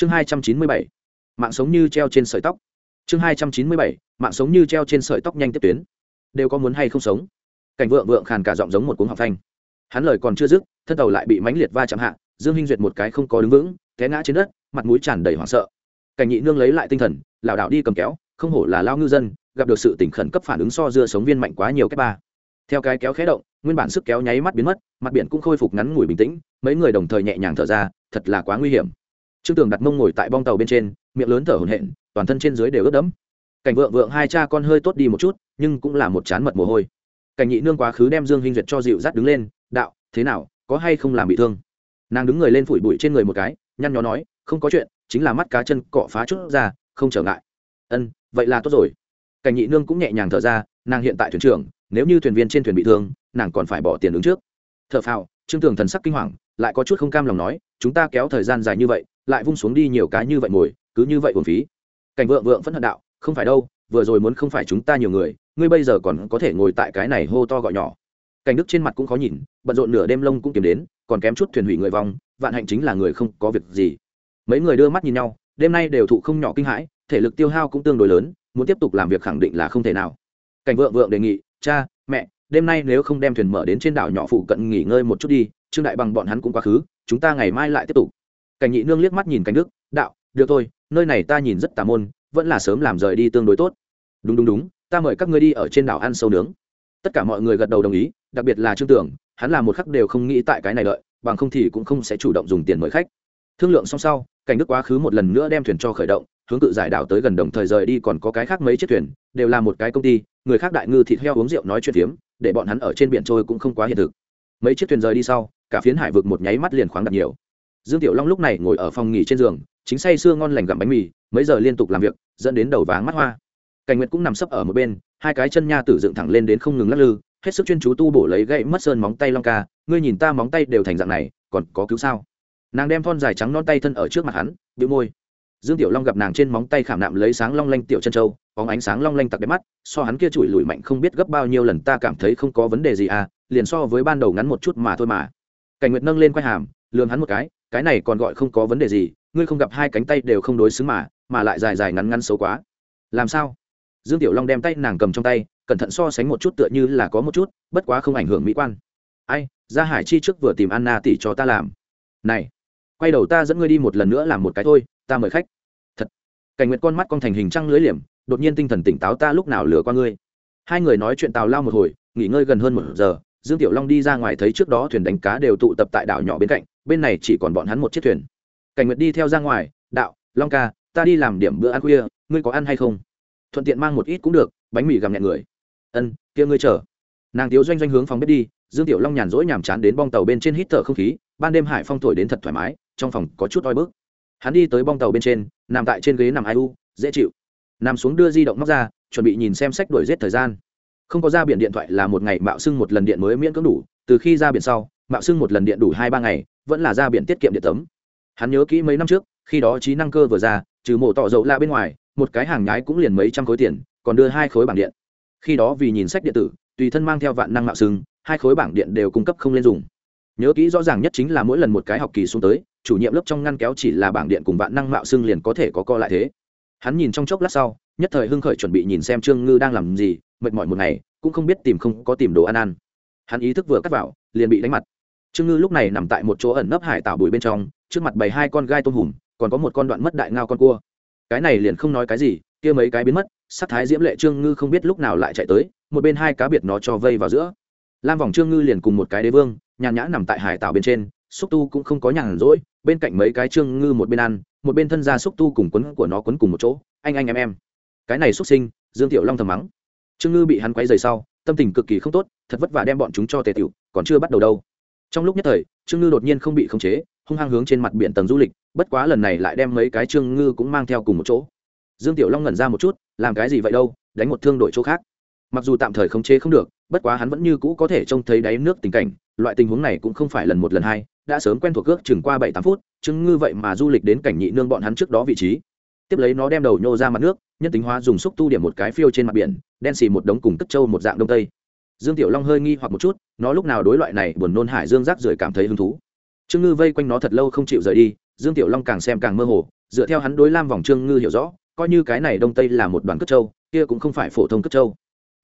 chương hai trăm chín mươi bảy, mạng sống như treo trên sợi tóc. Chương hai trăm chín mươi bảy, mạng sống như treo trên sợi tóc nhanh tiếp tuyến. Đều có muốn hay không sống? Cảnh vượng vượng khàn cả giọng giống một cuốn học thanh. Hắn lời còn chưa dứt, thân tàu lại bị mãnh liệt va chạm hạ, dương hinh duyệt một cái không có đứng vững, té ngã trên đất, mặt mũi tràn đầy hoảng sợ. Cảnh nhị nương lấy lại tinh thần, lảo đảo đi cầm kéo, không hổ là lao ngư dân, gặp được sự tỉnh khẩn cấp phản ứng so dưa sống viên mạnh quá nhiều cách ba. Theo cái kéo khé động, nguyên bản sức kéo nháy mắt biến mất, mặt biển cũng khôi phục ngắn ngủi bình tĩnh, mấy người đồng thời nhẹ nhàng thở ra, thật là quá nguy hiểm trương tường đặt mông ngồi tại bong tàu bên trên, miệng lớn thở hổn hển, toàn thân trên dưới đều ướt đẫm. Cảnh vượng vượng hai cha con hơi tốt đi một chút, nhưng cũng là một chán mật mồ hôi. Cảnh nhị nương quá khứ đem dương hinh duyệt cho dịu dắt đứng lên, đạo, thế nào, có hay không làm bị thương? Nàng đứng người lên phủi bụi trên người một cái, nhăn nhó nói, không có chuyện, chính là mắt cá chân cọ phá chút ra, không trở ngại. Ân, vậy là tốt rồi. Cảnh nhị nương cũng nhẹ nhàng thở ra, nàng hiện tại thuyền trưởng, nếu như thuyền viên trên thuyền bị thương, nàng còn phải bỏ tiền đứng trước. T h ở phào. Trương tường thần sắc kinh hoàng, lại có chút không cam lòng nói, chúng ta kéo thời gian dài như vậy lại vung xuống đi nhiều cái như vậy ngồi, cứ như vậy uổng phí. Cảnh vượng vượng phẫn hận đạo, không phải đâu, vừa rồi muốn không phải chúng ta nhiều người, ngươi bây giờ còn có thể ngồi tại cái này hô to gọi nhỏ. Cảnh đức trên mặt cũng khó nhìn, bận rộn nửa đêm lông cũng kiếm đến, còn kém chút thuyền hủy người vong, vạn hạnh chính là người không có việc gì. Mấy người đưa mắt nhìn nhau, đêm nay đều thụ không nhỏ kinh hãi, thể lực tiêu hao cũng tương đối lớn, muốn tiếp tục làm việc khẳng định là không thể nào. Cảnh vượng vượng đề nghị, cha, mẹ, đêm nay nếu không đem thuyền mở đến trên đảo nhỏ phụ cận nghỉ ngơi một chút đi, trương đại bằng bọn hắn cũng quá khứ, chúng ta ngày mai lại tiếp tục cảnh nhị nương liếc mắt nhìn cảnh đức, đạo, được thôi, nơi này ta nhìn rất tà môn, vẫn là sớm làm rời đi tương đối tốt. Đúng đúng đúng, ta mời các ngươi đi ở trên đảo ăn sâu nướng. Tất cả mọi người gật đầu đồng ý, đặc biệt là trương tưởng, hắn là một khắc đều không nghĩ tại cái này đợi, bằng không thì cũng không sẽ chủ động dùng tiền mời khách. Thương lượng xong sau, cảnh đức quá khứ một lần nữa đem thuyền cho khởi động, hướng cự giải đảo tới gần đồng thời rời đi còn có cái khác mấy chiếc thuyền, đều là một cái công ty, người khác đại ngư thịt heo uống rượu nói chuyện phiếm, để bọn hắn ở trên biển trôi cũng không quá hiện thực. Mấy chiếc thuyền rời đi sau, cả phiến hải vực một nháy mắt liền khoáng đặt nhiều dương tiểu long lúc này ngồi ở phòng nghỉ trên giường, chính say sưa ngon lành gặm bánh mì, mấy giờ liên tục làm việc, dẫn đến đầu váng mắt hoa. Cảnh nguyệt cũng nằm sấp ở một bên, hai cái chân nha tử dựng thẳng lên đến không ngừng lắc lư, hết sức chuyên chú tu bổ lấy gậy mất sơn móng tay long ca, ngươi nhìn ta móng tay đều thành dạng này, còn có cứu sao? Nàng đem thon dài trắng non tay thân ở trước mặt hắn, bĩu môi. Dương tiểu long gặp nàng trên móng tay khảm nạm lấy sáng long lanh tiểu chân trâu bóng ánh sáng long lanh tặc đẹp mắt, so hắn kia chùi lùi mạnh không biết gấp bao nhiêu lần, ta cảm thấy không có vấn đề gì à liền so với ban đầu ngắn một chút mà thôi mà. Cảnh nguyệt nâng lên quay hàm lường hắn một cái cái này còn gọi không có vấn đề gì, ngươi không gặp hai cánh tay đều không đối xứng mà mà lại dài dài ngắn ngắn xấu quá. Làm sao? Dương tiểu long đem tay nàng cầm trong tay, cẩn thận so sánh một chút tựa như là có một chút, bất quá không ảnh hưởng mỹ quan. Ai ra hải chi trước vừa tìm anna tỷ cho ta làm. Này, quay đầu ta dẫn ngươi đi một lần nữa làm một cái thôi, ta mời khách. Thật. Cảnh nguyện con mắt con thành hình trăng lưới liềm, đột nhiên tinh thần tỉnh táo ta lúc nào lừa qua ngươi. Hai người nói chuyện tào lao một hồi, nghỉ ngơi gần hơn một giờ, dương tiểu long đi ra ngoài thấy trước đó thuyền đánh cá đều tụ tập tại đảo nhỏ bên cạnh bên này chỉ còn bọn hắn một chiếc thuyền. Cảnh nguyệt đi theo ra ngoài, đạo, long ca, ta đi làm điểm bữa ăn khuya, ngươi có ăn hay không? Thuận tiện mang một ít cũng được, bánh mì gặm nhẹ người. Ân, kia ngươi chờ. Nàng tiếu doanh doanh hướng phòng bếp đi, dương tiểu long nhàn rỗi nhàm chán đến bong tàu bên trên hít thở không khí, ban đêm hải phong thổi đến thật thoải mái, trong phòng có chút oi bức. Hắn đi tới bong tàu bên trên, nằm tại trên ghế nằm ai u, dễ chịu. Nằm xuống đưa di động móc ra, chuẩn bị nhìn xem sách đổi giết thời gian. Không có ra biển điện thoại là một ngày, mạo xưng một lần điện mới miễn cưỡng đủ, từ khi ra biển sau, mạo xưng một lần điện đủ hai ba ngày vẫn là ra biển tiết kiệm điện tấm. Hắn nhớ kỹ mấy năm trước, khi đó trí năng cơ vừa ra, trừ mổ tỏ dầu la bên ngoài, một cái hàng nhái cũng liền mấy trăm khối tiền, còn đưa hai khối bảng điện. Khi đó vì nhìn sách điện tử, tùy thân mang theo vạn năng mạo xưng hai khối bảng điện đều cung cấp không lên dùng. Nhớ kỹ rõ ràng nhất chính là mỗi lần một cái học kỳ xuống tới, chủ nhiệm lớp trong ngăn kéo chỉ là bảng điện cùng vạn năng mạo xưng liền có thể có co lại thế. Hắn nhìn trong chốc lát sau, nhất thời hưng khởi chuẩn bị nhìn xem trương ngư đang làm gì, mệt mỏi một ngày, cũng không biết tìm không có tìm đồ ăn ăn. Hắn ý thức vừa cắt vào, liền bị đánh mặt trương ngư lúc này nằm tại một chỗ ẩn nấp hải tảo bụi bên trong, trước mặt bày hai con gai tôm hùm, còn có một con đoạn mất đại ngao con cua. Cái này liền không nói cái gì, kia mấy cái biến mất, sắc thái diễm lệ trương ngư không biết lúc nào lại chạy tới, một bên hai cá biệt nó cho vây vào giữa. Lam vòng trương ngư liền cùng một cái đế vương, nhàn nhã nằm tại hải tảo bên trên, xúc tu cũng không có nhàn rỗi, bên cạnh mấy cái trương ngư một bên ăn, một bên thân ra xúc tu cùng quấn của nó quấn cùng một chỗ, anh anh em em. Cái này xúc sinh, dương tiểu long thầm mắng. Trương ngư bị hắn quấy rời sau, tâm tình cực kỳ không tốt, thật vất vả đem bọn chúng cho tề tiểu, còn chưa bắt đầu đâu trong lúc nhất thời, trương ngư đột nhiên không bị khống chế, hung hăng hướng trên mặt biển tầng du lịch, bất quá lần này lại đem mấy cái trương ngư cũng mang theo cùng một chỗ. Dương tiểu long ngẩn ra một chút, làm cái gì vậy đâu, đánh một thương đội chỗ khác. Mặc dù tạm thời khống chế không được, bất quá hắn vẫn như cũ có thể trông thấy đáy nước tình cảnh, loại tình huống này cũng không phải lần một lần hai, đã sớm quen thuộc ước chừng qua bảy tám phút chứng ngư vậy mà du lịch đến cảnh nhị nương bọn hắn trước đó vị trí. Tiếp lấy nó đem đầu nhô ra mặt nước, nhân tính hóa dùng xúc tu điểm một cái phiêu trên mặt biển, đen xì một đống cùng tức trâu một dạng đông tây dương tiểu long hơi nghi hoặc một chút, nó lúc nào đối loại này buồn nôn hải dương rác rưởi cảm thấy hứng thú. Trương ngư vây quanh nó thật lâu không chịu rời đi, dương tiểu long càng xem càng mơ hồ, dựa theo hắn đối lam vòng trương ngư hiểu rõ, coi như cái này đông tây là một đoàn cất trâu kia cũng không phải phổ thông cất trâu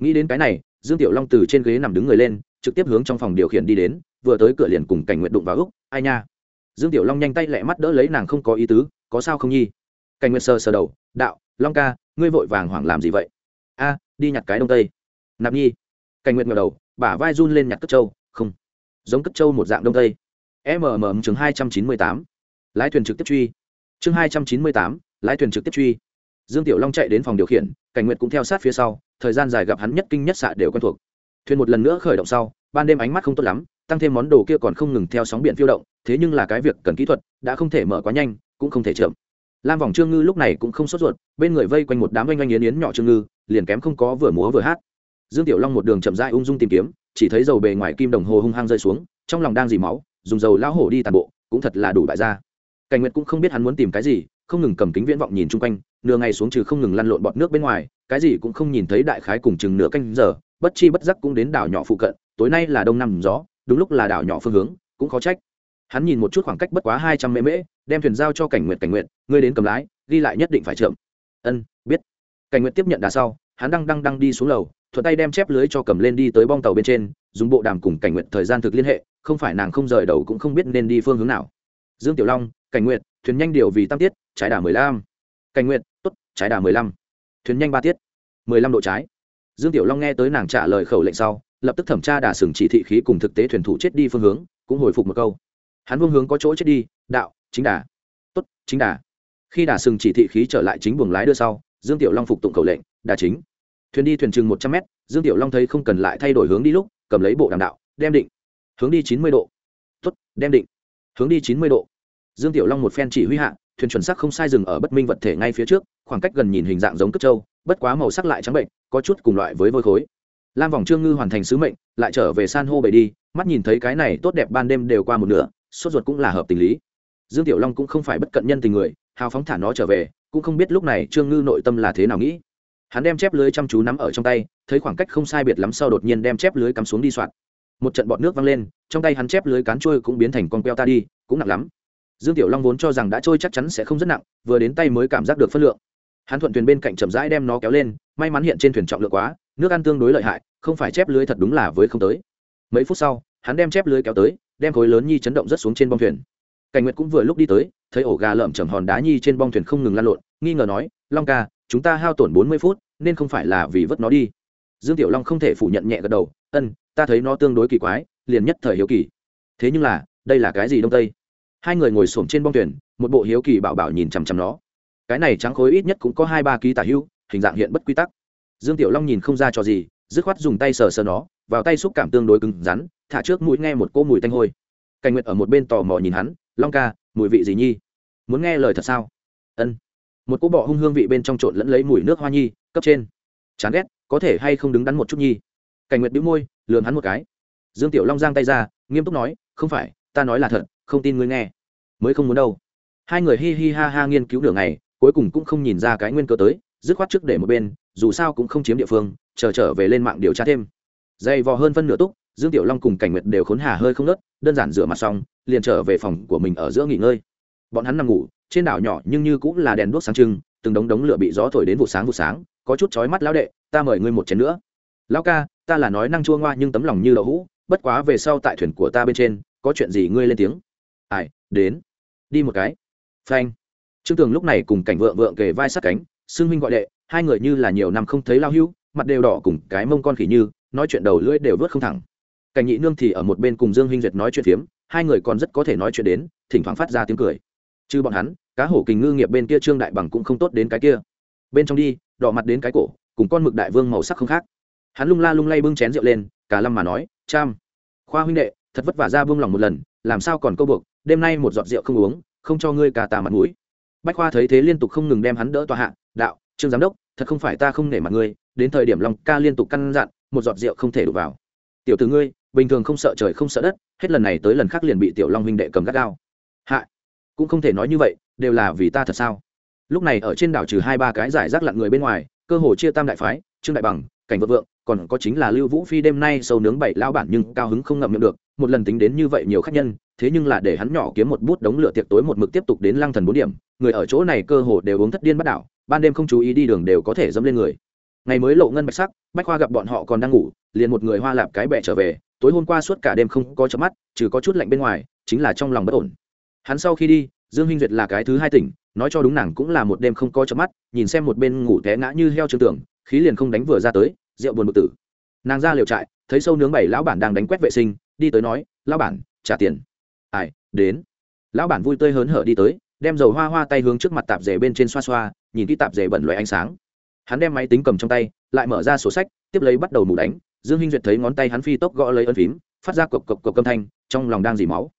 nghĩ đến cái này, dương tiểu long từ trên ghế nằm đứng người lên, trực tiếp hướng trong phòng điều khiển đi đến, vừa tới cửa liền cùng cảnh nguyện đụng vào úc ai nha? Dương tiểu long nhanh tay lẹ mắt đỡ lấy nàng không có ý tứ, có sao không nhi? Cảnh nguyện sờ sờ đầu, đạo, long ca, ngươi vội vàng hoảng làm gì vậy? A, đi nhặt cái đông tây. Nạp nhi cảnh Nguyệt ngờ đầu, bả vai run lên nhặt cất trâu, không, giống cất trâu một dạng đông tây. Mm chương hai trăm chín mươi tám. Lái thuyền trực tiếp truy. Chương hai trăm chín mươi tám, lái thuyền trực tiếp truy. Dương tiểu long chạy đến phòng điều khiển, cảnh nguyệt cũng theo sát phía sau, thời gian dài gặp hắn nhất kinh nhất xạ đều quen thuộc. Thuyền một lần nữa khởi động sau, ban đêm ánh mắt không tốt lắm, tăng thêm món đồ kia còn không ngừng theo sóng biển phiêu động, thế nhưng là cái việc cần kỹ thuật đã không thể mở quá nhanh, cũng không thể chậm. Lam vòng trương ngư lúc này cũng không sốt ruột, bên người vây quanh một đám oanh oanh yến yến nhỏ trương ngư, liền kém không có vừa múa vừa hát dương tiểu long một đường chậm rãi ung dung tìm kiếm, chỉ thấy dầu bề ngoài kim đồng hồ hung hăng rơi xuống, trong lòng đang dì máu, dùng dầu lão hổ đi tàn bộ, cũng thật là đủ bại ra cảnh nguyệt cũng không biết hắn muốn tìm cái gì, không ngừng cầm kính viễn vọng nhìn chung quanh, nửa ngày xuống trừ không ngừng lăn lộn bọt nước bên ngoài, cái gì cũng không nhìn thấy đại khái cùng chừng nửa canh giờ, bất chi bất giác cũng đến đảo nhỏ phụ cận, tối nay là đông nam gió, đúng lúc là đảo nhỏ phương hướng, cũng khó trách. Hắn nhìn một chút khoảng cách bất quá hai trăm mễ mễ, đem thuyền giao cho cảnh nguyệt cảnh nguyệt, ngươi đến cầm lái, ghi lại nhất định phải chậm. Ân, biết. Cảnh nguyệt tiếp nhận đà sau, hắn đang đang đang đi xuống lầu thuận tay đem chép lưới cho cầm lên đi tới bong tàu bên trên, dùng bộ đàm cùng cảnh nguyệt thời gian thực liên hệ, không phải nàng không rời đầu cũng không biết nên đi phương hướng nào. Dương tiểu long, cảnh nguyệt, thuyền nhanh điều vì tam tiết, trái đà mười lăm. Cảnh nguyệt t ố t trái đà mười lăm. Thuyền nhanh ba tiết, mười lăm độ trái. Dương tiểu long nghe tới nàng trả lời khẩu lệnh sau, lập tức thẩm tra đà sừng chỉ thị khí cùng thực tế thuyền thủ chết đi phương hướng, cũng hồi phục một câu. Hắn vương hướng có chỗ chết đi, đạo, chính đà. Tốt, chính đà. Khi đà sừng chỉ thị khí trở lại chính buồng lái đưa sau, dương tiểu long phục tụng khẩu lệnh, đà chính thuyền đi thuyền chừng một trăm mét, dương tiểu long thấy không cần lại thay đổi hướng đi lúc, cầm lấy bộ đàm đạo, đem định. Hướng đi chín mươi độ. Tuất đem định. Hướng đi chín mươi độ. Dương tiểu long một phen chỉ huy hạ, thuyền chuẩn sắc không sai dừng ở bất minh vật thể ngay phía trước, khoảng cách gần nhìn hình dạng giống cất trâu, bất quá màu sắc lại trắng bệnh, có chút cùng loại với vôi khối. Lam vòng trương ngư hoàn thành sứ mệnh, lại trở về san hô bể đi, mắt nhìn thấy cái này tốt đẹp ban đêm đều qua một nửa, sốt ruột cũng là hợp tình lý. Dương tiểu long cũng không phải bất cận nhân tình người, hào phóng thả nó trở về, cũng không biết lúc này trương ngư nội tâm là thế nào nghĩ hắn đem chép lưới chăm chú nắm ở trong tay, thấy khoảng cách không sai biệt lắm sau đột nhiên đem chép lưới cắm xuống đi soạt. Một trận bọt nước văng lên, trong tay hắn chép lưới cán trôi cũng biến thành con queo ta đi, cũng nặng lắm. Dương tiểu long vốn cho rằng đã trôi chắc chắn sẽ không rất nặng, vừa đến tay mới cảm giác được phân lượng. Hắn thuận thuyền bên cạnh chậm rãi đem nó kéo lên, may mắn hiện trên thuyền trọng lượng quá, nước ăn tương đối lợi hại, không phải chép lưới thật đúng là với không tới. Mấy phút sau, hắn đem chép lưới kéo tới, đem khối lớn nhi chấn động rất xuống trên bong thuyền. Cảnh nguyệt cũng vừa lúc đi tới, thấy ổ gà lợm chầm hòn đá nhi trên bong thuyền không ngừng lan lộn, nghi ngờ nói, long ca chúng ta hao tổn bốn mươi phút, nên không phải là vì vớt nó đi. Dương tiểu long không thể phủ nhận nhẹ gật đầu, ân, ta thấy nó tương đối kỳ quái, liền nhất thời hiếu kỳ. Thế nhưng là, đây là cái gì đông tây? Hai người ngồi xổm trên bong thuyền, một bộ hiếu kỳ bảo bảo nhìn chằm chằm nó. Cái này trắng khối ít nhất cũng có hai ba ký tả hưu, hình dạng hiện bất quy tắc. Dương tiểu long nhìn không ra cho gì, dứt khoát dùng tay sờ sờ nó, vào tay xúc cảm tương đối cứng rắn, thả trước mũi nghe một cỗ mùi tanh hôi. Cảnh nguyệt ở một bên tò mò nhìn hắn, long ca, mùi vị gì nhi? Muốn nghe lời thật sao? Ân một cỗ bọ hung hương vị bên trong trộn lẫn lấy mùi nước hoa nhi, cấp trên. Chán ghét, có thể hay không đứng đắn một chút nhi? Cảnh nguyệt bĩu môi lường hắn một cái. Dương tiểu long giang tay ra, nghiêm túc nói, không phải, ta nói là thật, không tin ngươi nghe. Mới không muốn đâu. Hai người hi hi ha ha nghiên cứu đường này cuối cùng cũng không nhìn ra cái nguyên cơ tới, dứt khoát trước để một bên, dù sao cũng không chiếm địa phương, chờ trở về lên mạng điều tra thêm. Dày vò hơn phân nửa túc, dương tiểu long cùng cảnh nguyệt đều khốn hà hơi không nớt, đơn giản rửa mặt xong, liền trở về phòng của mình ở giữa nghỉ ngơi. Bọn hắn nằm ngủ trên đảo nhỏ nhưng như cũng là đèn đuốc sáng trưng, từng đống đống lửa bị gió thổi đến vụ sáng vụ sáng, có chút chói mắt lão đệ, ta mời ngươi một chén nữa. Lão ca, ta là nói năng chua ngoa nhưng tấm lòng như đậu hũ, bất quá về sau tại thuyền của ta bên trên, có chuyện gì ngươi lên tiếng. Ai, đến. Đi một cái. Phanh. Trương tường lúc này cùng cảnh vợ vợ kề vai sát cánh xương minh gọi đệ, hai người như là nhiều năm không thấy lao hưu mặt đều đỏ cùng cái mông con khỉ như, nói chuyện đầu lưỡi đều vớt không thẳng. Cảnh nhị nương thì ở một bên cùng dương huynh duyệt nói chuyện phiếm, hai người còn rất có thể nói chuyện đến, thỉnh thoảng phát ra tiếng cười chứ bọn hắn, cá hổ kình ngư nghiệp bên kia trương đại bằng cũng không tốt đến cái kia. Bên trong đi, đỏ mặt đến cái cổ, cùng con mực đại vương màu sắc không khác. Hắn lung la lung lay bưng chén rượu lên, cả lâm mà nói, cham, khoa huynh đệ, thật vất vả ra vương lòng một lần, làm sao còn câu buộc, đêm nay một giọt rượu không uống, không cho ngươi cả tà mặt mũi. Bách khoa thấy thế liên tục không ngừng đem hắn đỡ tòa hạ, đạo, trương giám đốc, thật không phải ta không nể mặt ngươi, đến thời điểm lòng ca liên tục căn dặn, một giọt rượu không thể đổ vào. Tiểu từ ngươi, bình thường không sợ trời không sợ đất, hết lần này tới lần khác liền bị tiểu long huynh đệ cầm gắt gao cũng không thể nói như vậy, đều là vì ta thật sao? Lúc này ở trên đảo trừ hai ba cái giải rác lặn người bên ngoài, cơ hồ chia tam đại phái, trương đại bằng, cảnh vợ vượng, còn có chính là lưu vũ phi đêm nay sâu nướng bảy lao bản nhưng cao hứng không ngậm miệng được, một lần tính đến như vậy nhiều khách nhân, thế nhưng là để hắn nhỏ kiếm một bút đống lửa tiệc tối một mực tiếp tục đến lăng thần bốn điểm, người ở chỗ này cơ hồ đều uống thất điên bắt đảo, ban đêm không chú ý đi đường đều có thể dẫm lên người. Ngày mới lộ ngân bạch sắc, bách khoa gặp bọn họ còn đang ngủ, liền một người hoa lạp cái bẹ trở về, tối hôm qua suốt cả đêm không có chớp mắt, trừ có chút lạnh bên ngoài, chính là trong lòng bất ổn hắn sau khi đi, dương hinh duyệt là cái thứ hai tỉnh, nói cho đúng nàng cũng là một đêm không coi chớp mắt, nhìn xem một bên ngủ té ngã như heo trương tưởng khí liền không đánh vừa ra tới, rượu buồn bực tử. Nàng ra liều trại, thấy sâu nướng bảy lão bản đang đánh quét vệ sinh, đi tới nói, lão bản, trả tiền. Ai, đến. Lão bản vui tươi hớn hở đi tới, đem dầu hoa hoa tay hướng trước mặt tạp rể bên trên xoa xoa, nhìn kỹ tạp rể bẩn loại ánh sáng. Hắn đem máy tính cầm trong tay, lại mở ra sổ sách, tiếp lấy bắt đầu mù đánh. Dương hinh duyệt thấy ngón tay hắn phi tốc gõ lấy ân phím, phát ra cộc cộc cộc âm thanh, trong lòng đang dì máu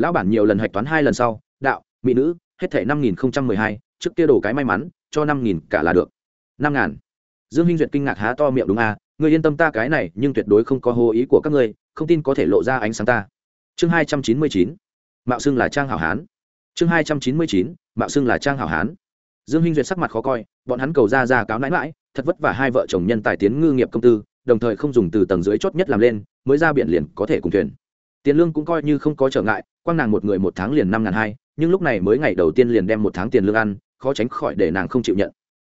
lão bản nhiều lần hạch toán hai lần sau, đạo, mỹ nữ, hết thể năm nghìn không trăm mười hai, trước kia đổ cái may mắn, cho năm nghìn cả là được. năm ngàn. Dương hinh duyệt kinh ngạc há to miệng, đúng à người yên tâm ta cái này, nhưng tuyệt đối không có hô ý của các ngươi, không tin có thể lộ ra ánh sáng ta. Chương hai trăm chín mươi chín. Mạo xưng là trang hảo hán. Chương hai trăm chín mươi chín. Mạo xưng là trang hảo hán. Dương hinh duyệt sắc mặt khó coi, bọn hắn cầu ra ra cáo nãi mãi thật vất vả hai vợ chồng nhân tài tiến ngư nghiệp công tư, đồng thời không dùng từ tầng dưới chót nhất làm lên, mới ra biển liền có thể cùng thuyền tiền lương cũng coi như không có trở ngại, quang nàng một người một tháng liền năm ngàn hai, nhưng lúc này mới ngày đầu tiên liền đem một tháng tiền lương ăn, khó tránh khỏi để nàng không chịu nhận.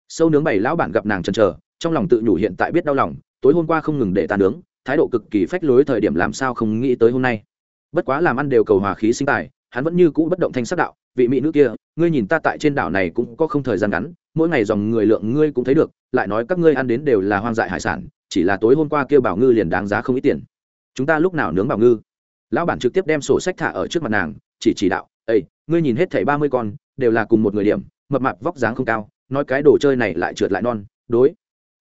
Sâu nướng bảy lão bản gặp nàng chần chờ, trong lòng tự nhủ hiện tại biết đau lòng, tối hôm qua không ngừng để ta nướng, thái độ cực kỳ phách lối thời điểm làm sao không nghĩ tới hôm nay. Bất quá làm ăn đều cầu hòa khí sinh tài, hắn vẫn như cũ bất động thanh sắc đạo, vị mỹ nữ kia, ngươi nhìn ta tại trên đảo này cũng có không thời gian ngắn, mỗi ngày dòng người lượng ngươi cũng thấy được, lại nói các ngươi ăn đến đều là hoang dại hải sản, chỉ là tối hôm qua kêu bảo ngư liền đáng giá không ít tiền. Chúng ta lúc nào nướng bảo ngư? Lão bản trực tiếp đem sổ sách thả ở trước mặt nàng, chỉ chỉ đạo ây ngươi nhìn hết thảy ba mươi con, đều là cùng một người điểm, mập mạp vóc dáng không cao, nói cái đồ chơi này lại trượt lại non, đối.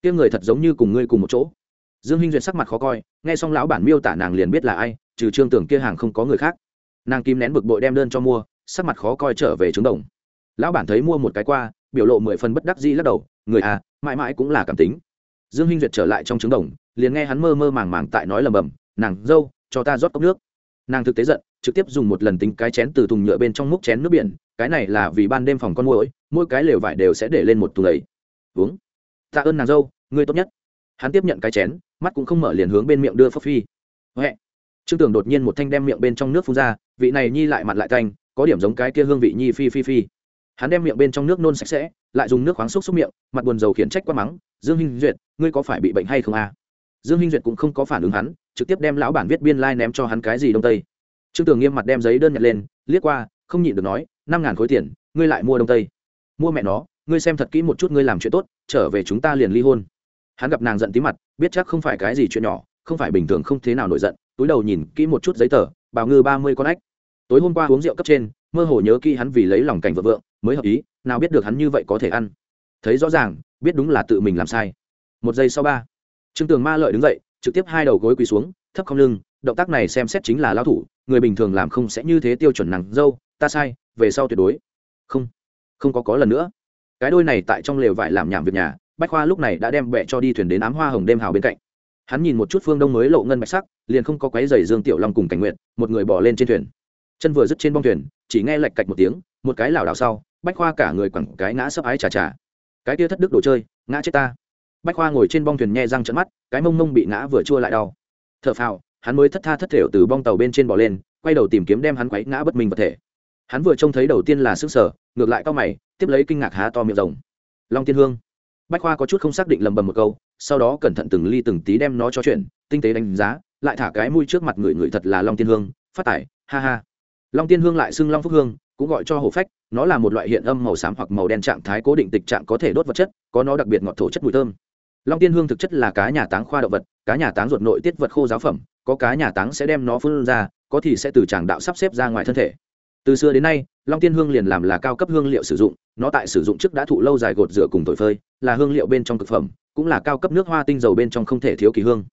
Kia người thật giống như cùng ngươi cùng một chỗ. Dương hinh duyệt sắc mặt khó coi, nghe xong lão bản miêu tả nàng liền biết là ai, trừ trương tưởng kia hàng không có người khác. Nàng kim nén bực bội đem đơn cho mua, sắc mặt khó coi trở về trứng đồng. Lão bản thấy mua một cái qua, biểu lộ mười phần bất đắc dĩ lắc đầu, người à mãi mãi cũng là cảm tính. Dương hinh duyệt trở lại trong trứng đồng, liền nghe hắn mơ mơ màng màng tại nói lầm bầm, nàng dâu, cho ta rót cốc nước nàng thực tế giận, trực tiếp dùng một lần tính cái chén từ thùng nhựa bên trong múc chén nước biển, cái này là vì ban đêm phòng con muỗi, mỗi cái lều vải đều sẽ để lên một thùng lầy uống. Tạ ơn nàng dâu, ngươi tốt nhất. Hắn tiếp nhận cái chén, mắt cũng không mở liền hướng bên miệng đưa phấp phi. Huệ. Trương tưởng đột nhiên một thanh đem miệng bên trong nước phun ra, vị này nhi lại mặt lại canh, có điểm giống cái kia hương vị nhi phi phi phi. Hắn đem miệng bên trong nước nôn sạch sẽ, lại dùng nước khoáng xúc xúc miệng, mặt buồn dầu khiển trách quá mắng, dương hinh duyệt, ngươi có phải bị bệnh hay không a? À? dương hinh duyệt cũng không có phản ứng hắn trực tiếp đem lão bản viết biên lai、like、ném cho hắn cái gì đông tây. Trương tường nghiêm mặt đem giấy đơn nhặt lên, liếc qua, không nhịn được nói, năm ngàn khối tiền, ngươi lại mua đông tây. Mua mẹ nó, ngươi xem thật kỹ một chút ngươi làm chuyện tốt, trở về chúng ta liền ly hôn. Hắn gặp nàng giận tí mặt, biết chắc không phải cái gì chuyện nhỏ, không phải bình thường không thế nào nổi giận, túi đầu nhìn kỹ một chút giấy tờ, bảo ngư ba mươi con ếch. Tối hôm qua uống rượu cấp trên, mơ hồ nhớ kỹ hắn vì lấy lòng cảnh vợ vượng, mới hợp ý, nào biết được hắn như vậy có thể ăn. Thấy rõ ràng, biết đúng là tự mình làm sai. Một giây sau ba, trương tường ma lợi đứng dậy trực tiếp hai đầu gối quỳ xuống, thấp không lưng, động tác này xem xét chính là lao thủ, người bình thường làm không sẽ như thế tiêu chuẩn nặng dâu, ta sai, về sau tuyệt đối. Không không có có lần nữa. Cái đôi này tại trong lều vải làm nhảm việc nhà, bách khoa lúc này đã đem bẹ cho đi thuyền đến ám hoa hồng đêm hào bên cạnh. Hắn nhìn một chút phương đông mới lộ ngân bạch sắc, liền không có quái giày dương tiểu long cùng cảnh nguyện một người bỏ lên trên thuyền. Chân vừa dứt trên bong thuyền, chỉ nghe lạch cạch một tiếng, một cái lảo đảo sau, bách khoa cả người quẳng cái ngã sấp ái chà chà. Cái kia thất đức đồ chơi, ngã chết ta bách khoa ngồi trên bong thuyền nhe răng trận mắt, cái mông mông bị ngã vừa chua lại đau. T h ở phào, hắn mới thất tha thất thểu từ bong tàu bên trên bỏ lên, quay đầu tìm kiếm đem hắn quấy ngã bất minh vật thể. Hắn vừa trông thấy đầu tiên là sức sở, ngược lại cao mày, tiếp lấy kinh ngạc há to miệng rồng long tiên hương. Bách khoa có chút không xác định lầm bầm một câu, sau đó cẩn thận từng ly từng tí đem nó cho chuyện, tinh tế đánh giá, lại thả cái mũi trước mặt người người thật là long tiên hương, phát tải ha ha. Long tiên hương lại xưng long phúc hương, cũng gọi cho hổ phách, nó là một loại hiện âm màu xám hoặc màu đen trạng thái cố định tịch trạng có thể đốt vật chất, có nó đặc biệt ngọt thổ chất mùi thơm long tiên hương thực chất là cá nhà táng khoa động vật, cá nhà táng ruột nội tiết vật khô giáo phẩm, có cá nhà táng sẽ đem nó phun ra, có thì sẽ từ tràng đạo sắp xếp ra ngoài thân thể. Từ xưa đến nay, long tiên hương liền làm là cao cấp hương liệu sử dụng, nó tại sử dụng trước đã thụ lâu dài gột rửa cùng thổi phơi, là hương liệu bên trong thực phẩm, cũng là cao cấp nước hoa tinh dầu bên trong không thể thiếu kỳ hương.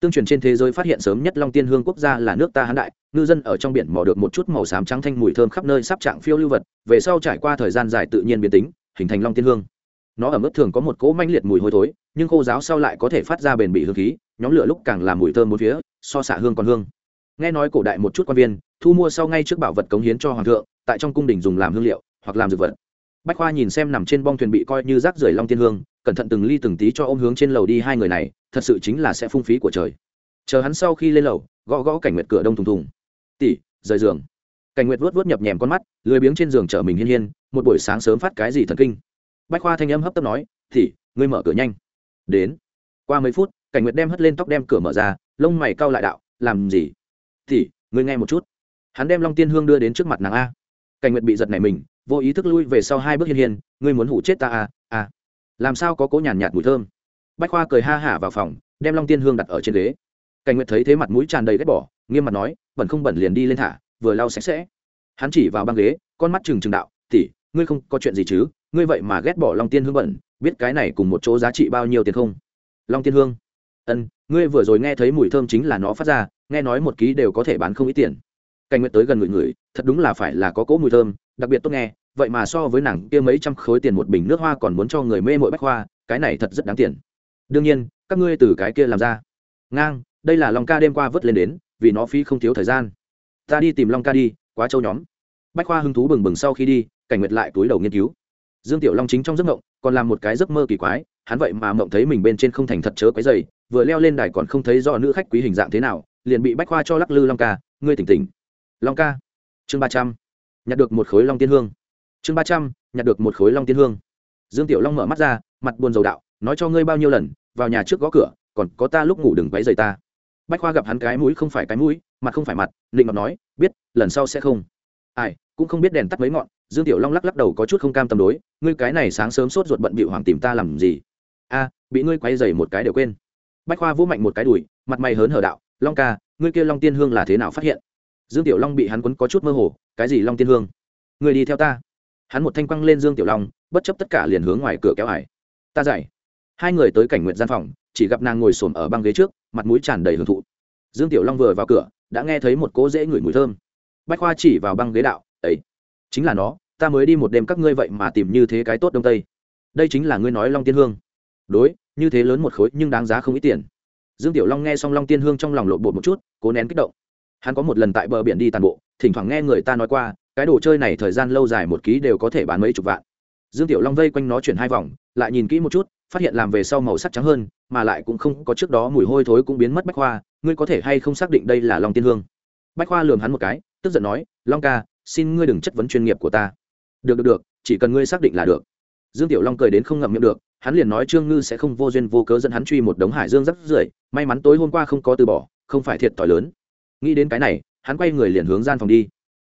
Tương truyền trên thế giới phát hiện sớm nhất long tiên hương quốc gia là nước ta hán đại, ngư dân ở trong biển mò được một chút màu xám trắng thanh mùi thơm khắp nơi sắp trạng phiêu lưu vật, về sau trải qua thời gian dài tự nhiên biến tính, hình thành long tiên hương nó ở mức thường có một cỗ manh liệt mùi hôi thối, nhưng khô giáo sau lại có thể phát ra bền bỉ hương khí, nhóm lửa lúc càng làm mùi thơm một phía, so xạ hương còn hương. Nghe nói cổ đại một chút quan viên, thu mua sau ngay trước bảo vật cống hiến cho hoàng thượng, tại trong cung đình dùng làm hương liệu, hoặc làm dược vật. Bách khoa nhìn xem nằm trên bong thuyền bị coi như rác rưởi long tiên hương, cẩn thận từng ly từng tí cho ôm hướng trên lầu đi hai người này, thật sự chính là sẽ phung phí của trời. Chờ hắn sau khi lên lầu, gõ gõ cảnh nguyệt cửa đông thùng thùng. Tỉ rời giường. Cảnh nguyệt vuốt vuốt nhập nhèm con mắt, lười biếng trên giường chở mình hiên hiên, một buổi sáng sớm phát cái gì thần kinh? Bách khoa thanh âm hấp tấp nói, thì, ngươi mở cửa nhanh. Đến. Qua mấy phút, cảnh nguyệt đem hất lên tóc đem cửa mở ra, lông mày cau lại đạo, làm gì? Thì, ngươi nghe một chút. Hắn đem long tiên hương đưa đến trước mặt nàng a. Cảnh nguyệt bị giật này mình, vô ý thức lui về sau hai bước hiên hiên, ngươi muốn hủ chết ta a a làm sao có cố nhàn nhạt mùi thơm? Bách khoa cười ha hả vào phòng, đem long tiên hương đặt ở trên ghế. Cảnh nguyệt thấy thế mặt mũi tràn đầy ghét bỏ, nghiêm mặt nói, bẩn không bẩn liền đi lên thả, vừa lau sạch sẽ. Hắn chỉ vào băng ghế, con mắt trừng trừng đạo tỉ ngươi không có chuyện gì chứ, ngươi vậy mà ghét bỏ long tiên hương bẩn, biết cái này cùng một chỗ giá trị bao nhiêu tiền không? Long tiên hương. Ân, ngươi vừa rồi nghe thấy mùi thơm chính là nó phát ra, nghe nói một ký đều có thể bán không ít tiền. Cảnh nguyệt tới gần người người thật đúng là phải là có cỗ mùi thơm, đặc biệt tốt nghe, vậy mà so với nàng kia mấy trăm khối tiền một bình nước hoa còn muốn cho người mê mội bách hoa cái này thật rất đáng tiền. Đương nhiên, các ngươi từ cái kia làm ra. Ngang, đây là long ca đêm qua vớt lên đến, vì nó phí không thiếu thời gian. Ta đi tìm long ca đi, quá trâu nhóm. Bách khoa hứng thú bừng bừng sau khi đi cảnh nguyệt lại túi đầu nghiên cứu. Dương tiểu long chính trong giấc mộng, còn làm một cái giấc mơ kỳ quái, hắn vậy mà mộng thấy mình bên trên không thành thật chớ cái dày vừa leo lên đài còn không thấy do nữ khách quý hình dạng thế nào, liền bị bách khoa cho lắc lư long ca, ngươi tỉnh tỉnh. Long ca. Chương ba trăm. Nhặt được một khối long tiên hương. Chương ba trăm, nhặt được một khối long tiên hương. Dương tiểu long mở mắt ra, mặt buồn dầu đạo, nói cho ngươi bao nhiêu lần, vào nhà trước gõ cửa, còn có ta lúc ngủ đừng quấy dày ta. Bách khoa gặp hắn cái mũi không phải cái mũi, mặt không phải mặt định ngọc nói, biết, lần sau sẽ không. Ai, cũng không biết đèn tắt mấy ngọn dương tiểu long lắc lắc đầu có chút không cam tâm đối, ngươi cái này sáng sớm sốt ruột bận bịu hoàng tìm ta làm gì? A, bị ngươi quay dày một cái đều quên. Bách khoa vũ mạnh một cái đùi, mặt mày hớn hở đạo, long ca, ngươi kia long tiên hương là thế nào phát hiện? Dương tiểu long bị hắn quấn có chút mơ hồ, cái gì long tiên hương? Người đi theo ta. Hắn một thanh quăng lên dương tiểu long, bất chấp tất cả liền hướng ngoài cửa kéo ải ta dạy. Hai người tới cảnh nguyện gian phòng, chỉ gặp nàng ngồi xổm ở băng ghế trước, mặt mũi tràn đầy hưởng thụ. Dương tiểu long vừa vào cửa, đã nghe thấy một cỗ dễ ngửi mùi thơm. Bách khoa chỉ vào băng ghế đạo ấy chính là nó, ta mới đi một đêm các ngươi vậy mà tìm như thế cái tốt đông tây. Đây chính là ngươi nói long tiên hương. Đối, như thế lớn một khối nhưng đáng giá không ít tiền. Dương tiểu long nghe xong long tiên hương trong lòng lộn bột một chút, cố nén kích động. Hắn có một lần tại bờ biển đi tàn bộ, thỉnh thoảng nghe người ta nói qua, cái đồ chơi này thời gian lâu dài một ký đều có thể bán mấy chục vạn. Dương tiểu long vây quanh nó chuyển hai vòng, lại nhìn kỹ một chút, phát hiện làm về sau màu sắc trắng hơn, mà lại cũng không có trước đó mùi hôi thối cũng biến mất bách khoa. Ngươi có thể hay không xác định đây là long tiên hương? Bách khoa lường hắn một cái, tức giận nói, long ca xin ngươi đừng chất vấn chuyên nghiệp của ta. Được được được, chỉ cần ngươi xác định là được. Dương tiểu long cười đến không ngậm miệng được, hắn liền nói trương ngư sẽ không vô duyên vô cớ dẫn hắn truy một đống hải dương rắc rưởi, may mắn tối hôm qua không có từ bỏ, không phải thiệt t lớn. Nghĩ đến cái này, hắn quay người liền hướng gian phòng đi.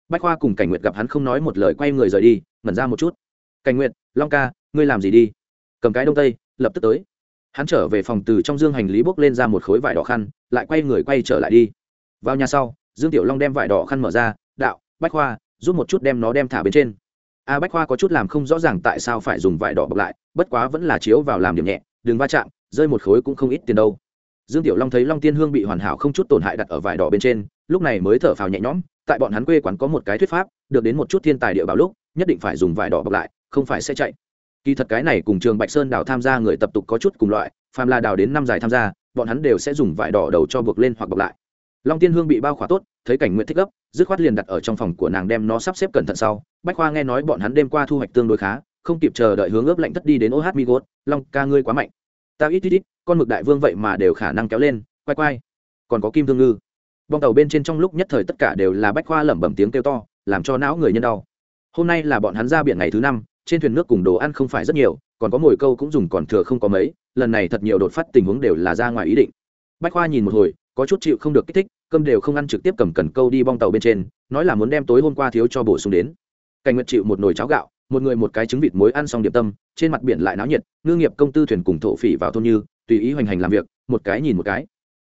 Bách khoa cùng cảnh nguyệt gặp hắn không nói một lời quay người rời đi, ngẩn ra một chút. Cảnh nguyệt, long ca, ngươi làm gì đi? Cầm cái đông tây, lập tức tới. Hắn trở về phòng từ trong dương hành lý bốc lên ra một khối vải đỏ khăn, lại quay người quay trở lại đi. Vào nhà sau, dương tiểu long đem vải đỏ khăn mở ra, đạo bách khoa, giúp một chút đem nó đem thả bên trên. A bách khoa có chút làm không rõ ràng tại sao phải dùng vải đỏ bọc lại, bất quá vẫn là chiếu vào làm điểm nhẹ, đừng va chạm, rơi một khối cũng không ít tiền đâu. Dương tiểu long thấy long tiên hương bị hoàn hảo không chút tổn hại đặt ở vải đỏ bên trên, lúc này mới thở phào nhẹ nhõm, tại bọn hắn quê quán có một cái thuyết pháp, được đến một chút thiên tài địa bảo lúc, nhất định phải dùng vải đỏ bọc lại, không phải sẽ chạy. Kỳ thật cái này cùng trường bạch sơn đào tham gia người tập tục có chút cùng loại, phàm là đào đến năm dài tham gia, bọn hắn đều sẽ dùng vải đỏ đầu cho buộc lên hoặc bọc lại. Long tiên hương bị bao khỏa tốt, thấy cảnh nguyện thích gấp dứt khoát liền đặt ở trong phòng của nàng đem nó sắp xếp cẩn thận sau. Bách khoa nghe nói bọn hắn đêm qua thu hoạch tương đối khá, không kịp chờ đợi hướng ướp lạnh thất đi đến oh mi gốt long ca ngươi quá mạnh. Ta ít ít ít, con mực đại vương vậy mà đều khả năng kéo lên, quay quay. Còn có kim thương ngư. Bong tàu bên trên trong lúc nhất thời tất cả đều là bách khoa lẩm bẩm tiếng kêu to, làm cho não người nhân đau. Hôm nay là bọn hắn ra biển ngày thứ năm, trên thuyền nước cùng đồ ăn không phải rất nhiều, còn có mồi câu cũng dùng còn thừa không có mấy, lần này thật nhiều đột phát tình huống đều là ra ngoài ý định. Bách khoa nhìn một hồi, có chút chịu không được kích thích cơm đều không ăn trực tiếp cầm cần câu đi bong tàu bên trên, nói là muốn đem tối hôm qua thiếu cho bổ sung đến. Cảnh nguyệt chịu một nồi cháo gạo, một người một cái trứng vịt muối ăn xong điệp tâm, trên mặt biển lại náo nhiệt, ngư nghiệp công tư thuyền cùng thổ phỉ vào thôn như, tùy ý hoành hành làm việc, một cái nhìn một cái.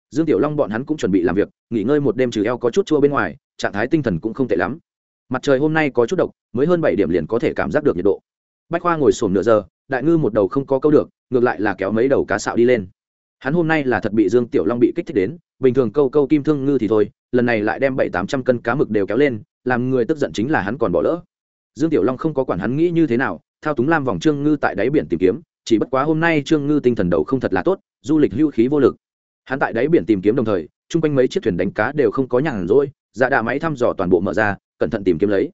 Dương tiểu long bọn hắn cũng chuẩn bị làm việc, nghỉ ngơi một đêm trừ eo có chút chua bên ngoài, trạng thái tinh thần cũng không tệ lắm. Mặt trời hôm nay có chút độc, mới hơn bảy điểm liền có thể cảm giác được nhiệt độ. Bách khoa ngồi sổm nửa giờ, đại ngư một đầu không có câu được, ngược lại là kéo mấy đầu cá sạo đi lên hắn hôm nay là thật bị dương tiểu long bị kích thích đến, bình thường câu câu kim thương ngư thì thôi, lần này lại đem bảy tám trăm cân cá mực đều kéo lên, làm người tức giận chính là hắn còn bỏ lỡ. Dương tiểu long không có quản hắn nghĩ như thế nào, thao túng lam vòng trương ngư tại đáy biển tìm kiếm, chỉ bất quá hôm nay trương ngư tinh thần đầu không thật là tốt, du lịch hưu khí vô lực. Hắn tại đáy biển tìm kiếm đồng thời, chung quanh mấy chiếc thuyền đánh cá đều không có nhàn rỗi dạ đà máy thăm dò toàn bộ mở ra, cẩn thận tìm kiếm lấy.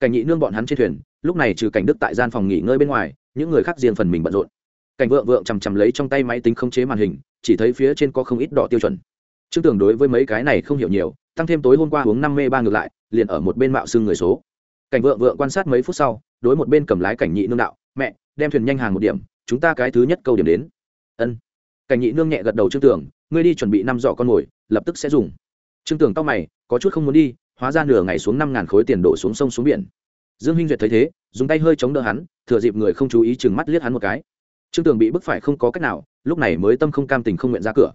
Cảnh nhị nương bọn hắn trên thuyền, lúc này trừ cảnh đức tại gian phòng nghỉ ngơi bên ngoài, những người khác riêng phần mình bận rộn cảnh vượng vượng chằm chằm lấy trong tay máy tính không chế màn hình, chỉ thấy phía trên có không ít đỏ tiêu chuẩn. Trương tưởng đối với mấy cái này không hiểu nhiều, tăng thêm tối hôm qua uống năm mê ba ngược lại, liền ở một bên mạo xương người số. Cảnh vượng vượng quan sát mấy phút sau, đối một bên cầm lái cảnh nhị nương đạo, mẹ, đem thuyền nhanh hàng một điểm, chúng ta cái thứ nhất câu điểm đến. Ân. Cảnh nhị nương nhẹ gật đầu trương tưởng ngươi đi chuẩn bị năm giỏ con mồi, lập tức sẽ dùng. Trương tưởng tóc mày, có chút không muốn đi, hóa ra nửa ngày xuống năm ngàn khối tiền đổ xuống sông xuống biển. Dương hinh duyệt thấy thế, dùng tay hơi chống đỡ hắn, thừa dịp người không chú ý chừng mắt liếc hắn một cái trương tường bị bức phải không có cách nào, lúc này mới tâm không cam tình không nguyện ra cửa.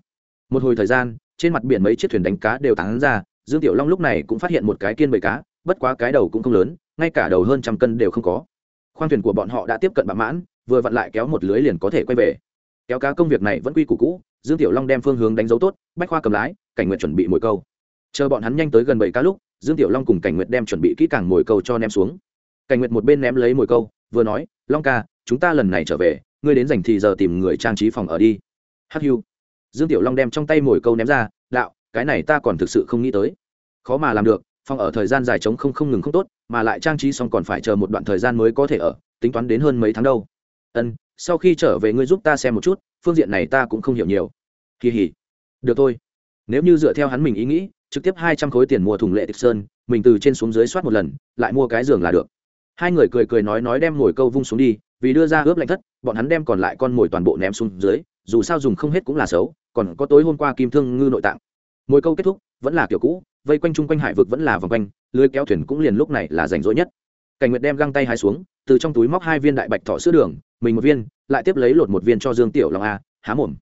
Một hồi thời gian, trên mặt biển mấy chiếc thuyền đánh cá đều tán ra, dương tiểu long lúc này cũng phát hiện một cái kiên bầy cá, bất quá cái đầu cũng không lớn, ngay cả đầu hơn trăm cân đều không có. Khoang thuyền của bọn họ đã tiếp cận bạ mãn, vừa vặn lại kéo một lưới liền có thể quay về. Kéo cá công việc này vẫn quy củ cũ, dương tiểu long đem phương hướng đánh dấu tốt, bách khoa cầm lái, cảnh nguyện chuẩn bị mồi câu. Chờ bọn hắn nhanh tới gần bảy cá lúc, dương tiểu long cùng cảnh nguyện đem chuẩn bị kỹ càng mồi câu cho ném xuống. Cảnh nguyện một bên ném lấy mồi câu, vừa nói, long ca, chúng ta lần này trở về ngươi đến dành thì giờ tìm người trang trí phòng ở đi. Hắc hưu. Dương tiểu long đem trong tay mồi câu ném ra, đạo, cái này ta còn thực sự không nghĩ tới. Khó mà làm được, phòng ở thời gian dài trống không không ngừng không tốt, mà lại trang trí xong còn phải chờ một đoạn thời gian mới có thể ở, tính toán đến hơn mấy tháng đâu. Ân, sau khi trở về ngươi giúp ta xem một chút, phương diện này ta cũng không hiểu nhiều. Kỳ hỉ được thôi. Nếu như dựa theo hắn mình ý nghĩ, trực tiếp hai trăm khối tiền mua thùng lệ tịch sơn, mình từ trên xuống dưới soát một lần, lại mua cái giường là được. Hai người cười cười nói nói đem ngồi câu vung xuống đi vì đưa ra ướp lạnh thất, bọn hắn đem còn lại con mồi toàn bộ ném xuống dưới, dù sao dùng không hết cũng là xấu, còn có tối hôm qua kim thương ngư nội tạng. Mồi câu kết thúc, vẫn là kiểu cũ, vây quanh chung quanh hải vực vẫn là vòng quanh, lưới kéo thuyền cũng liền lúc này là rảnh rỗi nhất. Cảnh nguyệt đem găng tay hai xuống, từ trong túi móc hai viên đại bạch thỏ sữa đường, mình một viên, lại tiếp lấy lột một viên cho dương tiểu long a, há mồm.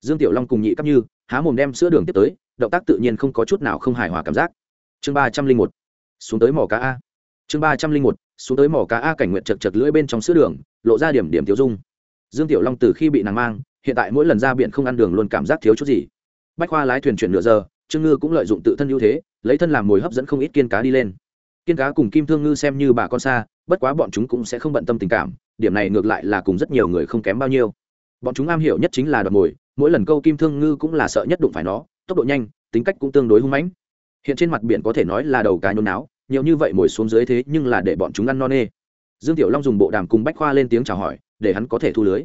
Dương tiểu long cùng nhị cấp như, há mồm đem sữa đường tiếp tới, động tác tự nhiên không có chút nào không hài hòa cảm giác. Chương ba trăm linh một, xuống tới mỏ cá a. Chương ba trăm linh một xuống tới mỏ cá a cảnh nguyện chật chật lưỡi bên trong sữa đường, lộ ra điểm điểm tiêu dung. Dương tiểu long từ khi bị nàng mang, hiện tại mỗi lần ra biển không ăn đường luôn cảm giác thiếu chút gì. Bách khoa lái thuyền chuyển nửa giờ, trương ngư cũng lợi dụng tự thân ưu thế, lấy thân làm mồi hấp dẫn không ít kiên cá đi lên. Kiên cá cùng kim thương ngư xem như bà con xa, bất quá bọn chúng cũng sẽ không bận tâm tình cảm, điểm này ngược lại là cùng rất nhiều người không kém bao nhiêu. Bọn chúng am hiểu nhất chính là đoạt mồi, mỗi lần câu kim thương ngư cũng là sợ nhất đụng phải nó, tốc độ nhanh, tính cách cũng tương đối hung mãnh. Hiện trên mặt biển có thể nói là đầu cá nhôn náo nhiều như vậy mồi xuống dưới thế nhưng là để bọn chúng ăn no nê. Dương tiểu long dùng bộ đàm cùng bách khoa lên tiếng chào hỏi, để hắn có thể thu lưới.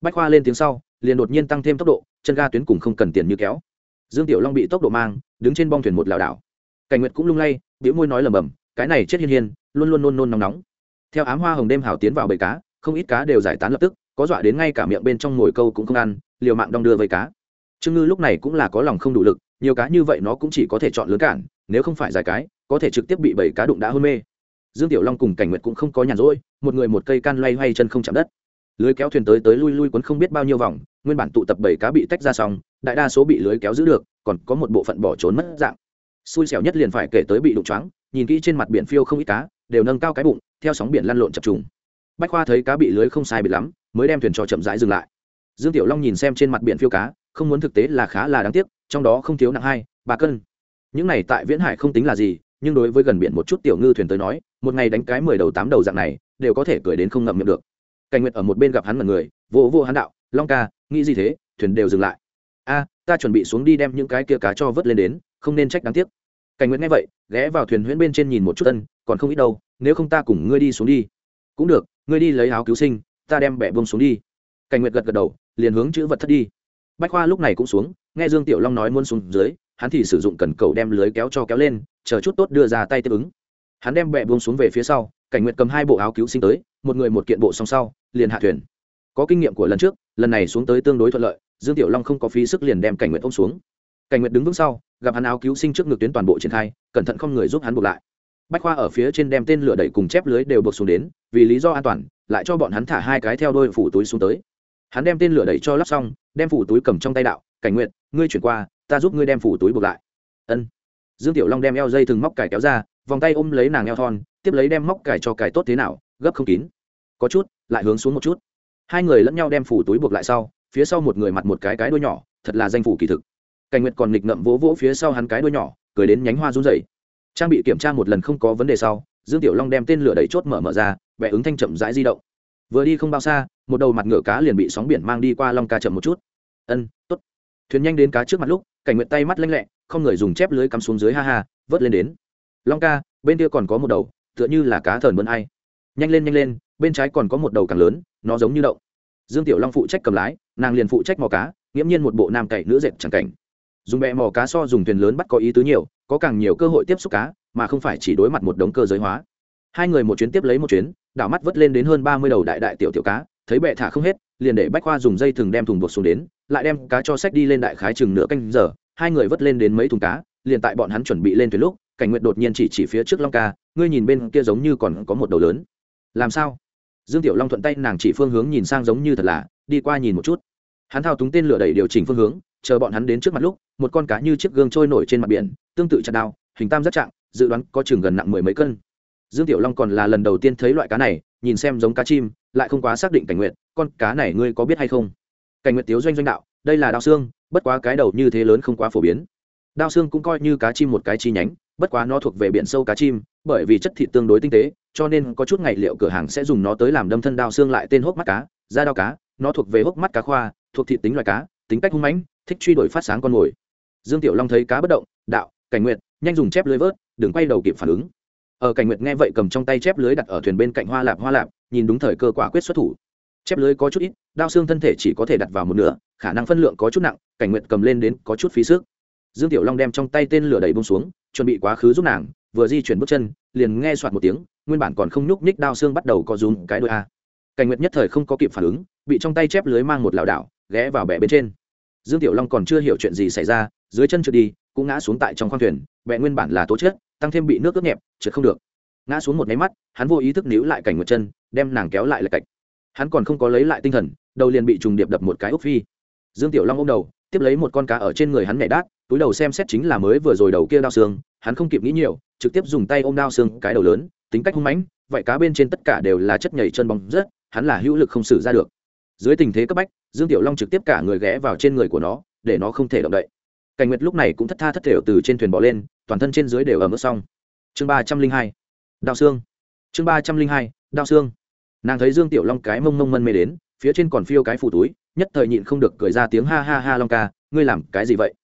Bách khoa lên tiếng sau, liền đột nhiên tăng thêm tốc độ, chân ga tuyến cùng không cần tiền như kéo. Dương tiểu long bị tốc độ mang, đứng trên bong thuyền một lảo đảo. Cảnh nguyệt cũng lung lay biểu môi nói lầm bầm, cái này chết hiên hiên, luôn luôn nôn nôn nóng nóng. Theo ám hoa hồng đêm hào tiến vào bầy cá, không ít cá đều giải tán lập tức, có dọa đến ngay cả miệng bên trong ngồi câu cũng không ăn, liều mạng đong đưa với cá. Trương ngư lúc này cũng là có lòng không đủ lực, nhiều cá như vậy nó cũng chỉ có thể chọn lớn cản, nếu không phải giải cái có thể trực tiếp bị bảy cá đụng đã hôn mê. Dương tiểu long cùng cảnh nguyệt cũng không có nhàn rỗi, một người một cây can loay hoay chân không chạm đất. Lưới kéo thuyền tới tới lui lui quấn không biết bao nhiêu vòng, nguyên bản tụ tập bảy cá bị tách ra xong, đại đa số bị lưới kéo giữ được, còn có một bộ phận bỏ trốn mất dạng. Xui xẻo nhất liền phải kể tới bị đụng choáng, nhìn kỹ trên mặt biển phiêu không ít cá, đều nâng cao cái bụng, theo sóng biển lăn lộn chập trùng. Bách khoa thấy cá bị lưới không sai bị lắm, mới đem thuyền cho chậm rãi dừng lại. Dương tiểu long nhìn xem trên mặt biển phiêu cá, không muốn thực tế là khá là đáng tiếc, trong đó không thiếu nặng hai, ba cân. Những này tại viễn hải không tính là gì nhưng đối với gần biển một chút tiểu ngư thuyền tới nói, một ngày đánh cái mười đầu tám đầu dạng này, đều có thể cười đến không ngậm miệng được. Cảnh nguyệt ở một bên gặp hắn mật người, vô vô hắn đạo, long ca, nghĩ gì thế? Thuyền đều dừng lại. A, ta chuẩn bị xuống đi đem những cái kia cá cho vớt lên đến, không nên trách đáng tiếc. Cảnh nguyệt nghe vậy, ghé vào thuyền huyễn bên trên nhìn một chút tân còn không ít đâu, nếu không ta cùng ngươi đi xuống đi. Cũng được, ngươi đi lấy áo cứu sinh, ta đem bẻ bông xuống đi. Cảnh nguyệt gật gật đầu, liền hướng chữ vật thất đi. Bách khoa lúc này cũng xuống, nghe dương tiểu long nói muốn xuống dưới hắn thì sử dụng cần cầu đem lưới kéo cho kéo lên, chờ chút tốt đưa ra tay tiếp ứng. Hắn đem bẹ buông xuống về phía sau, cảnh nguyệt cầm hai bộ áo cứu sinh tới, một người một kiện bộ song sau, liền hạ thuyền. Có kinh nghiệm của lần trước, lần này xuống tới tương đối thuận lợi, dương tiểu long không có phí sức liền đem cảnh nguyệt ôm xuống. Cảnh nguyệt đứng vững sau, gặp hắn áo cứu sinh trước ngực tuyến toàn bộ triển khai, cẩn thận không người giúp hắn buộc lại. Bách khoa ở phía trên đem tên lửa đẩy cùng chép lưới đều buộc xuống đến, vì lý do an toàn, lại cho bọn hắn thả hai cái theo đôi phủ túi xuống tới. Hắn đem tên lửa đẩy cho lắp xong, đem phủ túi cầm trong tay đạo, cảnh nguyện ngươi chuyển qua ta giúp ngươi đem phủ túi buộc lại. Ân. Dương tiểu long đem eo dây thừng móc cải kéo ra, vòng tay ôm lấy nàng eo thon, tiếp lấy đem móc cải cho cải tốt thế nào, gấp không kín. Có chút, lại hướng xuống một chút. Hai người lẫn nhau đem phủ túi buộc lại sau, phía sau một người mặt một cái cái đuôi nhỏ, thật là danh phủ kỳ thực. Cảnh nguyệt còn nghịch ngậm vỗ vỗ phía sau hắn cái đuôi nhỏ, cười đến nhánh hoa run rẩy. Trang bị kiểm tra một lần không có vấn đề sau, dương tiểu long đem tên lửa đẩy chốt mở mở ra vẽ ứng thanh chậm rãi di động. Vừa đi không bao xa, một đầu mặt ngựa cá liền bị sóng biển mang đi qua long ca chậm một chút. Ân t ố t thuyền nhanh đến cá trước mặt lúc, cảnh nguyện tay mắt lanh lẹ, không người dùng chép lưới cắm xuống dưới ha ha, vớt lên đến. Long ca, bên kia còn có một đầu, tựa như là cá thờn bơn ai. Nhanh lên nhanh lên, bên trái còn có một đầu càng lớn, nó giống như đậu. Dương tiểu long phụ trách cầm lái, nàng liền phụ trách mò cá, nghiễm nhiên một bộ nam cậy nữ dệt chẳng cảnh. Dùng bẹ mò cá so dùng thuyền lớn bắt có ý tứ nhiều, có càng nhiều cơ hội tiếp xúc cá, mà không phải chỉ đối mặt một đống cơ giới hóa. Hai người một chuyến tiếp lấy một chuyến, đảo mắt vớt lên đến hơn ba mươi đầu đại đại tiểu tiểu cá, thấy bệ thả không hết liền để bách khoa dùng dây thừng đem thùng buộc xuống đến, lại đem cá cho sách đi lên đại khái chừng nửa canh giờ, hai người vớt lên đến mấy thùng cá, liền tại bọn hắn chuẩn bị lên thuyền lúc, cảnh nguyện đột nhiên chỉ chỉ phía trước long ca, ngươi nhìn bên kia giống như còn có một đầu lớn. Làm sao? Dương tiểu long thuận tay nàng chỉ phương hướng nhìn sang giống như thật là, đi qua nhìn một chút. Hắn thao túng tên lửa đẩy điều chỉnh phương hướng, chờ bọn hắn đến trước mặt lúc, một con cá như chiếc gương trôi nổi trên mặt biển, tương tự chặt đao, hình tam rất trạng, dự đoán có chừng gần nặng mười mấy cân dương tiểu long còn là lần đầu tiên thấy loại cá này, nhìn xem giống cá chim, lại không quá xác định cảnh nguyện, con cá này ngươi có biết hay không? Cảnh nguyện tiếu doanh doanh đạo, đây là đao xương, bất quá cái đầu như thế lớn không quá phổ biến. Đao xương cũng coi như cá chim một cái chi nhánh, bất quá nó thuộc về biển sâu cá chim, bởi vì chất thịt tương đối tinh tế, cho nên có chút ngày liệu cửa hàng sẽ dùng nó tới làm đâm thân đao xương lại tên hốc mắt cá, da đao cá, nó thuộc về hốc mắt cá khoa, thuộc thịt tính loài cá, tính cách hung mãnh, thích truy đuổi phát sáng con mồi. Dương tiểu long thấy cá bất động, đạo, cảnh nguyện, nhanh dùng chép lưới vớt, đừng quay đầu kịp phản ứng ở cảnh nguyệt nghe vậy cầm trong tay chép lưới đặt ở thuyền bên cạnh hoa lạp hoa lạp, nhìn đúng thời cơ quả quyết xuất thủ. Chép lưới có chút ít, đao xương thân thể chỉ có thể đặt vào một nửa, khả năng phân lượng có chút nặng, cảnh nguyệt cầm lên đến có chút phí sức. Dương tiểu long đem trong tay tên lửa đầy bông xuống, chuẩn bị quá khứ giúp nàng, vừa di chuyển bước chân, liền nghe soạt một tiếng, nguyên bản còn không nhúc nhích đao xương bắt đầu có rúm cái đôi a. Cảnh nguyệt nhất thời không có kịp phản ứng, bị trong tay chép lưới mang một lảo đảo, ghé vào bẻ bên trên. Dương tiểu long còn chưa hiểu chuyện gì xảy ra, dưới chân trượt đi, cũng ngã xuống tại trong khoang thuyền bẹ nguyên bản là tố chết tăng thêm bị nước ướt nhẹp trượt không được. Ngã xuống một máy mắt hắn vô ý thức níu lại cảnh nguyệt chân đem nàng kéo lại lạch cạch. Hắn còn không có lấy lại tinh thần đầu liền bị trùng điệp đập một cái ốc phi. Dương tiểu long ôm đầu tiếp lấy một con cá ở trên người hắn nhảy đát túi đầu xem xét chính là mới vừa rồi đầu kia đao xương hắn không kịp nghĩ nhiều trực tiếp dùng tay ôm đao xương cái đầu lớn tính cách hung mãnh vậy cá bên trên tất cả đều là chất nhảy chân bóng rớt, hắn là hữu lực không xử ra được. Dưới tình thế cấp bách dương tiểu long trực tiếp cả người ghé vào trên người của nó để nó không thể động đậy cảnh nguyệt lúc này cũng thất tha thất thểu từ trên thuyền bỏ lên, toàn thân trên dưới đều ở mức xong. Chương ba trăm linh hai, đao xương chương ba trăm linh hai, đao xương nàng thấy dương tiểu long cái mông mông mân mê đến, phía trên còn phiêu cái phủ túi, nhất thời nhịn không được cười ra tiếng ha ha ha long ca, ngươi làm cái gì vậy?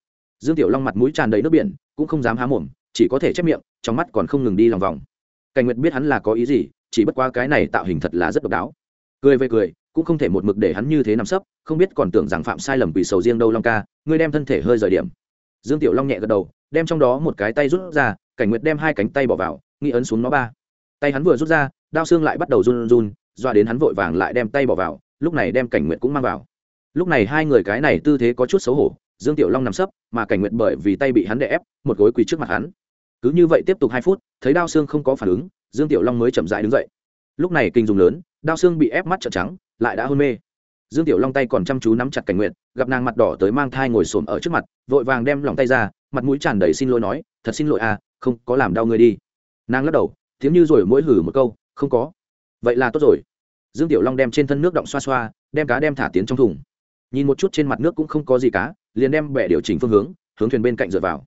Dương tiểu long mặt mũi tràn đầy nước biển, cũng không dám há mồm, chỉ có thể chép miệng, trong mắt còn không ngừng đi lòng vòng. Cảnh nguyệt biết hắn là có ý gì, chỉ bất qua cái này tạo hình thật là rất độc đáo. Cười về cười, cũng không thể một mực để hắn như thế nằm sấp, không biết còn tưởng rằng phạm sai lầm quỷ sầu riêng đâu long ca, ngươi đem thân thể hơi rời điểm dương tiểu long nhẹ gật đầu, đem trong đó một cái tay rút ra, cảnh nguyệt đem hai cánh tay bỏ vào, nghi ấn xuống nó ba. Tay hắn vừa rút ra, đao xương lại bắt đầu run run doa đến hắn vội vàng lại đem tay bỏ vào, lúc này đem cảnh nguyệt cũng mang vào. Lúc này hai người cái này tư thế có chút xấu hổ, dương tiểu long nằm sấp, mà cảnh nguyệt bởi vì tay bị hắn đè ép, một gối quỳ trước mặt hắn. Cứ như vậy tiếp tục hai phút, thấy đao xương không có phản ứng, dương tiểu long mới chậm dại đứng dậy. Lúc này kinh dùng lớn, đao xương bị ép mắt trợn trắng, lại đã hôn mê dương tiểu long tay còn chăm chú nắm chặt cảnh nguyện, gặp nàng mặt đỏ tới mang thai ngồi xổm ở trước mặt, vội vàng đem lòng tay ra, mặt mũi tràn đầy xin lỗi nói, thật xin lỗi à không có làm đau người đi. Nàng lắc đầu, tiếng như rồi mỗi hử một câu, không có. Vậy là tốt rồi. Dương tiểu long đem trên thân nước động xoa xoa, đem cá đem thả tiến trong thùng. Nhìn một chút trên mặt nước cũng không có gì cá, liền đem bẻ điều chỉnh phương hướng hướng thuyền bên cạnh dựa vào.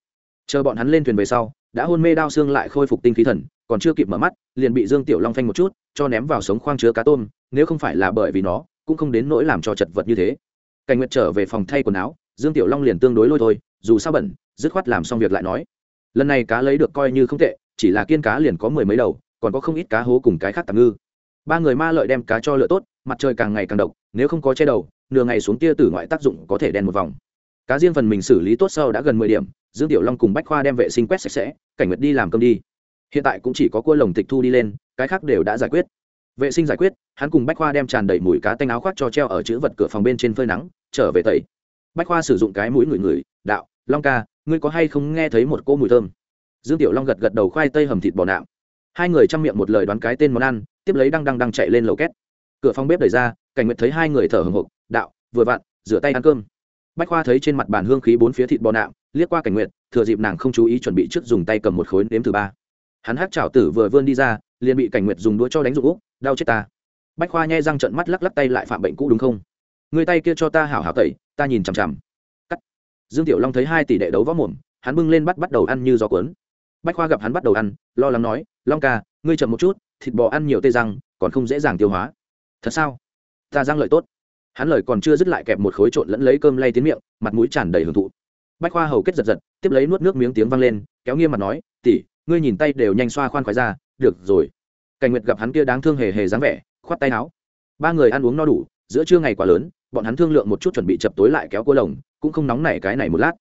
Chờ bọn hắn lên thuyền về sau, đã hôn mê đau xương lại khôi phục tinh khí thần, còn chưa kịp mở mắt, liền bị dương tiểu long phanh một chút, cho ném vào sống khoang chứa cá tôm, nếu không phải là bởi vì nó cũng không đến nỗi làm cho chật vật như thế. Cảnh nguyệt trở về phòng thay quần áo, dương tiểu long liền tương đối lôi thôi, dù sao bẩn, dứt khoát làm xong việc lại nói. Lần này cá lấy được coi như không tệ, chỉ là kiên cá liền có mười mấy đầu, còn có không ít cá hố cùng cái khác tạm ngư. Ba người ma lợi đem cá cho lựa tốt, mặt trời càng ngày càng độc, nếu không có che đầu, nửa ngày xuống tia tử ngoại tác dụng có thể đen một vòng. Cá riêng phần mình xử lý tốt sau đã gần mười điểm, dương tiểu long cùng bách khoa đem vệ sinh quét sạch sẽ, cảnh nguyệt đi làm cơm đi. Hiện tại cũng chỉ có cua lồng tịch thu đi lên, cái khác đều đã giải quyết vệ sinh giải quyết, hắn cùng bách khoa đem tràn đầy mùi cá tanh áo khoác cho treo ở chữ vật cửa phòng bên trên phơi nắng, trở về tẩy. Bách khoa sử dụng cái mũi ngửi ngửi, đạo, long ca, ngươi có hay không nghe thấy một cỗ mùi thơm? Dương tiểu long gật gật đầu khoai tây hầm thịt bò nạm. Hai người chăm miệng một lời đoán cái tên món ăn, tiếp lấy đang đang đang chạy lên lầu két. Cửa phòng bếp đẩy ra, cảnh nguyệt thấy hai người thở hồng hộc đạo, vừa vặn, rửa tay ăn cơm. Bách khoa thấy trên mặt bàn hương khí bốn phía thịt bò nạm, liếc qua cảnh nguyệt, thừa dịp nàng không chú ý chuẩn bị trước dùng tay cầm một khối nếm thứ ba. Hắn hát chảo tử vừa vươn đi ra, liền bị cảnh nguyệt dùng đũa cho đánh rụng úc đau chết ta. Bách khoa nhai răng trận mắt lắc lắc tay lại phạm bệnh cũ đúng không? Người tay kia cho ta hảo hảo tẩy, ta nhìn chằm chằm. Cắt. Dương tiểu long thấy hai tỷ đệ đấu võ mồm, hắn bưng lên bắt bắt đầu ăn như gió cuốn. Bách khoa gặp hắn bắt đầu ăn, lo lắng nói, long ca, ngươi chậm một chút, thịt bò ăn nhiều tê răng, còn không dễ dàng tiêu hóa. Thật sao? Ta răng lợi tốt. Hắn lời còn chưa dứt lại kẹp một khối trộn lẫn lấy cơm lay tiến miệng, mặt mũi tràn đầy hưởng thụ. Bách khoa hầu kết giật giật, tiếp lấy nuốt nước miếng tiếng vang lên, kéo nghiêm mặt nói tỉ ngươi nhìn tay đều nhanh xoa khoan khoái ra, được rồi cảnh nguyệt gặp hắn kia đáng thương hề hề dáng vẻ, khoát tay áo. Ba người ăn uống no đủ, giữa trưa ngày quá lớn, bọn hắn thương lượng một chút chuẩn bị chập tối lại kéo cua lồng, cũng không nóng nảy cái này một lát.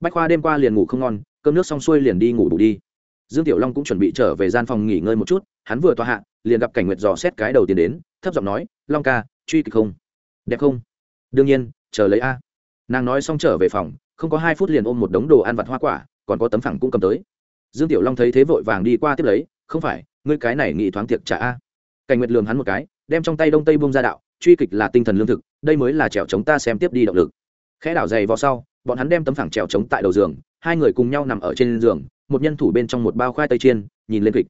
Bách khoa đêm qua liền ngủ không ngon, cơm nước xong xuôi liền đi ngủ đủ đi. Dương tiểu long cũng chuẩn bị trở về gian phòng nghỉ ngơi một chút, hắn vừa tòa hạ, liền gặp cảnh nguyệt dò xét cái đầu tiên đến, thấp giọng nói, long ca, truy kịch không? Đẹp không? Đương nhiên, chờ lấy a. Nàng nói xong trở về phòng, không có hai phút liền ôm một đống đồ ăn vặt hoa quả, còn có tấm phẳng cũng cầm tới. Dương tiểu long thấy thế vội vàng đi qua tiếp lấy, không phải ngươi cái này nghĩ thoáng tiệc trả a. Cảnh nguyệt lường hắn một cái, đem trong tay đông tây bông ra đạo, truy kịch là tinh thần lương thực, đây mới là trèo chống ta xem tiếp đi động lực. Khẽ đảo dày vào sau, bọn hắn đem tấm phẳng trèo chống tại đầu giường, hai người cùng nhau nằm ở trên giường, một nhân thủ bên trong một bao khoai tây chiên, nhìn lên kịch.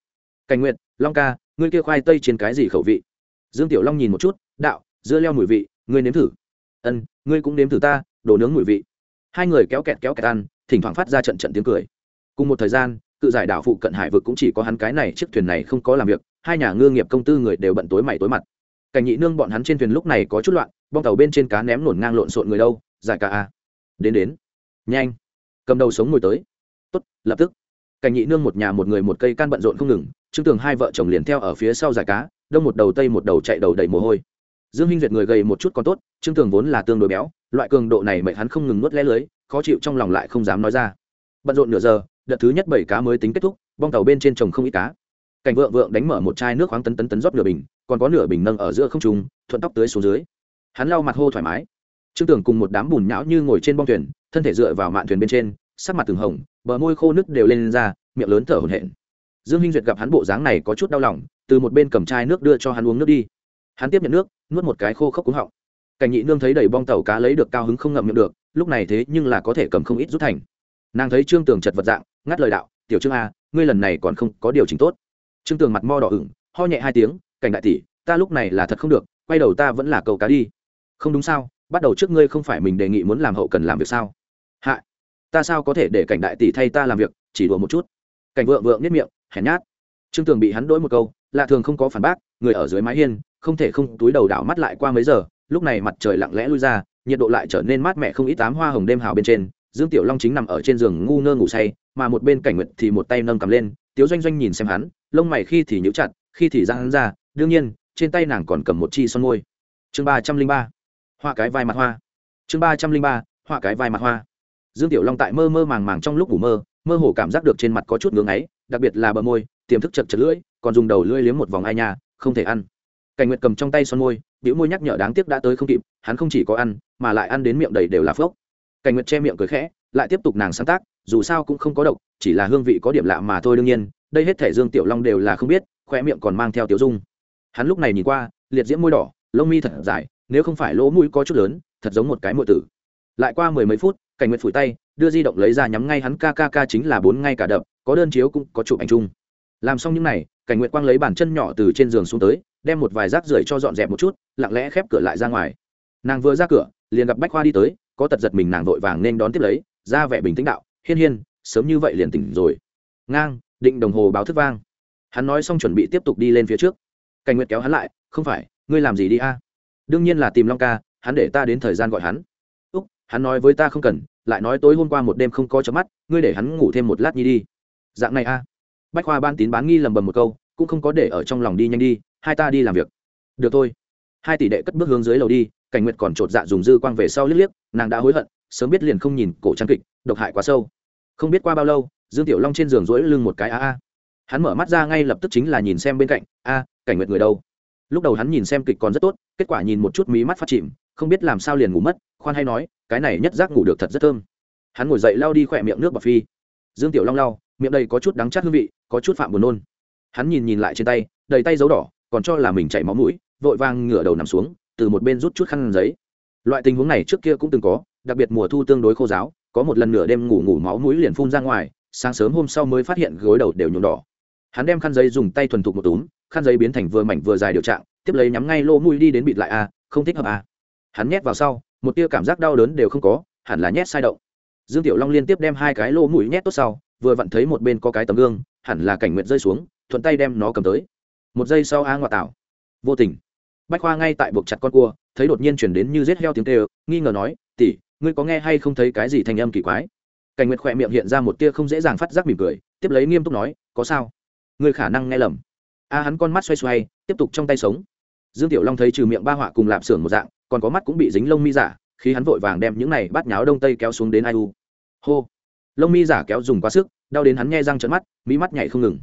Cảnh nguyệt, long ca, ngươi kia khoai tây chiên cái gì khẩu vị? Dương tiểu long nhìn một chút, đạo, dưa leo mùi vị, ngươi nếm thử. Ân, ngươi cũng nếm thử ta đồ nướng mùi vị. Hai người kéo kẹt kéo kẹt ăn, thỉnh thoảng phát ra trận trận tiếng cười. Cùng một thời gian cự giải đảo phụ cận hải vực cũng chỉ có hắn cái này, chiếc thuyền này không có làm việc, hai nhà ngư nghiệp công tư người đều bận tối mày tối mặt. Cảnh nhị nương bọn hắn trên thuyền lúc này có chút loạn, bong tàu bên trên cá ném nổn ngang lộn xộn người đâu, giải cả a. Đến đến. Nhanh. Cầm đầu sống ngồi tới. Tốt, lập tức. Cảnh nhị nương một nhà một người một cây can bận rộn không ngừng, trương tường hai vợ chồng liền theo ở phía sau giải cá, đông một đầu tây một đầu chạy đầu đầy mồ hôi. Dương hinh duyệt người gầy một chút còn tốt, trương tường vốn là tương đối béo, loại cường độ này mệnh hắn không ngừng nuốt lé lưới, khó chịu trong lòng lại không dám nói ra. Bận rộn nửa giờ đợt thứ nhất bảy cá mới tính kết thúc, bong tàu bên trên trồng không ít cá. Cảnh vượng vượng đánh mở một chai nước khoáng tấn tấn tấn rót nửa bình, còn có nửa bình nâng ở giữa không trung, thuận tóc tới xuống dưới. Hắn lau mặt hô thoải mái. Trương tưởng cùng một đám bùn nhão như ngồi trên bong thuyền, thân thể dựa vào mạn thuyền bên trên, sắc mặt từng hồng, bờ môi khô nứt đều lên ra, miệng lớn thở hổn hển. Dương hinh duyệt gặp hắn bộ dáng này có chút đau lòng, từ một bên cầm chai nước đưa cho hắn uống nước đi. Hắn tiếp nhận nước, nuốt một cái khô khốc cúng họng. Cảnh nhị nương thấy đầy bong tàu cá lấy được cao hứng không ngậm miệng được, lúc này thế nhưng là có thể cầm không ít rút thành. Nàng thấy trương tường chật vật dạng ngắt lời đạo, tiểu trương a, ngươi lần này còn không có điều chỉnh tốt. Trương tường mặt mo đỏ ửng, ho nhẹ hai tiếng, cảnh đại tỷ, ta lúc này là thật không được, quay đầu ta vẫn là cầu cá đi. Không đúng sao, bắt đầu trước ngươi không phải mình đề nghị muốn làm hậu cần làm việc sao? Hạ, ta sao có thể để cảnh đại tỷ thay ta làm việc, chỉ đùa một chút? Cảnh vượng vượng nhất miệng, hèn nhát. Trương tường bị hắn đỗi một câu, lạ thường không có phản bác, người ở dưới mái hiên, không thể không túi đầu đảo mắt lại qua mấy giờ, lúc này mặt trời lặng lẽ lui ra, nhiệt độ lại trở nên mát mẻ không ít tám hoa hồng đêm hào bên trên dương tiểu long chính nằm ở trên giường ngu ngơ ngủ say, mà một bên cảnh nguyệt thì một tay nâng cầm lên, tiếu doanh doanh nhìn xem hắn, lông mày khi thì nhíu chặt, khi thì ra hắn ra, đương nhiên, trên tay nàng còn cầm một chi son môi. Chương ba trăm linh ba hoa cái vai mặt hoa. Chương ba trăm linh ba hoa cái vai mặt hoa. Dương tiểu long tại mơ mơ màng màng trong lúc ngủ mơ mơ hồ cảm giác được trên mặt có chút ngưỡng ấy đặc biệt là bờ môi, tiềm thức chật chật lưỡi, còn dùng đầu lưỡi liếm một vòng ai nhà không thể ăn. Cảnh nguyệt cầm trong tay son môi biểu môi nhắc nhở đáng tiếc đã tới không kịp, hắn không chỉ có ăn, mà lại ăn đến miệng đầy đều là phốc cảnh nguyệt che miệng cười khẽ, lại tiếp tục nàng sáng tác, dù sao cũng không có độc, chỉ là hương vị có điểm lạ mà thôi đương nhiên, đây hết thể dương tiểu long đều là không biết khoe miệng còn mang theo tiểu dung. Hắn lúc này nhìn qua, liệt diễm môi đỏ, lông mi thật dài, nếu không phải lỗ mũi có chút lớn, thật giống một cái mượn tử. Lại qua mười mấy phút, cảnh nguyệt phủi tay, đưa di động lấy ra nhắm ngay hắn ca ca ca chính là bốn ngay cả đập, có đơn chiếu cũng có chụp ảnh chung. Làm xong những n à y cảnh nguyệt quang lấy bàn chân nhỏ từ trên giường xuống tới, đem một vài rác rưởi cho dọn dẹp một chút, lặng lẽ khép cửa lại ra ngoài. Nàng vừa ra cửa, liền gặp bách khoa đi tới có tật giật mình nàng vội vàng nên đón tiếp lấy, ra vẻ bình tĩnh đạo, hiên hiên, sớm như vậy liền tỉnh rồi. Ngang, định đồng hồ báo thức vang. Hắn nói xong chuẩn bị tiếp tục đi lên phía trước. Cảnh nguyệt kéo hắn lại, không phải, ngươi làm gì đi a? Đương nhiên là tìm long ca, hắn để ta đến thời gian gọi hắn. Úc, hắn nói với ta không cần, lại nói tối hôm qua một đêm không có chớp mắt, ngươi để hắn ngủ thêm một lát nhi đi. Dạng này a? Bách khoa ban tín bán nghi lầm bầm một câu, cũng không có để ở trong lòng đi nhanh đi, hai ta đi làm việc. Được thôi. Hai tỷ đệ cất bước hướng dưới lầu đi, cảnh nguyệt còn chột dạ dùng dư quang về sau liếc liếc nàng đã hối hận, sớm biết liền không nhìn cổ trang kịch, độc hại quá sâu. Không biết qua bao lâu, dương tiểu long trên giường rỗi lưng một cái, a a. Hắn mở mắt ra ngay lập tức chính là nhìn xem bên cạnh, a, cảnh nguyệt người đâu? Lúc đầu hắn nhìn xem kịch còn rất tốt, kết quả nhìn một chút mí mắt phát chìm, không biết làm sao liền ngủ mất, khoan hay nói, cái này nhất giác ngủ được thật rất thơm. Hắn ngồi dậy lau đi khỏe miệng nước bọt phi. Dương tiểu long lau, miệng đây có chút đắng chát hương vị, có chút phạm buồn nôn. Hắn nhìn nhìn lại trên tay, đầy tay dấu đỏ, còn cho là mình chảy máu mũi, vội vàng ngửa đầu nằm xuống, từ một bên rút chút khăn giấy loại tình huống này trước kia cũng từng có, đặc biệt mùa thu tương đối khô giáo, có một lần nửa đêm ngủ ngủ máu mũi liền phun ra ngoài, sáng sớm hôm sau mới phát hiện gối đầu đều nhuộm đỏ. Hắn đem khăn giấy dùng tay thuần thục một túm, khăn giấy biến thành vừa mảnh vừa dài điều trạng, tiếp lấy nhắm ngay lỗ mũi đi đến bịt lại a, không thích hợp a. Hắn nhét vào sau, một tia cảm giác đau đớn đều không có, hẳn là nhét sai động. Dương tiểu long liên tiếp đem hai cái lỗ mũi nhét tốt sau, vừa vặn thấy một bên có cái tấm gương, hẳn là cảnh nguyện rơi xuống, thuận tay đem nó cầm tới. Một giây sau a ngoại tảo, vô tình bách khoa ngay tại buộc chặt con cua, thấy đột nhiên chuyển đến như rết heo tiếng kêu, nghi ngờ nói tỉ ngươi có nghe hay không thấy cái gì thành âm kỳ quái? Cảnh nguyệt khỏe miệng hiện ra một tia không dễ dàng phát giác mỉm cười, tiếp lấy nghiêm túc nói, có sao? Ngươi khả năng nghe lầm. A hắn con mắt xoay xoay, tiếp tục trong tay sống. Dương tiểu long thấy trừ miệng ba họa cùng lạp xưởng một dạng, còn có mắt cũng bị dính lông mi giả, khi hắn vội vàng đem những này bắt nháo đông tây kéo xuống đến ai u. Hô. Lông mi giả kéo dùng quá sức, đau đến hắn nghe răng trận mắt mỹ mắt nhảy không ngừng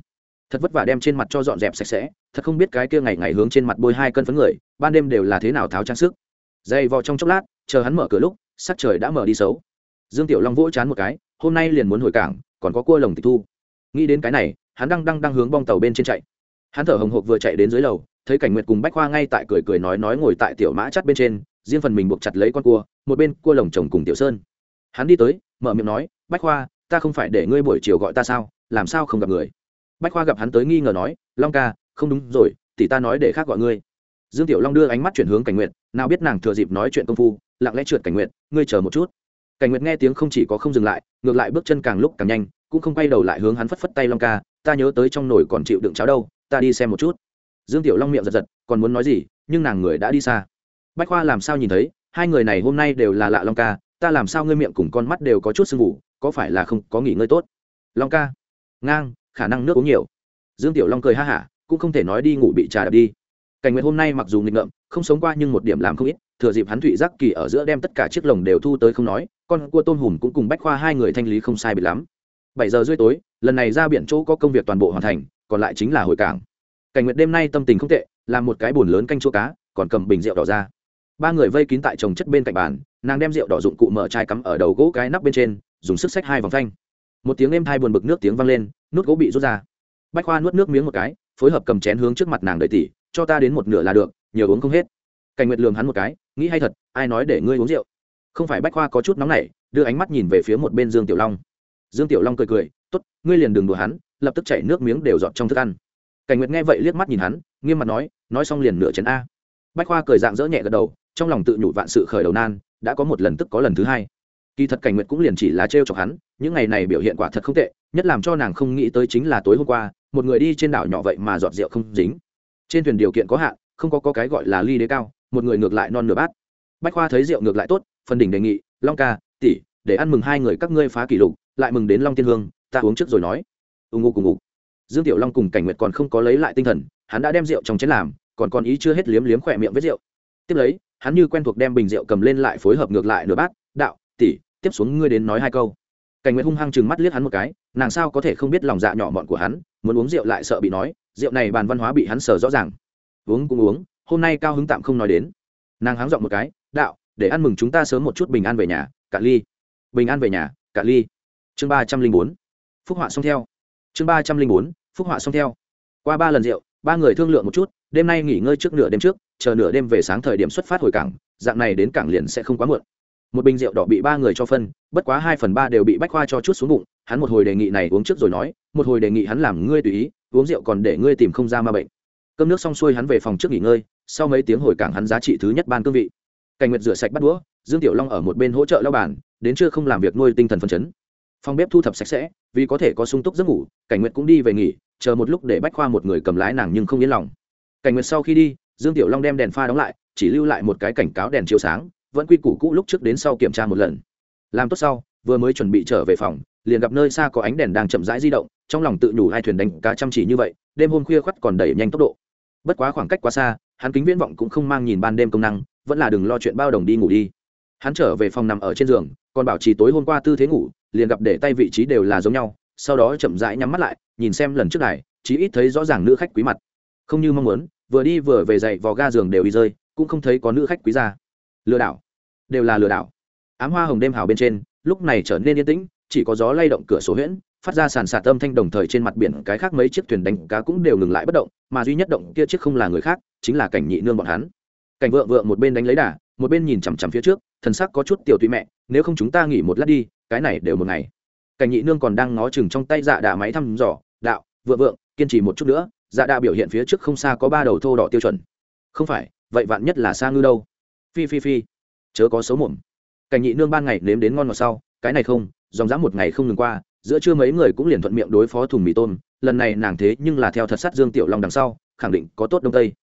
thật vất vả đem trên mặt cho dọn dẹp sạch sẽ, thật không biết cái kia ngày ngày hướng trên mặt bôi hai cân phấn người, ban đêm đều là thế nào tháo trang sức. Dày vò trong chốc lát, chờ hắn mở cửa lúc, sắc trời đã mở đi xấu. Dương tiểu long vỗ chán một cái, hôm nay liền muốn hồi cảng, còn có cua lồng tịch thu. Nghĩ đến cái này, hắn đang đang đang hướng bong tàu bên trên chạy. Hắn thở hồng hộc vừa chạy đến dưới lầu, thấy cảnh nguyệt cùng bách khoa ngay tại cười cười nói nói ngồi tại tiểu mã chắt bên trên, riêng phần mình buộc chặt lấy con cua, một bên cua lồng chồng cùng tiểu sơn. Hắn đi tới, mở miệng nói, bách khoa, ta không phải để ngươi buổi chiều gọi ta sao? Làm sao không gặp người? Bách khoa gặp hắn tới nghi ngờ nói, long ca, không đúng rồi, tỷ ta nói để khác gọi ngươi. Dương tiểu long đưa ánh mắt chuyển hướng cảnh nguyện nào biết nàng thừa dịp nói chuyện công phu, lặng lẽ trượt cảnh nguyện ngươi chờ một chút. Cảnh nguyện nghe tiếng không chỉ có không dừng lại, ngược lại bước chân càng lúc càng nhanh, cũng không quay đầu lại hướng hắn phất phất tay, long ca, ta nhớ tới trong nồi còn chịu đựng cháo đâu, ta đi xem một chút. Dương tiểu long miệng giật giật, còn muốn nói gì, nhưng nàng người đã đi xa. Bách khoa làm sao nhìn thấy, hai người này hôm nay đều là lạ long ca, ta làm sao ngươi miệng cùng con mắt đều có chút sưng ngủ có phải là không có nghỉ ngơi tốt? Long ca. Ngang khả năng nước uống nhiều. Dương tiểu long cười ha hả, cũng không thể nói đi ngủ bị trà đập đi. Cảnh Nguyệt hôm nay mặc dù nghịch ngợm, không sống qua nhưng một điểm làm không ít, thừa dịp hắn thụy giác kỳ ở giữa đem tất cả chiếc lồng đều thu tới không nói, con cua tôm hùm cũng cùng bách khoa hai người thanh lý không sai bị lắm. Bảy giờ rưỡi tối, lần này ra biển chỗ có công việc toàn bộ hoàn thành, còn lại chính là hồi cảng. Cảnh Nguyệt đêm nay tâm tình không tệ, làm một cái bồn lớn canh chua cá, còn cầm bình rượu đỏ ra. Ba người vây kín tại trồng chất bên cạnh bàn, nàng đem rượu đỏ dụng cụ mở chai cắm ở đầu gỗ cái nắp bên trên, dùng sức xách hai vòng phanh một tiếng êm thai buồn bực nước tiếng vang lên, nút gỗ bị rút ra. Bách khoa nuốt nước miếng một cái, phối hợp cầm chén hướng trước mặt nàng đợi tỉ, cho ta đến một nửa là được, nhiều uống không hết. Cảnh nguyệt lường hắn một cái, nghĩ hay thật, ai nói để ngươi uống rượu? Không phải bách khoa có chút nóng nảy, đưa ánh mắt nhìn về phía một bên dương tiểu long. Dương tiểu long cười cười t ố t ngươi liền đừng đùa hắn, lập tức chảy nước miếng đều dọn trong thức ăn. Cảnh nguyệt nghe vậy liếc mắt nhìn hắn, nghiêm mặt nói nói xong liền nửa chén a. Bách khoa cười dạng dỡ nhẹ gật đầu, trong lòng tự nhủ vạn sự khởi đầu nan, đã có một lần tức có lần thứ hai. Kỳ thật cảnh nguyệt cũng liền chỉ là trêu chọc hắn những ngày này biểu hiện quả thật không tệ nhất làm cho nàng không nghĩ tới chính là tối hôm qua một người đi trên đảo nhỏ vậy mà giọt rượu không dính. Trên thuyền điều kiện có hạn không có, có cái gọi là ly đế cao một người ngược lại non nửa bát. Bách khoa thấy rượu ngược lại tốt phần đỉnh đề nghị long ca tỷ để ăn mừng hai người các ngươi phá kỷ lục lại mừng đến long tiên hương ta uống trước rồi nói. Ừ, Ưng ngô cùng ngục dương tiểu long cùng cảnh nguyệt còn không có lấy lại tinh thần hắn đã đem rượu trong chén làm còn còn ý chưa hết liếm liếm khỏe miệng với rượu. Tiếp lấy hắn như quen thuộc đem bình rượu cầm lên lại phối hợp ngược lại nửa bát đạo tỷ tiếp xuống ngươi đến nói hai câu cảnh nguyệt hung hăng chừng mắt liếc hắn một cái, nàng sao có thể không biết lòng dạ nhỏ mọn của hắn, muốn uống rượu lại sợ bị nói, rượu này bàn văn hóa bị hắn sờ rõ ràng. Uống cũng uống, hôm nay cao hứng tạm không nói đến. Nàng háng dọn một cái, đạo, để ăn mừng chúng ta sớm một chút bình an về nhà, cả ly. Bình an về nhà, cả ly. Chương ba trăm linh bốn, phúc họa xong theo. Chương ba trăm linh bốn, phúc họa xong theo. Qua ba lần rượu, ba người thương lượng một chút, đêm nay nghỉ ngơi trước nửa đêm trước, chờ nửa đêm về sáng thời điểm xuất phát hồi cảng, dạng này đến cảng liền sẽ không quá muộn một bình rượu đỏ bị ba người cho phân, bất quá hai phần ba đều bị bách khoa cho chút xuống bụng, hắn một hồi đề nghị này uống trước rồi nói, một hồi đề nghị hắn làm ngươi tùy ý, uống rượu còn để ngươi tìm không ra ma bệnh. Cơm nước xong xuôi hắn về phòng trước nghỉ ngơi, sau mấy tiếng hồi cảng hắn giá trị thứ nhất ban cương vị. Cảnh nguyệt rửa sạch bắt đũa, dương tiểu long ở một bên hỗ trợ lao bàn, đến trưa không làm việc nuôi tinh thần phân chấn. Phòng bếp thu thập sạch sẽ, vì có thể có sung túc giấc ngủ, cảnh nguyệt cũng đi về nghỉ, chờ một lúc để bách khoa một người cầm lái nàng nhưng không yên lòng. Cảnh nguyệt sau khi đi, dương tiểu long đem đèn pha đóng lại, chỉ lưu lại một cái cảnh cáo đèn chiếu sáng vẫn quy củ cũ lúc trước đến sau kiểm tra một lần. Làm tốt sau, vừa mới chuẩn bị trở về phòng, liền gặp nơi xa có ánh đèn đang chậm rãi di động, trong lòng tự nhủ hai thuyền đánh cá chăm chỉ như vậy, đêm hôm khuya khoắt còn đẩy nhanh tốc độ. Bất quá khoảng cách quá xa, hắn kính viễn vọng cũng không mang nhìn ban đêm công năng, vẫn là đừng lo chuyện bao đồng đi ngủ đi. Hắn trở về phòng nằm ở trên giường, còn bảo trì tối hôm qua tư thế ngủ, liền gặp để tay vị trí đều là giống nhau, sau đó chậm rãi nhắm mắt lại, nhìn xem lần trước này chí ít thấy rõ ràng nữ khách quý mặt. Không như mong muốn, vừa đi vừa về dậy vò ga giường đều đi rơi, cũng không thấy có nữ khách quý ra lừa đảo. Đều là lừa đảo. Ám hoa hồng đêm hào bên trên, lúc này trở nên yên tĩnh, chỉ có gió lay động cửa sổ huyễn, phát ra sàn sạt âm thanh đồng thời trên mặt biển cái khác mấy chiếc thuyền đánh cá cũng đều ngừng lại bất động, mà duy nhất động kia chiếc không là người khác, chính là cảnh nhị nương bọn hắn. Cảnh vợ vợ một bên đánh lấy đà, một bên nhìn chằm chằm phía trước, thần sắc có chút tiểu tụy mẹ, nếu không chúng ta nghỉ một lát đi, cái này đều một ngày. Cảnh nhị nương còn đang ngó chừng trong tay dạ đà máy thăm dò, đạo vợ vợ kiên trì một chút nữa dạ đà biểu hiện phía trước không xa có ba đầu thô đỏ tiêu chuẩn. Không phải, vậy vạn nhất là xa ngư đâu? Phi phi phi. Chớ có xấu mồm. Cảnh nhị nương ban ngày nếm đến ngon ngọt sau, cái này không, dòng dã một ngày không ngừng qua, giữa trưa mấy người cũng liền thuận miệng đối phó thùng mì tôm, lần này nàng thế nhưng là theo thật sát dương tiểu long đằng sau, khẳng định có tốt đông tây.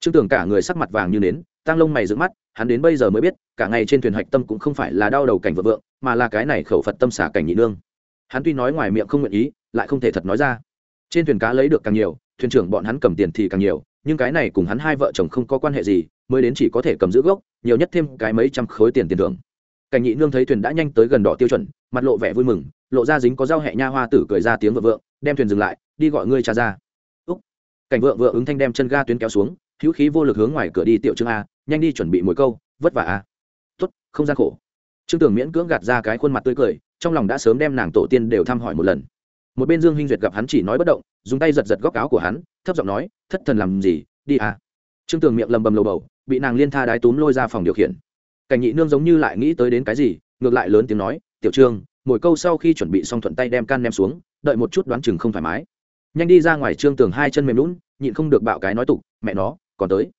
Trương tưởng cả người sắc mặt vàng như nến tăng lông mày dựng mắt, hắn đến bây giờ mới biết, cả ngày trên thuyền hạch tâm cũng không phải là đau đầu cảnh vợ vượng, mà là cái này khẩu phật tâm xả cảnh nhị nương. Hắn tuy nói ngoài miệng không nguyện ý, lại không thể thật nói ra. Trên thuyền cá lấy được càng nhiều, thuyền trưởng bọn hắn cầm tiền thì càng nhiều nhưng cái này cùng hắn hai vợ chồng không có quan hệ gì, mới đến chỉ có thể cầm giữ gốc, nhiều nhất thêm cái mấy trăm khối tiền tiền thưởng. Cảnh nhị nương thấy thuyền đã nhanh tới gần đỏ tiêu chuẩn, mặt lộ vẻ vui mừng, lộ ra dính có dao hẹ nha hoa tử cười ra tiếng vợ vượng đem thuyền dừng lại, đi gọi ngươi cha ra. Úc. Cảnh vợ vợ ứng thanh đem chân ga tuyến kéo xuống, hữu khí vô lực hướng ngoài cửa đi tiểu trương a, nhanh đi chuẩn bị mồi câu, vất vả a. Tuất không gian khổ. Trương tưởng miễn cưỡng gạt ra cái khuôn mặt tươi cười, trong lòng đã sớm đem nàng tổ tiên đều thăm hỏi một lần một bên dương hinh duyệt gặp hắn chỉ nói bất động, dùng tay giật giật góc áo của hắn, thấp giọng nói, thất thần làm gì? Đi à. Trương tường miệng lầm bầm lầu bầu, bị nàng liên tha đái túm lôi ra phòng điều khiển. Cảnh nhị nương giống như lại nghĩ tới đến cái gì, ngược lại lớn tiếng nói, tiểu trương, mỗi câu sau khi chuẩn bị xong thuận tay đem can nem xuống, đợi một chút đoán chừng không thoải mái. Nhanh đi ra ngoài trương tường hai chân mềm lún nhịn không được bạo cái nói tục, mẹ nó, còn tới.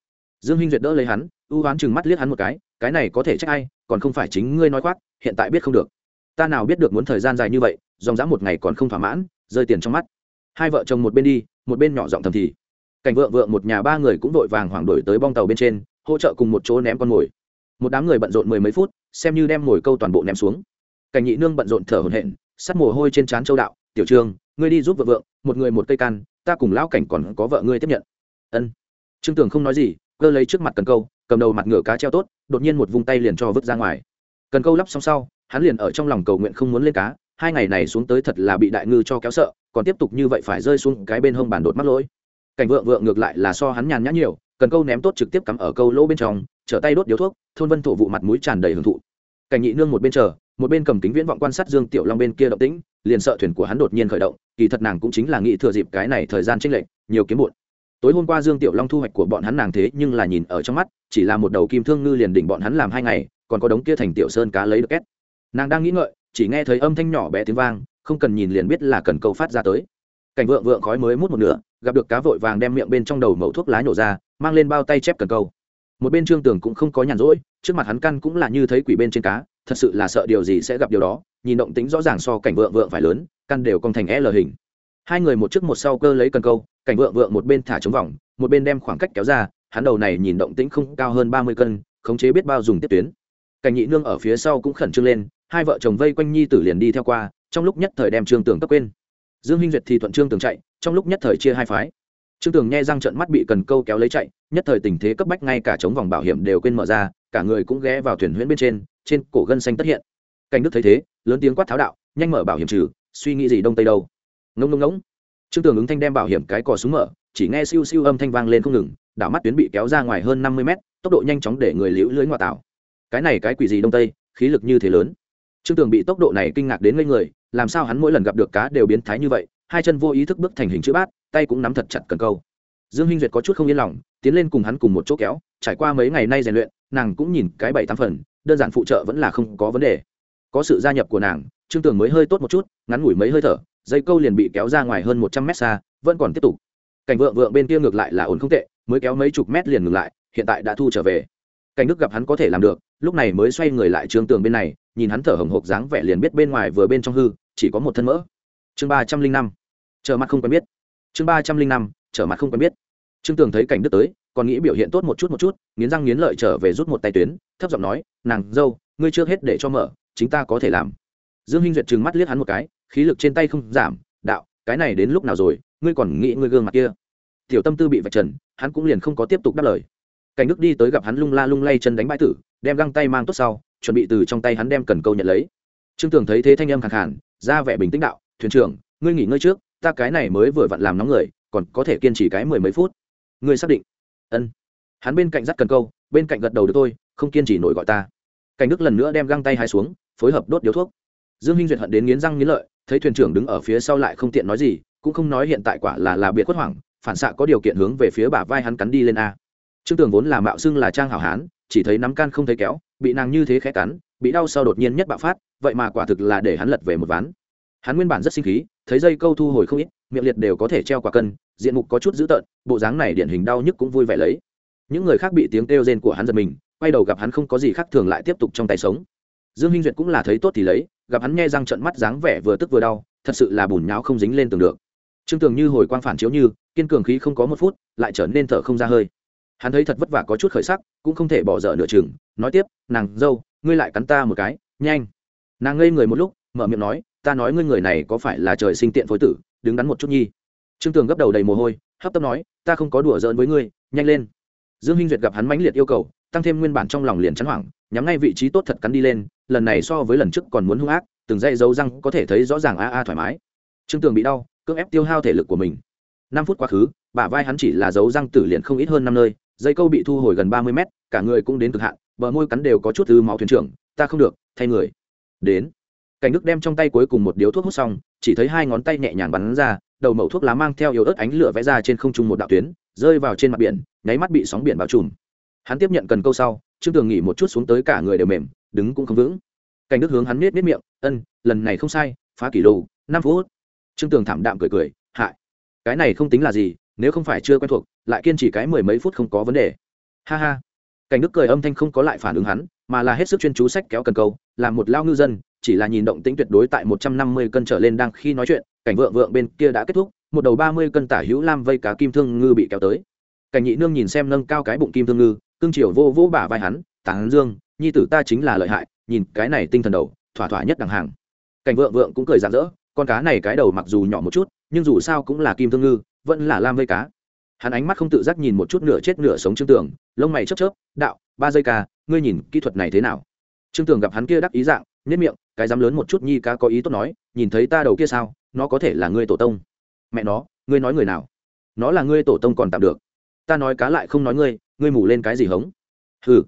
Dương hinh duyệt đỡ lấy hắn, ưu oán chừng mắt liếc hắn một cái cái này có thể trách ai, còn không phải chính ngươi nói khoác, hiện tại biết không được. Ta nào biết được muốn thời gian dài như vậy dòng dã một ngày còn không thỏa mãn, rơi tiền trong mắt. Hai vợ chồng một bên đi, một bên nhỏ giọng thầm thì. Cảnh vợ vợ một nhà ba người cũng vội vàng hoảng đổi tới bong tàu bên trên, hỗ trợ cùng một chỗ ném con mồi. Một đám người bận rộn mười mấy phút, xem như đem mồi câu toàn bộ ném xuống. Cảnh nhị nương bận rộn thở hổn hển, sắt mồ hôi trên trán châu đạo, tiểu trương, ngươi đi giúp vợ vợ, một người một cây can, ta cùng lão cảnh còn có vợ ngươi tiếp nhận. Ân. Trương tường không nói gì, cơ lấy trước mặt cần câu, cầm đầu mặt ngựa cá treo tốt, đột nhiên một vung tay liền cho vứt ra ngoài. Cần câu lắp xong sau, hắn liền ở trong lòng cầu nguyện không muốn lên cá hai ngày này xuống tới thật là bị đại ngư cho kéo sợ, còn tiếp tục như vậy phải rơi xuống cái bên hông bản đột mắc lỗi. Cảnh vượng vượng ngược lại là so hắn nhàn nhã nhiều, cần câu ném tốt trực tiếp cắm ở câu lỗ bên trong, trở tay đốt điếu thuốc, thôn vân thổ vụ mặt mũi tràn đầy hưởng thụ. Cảnh nhị nương một bên chờ, một bên cầm kính viễn vọng quan sát dương tiểu long bên kia động tĩnh, liền sợ thuyền của hắn đột nhiên khởi động, kỳ thật nàng cũng chính là nghĩ thừa dịp cái này thời gian tranh lệch, nhiều kiếm muộn. Tối hôm qua dương tiểu long thu hoạch của bọn hắn nàng thế nhưng là nhìn ở trong mắt, chỉ là một đầu kim thương ngư liền đỉnh bọn hắn làm hai ngày, còn có đống kia thành tiểu sơn cá lấy được két. Nàng đang nghĩ ngợi chỉ nghe thấy âm thanh nhỏ bé tiếng vang, không cần nhìn liền biết là cần câu phát ra tới. Cảnh vượng vượng khói mới mút một nửa, gặp được cá vội vàng đem miệng bên trong đầu mẩu thuốc lá nhổ ra, mang lên bao tay chép cần câu. Một bên trương tường cũng không có nhàn rỗi, trước mặt hắn căn cũng là như thấy quỷ bên trên cá, thật sự là sợ điều gì sẽ gặp điều đó, nhìn động tính rõ ràng so cảnh vượng vượng phải lớn, căn đều cong thành l hình. Hai người một trước một sau cơ lấy cần câu, cảnh vượng vượng một bên thả trống vòng, một bên đem khoảng cách kéo ra, hắn đầu này nhìn động tĩnh không cao hơn ba mươi cân, khống chế biết bao dùng tiếp tuyến. Cảnh nhị nương ở phía sau cũng khẩn trương lên hai vợ chồng vây quanh nhi tử liền đi theo qua, trong lúc nhất thời đem trương tường cấp quên. Dương hinh duyệt thì thuận trương tường chạy, trong lúc nhất thời chia hai phái. Trương tường nghe răng trận mắt bị cần câu kéo lấy chạy, nhất thời tình thế cấp bách ngay cả chống vòng bảo hiểm đều quên mở ra, cả người cũng ghé vào thuyền huyễn bên trên trên cổ gân xanh tất hiện. Cảnh đức thấy thế, lớn tiếng quát tháo đạo, nhanh mở bảo hiểm trừ, suy nghĩ gì đông tây đâu. Ngông ngông ngỗng trương tường ứng thanh đem bảo hiểm cái cò súng mở, chỉ nghe siêu siêu âm thanh vang lên không ngừng đảo mắt tuyến bị kéo ra ngoài hơn năm mươi mét, tốc độ nhanh chóng để người liễu lưới ngoại tạo cái này cái quỷ gì đông tây, khí lực như thế lớn trương tường bị tốc độ này kinh ngạc đến ngây người, làm sao hắn mỗi lần gặp được cá đều biến thái như vậy? Hai chân vô ý thức bước thành hình chữ bát, tay cũng nắm thật chặt cần câu. Dương hinh duyệt có chút không yên lòng, tiến lên cùng hắn cùng một chỗ kéo, trải qua mấy ngày nay rèn luyện, nàng cũng nhìn cái bảy tám phần, đơn giản phụ trợ vẫn là không có vấn đề. Có sự gia nhập của nàng, trương tường mới hơi tốt một chút, ngắn ngủi mấy hơi thở, dây câu liền bị kéo ra ngoài hơn một trăm mét xa, vẫn còn tiếp tục. Cảnh vượng vượng bên kia ngược lại là ổn không tệ, mới kéo mấy chục mét liền ngừng lại, hiện tại đã thu trở về. Cảnh đức gặp hắn có thể làm được lúc này mới xoay người lại trương tường bên này, nhìn hắn thở hồng hộc dáng vẻ liền biết bên ngoài vừa bên trong hư, chỉ có một thân mỡ. Chương ba trăm linh năm. Chờ mặt không quen biết. Chương ba trăm linh năm. Trở mặt không quen biết. Trương tường thấy cảnh đức tới, còn nghĩ biểu hiện tốt một chút một chút, nghiến răng nghiến lợi trở về rút một tay tuyến, thấp giọng nói, nàng, dâu, ngươi chưa hết để cho mở, chính ta có thể làm. Dương hinh duyệt trừng mắt liếc hắn một cái, khí lực trên tay không giảm, đạo, cái này đến lúc nào rồi, ngươi còn nghĩ ngươi gương mặt kia? Tiểu tâm tư bị vạch trần, hắn cũng liền không có tiếp tục đáp lời cảnh đức đi tới gặp hắn lung la lung lay chân đánh bãi tử, đem găng tay mang tốt sau, chuẩn bị từ trong tay hắn đem cần câu nhận lấy. Trương tường thấy thế thanh âm khẳng khản ra vẻ bình tĩnh đạo, thuyền trưởng, ngươi nghỉ ngơi trước, ta cái này mới vừa vặn làm nóng người, còn có thể kiên trì cái mười mấy phút. Ngươi xác định? Ân. Hắn bên cạnh dắt cần câu, bên cạnh gật đầu được tôi không kiên trì nổi gọi ta. Cảnh đức lần nữa đem găng tay hai xuống, phối hợp đốt điếu thuốc. Dương hinh duyệt hận đến nghiến răng nghiến lợi, thấy thuyền trưởng đứng ở phía sau lại không tiện nói gì, cũng không nói hiện tại quả là là biệt khuất hoảng, phản xạ có điều kiện hướng về phía bả vai hắn cắn đi lên a trương tường vốn là mạo xưng là trang hảo hán, chỉ thấy nắm can không thấy kéo, bị nàng như thế khẽ cắn, bị đau sau đột nhiên nhất bạo phát, vậy mà quả thực là để hắn lật về một ván. Hắn nguyên bản rất sinh khí, thấy dây câu thu hồi không ít, miệng liệt đều có thể treo quả cân, diện mục có chút dữ tợn, bộ dáng này điển hình đau nhức cũng vui vẻ lấy. Những người khác bị tiếng kêu rên của hắn giật mình, quay đầu gặp hắn không có gì khác thường lại tiếp tục trong tay sống. Dương hinh duyệt cũng là thấy tốt thì lấy, gặp hắn nghe răng trận mắt dáng vẻ vừa tức vừa đau, thật sự là bùn nháo không dính lên tường được. Trương tường như hồi quang phản chiếu như, kiên cường khí không có một phút, lại trở nên thở không ra hơi hắn thấy thật vất vả có chút khởi sắc, cũng không thể bỏ dở nửa chừng, nói tiếp, nàng dâu, ngươi lại cắn ta một cái, nhanh. Nàng ngây người một lúc, mở miệng nói, ta nói ngươi người này có phải là trời sinh tiện phối tử, đứng đắn một chút nhi. Trương tường gấp đầu đầy mồ hôi, hấp tấp nói, ta không có đùa giỡn với ngươi, nhanh lên. Dương hinh duyệt gặp hắn mãnh liệt yêu cầu, tăng thêm nguyên bản trong lòng liền chắn hoảng, nhắm ngay vị trí tốt thật cắn đi lên, lần này so với lần trước còn muốn hung ác, từng dây dấu răng có thể thấy rõ ràng a a thoải mái. Trương tường bị đau, cưỡng ép tiêu hao thể lực của mình. Năm phút quá khứ, bả vai hắn chỉ là dấu răng tử liền không ít hơn năm nơi dây câu bị thu hồi gần ba mươi mét cả người cũng đến cực hạn bờ môi cắn đều có chút từ máu thuyền trưởng ta không được thay người. Đến. Cảnh đức đem trong tay cuối cùng một điếu thuốc hút xong chỉ thấy hai ngón tay nhẹ nhàng bắn ra đầu mẩu thuốc lá mang theo yếu ớt ánh lửa vẽ ra trên không trung một đạo tuyến rơi vào trên mặt biển nháy mắt bị sóng biển bao trùm. Hắn tiếp nhận cần câu sau trương tường nghỉ một chút xuống tới cả người đều mềm đứng cũng không vững. Cảnh đức hướng hắn nết nết miệng ân lần này không sai phá kỷ lục, năm phút. Trương tường thảm đạm cười cười hại. Cái này không tính là gì nếu không phải chưa quen thuộc, lại kiên trì cái mười mấy phút không có vấn đề. Ha ha. Cảnh đức cười âm thanh không có lại phản ứng hắn, mà là hết sức chuyên chú sách kéo cần câu làm một lao ngư dân, chỉ là nhìn động tĩnh tuyệt đối tại một trăm năm mươi cân trở lên đang khi nói chuyện, cảnh vượng vượng bên kia đã kết thúc, một đầu ba mươi cân tả hữu lam vây cá kim thương ngư bị kéo tới. Cảnh nhị nương nhìn xem nâng cao cái bụng kim thương ngư, cương triều vô vỗ bả vai hắn tán dương, nhi tử ta chính là lợi hại, nhìn cái này tinh thần đầu, thỏa thỏa nhất đẳng hàng. Cảnh vượng vượng cũng cười rạng rỡ, con cá này cái đầu mặc dù nhỏ một chút, nhưng dù sao cũng là kim thương ngư vẫn là lam vây cá. Hắn ánh mắt không tự giác nhìn một chút nửa chết nửa sống trương tường, lông mày chớp chớp, đạo, ba giây ca, ngươi nhìn kỹ thuật này thế nào? Trương tường gặp hắn kia đắc ý dạng nhất miệng, cái dám lớn một chút nhi cá có ý tốt nói, nhìn thấy ta đầu kia sao, nó có thể là ngươi tổ tông. Mẹ nó, ngươi nói người nào? Nó là ngươi tổ tông còn tạm được. Ta nói cá lại không nói ngươi ngươi mù lên cái gì hống? Ừ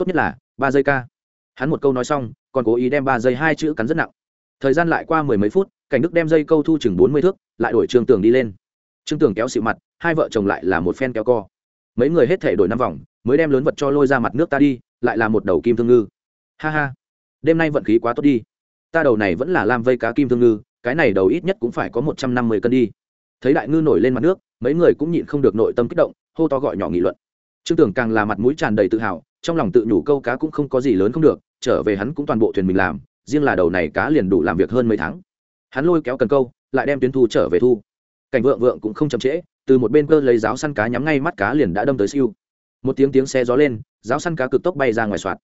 tốt nhất là, ba giây ca. Hắn một câu nói xong, còn cố ý đem ba giây hai chữ cắn rất nặng. Thời gian lại qua mười mấy phút, cảnh đức đem dây câu thu chừng bốn mươi thước, lại đổi trương tường đi lên trương tường kéo xịu mặt, hai vợ chồng lại là một phen kéo co. Mấy người hết thể đổi năm vòng, mới đem lớn vật cho lôi ra mặt nước ta đi, lại là một đầu kim thương ngư. Ha ha. Đêm nay vận khí quá tốt đi. Ta đầu này vẫn là lam vây cá kim thương ngư, cái này đầu ít nhất cũng phải có một trăm năm mươi cân đi. Thấy đại ngư nổi lên mặt nước, mấy người cũng nhịn không được nội tâm kích động, hô to gọi nhỏ nghị luận. Trương tưởng càng là mặt mũi tràn đầy tự hào, trong lòng tự nhủ câu cá cũng không có gì lớn không được, trở về hắn cũng toàn bộ thuyền mình làm, riêng là đầu này cá liền đủ làm việc hơn mấy tháng. Hắn lôi kéo cần câu, lại đem tuyến thu trở về thu cảnh vượng vượng cũng không chậm trễ, từ một bên cơ lấy giáo săn cá nhắm ngay mắt cá liền đã đâm tới siêu. Một tiếng tiếng xe gió lên, giáo săn cá cực tốc bay ra ngoài soạt.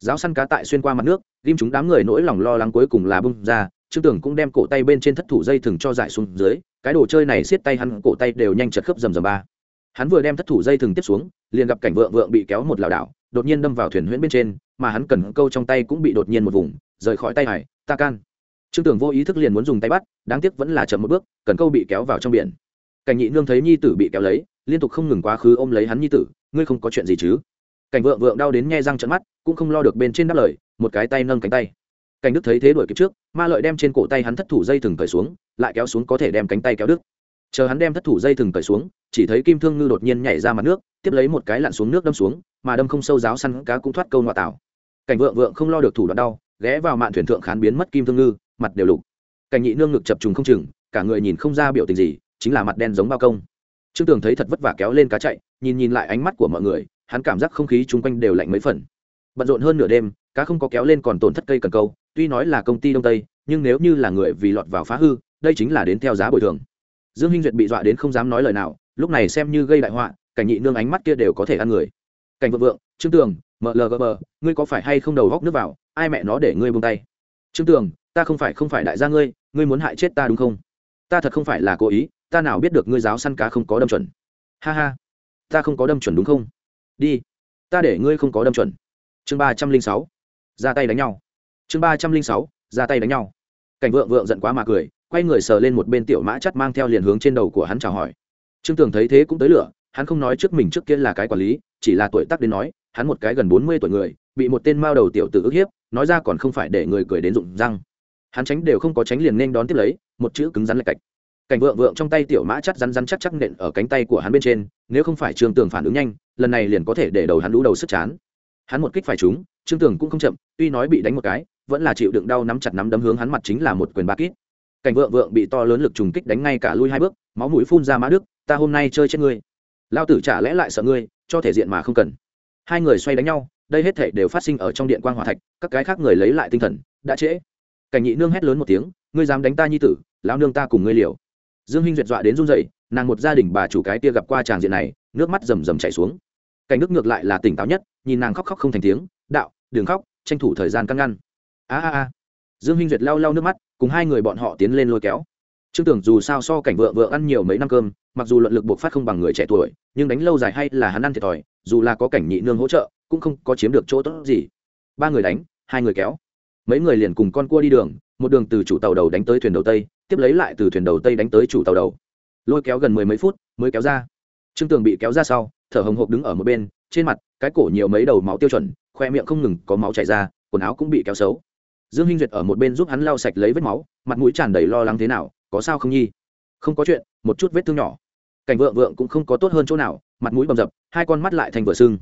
Giáo săn cá tại xuyên qua mặt nước, ghim chúng đám người nỗi lòng lo lắng cuối cùng là bung ra, trương tưởng cũng đem cổ tay bên trên thất thủ dây thừng cho dại xuống dưới, cái đồ chơi này xiết tay hắn, cổ tay đều nhanh chật khớp rầm rầm ba. Hắn vừa đem thất thủ dây thừng tiếp xuống, liền gặp cảnh vượng vượng bị kéo một lảo đảo, đột nhiên đâm vào thuyền huyễn bên trên, mà hắn cần câu trong tay cũng bị đột nhiên một vùng, rời khỏi tay hải ta can trương tưởng vô ý thức liền muốn dùng tay bắt, đáng tiếc vẫn là chậm một bước, cần câu bị kéo vào trong biển. Cảnh nhị nương thấy nhi tử bị kéo lấy, liên tục không ngừng quá khứ ôm lấy hắn nhi tử, ngươi không có chuyện gì chứ? Cảnh vượng vượng đau đến nghe răng trận mắt, cũng không lo được bên trên đáp lời, một cái tay nâng cánh tay. Cảnh đức thấy thế đuổi kịp trước, ma lợi đem trên cổ tay hắn thất thủ dây thừng cởi xuống, lại kéo xuống có thể đem cánh tay kéo đứt. Chờ hắn đem thất thủ dây thừng cởi xuống, chỉ thấy kim thương ngư đột nhiên nhảy ra mặt nước, tiếp lấy một cái lặn xuống nước đâm xuống, mà đâm không sâu giáo săn cá cũng thoát câu ngoại tảo. Cảnh vượng vượng không lo được thủ đoạn đau, ghé vào mạn thuyền thượng khán biến mất kim thương ngư mặt đều lục. Cảnh nhị nương ngực chập trùng không chừng, cả người nhìn không ra biểu tình gì, chính là mặt đen giống bao công. Trương tường thấy thật vất vả kéo lên cá chạy, nhìn nhìn lại ánh mắt của mọi người, hắn cảm giác không khí chung quanh đều lạnh mấy phần. Bận rộn hơn nửa đêm, cá không có kéo lên còn tổn thất cây cần câu, tuy nói là công ty đông tây, nhưng nếu như là người vì lọt vào phá hư, đây chính là đến theo giá bồi thường. Dương hinh duyệt bị dọa đến không dám nói lời nào, lúc này xem như gây đại họa, cảnh nhị nương ánh mắt kia đều có thể ăn người. Cảnh vượng vượng, trương tường mlgb ngươi có phải hay không đầu góc nước vào, ai mẹ nó để ngươi buông tay. Trương tường ta không phải không phải đại gia ngươi ngươi muốn hại chết ta đúng không? Ta thật không phải là cố ý, ta nào biết được ngươi giáo săn cá không có đâm chuẩn. Ha ha, ta không có đâm chuẩn đúng không? Đi, ta để ngươi không có đâm chuẩn. Chương ba trăm linh sáu, ra tay đánh nhau. Chương ba trăm linh sáu, ra tay đánh nhau. Cảnh vượng vượng giận quá mà cười, quay người sờ lên một bên tiểu mã chắt mang theo liền hướng trên đầu của hắn chào hỏi. Trương tường thấy thế cũng tới lửa, hắn không nói trước mình trước kia là cái quản lý, chỉ là tuổi tác đến nói, hắn một cái gần bốn mươi tuổi người, bị một tên mao đầu tiểu tử ức hiếp, nói ra còn không phải để người cười đến rụng răng hắn tránh đều không có tránh liền nên đón tiếp lấy, một chữ cứng rắn lạch cạch. Cảnh vượng vượng trong tay tiểu mã chắt rắn rắn chắc chắc nện ở cánh tay của hắn bên trên, nếu không phải trương tường phản ứng nhanh, lần này liền có thể để đầu hắn lũ đầu sức chán. Hắn một kích phải chúng trương tường cũng không chậm, tuy nói bị đánh một cái, vẫn là chịu đựng đau nắm chặt nắm đấm hướng hắn mặt chính là một quyền ba kít cảnh vượng vượng bị to lớn lực trùng kích đánh ngay cả lui hai bước, máu mũi phun ra mã đức, ta hôm nay chơi chết ngươi. Lao tử trả lẽ lại sợ ngươi, cho thể diện mà không cần. Hai người xoay đánh nhau, đây hết thể đều phát sinh ở trong điện quan hòa thạch, các cái khác người lấy lại tinh thần, đã trễ cảnh nhị nương hét lớn một tiếng, ngươi dám đánh ta nhi tử, lão nương ta cùng ngươi liều. Dương hinh duyệt dọa đến run dậy nàng một gia đình bà chủ cái kia gặp qua tràng diện này, nước mắt rầm rầm chảy xuống. Cảnh đức ngược lại là tỉnh táo nhất, nhìn nàng khóc khóc không thành tiếng, đạo, đừng khóc, tranh thủ thời gian căn ngăn. A a a. Dương hinh duyệt lau lau nước mắt, cùng hai người bọn họ tiến lên lôi kéo. Trương tưởng dù sao so cảnh vợ vợ ăn nhiều mấy năm cơm, mặc dù luận lực buộc phát không bằng người trẻ tuổi, nhưng đánh lâu dài hay là hắn ăn thiệt thòi, dù là có cảnh nhị nương hỗ trợ, cũng không có chiếm được chỗ tốt gì. Ba người đánh, hai người kéo mấy người liền cùng con cua đi đường, một đường từ chủ tàu đầu đánh tới thuyền đầu tây, tiếp lấy lại từ thuyền đầu tây đánh tới chủ tàu đầu. Lôi kéo gần mười mấy phút, mới kéo ra. Trương tường bị kéo ra sau, thở hồng hộc đứng ở một bên, trên mặt, cái cổ nhiều mấy đầu máu tiêu chuẩn, khoe miệng không ngừng có máu chảy ra, quần áo cũng bị kéo xấu. Dương hinh duyệt ở một bên giúp hắn lau sạch lấy vết máu, mặt mũi tràn đầy lo lắng thế nào, có sao không nhi? Không có chuyện, một chút vết thương nhỏ. Cảnh vượng vượng cũng không có tốt hơn chỗ nào, mặt mũi bầm dập, hai con mắt lại thành vừa sưng.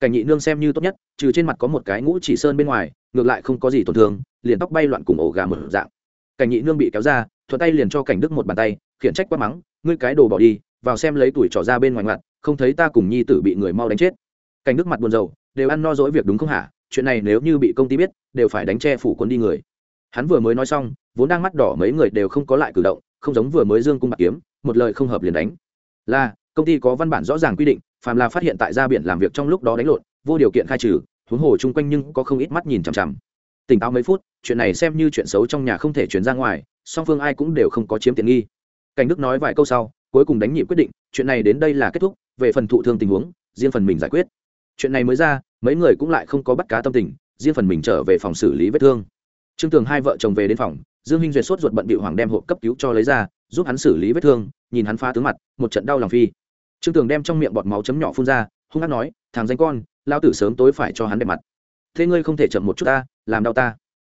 Cảnh nhị nương xem như tốt nhất, trừ trên mặt có một cái ngũ chỉ sơn bên ngoài ngược lại không có gì tổn thương, liền tóc bay loạn cùng ổ gà một dạng. Cảnh nhị nương bị kéo ra, thuận tay liền cho cảnh đức một bàn tay, khiển trách quát mắng, ngươi cái đồ bỏ đi, vào xem lấy tuổi trỏ ra bên ngoài mặt không thấy ta cùng nhi tử bị người mau đánh chết. Cảnh đức mặt buồn rầu, đều ăn no dỗi việc đúng không hả? Chuyện này nếu như bị công ty biết, đều phải đánh che phủ quân đi người. Hắn vừa mới nói xong, vốn đang mắt đỏ mấy người đều không có lại cử động, không giống vừa mới dương cung bạc kiếm, một lời không hợp liền đánh. Là, công ty có văn bản rõ ràng quy định, phàm là phát hiện tại ra biển làm việc trong lúc đó đánh lộn, vô điều kiện khai trừ huống hồ chung quanh nhưng có không ít mắt nhìn chằm chằm. Tỉnh táo mấy phút, chuyện này xem như chuyện xấu trong nhà không thể chuyển ra ngoài, song phương ai cũng đều không có chiếm tiện nghi. Cảnh đức nói vài câu sau, cuối cùng đánh nhị quyết định, chuyện này đến đây là kết thúc, về phần thụ thương tình huống, riêng phần mình giải quyết. Chuyện này mới ra, mấy người cũng lại không có bắt cá tâm tình, riêng phần mình trở về phòng xử lý vết thương. Trương tường hai vợ chồng về đến phòng, dương minh duyệt sốt ruột bận bị hoàng đem hộp cấp cứu cho lấy ra, giúp hắn xử lý vết thương, nhìn hắn phá tướng mặt, một trận đau lòng phi. Trương tường đem trong miệng bọt máu chấm nhỏ phun ra, hung hát nói, thằng danh con lao tử sớm tối phải cho hắn đẹp mặt. Thế ngươi không thể chậm một chút ta, làm đau ta.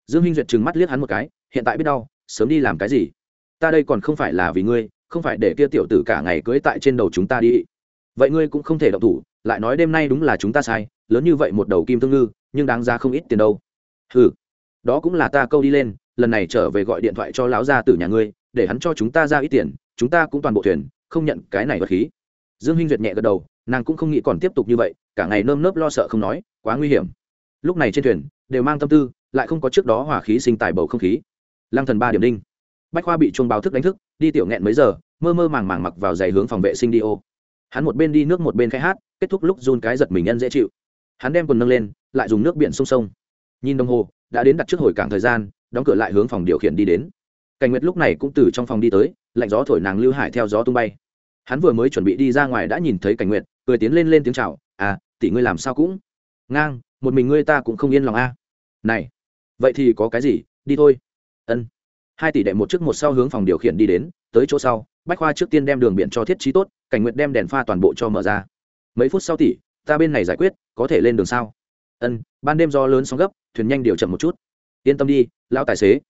Dương Hinh duyệt trừng mắt liếc hắn một cái, hiện tại biết đau, sớm đi làm cái gì? Ta đây còn không phải là vì ngươi, không phải để kia tiểu tử cả ngày cưới tại trên đầu chúng ta đi. Vậy ngươi cũng không thể động thủ, lại nói đêm nay đúng là chúng ta sai, lớn như vậy một đầu kim thương ngư, nhưng đáng ra không ít tiền đâu. Ừ đó cũng là ta câu đi lên, lần này trở về gọi điện thoại cho lão gia tử nhà ngươi, để hắn cho chúng ta ra ít tiền, chúng ta cũng toàn bộ thuyền, không nhận cái này vật khí. Dương hinh duyệt nhẹ gật đầu nàng cũng không nghĩ còn tiếp tục như vậy, cả ngày nơm nớp lo sợ không nói, quá nguy hiểm. Lúc này trên thuyền, đều mang tâm tư, lại không có trước đó hỏa khí sinh tài bầu không khí. Lăng thần ba điểm đinh. Bách khoa bị chuông báo thức đánh thức, đi tiểu nghẹn mấy giờ, mơ mơ màng màng mặc vào giày hướng phòng vệ sinh đi ô. Hắn một bên đi nước một bên khai hát, kết thúc lúc run cái giật mình nhân dễ chịu. Hắn đem quần nâng lên, lại dùng nước biển sông sông. Nhìn đồng hồ, đã đến đặt trước hồi cảng thời gian, đóng cửa lại hướng phòng điều khiển đi đến. Cảnh nguyệt lúc này cũng từ trong phòng đi tới, lạnh gió thổi nàng lưu hải theo gió tung bay hắn vừa mới chuẩn bị đi ra ngoài đã nhìn thấy cảnh nguyệt, cười tiến lên lên tiếng chào à tỷ ngươi làm sao cũng ngang, một mình ngươi ta cũng không yên lòng a. Này, vậy thì có cái gì, đi thôi. Ân. Hai tỷ đệ một trước một sau hướng phòng điều khiển đi đến, tới chỗ sau, bách khoa trước tiên đem đường biển cho thiết trí tốt, cảnh nguyệt đem đèn pha toàn bộ cho mở ra. Mấy phút sau tỷ, ta bên này giải quyết, có thể lên đường sao? Ân, ban đêm do lớn sóng gấp, thuyền nhanh điều chậm một chút. Yên tâm đi, lão tài xế.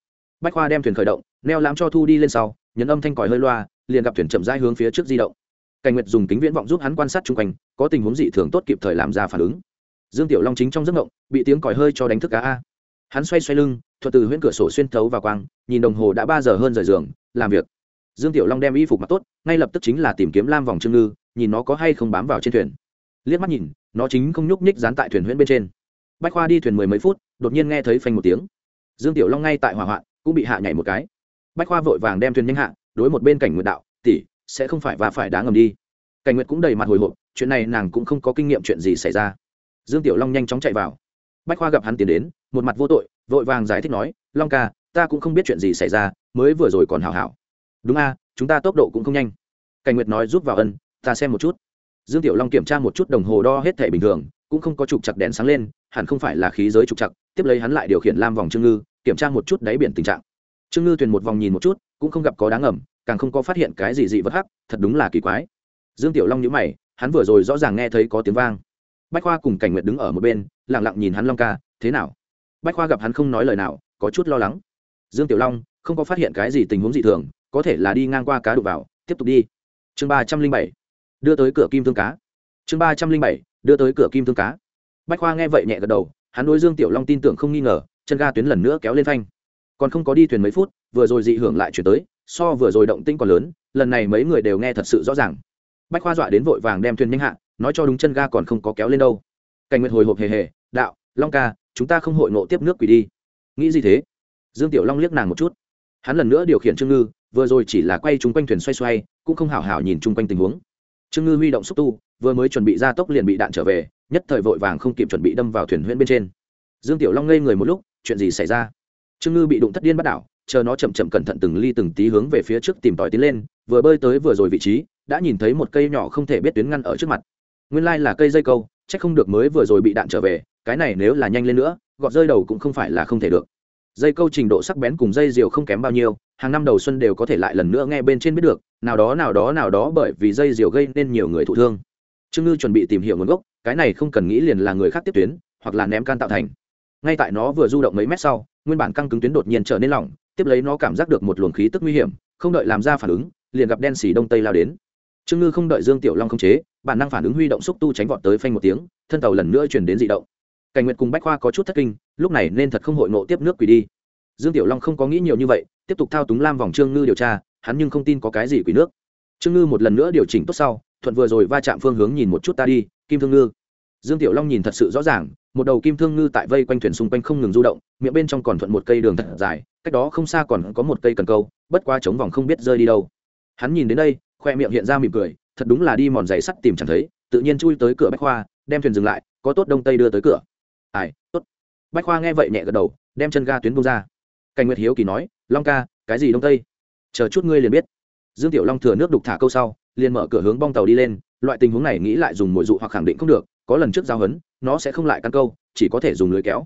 Bách khoa đem thuyền khởi động, neo lãm cho thu đi lên sau, nhấn âm thanh còi hơi loa liền gặp thuyền chậm rãi hướng phía trước di động. Cảnh nguyệt dùng kính viễn vọng giúp hắn quan sát chung quanh, có tình huống dị thường tốt kịp thời làm ra phản ứng. Dương tiểu long chính trong giấc ngộng bị tiếng còi hơi cho đánh thức cá a hắn xoay xoay lưng thuật từ huyễn cửa sổ xuyên thấu vào quang, nhìn đồng hồ đã ba giờ hơn rời giường, làm việc. Dương tiểu long đem y phục mặc tốt, ngay lập tức chính là tìm kiếm lam vòng trương ngư, nhìn nó có hay không bám vào trên thuyền. Liếc mắt nhìn, nó chính không nhúc nhích dán tại thuyền huyễn bên trên. Bách khoa đi thuyền mười mấy phút, đột nhiên nghe thấy phanh một tiếng. Dương tiểu long ngay tại hỏa hoạn, cũng bị hạ nhảy một cái. Bách khoa vội vàng đem thuyền nhanh hạ đối một bên cảnh nguyệt đạo, tỷ, sẽ không phải và phải đá ngầm đi. Cảnh nguyệt cũng đầy mặt hồi hộp, chuyện này nàng cũng không có kinh nghiệm chuyện gì xảy ra. Dương tiểu long nhanh chóng chạy vào. Bách khoa gặp hắn tiến đến, một mặt vô tội, vội vàng giải thích nói, long ca, ta cũng không biết chuyện gì xảy ra, mới vừa rồi còn hảo hảo. Đúng a, chúng ta tốc độ cũng không nhanh. Cảnh nguyệt nói giúp vào ân, ta xem một chút. Dương tiểu long kiểm tra một chút đồng hồ đo hết thể bình thường, cũng không có trục chặt đèn sáng lên, hẳn không phải là khí giới trục chặt tiếp lấy hắn lại điều khiển lam vòng trương ngư, kiểm tra một chút đáy biển tình trạng trương ngư Tuyền một vòng nhìn một chút, cũng không gặp có đáng ẩm càng không có phát hiện cái gì dị vật hắc, thật đúng là kỳ quái. Dương tiểu long nhíu mày, hắn vừa rồi rõ ràng nghe thấy có tiếng vang. Bách khoa cùng cảnh nguyệt đứng ở một bên, lặng lặng nhìn hắn long ca, thế nào? Bách khoa gặp hắn không nói lời nào, có chút lo lắng. Dương tiểu long, không có phát hiện cái gì tình huống dị thường, có thể là đi ngang qua cá đục vào, tiếp tục đi. Chương ba trăm linh bảy, đưa tới cửa kim thương cá. Chương ba trăm linh bảy, đưa tới cửa kim thương cá. Bách khoa nghe vậy nhẹ gật đầu, hắn đối dương tiểu long tin tưởng không nghi ngờ, chân ga tuyến lần nữa kéo lên phanh còn không có đi thuyền mấy phút, vừa rồi dị hưởng lại chuyển tới, so vừa rồi động tinh còn lớn, lần này mấy người đều nghe thật sự rõ ràng. Bách khoa dọa đến vội vàng đem thuyền nhanh hạ, nói cho đúng chân ga còn không có kéo lên đâu. Cảnh nguyệt hồi hộp hề hề, đạo, long ca, chúng ta không hội ngộ tiếp nước quỷ đi. Nghĩ gì thế? Dương tiểu long liếc nàng một chút. Hắn lần nữa điều khiển trương ngư, vừa rồi chỉ là quay chung quanh thuyền xoay xoay, cũng không hảo hảo nhìn chung quanh tình huống. Trương ngư huy động xúc tu, vừa mới chuẩn bị ra tốc liền bị đạn trở về, nhất thời vội vàng không kịp chuẩn bị đâm vào thuyền huyễn bên trên. Dương tiểu long ngây người một lúc, chuyện gì xảy ra? Trương ngư bị đụng thất điên bắt đảo, chờ nó chậm chậm cẩn thận từng ly từng tí hướng về phía trước tìm tòi tiến lên, vừa bơi tới vừa rồi vị trí, đã nhìn thấy một cây nhỏ không thể biết tuyến ngăn ở trước mặt. Nguyên lai là cây dây câu, chắc không được mới vừa rồi bị đạn trở về, cái này nếu là nhanh lên nữa, gọt rơi đầu cũng không phải là không thể được. Dây câu trình độ sắc bén cùng dây diều không kém bao nhiêu, hàng năm đầu xuân đều có thể lại lần nữa nghe bên trên biết được, nào đó nào đó nào đó bởi vì dây diều gây nên nhiều người thụ thương. Trương ngư chuẩn bị tìm hiểu nguồn gốc, cái này không cần nghĩ liền là người khác tiếp tuyến, hoặc là ném can tạo thành. Ngay tại nó vừa du động mấy mét sau nguyên bản căng cứng tuyến đột nhiên trở nên lỏng, tiếp lấy nó cảm giác được một luồng khí tức nguy hiểm, không đợi làm ra phản ứng, liền gặp đen xì đông tây lao đến. Trương ngư không đợi dương tiểu long không chế, bản năng phản ứng huy động xúc tu tránh vọt tới phanh một tiếng, thân tàu lần nữa chuyển đến dị động. Cảnh nguyệt cùng bách khoa có chút thất kinh, lúc này nên thật không hội ngộ tiếp nước quỷ đi. Dương tiểu long không có nghĩ nhiều như vậy, tiếp tục thao túng lam vòng trương ngư điều tra, hắn nhưng không tin có cái gì quỷ nước. Trương ngư một lần nữa điều chỉnh tốt sau, thuận vừa rồi va chạm phương hướng nhìn một chút ta đi, kim thương ngư. Dương tiểu long nhìn thật sự rõ ràng một đầu kim thương ngư tại vây quanh thuyền xung quanh không ngừng du động, miệng bên trong còn thuận một cây đường thật dài, cách đó không xa còn có một cây cần câu, bất qua chống vòng không biết rơi đi đâu. Hắn nhìn đến đây, khoe miệng hiện ra mỉm cười, thật đúng là đi mòn giày sắt tìm chẳng thấy, tự nhiên chui tới cửa bách khoa, đem thuyền dừng lại, có tốt đông tây đưa tới cửa. Ai, tốt. Bách khoa nghe vậy nhẹ gật đầu, đem chân ga tuyến bông ra. Cảnh nguyệt hiếu kỳ nói, long ca, cái gì đông tây? Chờ chút ngươi liền biết. Dương tiểu long thừa nước đục thả câu sau, liền mở cửa hướng bong tàu đi lên, loại tình huống này nghĩ lại dùng mồi dụ hoặc khẳng định không được, có lần trước giao hấn nó sẽ không lại căn câu, chỉ có thể dùng lưới kéo.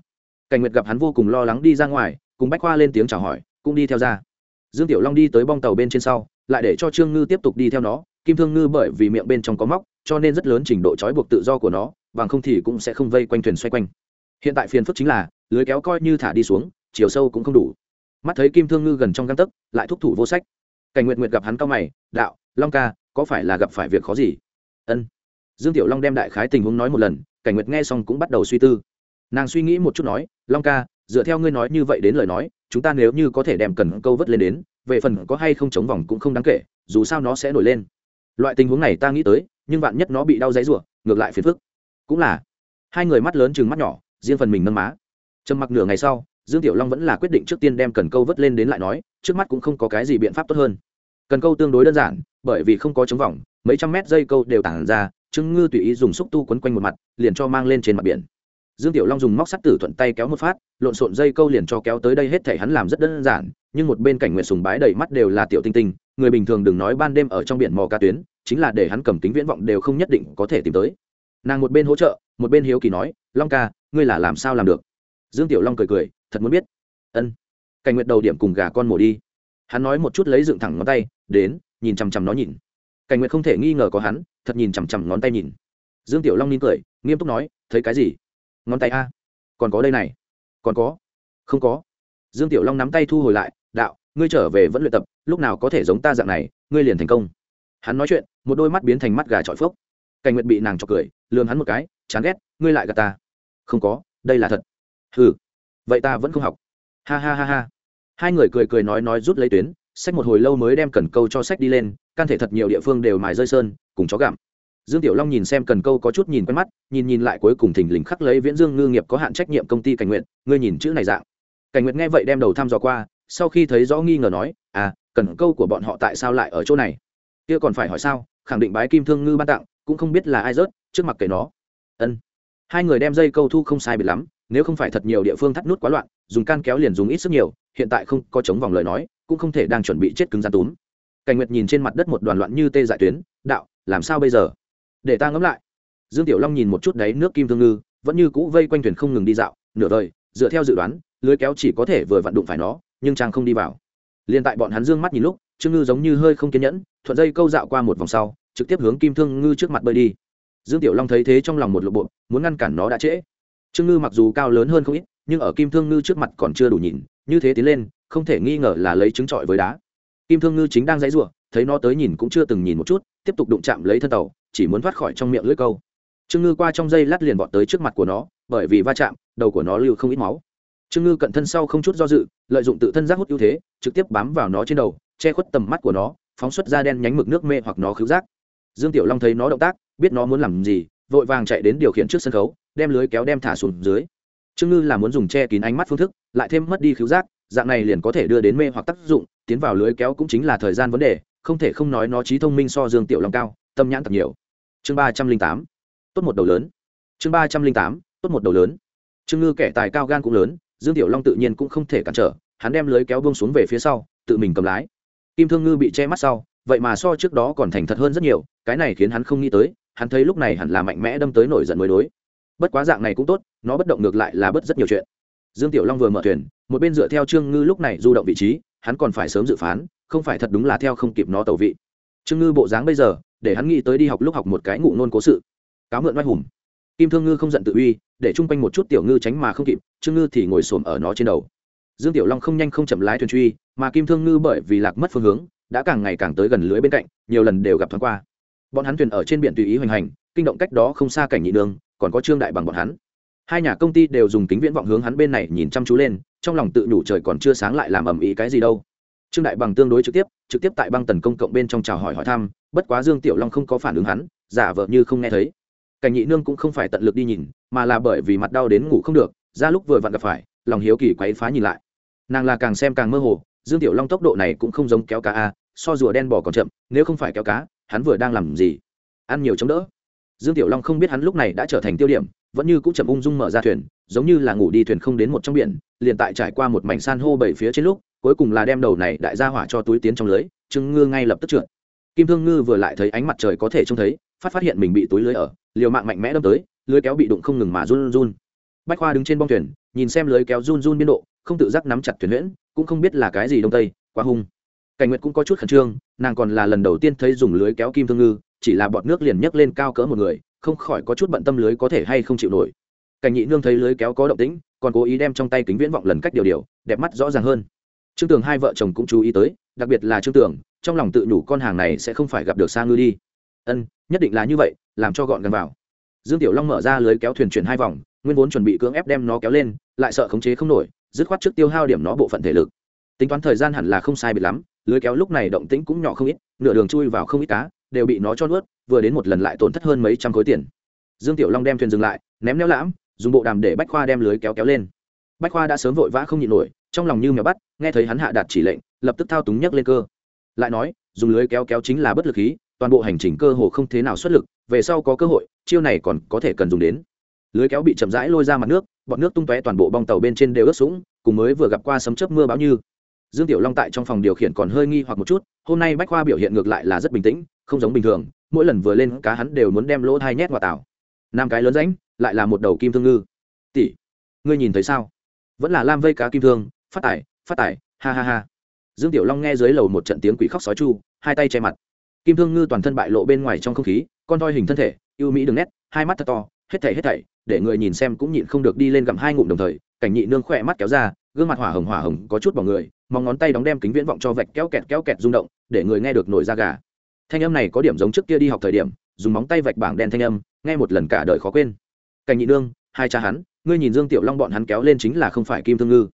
Cảnh nguyệt gặp hắn vô cùng lo lắng đi ra ngoài, cùng bách khoa lên tiếng chào hỏi, cũng đi theo ra. Dương tiểu long đi tới bong tàu bên trên sau, lại để cho trương ngư tiếp tục đi theo nó, kim thương ngư bởi vì miệng bên trong có móc, cho nên rất lớn trình độ trói buộc tự do của nó, bằng không thì cũng sẽ không vây quanh thuyền xoay quanh. Hiện tại phiền phức chính là, lưới kéo coi như thả đi xuống, chiều sâu cũng không đủ. Mắt thấy kim thương ngư gần trong găng tấc, lại thúc thủ vô sách. Cảnh nguyệt nguyệt gặp hắn cao mày, đạo, long ca, có phải là gặp phải việc khó gì? Ân. Dương tiểu long đem đại khái tình huống nói một lần cảnh nguyệt nghe xong cũng bắt đầu suy tư. Nàng suy nghĩ một chút nói, long ca, dựa theo ngươi nói như vậy đến lời nói, chúng ta nếu như có thể đem cần câu vớt lên đến, về phần có hay không chống vòng cũng không đáng kể, dù sao nó sẽ nổi lên. Loại tình huống này ta nghĩ tới, nhưng vạn nhất nó bị đau giấy rủa, ngược lại phiền phức. Cũng là. Hai người mắt lớn chừng mắt nhỏ, riêng phần mình nâng má. Trầm mặc nửa ngày sau, dương tiểu long vẫn là quyết định trước tiên đem cần câu vớt lên đến lại nói, trước mắt cũng không có cái gì biện pháp tốt hơn. Cần câu tương đối đơn giản, bởi vì không có chống vòng, mấy trăm mét dây câu đều tản ra trương ngư tùy ý dùng xúc tu quấn quanh một mặt, liền cho mang lên trên mặt biển. Dương tiểu long dùng móc sắt tử thuận tay kéo một phát, lộn xộn dây câu liền cho kéo tới đây hết thể hắn làm rất đơn giản, nhưng một bên cảnh nguyện sùng bái đầy mắt đều là tiểu tinh tinh, người bình thường đừng nói ban đêm ở trong biển mò ca tuyến, chính là để hắn cầm tính viễn vọng đều không nhất định có thể tìm tới. Nàng một bên hỗ trợ, một bên hiếu kỳ nói, long ca, ngươi là làm sao làm được? Dương tiểu long cười cười, thật muốn biết. Ân. Cảnh nguyện đầu điểm cùng gà con mổ đi. Hắn nói một chút lấy dựng thẳng ngón tay, đến, nhìn chằm chằm nó nhìn cảnh nguyệt không thể nghi ngờ có hắn, thật nhìn chằm chằm ngón tay nhìn. Dương tiểu long nín cười, nghiêm túc nói, thấy cái gì? Ngón tay a? Còn có đây này. Còn có? Không có. Dương tiểu long nắm tay thu hồi lại, đạo, ngươi trở về vẫn luyện tập, lúc nào có thể giống ta dạng này, ngươi liền thành công. Hắn nói chuyện, một đôi mắt biến thành mắt gà trọi phốc. Cảnh nguyệt bị nàng chọc cười lường hắn một cái, chán ghét, ngươi lại gạt ta. Không có, đây là thật. Ừ vậy ta vẫn không học. Ha ha ha ha. Hai người cười cười nói nói rút lấy tuyến sách một hồi lâu mới đem cần câu cho sách đi lên, can thể thật nhiều địa phương đều mài rơi sơn, cùng chó gặm. Dương tiểu long nhìn xem cần câu có chút nhìn quen mắt, nhìn nhìn lại cuối cùng thình lình khắc lấy viễn dương ngư nghiệp có hạn trách nhiệm công ty cảnh nguyện ngươi nhìn chữ này dạng. Cảnh nguyện nghe vậy đem đầu thăm dò qua, sau khi thấy rõ nghi ngờ nói à cần câu của bọn họ tại sao lại ở chỗ này? Kia còn phải hỏi sao? Khẳng định bái kim thương ngư ban tặng, cũng không biết là ai rớt, trước mặt kể nó. Ân. Hai người đem dây câu thu không sai biệt lắm, nếu không phải thật nhiều địa phương thắt nút quá loạn, dùng can kéo liền dùng ít sức nhiều, hiện tại không có chống vòng lời nói cũng không thể đang chuẩn bị chết cứng gian túm. Cảnh nguyệt nhìn trên mặt đất một đoàn loạn như tê dại tuyến, đạo, làm sao bây giờ? Để ta ngẫm lại. Dương tiểu long nhìn một chút đáy nước kim thương ngư, vẫn như cũ vây quanh thuyền không ngừng đi dạo, nửa đời, dựa theo dự đoán, lưới kéo chỉ có thể vừa vặn đụng phải nó, nhưng trang không đi vào. Liền tại bọn hắn dương mắt nhìn lúc, trương ngư giống như hơi không kiên nhẫn, thuận dây câu dạo qua một vòng sau, trực tiếp hướng kim thương ngư trước mặt bơi đi. Dương tiểu long thấy thế trong lòng một lộ bộ, muốn ngăn cản nó đã trễ. Trương ngư mặc dù cao lớn hơn không ít, nhưng ở kim thương ngư trước mặt còn chưa đủ nhìn, như thế tiến lên không thể nghi ngờ là lấy trứng trọi với đá. Kim thương ngư chính đang dãy rủa, thấy nó tới nhìn cũng chưa từng nhìn một chút tiếp tục đụng chạm lấy thân tàu chỉ muốn thoát khỏi trong miệng lưỡi câu. Trương ngư qua trong dây lát liền vọt tới trước mặt của nó bởi vì va chạm đầu của nó lưu không ít máu. Trương ngư cận thân sau không chút do dự lợi dụng tự thân giác hút ưu thế trực tiếp bám vào nó trên đầu che khuất tầm mắt của nó phóng xuất ra đen nhánh mực nước mê hoặc nó khứu giác. Dương tiểu long thấy nó động tác biết nó muốn làm gì vội vàng chạy đến điều khiển trước sân khấu đem lưới kéo đem thả xuống dưới. Trương ngư là muốn dùng che kín ánh mắt phương thức lại thêm mất đi khứu giác dạng này liền có thể đưa đến mê hoặc tác dụng, tiến vào lưới kéo cũng chính là thời gian vấn đề, không thể không nói nó trí thông minh so dương tiểu long cao, tâm nhãn thật nhiều. Chương ba trăm linh tám, tốt một đầu lớn. Chương ba trăm linh tám, tốt một đầu lớn. Trương ngư kẻ tài cao gan cũng lớn, dương tiểu long tự nhiên cũng không thể cản trở, hắn đem lưới kéo bông xuống về phía sau, tự mình cầm lái. Kim thương ngư bị che mắt sau, vậy mà so trước đó còn thành thật hơn rất nhiều, cái này khiến hắn không nghĩ tới, hắn thấy lúc này hẳn là mạnh mẽ đâm tới nổi giận mới đối. Bất quá dạng này cũng tốt, nó bất động ngược lại là bất rất nhiều chuyện dương tiểu long vừa mở thuyền, một bên dựa theo trương ngư lúc này du động vị trí, hắn còn phải sớm dự phán, không phải thật đúng là theo không kịp nó tẩu vị. Trương ngư bộ dáng bây giờ, để hắn nghĩ tới đi học lúc học một cái ngụ nôn cố sự. Cáo mượn oai hùng. Kim thương ngư không giận tự uy, để chung quanh một chút tiểu ngư tránh mà không kịp, trương ngư thì ngồi xổm ở nó trên đầu. Dương tiểu long không nhanh không chậm lái thuyền truy, mà kim thương ngư bởi vì lạc mất phương hướng, đã càng ngày càng tới gần lưới bên cạnh, nhiều lần đều gặp thoáng qua. Bọn hắn thuyền ở trên biển tùy ý hoành hành, kinh động cách đó không xa cảnh nhị nương còn có trương đại bằng bọn hắn hai nhà công ty đều dùng kính viễn vọng hướng hắn bên này nhìn chăm chú lên, trong lòng tự nhủ trời còn chưa sáng lại làm ầm ĩ cái gì đâu. Trương đại bằng tương đối trực tiếp trực tiếp tại băng tần công cộng bên trong chào hỏi hỏi thăm, bất quá dương tiểu long không có phản ứng hắn, giả vờ như không nghe thấy. Cảnh nhị nương cũng không phải tận lực đi nhìn, mà là bởi vì mặt đau đến ngủ không được, ra lúc vừa vặn gặp phải, lòng hiếu kỳ quấy phá nhìn lại. Nàng là càng xem càng mơ hồ, dương tiểu long tốc độ này cũng không giống kéo cá a, so rùa đen bỏ còn chậm, nếu không phải kéo cá, hắn vừa đang làm gì? Ăn nhiều chống đỡ. Dương tiểu long không biết hắn lúc này đã trở thành tiêu điểm vẫn như cũng chậm ung dung mở ra thuyền, giống như là ngủ đi thuyền không đến một trong biển, liền tại trải qua một mảnh san hô bảy phía trên lúc, cuối cùng là đem đầu này đại gia hỏa cho túi tiến trong lưới chứng ngư ngay lập tức trượt. Kim thương ngư vừa lại thấy ánh mặt trời có thể trông thấy, phát phát hiện mình bị túi lưới ở, liều mạng mạnh mẽ đâm tới, lưới kéo bị đụng không ngừng mà run run. Bách khoa đứng trên bong thuyền, nhìn xem lưới kéo run run biên độ, không tự giác nắm chặt thuyền huyễn, cũng không biết là cái gì đông tây, quá hung. Cảnh nguyệt cũng có chút khẩn trương, nàng còn là lần đầu tiên thấy dùng lưới kéo kim thương ngư, chỉ là bọt nước liền nhấc lên cao cỡ một người không khỏi có chút bận tâm lưới có thể hay không chịu nổi. Cảnh nhị nương thấy lưới kéo có động tĩnh, còn cố ý đem trong tay kính viễn vọng lần cách điều điều, đẹp mắt rõ ràng hơn. Trương tường hai vợ chồng cũng chú ý tới, đặc biệt là trương tường, trong lòng tự nhủ con hàng này sẽ không phải gặp được xa ngư đi. Ân, nhất định là như vậy, làm cho gọn gần vào. Dương tiểu long mở ra lưới kéo thuyền chuyển hai vòng, nguyên vốn chuẩn bị cưỡng ép đem nó kéo lên, lại sợ khống chế không nổi, dứt khoát trước tiêu hao điểm nó bộ phận thể lực. Tính toán thời gian hẳn là không sai biệt lắm, lưới kéo lúc này động tĩnh cũng nhỏ không ít, nửa đường chui vào không ít cá đều bị nó cho nuốt, vừa đến một lần lại tổn thất hơn mấy trăm khối tiền. Dương tiểu long đem thuyền dừng lại, ném neo lãm, dùng bộ đàm để bách khoa đem lưới kéo kéo lên. Bách khoa đã sớm vội vã không nhịn nổi, trong lòng như mèo bắt, nghe thấy hắn hạ đạt chỉ lệnh, lập tức thao túng nhấc lên cơ. Lại nói, dùng lưới kéo kéo chính là bất lực khí, toàn bộ hành trình cơ hồ không thế nào xuất lực, về sau có cơ hội, chiêu này còn có thể cần dùng đến. Lưới kéo bị chậm rãi lôi ra mặt nước, bọn nước tung tóe toàn bộ bong tàu bên trên đều ướt sũng, cùng mới vừa gặp qua sấm chớp mưa bão như. Dương tiểu long tại trong phòng điều khiển còn hơi nghi hoặc một chút, hôm nay bách khoa biểu hiện ngược lại là rất bình tĩnh không giống bình thường, mỗi lần vừa lên cá hắn đều muốn đem lỗ thai nhét vào tảo. năm cái lớn ránh lại là một đầu kim thương ngư. Tỷ, ngươi nhìn thấy sao? Vẫn là lam vây cá kim thương, phát tải phát tải ha ha ha. Dương tiểu long nghe dưới lầu một trận tiếng quỷ khóc sói chu, hai tay che mặt. Kim thương ngư toàn thân bại lộ bên ngoài trong không khí, con toi hình thân thể ưu mỹ đường nét, hai mắt thật to, hết thảy hết thảy, để người nhìn xem cũng nhịn không được đi lên gặm hai ngụm đồng thời, cảnh nhị nương khỏe mắt kéo ra, gương mặt hỏa hồng hỏa hồng có chút bỏ người mong ngón tay đóng đem kính viễn vọng cho vạch kéo kẹt kéo kẹt rung động, để người nghe được nổi da gà thanh âm này có điểm giống trước kia đi học thời điểm, dùng móng tay vạch bảng đen thanh âm, nghe một lần cả đời khó quên. Cảnh nhị nương, hai cha hắn, ngươi nhìn dương tiểu long bọn hắn kéo lên chính là không phải kim thương ngư.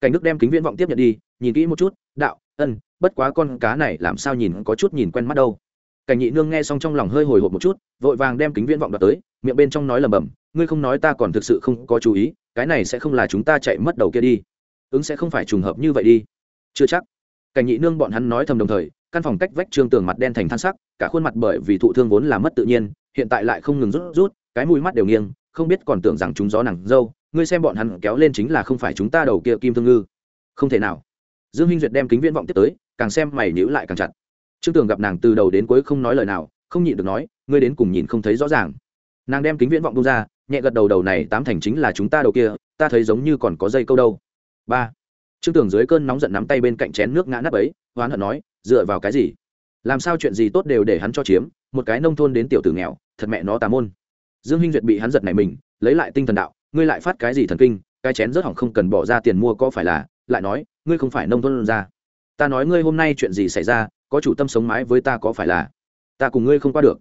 Cảnh đức đem kính viễn vọng tiếp nhận đi, nhìn kỹ một chút, đạo, ân, bất quá con cá này làm sao nhìn có chút nhìn quen mắt đâu. Cảnh nhị nương nghe xong trong lòng hơi hồi hộp một chút, vội vàng đem kính viễn vọng đoạt tới, miệng bên trong nói lầm bầm ngươi không nói ta còn thực sự không có chú ý, cái này sẽ không là chúng ta chạy mất đầu kia đi. Ứng sẽ không phải trùng hợp như vậy đi. Chưa chắc. Cảnh nhị nương bọn hắn nói thầm đồng thời căn phòng cách vách trương tường mặt đen thành than sắc, cả khuôn mặt bởi vì thụ thương vốn là mất tự nhiên, hiện tại lại không ngừng rút rút, cái mũi mắt đều nghiêng, không biết còn tưởng rằng chúng gió nặng dâu, ngươi xem bọn hắn kéo lên chính là không phải chúng ta đầu kia kim thương ngư. Không thể nào. Dương huynh duyệt đem kính viễn vọng tiếp tới, càng xem mày nhữ lại càng chặt. Trương tường gặp nàng từ đầu đến cuối không nói lời nào, không nhịn được nói, ngươi đến cùng nhìn không thấy rõ ràng. Nàng đem kính viễn vọng bung ra, nhẹ gật đầu đầu này tám thành chính là chúng ta đầu kia, ta thấy giống như còn có dây câu đâu. Ba. Trương tường dưới cơn nóng giận nắm tay bên cạnh chén nước ngã nắp ấy hoán hận nói dựa vào cái gì? Làm sao chuyện gì tốt đều để hắn cho chiếm, một cái nông thôn đến tiểu tử nghèo, thật mẹ nó tà môn. Dương hinh duyệt bị hắn giật này mình, lấy lại tinh thần đạo, ngươi lại phát cái gì thần kinh, cái chén rất hỏng không cần bỏ ra tiền mua có phải là? Lại nói, ngươi không phải nông thôn ra. Ta nói ngươi hôm nay chuyện gì xảy ra, có chủ tâm sống mái với ta có phải là? Ta cùng ngươi không qua được.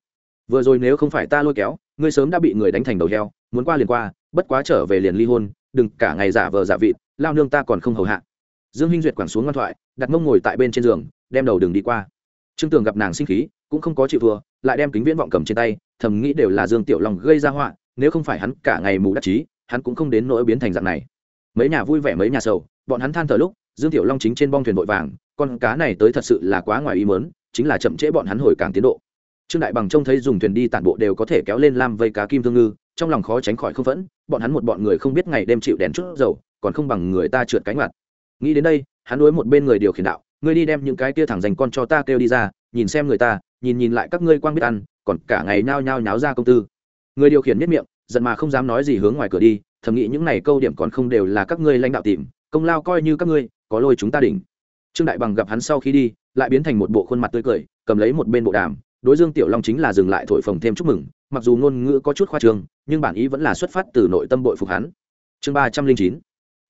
Vừa rồi nếu không phải ta lôi kéo, ngươi sớm đã bị người đánh thành đầu heo, muốn qua liền qua, bất quá trở về liền ly hôn, đừng cả ngày giả vờ giả vịt, lao nương ta còn không hầu hạ. Dương hinh duyệt quẳng xuống ngoan thoại, đặt mông ngồi tại bên trên giường đem đầu đường đi qua. Trương tường gặp nàng sinh khí, cũng không có chịu thua, lại đem kính viễn vọng cầm trên tay, thầm nghĩ đều là dương tiểu long gây ra họa, nếu không phải hắn cả ngày mù đắc chí, hắn cũng không đến nỗi biến thành dạng này. Mấy nhà vui vẻ mấy nhà sầu, bọn hắn than thở lúc, dương tiểu long chính trên bong thuyền vội vàng, con cá này tới thật sự là quá ngoài ý mớn chính là chậm trễ bọn hắn hồi càng tiến độ. Trương đại bằng trông thấy dùng thuyền đi tản bộ đều có thể kéo lên lam vây cá kim thương ngư, trong lòng khó tránh khỏi không phẫn, bọn hắn một bọn người không biết ngày đêm chịu đèn chút dầu, còn không bằng người ta trượt cánh mặt. Nghĩ đến đây, hắn đối một bên người điều khiển đạo ngươi đi đem những cái kia thẳng dành con cho ta kêu đi ra, nhìn xem người ta, nhìn nhìn lại các ngươi quang biết ăn, còn cả ngày nhao nhao nháo ra công tư. Người điều khiển nhất miệng, giận mà không dám nói gì hướng ngoài cửa đi, thầm nghĩ những này câu điểm còn không đều là các ngươi lãnh đạo tìm, công lao coi như các ngươi, có lôi chúng ta đỉnh. Trương đại bằng gặp hắn sau khi đi, lại biến thành một bộ khuôn mặt tươi cười, cầm lấy một bên bộ đàm, đối dương tiểu long chính là dừng lại thổi phồng thêm chúc mừng, mặc dù ngôn ngữ có chút khoa trương, nhưng bản ý vẫn là xuất phát từ nội tâm bội phục hắn. Chương ba trăm linh chín,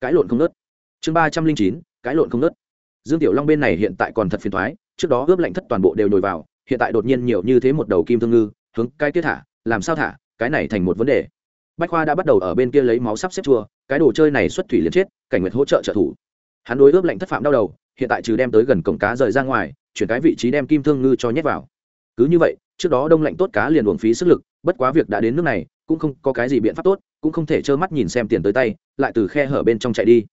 cãi lộn không nớt chương ba trăm linh chín, cãi lộn không nớt dương tiểu long bên này hiện tại còn thật phiền thoái, trước đó ướp lạnh thất toàn bộ đều nhồi vào, hiện tại đột nhiên nhiều như thế một đầu kim thương ngư, hướng cái kia thả, làm sao thả, cái này thành một vấn đề. Bách khoa đã bắt đầu ở bên kia lấy máu sắp xếp chua, cái đồ chơi này xuất thủy liền chết, cảnh nguyệt hỗ trợ trợ thủ. Hắn đối ướp lạnh thất phạm đau đầu, hiện tại trừ đem tới gần cổng cá rời ra ngoài, chuyển cái vị trí đem kim thương ngư cho nhét vào. Cứ như vậy, trước đó đông lạnh tốt cá liền uổng phí sức lực, bất quá việc đã đến nước này, cũng không có cái gì biện pháp tốt, cũng không thể trơ mắt nhìn xem tiền tới tay, lại từ khe hở bên trong chạy đi.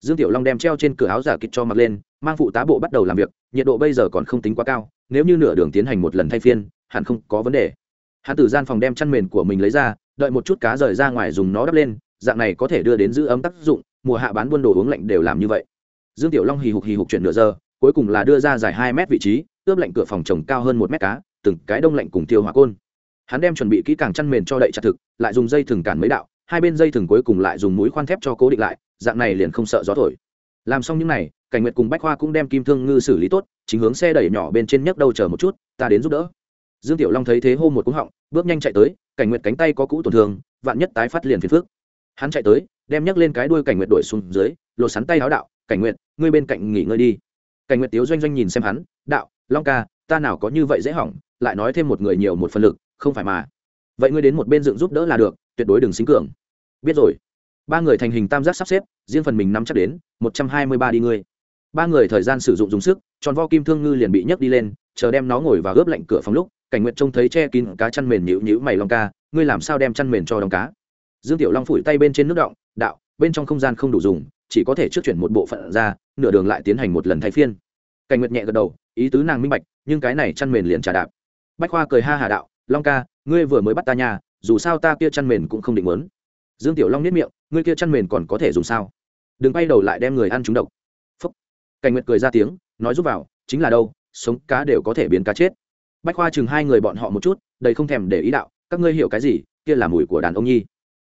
Dương tiểu long đem treo trên cửa áo giả kịch cho mặc lên mang phụ tá bộ bắt đầu làm việc, nhiệt độ bây giờ còn không tính quá cao, nếu như nửa đường tiến hành một lần thay phiên, hẳn không có vấn đề. Hắn từ gian phòng đem chăn mền của mình lấy ra, đợi một chút cá rời ra ngoài dùng nó đắp lên, dạng này có thể đưa đến giữ ấm tác dụng, mùa hạ bán buôn đồ uống lạnh đều làm như vậy. Dương tiểu long hì hục hì hục chuyển nửa giờ, cuối cùng là đưa ra dài hai mét vị trí, ướp lạnh cửa phòng trồng cao hơn một mét cá, từng cái đông lạnh cùng tiêu hỏa côn. Hắn đem chuẩn bị kỹ càng chăn mền cho đậy chặt thực, lại dùng dây thừng cản mấy đạo, hai bên dây thừng cuối cùng lại dùng mũi khoan thép cho cố định lại, dạng này liền không sợ gió thổi làm xong những n à y cảnh nguyệt cùng bách khoa cũng đem kim thương ngư xử lý tốt, chính hướng xe đẩy nhỏ bên trên nhấc đầu chờ một chút, ta đến giúp đỡ. Dương tiểu long thấy thế hô một cú họng, bước nhanh chạy tới, cảnh nguyệt cánh tay có cũ tổn thương, vạn nhất tái phát liền phiền phước hắn chạy tới, đem nhấc lên cái đuôi cảnh nguyệt đổi xuống dưới, lột sắn tay háo đạo, cảnh nguyệt, ngươi bên cạnh nghỉ ngơi đi. Cảnh nguyệt tiếu doanh doanh nhìn xem hắn, đạo, long ca, ta nào có như vậy dễ hỏng, lại nói thêm một người nhiều một phần lực, không phải mà. Vậy ngươi đến một bên dựng giúp đỡ là được, tuyệt đối đừng xính cường. Biết rồi ba người thành hình tam giác sắp xếp, riêng phần mình nắm chắc đến, một trăm hai mươi ba đi ngươi. Ba người thời gian sử dụng dùng sức, tròn vo kim thương ngư liền bị nhấc đi lên, chờ đem nó ngồi và gớp lạnh cửa phòng lúc, cảnh nguyệt trông thấy che kín cá chăn mền nhữ nhữ mày long ca, ngươi làm sao đem chăn mền cho đóng cá? Dương tiểu long phủi tay bên trên nước động, đạo, bên trong không gian không đủ dùng, chỉ có thể trước chuyển một bộ phận ra, nửa đường lại tiến hành một lần thay phiên. Cảnh nguyệt nhẹ gật đầu, ý tứ nàng minh bạch, nhưng cái này chăn mền liền trả đạp. Bách khoa cười ha hà đạo, long ca, ngươi vừa mới bắt ta nhà dù sao ta kia chăn mền cũng không định muốn. Dương tiểu long nếp miệng ngươi kia chăn mền còn có thể dùng sao? Đừng bay đầu lại đem người ăn trúng độc. Phúc. Cảnh nguyệt cười ra tiếng, nói giúp vào, chính là đâu, sống cá đều có thể biến cá chết. Bách khoa chừng hai người bọn họ một chút, đầy không thèm để ý đạo, các ngươi hiểu cái gì, kia là mùi của đàn ông nhi.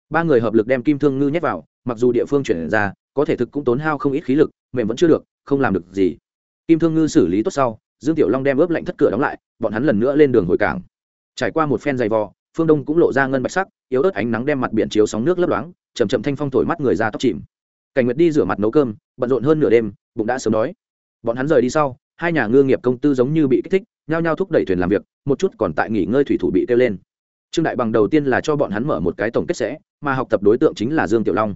Ba người hợp lực đem kim thương ngư nhét vào, mặc dù địa phương chuyển ra, có thể thực cũng tốn hao không ít khí lực, mềm vẫn chưa được, không làm được gì. Kim thương ngư xử lý tốt sau, dương tiểu long đem ướp lạnh thất cửa đóng lại, bọn hắn lần nữa lên đường hồi cảng. Trải qua một phen dày vò phương đông cũng lộ ra ngân bạch sắc, yếu ớt ánh nắng đem mặt biển chiếu sóng nước lấp loáng chầm chậm thanh phong thổi mắt người ra tóc chìm. Cảnh nguyệt đi rửa mặt nấu cơm, bận rộn hơn nửa đêm, bụng đã sớm đói. Bọn hắn rời đi sau, hai nhà ngư nghiệp công tư giống như bị kích thích, nhao nhao thúc đẩy thuyền làm việc, một chút còn tại nghỉ ngơi thủy thủ bị kêu lên. Trương đại bằng đầu tiên là cho bọn hắn mở một cái tổng kết sẽ, mà học tập đối tượng chính là dương tiểu long.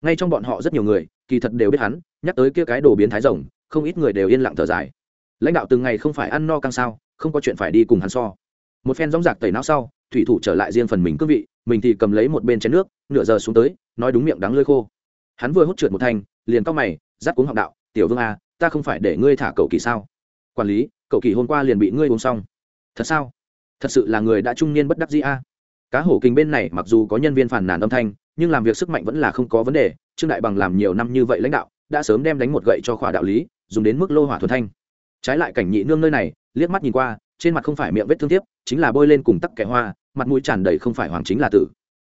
Ngay trong bọn họ rất nhiều người, kỳ thật đều biết hắn, nhắc tới kia cái đồ biến thái rồng, không ít người đều yên lặng thở dài. Lãnh đạo từng ngày không phải ăn no căng sao, không có chuyện phải đi cùng hắn so. Một phen dóng dạc tẩy não sau thủy thủ trở lại riêng phần mình cương vị, mình thì cầm lấy một bên chén nước, nửa giờ xuống tới, nói đúng miệng đắng lơi khô. Hắn vừa hút trượt một thanh, liền cau mày dắt cuống học đạo, tiểu vương a, ta không phải để ngươi thả cậu kỳ sao? Quản lý, cậu kỳ hôm qua liền bị ngươi uống xong. Thật sao? Thật sự là người đã trung niên bất đắc dĩ a. Cá hổ kinh bên này mặc dù có nhân viên phản nàn âm thanh, nhưng làm việc sức mạnh vẫn là không có vấn đề, trương đại bằng làm nhiều năm như vậy lãnh đạo, đã sớm đem đánh một gậy cho khỏa đạo lý, dùng đến mức lô hỏa thuần thanh. Trái lại cảnh nhị nương nơi này, liếc mắt nhìn qua, trên mặt không phải miệng vết thương tiếp, chính là bôi lên cùng tắc kẻ hoa mặt mũi tràn đầy không phải hoàng chính là tử.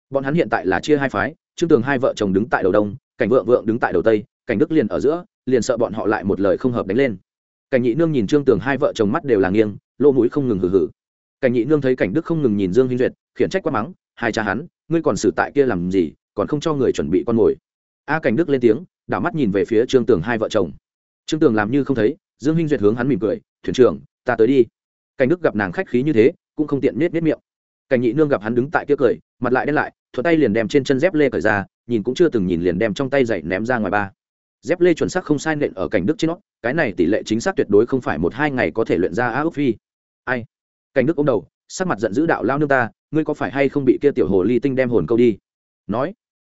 Bọn hắn hiện tại là chia hai phái, trương tường hai vợ chồng đứng tại đầu đông, cảnh vượng vượng đứng tại đầu tây, cảnh đức liền ở giữa, liền sợ bọn họ lại một lời không hợp đánh lên. Cảnh nhị nương nhìn trương tường hai vợ chồng mắt đều là nghiêng, lỗ mũi không ngừng hừ hừ. Cảnh nhị nương thấy cảnh đức không ngừng nhìn dương hinh duyệt, khiển trách quá mắng, hai cha hắn, ngươi còn xử tại kia làm gì, còn không cho người chuẩn bị con mồi. A cảnh đức lên tiếng, đảo mắt nhìn về phía trương tường hai vợ chồng. Trương tường làm như không thấy, dương hinh duyệt hướng hắn mỉm cười, thuyền trưởng, ta tới đi. Cảnh đức gặp nàng khách khí như thế, cũng không tiện nết nết miệng cảnh nhị nương gặp hắn đứng tại kia cười, mặt lại đen lại thuật tay liền đem trên chân dép lê cởi ra, nhìn cũng chưa từng nhìn liền đem trong tay dậy ném ra ngoài ba. Dép lê chuẩn xác không sai nện ở cảnh đức trên nó, cái này tỷ lệ chính xác tuyệt đối không phải một hai ngày có thể luyện ra a ước phi. Ai? Cảnh đức ông đầu, sắc mặt giận dữ đạo lao nương ta, ngươi có phải hay không bị kia tiểu hồ ly tinh đem hồn câu đi? Nói.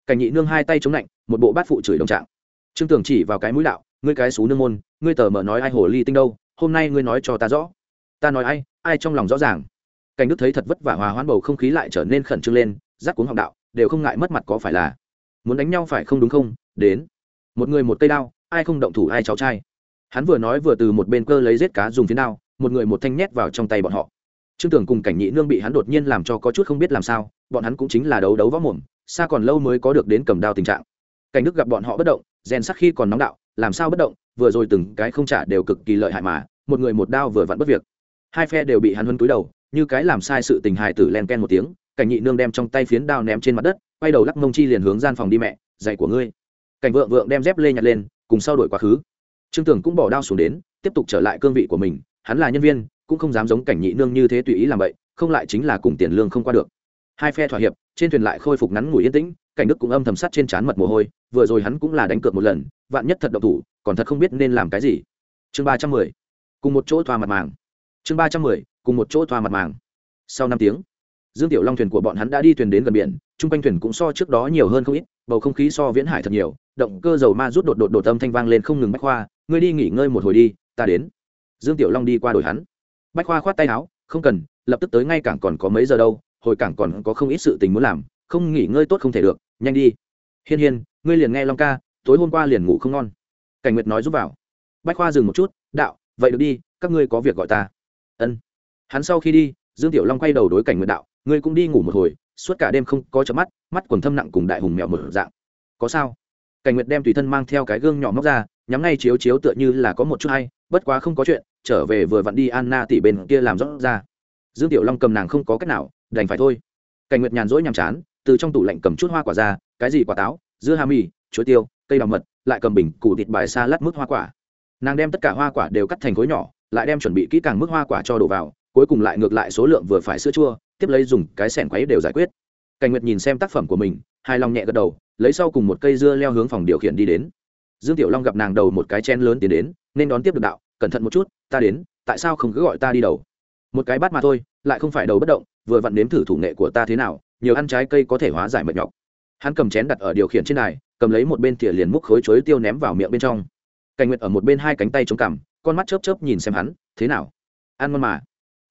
Cảnh nhị nương hai tay chống lạnh một bộ bát phụ chửi đồng trạng. Trương tưởng chỉ vào cái mũi đạo, ngươi cái xú nương môn, ngươi tờ mở nói ai hồ ly tinh đâu, hôm nay ngươi nói cho ta rõ. Ta nói ai ai trong lòng rõ ràng cảnh đức thấy thật vất vả hòa hoãn bầu không khí lại trở nên khẩn trương lên, rắc cuống học đạo, đều không ngại mất mặt có phải là muốn đánh nhau phải không đúng không? Đến. Một người một cây đao, ai không động thủ ai cháu trai. Hắn vừa nói vừa từ một bên cơ lấy rết cá dùng phiến đao, một người một thanh nhét vào trong tay bọn họ. Trương tưởng cùng cảnh nhị nương bị hắn đột nhiên làm cho có chút không biết làm sao, bọn hắn cũng chính là đấu đấu võ mồm, xa còn lâu mới có được đến cầm đao tình trạng. Cảnh đức gặp bọn họ bất động, rèn sắc khi còn nóng đạo, làm sao bất động, vừa rồi từng cái không trả đều cực kỳ lợi hại mà, một người một đao vừa vặn bất việc. Hai phe đều bị hắn huân túi đầu như cái làm sai sự tình hài tử len ken một tiếng, cảnh nhị nương đem trong tay phiến đao ném trên mặt đất, quay đầu lắc mông chi liền hướng gian phòng đi mẹ, dạy của ngươi. Cảnh vợ vượng đem dép lê nhặt lên, cùng sau đổi quá khứ. Trương tưởng cũng bỏ đao xuống đến, tiếp tục trở lại cương vị của mình, hắn là nhân viên, cũng không dám giống cảnh nhị nương như thế tùy ý làm vậy, không lại chính là cùng tiền lương không qua được. Hai phe thỏa hiệp, trên thuyền lại khôi phục ngắn ngủi yên tĩnh, cảnh đức cũng âm thầm sắt trên trán mật mồ hôi, vừa rồi hắn cũng là đánh cược một lần, vạn nhất thật độc thủ, còn thật không biết nên làm cái gì. Chương ba trăm mười, cùng một chỗ thoa mặt màng. Chương ba trăm mười cùng một chỗ thoa mặt màng. Sau năm tiếng, dương tiểu long thuyền của bọn hắn đã đi thuyền đến gần biển, chung quanh thuyền cũng so trước đó nhiều hơn không ít, bầu không khí so viễn hải thật nhiều, động cơ dầu ma rút đột đột đột âm thanh vang lên không ngừng bách khoa, ngươi đi nghỉ ngơi một hồi đi, ta đến. Dương tiểu long đi qua đổi hắn. Bách khoa khoát tay áo, không cần, lập tức tới ngay cảng còn có mấy giờ đâu, hồi cảng còn có không ít sự tình muốn làm, không nghỉ ngơi tốt không thể được, nhanh đi. Hiên hiên, ngươi liền nghe long ca, tối hôm qua liền ngủ không ngon. Cảnh nguyệt nói giúp vào. Bách khoa dừng một chút, đạo, vậy được đi, các ngươi có việc gọi ta. Ân hắn sau khi đi, dương tiểu long quay đầu đối cảnh nguyệt đạo, ngươi cũng đi ngủ một hồi, suốt cả đêm không có chớp mắt mắt quần thâm nặng cùng đại hùng mèo mở dạng. Có sao? Cảnh nguyệt đem tùy thân mang theo cái gương nhỏ móc ra, nhắm ngay chiếu chiếu tựa như là có một chút hay, bất quá không có chuyện, trở về vừa vặn đi anna tỷ bên kia làm rõ ra. Dương tiểu long cầm nàng không có cách nào, đành phải thôi. Cảnh nguyệt nhàn rỗi nhàm chán, từ trong tủ lạnh cầm chút hoa quả ra, cái gì quả táo, dưa hà mì chuối tiêu, cây đào mật, lại cầm bình củ thịt bài xa lát mức hoa quả. Nàng đem tất cả hoa quả đều cắt thành khối nhỏ, lại đem chuẩn bị kỹ càng mức hoa quả cho đổ vào cuối cùng lại ngược lại số lượng vừa phải sữa chua, tiếp lấy dùng cái sẻn quấy đều giải quyết. Cảnh nguyệt nhìn xem tác phẩm của mình, hài lòng nhẹ gật đầu, lấy sau cùng một cây dưa leo hướng phòng điều khiển đi đến. Dương tiểu long gặp nàng đầu một cái chen lớn tiến đến, nên đón tiếp được đạo, cẩn thận một chút, ta đến, tại sao không cứ gọi ta đi đầu? Một cái bát mà thôi, lại không phải đầu bất động, vừa vặn nếm thử thủ nghệ của ta thế nào, nhiều ăn trái cây có thể hóa giải mệt nhọc. Hắn cầm chén đặt ở điều khiển trên này cầm lấy một bên thìa liền múc khối chuối tiêu ném vào miệng bên trong. Cảnh nguyệt ở một bên hai cánh tay chống cằm, con mắt chớp chớp nhìn xem hắn, thế nào? Ăn ngon mà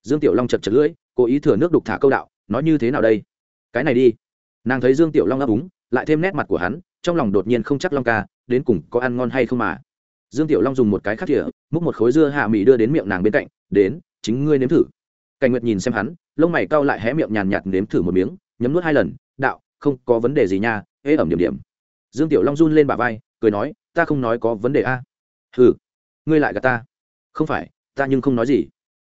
dương tiểu long chật chật lưỡi, cố ý thừa nước đục thả câu đạo, nói như thế nào đây? Cái này đi. Nàng thấy dương tiểu long ấp úng, lại thêm nét mặt của hắn, trong lòng đột nhiên không chắc long ca, đến cùng có ăn ngon hay không mà. Dương tiểu long dùng một cái khắc thỉa múc một khối dưa hạ mì đưa đến miệng nàng bên cạnh, đến, chính ngươi nếm thử. Cảnh nguyệt nhìn xem hắn, lông mày cau lại hé miệng nhàn nhạt nếm thử một miếng, nhấm nuốt hai lần, đạo, không có vấn đề gì nha ế ẩm điểm điểm. Dương tiểu long run lên bà vai, cười nói, ta không nói có vấn đề a. Ừ ngươi lại gạt ta. Không phải, ta nhưng không nói gì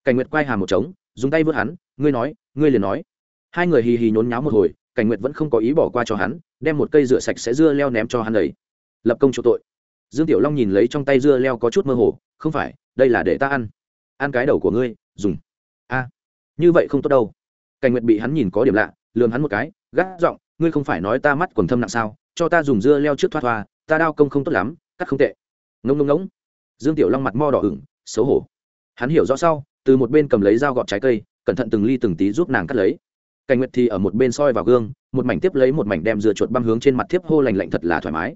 cảnh nguyệt quay hà một trống, dùng tay vớt hắn, ngươi nói, ngươi liền nói. Hai người hì hì nhốn nháo một hồi, cảnh nguyệt vẫn không có ý bỏ qua cho hắn, đem một cây rửa sạch sẽ dưa leo ném cho hắn đầy lập công chỗ tội. Dương tiểu long nhìn lấy trong tay dưa leo có chút mơ hồ, không phải, đây là để ta ăn. Ăn cái đầu của ngươi, dùng. A, như vậy không tốt đâu. Cảnh nguyệt bị hắn nhìn có điểm lạ, lườm hắn một cái, gắt giọng, ngươi không phải nói ta mắt quần thâm nặng sao? Cho ta dùng dưa leo trước thoa thoa, ta đao công không tốt lắm, cắt không tệ. Ngông ngông ngỗng. Dương tiểu long mặt mo đỏ ửng, xấu hổ. Hắn hiểu rõ sau từ một bên cầm lấy dao gọt trái cây, cẩn thận từng ly từng tí giúp nàng cắt lấy. Cảnh nguyệt thì ở một bên soi vào gương, một mảnh tiếp lấy một mảnh đem dừa chuột băm hướng trên mặt thiếp hô lành lạnh thật là thoải mái.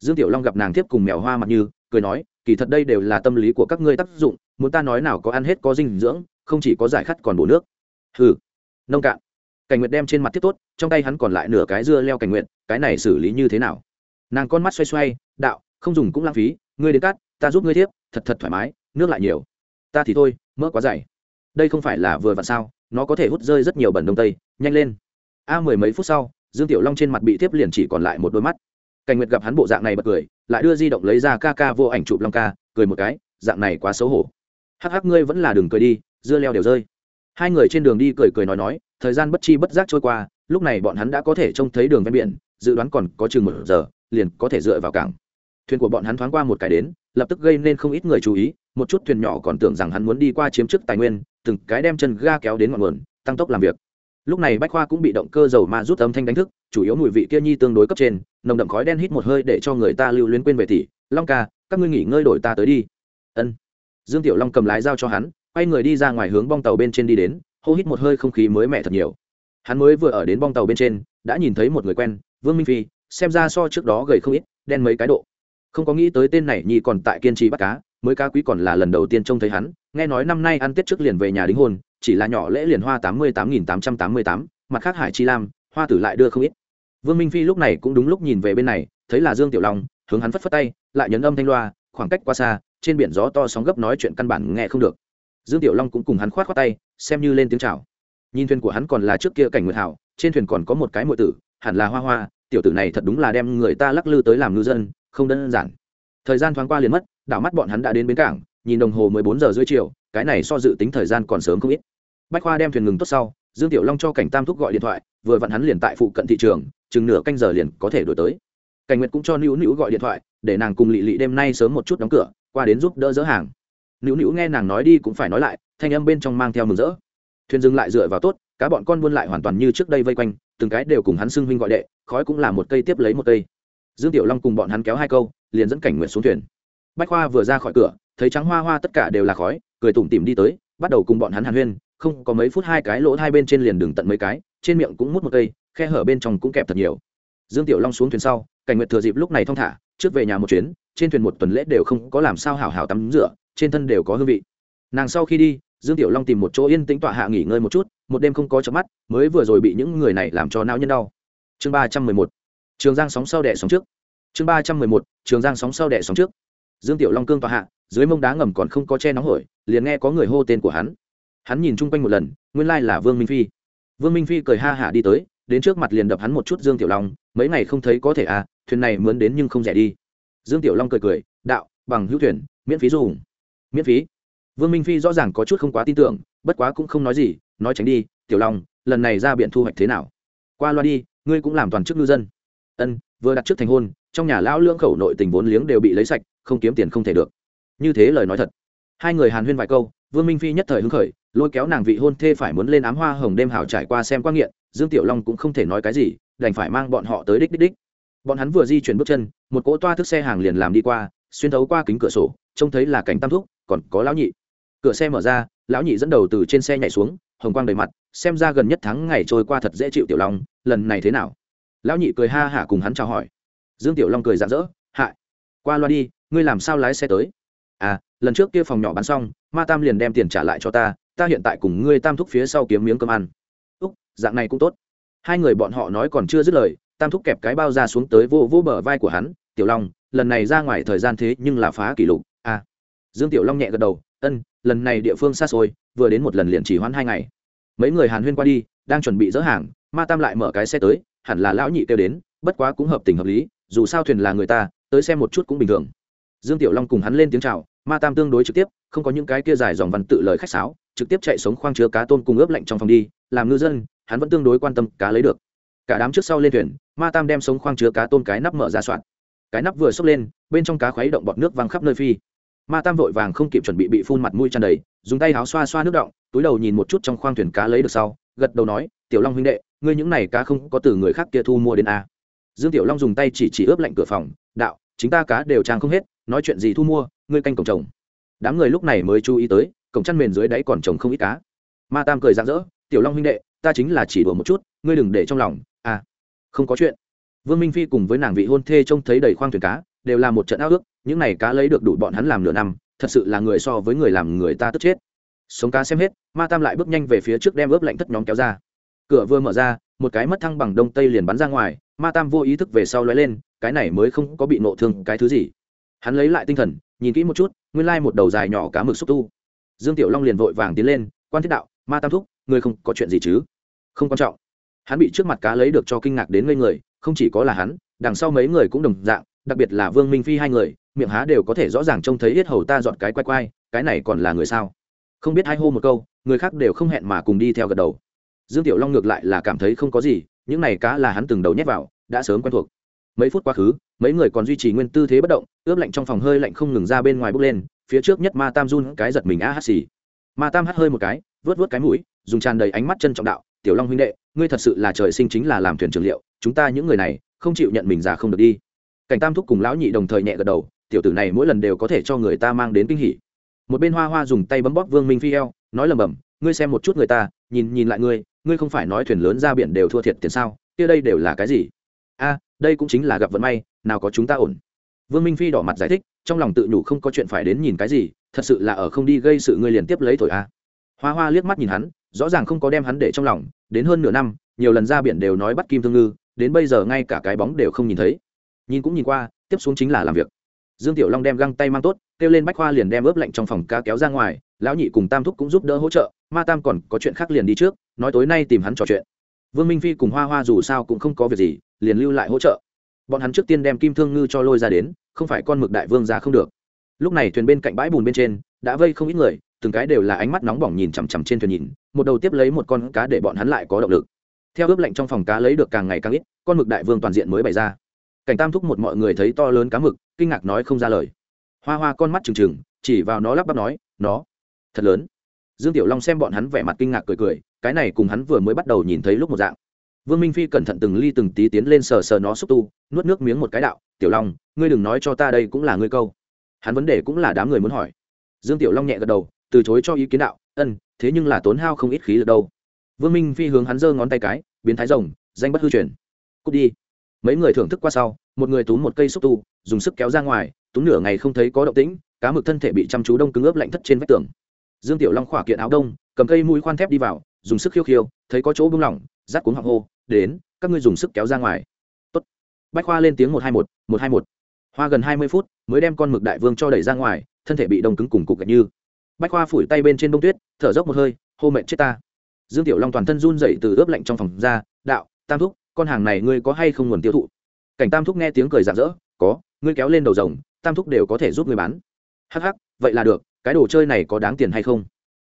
Dương tiểu long gặp nàng tiếp cùng mèo hoa mặt như, cười nói, kỳ thật đây đều là tâm lý của các ngươi tác dụng, muốn ta nói nào có ăn hết có dinh dưỡng, không chỉ có giải khát còn bổ nước. Hừ, nông cạn. Cảnh nguyệt đem trên mặt tiếp tốt, trong tay hắn còn lại nửa cái dưa leo cảnh nguyệt, cái này xử lý như thế nào? Nàng con mắt xoay xoay, đạo, không dùng cũng lãng phí, ngươi đến cắt, ta giúp ngươi tiếp thật thật thoải mái, nước lại nhiều. Ta thì thôi mỡ quá dày. Đây không phải là vừa vặn sao, nó có thể hút rơi rất nhiều bẩn đông tây. Nhanh lên. A mười mấy phút sau, dương tiểu long trên mặt bị tiếp liền chỉ còn lại một đôi mắt. Cảnh nguyệt gặp hắn bộ dạng này bật cười, lại đưa di động lấy ra ca ca vô ảnh chụp long ca, cười một cái, dạng này quá xấu hổ. Hắc hắc, ngươi vẫn là đừng cười đi, dưa leo đều rơi. Hai người trên đường đi cười cười nói nói, thời gian bất chi bất giác trôi qua, lúc này bọn hắn đã có thể trông thấy đường ven biển, dự đoán còn có chừng một giờ, liền có thể dựa vào cảng thuyền của bọn hắn thoáng qua một cái đến, lập tức gây nên không ít người chú ý, một chút thuyền nhỏ còn tưởng rằng hắn muốn đi qua chiếm chức tài nguyên, từng cái đem chân ga kéo đến ngọn nguồn, tăng tốc làm việc. Lúc này bách khoa cũng bị động cơ dầu ma rút âm thanh đánh thức, chủ yếu mùi vị kia nhi tương đối cấp trên, nồng đậm khói đen hít một hơi để cho người ta lưu luyến quên về tỷ long ca, các ngươi nghỉ ngơi đổi ta tới đi. Ân. Dương tiểu long cầm lái dao cho hắn, quay người đi ra ngoài hướng bong tàu bên trên đi đến, hô hít một hơi không khí mới mẻ thật nhiều. Hắn mới vừa ở đến bong tàu bên trên, đã nhìn thấy một người quen, vương minh phi, xem ra so trước đó gầy không ít, đen mấy cái độ không có nghĩ tới tên này nhi còn tại kiên trì bắt cá, mới cá quý còn là lần đầu tiên trông thấy hắn. Nghe nói năm nay ăn tết trước liền về nhà đính hôn, chỉ là nhỏ lễ liền hoa tám mươi tám nghìn tám trăm tám mươi tám, mặt khác hải chi lam, hoa tử lại đưa không ít. Vương minh phi lúc này cũng đúng lúc nhìn về bên này, thấy là dương tiểu long, hướng hắn phất phất tay, lại nhấn âm thanh loa, khoảng cách quá xa, trên biển gió to sóng gấp nói chuyện căn bản nghe không được. Dương tiểu long cũng cùng hắn khoát khoát tay, xem như lên tiếng chào. Nhìn thuyền của hắn còn là trước kia cảnh nguyệt hảo, trên thuyền còn có một cái muội tử, hẳn là hoa hoa tiểu tử này thật đúng là đem người ta lắc lư tới làm ngư dân, không đơn giản. Thời gian thoáng qua liền mất, đảo mắt bọn hắn đã đến bến cảng, nhìn đồng hồ mười bốn giờ rưỡi chiều, cái này so dự tính thời gian còn sớm không ít. Bách khoa đem thuyền ngừng tốt sau, dương tiểu long cho cảnh tam thúc gọi điện thoại, vừa vặn hắn liền tại phụ cận thị trường, chừng nửa canh giờ liền có thể đổi tới. Cảnh nguyệt cũng cho nữu nữu gọi điện thoại, để nàng cùng lị lị đêm nay sớm một chút đóng cửa, qua đến giúp đỡ dỡ hàng. Nữu nữu nghe nàng nói đi cũng phải nói lại, thanh âm bên trong mang theo mừng rỡ. Thuyền dừng lại dựa vào tốt, cá bọn con buôn lại hoàn toàn như trước đây vây quanh từng cái đều cùng hắn xưng huynh gọi đệ, khói cũng là một cây tiếp lấy một cây. Dương tiểu long cùng bọn hắn kéo hai câu, liền dẫn cảnh nguyện xuống thuyền. Bách khoa vừa ra khỏi cửa, thấy trắng hoa hoa tất cả đều là khói, cười tủm tỉm đi tới, bắt đầu cùng bọn hắn hàn huyên, không, có mấy phút hai cái lỗ hai bên trên liền đường tận mấy cái, trên miệng cũng mút một cây, khe hở bên trong cũng kẹp thật nhiều. Dương tiểu long xuống thuyền sau, cảnh nguyệt thừa dịp lúc này thong thả, trước về nhà một chuyến, trên thuyền một tuần lễ đều không có làm sao hảo hảo tắm rửa, trên thân đều có hương vị. Nàng sau khi đi dương tiểu long tìm một chỗ yên tĩnh tọa hạ nghỉ ngơi một chút, một đêm không có chớp mắt, mới vừa rồi bị những người này làm cho não nhân đau. Chương ba trăm mười một. Trường giang sóng sau đẻ sóng trước. Chương ba trăm mười một. Trường giang sóng sau đẻ sóng trước. Dương tiểu long cương tọa hạ, dưới mông đá ngầm còn không có che nóng hổi, liền nghe có người hô tên của hắn. Hắn nhìn chung quanh một lần, nguyên lai là vương minh phi. Vương minh phi cười ha hả đi tới, đến trước mặt liền đập hắn một chút dương tiểu long, mấy ngày không thấy có thể à thuyền này mướn đến nhưng không rẻ đi. Dương tiểu long cười cười, đạo, bằng hữu thuyền, miễn phí dùng. Miễn phí? Vương minh phi rõ ràng có chút không quá tin tưởng, bất quá cũng không nói gì, nói tránh đi, tiểu long, lần này ra biện thu hoạch thế nào? Qua loa đi, ngươi cũng làm toàn chức ngư dân. Ân, vừa đặt trước thành hôn, trong nhà lão lưỡng khẩu nội tình vốn liếng đều bị lấy sạch, không kiếm tiền không thể được. Như thế lời nói thật. Hai người hàn huyên vài câu, vương minh phi nhất thời hứng khởi, lôi kéo nàng vị hôn thê phải muốn lên ám hoa hồng đêm hảo trải qua xem quan nghiện, dương tiểu long cũng không thể nói cái gì, đành phải mang bọn họ tới đích đích đích. Bọn hắn vừa di chuyển bước chân, một cỗ toa thức xe hàng liền làm đi qua, xuyên thấu qua kính cửa sổ, trông thấy là cảnh tam thúc, còn có lão nhị cửa xe mở ra, lão nhị dẫn đầu từ trên xe nhảy xuống, hồng quang đầy mặt, xem ra gần nhất tháng ngày trôi qua thật dễ chịu tiểu long, lần này thế nào? Lão nhị cười ha hả cùng hắn chào hỏi. Dương tiểu long cười rạng rỡ hại qua loa đi, ngươi làm sao lái xe tới? À lần trước kia phòng nhỏ bán xong, ma tam liền đem tiền trả lại cho ta ta hiện tại cùng ngươi tam thúc phía sau kiếm miếng cơm ăn. Úc, dạng này cũng tốt. Hai người bọn họ nói còn chưa dứt lời, tam thúc kẹp cái bao ra xuống tới vô vô bờ vai của hắn, tiểu long, lần này ra ngoài thời gian thế nhưng là phá kỷ lục à. Dương tiểu long nhẹ gật đầu, ân lần này địa phương xa xôi, vừa đến một lần liền chỉ hoãn hai ngày. Mấy người hàn huyên qua đi, đang chuẩn bị dỡ hàng, ma tam lại mở cái xe tới, hẳn là lão nhị kêu đến, bất quá cũng hợp tình hợp lý, dù sao thuyền là người ta, tới xem một chút cũng bình thường. Dương tiểu long cùng hắn lên tiếng chào, ma tam tương đối trực tiếp, không có những cái kia dài dòng văn tự lời khách sáo, trực tiếp chạy sống khoang chứa cá tôm cùng ướp lạnh trong phòng đi, làm ngư dân, hắn vẫn tương đối quan tâm cá lấy được. Cả đám trước sau lên thuyền, ma tam đem sống khoang chứa cá tôm cái nắp mở ra soạn. Cái nắp vừa xốc lên, bên trong cá khuấy động bọt nước văng khắp nơi phi ma tam vội vàng không kịp chuẩn bị bị phun mặt mũi tràn đầy, dùng tay áo xoa xoa nước động, túi đầu nhìn một chút trong khoang thuyền cá lấy được sau, gật đầu nói, tiểu long huynh đệ, ngươi những này cá không có từ người khác kia thu mua đến a. Dương tiểu long dùng tay chỉ chỉ ướp lạnh cửa phòng, đạo, chính ta cá đều trang không hết, nói chuyện gì thu mua, ngươi canh cổng trồng. Đám người lúc này mới chú ý tới, cổng chăn mền dưới đáy còn trồng không ít cá. Ma tam cười rạng rỡ, tiểu long huynh đệ, ta chính là chỉ đùa một chút, ngươi đừng để trong lòng à không có chuyện. Vương minh phi cùng với nàng vị hôn thê trông thấy đầy khoang thuyền cá, đều là một trận ao ước những này cá lấy được đủ bọn hắn làm nửa năm, thật sự là người so với người làm người ta tức chết. Sống cá xem hết, ma tam lại bước nhanh về phía trước đem ướp lạnh thất nhóm kéo ra. Cửa vừa mở ra, một cái mất thăng bằng đông tây liền bắn ra ngoài, ma tam vô ý thức về sau lóe lên, cái này mới không có bị nộ thương cái thứ gì. Hắn lấy lại tinh thần, nhìn kỹ một chút, nguyên lai một đầu dài nhỏ cá mực xúc tu. Dương tiểu long liền vội vàng tiến lên, quan thiết đạo, ma tam thúc ngươi không có chuyện gì chứ? Không quan trọng. Hắn bị trước mặt cá lấy được cho kinh ngạc đến ngây người, không chỉ có là hắn, đằng sau mấy người cũng đồng dạng đặc biệt là vương minh phi hai người, miệng há đều có thể rõ ràng trông thấy yết hầu ta dọn cái quay quay, cái này còn là người sao? Không biết hai hô một câu, người khác đều không hẹn mà cùng đi theo gật đầu. Dương tiểu long ngược lại là cảm thấy không có gì, những này cá là hắn từng đầu nhét vào, đã sớm quen thuộc. Mấy phút quá khứ, mấy người còn duy trì nguyên tư thế bất động, ướp lạnh trong phòng hơi lạnh không ngừng ra bên ngoài bốc lên, phía trước nhất ma tam run cái giật mình a hát xì. Ma tam hắt hơi một cái vớt vớt cái mũi, dùng tràn đầy ánh mắt chân trọng đạo, tiểu long huynh đệ, ngươi thật sự là trời sinh chính là làm thuyền trường liệu, chúng ta những người này, không chịu nhận mình già không được đi cảnh tam thúc cùng lão nhị đồng thời nhẹ gật đầu, tiểu tử này mỗi lần đều có thể cho người ta mang đến kinh hỉ. Một bên hoa hoa dùng tay bấm bóp vương minh phi eo, nói lầm bầm ngươi xem một chút người ta, nhìn nhìn lại ngươi ngươi không phải nói thuyền lớn ra biển đều thua thiệt tiền sao, kia đây đều là cái gì? A, đây cũng chính là gặp vận may, nào có chúng ta ổn. Vương minh phi đỏ mặt giải thích, trong lòng tự nhủ không có chuyện phải đến nhìn cái gì, thật sự là ở không đi gây sự ngươi liền tiếp lấy thổi a. Hoa hoa liếc mắt nhìn hắn, rõ ràng không có đem hắn để trong lòng, đến hơn nửa năm, nhiều lần ra biển đều nói bắt kim thương ngư, đến bây giờ ngay cả cái bóng đều không nhìn thấy nhìn cũng nhìn qua, tiếp xuống chính là làm việc. Dương tiểu long đem găng tay mang tốt, kêu lên bách khoa liền đem ướp lạnh trong phòng cá kéo ra ngoài, lão nhị cùng tam thúc cũng giúp đỡ hỗ trợ, ma tam còn có chuyện khác liền đi trước, nói tối nay tìm hắn trò chuyện. Vương minh phi cùng hoa hoa dù sao cũng không có việc gì, liền lưu lại hỗ trợ. Bọn hắn trước tiên đem kim thương ngư cho lôi ra đến, không phải con mực đại vương ra không được. Lúc này thuyền bên cạnh bãi bùn bên trên, đã vây không ít người, từng cái đều là ánh mắt nóng bỏng nhìn chằm chằm trên thuyền nhìn, một đầu tiếp lấy một con cá để bọn hắn lại có động lực. Theo ướp lạnh trong phòng cá lấy được càng ngày càng ít, con mực đại vương toàn diện mới bày ra cảnh tam thúc một mọi người thấy to lớn cá mực, kinh ngạc nói không ra lời. Hoa hoa con mắt trừng trừng, chỉ vào nó lắp bắp nói, nó, thật lớn. Dương tiểu long xem bọn hắn vẻ mặt kinh ngạc cười cười, cái này cùng hắn vừa mới bắt đầu nhìn thấy lúc một dạng. Vương minh phi cẩn thận từng ly từng tí tiến lên sờ sờ nó xúc tu, nuốt nước miếng một cái đạo, tiểu long, ngươi đừng nói cho ta đây cũng là ngươi câu. Hắn vấn đề cũng là đám người muốn hỏi. Dương tiểu long nhẹ gật đầu, từ chối cho ý kiến đạo, ân, thế nhưng là tốn hao không ít khí lực đâu. Vương minh phi hướng hắn giơ ngón tay cái, biến thái rồng, danh bất hư truyền. Cút đi mấy người thưởng thức qua sau, một người túm một cây xúc tu, dùng sức kéo ra ngoài, túm nửa ngày không thấy có động tĩnh, cá mực thân thể bị chăm chú đông cứng ướp lạnh thất trên vách tường. Dương tiểu long khỏa kiện áo đông, cầm cây mũi khoan thép đi vào, dùng sức khiêu khiêu, thấy có chỗ bung lỏng, rát cuốn họng hô, đến, các ngươi dùng sức kéo ra ngoài. Tốt. bách khoa lên tiếng một hai một một hai một. Hoa gần hai mươi phút, mới đem con mực đại vương cho đẩy ra ngoài, thân thể bị đông cứng cùng cục gạch như. Bách khoa phủi tay bên trên đông tuyết, thở dốc một hơi, hô mệnh chết ta. Dương tiểu long toàn thân run dậy từ ướp lạnh trong phòng ra, đạo, tam thúc con hàng này ngươi có hay không nguồn tiêu thụ? Cảnh tam thúc nghe tiếng cười rạng rỡ, có, ngươi kéo lên đầu rồng, tam thúc đều có thể giúp ngươi bán. Hắc hắc, vậy là được, cái đồ chơi này có đáng tiền hay không?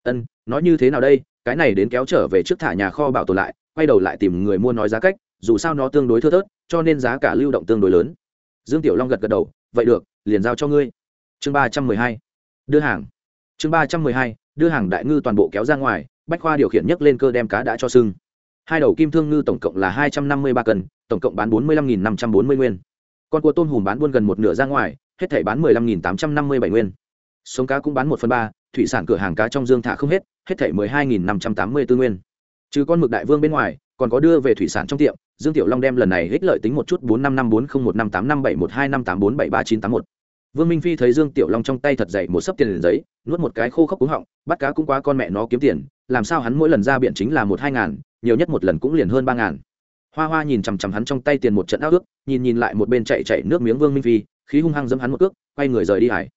Ân, nói như thế nào đây, cái này đến kéo trở về trước thả nhà kho bảo tồn lại, quay đầu lại tìm người mua nói giá cách, dù sao nó tương đối thưa thớt, cho nên giá cả lưu động tương đối lớn. Dương tiểu long gật gật đầu, vậy được, liền giao cho ngươi. Chương ba trăm mười hai, đưa hàng. Chương ba trăm mười hai, đưa hàng đại ngư toàn bộ kéo ra ngoài, bách khoa điều khiển nhấc lên cơ đem cá đã cho sưng hai đầu kim thương ngư tổng cộng là hai trăm năm mươi ba cân, tổng cộng bán bốn mươi năm nghìn năm trăm bốn mươi nguyên. Con cua tôm hùm bán buôn gần một nửa ra ngoài, hết thể bán mười lăm nghìn tám trăm năm mươi bảy nguyên. Sống cá cũng bán một phần ba, thủy sản cửa hàng cá trong dương thả không hết hết thể mười hai nghìn năm trăm tám mươi tư nguyên. Trừ con mực đại vương bên ngoài, còn có đưa về thủy sản trong tiệm, dương tiểu long đem lần này hích lợi tính một chút bốn năm năm bốn không một năm tám năm bảy một hai năm tám bốn bảy ba chín tám một. Vương minh phi thấy dương tiểu long trong tay thật dậy một sấp tiền liền giấy, nuốt một cái khô khốc cúng họng, bắt cá cũng quá con mẹ nó kiếm tiền, làm sao hắn mỗi lần ra biển chính là một hai ngàn nhiều nhất một lần cũng liền hơn ba ngàn. Hoa hoa nhìn chằm chằm hắn trong tay tiền một trận áo ước, nhìn nhìn lại một bên chạy chạy nước miếng vương minh phi, khí hung hăng dẫm hắn một cước, quay người rời đi hải.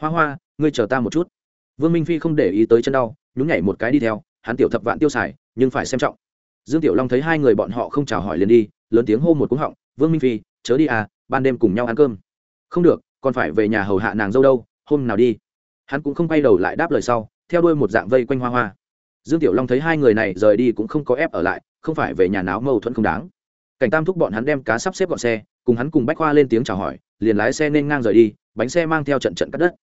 Hoa hoa, ngươi chờ ta một chút. Vương minh phi không để ý tới chân đau, nhún nhảy một cái đi theo, hắn tiểu thập vạn tiêu xài, nhưng phải xem trọng. Dương tiểu long thấy hai người bọn họ không chào hỏi liền đi, lớn tiếng hô một cúng họng, vương minh phi, chớ đi à ban đêm cùng nhau ăn cơm. Không được, còn phải về nhà hầu hạ nàng dâu đâu, hôm nào đi. Hắn cũng không quay đầu lại đáp lời sau, theo đuôi một dạng vây quanh hoa hoa dương tiểu long thấy hai người này rời đi cũng không có ép ở lại, không phải về nhà náo mâu thuẫn không đáng. Cảnh tam thúc bọn hắn đem cá sắp xếp gọn xe, cùng hắn cùng bách khoa lên tiếng chào hỏi, liền lái xe nên ngang rời đi, bánh xe mang theo trận trận cắt đất.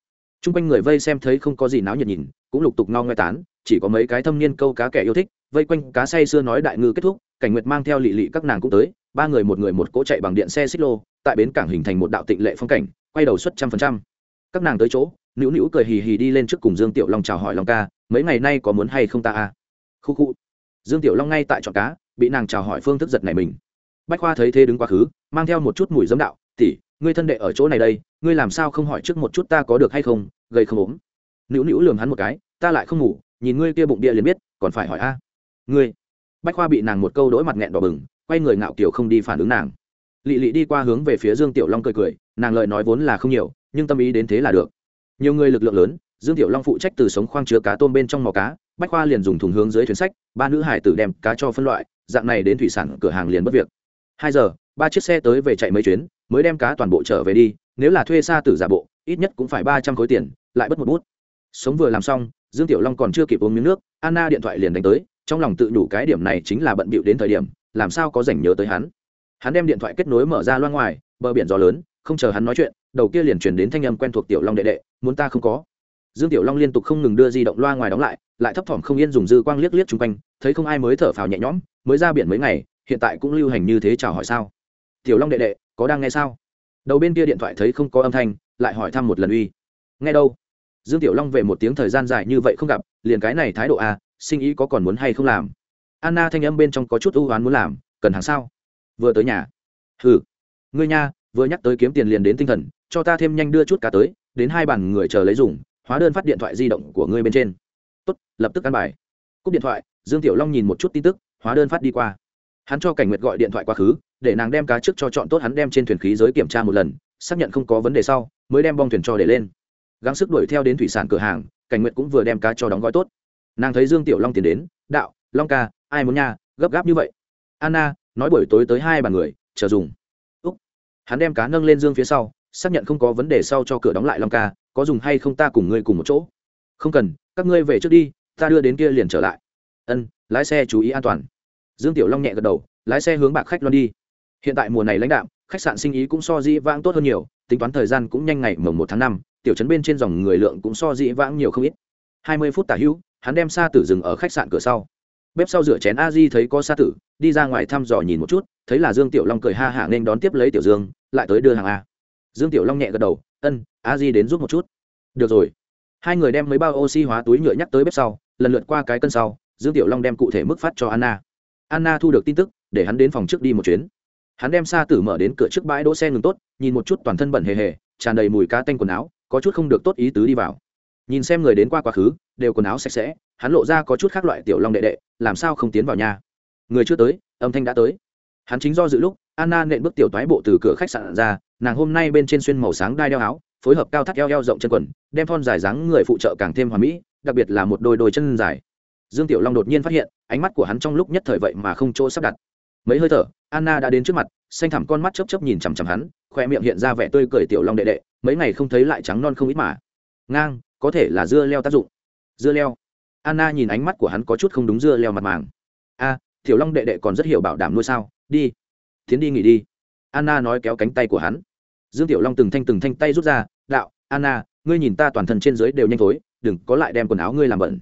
T r u n g quanh người vây xem thấy không có gì náo nhiệt nhìn, cũng lục tục no ngoe tán, chỉ có mấy cái thâm niên câu cá kẻ yêu thích, vây quanh cá say xưa nói đại ngư kết thúc, cảnh nguyệt mang theo lị lị các nàng cũng tới, ba người một người một cỗ chạy bằng điện xe xích lô, tại bến cảng hình thành một đạo tịnh lệ phong cảnh, quay đầu suất trăm phần trăm. Các nàng tới chỗ nữu nữu cười hì hì đi lên trước cùng dương tiểu long chào hỏi long ca, mấy ngày nay có muốn hay không ta à? Khu khu. Dương tiểu long ngay tại chọn cá, bị nàng chào hỏi phương thức giật này mình. Bách khoa thấy thế đứng quá khứ, mang theo một chút mùi dấm đạo tỉ ngươi thân đệ ở chỗ này đây, ngươi làm sao không hỏi trước một chút ta có được hay không? Gây không ốm. Nữu nữu lường hắn một cái, ta lại không ngủ, nhìn ngươi kia bụng địa liền biết, còn phải hỏi a. Ngươi? Bách khoa bị nàng một câu đỗi mặt nghẹn đỏ bừng, quay người ngạo kiểu không đi phản ứng nàng. Lị lị đi qua hướng về phía dương tiểu long cười cười, nàng lợi nói vốn là không nhiều, nhưng tâm ý đến thế là được nhiều người lực lượng lớn, dương tiểu long phụ trách từ sống khoang chứa cá tôm bên trong mò cá, bách khoa liền dùng thùng hướng dưới thuyền sách, ba nữ hải tử đem cá cho phân loại, dạng này đến thủy sản cửa hàng liền mất việc. Hai giờ, ba chiếc xe tới về chạy mấy chuyến, mới đem cá toàn bộ trở về đi, nếu là thuê xa tử giả bộ, ít nhất cũng phải ba trăm khối tiền, lại bất một bút. Sống vừa làm xong, dương tiểu long còn chưa kịp uống miếng nước, anna điện thoại liền đánh tới, trong lòng tự nhủ cái điểm này chính là bận bịu đến thời điểm, làm sao có rảnh nhớ tới hắn. Hắn đem điện thoại kết nối mở ra loa ngoài, bờ biển gió lớn, không chờ hắn nói chuyện đầu kia liền truyền đến thanh âm quen thuộc tiểu long đệ đệ, muốn ta không có? Dương tiểu long liên tục không ngừng đưa di động loa ngoài đóng lại lại thấp thỏm không yên dùng dư quang liếc liếc chung quanh, thấy không ai mới thở phào nhẹ nhõm, mới ra biển mấy ngày, hiện tại cũng lưu hành như thế chào hỏi sao? Tiểu long đệ đệ, có đang nghe sao? Đầu bên kia điện thoại thấy không có âm thanh, lại hỏi thăm một lần uy. Nghe đâu? Dương tiểu long về một tiếng thời gian dài như vậy không gặp, liền cái này thái độ à sinh ý có còn muốn hay không làm? Anna thanh âm bên trong có chút ưu oán muốn làm, cần hàng sao? Vừa tới nhà. Hừ. Ngươi nha, vừa nhắc tới kiếm tiền liền đến tinh thần cho ta thêm nhanh đưa chút cá tới, đến hai bàn người chờ lấy dùng, hóa đơn phát điện thoại di động của ngươi bên trên. Tốt, lập tức ăn bài. Cúp điện thoại, dương tiểu long nhìn một chút tin tức, hóa đơn phát đi qua. Hắn cho cảnh nguyệt gọi điện thoại quá khứ, để nàng đem cá trước cho chọn tốt hắn đem trên thuyền khí giới kiểm tra một lần, xác nhận không có vấn đề sau, mới đem bong thuyền cho để lên. Gắng sức đuổi theo đến thủy sản cửa hàng, cảnh nguyệt cũng vừa đem cá cho đóng gói tốt. Nàng thấy dương tiểu long tiến đến, đạo, long ca, ai muốn nha, gấp gáp như vậy? Anna, nói buổi tối tới hai bàn người, chờ dùng. Úc. Hắn đem cá nâng lên dương phía sau xác nhận không có vấn đề sau cho cửa đóng lại long ca, có dùng hay không ta cùng ngươi cùng một chỗ? Không cần, các ngươi về trước đi, ta đưa đến kia liền trở lại. Ân, lái xe chú ý an toàn. Dương tiểu long nhẹ gật đầu, lái xe hướng bạc khách loan đi. Hiện tại mùa này lãnh đạm, khách sạn sinh ý cũng so dĩ vãng tốt hơn nhiều, tính toán thời gian cũng nhanh ngày mồng một tháng năm, tiểu trấn bên trên dòng người lượng cũng so dĩ vãng nhiều không ít. Hai mươi phút tả hữu, hắn đem xa tử dừng ở khách sạn cửa sau. Bếp sau rửa chén a di thấy có xa tử, đi ra ngoài thăm dò nhìn một chút, thấy là dương tiểu long cười ha hạ nên đón tiếp lấy tiểu dương, lại tới đưa hàng a dương tiểu long nhẹ gật đầu, ân, a di đến giúp một chút. Được rồi. Hai người đem mấy bao oxy hóa túi nhựa nhắc tới bếp sau, lần lượt qua cái cân sau, dương tiểu long đem cụ thể mức phát cho anna. Anna thu được tin tức, để hắn đến phòng trước đi một chuyến. Hắn đem xa tử mở đến cửa trước bãi đỗ xe ngừng tốt, nhìn một chút toàn thân bẩn hề hề, tràn đầy mùi cá tanh quần áo, có chút không được tốt ý tứ đi vào. Nhìn xem người đến qua quá khứ, đều quần áo sạch sẽ, hắn lộ ra có chút khác loại tiểu long đệ đệ, làm sao không tiến vào nhà? Người chưa tới, âm thanh đã tới. Hắn chính do dự lúc, anna nện bước tiểu toái bộ từ cửa khách sạn ra nàng hôm nay bên trên xuyên màu sáng đai đeo áo, phối hợp cao thắt eo eo rộng chân quần, đem thon dài dáng người phụ trợ càng thêm hoàn mỹ, đặc biệt là một đôi đôi chân dài. Dương tiểu long đột nhiên phát hiện, ánh mắt của hắn trong lúc nhất thời vậy mà không chỗ sắp đặt. Mấy hơi thở, anna đã đến trước mặt, xanh thẳm con mắt chớp chớp nhìn chằm chằm hắn khoe miệng hiện ra vẻ tươi cười tiểu long đệ đệ, mấy ngày không thấy lại trắng non không ít mà. Ngang, có thể là dưa leo tác dụng. Dưa leo. Anna nhìn ánh mắt của hắn có chút không đúng dưa leo mặt màng. A, tiểu long đệ đệ còn rất hiểu bảo đảm nuôi sao, đi. Tiến đi nghỉ đi. Anna nói kéo cánh tay của hắn dương tiểu long từng thanh từng thanh tay rút ra, đạo, anna, ngươi nhìn ta toàn thân trên dưới đều nhanh thối, đừng có lại đem quần áo ngươi làm bẩn.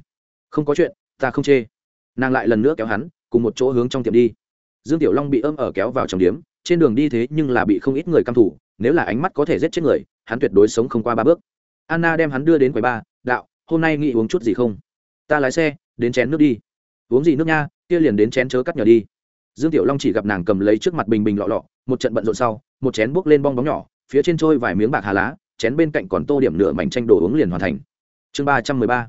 Không có chuyện, ta không chê. Nàng lại lần nữa kéo hắn, cùng một chỗ hướng trong tiệm đi. Dương tiểu long bị ôm ở kéo vào trong điếm, trên đường đi thế nhưng là bị không ít người căm thủ nếu là ánh mắt có thể giết chết người, hắn tuyệt đối sống không qua ba bước. Anna đem hắn đưa đến quầy ba, đạo, hôm nay nghĩ uống chút gì không? Ta lái xe, đến chén nước đi. Uống gì nước nha, kia liền đến chén chớ cắt nhỏ đi. Dương tiểu long chỉ gặp nàng cầm lấy trước mặt bình bình lọ lọ, một trận bận rộn sau, một chén bốc lên bong bóng nhỏ phía trên trôi vài miếng bạc hà lá, chén bên cạnh còn tô điểm nửa mảnh tranh đồ uống liền hoàn thành. Chương ba trăm mười ba.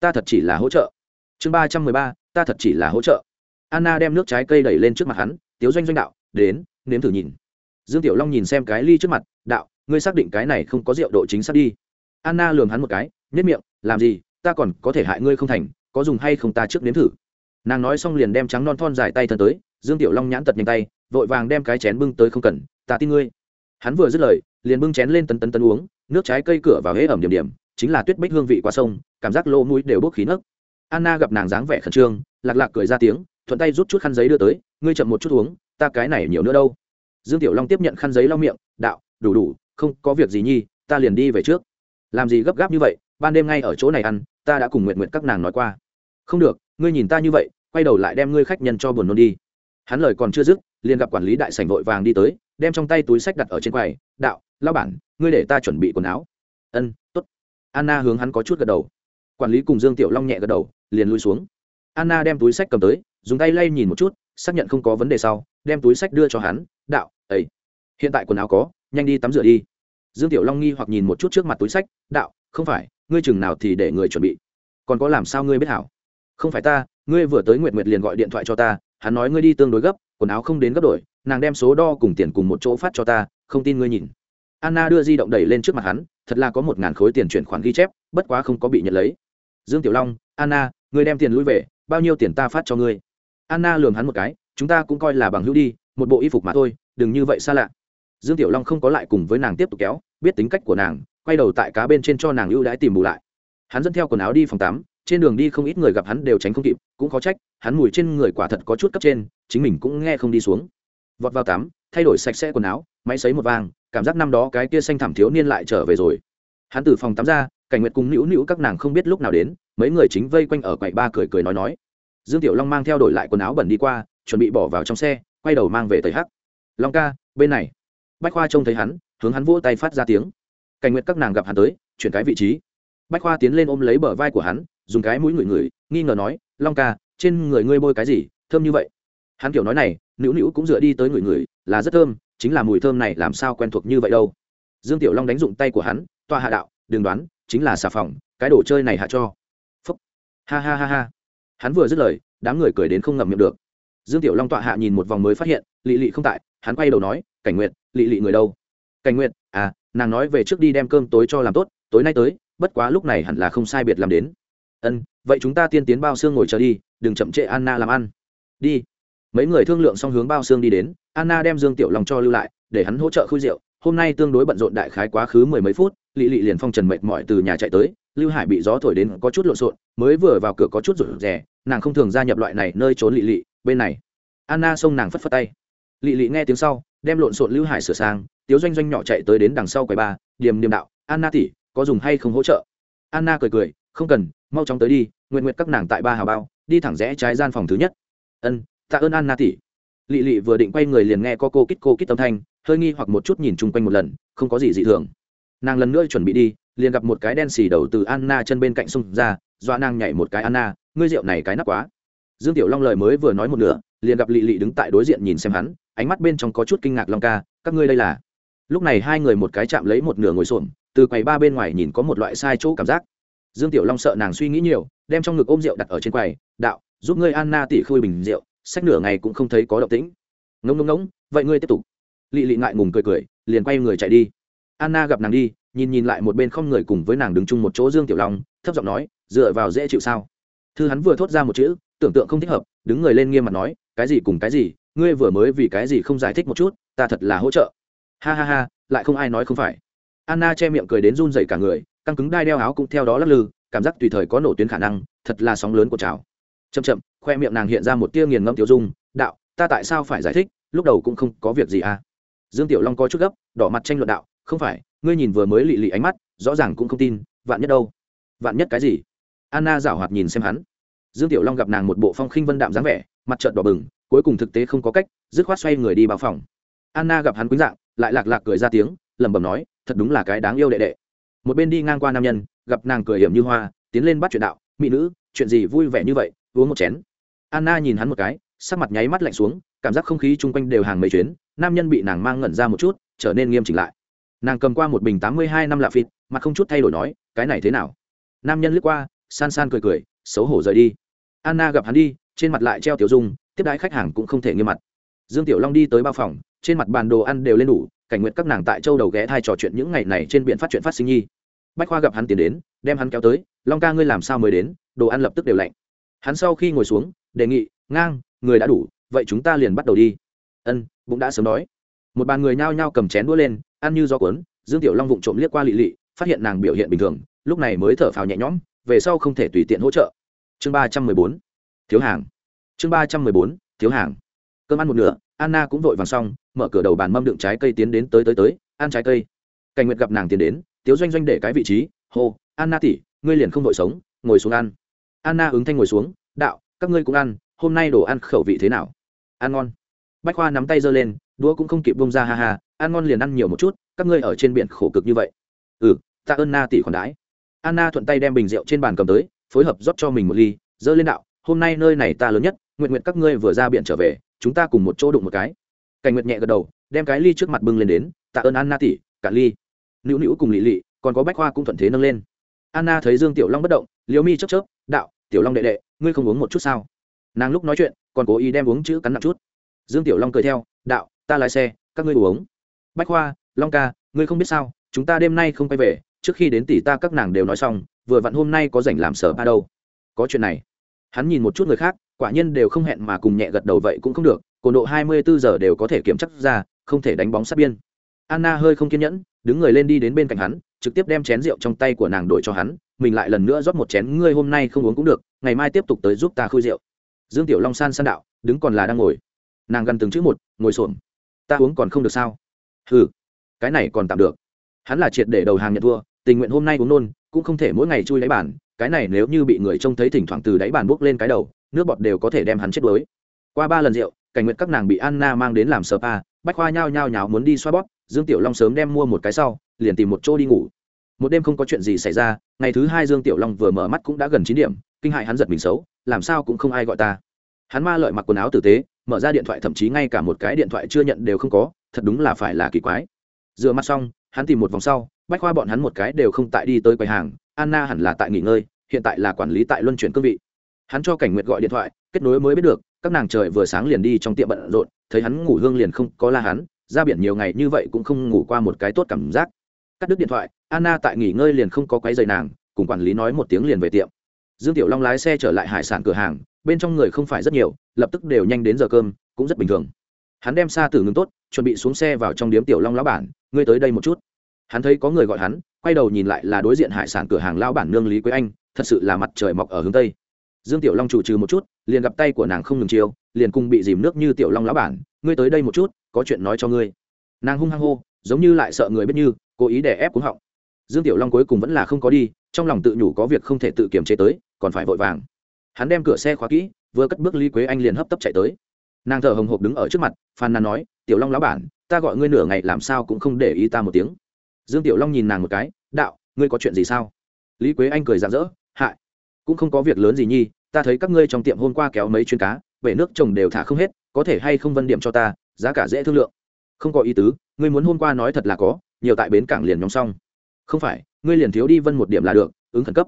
Ta thật chỉ là hỗ trợ. Chương ba trăm mười ba. Ta thật chỉ là hỗ trợ. Anna đem nước trái cây đẩy lên trước mặt hắn, tiếu doanh doanh đạo, đến, nếm thử nhìn. Dương tiểu long nhìn xem cái ly trước mặt, đạo, ngươi xác định cái này không có rượu độ chính xác đi. Anna lường hắn một cái nhất miệng, làm gì, ta còn có thể hại ngươi không thành, có dùng hay không ta trước nếm thử? Nàng nói xong liền đem trắng non thon dài tay thân tới, dương tiểu long nhãn tật nhanh tay, vội vàng đem cái chén bưng tới không cần, ta tin ngươi hắn vừa dứt lời, liền bưng chén lên tấn tấn tấn uống, nước trái cây cửa vào hễ ẩm điểm điểm, chính là tuyết bích hương vị qua sông, cảm giác lỗ mũi đều bốc khí nấc. Anna gặp nàng dáng vẻ khẩn trương, lạc lạc cười ra tiếng, thuận tay rút chút khăn giấy đưa tới, ngươi chậm một chút uống, ta cái này nhiều nữa đâu. Dương tiểu long tiếp nhận khăn giấy lau miệng, đạo, đủ đủ, không có việc gì nhi, ta liền đi về trước. Làm gì gấp gáp như vậy, ban đêm ngay ở chỗ này ăn, ta đã cùng nguyện nguyện các nàng nói qua. Không được, ngươi nhìn ta như vậy, quay đầu lại đem ngươi khách nhân cho buồn nôn đi. Hắn lời còn chưa dứt, liền gặp quản lý đại sảnh vội vàng đi tới đem trong tay túi sách đặt ở trên quầy, đạo lao bản, ngươi để ta chuẩn bị quần áo. Ân t ố t anna hướng hắn có chút gật đầu. Quản lý cùng dương tiểu long nhẹ gật đầu, liền lui xuống. Anna đem túi sách cầm tới, dùng tay lay nhìn một chút, xác nhận không có vấn đề sau, đem túi sách đưa cho hắn, đạo, ấy, hiện tại quần áo có, nhanh đi tắm rửa đi. Dương tiểu long nghi hoặc nhìn một chút trước mặt túi sách, đạo, không phải, ngươi chừng nào thì để người chuẩn bị? Còn có làm sao ngươi biết hảo? Không phải ta, ngươi vừa tới nguyệt nguyệt liền gọi điện thoại cho ta, hắn nói ngươi đi tương đối gấp quần áo không đến gấp đổi, nàng đem số đo cùng tiền cùng một chỗ phát cho ta, không tin ngươi nhìn. Anna đưa di động đẩy lên trước mặt hắn, thật là có một ngàn khối tiền chuyển khoản ghi chép, bất quá không có bị nhận lấy. Dương tiểu long, anna, ngươi đem tiền lui về, bao nhiêu tiền ta phát cho ngươi? Anna lườm hắn một cái, chúng ta cũng coi là bằng hữu đi, một bộ y phục mà thôi, đừng như vậy xa lạ. Dương tiểu long không có lại cùng với nàng tiếp tục kéo, biết tính cách của nàng, quay đầu tại cá bên trên cho nàng ưu đãi tìm bù lại. Hắn dẫn theo quần áo đi phòng tắm trên đường đi không ít người gặp hắn đều tránh không kịp, cũng khó trách, hắn mùi trên người quả thật có chút cấp trên, chính mình cũng nghe không đi xuống. Vọt vào tắm, thay đổi sạch sẽ quần áo, máy sấy một vang cảm giác năm đó cái kia xanh thảm thiếu niên lại trở về rồi. Hắn từ phòng tắm ra, cảnh nguyệt cùng nữu nữu các nàng không biết lúc nào đến, mấy người chính vây quanh ở quầy ba cười cười nói nói. Dương tiểu long mang theo đổi lại quần áo bẩn đi qua, chuẩn bị bỏ vào trong xe, quay đầu mang về tây hắc. Long ca, bên này. Bách khoa trông thấy hắn, hướng hắn vỗ tay phát ra tiếng. Cảnh nguyệt các nàng gặp hắn tới, chuyển cái vị trí. Bách khoa tiến lên ôm lấy bờ vai của hắn dùng cái mũi ngửi ngửi, nghi ngờ nói, long ca, trên người ngươi bôi cái gì, thơm như vậy? Hắn kiểu nói này, nữu nữu cũng dựa đi tới ngửi ngửi, là rất thơm, chính là mùi thơm này làm sao quen thuộc như vậy đâu? Dương tiểu long đánh dụng tay của hắn, toa hạ đạo, đừng đoán, chính là xà phòng, cái đồ chơi này hạ cho. Phúc. Ha ha ha ha. Hắn vừa dứt lời, đám người cười đến không ngậm miệng được. Dương tiểu long tọa hạ nhìn một vòng mới phát hiện, lị lị không tại, hắn quay đầu nói, cảnh nguyện lị lị người đâu? Cảnh nguyện à nàng nói về trước đi đem cơm tối cho làm tốt, tối nay tới, bất quá lúc này hẳn là không sai biệt làm đến ân, vậy chúng ta tiên tiến bao xương ngồi chờ đi, đừng chậm trễ anna làm ăn. Đi. Mấy người thương lượng xong hướng bao xương đi đến, anna đem dương tiểu long cho lưu lại, để hắn hỗ trợ khui rượu. Hôm nay tương đối bận rộn đại khái quá khứ mười mấy phút, lị lị liền phong trần mệt mỏi từ nhà chạy tới. Lưu hải bị gió thổi đến có chút lộn xộn, mới vừa vào cửa có chút rụt rè, nàng không thường gia nhập loại này nơi trốn lị lị, bên này. Anna xông nàng phất phất tay. Lị lị nghe tiếng sau, đem lộn xộn lưu hải sửa sang, tiếu doanh doanh nhỏ chạy tới đến đằng sau quầy ba, điềm điềm đạo, anna tỉ có dùng hay không hỗ trợ? Anna cười cười, không cần mau chóng tới đi, nguyện nguyện các nàng tại ba hào bao, đi thẳng rẽ trái gian phòng thứ nhất. Ân, tạ ơn anna tỷ. lị lị vừa định quay người liền nghe có cô kít cô kít âm thanh, hơi nghi hoặc một chút nhìn chung quanh một lần, không có gì dị thường. Nàng lần nữa chuẩn bị đi, liền gặp một cái đen xì đầu từ anna chân bên cạnh xung ra, dọa nàng nhảy một cái, anna, ngươi rượu này cái nắp quá. Dương tiểu long lời mới vừa nói một nửa, liền gặp lị lị đứng tại đối diện nhìn xem hắn, ánh mắt bên trong có chút kinh ngạc long ca, các ngươi đây là? Lúc này hai người một cái chạm lấy một nửa ngồi xổm, từ quầy ba bên ngoài nhìn có một loại sai chỗ cảm giác dương tiểu long sợ nàng suy nghĩ nhiều, đem trong ngực ôm rượu đặt ở trên quầy, đạo, giúp ngươi anna tỉ khui bình rượu, sách nửa ngày cũng không thấy có động tĩnh. Ngông ngông ngỗng vậy ngươi tiếp tục. Lị lị ngại ngùng cười cười, liền quay người chạy đi. Anna gặp nàng đi, nhìn nhìn lại một bên không người cùng với nàng đứng chung một chỗ dương tiểu long, thấp giọng nói, dựa vào dễ chịu sao? Thư hắn vừa thốt ra một chữ, tưởng tượng không thích hợp, đứng người lên nghiêm mặt nói, cái gì cùng cái gì, ngươi vừa mới vì cái gì không giải thích một chút, ta thật là hỗ trợ. Ha ha ha, lại không ai nói không phải. Anna che miệng cười đến run dậy cả người căng cứng đai đeo áo cũng theo đó lắc lư, cảm giác tùy thời có nổ tuyến khả năng, thật là sóng lớn của trào. Chậm chậm, khoe miệng nàng hiện ra một tia nghiền ngẫm tiêu dung, đạo, ta tại sao phải giải thích? Lúc đầu cũng không có việc gì à? Dương tiểu long có chút gấp, đỏ mặt tranh luận đạo, không phải, ngươi nhìn vừa mới lị lị ánh mắt, rõ ràng cũng không tin, vạn nhất đâu? Vạn nhất cái gì? Anna giảo hoạt nhìn xem hắn. Dương tiểu long gặp nàng một bộ phong khinh vân đạm dáng vẻ, mặt trợn đỏ bừng, cuối cùng thực tế không có cách, dứt khoát xoay người đi vào phòng. Anna gặp hắn quýnh dạng, lại lạc lạc cười ra tiếng, lẩm bẩm nói, thật đúng là cái đáng yêu đệ đệ một bên đi ngang qua nam nhân, gặp nàng cười hiểm như hoa, tiến lên bắt chuyện đạo, mỹ nữ, chuyện gì vui vẻ như vậy, uống một chén. Anna nhìn hắn một cái, sắc mặt nháy mắt lạnh xuống, cảm giác không khí chung quanh đều hàng mấy chuyến, nam nhân bị nàng mang ngẩn ra một chút, trở nên nghiêm chỉnh lại. Nàng cầm qua một bình tám mươi hai năm lạ phịt mà không chút thay đổi nói, cái này thế nào? Nam nhân lướt qua, san san cười cười, xấu hổ rời đi. Anna gặp hắn đi, trên mặt lại treo tiểu dung, tiếp đái khách hàng cũng không thể nghiêm mặt. Dương tiểu long đi tới bao phòng, trên mặt bàn đồ ăn đều lên đủ, cảnh nguyện các nàng tại châu đầu ghé thai trò chuyện những ngày này trên biển phát chuyện phát sinh nhi bách khoa gặp hắn tiến đến, đem hắn kéo tới, long ca ngươi làm sao mới đến? Đồ ăn lập tức đều lạnh. Hắn sau khi ngồi xuống, đề nghị, ngang, người đã đủ, vậy chúng ta liền bắt đầu đi. Ân, bụng đã sớm đói. Một bàn người nhao nhao cầm chén đũa lên, ăn như do cuốn, dương tiểu long vụng trộm liếc qua lị lị, phát hiện nàng biểu hiện bình thường, lúc này mới thở phào nhẹ nhõm, về sau không thể tùy tiện hỗ trợ. Chương ba trăm mười bốn, thiếu hàng. Chương ba trăm mười bốn, thiếu hàng. Cơm ăn một nửa, anna cũng vội vàng xong, mở cửa đầu bàn mâm đựng trái cây tiến đến tới tới tới, ăn trái cây. Cảnh nguyệt gặp nàng tiến đến tiếu doanh doanh để cái vị trí, hô, anna tỉ ngươi liền không đội sống, ngồi xuống ăn. Anna ứng thanh ngồi xuống, đạo, các ngươi cũng ăn, hôm nay đồ ăn khẩu vị thế nào? Ăn ngon. Bách khoa nắm tay giơ lên, đũa cũng không kịp bông ra, ha ha, ăn ngon liền ăn nhiều một chút, các ngươi ở trên biển khổ cực như vậy. Ừ ta ơn na tỷ khoản đãi. Anna thuận tay đem bình rượu trên bàn cầm tới, phối hợp rót cho mình một ly dơ lên đạo, hôm nay nơi này ta lớn nhất, nguyện nguyện các ngươi vừa ra biển trở về, chúng ta cùng một chỗ đụng một cái. Cảnh nguyệt nhẹ gật đầu, đem cái ly trước mặt bưng lên đến, tạ ơn anna tỷ, cả ly nữu nữu cùng lị lị, còn có bách khoa cũng thuận thế nâng lên. Anna thấy dương tiểu long bất động liều mi chớp chớp, đạo, tiểu long đệ đệ, ngươi không uống một chút sao? Nàng lúc nói chuyện, còn cố ý đem uống chữ cắn nặng chút. Dương tiểu long cười theo, đạo, ta lái xe, các ngươi uống. Bách khoa, long ca, ngươi không biết sao, chúng ta đêm nay không quay về, trước khi đến tỷ ta các nàng đều nói xong, vừa vặn hôm nay có rảnh làm sở ba đâu. Có chuyện này. Hắn nhìn một chút người khác, quả nhiên đều không hẹn mà cùng nhẹ gật đầu vậy cũng không được, cồn độ hai mươi bốn giờ đều có thể kiểm chắc ra, không thể đánh bóng sát biên. Anna hơi không kiên nhẫn đứng người lên đi đến bên cạnh hắn, trực tiếp đem chén rượu trong tay của nàng đổi cho hắn, mình lại lần nữa rót một chén, ngươi hôm nay không uống cũng được, ngày mai tiếp tục tới giúp ta khui rượu. Dương tiểu long san san đạo, đứng còn là đang ngồi. Nàng gần từng chữ một, ngồi xổm. Ta uống còn không được sao? Ừ cái này còn tạm được. Hắn là triệt để đầu hàng nhận thua, tình nguyện hôm nay uống nôn, cũng không thể mỗi ngày chui đáy bàn, cái này nếu như bị người trông thấy thỉnh thoảng từ đáy bàn bốc lên cái đầu, nước bọt đều có thể đem hắn chết đuối. Qua ba lần rượu, cảnh nguyện các nàng bị anna mang đến làm sờ pa, bách khoa nhao nhao nháo muốn đi xoa bóp dương tiểu long sớm đem mua một cái sau, liền tìm một chỗ đi ngủ. Một đêm không có chuyện gì xảy ra, ngày thứ hai dương tiểu long vừa mở mắt cũng đã gần chín điểm, kinh hại hắn giật mình xấu, làm sao cũng không ai gọi ta. Hắn ma lợi mặc quần áo tử tế, mở ra điện thoại thậm chí ngay cả một cái điện thoại chưa nhận đều không có, thật đúng là phải là kỳ quái. Dựa mặt xong, hắn tìm một vòng sau, bách khoa bọn hắn một cái đều không tại đi tới quầy hàng, anna hẳn là tại nghỉ ngơi, hiện tại là quản lý tại luân chuyển cương vị. Hắn cho cảnh nguyệt gọi điện thoại, kết nối mới biết được, các nàng trời vừa sáng liền đi trong tiệm bận rộn, thấy hắn ngủ hương liền không có la hắn ra biển nhiều ngày như vậy cũng không ngủ qua một cái tốt cảm giác. Cắt đứt điện thoại, anna tại nghỉ ngơi liền không có quái dày nàng, cùng quản lý nói một tiếng liền về tiệm. Dương tiểu long lái xe trở lại hải sản cửa hàng, bên trong người không phải rất nhiều, lập tức đều nhanh đến giờ cơm, cũng rất bình thường. Hắn đem xa tử ngừng tốt, chuẩn bị xuống xe vào trong điếm tiểu long lão bản, ngươi tới đây một chút. Hắn thấy có người gọi hắn, quay đầu nhìn lại là đối diện hải sản cửa hàng lão bản nương lý quế anh, thật sự là mặt trời mọc ở hướng tây. Dương tiểu long chủ trừ một chút, liền gặp tay của nàng không ngừng chiều liền cùng bị dìm nước như tiểu long lão bản ngươi tới đây một chút, có chuyện nói cho ngươi. Nàng hung hăng hô, giống như lại sợ người biết như, cố ý để ép cuống họng. Dương tiểu long cuối cùng vẫn là không có đi, trong lòng tự nhủ có việc không thể tự kiềm chế tới, còn phải vội vàng. Hắn đem cửa xe khóa kỹ, vừa cất bước lý quế anh liền hấp tấp chạy tới. Nàng thở hồng hộc đứng ở trước mặt, phàn nàn nói, tiểu long lão bản, ta gọi ngươi nửa ngày làm sao cũng không để ý ta một tiếng. Dương tiểu long nhìn nàng một cái, đạo, ngươi có chuyện gì sao? Lý quế anh cười rạng rỡ, hại, cũng không có việc lớn gì nhi, ta thấy các ngươi trong tiệm hôm qua kéo mấy chuyến cá, về nước trồng đều thả không hết có thể hay không vân điểm cho ta, giá cả dễ thương lượng. Không có ý tứ, ngươi muốn hôm qua nói thật là có, nhiều tại bến cảng liền nhóm xong. Không phải, ngươi liền thiếu đi vân một điểm là được, ứng khẩn cấp.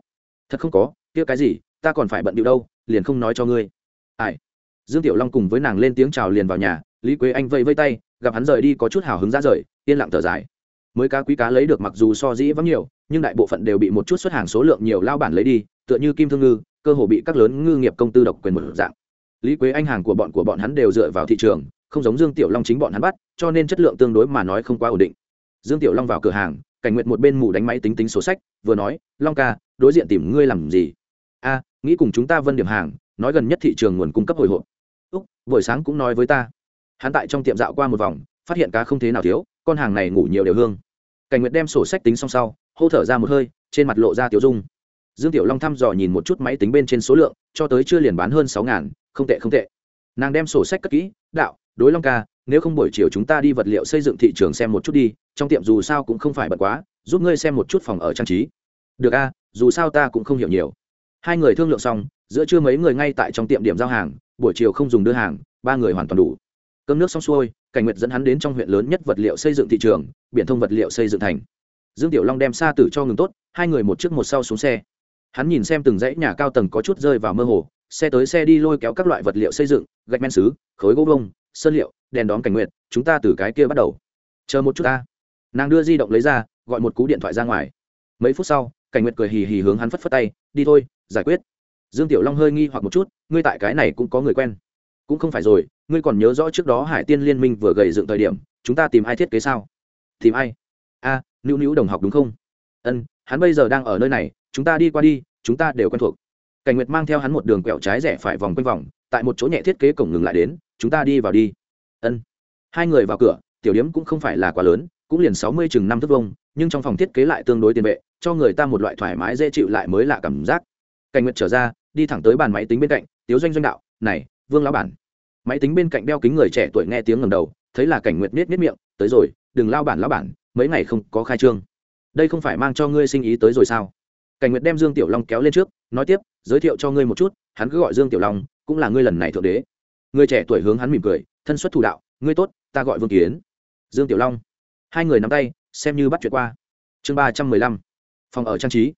Thật không có, kia cái gì, ta còn phải bận điệu đâu, liền không nói cho ngươi. Ai? Dương tiểu long cùng với nàng lên tiếng chào liền vào nhà, lý quế anh vây vây tay, gặp hắn rời đi có chút hào hứng ra rời, yên lặng thở dài. Mới cá quý cá lấy được mặc dù so dĩ vắng nhiều, nhưng đại bộ phận đều bị một chút xuất hàng số lượng nhiều lao bản lấy đi, tựa như kim thương ngư, cơ hồ bị các lớn ngư nghiệp công tư độc quyền một dạng lý quế anh hàng của bọn của bọn hắn đều dựa vào thị trường, không giống dương tiểu long chính bọn hắn bắt, cho nên chất lượng tương đối mà nói không quá ổn định. Dương tiểu long vào cửa hàng, cảnh nguyện một bên mù đánh máy tính tính số sách, vừa nói, long ca, đối diện tìm ngươi làm gì? A, nghĩ cùng chúng ta vân điểm hàng, nói gần nhất thị trường nguồn cung cấp hồi hộp. Úc, buổi sáng cũng nói với ta. Hắn tại trong tiệm dạo qua một vòng, phát hiện cá không thế nào thiếu, con hàng này ngủ nhiều đều hương. Cảnh nguyệt đem sổ sách tính xong sau, hô thở ra một hơi, trên mặt lộ ra tiểu dung. Dương tiểu long thăm dò nhìn một chút máy tính bên trên số lượng, cho tới chưa liền bán hơn sáu ngàn không tệ không tệ. Nàng đem sổ sách cất kỹ, đạo, đối long ca, nếu không buổi chiều chúng ta đi vật liệu xây dựng thị trường xem một chút đi, trong tiệm dù sao cũng không phải bật quá, giúp ngươi xem một chút phòng ở trang trí. Được a, dù sao ta cũng không hiểu nhiều. Hai người thương lượng xong, giữa trưa mấy người ngay tại trong tiệm điểm giao hàng, buổi chiều không dùng đưa hàng, ba người hoàn toàn đủ. Cơm nước xong xuôi, cảnh nguyệt dẫn hắn đến trong huyện lớn nhất vật liệu xây dựng thị trường, biển thông vật liệu xây dựng thành. Dương tiểu long đem xa tử cho ngừng tốt, hai người một trước một sau xuống xe. Hắn nhìn xem từng dãy nhà cao tầng có chút rơi vào mơ hồ xe tới xe đi lôi kéo các loại vật liệu xây dựng gạch men xứ khối gỗ bông sơn liệu đèn đón cảnh nguyện chúng ta từ cái kia bắt đầu. Chờ một chút ta. Nàng đưa di động lấy ra gọi một cú điện thoại ra ngoài. Mấy phút sau cảnh nguyệt cười hì hì hướng hắn phất phất tay đi thôi giải quyết. Dương tiểu long hơi nghi hoặc một chút ngươi tại cái này cũng có người quen. Cũng không phải rồi ngươi còn nhớ rõ trước đó hải tiên liên minh vừa gầy dựng thời điểm chúng ta tìm ai thiết kế sao? Tìm ai? A à, nữu nữu đồng học đúng không? Ân hắn bây giờ đang ở nơi này chúng ta đi qua đi chúng ta đều quen thuộc cảnh nguyệt mang theo hắn một đường quẹo trái rẽ phải vòng quanh vòng, tại một chỗ nhẹ thiết kế cổng ngừng lại đến, chúng ta đi vào đi. Ân. Hai người vào cửa, tiểu điếm cũng không phải là quá lớn, cũng liền sáu mươi chừng năm thước vông nhưng trong phòng thiết kế lại tương đối tiền vệ, cho người ta một loại thoải mái dễ chịu lại mới lạ cảm giác. Cảnh nguyệt trở ra, đi thẳng tới bàn máy tính bên cạnh, tiếu doanh doanh đạo, này, vương lão bản. Máy tính bên cạnh đeo kính người trẻ tuổi nghe tiếng ngầm đầu, thấy là cảnh nguyệt miết miết miệng, tới rồi, đừng lao bản lão bản, mấy ngày không có khai trương. Đây không phải mang cho ngươi sinh ý tới rồi sao? Cảnh nguyệt đem dương tiểu long kéo lên trước, nói tiếp giới thiệu cho ngươi một chút, hắn cứ gọi dương tiểu long, cũng là ngươi lần này thượng đế. Người trẻ tuổi hướng hắn mỉm cười, thân xuất thủ đạo, ngươi tốt, ta gọi vương kiến. Dương tiểu long. Hai người nắm tay, xem như bắt chuyện qua. Chương ba trăm mười lăm. Phòng ở trang trí.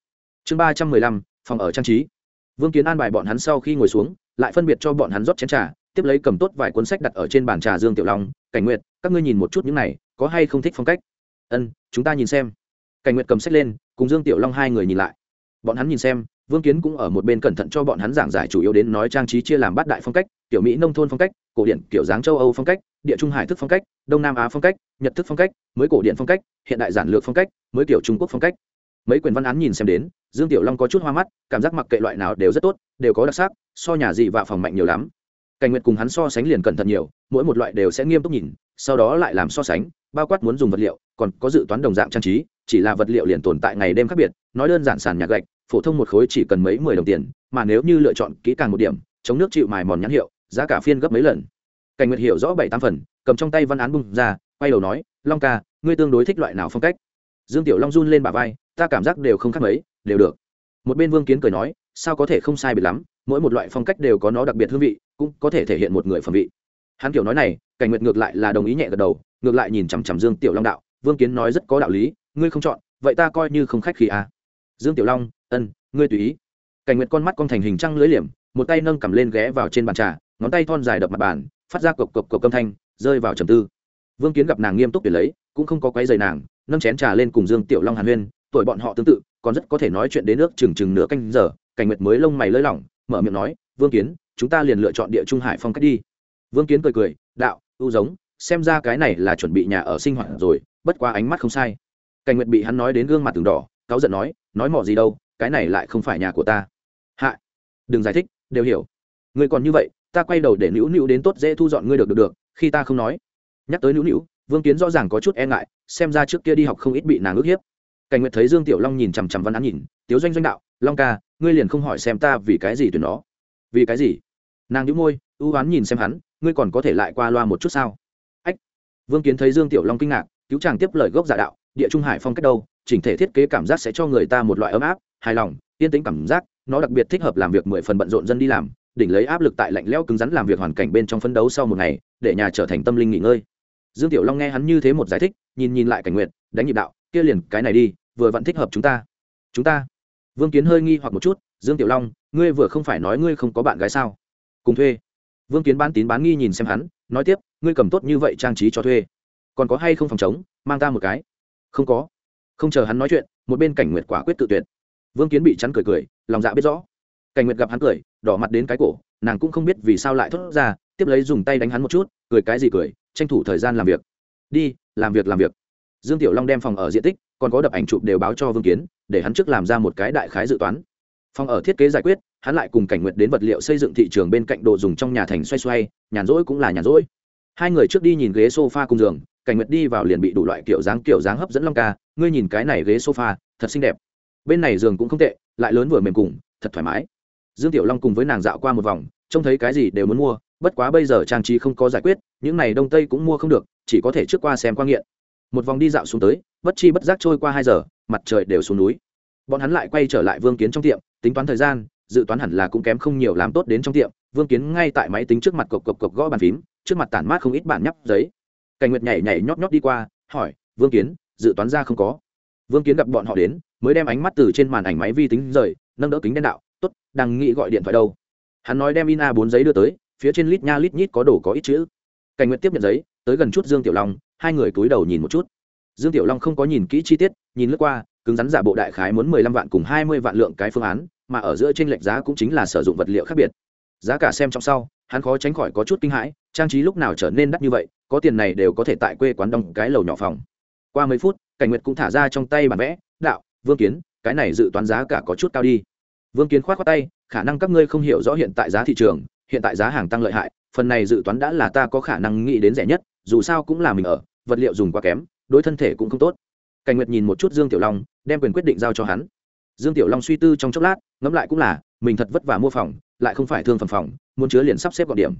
Chương ba trăm mười lăm, phòng ở trang trí. Vương kiến an bài bọn hắn sau khi ngồi xuống, lại phân biệt cho bọn hắn rót chén trà, tiếp lấy cầm tốt vài cuốn sách đặt ở trên bàn trà dương tiểu long, cảnh nguyệt, các ngươi nhìn một chút những này, có hay không thích phong cách? Ân, chúng ta nhìn xem. Cảnh nguyệt cầm sách lên, cùng dương tiểu long hai người nhìn lại. Bọn hắn nhìn xem vương kiến cũng ở một bên cẩn thận cho bọn hắn giảng giải chủ yếu đến nói trang trí chia làm bát đại phong cách tiểu mỹ nông thôn phong cách, cổ điển kiểu dáng châu âu phong cách, địa trung hải thức phong cách, đông nam á phong cách, nhật thức phong cách, mới cổ điển phong cách, hiện đại giản lược phong cách, mới kiểu trung quốc phong cách. Mấy quyền văn án nhìn xem đến, dương tiểu long có chút hoa mắt, cảm giác mặc kệ loại nào đều rất tốt, đều có đặc sắc, so nhà dị và phòng mạnh nhiều lắm. Cảnh nguyệt cùng hắn so sánh liền cẩn thận nhiều, mỗi một loại đều sẽ nghiêm túc nhìn, sau đó lại làm so sánh, bao quát muốn dùng vật liệu, còn có dự toán đồng dạng trang trí, chỉ là vật liệu liền tồn tại ngày đêm khác biệt, nói đơn giản sàn nhà gạch phổ thông một khối chỉ cần mấy mười đồng tiền, mà nếu như lựa chọn kỹ càng một điểm, chống nước chịu mài mòn nhãn hiệu, giá cả phiên gấp mấy lần. Cảnh nguyệt hiểu rõ bảy tám phần, cầm trong tay văn án bung ra, quay đầu nói, long ca, ngươi tương đối thích loại nào phong cách? Dương tiểu long run lên bả vai, ta cảm giác đều không khác mấy, đều được. Một bên vương kiến cười nói, sao có thể không sai biệt lắm, mỗi một loại phong cách đều có nó đặc biệt hương vị, cũng có thể thể hiện một người phẩm vị. Hắn kiểu nói này, cảnh nguyệt ngược lại là đồng ý nhẹ gật đầu, ngược lại nhìn chằm chằm dương tiểu long đạo, vương kiến nói rất có đạo lý, ngươi không chọn, vậy ta coi như không khách khí à. dương tiểu long ân, ngươi tùy ý. Cảnh nguyệt con mắt con thành hình trăng lưới liềm, một tay nâng cầm lên ghé vào trên bàn trà, ngón tay thon dài đập mặt bàn, phát ra cộc cộc cộc âm thanh, rơi vào trầm tư. Vương kiến gặp nàng nghiêm túc để lấy, cũng không có quấy giày nàng, nâng chén trà lên cùng dương tiểu long hàn huyên, tuổi bọn họ tương tự, còn rất có thể nói chuyện đến nước chừng chừng nửa canh giờ, cảnh nguyệt mới lông mày lơi lỏng, mở miệng nói, vương kiến, chúng ta liền lựa chọn địa trung hải phong cách đi. Vương kiến cười cười, đạo, ưu giống, xem ra cái này là chuẩn bị nhà ở sinh hoạt rồi, bất quá ánh mắt không sai. Cảnh nguyệt bị hắn nói đến gương mặt từng đỏ, cáu giận nói nói mỏ gì đâu cái này lại không phải nhà của ta. Hạ, đừng giải thích, đều hiểu. Ngươi còn như vậy, ta quay đầu để nữu nữu đến tốt dễ thu dọn ngươi được được được, khi ta không nói. Nhắc tới nữu nữu, vương kiến rõ ràng có chút e ngại, xem ra trước kia đi học không ít bị nàng ức hiếp. Cảnh nguyệt thấy dương tiểu long nhìn chằm chằm văn án nhìn, tiếu doanh doanh đạo, long ca, ngươi liền không hỏi xem ta vì cái gì tuyển nó. Vì cái gì? Nàng đĩu môi, ưu oán nhìn xem hắn, ngươi còn có thể lại qua loa một chút sao? Ách. Vương kiến thấy dương tiểu long kinh ngạc, cứu chàng tiếp lời gốc giả đạo, địa trung hải phong cách đâu, chỉnh thể thiết kế cảm giác sẽ cho người ta một loại ấm áp hài lòng, yên tĩnh cảm giác, nó đặc biệt thích hợp làm việc mười phần bận rộn dân đi làm, đỉnh lấy áp lực tại lạnh lẽo cứng rắn làm việc hoàn cảnh bên trong phấn đấu sau một ngày, để nhà trở thành tâm linh nghỉ ngơi. Dương tiểu long nghe hắn như thế một giải thích, nhìn nhìn lại cảnh nguyện, đánh nhịp đạo, kia liền, cái này đi, vừa vẫn thích hợp chúng ta. Chúng ta? Vương kiến hơi nghi hoặc một chút, dương tiểu long, ngươi vừa không phải nói ngươi không có bạn gái sao? Cùng thuê. Vương kiến bán tín bán nghi nhìn xem hắn, nói tiếp, ngươi cầm tốt như vậy trang trí cho thuê. Còn có hay không phòng chống mang ta một cái? Không có. Không chờ hắn nói chuyện, một bên cảnh nguyệt quả quyết tự tuyệt vương kiến bị chắn cười cười, lòng dạ biết rõ. Cảnh nguyệt gặp hắn cười, đỏ mặt đến cái cổ, nàng cũng không biết vì sao lại thốt ra, tiếp lấy dùng tay đánh hắn một chút, cười cái gì cười, tranh thủ thời gian làm việc. Đi, làm việc làm việc. Dương tiểu long đem phòng ở diện tích, còn có đập ảnh chụp đều báo cho vương kiến, để hắn trước làm ra một cái đại khái dự toán. Phòng ở thiết kế giải quyết, hắn lại cùng cảnh nguyệt đến vật liệu xây dựng thị trường bên cạnh đồ dùng trong nhà thành xoay xoay, nhàn rỗi cũng là nhàn rỗi. Hai người trước đi nhìn ghế sofa cùng giường, cảnh nguyệt đi vào liền bị đủ loại kiểu dáng kiểu dáng hấp dẫn long ca, ngươi nhìn cái này ghế sofa, thật xinh đẹp bên này giường cũng không tệ, lại lớn vừa mềm cùng, thật thoải mái. Dương tiểu long cùng với nàng dạo qua một vòng, trông thấy cái gì đều muốn mua, bất quá bây giờ trang trí không có giải quyết, những này đông tây cũng mua không được, chỉ có thể trước qua xem quan nghiện. Một vòng đi dạo xuống tới, bất chi bất giác trôi qua hai giờ, mặt trời đều xuống núi. Bọn hắn lại quay trở lại vương kiến trong tiệm, tính toán thời gian, dự toán hẳn là cũng kém không nhiều làm tốt đến trong tiệm, vương kiến ngay tại máy tính trước mặt cộc cộc cộc gõ bàn phím, trước mặt tản mát không ít bản nhắp giấy. Cảnh nguyệt nhảy nhảy nhót nhót đi qua, hỏi, vương kiến, dự toán ra không có? Vương kiến gặp bọn họ đến, mới đem ánh mắt từ trên màn ảnh máy vi tính rời, nâng đỡ kính đen đạo t ố t đang nghĩ gọi điện thoại đâu. Hắn nói đem in a bốn giấy đưa tới, phía trên lít nha lít nhít có đồ có ít chữ. Cảnh nguyệt tiếp nhận giấy, tới gần chút dương tiểu long, hai người cúi đầu nhìn một chút. Dương tiểu long không có nhìn kỹ chi tiết, nhìn lướt qua, cứng rắn giả bộ đại khái muốn mười lăm vạn cùng hai mươi vạn lượng cái phương án, mà ở giữa trên lệch giá cũng chính là sử dụng vật liệu khác biệt. Giá cả xem trong sau, hắn khó tránh khỏi có chút kinh hãi, trang trí lúc nào trở nên đắt như vậy, có tiền này đều có thể tại quê quán đông cái lầu nhỏ phòng qua mấy phút, cảnh nguyệt cũng thả ra trong tay bản vẽ, đạo, vương kiến, cái này dự toán giá cả có chút cao đi. Vương kiến k h o á t khoác tay, khả năng các ngươi không hiểu rõ hiện tại giá thị trường, hiện tại giá hàng tăng lợi hại, phần này dự toán đã là ta có khả năng nghĩ đến rẻ nhất, dù sao cũng là mình ở, vật liệu dùng quá kém, đối thân thể cũng không tốt. Cảnh nguyệt nhìn một chút dương tiểu long, đem quyền quyết định giao cho hắn. Dương tiểu long suy tư trong chốc lát, ngẫm lại cũng là, mình thật vất vả mua phòng, lại không phải thương phẩm phòng, muốn chứa liền sắp xếp gọn điểm.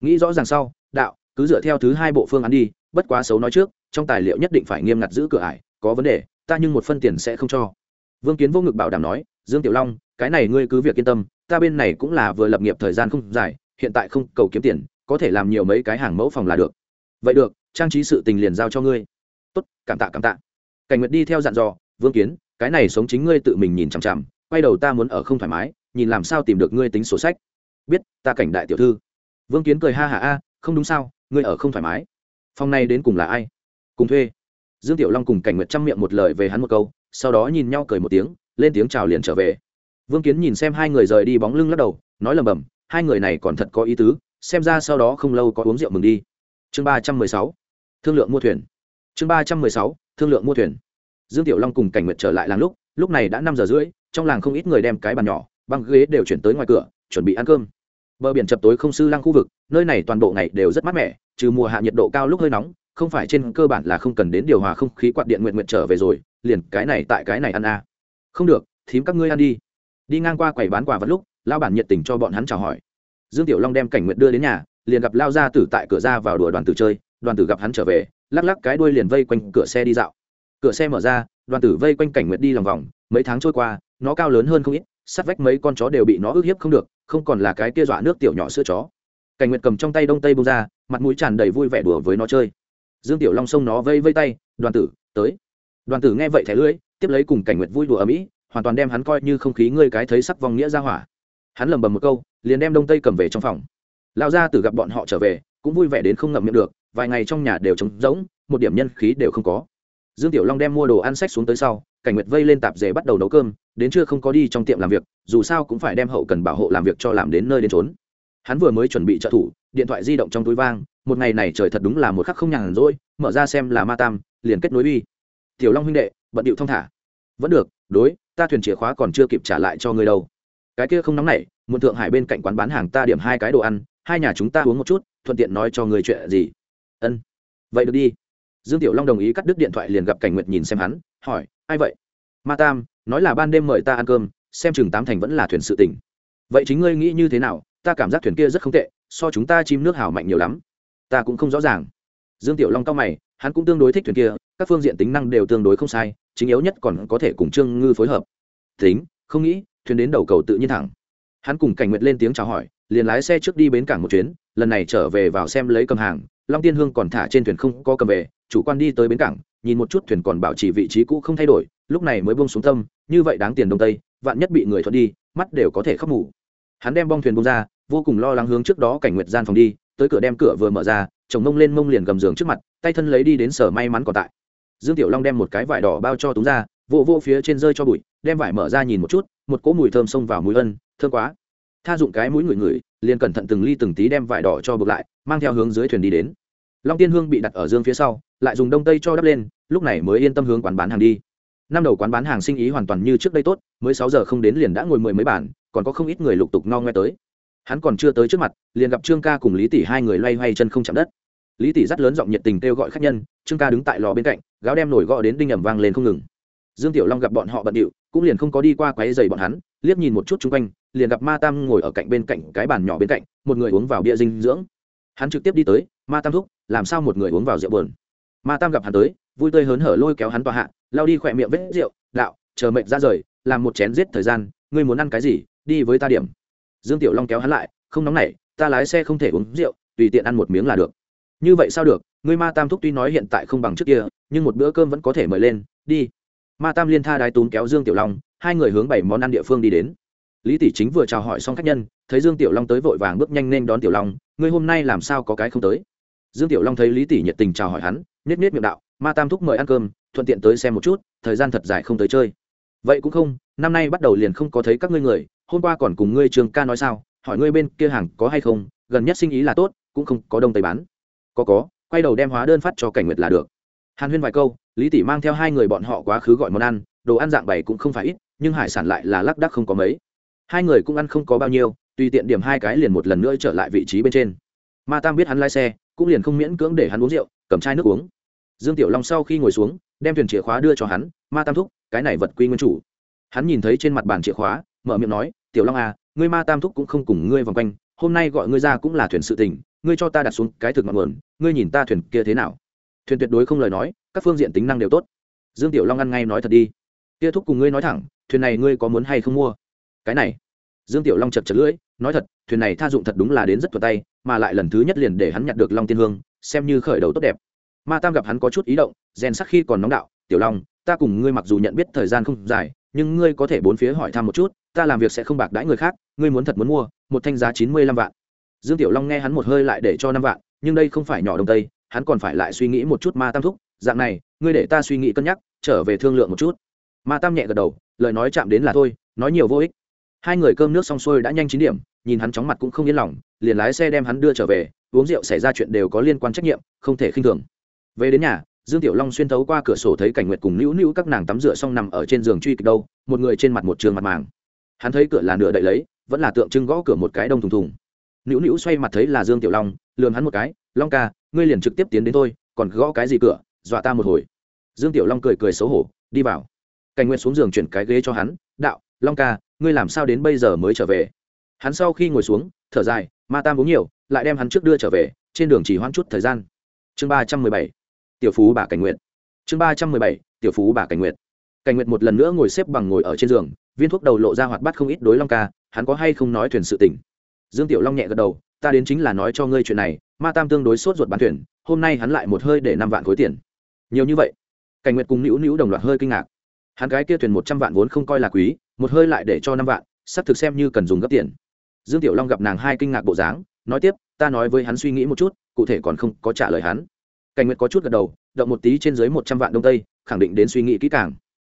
Nghĩ rõ ràng sau, đạo, cứ dựa theo thứ hai bộ phương án đi, bất quá xấu nói trước trong tài liệu nhất định phải nghiêm ngặt giữ cửa ải, có vấn đề, ta nhưng một phân tiền sẽ không cho. Vương kiến vô ngực bảo đảm nói, dương tiểu long, cái này ngươi cứ việc yên tâm, ta bên này cũng là vừa lập nghiệp thời gian không dài, hiện tại không cầu kiếm tiền, có thể làm nhiều mấy cái hàng mẫu phòng là được. Vậy được, trang trí sự tình liền giao cho ngươi. Tốt, cảm tạ cảm tạ. Cảnh nguyệt đi theo dặn dò, vương kiến, cái này sống chính ngươi tự mình nhìn chằm chằm, quay đầu ta muốn ở không thoải mái, nhìn làm sao tìm được ngươi tính sổ sách. Biết, ta cảnh đại tiểu thư. Vương kiến cười ha hạ a, không đúng sao, ngươi ở không thoải mái. Phòng này đến cùng là ai? Cùng thuê. Dương tiểu long cùng cảnh nguyệt chăm miệng một lời về hắn một câu, sau đó nhìn nhau cười một tiếng, lên tiếng chào liền trở về. Vương kiến nhìn xem hai người rời đi bóng lưng lắc đầu, nói lầm bầm, hai người này còn thật có ý tứ, xem ra sau đó không lâu có uống rượu mừng đi. Chương ba trăm mười sáu, thương lượng mua thuyền. Chương ba trăm mười sáu, thương lượng mua thuyền. Dương tiểu long cùng cảnh nguyệt trở lại làng lúc lúc này đã năm giờ rưỡi, trong làng không ít người đem cái bàn nhỏ, băng ghế đều chuyển tới ngoài cửa, chuẩn bị ăn cơm. Bờ biển chập tối không sư lăng khu vực, nơi này toàn bộ ngày đều rất mát mẻ, trừ mùa hạ nhiệt độ cao lúc hơi nóng không phải trên cơ bản là không cần đến điều hòa không khí quạt điện nguyện nguyện trở về rồi, liền cái này tại cái này ăn à. không được, thím các ngươi ăn đi. Đi ngang qua quầy bán quà vật lúc lao bản nhiệt tình cho bọn hắn chào hỏi. Dương tiểu long đem cảnh nguyện đưa đến nhà, liền gặp lao ra tử tại cửa ra vào đùa đoàn tử chơi, đoàn tử gặp hắn trở về, lắc lắc cái đuôi liền vây quanh cửa xe đi dạo. Cửa xe mở ra, đoàn tử vây quanh cảnh nguyện đi lòng vòng, mấy tháng trôi qua, nó cao lớn hơn không ít sát vách mấy con chó đều bị nó ức hiếp không được, không còn là cái kia dọa nước tiểu nhỏ sữa chó. Cảnh nguyệt cầm trong tay đông tây bông ra, mặt mũi tràn đầy vui vẻ đùa với nó chơi dương tiểu long xông nó vây vây tay, đoàn tử, tới. Đoàn tử nghe vậy thẻ lưỡi tiếp lấy cùng cảnh nguyệt vui đùa ở mỹ hoàn toàn đem hắn coi như không khí ngươi cái thấy sắc vong nghĩa ra hỏa. Hắn lầm bầm một câu, liền đem đông tây cầm về trong phòng. Lão gia tử gặp bọn họ trở về, cũng vui vẻ đến không ngậm miệng được, vài ngày trong nhà đều trống rỗng, một điểm nhân khí đều không có. Dương tiểu long đem mua đồ ăn sách xuống tới sau, cảnh nguyệt vây lên tạp dề bắt đầu nấu cơm, đến trưa không có đi trong tiệm làm việc, dù sao cũng phải đem hậu cần bảo hộ làm việc cho làm đến nơi đến trốn hắn vừa mới chuẩn bị trợ thủ, điện thoại di động trong túi vang một ngày này trời thật đúng là một khắc không nhàn rỗi, mở ra xem là ma tam, liền kết nối uy. Tiểu long huynh đệ, bận điệu thong thả. Vẫn được, đối, ta thuyền chìa khóa còn chưa kịp trả lại cho ngươi đâu. Cái kia không nóng nảy một thượng hải bên cạnh quán bán hàng ta điểm hai cái đồ ăn, hai nhà chúng ta uống một chút, thuận tiện nói cho người chuyện gì. Ân. Vậy được đi. Dương tiểu long đồng ý cắt đứt điện thoại liền gặp cảnh nguyệt nhìn xem hắn, hỏi, ai vậy? Ma tam, nói là ban đêm mời ta ăn cơm, xem chừng tám thành vẫn là thuyền sự tỉnh. Vậy chính ngươi nghĩ như thế nào? Ta cảm giác thuyền kia rất không tệ, so chúng ta chim nước hào mạnh nhiều lắm ta cũng không rõ ràng. Dương tiểu long cao mày, hắn cũng tương đối thích thuyền kia, các phương diện tính năng đều tương đối không sai, chính yếu nhất còn có thể cùng trương ngư phối hợp. Tính, không nghĩ, thuyền đến đầu cầu tự nhiên thẳng. Hắn cùng cảnh nguyệt lên tiếng chào hỏi, liền lái xe trước đi bến cảng một chuyến, lần này trở về vào xem lấy cầm hàng, long tiên hương còn thả trên thuyền không có cầm về, chủ quan đi tới bến cảng, nhìn một chút thuyền còn bảo trì vị trí cũ không thay đổi, lúc này mới bông xuống tâm, như vậy đáng tiền đông tây, vạn nhất bị người thuận đi, mắt đều có thể khóc mù. Hắn đem bong thuyền bông ra, vô cùng lo lắng hướng trước đó cảnh nguyệt gian phòng đi tới cửa đem cửa vừa mở ra chồng mông lên mông liền gầm giường trước mặt tay thân lấy đi đến sở may mắn còn tại. Dương tiểu long đem một cái vải đỏ bao cho túng ra vô vô phía trên rơi cho bụi đem vải mở ra nhìn một chút một cỗ mùi thơm xông vào mũi ân thơm quá. Tha dụng cái mũi ngửi ngửi, liền cẩn thận từng ly từng tí đem vải đỏ cho bực lại mang theo hướng dưới thuyền đi đến. Long tiên hương bị đặt ở dương phía sau lại dùng đông tây cho đắp lên lúc này mới yên tâm hướng quán bán hàng đi. Năm đầu quán bán hàng sinh ý hoàn toàn như trước đây tốt mới sáu giờ không đến liền đã ngồi mười mấy bản còn có không ít người lục tục no ngoe tới hắn còn chưa tới trước mặt, liền gặp trương ca cùng lý tỷ hai người loay hoay chân không chạm đất. Lý tỷ rất lớn giọng nhiệt tình kêu gọi khách nhân, trương ca đứng tại lò bên cạnh, gáo đem nổi gõ đến đinh ẩm vang lên không ngừng. Dương tiểu long gặp bọn họ bận điệu, cũng liền không có đi qua quáy dày bọn hắn, liếc nhìn một chút chung quanh, liền gặp ma tam ngồi ở cạnh bên cạnh cái bàn nhỏ bên cạnh, một người uống vào bia dinh dưỡng. Hắn trực tiếp đi tới, ma tam thúc, làm sao một người uống vào rượu bờn ma tam gặp hắn tới, vui tươi hớn hở lôi kéo hắn tòa hạ lao đi khỏe miệng vết rượu, đạo, chờ mệnh ra rời, làm một chén giết thời gian, ngươi muốn ăn cái gì, đi với ta điểm dương tiểu long kéo hắn lại, không nóng nảy, ta lái xe không thể uống rượu, tùy tiện ăn một miếng là được. Như vậy sao được? Ngươi ma tam thúc tuy nói hiện tại không bằng trước kia, nhưng một bữa cơm vẫn có thể mời lên, đi. Ma tam liên tha đái túm kéo dương tiểu long, hai người hướng bảy món ăn địa phương đi đến. Lý tỷ chính vừa chào hỏi xong khách nhân, thấy dương tiểu long tới vội vàng bước nhanh nên đón tiểu long, ngươi hôm nay làm sao có cái không tới? Dương tiểu long thấy lý tỷ nhiệt tình chào hỏi hắn nết nết miệng đạo, ma tam thúc mời ăn cơm, thuận tiện tới xem một chút, thời gian thật dài không tới chơi. Vậy cũng không, năm nay bắt đầu liền không có thấy các ngươi người hôm qua còn cùng ngươi trường ca nói sao, hỏi ngươi bên kia hàng có hay không, gần nhất sinh ý là tốt, cũng không có đông tây bán. Có có, quay đầu đem hóa đơn phát cho cảnh nguyệt là được. Hàn huyên vài câu, lý tỷ mang theo hai người bọn họ quá khứ gọi món ăn, đồ ăn dạng bày cũng không phải ít, nhưng hải sản lại là lác đắc không có mấy. Hai người cũng ăn không có bao nhiêu, tùy tiện điểm hai cái liền một lần nữa trở lại vị trí bên trên. Ma tam biết hắn lái xe, cũng liền không miễn cưỡng để hắn uống rượu, cầm chai nước uống. Dương tiểu long sau khi ngồi xuống, đem thuyền chìa khóa đưa cho hắn, ma tam thúc, cái này vật quy nguyên chủ. Hắn nhìn thấy trên mặt bàn chìa khóa mở miệng nói, tiểu long à ngươi ma tam thúc cũng không cùng ngươi vòng quanh, hôm nay gọi ngươi ra cũng là thuyền sự tình, ngươi cho ta đặt xuống cái thực ngọn nguồn, ngươi nhìn ta thuyền kia thế nào? Thuyền tuyệt đối không lời nói, các phương diện tính năng đều tốt. Dương tiểu long ăn ngay nói thật đi. Kia thúc cùng ngươi nói thẳng, thuyền này ngươi có muốn hay không mua? Cái này. Dương tiểu long chật chật lưỡi, nói thật, thuyền này tha dụng thật đúng là đến rất thuật tay, mà lại lần thứ nhất liền để hắn nhặt được long tiên hương, xem như khởi đầu tốt đẹp. Ma tam gặp hắn có chút ý động, rèn sắc khi còn nóng đạo, tiểu long, ta cùng ngươi mặc dù nhận biết thời gian không dài, nhưng ngươi có thể bốn phía hỏi thăm một chút ta làm việc sẽ không bạc đãi người khác, ngươi muốn thật muốn mua, một thanh giá chín mươi lăm vạn. Dương tiểu long nghe hắn một hơi lại để cho năm vạn, nhưng đây không phải nhỏ đồng tây, hắn còn phải lại suy nghĩ một chút ma tam thúc, dạng này, ngươi để ta suy nghĩ cân nhắc, trở về thương lượng một chút. Ma tam nhẹ gật đầu, lời nói chạm đến là thôi, nói nhiều vô ích. Hai người cơm nước xong xuôi đã nhanh chín điểm, nhìn hắn chóng mặt cũng không yên lòng, liền lái xe đem hắn đưa trở về, uống rượu xảy ra chuyện đều có liên quan trách nhiệm, không thể khinh thường. Về đến nhà, dương tiểu long xuyên thấu qua cửa sổ thấy cảnh nguyệt cùng nữu nữu các nàng tắm rửa xong nằm ở trên giường truy kịch đâu, một người trên mặt một trường mặt màng hắn thấy cửa là nửa đậy lấy, vẫn là tượng trưng gõ cửa một cái đông thùng thùng. Nữu nữu xoay mặt thấy là dương tiểu long lường hắn một cái, long ca, ngươi liền trực tiếp tiến đến tôi còn gõ cái gì cửa, dọa ta một hồi. Dương tiểu long cười cười xấu hổ, đi vào. Cảnh nguyệt xuống giường chuyển cái ghế cho hắn, đạo, long ca, ngươi làm sao đến bây giờ mới trở về? Hắn sau khi ngồi xuống, thở dài, ma tam uống nhiều, lại đem hắn trước đưa trở về, trên đường chỉ hoãn chút thời gian. Chương ba trăm mười bảy, tiểu phú bà cảnh nguyện chương ba trăm mười bảy, tiểu phú bà cảnh nguyện cảnh nguyện một lần nữa ngồi xếp bằng ngồi ở trên giường viên thuốc đầu lộ ra hoạt bát không ít đối long ca, hắn có hay không nói thuyền sự tỉnh dương tiểu long nhẹ gật đầu, ta đến chính là nói cho ngươi chuyện này, ma tam tương đối sốt ruột bán thuyền, hôm nay hắn lại một hơi để năm vạn khối tiền. Nhiều như vậy? Cảnh nguyệt cùng nữu nữu đồng loạt hơi kinh ngạc. Hắn cái kia thuyền một trăm vạn vốn không coi là quý, một hơi lại để cho năm vạn, sắp thực xem như cần dùng gấp tiền. Dương tiểu long gặp nàng hai kinh ngạc bộ dáng, nói tiếp, ta nói với hắn suy nghĩ một chút, cụ thể còn không có trả lời hắn. Cảnh nguyệt có chút gật đầu, động một tí trên dưới một trăm vạn đông tây, khẳng định đến suy nghĩ kỹ càng.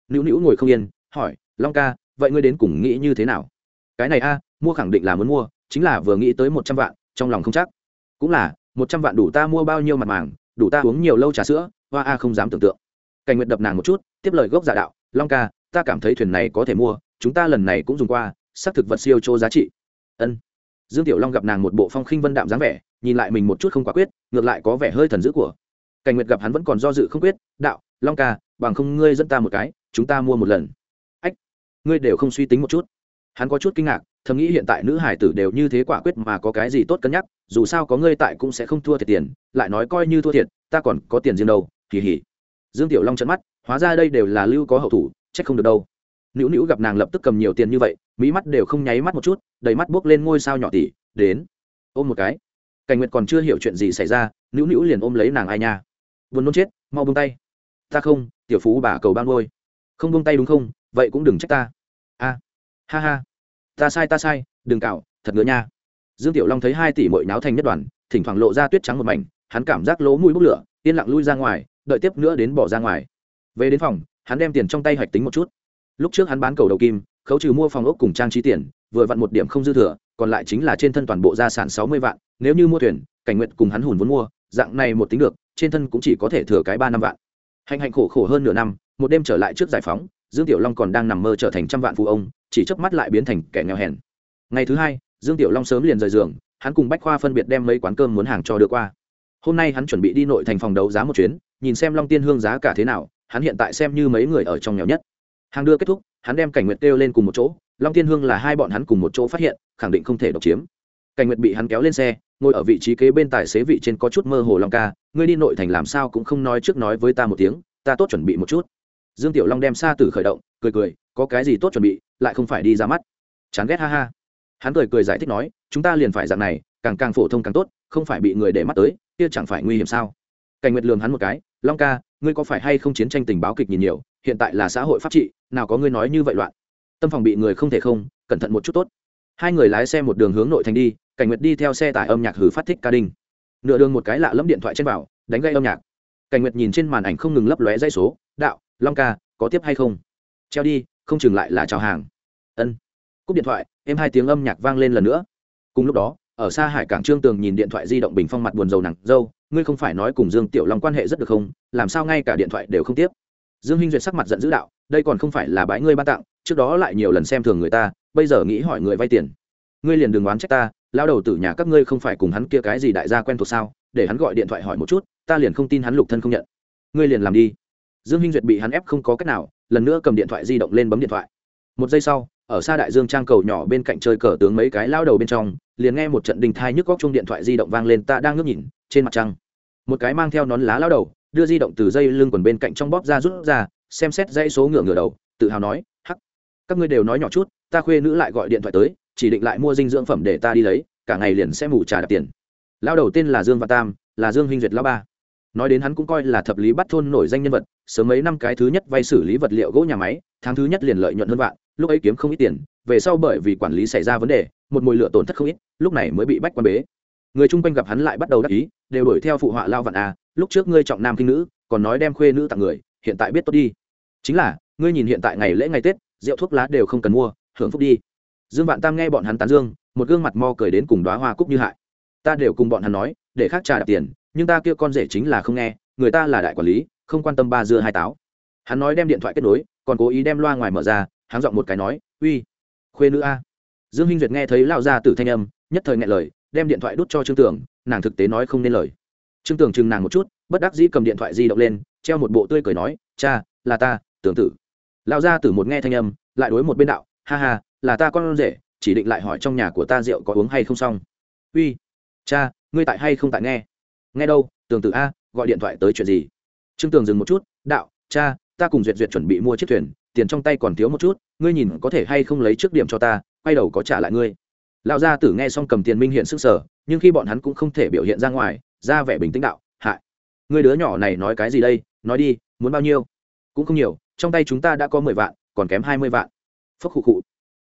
Nữu nữu ngồi không yên, hỏi, long ca vậy ngươi đến cùng nghĩ như thế nào? Cái này a, mua khẳng định là muốn mua, chính là vừa nghĩ tới một trăm vạn, trong lòng không chắc. Cũng là, một trăm vạn đủ ta mua bao nhiêu mặt màng, đủ ta uống nhiều lâu trà sữa, hoa a không dám tưởng tượng. Cảnh nguyện đập nàng một chút, tiếp lời gốc giả đạo, long ca, ta cảm thấy thuyền này có thể mua, chúng ta lần này cũng dùng qua, xác thực vật siêu chô giá trị. Ân. Dương tiểu long gặp nàng một bộ phong khinh vân đạm dáng vẻ, nhìn lại mình một chút không quả quyết, ngược lại có vẻ hơi thần dữ của. Cảnh nguyệt gặp hắn vẫn còn do dự không quyết, đạo, long ca, bằng không ngươi dẫn ta một cái, chúng ta mua một lần ngươi đều không suy tính một chút. Hắn có chút kinh ngạc, thầm nghĩ hiện tại nữ hải tử đều như thế quả quyết mà có cái gì tốt cân nhắc, dù sao có ngươi tại cũng sẽ không thua thiệt tiền, lại nói coi như thua thiệt, ta còn có tiền riêng đâu kỳ hỉ dương tiểu long trận mắt, hóa ra đây đều là lưu có hậu thủ trách không được đâu. Nữu nữu gặp nàng lập tức cầm nhiều tiền như vậy, mỹ mắt đều không nháy mắt một chút, đầy mắt buốc lên ngôi sao nhỏ tỷ đến, ôm một cái. Cảnh nguyệt còn chưa hiểu chuyện gì xảy ra, nữu nữu liền ôm lấy nàng ai nha. Buồn nôn chết, mau buông tay. Ta không, tiểu phú bà cầu ban ngôi không buông tay đúng không? Vậy cũng đừng trách ta. A, ha ha. Ta sai ta sai, đừng cạo, thật ngứa nha. Dương tiểu long thấy hai tỷ mội náo thành nhất đoàn, thỉnh thoảng lộ ra tuyết trắng một mảnh, hắn cảm giác lỗ mũi bốc lửa, yên lặng lui ra ngoài, đợi tiếp nữa đến bỏ ra ngoài. Về đến phòng, hắn đem tiền trong tay hoạch tính một chút. Lúc trước hắn bán cầu đầu kim, khấu trừ mua phòng ốc cùng trang trí tiền, vừa vặn một điểm không dư thừa, còn lại chính là trên thân toàn bộ gia sản sáu mươi vạn, nếu như mua thuyền, cảnh nguyện cùng hắn hùn vốn mua, dạng này một tính được, trên thân cũng chỉ có thể thừa cái ba năm vạn. Hành hạnh khổ khổ hơn nửa năm, một đêm trở lại trước giải phóng dương tiểu long còn đang nằm mơ trở thành trăm vạn phụ ông, chỉ chớp mắt lại biến thành kẻ nghèo hèn. Ngày thứ hai, dương tiểu long sớm liền rời giường, hắn cùng bách khoa phân biệt đem mấy quán cơm muốn hàng cho đưa qua. Hôm nay hắn chuẩn bị đi nội thành phòng đấu giá một chuyến, nhìn xem long tiên hương giá cả thế nào, hắn hiện tại xem như mấy người ở trong nghèo nhất. Hàng đưa kết thúc, hắn đem cảnh nguyệt kêu lên cùng một chỗ, long tiên hương là hai bọn hắn cùng một chỗ phát hiện, khẳng định không thể độc chiếm. Cảnh nguyệt bị hắn kéo lên xe, ngồi ở vị trí kế bên tài xế vị trên có chút mơ hồ long ca, ngươi đi nội thành làm sao cũng không nói trước nói với ta một tiếng, ta tốt chuẩn bị một chút dương tiểu long đem xa tử khởi động, cười cười, có cái gì tốt chuẩn bị, lại không phải đi ra mắt. Chán ghét, ha ha. Hắn cười cười giải thích nói, chúng ta liền phải dạng này, càng càng phổ thông càng tốt, không phải bị người để mắt tới, kia chẳng phải nguy hiểm sao? Cảnh nguyệt lường hắn một cái, long ca, ngươi có phải hay không chiến tranh tình báo kịch nhìn nhiều, hiện tại là xã hội pháp trị, nào có ngươi nói như vậy loạn? Tâm phòng bị người không thể không, cẩn thận một chút tốt. Hai người lái xe một đường hướng nội thành đi, cảnh nguyệt đi theo xe tải âm nhạc hử phát thích ca đinh. Nửa đường một cái lạ lẫm điện thoại trên bảo đánh gây âm nhạc. Cảnh nguyệt nhìn trên màn ảnh không ngừng lấp lóe dây số, đạo long ca, có tiếp hay không? Treo đi, không chừng lại là chào hàng. Ân. Cúp điện thoại em hai tiếng âm nhạc vang lên lần nữa. Cùng lúc đó, ở xa hải cảng trương tường nhìn điện thoại di động bình phong mặt buồn rầu nặng, dâu, ngươi không phải nói cùng dương tiểu long quan hệ rất được không? Làm sao ngay cả điện thoại đều không tiếp? Dương hinh duyệt sắc mặt giận dữ đạo, đây còn không phải là bãi ngươi ban tặng, trước đó lại nhiều lần xem thường người ta, bây giờ nghĩ hỏi người vay tiền. Ngươi liền đừng oán trách ta lao đầu tử nhà các ngươi không phải cùng hắn kia cái gì đại gia quen thuộc sao? Để hắn gọi điện thoại hỏi một chút, ta liền không tin hắn lục thân không nhận. Ngươi liền làm đi dương hinh duyệt bị hắn ép không có cách nào, lần nữa cầm điện thoại di động lên bấm điện thoại. Một giây sau, ở xa đại dương trang cầu nhỏ bên cạnh chơi cờ tướng mấy cái lao đầu bên trong, liền nghe một trận đình thai nhức góc chung điện thoại di động vang lên, ta đang ngước nhìn, trên mặt trăng. Một cái mang theo nón lá lao đầu, đưa di động từ dây lưng quần bên cạnh trong bóp ra rút ra, xem xét dãy số ngựa ngựa đầu, tự hào nói, hắc, các ngươi đều nói nhỏ chút, ta khuê nữ lại gọi điện thoại tới, chỉ định lại mua dinh dưỡng phẩm để ta đi lấy, cả ngày liền sẽ mù trà đạp tiền. Lao đầu tên là dương văn tam, là dương Hinh duyệt lao ba nói đến hắn cũng coi là thập lý bắt thôn nổi danh nhân vật, sớm mấy năm cái thứ nhất vay xử lý vật liệu gỗ nhà máy, tháng thứ nhất liền lợi nhuận hơn vạn, lúc ấy kiếm không ít tiền, về sau bởi vì quản lý xảy ra vấn đề, một mùi lửa tổn thất không ít, lúc này mới bị bách quan bế. Người chung quanh gặp hắn lại bắt đầu đắc ý, đều đuổi theo phụ họa lao vạn a, lúc trước ngươi trọng nam kinh nữ, còn nói đem khuê nữ tặng người, hiện tại biết tốt đi. Chính là, ngươi nhìn hiện tại ngày lễ ngày tết, rượu thuốc lá đều không cần mua, hưởng phúc đi. Dương vạn tam nghe bọn hắn tán dương, một gương mặt mo cười đến cùng đoá hoa cúc như hại. Ta đều cùng bọn hắn nói, để khác trả đạp tiền nhưng ta kia con rể chính là không nghe, người ta là đại quản lý, không quan tâm ba dưa hai táo. Hắn nói đem điện thoại kết nối, còn cố ý đem loa ngoài mở ra, hắn giọng một cái nói, uy, khuê nữ a. Dương hinh duyệt nghe thấy lao ra từ thanh âm, nhất thời ngại lời, đem điện thoại đút cho trương tưởng nàng thực tế nói không nên lời. Trương tưởng chừng nàng một chút, bất đắc dĩ cầm điện thoại di động lên, treo một bộ tươi cười nói, cha, là ta, tưởng tử. Lao ra từ một nghe thanh âm, lại đối một bên đạo, ha ha, là ta con rể, chỉ định lại hỏi trong nhà của ta rượu có uống hay không xong. Uy, cha, ngươi tại hay không tại nghe? Nghe đâu, tường tử a, gọi điện thoại tới chuyện gì? Trương tường dừng một chút, đạo, cha, ta cùng duyệt duyệt chuẩn bị mua chiếc thuyền, tiền trong tay còn thiếu một chút, ngươi nhìn có thể hay không lấy trước điểm cho ta, quay đầu có trả lại ngươi. Lão gia tử nghe xong cầm tiền minh hiện sức sở, nhưng khi bọn hắn cũng không thể biểu hiện ra ngoài, ra vẻ bình tĩnh đạo, hại. Ngươi đứa nhỏ này nói cái gì đây, nói đi, muốn bao nhiêu? Cũng không nhiều, trong tay chúng ta đã có mười vạn, còn kém hai mươi vạn. Phúc khụ khụ.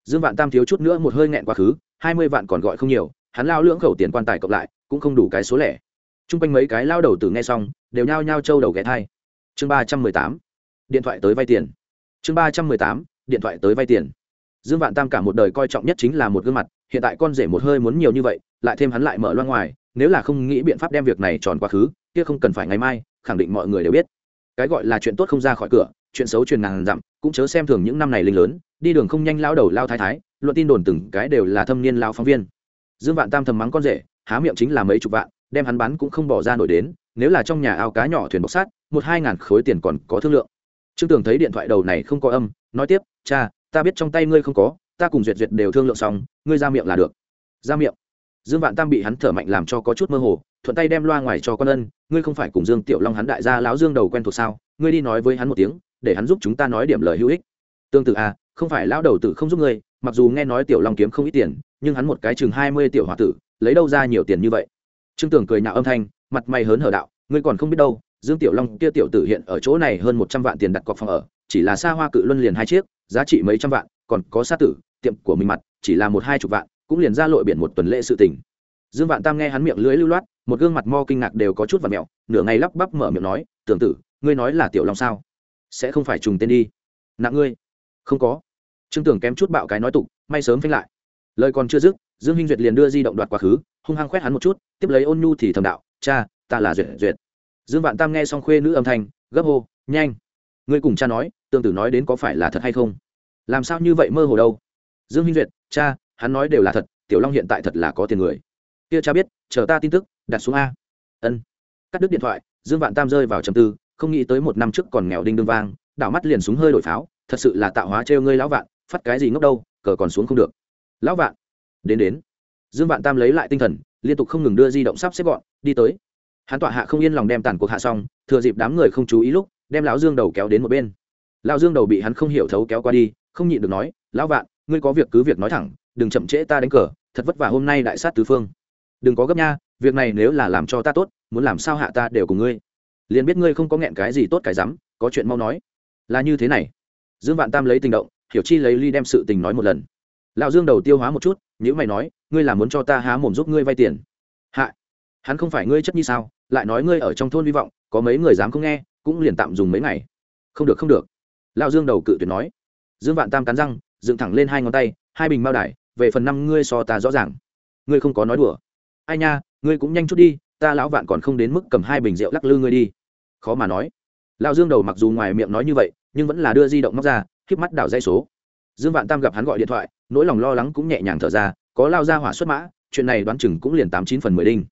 Dương vạn tam thiếu chút nữa một hơi nghẹn quá khứ, hai mươi vạn còn gọi không nhiều, hắn lao lưỡng khẩu tiền quan tài cộng lại, cũng không đủ cái số lẻ t r u n g quanh mấy cái lao đầu từ nghe xong, đều nhao nhao trâu đầu ghé thai. Chương ba trăm mười tám, điện thoại tới vay tiền. Chương ba trăm mười tám, điện thoại tới vay tiền. Dương vạn tam cả một đời coi trọng nhất chính là một gương mặt, hiện tại con rể một hơi muốn nhiều như vậy, lại thêm hắn lại mở loang ngoài, nếu là không nghĩ biện pháp đem việc này tròn quá khứ, kia không cần phải ngày mai, khẳng định mọi người đều biết. Cái gọi là chuyện tốt không ra khỏi cửa, chuyện xấu truyền ngàn dặm, cũng chớ xem thường những năm này linh lớn, đi đường không nhanh lao đầu lao thái thái, luận tin đồn từng cái đều là thâm niên lao phóng viên. Dương vạn tam thầm mắng con rể, há miệng chính là mấy chục vạn đem hắn bán cũng không bỏ ra nổi đến, nếu là trong nhà ao cá nhỏ thuyền bọc sát, một hai ngàn khối tiền còn có thương lượng. Trương tường thấy điện thoại đầu này không có âm, nói tiếp, cha, ta biết trong tay ngươi không có, ta cùng duyệt duyệt đều thương lượng xong, ngươi ra miệng là được. Ra miệng? Dương vạn tam bị hắn thở mạnh làm cho có chút mơ hồ, thuận tay đem loa ngoài cho con ân, ngươi không phải cùng dương tiểu long hắn đại gia lão dương đầu quen thuộc sao? Ngươi đi nói với hắn một tiếng, để hắn giúp chúng ta nói điểm lời hữu ích. Tương tự à không phải lão đầu tử không giúp ngươi, mặc dù nghe nói tiểu long kiếm không ít tiền, nhưng hắn một cái chừng hai mươi tiểu h o a tử, lấy đâu ra nhiều tiền như vậy? Trương tưởng cười nhạo âm thanh, mặt mày hớn hở đạo, ngươi còn không biết đâu, dương tiểu long kia tiểu tử hiện ở chỗ này hơn một trăm vạn tiền đặt cọc phòng ở, chỉ là xa hoa cự luân liền hai chiếc, giá trị mấy trăm vạn, còn có sát tử, tiệm của mình mặt, chỉ là một hai chục vạn, cũng liền ra lội biển một tuần lễ sự tình. Dương vạn tam nghe hắn miệng lưới lưu loát, một gương mặt mo kinh ngạc đều có chút và mẹo, nửa ngày lắp bắp mở miệng nói, tưởng tử, ngươi nói là tiểu long sao? Sẽ không phải trùng tên đi. Nặng ngươi. Không có. Trương tưởng kém chút bạo cái nói tục, may sớm phanh lại lời còn chưa dứt, dương hinh duyệt liền đưa di động đoạt quá khứ, hung hăng khoét hắn một chút, tiếp lấy ôn nhu thì thầm đạo, cha, ta là duyệt duyệt. Dương vạn tam nghe xong khuê nữ âm thanh, gấp hô, nhanh, ngươi cùng cha nói, tương tự nói đến có phải là thật hay không? Làm sao như vậy mơ hồ đâu? Dương hinh duyệt, cha, hắn nói đều là thật, tiểu long hiện tại thật là có tiền người. Kia cha biết, chờ ta tin tức, đặt xuống a. Ân. Cắt đứt điện thoại, dương vạn tam rơi vào trầm tư, không nghĩ tới một năm trước còn nghèo đinh đương vang, đảo mắt liền súng hơi đổi pháo, thật sự là tạo hóa trêu ngươi lão vạn, phát cái gì ngốc đâu, cờ còn xuống không được lão vạn. Đến đến. Dương vạn tam lấy lại tinh thần, liên tục không ngừng đưa di động sắp xếp gọn, đi tới. Hắn tọa hạ không yên lòng đem tàn cuộc hạ xong, thừa dịp đám người không chú ý lúc, đem lão dương đầu kéo đến một bên. Lão dương đầu bị hắn không hiểu thấu kéo qua đi, không nhịn được nói, lão vạn, ngươi có việc cứ việc nói thẳng, đừng chậm trễ ta đánh cờ, thật vất vả hôm nay đại sát tứ phương. Đừng có gấp nha, việc này nếu là làm cho ta tốt, muốn làm sao hạ ta đều cùng ngươi. Liền biết ngươi không có nghẹn cái gì tốt cái rắm, có chuyện mau nói. Là như thế này. Dương vạn tam lấy tình động, hiểu chi lấy ly đem sự tình nói một lần lão dương đầu tiêu hóa một chút nhữ mày nói, ngươi là muốn cho ta há mồm giúp ngươi vay tiền? Hạ, hắn không phải ngươi chất như sao? Lại nói ngươi ở trong thôn hy vọng, có mấy người dám không nghe, cũng liền tạm dùng mấy ngày. Không được không được. Lão dương đầu cự tuyệt nói. Dương vạn tam cắn răng, dựng thẳng lên hai ngón tay, hai bình bao đài, về phần năm ngươi so ta rõ ràng. Ngươi không có nói đùa. Ai nha, ngươi cũng nhanh chút đi, ta lão vạn còn không đến mức cầm hai bình rượu lắc lư ngươi đi. Khó mà nói. Lão dương đầu mặc dù ngoài miệng nói như vậy, nhưng vẫn là đưa di động móc ra khiếp mắt đảo dây số dương vạn tam gặp hắn gọi điện thoại, nỗi lòng lo lắng cũng nhẹ nhàng thở ra, có lao ra hỏa xuất mã, chuyện này đoán chừng cũng liền tám chín phần mười đinh.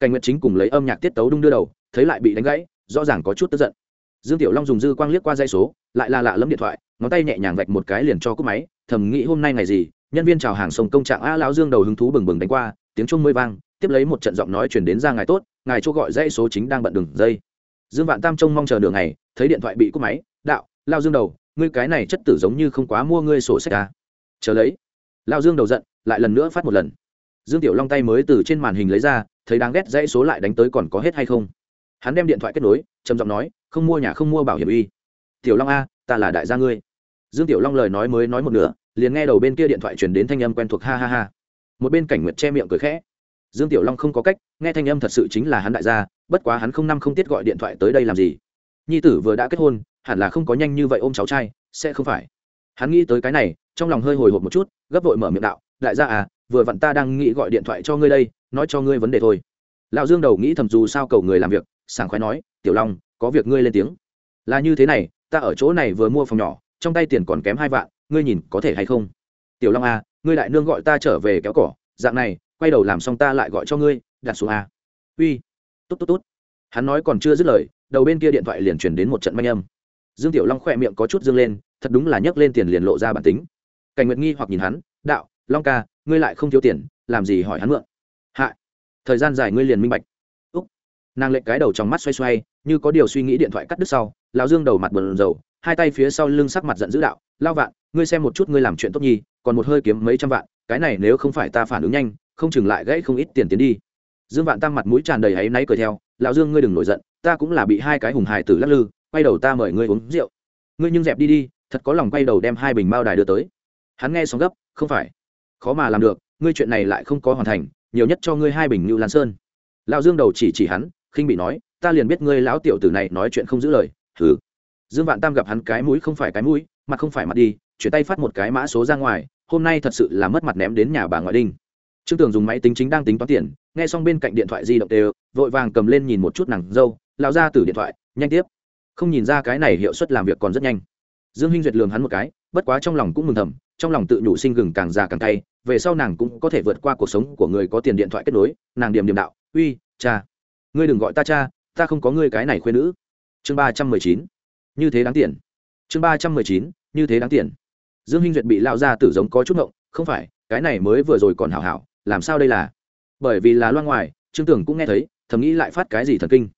Cảnh nguyệt chính cùng lấy âm nhạc tiết tấu đung đưa đầu, thấy lại bị đánh gãy, rõ ràng có chút tức giận. Dương tiểu long dùng dư quang liếc qua dây số, lại là lạ lẫm điện thoại, ngón tay nhẹ nhàng vạch một cái liền cho cúp máy, thầm nghĩ hôm nay ngày gì, nhân viên chào hàng sông công trạng a lão dương đầu hứng thú bừng bừng đánh qua, tiếng chuông mới vang, tiếp lấy một trận giọng nói chuyển đến ra ngài tốt, ngài chỗ gọi dãy số chính đang bận đường dây. Dương vạn tam trông mong chờ đường này thấy điện thoại bị cúp máy, đạo lao dương đầu ngươi cái này chất tử giống như không quá mua ngươi sổ sách à. chờ lấy. Lao dương đầu giận, lại lần nữa phát một lần. Dương tiểu long tay mới từ trên màn hình lấy ra, thấy đáng ghét dãy số lại đánh tới còn có hết hay không. Hắn đem điện thoại kết nối, trầm giọng nói, không mua nhà không mua bảo hiểm y. Tiểu long a, ta là đại gia ngươi. Dương tiểu long lời nói mới nói một nửa, liền nghe đầu bên kia điện thoại truyền đến thanh âm quen thuộc ha ha ha. Một bên cảnh nguyệt che miệng cười khẽ. Dương tiểu long không có cách, nghe thanh âm thật sự chính là hắn đại gia, bất quá hắn không năm không tiết gọi điện thoại tới đây làm gì. Nhi tử vừa đã kết hôn hẳn là không có nhanh như vậy ôm cháu trai, sẽ không phải. Hắn nghĩ tới cái này, trong lòng hơi hồi hộp một chút, gấp vội mở miệng đạo, đại gia à vừa vặn ta đang nghĩ gọi điện thoại cho ngươi đây, nói cho ngươi vấn đề thôi. Lão dương đầu nghĩ thầm dù sao cầu người làm việc, sảng khoái nói, tiểu long, có việc ngươi lên tiếng. Là như thế này, ta ở chỗ này vừa mua phòng nhỏ, trong tay tiền còn kém hai vạn, ngươi nhìn có thể hay không? Tiểu long à ngươi đại nương gọi ta trở về kéo cỏ, dạng này, quay đầu làm xong ta lại gọi cho ngươi, đặt xuống à. Uy, tốt tốt tốt. Hắn nói còn chưa dứt lời, đầu bên kia điện thoại liền truyền đến một trận manh âm dương tiểu long khỏe miệng có chút dương lên, thật đúng là nhấc lên tiền liền lộ ra bản tính. Cảnh nguyệt nghi hoặc nhìn hắn, đạo, long ca, ngươi lại không thiếu tiền, làm gì hỏi hắn mượn? Hạ, thời gian dài ngươi liền minh bạch. Úc, nàng lệnh cái đầu trong mắt xoay xoay, như có điều suy nghĩ điện thoại cắt đứt sau, lão dương đầu mặt bờn dầu hai tay phía sau lưng sắc mặt giận dữ đạo, lao vạn, ngươi xem một chút ngươi làm chuyện tốt nhi còn một hơi kiếm mấy trăm vạn, cái này nếu không phải ta phản ứng nhanh, không chừng lại gãy không ít tiền tiến đi. Dương vạn tăng mặt mũi tràn đầy áy náy cười theo, lão dương ngươi đừng nổi giận, ta cũng là bị hai cái hùng hài tử lắc lư quay đầu ta mời ngươi uống rượu. Ngươi nhưng dẹp đi đi, thật có lòng quay đầu đem hai bình mao đài đưa tới. Hắn nghe xong gấp, không phải. Khó mà làm được, ngươi chuyện này lại không có hoàn thành, nhiều nhất cho ngươi hai bình như lan sơn. Lão dương đầu chỉ chỉ hắn, khinh bị nói, ta liền biết ngươi lão tiểu tử này nói chuyện không giữ lời. Thử dương vạn tam gặp hắn cái mũi không phải cái mũi, mặt không phải mặt đi, chuyển tay phát một cái mã số ra ngoài, hôm nay thật sự là mất mặt ném đến nhà bà ngoại đinh. Trương tường dùng máy tính chính đang tính toán tiền, nghe xong bên cạnh điện thoại di động đều, vội vàng cầm lên nhìn một chút nàng dâu, lão ra từ điện thoại, nhanh tiếp không nhìn ra cái này hiệu suất làm việc còn rất nhanh. Dương hinh duyệt lường hắn một cái bất quá trong lòng cũng mừng thầm trong lòng tự nhủ sinh gừng càng già càng cay, về sau nàng cũng có thể vượt qua cuộc sống của người có tiền điện thoại kết nối nàng điểm điểm đạo uy cha ngươi đừng gọi ta cha ta không có ngươi cái này khuyên nữ. Chương ba trăm mười chín như thế đáng tiền. Chương ba trăm mười chín như thế đáng tiền. Dương hinh duyệt bị lao ra tử giống có chút ngộng không phải cái này mới vừa rồi còn hảo hảo làm sao đây là? Bởi vì là loan ngoài trương tưởng cũng nghe thấy thầm nghĩ lại phát cái gì thần kinh.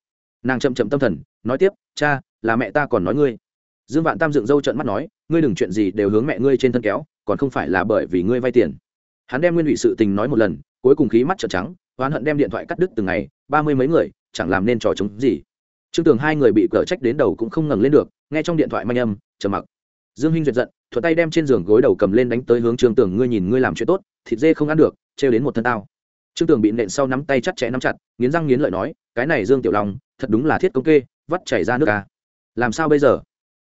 Nàng chậm chậm tâm thần nói tiếp, cha, là mẹ ta còn nói ngươi. Dương vạn tam dựng râu trợn mắt nói, ngươi đừng chuyện gì đều hướng mẹ ngươi trên thân kéo, còn không phải là bởi vì ngươi vay tiền. Hắn đem nguyên ủy sự tình nói một lần, cuối cùng khí mắt trợn trắng, oán hận đem điện thoại cắt đứt từng ngày, ba mươi mấy người, chẳng làm nên trò chống gì. Trương tường hai người bị cờ trách đến đầu cũng không ngẩng lên được, nghe trong điện thoại manh âm, trầm mặc. Dương hinh duyệt giận, thuận tay đem trên giường gối đầu cầm lên đánh tới hướng trương tường, ngươi nhìn ngươi làm chuyện tốt, thịt dê không ăn được, trêu đến một thân tao. Trương tường bị nện sau nắm tay chặt chẽ nắm chặt, nghiến răng nghiến lợi nói, cái này dương tiểu long, thật đúng là thiết công kê vắt chảy ra nước ca làm sao bây giờ?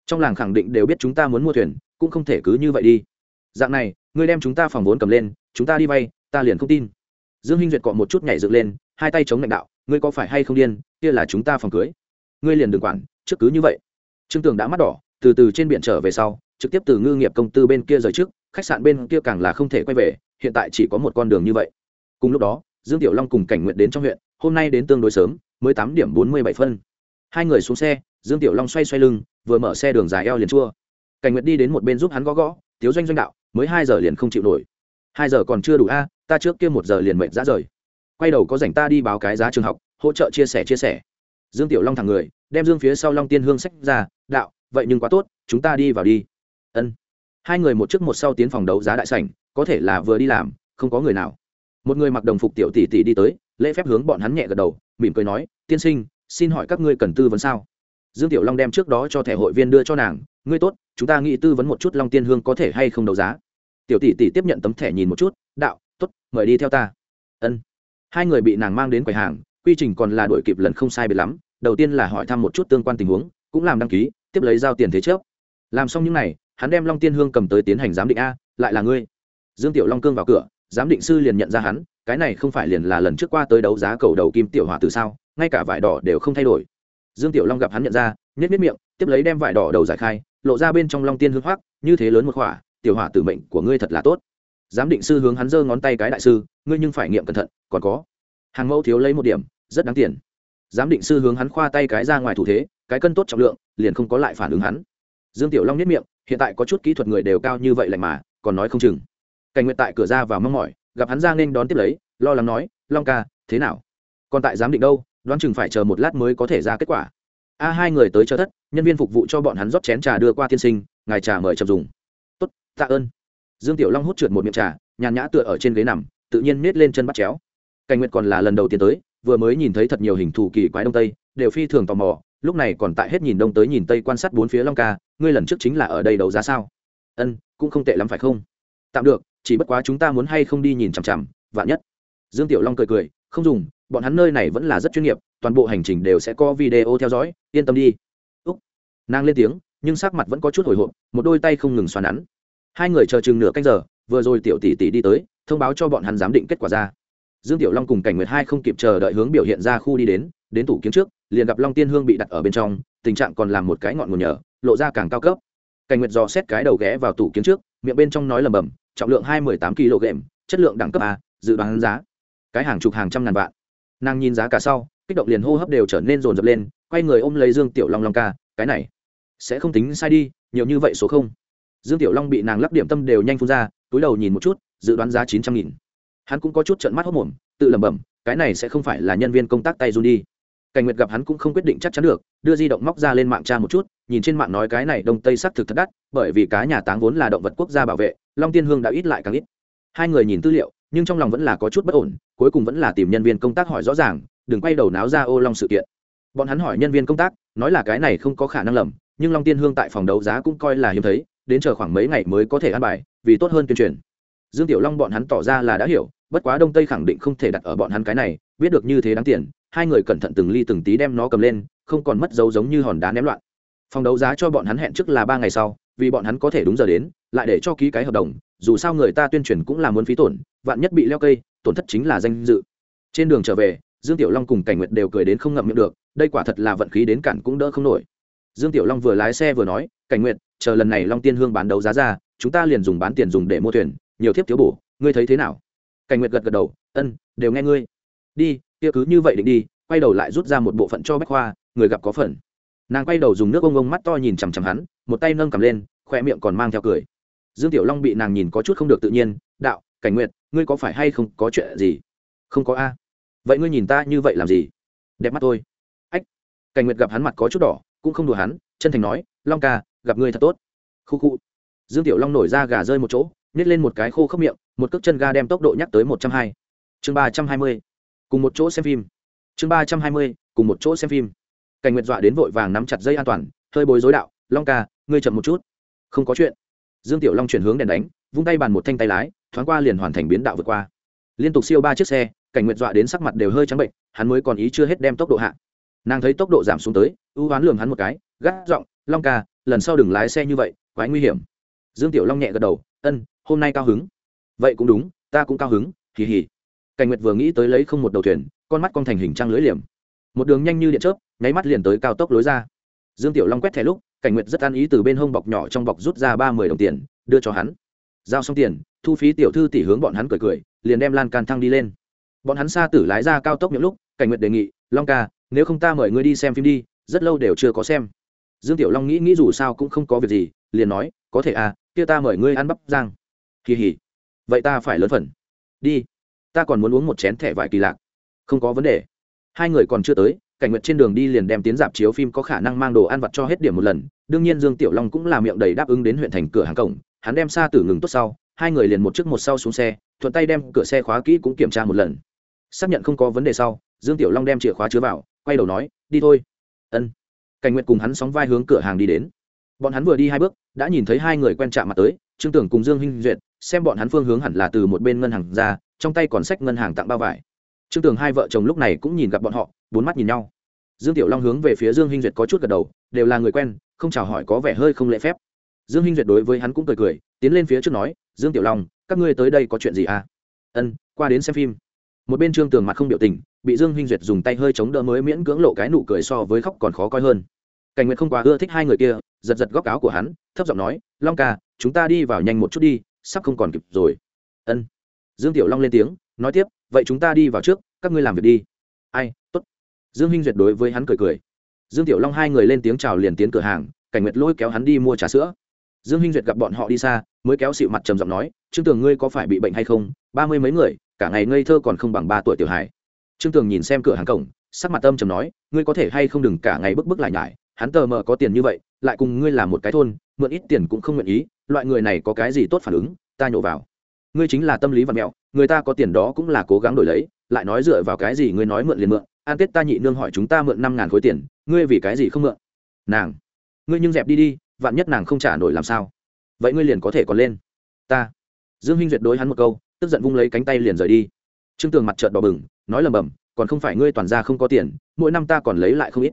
Trong làng khẳng định đều biết chúng ta muốn mua thuyền, cũng không thể cứ như vậy đi. Dạng này, ngươi đem chúng ta phòng vốn cầm lên, chúng ta đi vay, ta liền không tin. Dương hinh duyệt cọ một chút nhảy dựng lên, hai tay chống lãnh đạo, ngươi có phải hay không điên, kia là chúng ta phòng cưới. Ngươi liền đừng quản, trước cứ như vậy. Trương tường đã mắt đỏ, từ từ trên biển trở về sau, trực tiếp từ ngư nghiệp công tư bên kia rời trước, khách sạn bên kia càng là không thể quay về, hiện tại chỉ có một con đường như vậy. Cùng lúc đó, dương tiểu long cùng cảnh nguyện đến trong huyện, hôm nay đến tương đối sớm, mới tám điểm bốn mươi bảy phân hai người xuống xe, dương tiểu long xoay xoay lưng, vừa mở xe đường dài eo liền chua. Cảnh nguyệt đi đến một bên giúp hắn gõ gõ, tiếu doanh doanh đạo, mới hai giờ liền không chịu nổi. Hai giờ còn chưa đủ a, ta trước kia một giờ liền mệnh ra rời. Quay đầu có dành ta đi báo cái giá trường học, hỗ trợ chia sẻ chia sẻ. Dương tiểu long thẳng người, đem dương phía sau long tiên hương sách ra, đạo, vậy nhưng quá tốt, chúng ta đi vào đi. Ân. Hai người một trước một sau tiến phòng đấu giá đại sảnh, có thể là vừa đi làm, không có người nào. Một người mặc đồng phục tiểu tỷ tỷ đi tới, lễ phép hướng bọn hắn nhẹ gật đầu, mỉm cười nói, tiên sinh xin hỏi các ngươi cần tư vấn sao? Dương tiểu long đem trước đó cho thẻ hội viên đưa cho nàng, ngươi tốt, chúng ta nghĩ tư vấn một chút long tiên hương có thể hay không đấu giá. Tiểu tỷ tỷ tiếp nhận tấm thẻ nhìn một chút, đạo t ố t mời đi theo ta. Ân. Hai người bị nàng mang đến quầy hàng, quy trình còn là đổi kịp lần không sai biệt lắm, đầu tiên là hỏi thăm một chút tương quan tình huống, cũng làm đăng ký, tiếp lấy giao tiền thế trước làm xong những n à y hắn đem long tiên hương cầm tới tiến hành giám định a, lại là ngươi. Dương tiểu long cương vào cửa, giám định sư liền nhận ra hắn cái này không phải liền là lần trước qua tới đấu giá cầu đầu kim tiểu hòa từ sao? Ngay cả vải đỏ đều không thay đổi. Dương tiểu long gặp hắn nhận ra nhét miết miệng, tiếp lấy đem vải đỏ đầu giải khai, lộ ra bên trong long tiên hương hoác, như thế lớn một khỏa, tiểu hỏa tử mệnh của ngươi thật là tốt. Giám định sư hướng hắn giơ ngón tay cái đại sư, ngươi nhưng phải nghiệm cẩn thận, còn có, hàng mẫu thiếu lấy một điểm, rất đáng tiền. Giám định sư hướng hắn khoa tay cái ra ngoài thủ thế, cái cân tốt trọng lượng, liền không có lại phản ứng hắn. Dương tiểu long nhất miệng, hiện tại có chút kỹ thuật người đều cao như vậy lạnh mà, còn nói không chừng. Cảnh nguyện tại cửa ra vào mong mỏi gặp hắn ra nên đón tiếp lấy, lo lắng nói, long ca, thế nào? Còn tại giám định đâu, đoán chừng phải chờ một lát mới có thể ra kết quả. A hai người tới chờ thất, nhân viên phục vụ cho bọn hắn rót chén trà đưa qua tiên sinh, ngài trà mời chậm dùng. Tốt, tạ ơn. Dương tiểu long hút trượt một miệng trà, nhàn nhã tựa ở trên ghế nằm, tự nhiên nết lên chân bắt chéo. Cảnh nguyệt còn là lần đầu tiên tới, vừa mới nhìn thấy thật nhiều hình thù kỳ quái đông tây, đều phi thường tò mò, lúc này còn tại hết nhìn đông tới nhìn tây quan sát bốn phía long ca, ngươi lần trước chính là ở đây đấu giá sao? Ân, cũng không tệ lắm phải không? Tạm được chỉ bất quá chúng ta muốn hay không đi nhìn chằm chằm, vạn nhất. Dương tiểu long cười cười, không dùng, bọn hắn nơi này vẫn là rất chuyên nghiệp, toàn bộ hành trình đều sẽ có video theo dõi, yên tâm đi. Úc. Nàng lên tiếng, nhưng sắc mặt vẫn có chút hồi hộp, một đôi tay không ngừng xoắn nắn. Hai người chờ chừng nửa canh giờ, vừa rồi tiểu tỷ tỷ đi tới, thông báo cho bọn hắn giám định kết quả ra. Dương tiểu long cùng cảnh nguyệt hai không kịp chờ đợi hướng biểu hiện ra khu đi đến đến tủ kiếm trước, liền gặp long tiên hương bị đặt ở bên trong, tình trạng còn làm một cái ngọn nguồn nhở lộ ra càng cao cấp. Cảnh nguyệt dò xét cái đầu ghé vào tủ kiếm trước, miệng bên trong nói lầm bầm trọng lượng hai mươi tám kg, chất lượng đẳng cấp a, dự đoán giá. Cái hàng chục hàng trăm ngàn vạn. Nàng nhìn giá cả sau, kích động liền hô hấp đều trở nên rồn rập lên, quay người ôm lấy dương tiểu long long ca, cái này sẽ không tính sai đi, nhiều như vậy số không? Dương tiểu long bị nàng lắp điểm tâm đều nhanh phun ra, túi đầu nhìn một chút, dự đoán giá chín trăm nghìn. Hắn cũng có chút trận mắt hốc mồm, tự lẩm bẩm, cái này sẽ không phải là nhân viên công tác tay run đi cảnh nguyệt gặp hắn cũng không quyết định chắc chắn được, đưa di động móc ra lên mạng tra một chút, nhìn trên mạng nói cái này đông tây xác thực thật đắt, bởi vì cá nhà táng vốn là động vật quốc gia bảo vệ, long tiên hương đã ít lại càng ít. Hai người nhìn tư liệu, nhưng trong lòng vẫn là có chút bất ổn, cuối cùng vẫn là tìm nhân viên công tác hỏi rõ ràng, đừng quay đầu náo ra ô long sự kiện. Bọn hắn hỏi nhân viên công tác, nói là cái này không có khả năng lầm, nhưng long tiên hương tại phòng đấu giá cũng coi là hiếm thấy, đến chờ khoảng mấy ngày mới có thể ăn bài, vì tốt hơn tuyên truyền. Dương tiểu long bọn hắn tỏ ra là đã hiểu, bất quá đông tây khẳng định không thể đặt ở bọn hắn cái này, biết được như thế đáng tiền hai người cẩn thận từng ly từng tí đem nó cầm lên, không còn mất dấu giống như hòn đá ném loạn. Phòng đấu giá cho bọn hắn hẹn trước là ba ngày sau, vì bọn hắn có thể đúng giờ đến, lại để cho ký cái hợp đồng, dù sao người ta tuyên truyền cũng là muốn phí tổn, vạn nhất bị leo cây, tổn thất chính là danh dự. Trên đường trở về, dương tiểu long cùng cảnh nguyệt đều cười đến không ngậm miệng được, đây quả thật là vận khí đến cản cũng đỡ không nổi. Dương tiểu long vừa lái xe vừa nói, cảnh nguyệt, chờ lần này long tiên hương bán đấu giá ra, chúng ta liền dùng bán tiền dùng để mua thuyền, nhiều thiếp thiếu bổ, ngươi thấy thế nào? Cảnh nguyệt gật gật đầu, ân, đều nghe ngươi. Đi kia cứ như vậy định đi, quay đầu lại rút ra một bộ phận cho bách khoa, người gặp có phần. Nàng quay đầu dùng nước ông ông mắt to nhìn chằm chằm hắn, một tay nâng cầm lên khoe miệng còn mang theo cười. Dương tiểu long bị nàng nhìn có chút không được tự nhiên, đạo, cảnh nguyệt, ngươi có phải hay không có chuyện gì? Không có a. Vậy ngươi nhìn ta như vậy làm gì? Đẹp mắt tôi ách. Cảnh nguyệt gặp hắn mặt có chút đỏ, cũng không đùa hắn, chân thành nói, long ca, gặp ngươi thật tốt. Khu khu. Dương tiểu long nổi ra gà rơi một chỗ, nhét lên một cái khô khốc miệng, một cước chân ga đem tốc độ nhắc tới một trăm hai. Chương ba trăm hai mươi cùng một chỗ xem phim. Chương ba trăm hai mươi, cùng một chỗ xem phim. Cảnh nguyệt dọa đến vội vàng nắm chặt dây an toàn, hơi bối rối đạo, long ca, ngươi chậm một chút. Không có chuyện. Dương tiểu long chuyển hướng đèn đánh, vung tay bàn một thanh tay lái, thoáng qua liền hoàn thành biến đạo vượt qua. Liên tục siêu ba chiếc xe, cảnh nguyệt dọa đến sắc mặt đều hơi trắng bệnh, hắn mới còn ý chưa hết đem tốc độ hạ. Nàng thấy tốc độ giảm xuống tới, ưu hoán lường hắn một cái, gắt giọng, long ca, lần sau đừng lái xe như vậy quái nguy hiểm. Dương tiểu long nhẹ gật đầu, ân, hôm nay cao hứng. Vậy cũng đúng, ta cũng cao hứng kỳ hỉ cảnh nguyệt vừa nghĩ tới lấy không một đầu thuyền, con mắt con thành hình trăng lưới liềm. Một đường nhanh như điện chớp, nháy mắt liền tới cao tốc lối ra. Dương tiểu long quét thẻ lúc, cảnh nguyệt rất an ý từ bên hông bọc nhỏ trong bọc rút ra ba mươi đồng tiền, đưa cho hắn. Giao xong tiền, thu phí tiểu thư tỷ hướng bọn hắn cười cười, liền đem lan can thăng đi lên. Bọn hắn xa tử lái ra cao tốc những lúc, cảnh nguyệt đề nghị, long ca, nếu không ta mời ngươi đi xem phim đi, rất lâu đều chưa có xem. Dương tiểu long nghĩ nghĩ dù sao cũng không có việc gì, liền nói, có thể à kia ta mời ngươi ăn bắp giang kỳ hỉ. Vậy ta phải lớn phần. Đi ta còn muốn uống một chén thẻ vải kỳ lạc. Không có vấn đề. Hai người còn chưa tới, cảnh nguyệt trên đường đi liền đem tiến dạp chiếu phim có khả năng mang đồ ăn vặt cho hết điểm một lần. Đương nhiên dương tiểu long cũng là miệng đầy đáp ứng đến huyện thành cửa hàng cổng. Hắn đem xa tử ngừng tốt sau, hai người liền một trước một sau xuống xe, thuận tay đem cửa xe khóa kỹ cũng kiểm tra một lần. Xác nhận không có vấn đề sau, dương tiểu long đem chìa khóa chứa vào, quay đầu nói, đi thôi. Ân. Cảnh nguyệt cùng hắn sóng vai hướng cửa hàng đi đến. Bọn hắn vừa đi hai bước, đã nhìn thấy hai người quen chạm mặt tới, trương tưởng cùng dương hinh duyệt xem bọn hắn phương hướng hẳn là từ một bên ngân hàng ra, trong tay còn sách ngân hàng tặng bao vải. Trương tường hai vợ chồng lúc này cũng nhìn gặp bọn họ, bốn mắt nhìn nhau. Dương tiểu long hướng về phía dương hinh duyệt có chút gật đầu, đều là người quen, không chào hỏi có vẻ hơi không lễ phép. Dương hinh duyệt đối với hắn cũng cười cười, tiến lên phía trước nói, dương tiểu long, các ngươi tới đây có chuyện gì à? Ân, qua đến xem phim. Một bên trương tường mặt không biểu tình, bị dương hinh duyệt dùng tay hơi chống đỡ mới miễn cưỡng lộ cái nụ cười so với khóc còn khó coi hơn. Cảnh nguyệt không quá ưa thích hai người kia, giật giật góc áo của hắn, thấp giọng nói, long ca, chúng ta đi vào nhanh một chút đi sắp không còn kịp rồi. Ân. Dương tiểu long lên tiếng, nói tiếp, vậy chúng ta đi vào trước, các ngươi làm việc đi. Ai, tốt. Dương hinh duyệt đối với hắn cười cười. Dương tiểu long hai người lên tiếng chào liền tiến cửa hàng, cảnh nguyệt lôi kéo hắn đi mua trà sữa. Dương hinh duyệt gặp bọn họ đi xa, mới kéo xịu mặt trầm giọng nói, trương tường ngươi có phải bị bệnh hay không? Ba mươi mấy người, cả ngày ngây thơ còn không bằng ba tuổi tiểu hải trương tường nhìn xem cửa hàng cổng, sắc mặt tâm trầm nói, ngươi có thể hay không đừng cả ngày bức bức lại nhải, hắn tờ mờ có tiền như vậy, lại cùng ngươi làm một cái thôn mượn ít tiền cũng không nguyện ý, loại người này có cái gì tốt phản ứng, ta nhổ vào. Ngươi chính là tâm lý và mẹo, người ta có tiền đó cũng là cố gắng đổi lấy, lại nói dựa vào cái gì ngươi nói mượn liền mượn an tết ta nhị nương hỏi chúng ta mượn năm ngàn khối tiền, ngươi vì cái gì không mượn? Nàng, ngươi nhưng dẹp đi đi, vạn nhất nàng không trả nổi làm sao? Vậy ngươi liền có thể còn lên. Ta, dương hinh duyệt đối hắn một câu, tức giận vung lấy cánh tay liền rời đi. Trương tường mặt trợn đỏ bừng, nói lầm bầm, còn không phải ngươi toàn ra không có tiền, mỗi năm ta còn lấy lại không ít.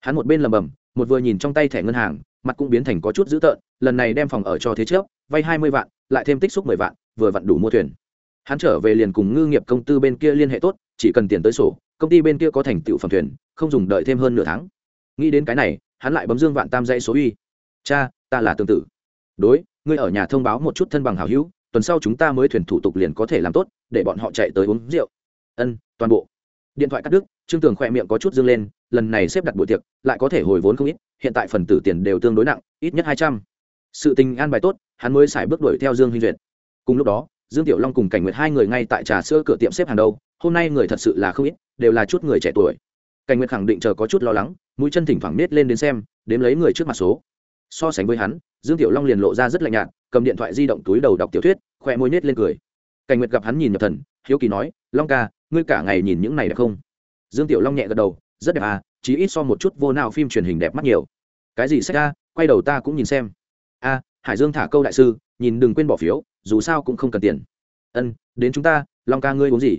Hắn một bên lầm bầm, một vừa nhìn trong tay thẻ ngân hàng mặt cũng biến thành có chút dữ tợn, lần này đem phòng ở cho thế trước, vay hai mươi vạn, lại thêm tích xúc mười vạn, vừa vặn đủ mua thuyền. Hắn trở về liền cùng ngư nghiệp công tư bên kia liên hệ tốt, chỉ cần tiền tới sổ, công ty bên kia có thành tựu phẩm thuyền, không dùng đợi thêm hơn nửa tháng. Nghĩ đến cái này, hắn lại bấm dương vạn tam dãy số uy. Cha, ta là tương tự. Đối, ngươi ở nhà thông báo một chút thân bằng hảo hữu, tuần sau chúng ta mới thuyền thủ tục liền có thể làm tốt, để bọn họ chạy tới uống rượu. Ân, toàn bộ. Điện thoại cắt đứt, trương tường khỏe miệng có chút dương lên, lần này xếp đặt buổi tiệc, lại có thể hồi vốn không ít hiện tại phần tử tiền đều tương đối nặng, ít nhất hai trăm. Sự tình an bài tốt, hắn mới xài bước đuổi theo dương huy duyệt. Cùng lúc đó, dương tiểu long cùng cảnh nguyệt hai người ngay tại trà sữa cửa tiệm xếp hàng đầu hôm nay người thật sự là không ít, đều là chút người trẻ tuổi. Cảnh nguyệt khẳng định chờ có chút lo lắng, mũi chân thỉnh thoảng nết lên đến xem, đếm lấy người trước mặt số. So sánh với hắn, dương tiểu long liền lộ ra rất lạnh nhạt, cầm điện thoại di động túi đầu đọc tiểu thuyết khoe môi nết lên cười. Cảnh nguyệt gặp hắn nhìn nhập thần, hiếu kỳ nói, long ca, ngươi cả ngày nhìn những này đẹp không? Dương tiểu long nhẹ gật đầu, rất đẹp à chí ít so một chút vô nào phim truyền hình đẹp mắt nhiều. Cái gì sách a? Quay đầu ta cũng nhìn xem. A, hải dương thả câu đại sư, nhìn đừng quên bỏ phiếu, dù sao cũng không cần tiền. Ân, đến chúng ta, long ca ngươi uống gì?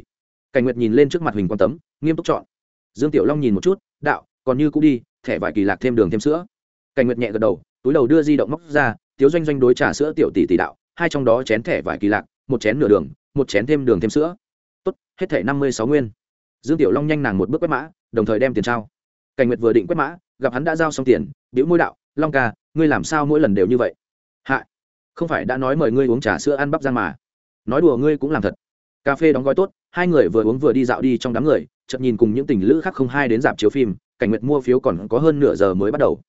Cảnh nguyệt nhìn lên trước mặt huỳnh quan tấm, nghiêm túc chọn. Dương tiểu long nhìn một chút, đạo, còn như cũng đi, thẻ vải kỳ lạc thêm đường thêm sữa. Cảnh nguyệt nhẹ gật đầu, túi đầu đưa di động móc ra, tiếu doanh doanh đối trả sữa tiểu tỷ tỷ đạo, hai trong đó chén thẻ vải kỳ lạc, một chén nửa đường, một chén thêm đường thêm sữa. Tốt, hết thẻ năm mươi sáu nguyên. Dương tiểu long nhanh nàng một bước quét mã, đồng thời đem tiền trao cảnh nguyệt vừa định quét mã, gặp hắn đã giao xong tiền biểu môi đạo, long ca, ngươi làm sao mỗi lần đều như vậy? Hạ, không phải đã nói mời ngươi uống trà sữa ăn bắp giang mà. Nói đùa ngươi cũng làm thật. Cà phê đóng gói tốt, hai người vừa uống vừa đi dạo đi trong đám người, chợt nhìn cùng những tình lữ khác không hai đến dạp chiếu phim, cảnh nguyệt mua phiếu còn có hơn nửa giờ mới bắt đầu.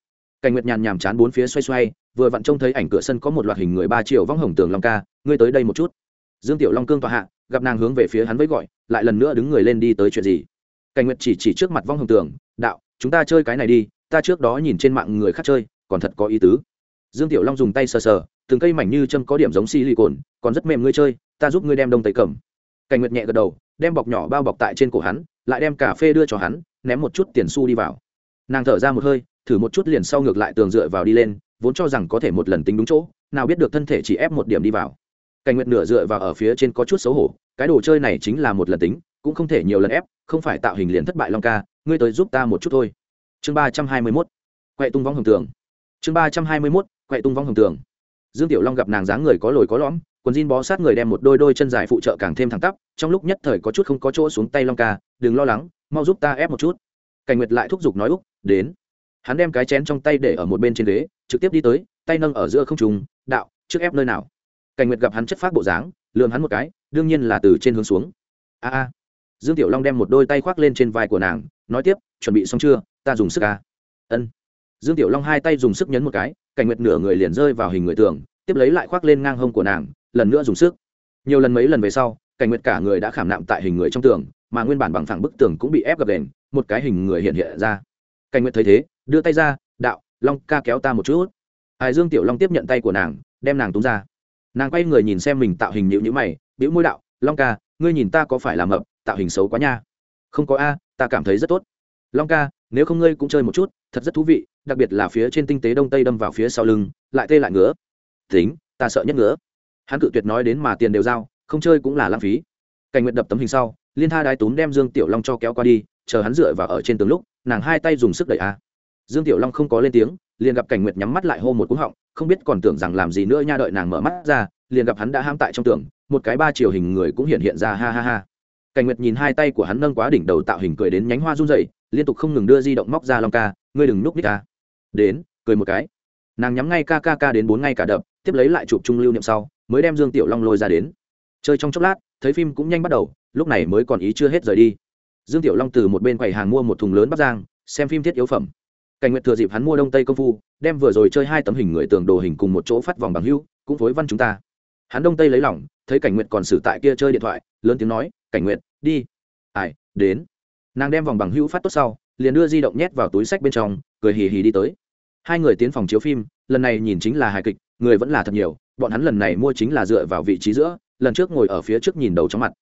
Cảnh nguyệt nhàn nhàm chán bốn phía xoay xoay, vừa vặn trông thấy ảnh cửa sân có một loạt hình người ba triệu vong hồng tường long ca, ngươi tới đây một chút. Dương tiểu long cương tòa hạ, gặp nàng hướng về phía hắn với gọi, lại lần nữa đứng người lên đi tới chuyện gì. Cảnh nguyệt chỉ chỉ trước mặt vong hồng tường, đạo chúng ta chơi cái này đi, ta trước đó nhìn trên mạng người khác chơi, còn thật có ý tứ. Dương tiểu long dùng tay sờ sờ, từng cây mảnh như châm có điểm giống silicon, còn rất mềm ngươi chơi, ta giúp ngươi đem đông tây cầm cảnh nguyệt nhẹ gật đầu, đem bọc nhỏ bao bọc tại trên cổ hắn, lại đem cà phê đưa cho hắn, ném một chút tiền xu đi vào. Nàng thở ra một hơi, thử một chút liền sau ngược lại tường dựa vào đi lên, vốn cho rằng có thể một lần tính đúng chỗ, nào biết được thân thể chỉ ép một điểm đi vào. Cảnh nguyệt nửa dựa vào ở phía trên có chút xấu hổ, cái đồ chơi này chính là một lần tính, cũng không thể nhiều lần ép, không phải tạo hình liền thất bại long ca ngươi tới giúp ta một chút thôi. Chương ba trăm hai mươi mốt quậy tung vong hồng tường. Chương ba trăm hai mươi mốt quậy tung vong hồng tường. Dương tiểu long gặp nàng dáng người có lồi có lõm, quần jean bó sát người đem một đôi đôi chân dài phụ trợ càng thêm thẳng tắp, trong lúc nhất thời có chút không có chỗ xuống tay long ca, đừng lo lắng, mau giúp ta ép một chút. Cảnh nguyệt lại thúc giục nói, úc, đến. Hắn đem cái chén trong tay để ở một bên trên ghế, trực tiếp đi tới, tay nâng ở giữa không trùng đạo, trước ép nơi nào? Cảnh nguyệt gặp hắn chất phát bộ dáng lường hắn một cái, đương nhiên là từ trên hướng xuống. A a dương tiểu long đem một đôi tay khoác lên trên vai của nàng, nói tiếp, chuẩn bị xong chưa? Ta dùng sức ca. ân. Dương tiểu long hai tay dùng sức nhấn một cái, cảnh nguyệt nửa người liền rơi vào hình người tường, tiếp lấy lại khoác lên ngang hông của nàng, lần nữa dùng sức. Nhiều lần mấy lần về sau, cảnh nguyệt cả người đã khảm nạm tại hình người trong tường, mà nguyên bản bằng phẳng bức tường cũng bị ép gập đền, một cái hình người hiện hiện ra. Cảnh nguyệt thấy thế, đưa tay ra, đạo, long ca kéo ta một chút. Hải dương tiểu long tiếp nhận tay của nàng, đem nàng túng ra. Nàng quay người nhìn xem mình tạo hình nhịu nhữ mày, bĩu môi, đạo, long ca ngươi nhìn ta có phải làm mập, tạo hình xấu quá nha. Không có a, ta cảm thấy rất tốt. Long ca, nếu không ngươi cũng chơi một chút, thật rất thú vị, đặc biệt là phía trên tinh tế đông tây đâm vào phía sau lưng, lại tê lại ngứa. Tính, ta sợ nhất ngứa. Hắn cự tuyệt nói đến mà tiền đều giao, không chơi cũng là lãng phí. Cảnh nguyện đập tấm hình sau, liên tha đái túm đem dương tiểu long cho kéo qua đi, chờ hắn dựa vào ở trên tường lúc, nàng hai tay dùng sức đẩy a. Dương tiểu long không có lên tiếng, liền gặp cảnh nguyệt nhắm mắt lại hô một cú họng, không biết còn tưởng rằng làm gì nữa nha đợi nàng mở mắt ra liền gặp hắn đã ham tại trong tường, một cái ba chiều hình người cũng hiện hiện ra, ha ha ha. Cảnh nguyệt nhìn hai tay của hắn nâng quá đỉnh đầu tạo hình cười đến nhánh hoa run rẩy, liên tục không ngừng đưa di động móc ra long ca, ngươi đừng núp nít ca đến, cười một cái. Nàng nhắm ngay ca ca ca đến bốn ngay cả đập, tiếp lấy lại chụp trung lưu niệm sau, mới đem dương tiểu long lôi ra đến. Chơi trong chốc lát, thấy phim cũng nhanh bắt đầu, lúc này mới còn ý chưa hết rời đi. Dương tiểu long từ một bên quầy hàng mua một thùng lớn bắc giang xem phim thiết yếu phẩm. Cảnh nguyệt thừa dịp hắn mua đông tây công phu, đem vừa rồi chơi hai tấm hình người tường đồ hình cùng một chỗ phát vòng bằng hưu cũng phối văn chúng ta hắn đông tây lấy lỏng thấy cảnh nguyệt còn xử tại kia chơi điện thoại, lớn tiếng nói, cảnh nguyệt, đi. Ai, đến. Nàng đem vòng bằng hữu phát tốt sau, liền đưa di động nhét vào túi sách bên trong, cười hì hì đi tới. Hai người tiến phòng chiếu phim, lần này nhìn chính là hài kịch, người vẫn là thật nhiều, bọn hắn lần này mua chính là dựa vào vị trí giữa, lần trước ngồi ở phía trước nhìn đầu trong mặt.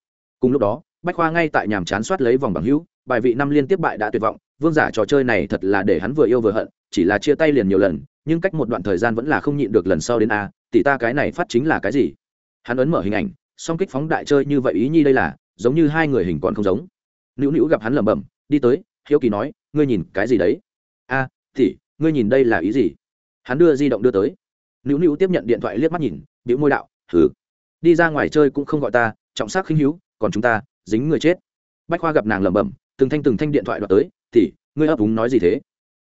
Cùng lúc đó, bách khoa ngay tại nhàm chán soát lấy vòng bằng hữu, bài vị năm liên tiếp bại đã tuyệt vọng, vương giả trò chơi này thật là để hắn vừa yêu vừa hận, chỉ là chia tay liền nhiều lần, nhưng cách một đoạn thời gian vẫn là không nhịn được lần sau đến a tỷ ta cái này phát chính là cái gì? Hắn ấn mở hình ảnh song kích phóng đại chơi như vậy ý nhi đây là giống như hai người hình còn không giống. Nữu nữu gặp hắn lẩm bẩm đi tới hiếu kỳ nói ngươi nhìn cái gì đấy? A à, tỷ ngươi nhìn đây là ý gì? Hắn đưa di động đưa tới. Nữu nữu tiếp nhận điện thoại liếc mắt nhìn biểu môi đạo thử đi ra ngoài chơi cũng không gọi ta trọng sắc khinh hữu còn chúng ta dính người chết. Bách khoa gặp nàng lẩm bẩm từng thanh từng thanh điện thoại đoạt tới tỷ ngươi ấp úng nói gì thế?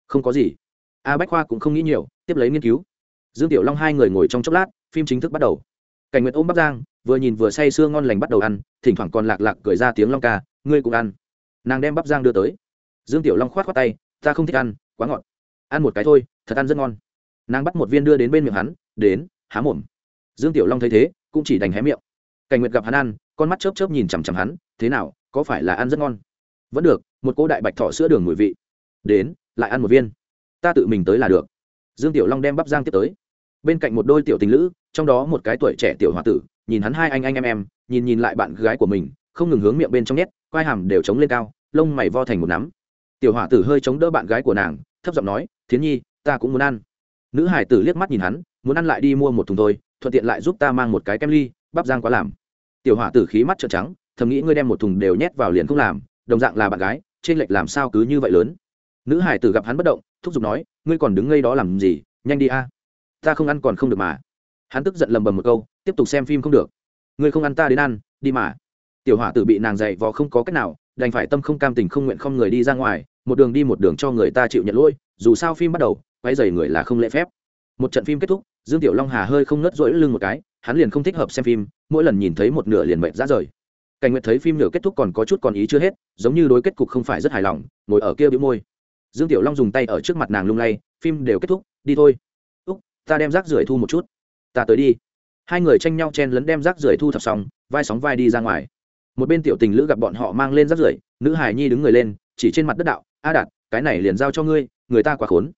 Không có gì. A bách khoa cũng không nghĩ nhiều tiếp lấy nghiên cứu dương tiểu long hai người ngồi trong chốc lát, phim chính thức bắt đầu. Cảnh nguyệt ôm bắc giang, vừa nhìn vừa say sưa ngon lành bắt đầu ăn, thỉnh thoảng còn lạc lạc cười ra tiếng long ca, ngươi cũng ăn. Nàng đem bắp giang đưa tới. Dương tiểu long khoát khoát tay, ta không thích ăn, quá ngọt. Ăn một cái thôi, thật ăn rất ngon. Nàng bắt một viên đưa đến bên miệng hắn, đến, há mồm. Dương tiểu long thấy thế, cũng chỉ đành hé miệng. Cảnh nguyệt gặp hắn ăn, con mắt chớp chớp nhìn chằm chằm hắn, thế nào, có phải là ăn rất ngon? Vẫn được, một cô đại bạch thọ sữa đường mùi vị. Đến, lại ăn một viên. Ta tự mình tới là được. Dương tiểu long đem bắp giang tiếp tới bên cạnh một đôi tiểu tình lữ, trong đó một cái tuổi trẻ tiểu h o a tử, nhìn hắn hai anh anh em em, nhìn nhìn lại bạn gái của mình, không ngừng hướng miệng bên trong nhét, quai hàm đều chống lên cao, lông mày vo thành một nắm. Tiểu h o a tử hơi chống đỡ bạn gái của nàng, thấp giọng nói, thiến nhi, ta cũng muốn ăn. Nữ hải tử liếc mắt nhìn hắn, muốn ăn lại đi mua một thùng thôi, thuận tiện lại giúp ta mang một cái kem ly, bắp giang quá làm. Tiểu hỏa tử khí mắt trợn trắng, thầm nghĩ ngươi đem một thùng đều nhét vào liền không làm, đồng dạng là bạn gái, trên lệch làm sao cứ như vậy lớn. Nữ hải tử gặp hắn bất động, thúc giục nói, ngươi còn đứng ngây đó làm gì, nhanh đi a ta không ăn còn không được mà. Hắn tức giận lầm bầm một câu, tiếp tục xem phim không được. Ngươi không ăn ta đến ăn, đi mà. Tiểu hỏa tử bị nàng dạy vò không có cách nào, đành phải tâm không cam tình không nguyện không người đi ra ngoài, một đường đi một đường cho người ta chịu nhận lỗi, dù sao phim bắt đầu quay dày người là không lễ phép. Một trận phim kết thúc, dương tiểu long hà hơi không nớt rỗi lưng một cái, hắn liền không thích hợp xem phim, mỗi lần nhìn thấy một nửa liền mệt ra rời. Cảnh nguyệt thấy phim nửa kết thúc còn có chút còn ý chưa hết, giống như đối kết cục không phải rất hài lòng, ngồi ở kia bĩu môi. Dương tiểu long dùng tay ở trước mặt nàng lung lay, phim đều kết thúc, đi thôi ta đem rác rưởi thu một chút. Ta tới đi. Hai người tranh nhau chen lấn đem rác rưởi thu thập xong, vai sóng vai đi ra ngoài. Một bên tiểu tình lữ gặp bọn họ mang lên rác rưởi, nữ hài nhi đứng người lên, chỉ trên mặt đất đạo, a đạt, cái này liền giao cho ngươi, người ta quá khốn.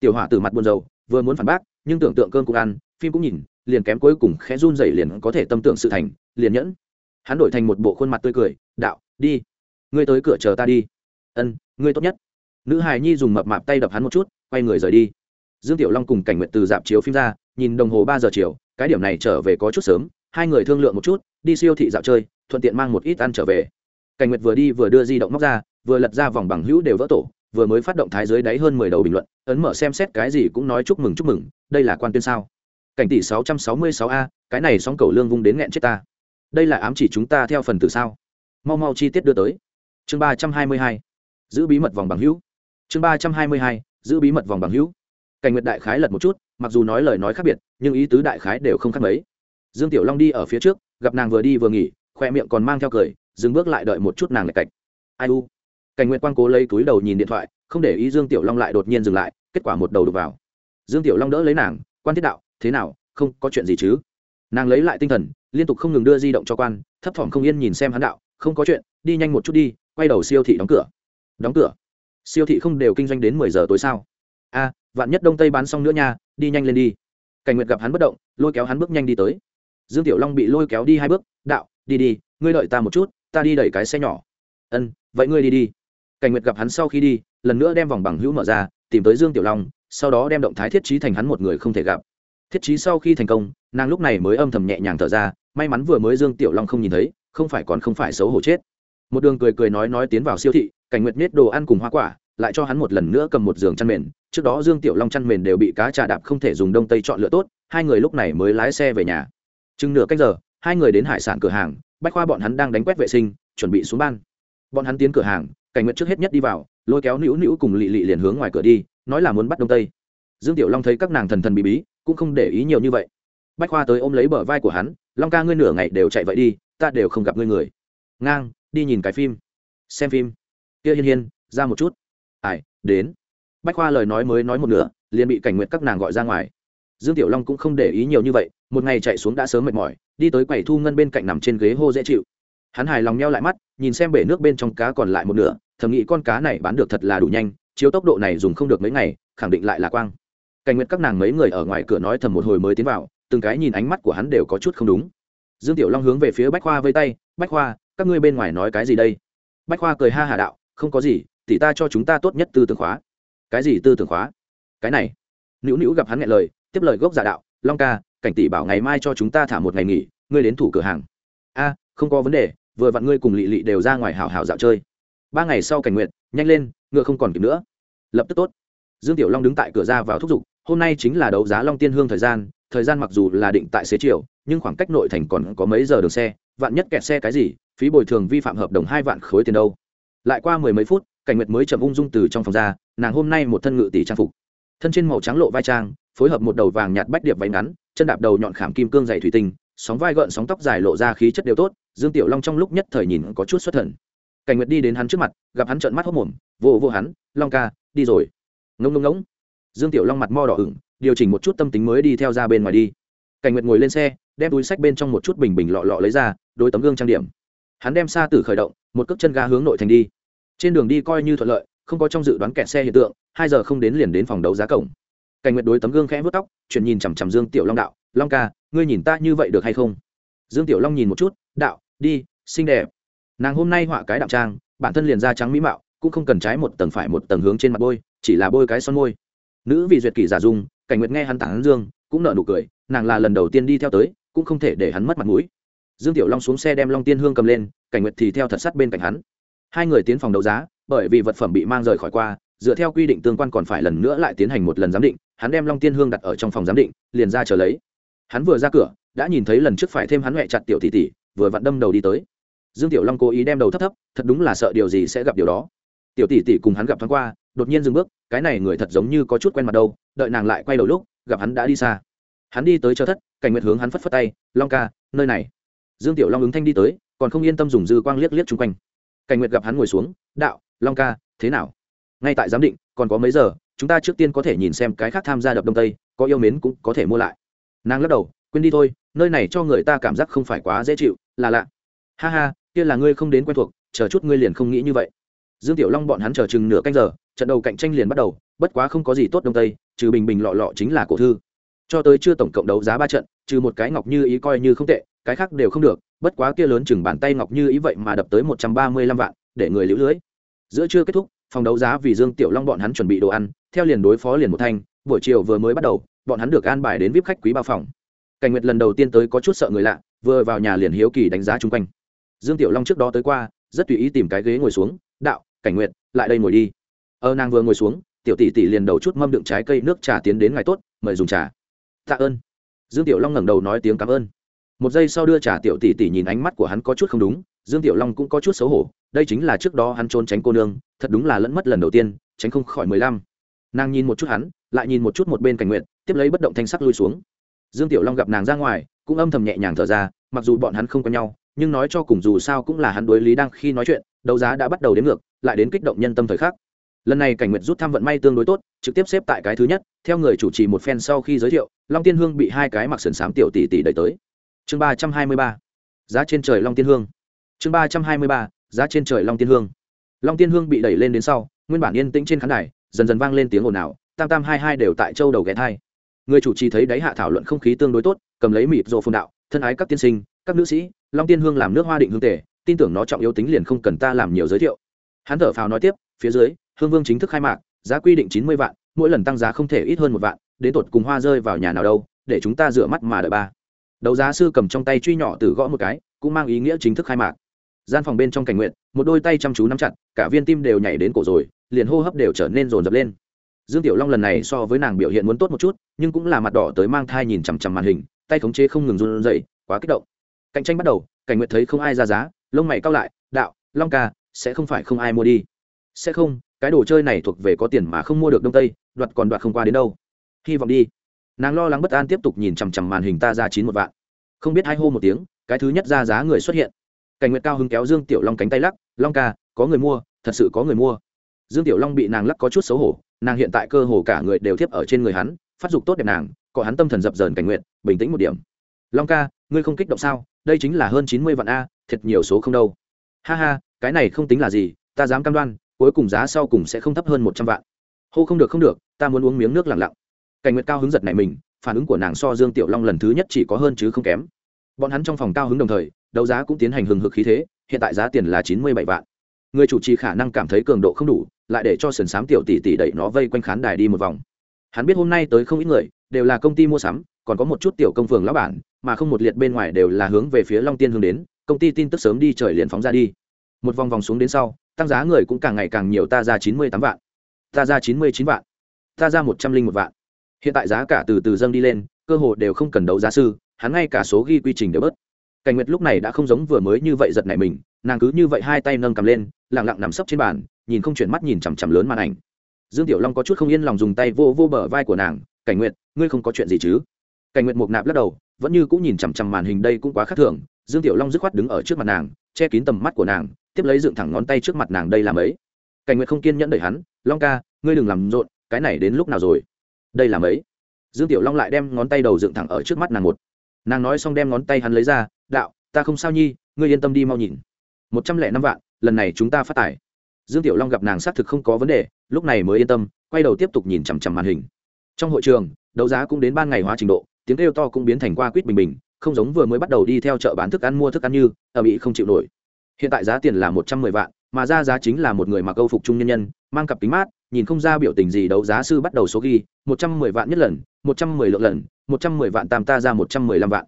Tiểu hỏa từ mặt buồn rầu, vừa muốn phản bác, nhưng tưởng tượng cơm cũng ăn, phim cũng nhìn, liền kém cuối cùng khẽ run dậy liền có thể tâm tưởng sự thành, liền nhẫn. Hắn đổi thành một bộ khuôn mặt tươi cười, đạo, đi. Ngươi tới cửa chờ ta đi. Ân, ngươi tốt nhất. Nữ hài nhi dùng mập mạp tay đập hắn một chút, quay người rời đi dương tiểu long cùng cảnh nguyện từ dạp chiếu phim ra, nhìn đồng hồ ba giờ chiều, cái điểm này trở về có chút sớm, hai người thương lượng một chút, đi siêu thị dạo chơi, thuận tiện mang một ít ăn trở về. Cảnh nguyệt vừa đi vừa đưa di động móc ra, vừa lật ra vòng bằng hữu đều vỡ tổ, vừa mới phát động thái dưới đáy hơn mười đầu bình luận, ấn mở xem xét cái gì cũng nói chúc mừng chúc mừng, đây là quan tuyên sao. Cảnh tỷ sáu trăm sáu mươi sáu a, cái này sóng cầu lương vung đến nghẹn chết ta. Đây là ám chỉ chúng ta theo phần từ sao? Mau mau chi tiết đưa tới. Chương ba trăm hai mươi hai, giữ bí mật vòng bằng hữu. Chương ba trăm hai mươi hai, giữ bí mật vòng bằng hữu cảnh nguyệt đại khái lật một chút, mặc dù nói lời nói khác biệt, nhưng ý tứ đại khái đều không khác mấy. Dương tiểu long đi ở phía trước, gặp nàng vừa đi vừa nghỉ, khoe miệng còn mang theo cười, dừng bước lại đợi một chút nàng lại cạch. Ai u? Cảnh nguyệt quang cố lấy túi đầu nhìn điện thoại, không để ý dương tiểu long lại đột nhiên dừng lại, kết quả một đầu đục vào. Dương tiểu long đỡ lấy nàng, quan thiết đạo, thế nào, không có chuyện gì chứ? Nàng lấy lại tinh thần, liên tục không ngừng đưa di động cho quan, thấp thỏm không yên nhìn xem hắn đạo, không có chuyện, đi nhanh một chút đi, quay đầu siêu thị đóng cửa. Đóng cửa? Siêu thị không đều kinh doanh đến mười giờ tối sao? A vạn nhất đông tây bán xong nữa nha, đi nhanh lên đi. Cảnh nguyệt gặp hắn bất động, lôi kéo hắn bước nhanh đi tới. Dương tiểu long bị lôi kéo đi hai bước, đạo, đi đi, ngươi đợi ta một chút, ta đi đẩy cái xe nhỏ. Ân, vậy ngươi đi đi. Cảnh nguyệt gặp hắn sau khi đi, lần nữa đem vòng bằng hữu mở ra, tìm tới dương tiểu long, sau đó đem động thái thiết trí thành hắn một người không thể gặp. Thiết trí sau khi thành công, nàng lúc này mới âm thầm nhẹ nhàng thở ra, may mắn vừa mới dương tiểu long không nhìn thấy, không phải còn không phải xấu hổ chết. Một đường cười cười nói nói tiến vào siêu thị, cảnh nguyệt nết đồ ăn cùng hoa quả lại cho hắn một lần nữa cầm một giường chăn mền. Trước đó dương tiểu long chăn mền đều bị cá trà đạp không thể dùng đông tây chọn lựa tốt, hai người lúc này mới lái xe về nhà. Chừng nửa cách giờ, hai người đến hải sản cửa hàng, bách khoa bọn hắn đang đánh quét vệ sinh, chuẩn bị xuống ban. Bọn hắn tiến cửa hàng, cảnh nguyện trước hết nhất đi vào, lôi kéo nữu nữu cùng lị lị liền hướng ngoài cửa đi, nói là muốn bắt đông tây. Dương tiểu long thấy các nàng thần thần bí bí, cũng không để ý nhiều như vậy. Bách khoa tới ôm lấy bờ vai của hắn, long ca ngươi nửa ngày đều chạy vậy đi, ta đều không gặp ngươi người. Ngang, đi nhìn cái phim, xem phim. Kia hiên hiên, ra một chút ai, đến. Bách khoa lời nói mới nói một nửa, liền bị cảnh nguyện các nàng gọi ra ngoài. Dương tiểu long cũng không để ý nhiều như vậy, một ngày chạy xuống đã sớm mệt mỏi, đi tới quầy thu ngân bên cạnh nằm trên ghế hô dễ chịu. Hắn hài lòng nhau lại mắt, nhìn xem bể nước bên trong cá còn lại một nửa, thầm nghĩ con cá này bán được thật là đủ nhanh, chiếu tốc độ này dùng không được mấy ngày, khẳng định lại là quang. Cảnh nguyện các nàng mấy người ở ngoài cửa nói thầm một hồi mới tiến vào, từng cái nhìn ánh mắt của hắn đều có chút không đúng. Dương tiểu long hướng về phía bách khoa vây tay, bách khoa, các ngươi bên ngoài nói cái gì đây? Bách khoa cười ha hà đạo, không có gì tỷ ta cho chúng ta tốt nhất tư tưởng khóa. Cái gì tư tưởng khóa? Cái này. Nữu nữu gặp hắn nghe lời, tiếp lời gốc giả đạo, long ca, cảnh tỷ bảo ngày mai cho chúng ta thả một ngày nghỉ, ngươi đến thủ cửa hàng. A, không có vấn đề, vừa vặn ngươi cùng lị lị đều ra ngoài hào hào dạo chơi. Ba ngày sau cảnh nguyện nhanh lên, ngựa không còn kịp nữa. Lập tức tốt. Dương tiểu long đứng tại cửa ra vào thúc giục, hôm nay chính là đấu giá long tiên hương thời gian thời gian mặc dù là định tại xế chiều, nhưng khoảng cách nội thành còn có mấy giờ đường xe, vạn nhất kẹt xe cái gì, phí bồi thường vi phạm hợp đồng hai vạn khối tiền đâu. Lại qua mười mấy phút cảnh nguyệt mới chậm ung dung từ trong phòng ra, nàng hôm nay một thân ngự tỷ trang phục. Thân trên màu trắng lộ vai trang, phối hợp một đầu vàng nhạt bách điệp váy ngắn, chân đạp đầu nhọn khảm kim cương dày thủy tinh, sóng vai gợn sóng tóc dài lộ ra khí chất đều tốt, dương tiểu long trong lúc nhất thời nhìn có chút xuất thần. Cảnh nguyệt đi đến hắn trước mặt, gặp hắn trợn mắt hốc mồm, vô vô hắn, long ca, đi rồi. Ngông ngông ngỗng dương tiểu long mặt mo đỏ ửng, điều chỉnh một chút tâm tính mới đi theo ra bên ngoài đi. Cảnh nguyệt ngồi lên xe, đem túi sách bên trong một chút bình bình lọ lọ lấy ra đôi tấm gương trang điểm. Hắn đem xa tử khởi động, một cước chân ga hướng nội thành đi trên đường đi coi như thuận lợi, không có trong dự đoán kẹt xe hiện tượng, hai giờ không đến liền đến phòng đấu giá cổng. Cảnh nguyệt đối tấm gương khẽ vớt tóc, chuyển nhìn chằm chằm dương tiểu long đạo, long ca, ngươi nhìn ta như vậy được hay không? Dương tiểu long nhìn một chút, đạo, đi, xinh đẹp. Nàng hôm nay họa cái đạo trang, bản thân liền da trắng mỹ mạo, cũng không cần trái một tầng phải một tầng hướng trên mặt bôi, chỉ là bôi cái son môi. Nữ vị duyệt kỷ giả dung, cảnh nguyệt nghe hắn tảng dương, cũng nở nụ cười, nàng là lần đầu tiên đi theo tới, cũng không thể để hắn mất mặt mũi. Dương tiểu long xuống xe đem long tiên hương cầm lên, cảnh nguyệt thì theo thật sắt bên cạnh hắn hai người tiến phòng đấu giá, bởi vì vật phẩm bị mang rời khỏi qua, dựa theo quy định tương quan còn phải lần nữa lại tiến hành một lần giám định, hắn đem long tiên hương đặt ở trong phòng giám định, liền ra chờ lấy. Hắn vừa ra cửa, đã nhìn thấy lần trước phải thêm hắn huệ chặt tiểu tỷ tỷ, vừa vặn đâm đầu đi tới. Dương tiểu long cố ý đem đầu thấp thấp, thật đúng là sợ điều gì sẽ gặp điều đó. Tiểu tỷ tỷ cùng hắn gặp thoáng qua, đột nhiên dừng bước, cái này người thật giống như có chút quen mặt đâu, đợi nàng lại quay đầu lúc, gặp hắn đã đi xa. Hắn đi tới cho thất, cảnh nguyệt hướng hắn phất phất tay, long ca, nơi này. Dương tiểu long ứng thanh đi tới, còn không yên tâm dùng dư quang liếc liếc chung quanh cảnh nguyệt gặp hắn ngồi xuống, đạo, long ca, thế nào? Ngay tại giám định, còn có mấy giờ? Chúng ta trước tiên có thể nhìn xem cái khác tham gia đập đông tây, có yêu mến cũng có thể mua lại. Nàng lắc đầu, quên đi thôi, nơi này cho người ta cảm giác không phải quá dễ chịu, là lạ. Ha ha, kia là ngươi không đến quen thuộc, chờ chút ngươi liền không nghĩ như vậy. Dương tiểu long bọn hắn chờ chừng nửa canh giờ, trận đầu cạnh tranh liền bắt đầu, bất quá không có gì tốt đông tây, trừ bình bình lọ lọ chính là cổ thư. Cho tới chưa tổng cộng đấu giá ba trận, trừ một cái ngọc như ý coi như không tệ, cái khác đều không được bất quá kia lớn chừng bàn tay ngọc như ý vậy mà đập tới một trăm ba mươi lăm vạn, để người lũ lưới. Giữa chưa kết thúc, phòng đấu giá vì dương tiểu long bọn hắn chuẩn bị đồ ăn, theo liền đối phó liền một thanh, buổi chiều vừa mới bắt đầu, bọn hắn được an bài đến vip khách quý bao phòng. Cảnh nguyệt lần đầu tiên tới có chút sợ người lạ, vừa vào nhà liền hiếu kỳ đánh giá chung quanh. Dương tiểu long trước đó tới qua, rất tùy ý tìm cái ghế ngồi xuống, đạo, cảnh nguyệt, lại đây ngồi đi. Ơ nàng vừa ngồi xuống, tiểu tỷ tỷ liền đầu chút mâm đựng trái cây nước trà tiến đến ngày tốt, mời dùng trà. Tạ ơn. Dương tiểu long ngẩng đầu nói tiếng cảm ơn một giây sau đưa trả tiểu tỷ tỷ nhìn ánh mắt của hắn có chút không đúng, dương tiểu long cũng có chút xấu hổ, đây chính là trước đó hắn trốn tránh cô nương, thật đúng là lẫn mất lần đầu tiên, tránh không khỏi mười lăm. Nàng nhìn một chút hắn, lại nhìn một chút một bên cảnh nguyện, tiếp lấy bất động thanh sắc lui xuống. Dương tiểu long gặp nàng ra ngoài, cũng âm thầm nhẹ nhàng thở ra, mặc dù bọn hắn không có nhau, nhưng nói cho cùng dù sao cũng là hắn đối lý đang khi nói chuyện, đấu giá đã bắt đầu đến ngược, lại đến kích động nhân tâm thời khắc. Lần này cảnh nguyệt rút thăm vận may tương đối tốt, trực tiếp xếp tại cái thứ nhất, theo người chủ trì một phen sau khi giới thiệu, long tiên hương bị hai cái mặc sườn xám tiểu tỷ tỷ đẩy tới chương ba trăm hai mươi ba, giá trên trời long tiên hương. Chương ba trăm hai mươi ba, giá trên trời long tiên hương. Long tiên hương bị đẩy lên đến sau, nguyên bản yên tĩnh trên khán đài, dần dần vang lên tiếng ồn ào, tam tam hai hai đều tại châu đầu ghé thai. Người chủ trì thấy đáy hạ thảo luận không khí tương đối tốt, cầm lấy mịt rộ phun đạo, thân ái các tiên sinh, các nữ sĩ, long tiên hương làm nước hoa định hương tể tin tưởng nó trọng yếu tính liền không cần ta làm nhiều giới thiệu. Hắn thở phào nói tiếp, phía dưới, hương vương chính thức khai mạc, giá quy định chín mươi vạn, mỗi lần tăng giá không thể ít hơn một vạn, đến tột cùng hoa rơi vào nhà nào đâu, để chúng ta rửa mắt mà đợi ba đấu giá sư cầm trong tay truy nhỏ từ gõ một cái, cũng mang ý nghĩa chính thức khai mạc. Gian phòng bên trong cảnh nguyện, một đôi tay chăm chú nắm chặt, cả viên tim đều nhảy đến cổ rồi, liền hô hấp đều trở nên rồn rập lên. Dương tiểu long lần này so với nàng biểu hiện muốn tốt một chút, nhưng cũng là mặt đỏ tới mang thai nhìn chằm chằm màn hình, tay khống chế không ngừng run rẩy, quá kích động. Cạnh tranh bắt đầu, cảnh nguyện thấy không ai ra giá, lông mày cao lại, đạo, long ca, sẽ không phải không ai mua đi. Sẽ không, cái đồ chơi này thuộc về có tiền mà không mua được đông tây, đoạt còn đoạt không qua đến đâu. Hy vọng đi nàng lo lắng bất an tiếp tục nhìn chằm chằm màn hình ta ra chín một vạn. Không biết hai hô một tiếng, cái thứ nhất ra giá người xuất hiện. Cảnh nguyệt cao hứng kéo dương tiểu long cánh tay lắc, long ca, có người mua, thật sự có người mua. Dương tiểu long bị nàng lắc có chút xấu hổ, nàng hiện tại cơ hồ cả người đều thiếp ở trên người hắn, phát dục tốt đẹp nàng, có hắn tâm thần dập dờn cảnh nguyện bình tĩnh một điểm. Long ca, ngươi không kích động sao? Đây chính là hơn chín mươi vạn a thật nhiều số không đâu. Ha ha, cái này không tính là gì, ta dám cam đoan, cuối cùng giá sau cùng sẽ không thấp hơn một trăm vạn. Hô không được không được, ta muốn uống miếng nước lặng lặng cảnh nguyệt cao hứng giật này mình, phản ứng của nàng so dương tiểu long lần thứ nhất chỉ có hơn chứ không kém. Bọn hắn trong phòng cao hứng đồng thời, đấu giá cũng tiến hành hừng hực khí thế, hiện tại giá tiền là chín mươi bảy vạn. Người chủ trì khả năng cảm thấy cường độ không đủ, lại để cho sườn s á m tiểu tỷ tỷ đẩy nó vây quanh khán đài đi một vòng. Hắn biết hôm nay tới không ít người, đều là công ty mua sắm, còn có một chút tiểu công phường lão bản, mà không một liệt bên ngoài đều là hướng về phía long tiên hướng đến, công ty tin tức sớm đi trời liền phóng ra đi. Một vòng vòng xuống đến sau, tăng giá người cũng càng ngày càng nhiều, ta ra chín mươi tám vạn. Ta ra chín mươi chín vạn. Ta ra một trăm linh một vạn hiện tại giá cả từ từ dâng đi lên, cơ hồ đều không cần đấu giá sư, hắn ngay cả số ghi quy trình đều bớt. Cảnh nguyệt lúc này đã không giống vừa mới như vậy giật nảy mình, nàng cứ như vậy hai tay nâng cầm lên lẳng lặng nằm sấp trên bàn, nhìn không chuyển mắt nhìn chằm chằm lớn màn ảnh. Dương tiểu long có chút không yên lòng dùng tay vô vô bờ vai của nàng, cảnh nguyệt, ngươi không có chuyện gì chứ? Cảnh nguyệt mục nạp lắc đầu, vẫn như cũng nhìn chằm chằm màn hình đây cũng quá khác thường, dương tiểu long dứt khoát đứng ở trước mặt nàng, che kín tầm mắt của nàng, tiếp lấy dựng thẳng ngón tay trước mặt nàng đây làm ấy cảnh nguyệt không kiên nhẫn đợi hắn, long ca, ngươi đừng làm rộn, cái này đến lúc nào rồi? Đây là mấy? Dương tiểu long lại đem ngón tay đầu dựng thẳng ở trước mắt nàng một. Nàng nói xong đem ngón tay hắn lấy ra, đạo, ta không sao nhi, ngươi yên tâm đi mau nhìn. Một trăm lẻ năm vạn, lần này chúng ta phát tài. Dương tiểu long gặp nàng xác thực không có vấn đề, lúc này mới yên tâm, quay đầu tiếp tục nhìn chằm chằm màn hình. Trong hội trường, đấu giá cũng đến ban ngày hóa trình độ, tiếng kêu to cũng biến thành qua quýt bình bình, không giống vừa mới bắt đầu đi theo chợ bán thức ăn mua thức ăn như, ở bị không chịu nổi. Hiện tại giá tiền là một trăm mười vạn, mà ra giá chính là một người mặc câu phục trung nhân nhân, mang cặp kính mát nhìn không ra biểu tình gì đấu giá sư bắt đầu số ghi, một trăm mười vạn nhất lần, một trăm mười lượng lần, một trăm mười vạn tam ta ra một trăm mười lăm vạn.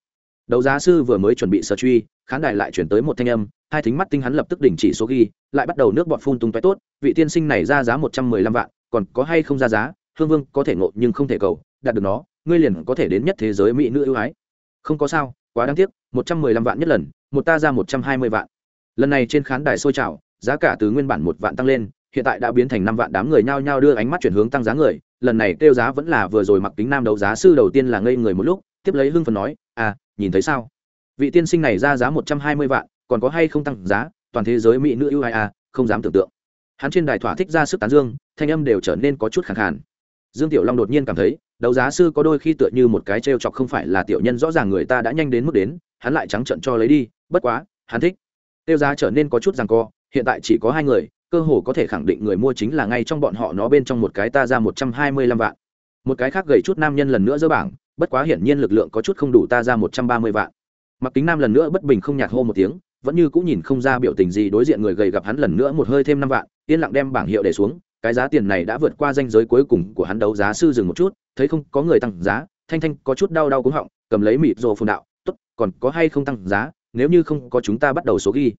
Đấu giá sư vừa mới chuẩn bị sở truy, khán đài lại chuyển tới một thanh âm, hai thính mắt tinh hắn lập tức đình chỉ số ghi, lại bắt đầu nước bọt phun tung tóe tốt, vị tiên sinh này ra giá một trăm mười lăm vạn, còn có hay không ra giá, hương vương có thể ngộ nhưng không thể cầu, đạt được nó, ngươi liền có thể đến nhất thế giới mỹ nữ ưu ái. Không có sao, quá đáng tiếc, một trăm mười lăm vạn nhất lần, một ta ra một trăm hai mươi vạn. Lần này trên khán đài sôi trào, giá cả từ nguyên bản một vạn tăng lên hiện tại đã biến thành năm vạn đám người nhao nhao đưa ánh mắt chuyển hướng tăng giá người, lần này kêu giá vẫn là vừa rồi mặc kính nam đấu giá sư đầu tiên là ngây người một lúc, tiếp lấy hưng phần nói à nhìn thấy sao? Vị tiên sinh này ra giá một trăm hai mươi vạn, còn có hay không tăng giá? Toàn thế giới mỹ nữ ưu ai à không dám tưởng tượng. Hắn trên đài thỏa thích ra sức tán dương, thanh âm đều trở nên có chút khẳng khàn. Dương tiểu long đột nhiên cảm thấy, đấu giá sư có đôi khi tựa như một cái t r e o chọc không phải là tiểu nhân, rõ ràng người ta đã nhanh đến mức đến, hắn lại trắng trận cho lấy đi, bất quá, hắn thích. Tiêu giá trở nên có chút rằng co, hiện tại chỉ có hai người cơ hồ có thể khẳng định người mua chính là ngay trong bọn họ nó bên trong một cái ta ra một trăm hai mươi lăm vạn. Một cái khác gầy chút nam nhân lần nữa dỡ bảng, bất quá hiển nhiên lực lượng có chút không đủ ta ra một trăm ba mươi vạn. Mặc kính nam lần nữa bất bình không nhạt hô một tiếng, vẫn như cũng nhìn không ra biểu tình gì đối diện người gầy gặp hắn lần nữa một hơi thêm năm vạn, yên lặng đem bảng hiệu để xuống, cái giá tiền này đã vượt qua danh giới cuối cùng của hắn đấu giá sư dừng một chút, thấy không, có người tăng giá, thanh thanh có chút đau đau cúng họng, cầm lấy mịt rồ phun đạo, tốt, còn có hay không tăng giá? Nếu như không có chúng ta bắt đầu số ghi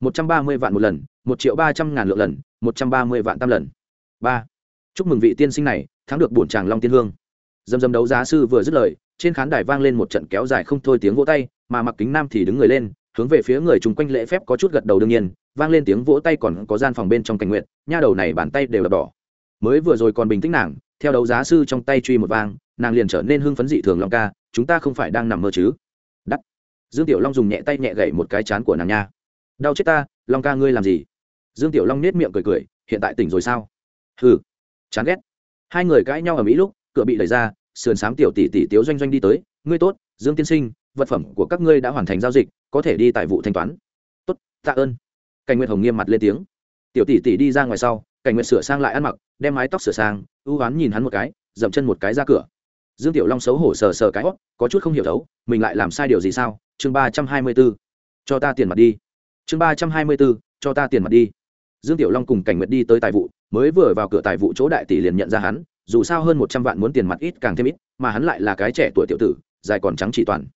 một trăm ba mươi vạn một lần, một triệu ba trăm ngàn lượng lần, một trăm ba mươi vạn tam lần. Ba. Chúc mừng vị tiên sinh này, thắng được bổn tràng long tiên hương. Dầm dầm đấu giá sư vừa dứt lời, trên khán đài vang lên một trận kéo dài không thôi tiếng vỗ tay, mà mặc kính nam thì đứng người lên, hướng về phía người chung quanh lễ phép có chút gật đầu đương nhiên, vang lên tiếng vỗ tay còn có gian phòng bên trong cảnh nguyện, nha đầu này bàn tay đều đập đỏ mới vừa rồi còn bình tĩnh nàng, theo đấu giá sư trong tay truy một vang, nàng liền trở nên hưng phấn dị thường long ca, chúng ta không phải đang nằm mơ chứ. Đắt dương tiểu long dùng nhẹ tay nhẹ gậy một cái chán của nàng nha đau chết ta, long ca ngươi làm gì? Dương tiểu long nết miệng cười cười, hiện tại tỉnh rồi sao? Hừ, chán ghét. Hai người cãi nhau ở mỹ lúc, cửa bị đẩy ra, sườn s á m tiểu tỷ tỷ tiếu doanh doanh đi tới, ngươi tốt, dương tiên sinh, vật phẩm của các ngươi đã hoàn thành giao dịch, có thể đi tại vụ thanh toán. Tốt, tạ ơn. Cảnh nguyệt hồng nghiêm mặt lên tiếng. Tiểu tỷ tỷ đi ra ngoài sau, cảnh nguyệt sửa sang lại ăn mặc, đem mái tóc sửa sang, ưu oán nhìn hắn một cái, dậm chân một cái ra cửa. Dương tiểu long xấu hổ sờ sờ cái hót có chút không hiểu thấu, mình lại làm sai điều gì sao? Chương ba trăm hai mươi b ố cho ta tiền mặt đi chương ba trăm hai mươi bốn, cho ta tiền mặt đi. Dương tiểu long cùng cảnh nguyệt đi tới tài vụ, mới vừa vào cửa tài vụ chỗ đại tỷ liền nhận ra hắn, dù sao hơn một trăm vạn muốn tiền mặt ít càng thêm ít, mà hắn lại là cái trẻ tuổi tiểu tử, dài còn trắng chỉ toàn.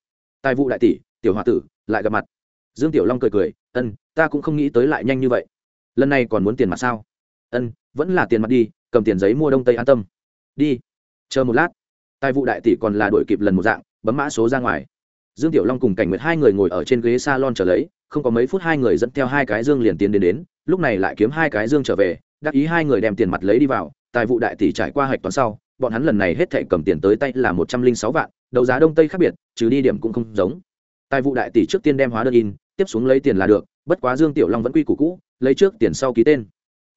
Tài vụ đại tỷ, tiểu h tử, lại gặp mặt. Dương tiểu long cười cười, ân, ta cũng không nghĩ tới lại nhanh như vậy. Lần này còn muốn tiền mặt sao? Ân, vẫn là tiền mặt đi, cầm tiền giấy mua đông tây an tâm. Đi, chờ một lát. Tài vụ đại tỷ còn là đổi kịp lần một dạng, bấm mã số ra ngoài. Dương tiểu long cùng cảnh nguyệt hai người ngồi ở trên ghế s a lon trở lấy không có mấy phút hai người dẫn theo hai cái dương liền tiến đến đến, lúc này lại kiếm hai cái dương trở về, đắc ý hai người đem tiền mặt lấy đi vào, tài vụ đại tỷ trải qua hạch toán sau, bọn hắn lần này hết thể cầm tiền tới tay là một trăm linh sáu vạn, đấu giá đông tây khác biệt, trừ đi điểm cũng không giống. Tài vụ đại tỷ trước tiên đem hóa đơn in, tiếp xuống lấy tiền là được, bất quá dương tiểu long vẫn quy củ cũ, lấy trước tiền sau ký tên.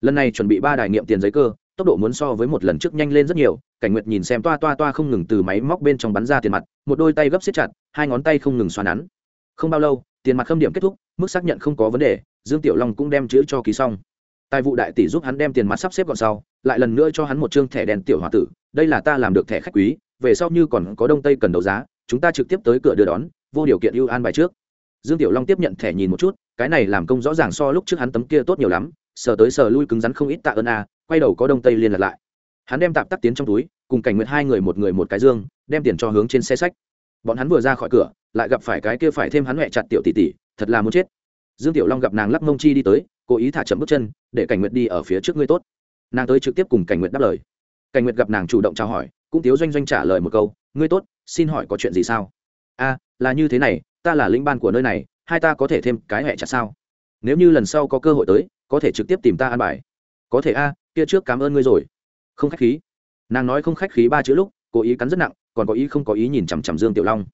Lần này chuẩn bị ba đài nghiệm tiền giấy cơ, tốc độ muốn so với một lần trước nhanh lên rất nhiều, cảnh nguyệt nhìn xem toa toa toa không ngừng từ máy móc bên trong bắn ra tiền mặt, một đôi tay gấp xiết chặt, hai ngón tay không ngừng xoa nắn. Không bao lâu tiền mặt khâm điểm kết thúc, mức xác nhận không có vấn đề, dương tiểu long cũng đem chữ cho ký xong. Tài vụ đại tỷ giúp hắn đem tiền mặt sắp xếp gọn sau, lại lần nữa cho hắn một chương thẻ đèn tiểu hòa tử, đây là ta làm được thẻ khách quý, về sau như còn có đông tây cần đấu giá, chúng ta trực tiếp tới cửa đưa đón, vô điều kiện ưu an bài trước. Dương tiểu long tiếp nhận thẻ nhìn một chút, cái này làm công rõ ràng so lúc trước hắn tấm kia tốt nhiều lắm, sờ tới sờ lui cứng rắn không ít tạ ơn a, quay đầu có đông tây liên lạc lại. Hắn đem tạp tắc tiến trong túi, cùng cảnh nguyện hai người một người một cái dương, đem tiền cho hướng trên xe sách bọn hắn vừa ra khỏi cửa, lại gặp phải cái kia phải thêm hắn mẹ chặt tiểu tỷ tỷ, thật là muốn chết. Dương tiểu long gặp nàng lắc mông chi đi tới, cố ý thả chậm bước chân, để cảnh nguyệt đi ở phía trước ngươi tốt. Nàng tới trực tiếp cùng cảnh nguyệt đáp lời. Cảnh nguyệt gặp nàng chủ động chào hỏi, cũng tiếu doanh doanh trả lời một câu, ngươi tốt, xin hỏi có chuyện gì sao? A, là như thế này, ta là lĩnh ban của nơi này, hai ta có thể thêm cái hẹ chặt sao? Nếu như lần sau có cơ hội tới, có thể trực tiếp tìm ta ăn bài. Có thể a, kia trước cảm ơn ngươi rồi. Không khách khí. Nàng nói không khách khí ba chữ lúc, cố ý cắn rất nặng còn có ý không có ý nhìn chằm chằm dương tiểu long.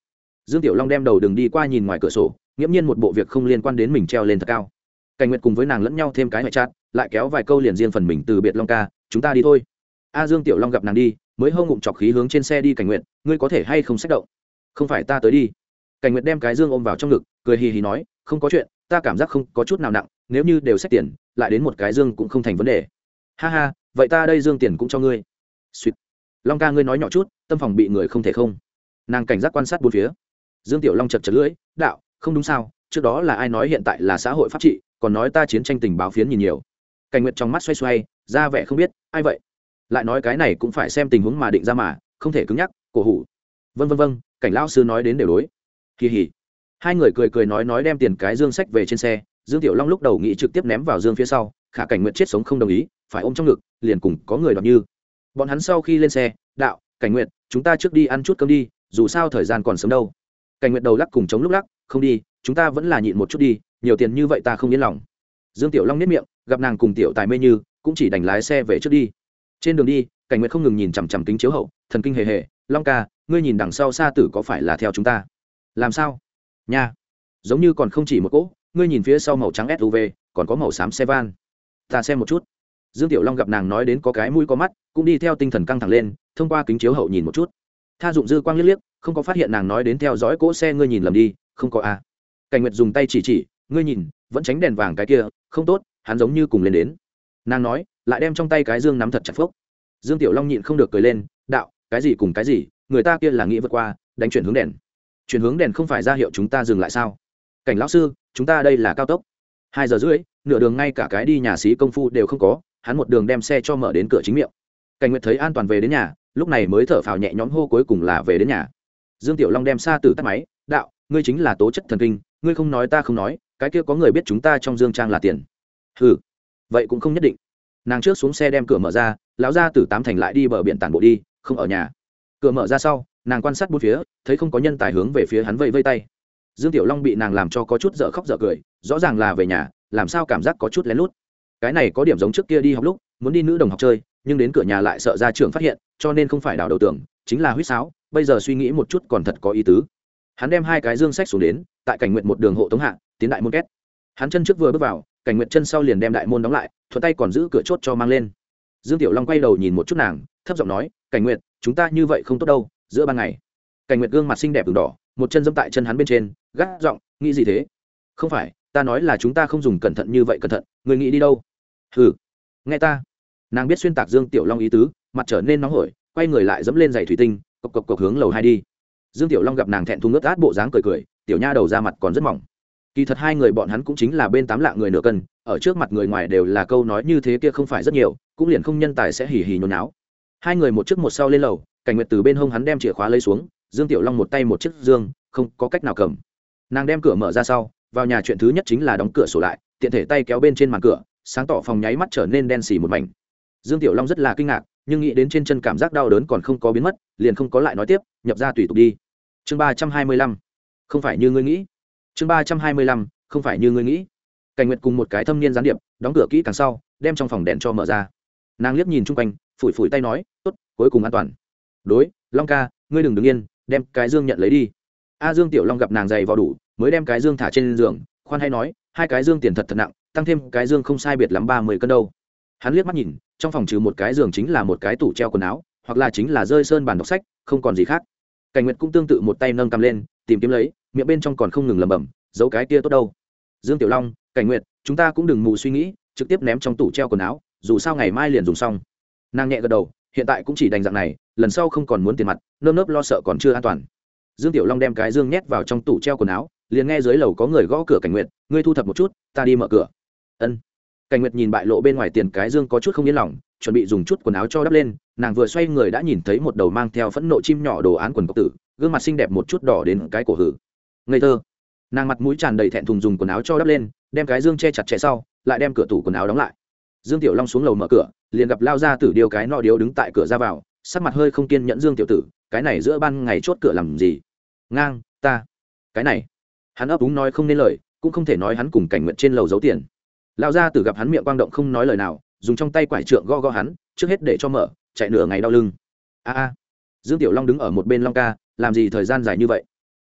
Dương tiểu long đem đầu đường đi qua nhìn ngoài cửa sổ, nghiễm nhiên một bộ việc không liên quan đến mình treo lên thật cao. Cảnh nguyệt cùng với nàng lẫn nhau thêm cái ngoại chát lại kéo vài câu liền riêng phần mình từ biệt long ca, chúng ta đi thôi. A à, dương tiểu long gặp nàng đi, mới hâu ngụm chọc khí hướng trên xe đi cảnh nguyệt, ngươi có thể hay không sách động? Không phải ta tới đi. Cảnh nguyệt đem cái dương ôm vào trong ngực, cười hì hì nói, không có chuyện, ta cảm giác không có chút nào nặng, nếu như đều sách tiền, lại đến một cái dương cũng không thành vấn đề. Ha ha, vậy ta đây dương tiền cũng cho ngươi. Suýt long ca ngươi nói nhỏ chút, tâm phòng bị người không thể không. Nàng cảnh giác quan sát bốn phía. Dương tiểu long chật chật lưỡi, đạo, không đúng sao, trước đó là ai nói hiện tại là xã hội pháp trị, còn nói ta chiến tranh tình báo phiến nhìn nhiều. Cảnh nguyệt trong mắt xoay xoay, ra vẻ không biết, ai vậy? Lại nói cái này cũng phải xem tình huống mà định ra mà, không thể cứng nhắc, cổ hủ. Vân vân vân cảnh lão sư nói đến đều đối. Kỳ hỉ. Hai người cười cười nói nói đem tiền cái dương sách về trên xe, dương tiểu long lúc đầu nghĩ trực tiếp ném vào dương phía sau, khả cảnh nguyệt chết sống không đồng ý, phải ôm trong ngực, liền cùng có người đọc như bọn hắn sau khi lên xe, đạo, cảnh nguyện chúng ta trước đi ăn chút cơm đi, dù sao thời gian còn sớm đâu. Cảnh nguyện đầu lắc cùng chống lúc lắc, không đi, chúng ta vẫn là nhịn một chút đi, nhiều tiền như vậy ta không yên lòng. Dương tiểu long nếp miệng, gặp nàng cùng tiểu tài mê như, cũng chỉ đành lái xe về trước đi. Trên đường đi, cảnh nguyện không ngừng nhìn chằm chằm kính chiếu hậu, thần kinh hề hề, long ca, ngươi nhìn đằng sau xa tử có phải là theo chúng ta? Làm sao? Nha, giống như còn không chỉ một cỗ, ngươi nhìn phía sau màu trắng suv còn có màu xám xe van ta xem một chút dương tiểu long gặp nàng nói đến có cái mũi có mắt, cũng đi theo tinh thần căng thẳng lên, thông qua kính chiếu hậu nhìn một chút. Tha dụng dư quang liếc liếc, không có phát hiện nàng nói đến theo dõi cỗ xe ngươi nhìn lầm đi, không có a à. cảnh nguyệt dùng tay chỉ chỉ, ngươi nhìn, vẫn tránh đèn vàng cái kia, không tốt, hắn giống như cùng lên đến. Nàng nói, lại đem trong tay cái dương nắm thật chặt phốc. Dương tiểu long nhịn không được cười lên, đạo, cái gì cùng cái gì, người ta kia là nghĩ vượt qua, đánh chuyển hướng đèn. Chuyển hướng đèn không phải ra hiệu chúng ta dừng lại sao? Cảnh lão sư, chúng ta đây là cao tốc. Hai giờ rưỡi, nửa đường ngay cả cái đi nhà xí công phu đều không có hắn một đường đem xe cho mở đến cửa chính miệng. Cảnh nguyệt thấy an toàn về đến nhà, lúc này mới thở phào nhẹ nhõm hô cuối cùng là về đến nhà. Dương tiểu long đem xa từ tắt máy, đạo, ngươi chính là tố chất thần kinh, ngươi không nói ta không nói, cái kia có người biết chúng ta trong dương trang là tiền. Ừ vậy cũng không nhất định. Nàng trước xuống xe đem cửa mở ra, lão ra từ tám thành lại đi bờ biển tản bộ đi, không ở nhà. Cửa mở ra sau, nàng quan sát bốn phía, thấy không có nhân tài hướng về phía hắn vây vây tay. Dương tiểu long bị nàng làm cho có chút dở khóc dở cười, rõ ràng là về nhà, làm sao cảm giác có chút lén lút cái này có điểm giống trước kia đi học lúc, muốn đi nữ đồng học chơi, nhưng đến cửa nhà lại sợ ra trường phát hiện, cho nên không phải đào đầu tưởng, chính là huýt sáo, bây giờ suy nghĩ một chút còn thật có ý tứ. Hắn đem hai cái dương sách xuống đến, tại cảnh nguyện một đường hộ tống hạ, tiến đại môn két. Hắn chân trước vừa bước vào, cảnh nguyện chân sau liền đem đại môn đóng lại, thuận tay còn giữ cửa chốt cho mang lên. Dương tiểu long quay đầu nhìn một chút nàng, thấp giọng nói, cảnh nguyện, chúng ta như vậy không tốt đâu, giữa ban ngày. Cảnh nguyện gương mặt xinh đẹp v đỏ, một chân dẫm tại chân hắn bên trên, gắt giọng, nghĩ gì thế? Không phải, ta nói là chúng ta không dùng cẩn thận như vậy cẩn thận, người nghĩ đi đâu? Hừ, nghe ta. Nàng biết xuyên tạc dương tiểu long ý tứ, mặt trở nên nóng hổi, quay người lại dẫm lên giày thủy tinh, cộc cộc cộc hướng lầu hai đi. Dương tiểu long gặp nàng thẹn thùng ngớt át bộ dáng cười cười, tiểu nha đầu ra mặt còn rất mỏng. Kỳ thật hai người bọn hắn cũng chính là bên tám lạng người nửa cân, ở trước mặt người ngoài đều là câu nói như thế kia không phải rất nhiều, cũng liền không nhân tài sẽ hỉ hỉ nhốn náo hai người một trước một sau lên lầu, cảnh nguyệt từ bên hông hắn đem chìa khóa lấy xuống, dương tiểu long một tay một chiếc dương, không có cách nào cầm. Nàng đem cửa mở ra sau, vào nhà chuyện thứ nhất chính là đóng cửa sổ lại, tiện thể tay kéo bên trên màn cửa sáng tỏ phòng nháy mắt trở nên đen xì một mảnh. Dương tiểu long rất là kinh ngạc, nhưng nghĩ đến trên chân cảm giác đau đớn còn không có biến mất, liền không có lại nói tiếp, nhập ra tùy tục đi. Chương ba trăm hai mươi lăm. Không phải như ngươi nghĩ. Chương ba trăm hai mươi lăm, không phải như ngươi nghĩ. Cảnh nguyệt cùng một cái thâm niên gián điệp, đóng cửa kỹ càng sau, đem trong phòng đèn cho mở ra. Nàng liếc nhìn chung quanh, phủi phủi tay nói, tốt, cuối cùng an toàn. Đối, long ca, ngươi đừng đứng yên, đem cái dương nhận lấy đi. A dương tiểu long gặp nàng dày vào đủ, mới đem cái dương thả trên giường, khoan hay nói, hai cái dương tiền thật thật nặng tăng thêm cái dương không sai biệt lắm ba mươi cân đâu. Hắn liếc mắt nhìn, trong phòng trừ một cái giường chính là một cái tủ treo quần áo, hoặc là chính là rơi sơn bàn đọc sách, không còn gì khác. Cảnh nguyệt cũng tương tự một tay nâng cầm lên, tìm kiếm lấy, miệng bên trong còn không ngừng lẩm bẩm, giấu cái kia tốt đâu. Dương tiểu long, cảnh nguyệt, chúng ta cũng đừng mù suy nghĩ, trực tiếp ném trong tủ treo quần áo, dù sao ngày mai liền dùng xong. Nàng nhẹ gật đầu, hiện tại cũng chỉ đành dạng này, lần sau không còn muốn tiền mặt, nơm nớp lo sợ còn chưa an toàn. Dương tiểu long đem cái dương nhét vào trong tủ treo quần áo, liền nghe dưới lầu có người gõ cửa cảnh nguyệt, ngươi thu thập một chút, ta đi mở cửa ân. Cảnh nguyệt nhìn bại lộ bên ngoài tiền cái dương có chút không yên lòng, chuẩn bị dùng chút quần áo cho đắp lên, nàng vừa xoay người đã nhìn thấy một đầu mang theo phẫn nộ chim nhỏ đồ án quần cốc tử, gương mặt xinh đẹp một chút đỏ đến cái cổ hử. Ngây thơ. Nàng mặt mũi tràn đầy thẹn thùng dùng quần áo cho đắp lên, đem cái dương che chặt chẽ sau, lại đem cửa tủ quần áo đóng lại. Dương tiểu long xuống lầu mở cửa, liền gặp lao ra tử điều cái nọ điếu đứng tại cửa ra vào, sắc mặt hơi không kiên nhẫn dương tiểu tử, cái này giữa ban ngày chốt cửa làm gì? Ngang, ta. Cái này. Hắn ấp úng nói không nên lời, cũng không thể nói hắn cùng cảnh nguyện trên lầu giấu tiền. Lão gia tử gặp hắn miệng quang động không nói lời nào, dùng trong tay quải trượng go go hắn, trước hết để cho mở, chạy nửa ngày đau lưng. A a. Dương tiểu long đứng ở một bên long ca, làm gì thời gian dài như vậy?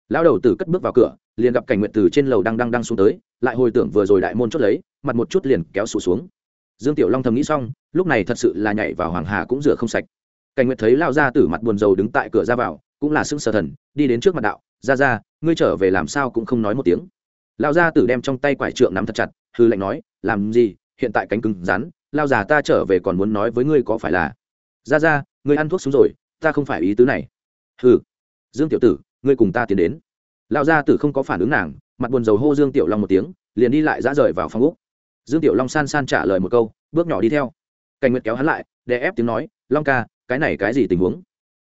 Lão đầu tử cất bước vào cửa, liền gặp cảnh nguyện từ trên lầu đang đang đang xuống tới, lại hồi tưởng vừa rồi đại môn chốt lấy, mặt một chút liền kéo sụt xuống. Dương tiểu long thầm nghĩ xong, lúc này thật sự là nhảy vào hoàng hà cũng rửa không sạch. Cảnh nguyệt thấy lao ra tử mặt buồn rầu đứng tại cửa ra vào, cũng là sững sờ thần, đi đến trước mặt đạo ra ra ngươi trở về làm sao cũng không nói một tiếng. Lao ra tử đem trong tay quải trượng nắm thật chặt, hư lệnh nói làm gì, hiện tại cánh cứng rắn, lao già ta trở về còn muốn nói với ngươi có phải là, ra ra, ngươi ăn thuốc xuống rồi, ta không phải ý tứ này. Hừ, dương tiểu tử, ngươi cùng ta tiến đến. Lao gia tử không có phản ứng nàng, mặt buồn rầu hô dương tiểu long một tiếng, liền đi lại ra rời vào phòng úc. Dương tiểu long san san trả lời một câu, bước nhỏ đi theo. Cảnh nguyệt kéo hắn lại để ép tiếng nói, long ca, cái này cái gì tình huống?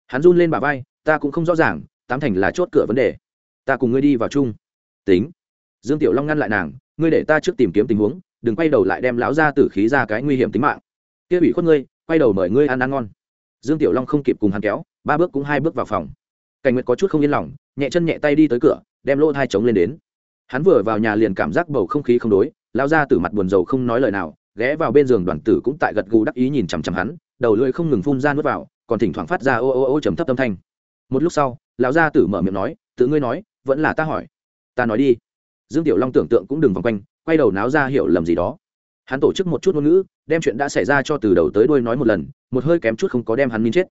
Hắn run lên bà vai, ta cũng không rõ ràng, tám thành là chốt cửa vấn đề. Ta cùng ngươi đi vào chung. Tính. Dương tiểu long ngăn lại nàng, ngươi để ta trước tìm kiếm tình huống đừng quay đầu lại đem lão ra tử khí ra cái nguy hiểm tính mạng. Kia bị khuất ngươi, quay đầu mời ngươi ăn ăn ngon. Dương tiểu long không kịp cùng hắn kéo, ba bước cũng hai bước vào phòng. Cảnh nguyệt có chút không yên lòng, nhẹ chân nhẹ tay đi tới cửa, đem lỗ thai trống lên đến. Hắn vừa vào nhà liền cảm giác bầu không khí không đối, Lão ra tử mặt buồn rầu không nói lời nào, ghé vào bên giường đoàn tử cũng tại gật gù đắc ý nhìn chằm chằm hắn, đầu lưỡi không ngừng phun ra nuốt vào, còn thỉnh thoảng phát ra ô ô ô trầm thấp âm thanh. Một lúc sau, lão gia tử mở miệng nói, tự ngươi nói, vẫn là ta hỏi. Ta nói đi. Dương tiểu long tưởng tượng cũng đừng vòng quanh quay đầu náo ra hiểu lầm gì đó. Hắn tổ chức một chút ngôn ngữ, đem chuyện đã xảy ra cho từ đầu tới đuôi nói một lần, một hơi kém chút không có đem hắn minh chết.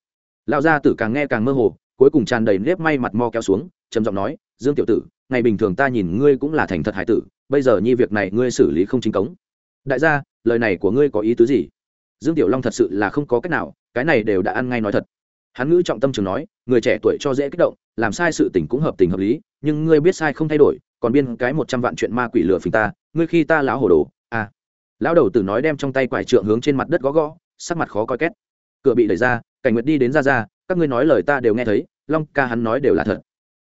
Lão gia tử càng nghe càng mơ hồ, cuối cùng tràn đầy nếp may mặt mo kéo xuống, trầm giọng nói, dương tiểu tử, ngày bình thường ta nhìn ngươi cũng là thành thật hải tử, bây giờ nhi việc này ngươi xử lý không chính cống. Đại gia, lời này của ngươi có ý tứ gì? Dương tiểu long thật sự là không có cách nào, cái này đều đã ăn ngay nói thật. Hắn ngữ trọng tâm trường nói, người trẻ tuổi cho dễ kích động, làm sai sự tình cũng hợp tình hợp lý, nhưng ngươi biết sai không thay đổi, còn biên cái một trăm vạn chuyện ma quỷ lừa phình ta ngươi khi ta lão hồ đồ à. Lão đầu tử nói đem trong tay quải trượng hướng trên mặt đất gõ gõ, sắc mặt khó coi két. Cửa bị đẩy ra, cảnh nguyệt đi đến ra ra, các ngươi nói lời ta đều nghe thấy, long ca hắn nói đều là thật.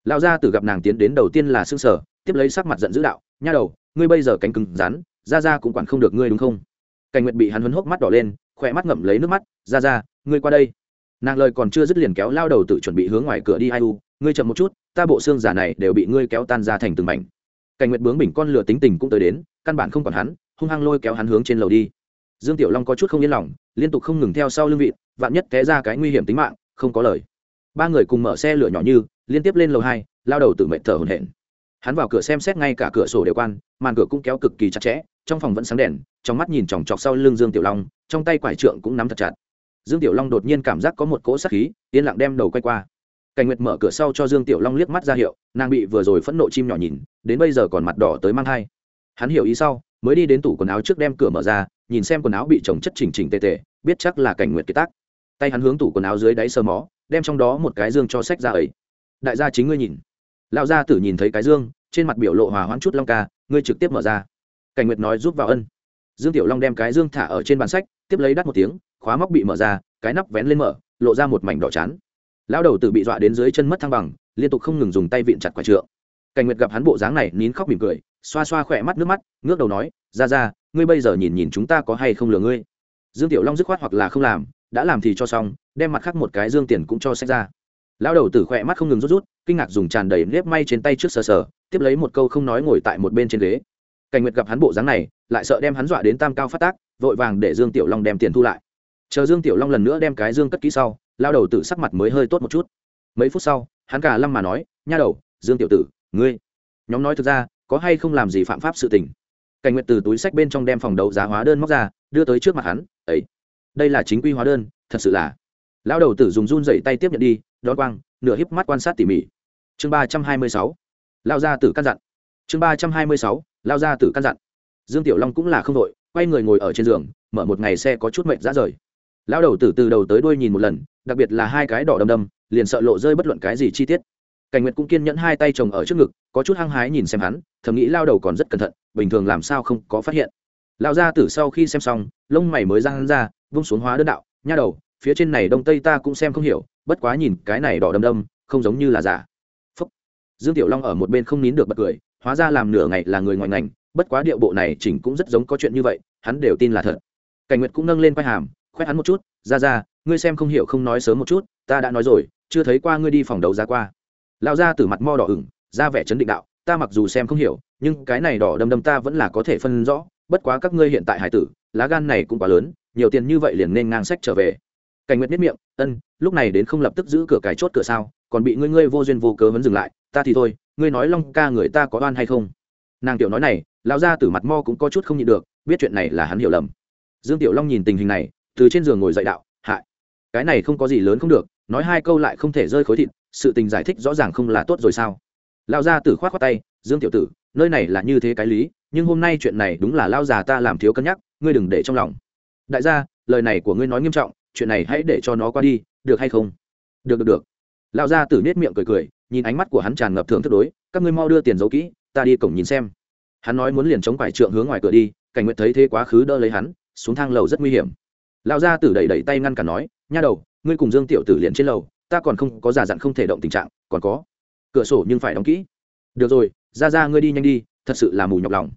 Lão gia tử gặp nàng tiến đến đầu tiên là xương sở tiếp lấy sắc mặt giận dữ đạo, nha đầu, ngươi bây giờ cánh cứng rắn, ra ra cũng quản không được ngươi đúng không? Cảnh nguyệt bị hắn huấn hốc mắt đỏ lên, khỏe mắt ngậm lấy nước mắt, ra ra, ngươi qua đây. Nàng lời còn chưa dứt liền kéo lao đầu tự chuẩn bị hướng ngoài cửa đi ai u, ngươi chậm một chút, ta bộ xương giả này đều bị ngươi kéo tan ra thành từng mảnh cảnh nguyệt bướng bình con lửa tính tình cũng tới đến, căn bản không còn hắn, hung hăng lôi kéo hắn hướng trên lầu đi. Dương tiểu long có chút không yên lòng, liên tục không ngừng theo sau lưng vị, vạn nhất té ra cái nguy hiểm tính mạng, không có lời. Ba người cùng mở xe lửa nhỏ như, liên tiếp lên lầu hai, lao đầu tự mệnh thở hổn hển. Hắn vào cửa xem xét ngay cả cửa sổ đều quan, màn cửa cũng kéo cực kỳ chặt chẽ, trong phòng vẫn sáng đèn, trong mắt nhìn chòng chọc sau lưng dương tiểu long, trong tay quải trượng cũng nắm thật chặt. Dương tiểu long đột nhiên cảm giác có một cỗ sát khí, yên lặng đem đầu quay qua. Cảnh nguyệt mở cửa sau cho dương tiểu long liếc mắt ra hiệu, nàng bị vừa rồi phẫn nộ chim nhỏ nhìn đến bây giờ còn mặt đỏ tới mang thai. Hắn hiểu ý sau, mới đi đến tủ quần áo trước đem cửa mở ra, nhìn xem quần áo bị chồng chất chỉnh chỉnh tề tề, biết chắc là cảnh nguyệt kiệt tác. Tay hắn hướng tủ quần áo dưới đáy sơ mó, đem trong đó một cái dương cho sách ra ấy. Đại gia chính ngươi nhìn. Lão gia tử nhìn thấy cái dương, trên mặt biểu lộ hòa hoãn chút long ca, ngươi trực tiếp mở ra. Cảnh nguyệt nói giúp vào ân. Dương tiểu long đem cái dương thả ở trên bàn sách, tiếp lấy đắt một tiếng, khóa móc bị mở ra, cái nắp vén lên mở, lộ ra một mảnh đỏ chán. Lão đầu tử bị dọa đến dưới chân mất thăng bằng, liên tục không ngừng dùng tay vịn chặt quả trượng cảnh nguyệt gặp hắn bộ dáng này nín khóc mỉm cười, xoa xoa khỏe mắt nước mắt, ngước đầu nói, ra ra, ngươi bây giờ nhìn nhìn chúng ta có hay không lừa ngươi? Dương tiểu long dứt khoát hoặc là không làm, đã làm thì cho xong, đem mặt khác một cái dương tiền cũng cho sách ra. Lão đầu tử khỏe mắt không ngừng rút rút, kinh ngạc dùng tràn đầy nếp may trên tay trước sờ sờ, tiếp lấy một câu không nói ngồi tại một bên trên ghế. Cảnh nguyệt gặp hắn bộ dáng này, lại sợ đem hắn dọa đến tam cao phát tác, vội vàng để dương tiểu long đem tiền thu lại. Chờ dương tiểu long lần nữa đem cái dương cất kỹ sau lao đầu tử sắc mặt mới hơi tốt một chút. Mấy phút sau, hắn cả lăm mà nói, nha đầu, dương tiểu tử ngươi? Nhóm nói thực ra, có hay không làm gì phạm pháp sự tình? Cảnh nguyện từ túi sách bên trong đem phòng đấu giá hóa đơn móc ra, đưa tới trước mặt hắn, ấy, đây là chính quy hóa đơn, thật sự là. Lão đầu tử dùng run dậy tay tiếp nhận đi, đón quang, nửa híp mắt quan sát tỉ mỉ. Chương ba trăm hai mươi sáu. Lao ra tử căn dặn. Chương ba trăm hai mươi sáu. Lao ra tử căn dặn. Dương tiểu long cũng là không đội quay người ngồi ở trên giường, mở một ngày xe có chút mệnh ra rời. Lao đầu tử từ đầu tới đuôi nhìn một lần, đặc biệt là hai cái đỏ đầm đầm, liền sợ lộ rơi bất luận cái gì chi tiết cảnh nguyệt cũng kiên nhẫn hai tay chồng ở trước ngực, có chút hăng hái nhìn xem hắn, thầm nghĩ lao đầu còn rất cẩn thận, bình thường làm sao không có phát hiện. Lao ra tử sau khi xem xong, lông mày mới ra hắn ra, vung xuống hóa đơn đạo, nha đầu, phía trên này đông tây ta cũng xem không hiểu, bất quá nhìn cái này đỏ đầm đầm, không giống như là giả. Phúc. dương tiểu long ở một bên không nín được bật cười, hóa ra làm nửa ngày là người ngoài ngành, bất quá điệu bộ này chỉnh cũng rất giống có chuyện như vậy, hắn đều tin là thật. Cảnh nguyệt cũng nâng lên quay hàm khoe hắn một chút, ra ra, ngươi xem không hiểu không nói sớm một chút, ta đã nói rồi, chưa thấy qua ngươi đi phòng đấu giá qua. Lão gia tử mặt mo đỏ ửng, ra vẻ chấn định đạo, ta mặc dù xem không hiểu, nhưng cái này đỏ đâm đâm ta vẫn là có thể phân rõ, bất quá các ngươi hiện tại hải tử, lá gan này cũng quá lớn, nhiều tiền như vậy liền nên ngang sách trở về. Cảnh nguyệt biết miệng, ân, lúc này đến không lập tức giữ cửa cái chốt cửa sao, còn bị ngươi ngươi vô duyên vô cớ vẫn dừng lại, ta thì thôi, ngươi nói long ca người ta có oan hay không? Nàng tiểu nói này, lão gia tử mặt mo cũng có chút không nhịn được, biết chuyện này là hắn hiểu lầm. Dương tiểu long nhìn tình hình này, từ trên giường ngồi dậy đạo, hại, cái này không có gì lớn không được, nói hai câu lại không thể rơi khối thịt sự tình giải thích rõ ràng không là tốt rồi sao? Lão gia tử khoát khoát tay, dương tiểu tử, nơi này là như thế cái lý, nhưng hôm nay chuyện này đúng là lao già ta làm thiếu cân nhắc, ngươi đừng để trong lòng. Đại gia, lời này của ngươi nói nghiêm trọng, chuyện này hãy để cho nó qua đi, được hay không? Được được được. Lão gia tử nết miệng cười cười, nhìn ánh mắt của hắn tràn ngập thường thức đối, các ngươi mau đưa tiền giấu kỹ, ta đi cổng nhìn xem. Hắn nói muốn liền chống quải trượng hướng ngoài cửa đi, cảnh nguyện thấy thế quá khứ đỡ lấy hắn, xuống thang lầu rất nguy hiểm. Lão gia tử đẩy đẩy tay ngăn cản nói, nha đầu, ngươi cùng dương tiểu tử liền trên lầu ta còn không có giả dặn không thể động tình trạng, còn có. Cửa sổ nhưng phải đóng kỹ. Được rồi, ra ra ngươi đi nhanh đi, thật sự là mù nhọc lòng.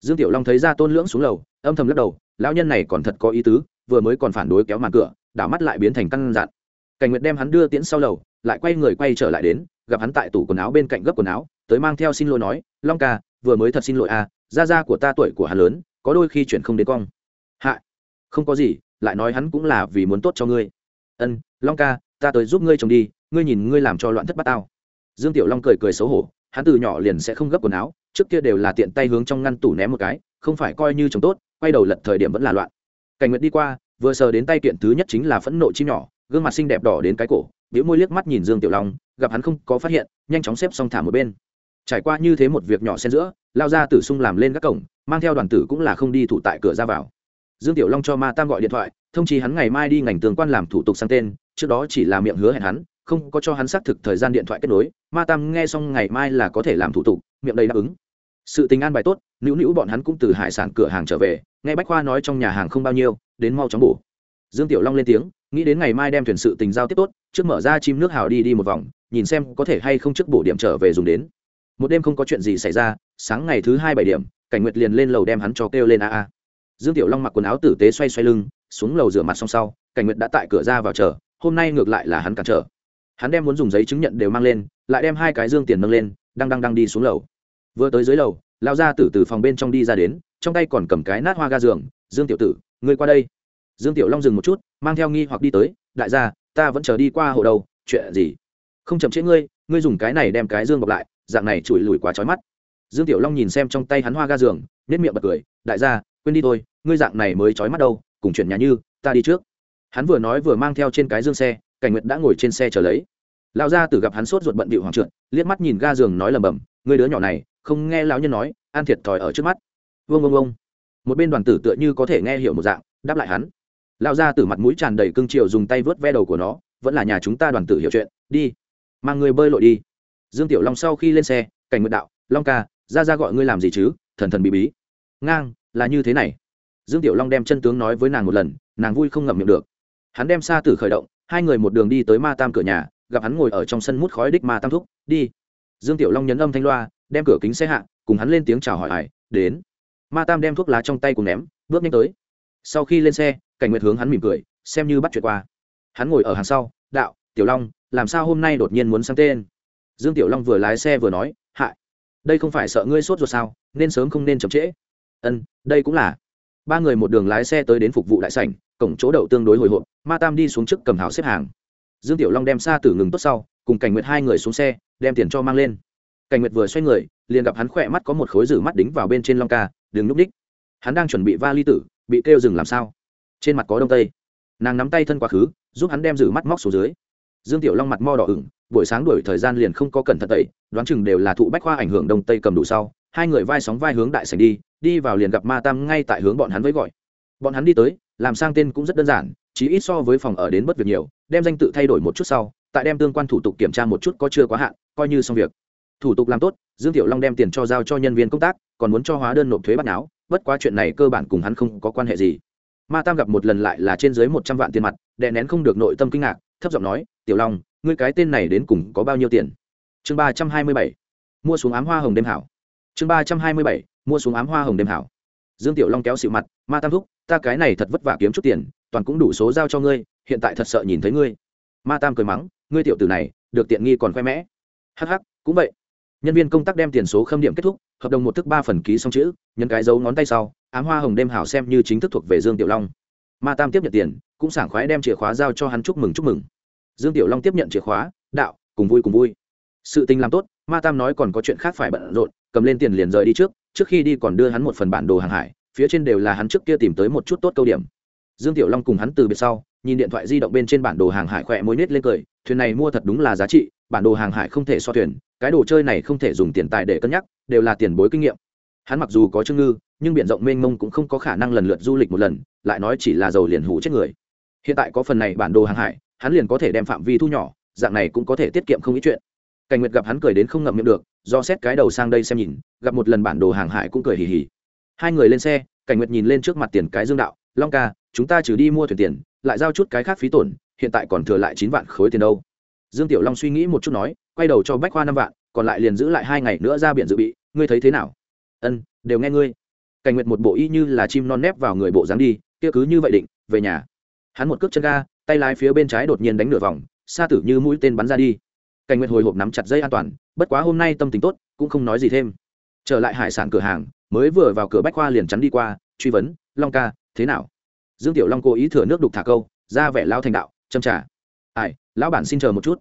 Dương tiểu long thấy ra tôn lưỡng xuống lầu, âm thầm lắc đầu, lão nhân này còn thật có ý tứ, vừa mới còn phản đối kéo màn cửa, đảo mắt lại biến thành căn dặn. Cảnh nguyệt đem hắn đưa tiễn sau lầu, lại quay người quay trở lại đến, gặp hắn tại tủ quần áo bên cạnh gấp quần áo, tới mang theo xin lỗi nói, long ca, vừa mới thật xin lỗi à gia gia của ta tuổi của hắn lớn, có đôi khi chuyện không đến cong. Hạ không có gì, lại nói hắn cũng là vì muốn tốt cho ngươi. Ân, long ca ta tới giúp ngươi chồng đi, ngươi nhìn ngươi làm cho loạn thất bát tao. Dương tiểu long cười cười xấu hổ, hắn từ nhỏ liền sẽ không gấp quần áo, trước kia đều là tiện tay hướng trong ngăn tủ ném một cái, không phải coi như chồng tốt, quay đầu lật thời điểm vẫn là loạn. Cảnh nguyệt đi qua, vừa sờ đến tay kiện thứ nhất chính là phẫn nộ chim nhỏ, gương mặt xinh đẹp đỏ đến cái cổ biểu môi liếc mắt nhìn dương tiểu long, gặp hắn không có phát hiện, nhanh chóng xếp xong thả một bên. Trải qua như thế một việc nhỏ xen giữa, lao ra tử sung làm lên các cổng, mang theo đoàn tử cũng là không đi thủ tại cửa ra vào dương tiểu long cho ma tam gọi điện thoại, thông chí hắn ngày mai đi ngành tường quan làm thủ tục sang tên, trước đó chỉ là miệng hứa hẹn hắn, không có cho hắn xác thực thời gian điện thoại kết nối. Ma tam nghe xong ngày mai là có thể làm thủ tục, miệng đầy đáp ứng. Sự tình an bài tốt, nữu nữu bọn hắn cũng từ hải sản cửa hàng trở về, nghe bách khoa nói trong nhà hàng không bao nhiêu, đến mau chóng bổ. Dương tiểu long lên tiếng, nghĩ đến ngày mai đem thuyền sự tình giao tiếp tốt, trước mở ra chim nước hào đi đi một vòng, nhìn xem có thể hay không trước bổ điểm trở về dùng đến. Một đêm không có chuyện gì xảy ra, sáng ngày thứ hai bảy điểm, cảnh nguyệt liền lên lầu đem hắn cho kêu lên a a dương tiểu long mặc quần áo tử tế xoay xoay lưng, xuống lầu rửa mặt xong sau, cảnh nguyệt đã tại cửa ra vào chờ, hôm nay ngược lại là hắn cản trở. Hắn đem muốn dùng giấy chứng nhận đều mang lên, lại đem hai cái dương tiền nâng lên, đang đang đang đi xuống lầu. Vừa tới dưới lầu lao ra từ từ phòng bên trong đi ra đến, trong tay còn cầm cái nát hoa ga giường, dương tiểu tử, ngươi qua đây. Dương tiểu long dừng một chút, mang theo nghi hoặc đi tới, đại gia, ta vẫn chờ đi qua hộ đầu, chuyện gì? Không chậm trễ ngươi ngươi dùng cái này đem cái dương bọc lại, dạng này chùi lùi quá trói mắt. Dương tiểu long nhìn xem trong tay hắn hoa ga giường nết miệng bật cười, đại gia, quên đi thôi ngươi dạng này mới trói mắt đâu, cùng chuyện nhà như, ta đi trước. Hắn vừa nói vừa mang theo trên cái dương xe, cảnh nguyệt đã ngồi trên xe chờ lấy. Lão gia tử gặp hắn sốt ruột bận bịu hoàng trượt, liếc mắt nhìn ga giường nói lầm bầm người đứa nhỏ này, không nghe lão nhân nói an thiệt thòi ở trước mắt. Vương vương vương một bên đoàn tử tựa như có thể nghe hiểu một dạng, đáp lại hắn. Lão gia tử mặt mũi tràn đầy cương triều dùng tay vớt ve đầu của nó, vẫn là nhà chúng ta đoàn tử hiểu chuyện, đi, mang người bơi lội đi. Dương tiểu long sau khi lên xe, cảnh nguyệt đạo, long ca, ra ra gọi ngươi làm gì chứ? Thần thần bí bí. Ngang, là như thế này dương tiểu long đem chân tướng nói với nàng một lần, nàng vui không ngậm miệng được. Hắn đem xa tử khởi động, hai người một đường đi tới ma tam cửa nhà, gặp hắn ngồi ở trong sân mút khói đích ma tam thúc, đi. Dương tiểu long nhấn âm thanh loa, đem cửa kính xe hạ, cùng hắn lên tiếng chào hỏi ải, đến. Ma tam đem thuốc lá trong tay cùng ném, bước nhanh tới. Sau khi lên xe, cảnh nguyệt hướng hắn mỉm cười, xem như bắt chuyện qua. Hắn ngồi ở hàng sau, đạo, tiểu long, làm sao hôm nay đột nhiên muốn sang tên? Dương tiểu long vừa lái xe vừa nói, hại, đây không phải sợ ngươi sốt ruột sao, nên sớm không nên chậm trễ. Ân, đây cũng là ba người một đường lái xe tới đến phục vụ đại sảnh, cổng chỗ đậu tương đối hồi hộp, ma tam đi xuống trước cầm hào xếp hàng. Dương tiểu long đem xa tử ngừng tốt sau, cùng cảnh nguyệt hai người xuống xe, đem tiền cho mang lên. Cảnh nguyệt vừa xoay người, liền gặp hắn khỏe mắt có một khối rử mắt đính vào bên trên long ca, đừng núp đích hắn đang chuẩn bị va ly tử, bị kêu dừng làm sao? Trên mặt có đông tây. Nàng nắm tay thân quá khứ, giúp hắn đem rử mắt móc xuống dưới. Dương tiểu long mặt mo đỏ ửng, buổi sáng đuổi thời gian liền không có cẩn thận tẩy, đoán chừng đều là thụ bách khoa ảnh hưởng đông tây cầm đủ sau. Hai người vai sóng vai hướng đại sảnh đi đi vào liền gặp ma tam ngay tại hướng bọn hắn với gọi. Bọn hắn đi tới, làm sang tên cũng rất đơn giản chỉ ít so với phòng ở đến bất việc nhiều, đem danh tự thay đổi một chút sau, tại đem tương quan thủ tục kiểm tra một chút có chưa quá hạn, coi như xong việc. Thủ tục làm tốt, dương tiểu long đem tiền cho giao cho nhân viên công tác, còn muốn cho hóa đơn nộp thuế bắt áo bất quá chuyện này cơ bản cùng hắn không có quan hệ gì. Ma tam gặp một lần lại là trên dưới một trăm vạn tiền mặt, đè nén không được nội tâm kinh ngạc, thấp giọng nói, tiểu long, ngươi cái tên này đến cùng có bao nhiêu tiền? Chương ba trăm hai mươi bảy. Mua xuống ám hoa hồng đêm hảo. Chương ba trăm hai mươi bảy mua xuống ám hoa hồng đêm hảo. Dương tiểu long kéo xịu mặt, ma tam thúc, ta cái này thật vất vả kiếm chút tiền, toàn cũng đủ số giao cho ngươi, hiện tại thật sợ nhìn thấy ngươi. Ma tam cười mắng, ngươi tiểu tử này, được tiện nghi còn khoe mẽ. Hắc hắc, cũng vậy. Nhân viên công tác đem tiền số khâm điểm kết thúc, hợp đồng một thức ba phần ký xong chữ nhân cái dấu ngón tay sau, ám hoa hồng đêm hảo xem như chính thức thuộc về dương tiểu long. Ma tam tiếp nhận tiền, cũng sảng khoái đem chìa khóa giao cho hắn chúc mừng chúc mừng. Dương tiểu long tiếp nhận chìa khóa, đạo, cùng vui cùng vui. Sự tình làm tốt, ma tam nói còn có chuyện khác phải bận rộn, cầm lên tiền liền rời đi trước trước khi đi còn đưa hắn một phần bản đồ hàng hải, phía trên đều là hắn trước kia tìm tới một chút tốt câu điểm. Dương tiểu long cùng hắn từ biệt sau, nhìn điện thoại di động bên trên bản đồ hàng hải khỏe môi nết lên cười, thuyền này mua thật đúng là giá trị, bản đồ hàng hải không thể so thuyền, cái đồ chơi này không thể dùng tiền tài để cân nhắc, đều là tiền bối kinh nghiệm. Hắn mặc dù có chương ngư, nhưng biển rộng mênh mông cũng không có khả năng lần lượt du lịch một lần, lại nói chỉ là dầu liền hủ chết người. Hiện tại có phần này bản đồ hàng hải, hắn liền có thể đem phạm vi thu nhỏ, dạng này cũng có thể tiết kiệm không ít chuyện. Cảnh nguyệt gặp hắn cười đến không ngậm miệng được do xét cái đầu sang đây xem nhìn, gặp một lần bản đồ hàng hải cũng cười hì hì. Hai người lên xe, cảnh nguyệt nhìn lên trước mặt tiền cái dương đạo, long ca, chúng ta trừ đi mua thuyền tiền, lại giao chút cái khác phí tổn, hiện tại còn thừa lại chín vạn khối tiền đâu. Dương tiểu long suy nghĩ một chút nói, quay đầu cho bách khoa năm vạn, còn lại liền giữ lại hai ngày nữa ra biển dự bị, ngươi thấy thế nào? Ân, đều nghe ngươi. Cảnh nguyệt một bộ y như là chim non nép vào người bộ dáng đi, kia cứ như vậy định, về nhà. Hắn một cước chân ga, tay lái phía bên trái đột nhiên đánh nửa vòng xa tử như mũi tên bắn ra đi cảnh nguyệt hồi hộp nắm chặt dây an toàn, bất quá hôm nay tâm tình tốt, cũng không nói gì thêm. Trở lại hải sản cửa hàng, mới vừa vào cửa bách khoa liền chắn đi qua, truy vấn, long ca, thế nào? Dương tiểu long cố ý thừa nước đục thả câu, ra vẻ lao thành đạo, châm trả ai, lão bản xin chờ một chút.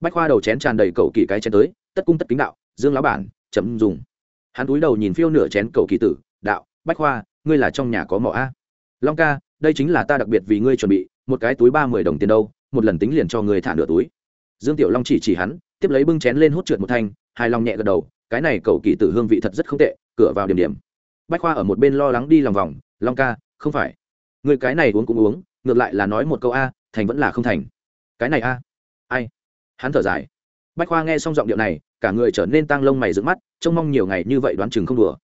Bách khoa đầu chén tràn đầy cầu kỳ cái chén tới, tất cung tất kính đạo, dương lão bản chấm dùng. Hắn túi đầu nhìn phiêu nửa chén cầu kỳ tử, đạo, bách khoa, ngươi là trong nhà có mỏ a? Long ca, đây chính là ta đặc biệt vì ngươi chuẩn bị, một cái túi ba mươi đồng tiền đâu, một lần tính liền cho ngươi thả nửa túi dương tiểu long chỉ chỉ hắn, tiếp lấy bưng chén lên hút trượt một thanh, hài lòng nhẹ gật đầu, cái này cầu kỳ tử hương vị thật rất không tệ, cửa vào điểm điểm. Bách khoa ở một bên lo lắng đi lòng vòng, long ca, không phải. Người cái này uống cũng uống, ngược lại là nói một câu a, thành vẫn là không thành. Cái này a? Ai? Hắn thở dài. Bách khoa nghe xong giọng điệu này, cả người trở nên tăng lông mày dựng mắt, trông mong nhiều ngày như vậy đoán chừng không đùa.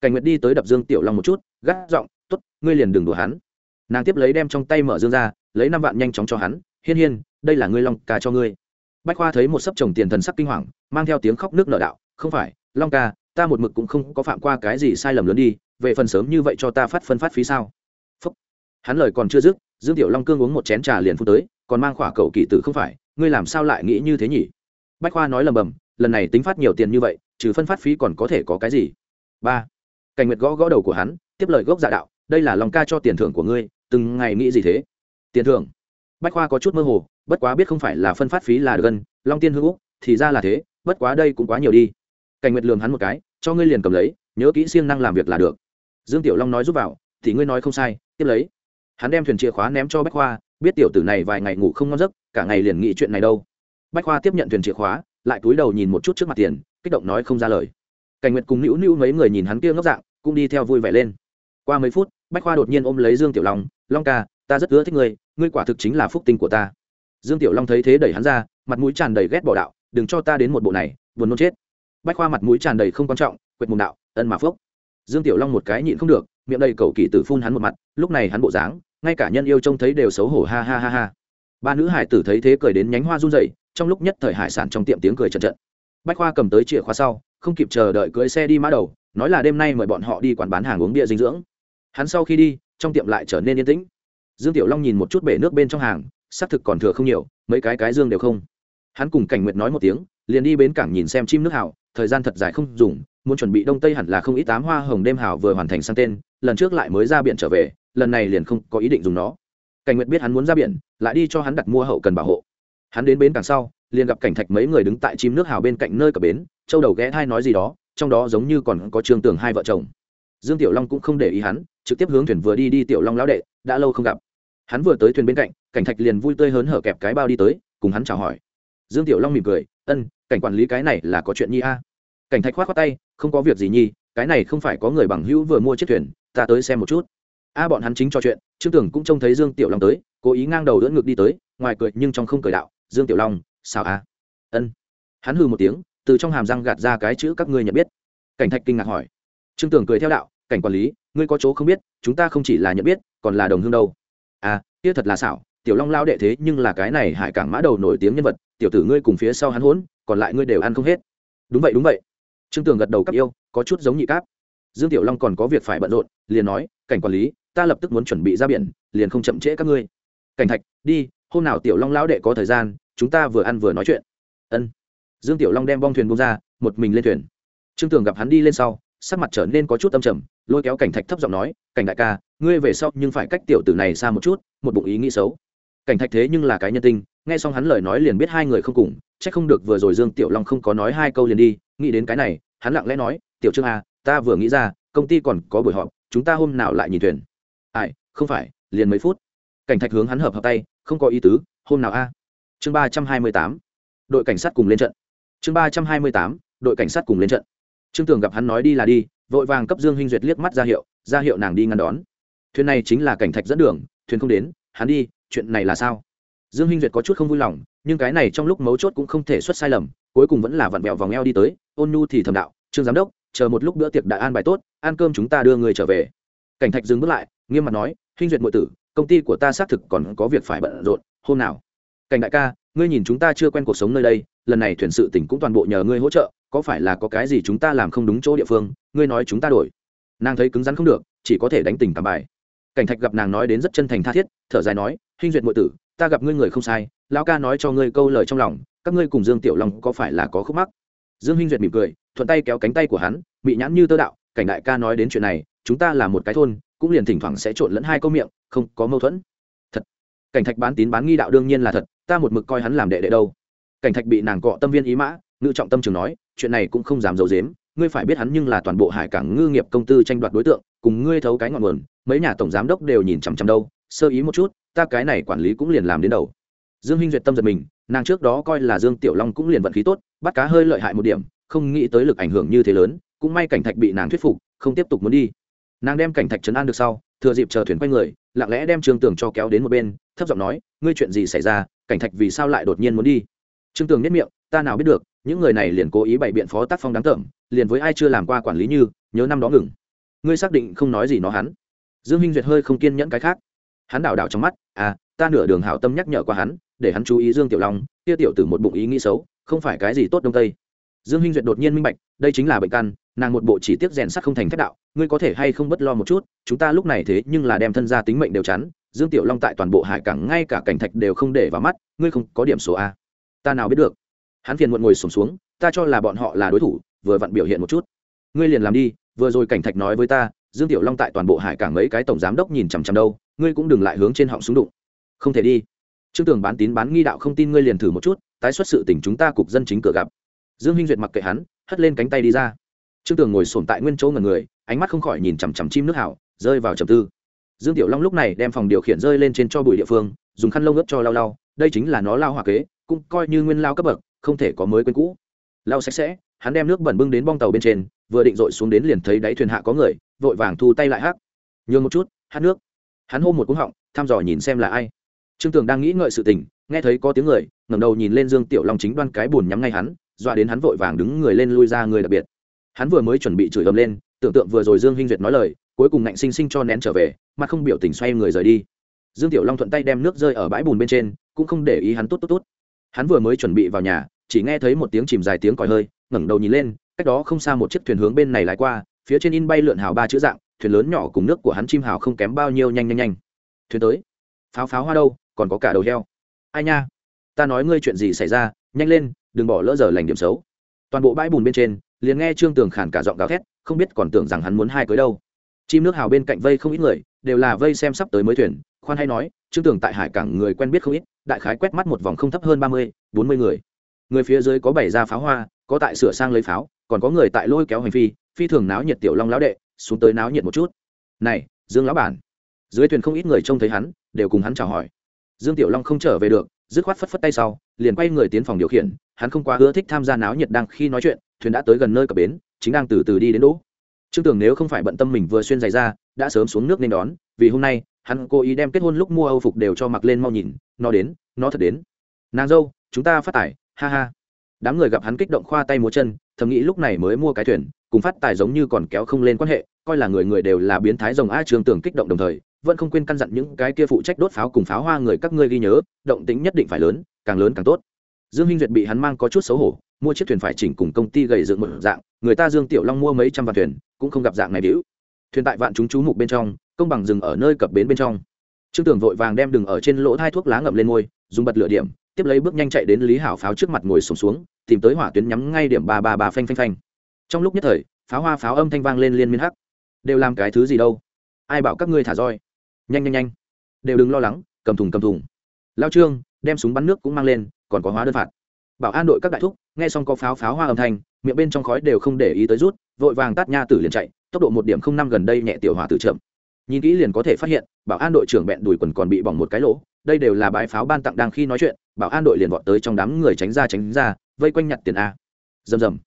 Cảnh nguyệt đi tới đập dương tiểu long một chút, gắt giọng t ố t ngươi liền đừng đùa hắn. Nàng tiếp lấy đem trong tay mở dương ra, lấy năm vạn nhanh chóng cho hắn, hiên hiên, đây là ngươi long ca cho ngươi bách khoa thấy một sấp chồng tiền thần sắc kinh hoàng, mang theo tiếng khóc nước nở đạo, không phải, long ca, ta một mực cũng không có phạm qua cái gì sai lầm lớn đi, về phần sớm như vậy cho ta phát phân phát phí sao? Phúc. hắn lời còn chưa dứt, dương tiểu long cương uống một chén trà liền phút tới, còn mang khỏa cầu kỳ tử không phải, ngươi làm sao lại nghĩ như thế nhỉ? Bách khoa nói lầm bầm, lần này tính phát nhiều tiền như vậy, trừ phân phát phí còn có thể có cái gì? Ba. Cảnh nguyệt gõ gõ đầu của hắn, tiếp lời gốc dạ đạo, đây là lòng ca cho tiền thưởng của ngươi, từng ngày nghĩ gì thế? Tiền thưởng? Bách khoa có chút mơ hồ bất quá biết không phải là phân phát phí là được gần, long tiên hữu úc, thì ra là thế, bất quá đây cũng quá nhiều đi. Cảnh nguyệt lường hắn một cái, cho ngươi liền cầm lấy, nhớ kỹ siêng năng làm việc là được. Dương tiểu long nói giúp vào, thì ngươi nói không sai, tiếp lấy. Hắn đem thuyền chìa khóa ném cho bách khoa, biết tiểu tử này vài ngày ngủ không ngon giấc, cả ngày liền nghĩ chuyện này đâu. Bách khoa tiếp nhận thuyền chìa khóa, lại cúi đầu nhìn một chút trước mặt tiền, kích động nói không ra lời. Cảnh nguyệt cùng nữu nữu mấy người nhìn hắn kia ngốc dạng, cũng đi theo vui vẻ lên. Qua mấy phút, bách khoa đột nhiên ôm lấy dương tiểu long long ca, ta rất ưa thích ngươi ngươi quả thực chính là phúc tinh của ta dương tiểu long thấy thế đẩy hắn ra, mặt mũi tràn đầy ghét bỏ đạo, đừng cho ta đến một bộ này, buồn nôn chết. Bách khoa mặt mũi tràn đầy không quan trọng, quệt mùng đạo, ân mà phúc. Dương tiểu long một cái nhịn không được, miệng đầy cầu kỳ tử phun hắn một mặt, lúc này hắn bộ dáng, ngay cả nhân yêu trông thấy đều xấu hổ, ha ha ha ha. Ba nữ hải tử thấy thế cười đến nhánh hoa run rẩy, trong lúc nhất thời hải sản trong tiệm tiếng cười trận trận bách khoa cầm tới chìa khóa sau, không kịp chờ đợi cưới xe đi mã đầu, nói là đêm nay mời bọn họ đi quán bán hàng uống bia dinh dưỡng. Hắn sau khi đi, trong tiệm lại trở nên yên tĩnh. Dương tiểu long nhìn một chút bể nước bên trong hàng xác thực còn thừa không nhiều, mấy cái cái dương đều không. Hắn cùng cảnh nguyệt nói một tiếng, liền đi bến cảng nhìn xem chim nước hảo thời gian thật dài không dùng, muốn chuẩn bị đông tây hẳn là không ít tám hoa hồng đêm hảo vừa hoàn thành sang tên, lần trước lại mới ra biển trở về, lần này liền không có ý định dùng nó. Cảnh nguyệt biết hắn muốn ra biển, lại đi cho hắn đặt mua hậu cần bảo hộ. Hắn đến bến cảng sau, liền gặp cảnh thạch mấy người đứng tại chim nước hào bên cạnh nơi cập bến, châu đầu ghé thai nói gì đó, trong đó giống như còn có trương tường hai vợ chồng. Dương tiểu long cũng không để ý hắn, trực tiếp hướng thuyền vừa đi đi tiểu long lão đệ, đã lâu không gặp hắn vừa tới thuyền bên cạnh, cảnh thạch liền vui tươi hớn hở kẹp cái bao đi tới, cùng hắn chào hỏi. Dương tiểu long mỉm cười, ân, cảnh quản lý cái này là có chuyện nhi a. Cảnh thạch khoát khoát tay, không có việc gì nhi, cái này không phải có người bằng hữu vừa mua chiếc thuyền, ta tới xem một chút. A bọn hắn chính trò chuyện, trương tưởng cũng trông thấy dương tiểu long tới, cố ý ngang đầu đỡ ngược đi tới, ngoài cười nhưng trong không cười đạo, dương tiểu long, sao a? Ân. Hắn hừ một tiếng, từ trong hàm răng gạt ra cái chữ các ngươi nhận biết. Cảnh thạch kinh ngạc hỏi. Trương tưởng cười theo đạo, cảnh quản lý, ngươi có chỗ không biết, chúng ta không chỉ là nhận biết, còn là đồng hương đâu à kia thật là xảo, tiểu long lao đệ thế nhưng là cái này hải cảng mã đầu nổi tiếng nhân vật, tiểu tử ngươi cùng phía sau hắn hỗn, còn lại ngươi đều ăn không hết. Đúng vậy đúng vậy. Trương tường gật đầu cấp yêu, có chút giống nhị cáp. Dương tiểu long còn có việc phải bận rộn, liền nói, cảnh quản lý, ta lập tức muốn chuẩn bị ra biển, liền không chậm trễ các ngươi. Cảnh thạch, đi, hôm nào tiểu long lão đệ có thời gian, chúng ta vừa ăn vừa nói chuyện. Ân. Dương tiểu long đem bong thuyền bông ra, một mình lên thuyền. Trương tường gặp hắn đi lên sau, sắc mặt trở nên có chút âm trầm, lôi kéo cảnh thạch thấp giọng nói, cảnh đại ca ngươi về sau nhưng phải cách tiểu tử này xa một chút một bụng ý nghĩ xấu. Cảnh thạch thế nhưng là cái nhân tinh nghe xong hắn lời nói liền biết hai người không cùng c h ắ c không được vừa rồi dương tiểu long không có nói hai câu liền đi nghĩ đến cái này hắn lặng lẽ nói tiểu trương a à, ta vừa nghĩ ra công ty còn có buổi họp chúng ta hôm nào lại nhìn thuyền? Ai không phải liền mấy phút. Cảnh thạch hướng hắn hợp hợp tay không có ý tứ hôm nào a? Chương ba trăm hai mươi tám đội cảnh sát cùng lên trận. Chương ba trăm hai mươi tám đội cảnh sát cùng lên trận. Trương tường gặp hắn nói đi là đi vội vàng cấp dương huynh duyệt liếc mắt ra hiệu ra hiệu nàng đi ngăn đón thuyền này chính là cảnh thạch dẫn đường, thuyền không đến, hắn đi, chuyện này là sao? Dương Hinh duyệt có chút không vui lòng, nhưng cái này trong lúc mấu chốt cũng không thể xuất sai lầm, cuối cùng vẫn là vặn vẹo vòng eo đi tới, ôn nhu thì thầm đạo, trương giám đốc, chờ một lúc bữa tiệc đã an bài tốt, ăn cơm chúng ta đưa người trở về. Cảnh thạch dừng bước lại, nghiêm mặt nói, Hinh duyệt m tử, công ty của ta xác thực còn có việc phải bận rộn, hôm nào? Cảnh đại ca, ngươi nhìn chúng ta chưa quen cuộc sống nơi đây, lần này thuyền sự tỉnh cũng toàn bộ nhờ ngươi hỗ trợ, có phải là có cái gì chúng ta làm không đúng chỗ địa phương, ngươi nói chúng ta đổi. Nàng thấy cứng rắn không được, chỉ có thể đánh tình tạm bài cảnh thạch gặp nàng nói đến rất chân thành tha thiết, thở dài nói, hinh duyệt ngụy tử, ta gặp ngươi người không sai, lão ca nói cho ngươi câu lời trong lòng, các ngươi cùng dương tiểu long có phải là có khúc mắc? Dương hinh duyệt mỉm cười, thuận tay kéo cánh tay của hắn bị nhãn như tơ đạo, cảnh đại ca nói đến chuyện này, chúng ta là một cái thôn, cũng liền thỉnh thoảng sẽ trộn lẫn hai câu miệng, không có mâu thuẫn. Thật. Cảnh thạch bán tín bán nghi đạo đương nhiên là thật, ta một mực coi hắn làm đệ đệ đâu. Cảnh thạch bị nàng cọ tâm viên ý mã, ngự trọng tâm trường nói, chuyện này cũng không dám giấu dếm ngươi phải biết hắn nhưng là toàn bộ hải cảng ngư nghiệp công tư tranh đoạt đối tượng, cùng ngươi thấu cái ngọn nguồn mấy nhà tổng giám đốc đều nhìn chằm chằm đâu, sơ ý một chút, ta cái này quản lý cũng liền làm đến đầu. Dương hinh duyệt tâm giật mình, nàng trước đó coi là dương tiểu long cũng liền vận khí tốt, bắt cá hơi lợi hại một điểm, không nghĩ tới lực ảnh hưởng như thế lớn, cũng may cảnh thạch bị nàng thuyết phục, không tiếp tục muốn đi. Nàng đem cảnh thạch trấn an được sau, thừa dịp chờ thuyền quay người, lặng lẽ đem trương tường cho kéo đến một bên, thấp giọng nói, ngươi chuyện gì xảy ra, cảnh thạch vì sao lại đột nhiên muốn đi? Trương tường nhất miệng, ta nào biết được, những người này liền cố ý bày biện phó tác phong đáng tởm, liền với ai chưa làm qua quản lý như, nhớ năm đó ngừng. Ngươi xác định không nói gì nó hắn dương minh duyệt hơi không kiên nhẫn cái khác. Hắn đảo đảo trong mắt à ta nửa đường hảo tâm nhắc nhở qua hắn để hắn chú ý dương tiểu long kia tiểu tử một bụng ý nghĩ xấu không phải cái gì tốt đông tây. Dương minh duyệt đột nhiên minh bạch đây chính là bệnh căn nàng một bộ chỉ tiếc rèn sắt không thành thép đạo ngươi có thể hay không bất lo một chút chúng ta lúc này thế nhưng là đem thân gia tính mệnh đều chắn dương tiểu long tại toàn bộ hải cảng ngay cả cảnh thạch đều không để vào mắt ngươi không có điểm số a. Ta nào biết được. Hắn phiền muộn ngồi sùng xuống, xuống ta cho là bọn họ là đối thủ vừa vặn biểu hiện một chút. Ngươi liền làm đi vừa rồi cảnh thạch nói với ta dương tiểu long tại toàn bộ hải cảng mấy cái tổng giám đốc nhìn chằm chằm đâu, ngươi cũng đừng lại hướng trên họng súng đụng. Không thể đi. Trương tường bán tín bán nghi đạo không tin ngươi liền thử một chút, tái xuất sự tình chúng ta cục dân chính cửa gặp. Dương hinh duyệt mặc kệ hắn, hất lên cánh tay đi ra. Trương tường ngồi sồn tại nguyên chỗ ngần người, ánh mắt không khỏi nhìn chằm chằm chim nước hảo, rơi vào trầm tư. Dương tiểu long lúc này đem phòng điều khiển rơi lên trên cho bụi địa phương, dùng khăn lông ướt cho lau lau, đây chính là nó lao hòa kế, cũng coi như nguyên lao cấp bậc, không thể có mới quên cũ. Lau sạch sẽ, hắn đem nước bẩn bưng đến bong tàu bên trên, vừa định dội xuống đến liền thấy đáy thuyền hạ có người vội vàng thu tay lại hắc. Nhường một chút, hát nước. Hắn hô một cúng họng, thăm dò nhìn xem là ai. Trương tường đang nghĩ ngợi sự tình, nghe thấy có tiếng người, ngẩng đầu nhìn lên dương tiểu long chính đoan cái bùn nhắm ngay hắn, dọa đến hắn vội vàng đứng người lên lui ra người đặc biệt. Hắn vừa mới chuẩn bị chửi ầm lên, tưởng tượng vừa rồi dương hinh duyệt nói lời, cuối cùng ngạnh sinh sinh cho nén trở về mà không biểu tình xoay người rời đi. Dương tiểu long thuận tay đem nước rơi ở bãi bùn bên trên, cũng không để ý hắn tốt tốt tốt. Hắn vừa mới chuẩn bị vào nhà, chỉ nghe thấy một tiếng chìm dài tiếng còi hơi, ngẩng đầu nhìn lên, cách đó không xa một chiếc thuyền hướng bên này lái qua phía trên in bay lượn hào ba chữ dạng, thuyền lớn nhỏ cùng nước của hắn chim hào không kém bao nhiêu nhanh nhanh nhanh. Thuyền tới. Pháo pháo hoa đâu, còn có cả đầu heo. Ai nha? Ta nói ngươi chuyện gì xảy ra, nhanh lên, đừng bỏ lỡ giờ lành điểm xấu. Toàn bộ bãi bùn bên trên, liền nghe trương tường khản cả giọng gào thét, không biết còn tưởng rằng hắn muốn hai cưới đâu. Chim nước hào bên cạnh vây không ít người, đều là vây xem sắp tới mới thuyền, khoan hay nói, trương tường tại hải cảng người quen biết không ít, đại khái quét mắt một vòng không thấp hơn ba mươi, bốn mươi người. Người phía dưới có bảy ra pháo hoa, có tại sửa sang lấy pháo, còn có người tại lôi kéo hành phi phi thường náo nhiệt tiểu long lão đệ, xuống tới náo nhiệt một chút. Này, dương lão bản. Dưới thuyền không ít người trông thấy hắn, đều cùng hắn chào hỏi. Dương tiểu long không trở về được, dứt khoát phất phất tay sau, liền quay người tiến phòng điều khiển, hắn không quá ưa thích tham gia náo nhiệt đang khi nói chuyện, thuyền đã tới gần nơi cập bến, chính đang từ từ đi đến đỗ. Trương tưởng nếu không phải bận tâm mình vừa xuyên giày ra, đã sớm xuống nước nên đón, vì hôm nay, hắn cố ý đem kết hôn lúc mua âu phục đều cho mặc lên mau nhìn, nó đến, nó thật đến. Nàng dâu, chúng ta phát tải, ha ha đám người gặp hắn kích động khoa tay múa chân, thầm nghĩ lúc này mới mua cái thuyền, cùng phát tài giống như còn kéo không lên quan hệ, coi là người người đều là biến thái rồng a trường tưởng kích động đồng thời, vẫn không quên căn dặn những cái kia phụ trách đốt pháo cùng pháo hoa người các ngươi ghi nhớ, động tính nhất định phải lớn, càng lớn càng tốt. Dương minh duyệt bị hắn mang có chút xấu hổ, mua chiếc thuyền phải chỉnh cùng công ty gầy dựng một dạng, người ta dương tiểu long mua mấy trăm vạn thuyền, cũng không gặp dạng này đĩu thuyền tại vạn chúng chú mục bên trong, công bằng dừng ở nơi cập bến bên trong. Trương tưởng vội vàng đem đừng ở trên lỗ thai thuốc lá ngậm lên môi dùng bật lửa điểm tiếp lấy bước nhanh chạy đến lý hảo pháo trước mặt ngồi sùng xuống, xuống tìm tới hỏa tuyến nhắm ngay điểm ba ba ba phanh phanh phanh. Trong lúc nhất thời pháo hoa pháo âm thanh vang lên liên miên hắc. Đều làm cái thứ gì đâu? Ai bảo các ngươi thả roi? Nhanh nhanh nhanh. Đều đừng lo lắng cầm thùng cầm thùng. Lao trương đem súng bắn nước cũng mang lên còn có hóa đơn phạt. Bảo an đội các đại thúc nghe xong có pháo pháo hoa âm thanh miệng bên trong khói đều không để ý tới rút vội vàng tát nha tử liền chạy tốc độ một điểm không năm gần đây nhẹ tiểu hỏa tử chậm. Nhìn kỹ liền có thể phát hiện bảo an đội trưởng bẹn đùi quần còn bị bỏng một cái lỗ đây đều là bãi pháo ban tặng đang khi nói chuyện, bảo an đội liền vọt tới trong đám người tránh ra tránh ra, vây quanh nhặt tiền a. Rầm rầm.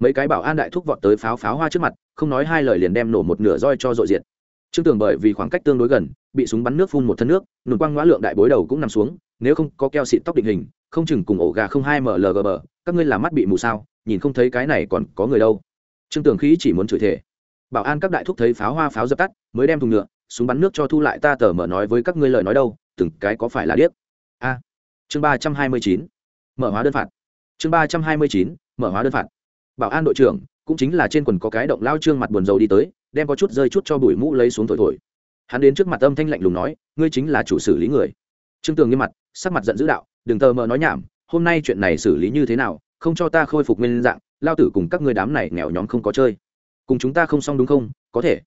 Mấy cái bảo an đại thúc vọt tới pháo pháo hoa trước mặt, không nói hai lời liền đem nổ một nửa roi cho dội diệt. Trương tường bởi vì khoảng cách tương đối gần, bị súng bắn nước phun một thân nước, nụn quang ngõ lượng đại bối đầu cũng nằm xuống, nếu không có keo xịt tóc định hình, không chừng cùng ổ gà không hai mlgb các ngươi làm mắt bị mù sao, nhìn không thấy cái này còn có người đâu. Trương tường khí chỉ muốn chửi thể bảo an các đại thúc thấy pháo hoa pháo dập tắt, mới đem thùng nhựa súng bắn nước cho thu lại ta tờ mở nói với các ngươi lời nói đâu, từng cái có phải là điếc? A. Chương ba trăm hai mươi chín. Mở hóa đơn phạt. Chương ba trăm hai mươi chín, mở hóa đơn phạt. Bảo an đội trưởng, cũng chính là trên quần có cái động lao trương mặt buồn dầu đi tới, đem có chút rơi chút cho bụi mũ lấy xuống thổi thổi. Hắn đến trước mặt âm thanh lạnh lùng nói, ngươi chính là chủ xử lý người. Trương tường nghiêm mặt, sắc mặt giận dữ đạo, đừng tờ mờ nói nhảm, hôm nay chuyện này xử lý như thế nào, không cho ta khôi phục nguyên dạng, lao tử cùng các ngươi đám này nghèo nhóm không có chơi. Cùng chúng ta không xong đúng không? Có thể.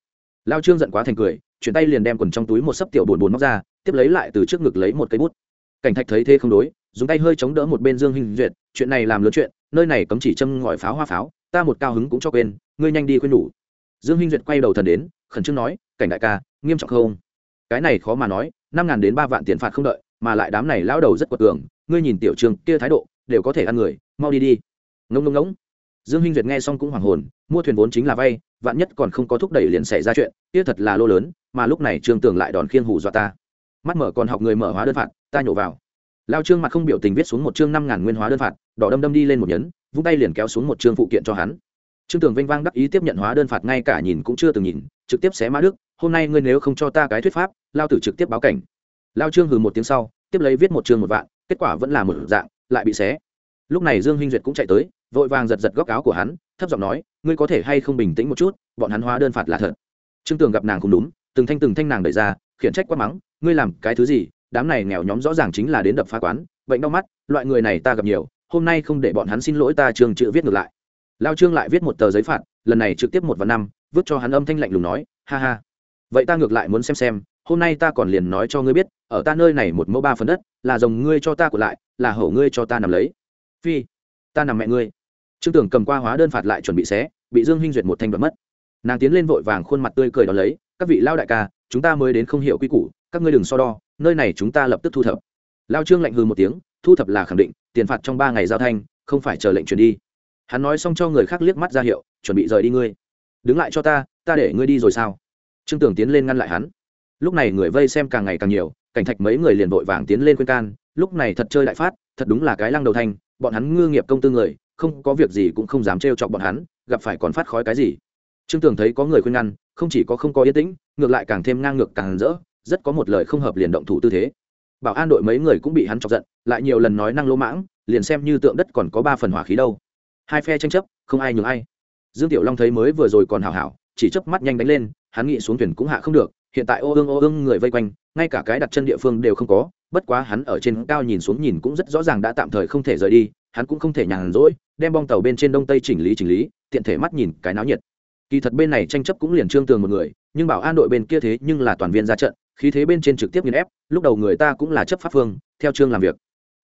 Lao trương giận quá thành cười chuyển tay liền đem quần trong túi một sấp tiểu bồn bồn móc ra, tiếp lấy lại từ trước ngực lấy một cây bút. Cảnh thạch thấy thế không đối, dùng tay hơi chống đỡ một bên dương hình duyệt, chuyện này làm lớn chuyện, nơi này cấm chỉ châm ngòi pháo hoa pháo, ta một cao hứng cũng cho quên, ngươi nhanh đi khuyên đủ dương hình duyệt quay đầu thần đến, khẩn trương nói, cảnh đại ca, nghiêm trọng không? Cái này khó mà nói, năm ngàn đến ba vạn tiền phạt không đợi, mà lại đám này lão đầu rất quật cường, ngươi nhìn tiểu trường kia thái độ, đều có thể ăn người, mau đi đi. Ngông ngông ngỗng dương hinh duyệt nghe xong cũng hoàng hồn, mua thuyền vốn chính là vay, vạn nhất còn không có thúc đẩy liền xảy ra chuyện, kia thật là lô lớn, mà lúc này trương tường lại đòn khiên hù dọa ta. Mắt mở còn học người mở hóa đơn phạt, ta nhổ vào. Lao trương mặt không biểu tình viết xuống một chương năm ngàn nguyên hóa đơn phạt, đỏ đâm đâm đi lên một nhấn, vung tay liền kéo xuống một chương phụ kiện cho hắn. Trương tường vinh vang đắc ý tiếp nhận hóa đơn phạt ngay cả nhìn cũng chưa từng nhìn, trực tiếp xé mã đức, hôm nay ngươi nếu không cho ta cái thuyết pháp, lao tử trực tiếp báo cảnh. Lao trương hừ một tiếng sau, tiếp lấy viết một chương một vạn, kết quả vẫn là một dạng, lại bị xé. Lúc này dương Hinh duyệt cũng chạy tới vội vàng giật giật góc áo của hắn, thấp giọng nói, ngươi có thể hay không bình tĩnh một chút, bọn hắn hóa đơn phạt là thật. Trương tường gặp nàng không đúng, từng thanh từng thanh nàng đẩy ra, khiển trách quá mắng, ngươi làm cái thứ gì? Đám này nghèo nhóm rõ ràng chính là đến đập phá quán, bệnh đau mắt, loại người này ta gặp nhiều, hôm nay không để bọn hắn xin lỗi ta Trương chữ viết ngược lại. Lao trương lại viết một tờ giấy phạt, lần này trực tiếp một và năm, vứt cho hắn âm thanh lạnh lùng nói, ha ha, vậy ta ngược lại muốn xem xem, hôm nay ta còn liền nói cho ngươi biết, ở ta nơi này một mẫu ba phần đất, là rồng ngươi cho ta của lại, là hổ ngươi cho ta nằm lấy. Phi, ta nằm mẹ ngươi trương tưởng cầm qua hóa đơn phạt lại chuẩn bị xé, bị dương hinh duyệt một thanh đoạt mất. Nàng tiến lên vội vàng khuôn mặt tươi cười đón lấy, các vị lao đại ca, chúng ta mới đến không hiểu quy củ, các ngươi đừng so đo, nơi này chúng ta lập tức thu thập. Lao trương lạnh hư một tiếng, thu thập là khẳng định, tiền phạt trong ba ngày giao thanh, không phải chờ lệnh chuyển đi. Hắn nói xong cho người khác liếc mắt ra hiệu, chuẩn bị rời đi ngươi. Đứng lại cho ta ta để ngươi đi rồi sao? Trương tưởng tiến lên ngăn lại hắn. Lúc này người vây xem càng ngày càng nhiều, cảnh thạch mấy người liền vội vàng tiến lên khuyên can, lúc này thật chơi đại phát, thật đúng là cái lăng đầu thanh, bọn hắn ngư nghiệp công tư người không có việc gì cũng không dám trêu chọc bọn hắn, gặp phải còn phát khói cái gì. Trương tường thấy có người khuyên ngăn, không chỉ có không có yên tĩnh, ngược lại càng thêm ngang ngược càng rỡ, rất có một lời không hợp liền động thủ tư thế. Bảo an đội mấy người cũng bị hắn chọc giận, lại nhiều lần nói năng lỗ mãng, liền xem như tượng đất còn có ba phần hỏa khí đâu. Hai phe tranh chấp, không ai nhường ai. Dương tiểu long thấy mới vừa rồi còn hảo hảo, chỉ chớp mắt nhanh đánh lên, hắn nghĩ xuống thuyền cũng hạ không được, hiện tại ô ương ô ương người vây quanh, ngay cả cái đặt chân địa phương đều không có, bất quá hắn ở trên cao nhìn xuống nhìn cũng rất rõ ràng đã tạm thời không thể rời đi, hắn cũng không thể nhàn rỗi đem bong tàu bên trên đông tây chỉnh lý chỉnh lý, tiện thể mắt nhìn cái náo nhiệt. Kỳ thật bên này tranh chấp cũng liền trương tường một người, nhưng bảo an đội bên kia thế nhưng là toàn viên ra trận, khí thế bên trên trực tiếp nghiền ép, lúc đầu người ta cũng là chấp pháp phương, theo trương làm việc.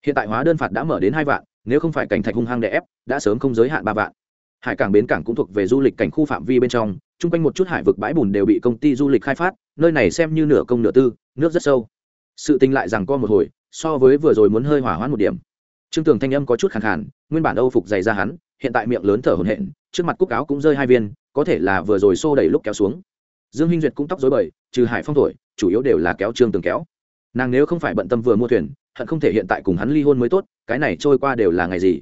Hiện tại hóa đơn phạt đã mở đến hai vạn, nếu không phải cảnh thạch hung hăng đè ép, đã sớm không giới hạn ba vạn. Hải cảng bến cảng cũng thuộc về du lịch cảnh khu phạm vi bên trong, chung quanh một chút hải vực bãi bùn đều bị công ty du lịch khai phát, nơi này xem như nửa công nửa tư, nước rất sâu. Sự tình lại rằng co một hồi, so với vừa rồi muốn hơi hỏa hoãn một điểm trương tường thanh âm có chút khẳng khàn, nguyên bản âu phục dày ra hắn, hiện tại miệng lớn thở hổn hển, trước mặt cúc áo cũng rơi hai viên, có thể là vừa rồi xô đẩy lúc kéo xuống. Dương hinh duyệt cũng tóc dối bời, trừ hải phong thổi, chủ yếu đều là kéo trương tường kéo. Nàng nếu không phải bận tâm vừa mua thuyền, hận không thể hiện tại cùng hắn ly hôn mới tốt, cái này trôi qua đều là ngày gì.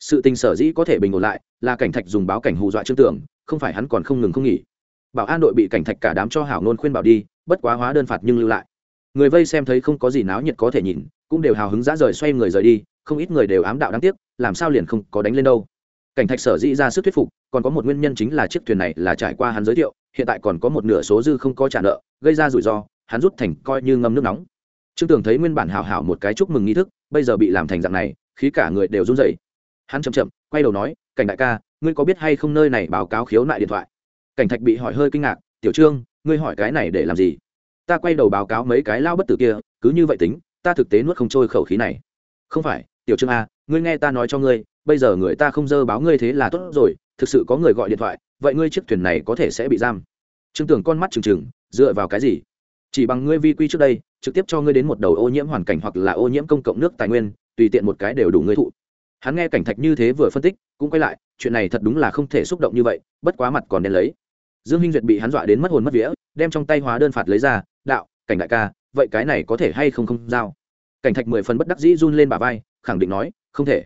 Sự tình sở dĩ có thể bình ổn lại, là cảnh thạch dùng báo cảnh hù dọa trương tưởng không phải hắn còn không ngừng không nghỉ. Bảo an đội bị cảnh thạch cả đám cho hảo nôn khuyên bảo đi, bất quá hóa đơn phạt nhưng lưu lại. Người vây xem thấy không có gì náo nhiệt có thể nhìn, cũng đều hào hứng dã rời xoay người rời đi không ít người đều ám đạo đáng tiếc, làm sao liền không có đánh lên đâu. Cảnh thạch sở dĩ ra sức thuyết phục, còn có một nguyên nhân chính là chiếc thuyền này là trải qua hắn giới thiệu, hiện tại còn có một nửa số dư không có trả nợ, gây ra rủi ro, hắn rút thành coi như ngâm nước nóng. Trương tưởng thấy nguyên bản hảo hảo một cái chúc mừng nghi thức, bây giờ bị làm thành dạng này, khí cả người đều run rẩy. Hắn chậm chậm, quay đầu nói, cảnh đại ca, ngươi có biết hay không nơi này báo cáo khiếu nại điện thoại? Cảnh thạch bị hỏi hơi kinh ngạc, tiểu trương, ngươi hỏi cái này để làm gì? Ta quay đầu báo cáo mấy cái lao bất tử kia, cứ như vậy tính, ta thực tế nuốt không trôi khẩu khí này. Không phải tiểu trương a, ngươi nghe ta nói cho ngươi, bây giờ người ta không dơ báo ngươi thế là tốt rồi, thực sự có người gọi điện thoại, vậy ngươi chiếc thuyền này có thể sẽ bị giam. Trương tưởng con mắt trừng trừng, dựa vào cái gì? Chỉ bằng ngươi vi quy trước đây, trực tiếp cho ngươi đến một đầu ô nhiễm hoàn cảnh hoặc là ô nhiễm công cộng nước tài nguyên, tùy tiện một cái đều đủ ngươi thụ. Hắn nghe cảnh thạch như thế vừa phân tích, cũng quay lại, chuyện này thật đúng là không thể xúc động như vậy, bất quá mặt còn đen lấy. Dương hinh duyệt bị hắn dọa đến mất hồn mất vía, đem trong tay hóa đơn phạt lấy ra, đạo, cảnh đại ca, vậy cái này có thể hay không không giao? Cảnh thạch mười phần bất đắc dĩ run lên bà vai khẳng định nói, không thể.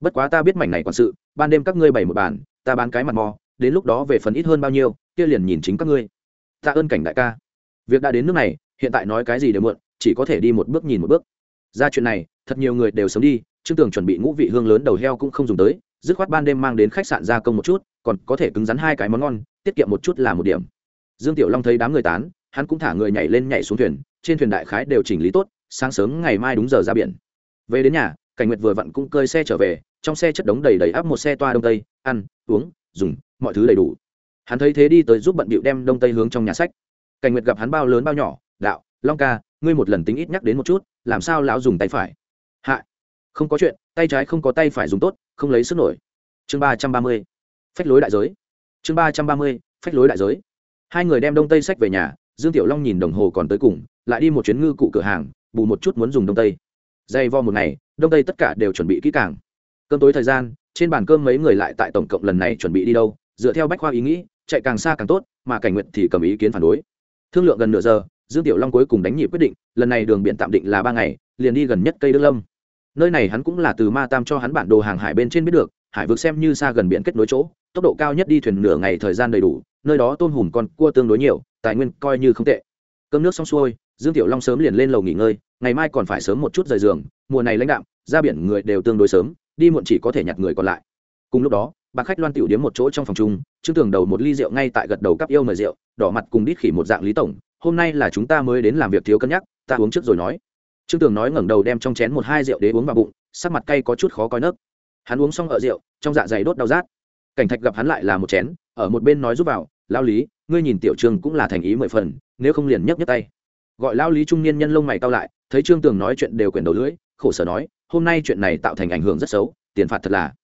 Bất quá ta biết mảnh này quản sự, ban đêm các ngươi bày một bàn, ta bán cái mặt mò, đến lúc đó về phần ít hơn bao nhiêu, kia liền nhìn chính các ngươi. Ta ơn cảnh đại ca. Việc đã đến nước này, hiện tại nói cái gì đều muộn, chỉ có thể đi một bước nhìn một bước. Ra chuyện này, thật nhiều người đều sống đi, trương tường chuẩn bị ngũ vị hương lớn đầu heo cũng không dùng tới, dứt khoát ban đêm mang đến khách sạn gia công một chút, còn có thể cứng rắn hai cái món ngon, tiết kiệm một chút là một điểm. Dương tiểu long thấy đám người tán, hắn cũng thả người nhảy lên nhảy xuống thuyền, trên thuyền đại khái đều chỉnh lý tốt, sáng sớm ngày mai đúng giờ ra biển. Về đến nhà cảnh nguyệt vừa vặn cũng cơi xe trở về, trong xe chất đống đầy đầy áp một xe toa đông tây, ăn, uống, dùng, mọi thứ đầy đủ. Hắn thấy thế đi tới giúp bận bịu đem đông tây hướng trong nhà sách. Cảnh nguyệt gặp hắn bao lớn bao nhỏ, đạo, long ca, ngươi một lần tính ít nhắc đến một chút, làm sao lão dùng tay phải? Hạ, không có chuyện, tay trái không có tay phải dùng tốt, không lấy sức nổi. Chương ba trăm ba mươi, phách lối đại giới. Chương ba trăm ba mươi, phách lối đại giới. Hai người đem đông tây sách về nhà, dương tiểu long nhìn đồng hồ còn tới cùng, lại đi một chuyến ngư cụ cửa hàng, bù một chút muốn dùng đông tây dây vo một ngày, đông tây tất cả đều chuẩn bị kỹ càng. Cơm tối thời gian, trên bàn cơm mấy người lại tại tổng cộng lần này chuẩn bị đi đâu, dựa theo bách khoa ý nghĩ, chạy càng xa càng tốt, mà cảnh nguyện thì cầm ý kiến phản đối. Thương lượng gần nửa giờ, dương tiểu long cuối cùng đánh nhịp quyết định, lần này đường biển tạm định là ba ngày, liền đi gần nhất cây đức lâm. Nơi này hắn cũng là từ ma tam cho hắn bản đồ hàng hải bên trên biết được, hải vực xem như xa gần biển kết nối chỗ, tốc độ cao nhất đi thuyền nửa ngày thời gian đầy đủ, nơi đó tôm hùm con cua tương đối nhiều, tài nguyên coi như không tệ. Cơm nước xong xuôi, dương tiểu long sớm liền lên lầu nghỉ ngơi ngày mai còn phải sớm một chút rời giường, mùa này lãnh đạm, ra biển người đều tương đối sớm, đi muộn chỉ có thể nhặt người còn lại. Cùng lúc đó, bà khách loan tiểu điếm một chỗ trong phòng chung, trương tường đầu một ly rượu ngay tại gật đầu cắp yêu mời rượu, đỏ mặt cùng đít khỉ một dạng lý tổng, hôm nay là chúng ta mới đến làm việc thiếu cân nhắc, ta uống trước rồi nói. Trương tường nói ngẩng đầu đem trong chén một hai rượu đế uống vào bụng, sắc mặt cay có chút khó coi nấc. Hắn uống xong ở rượu, trong dạ dày đốt đau rát. Cảnh thạch gặp hắn lại là một chén, ở một bên nói giúp vào lao lý, ngươi nhìn tiểu trương cũng là thành ý mười phần, nếu không liền nhấc nhấc tay gọi lao lý trung niên nhân lông mày cao lại, thấy trương tường nói chuyện đều quyển đầu lưỡi, khổ sở nói, hôm nay chuyện này tạo thành ảnh hưởng rất xấu, tiền phạt thật là.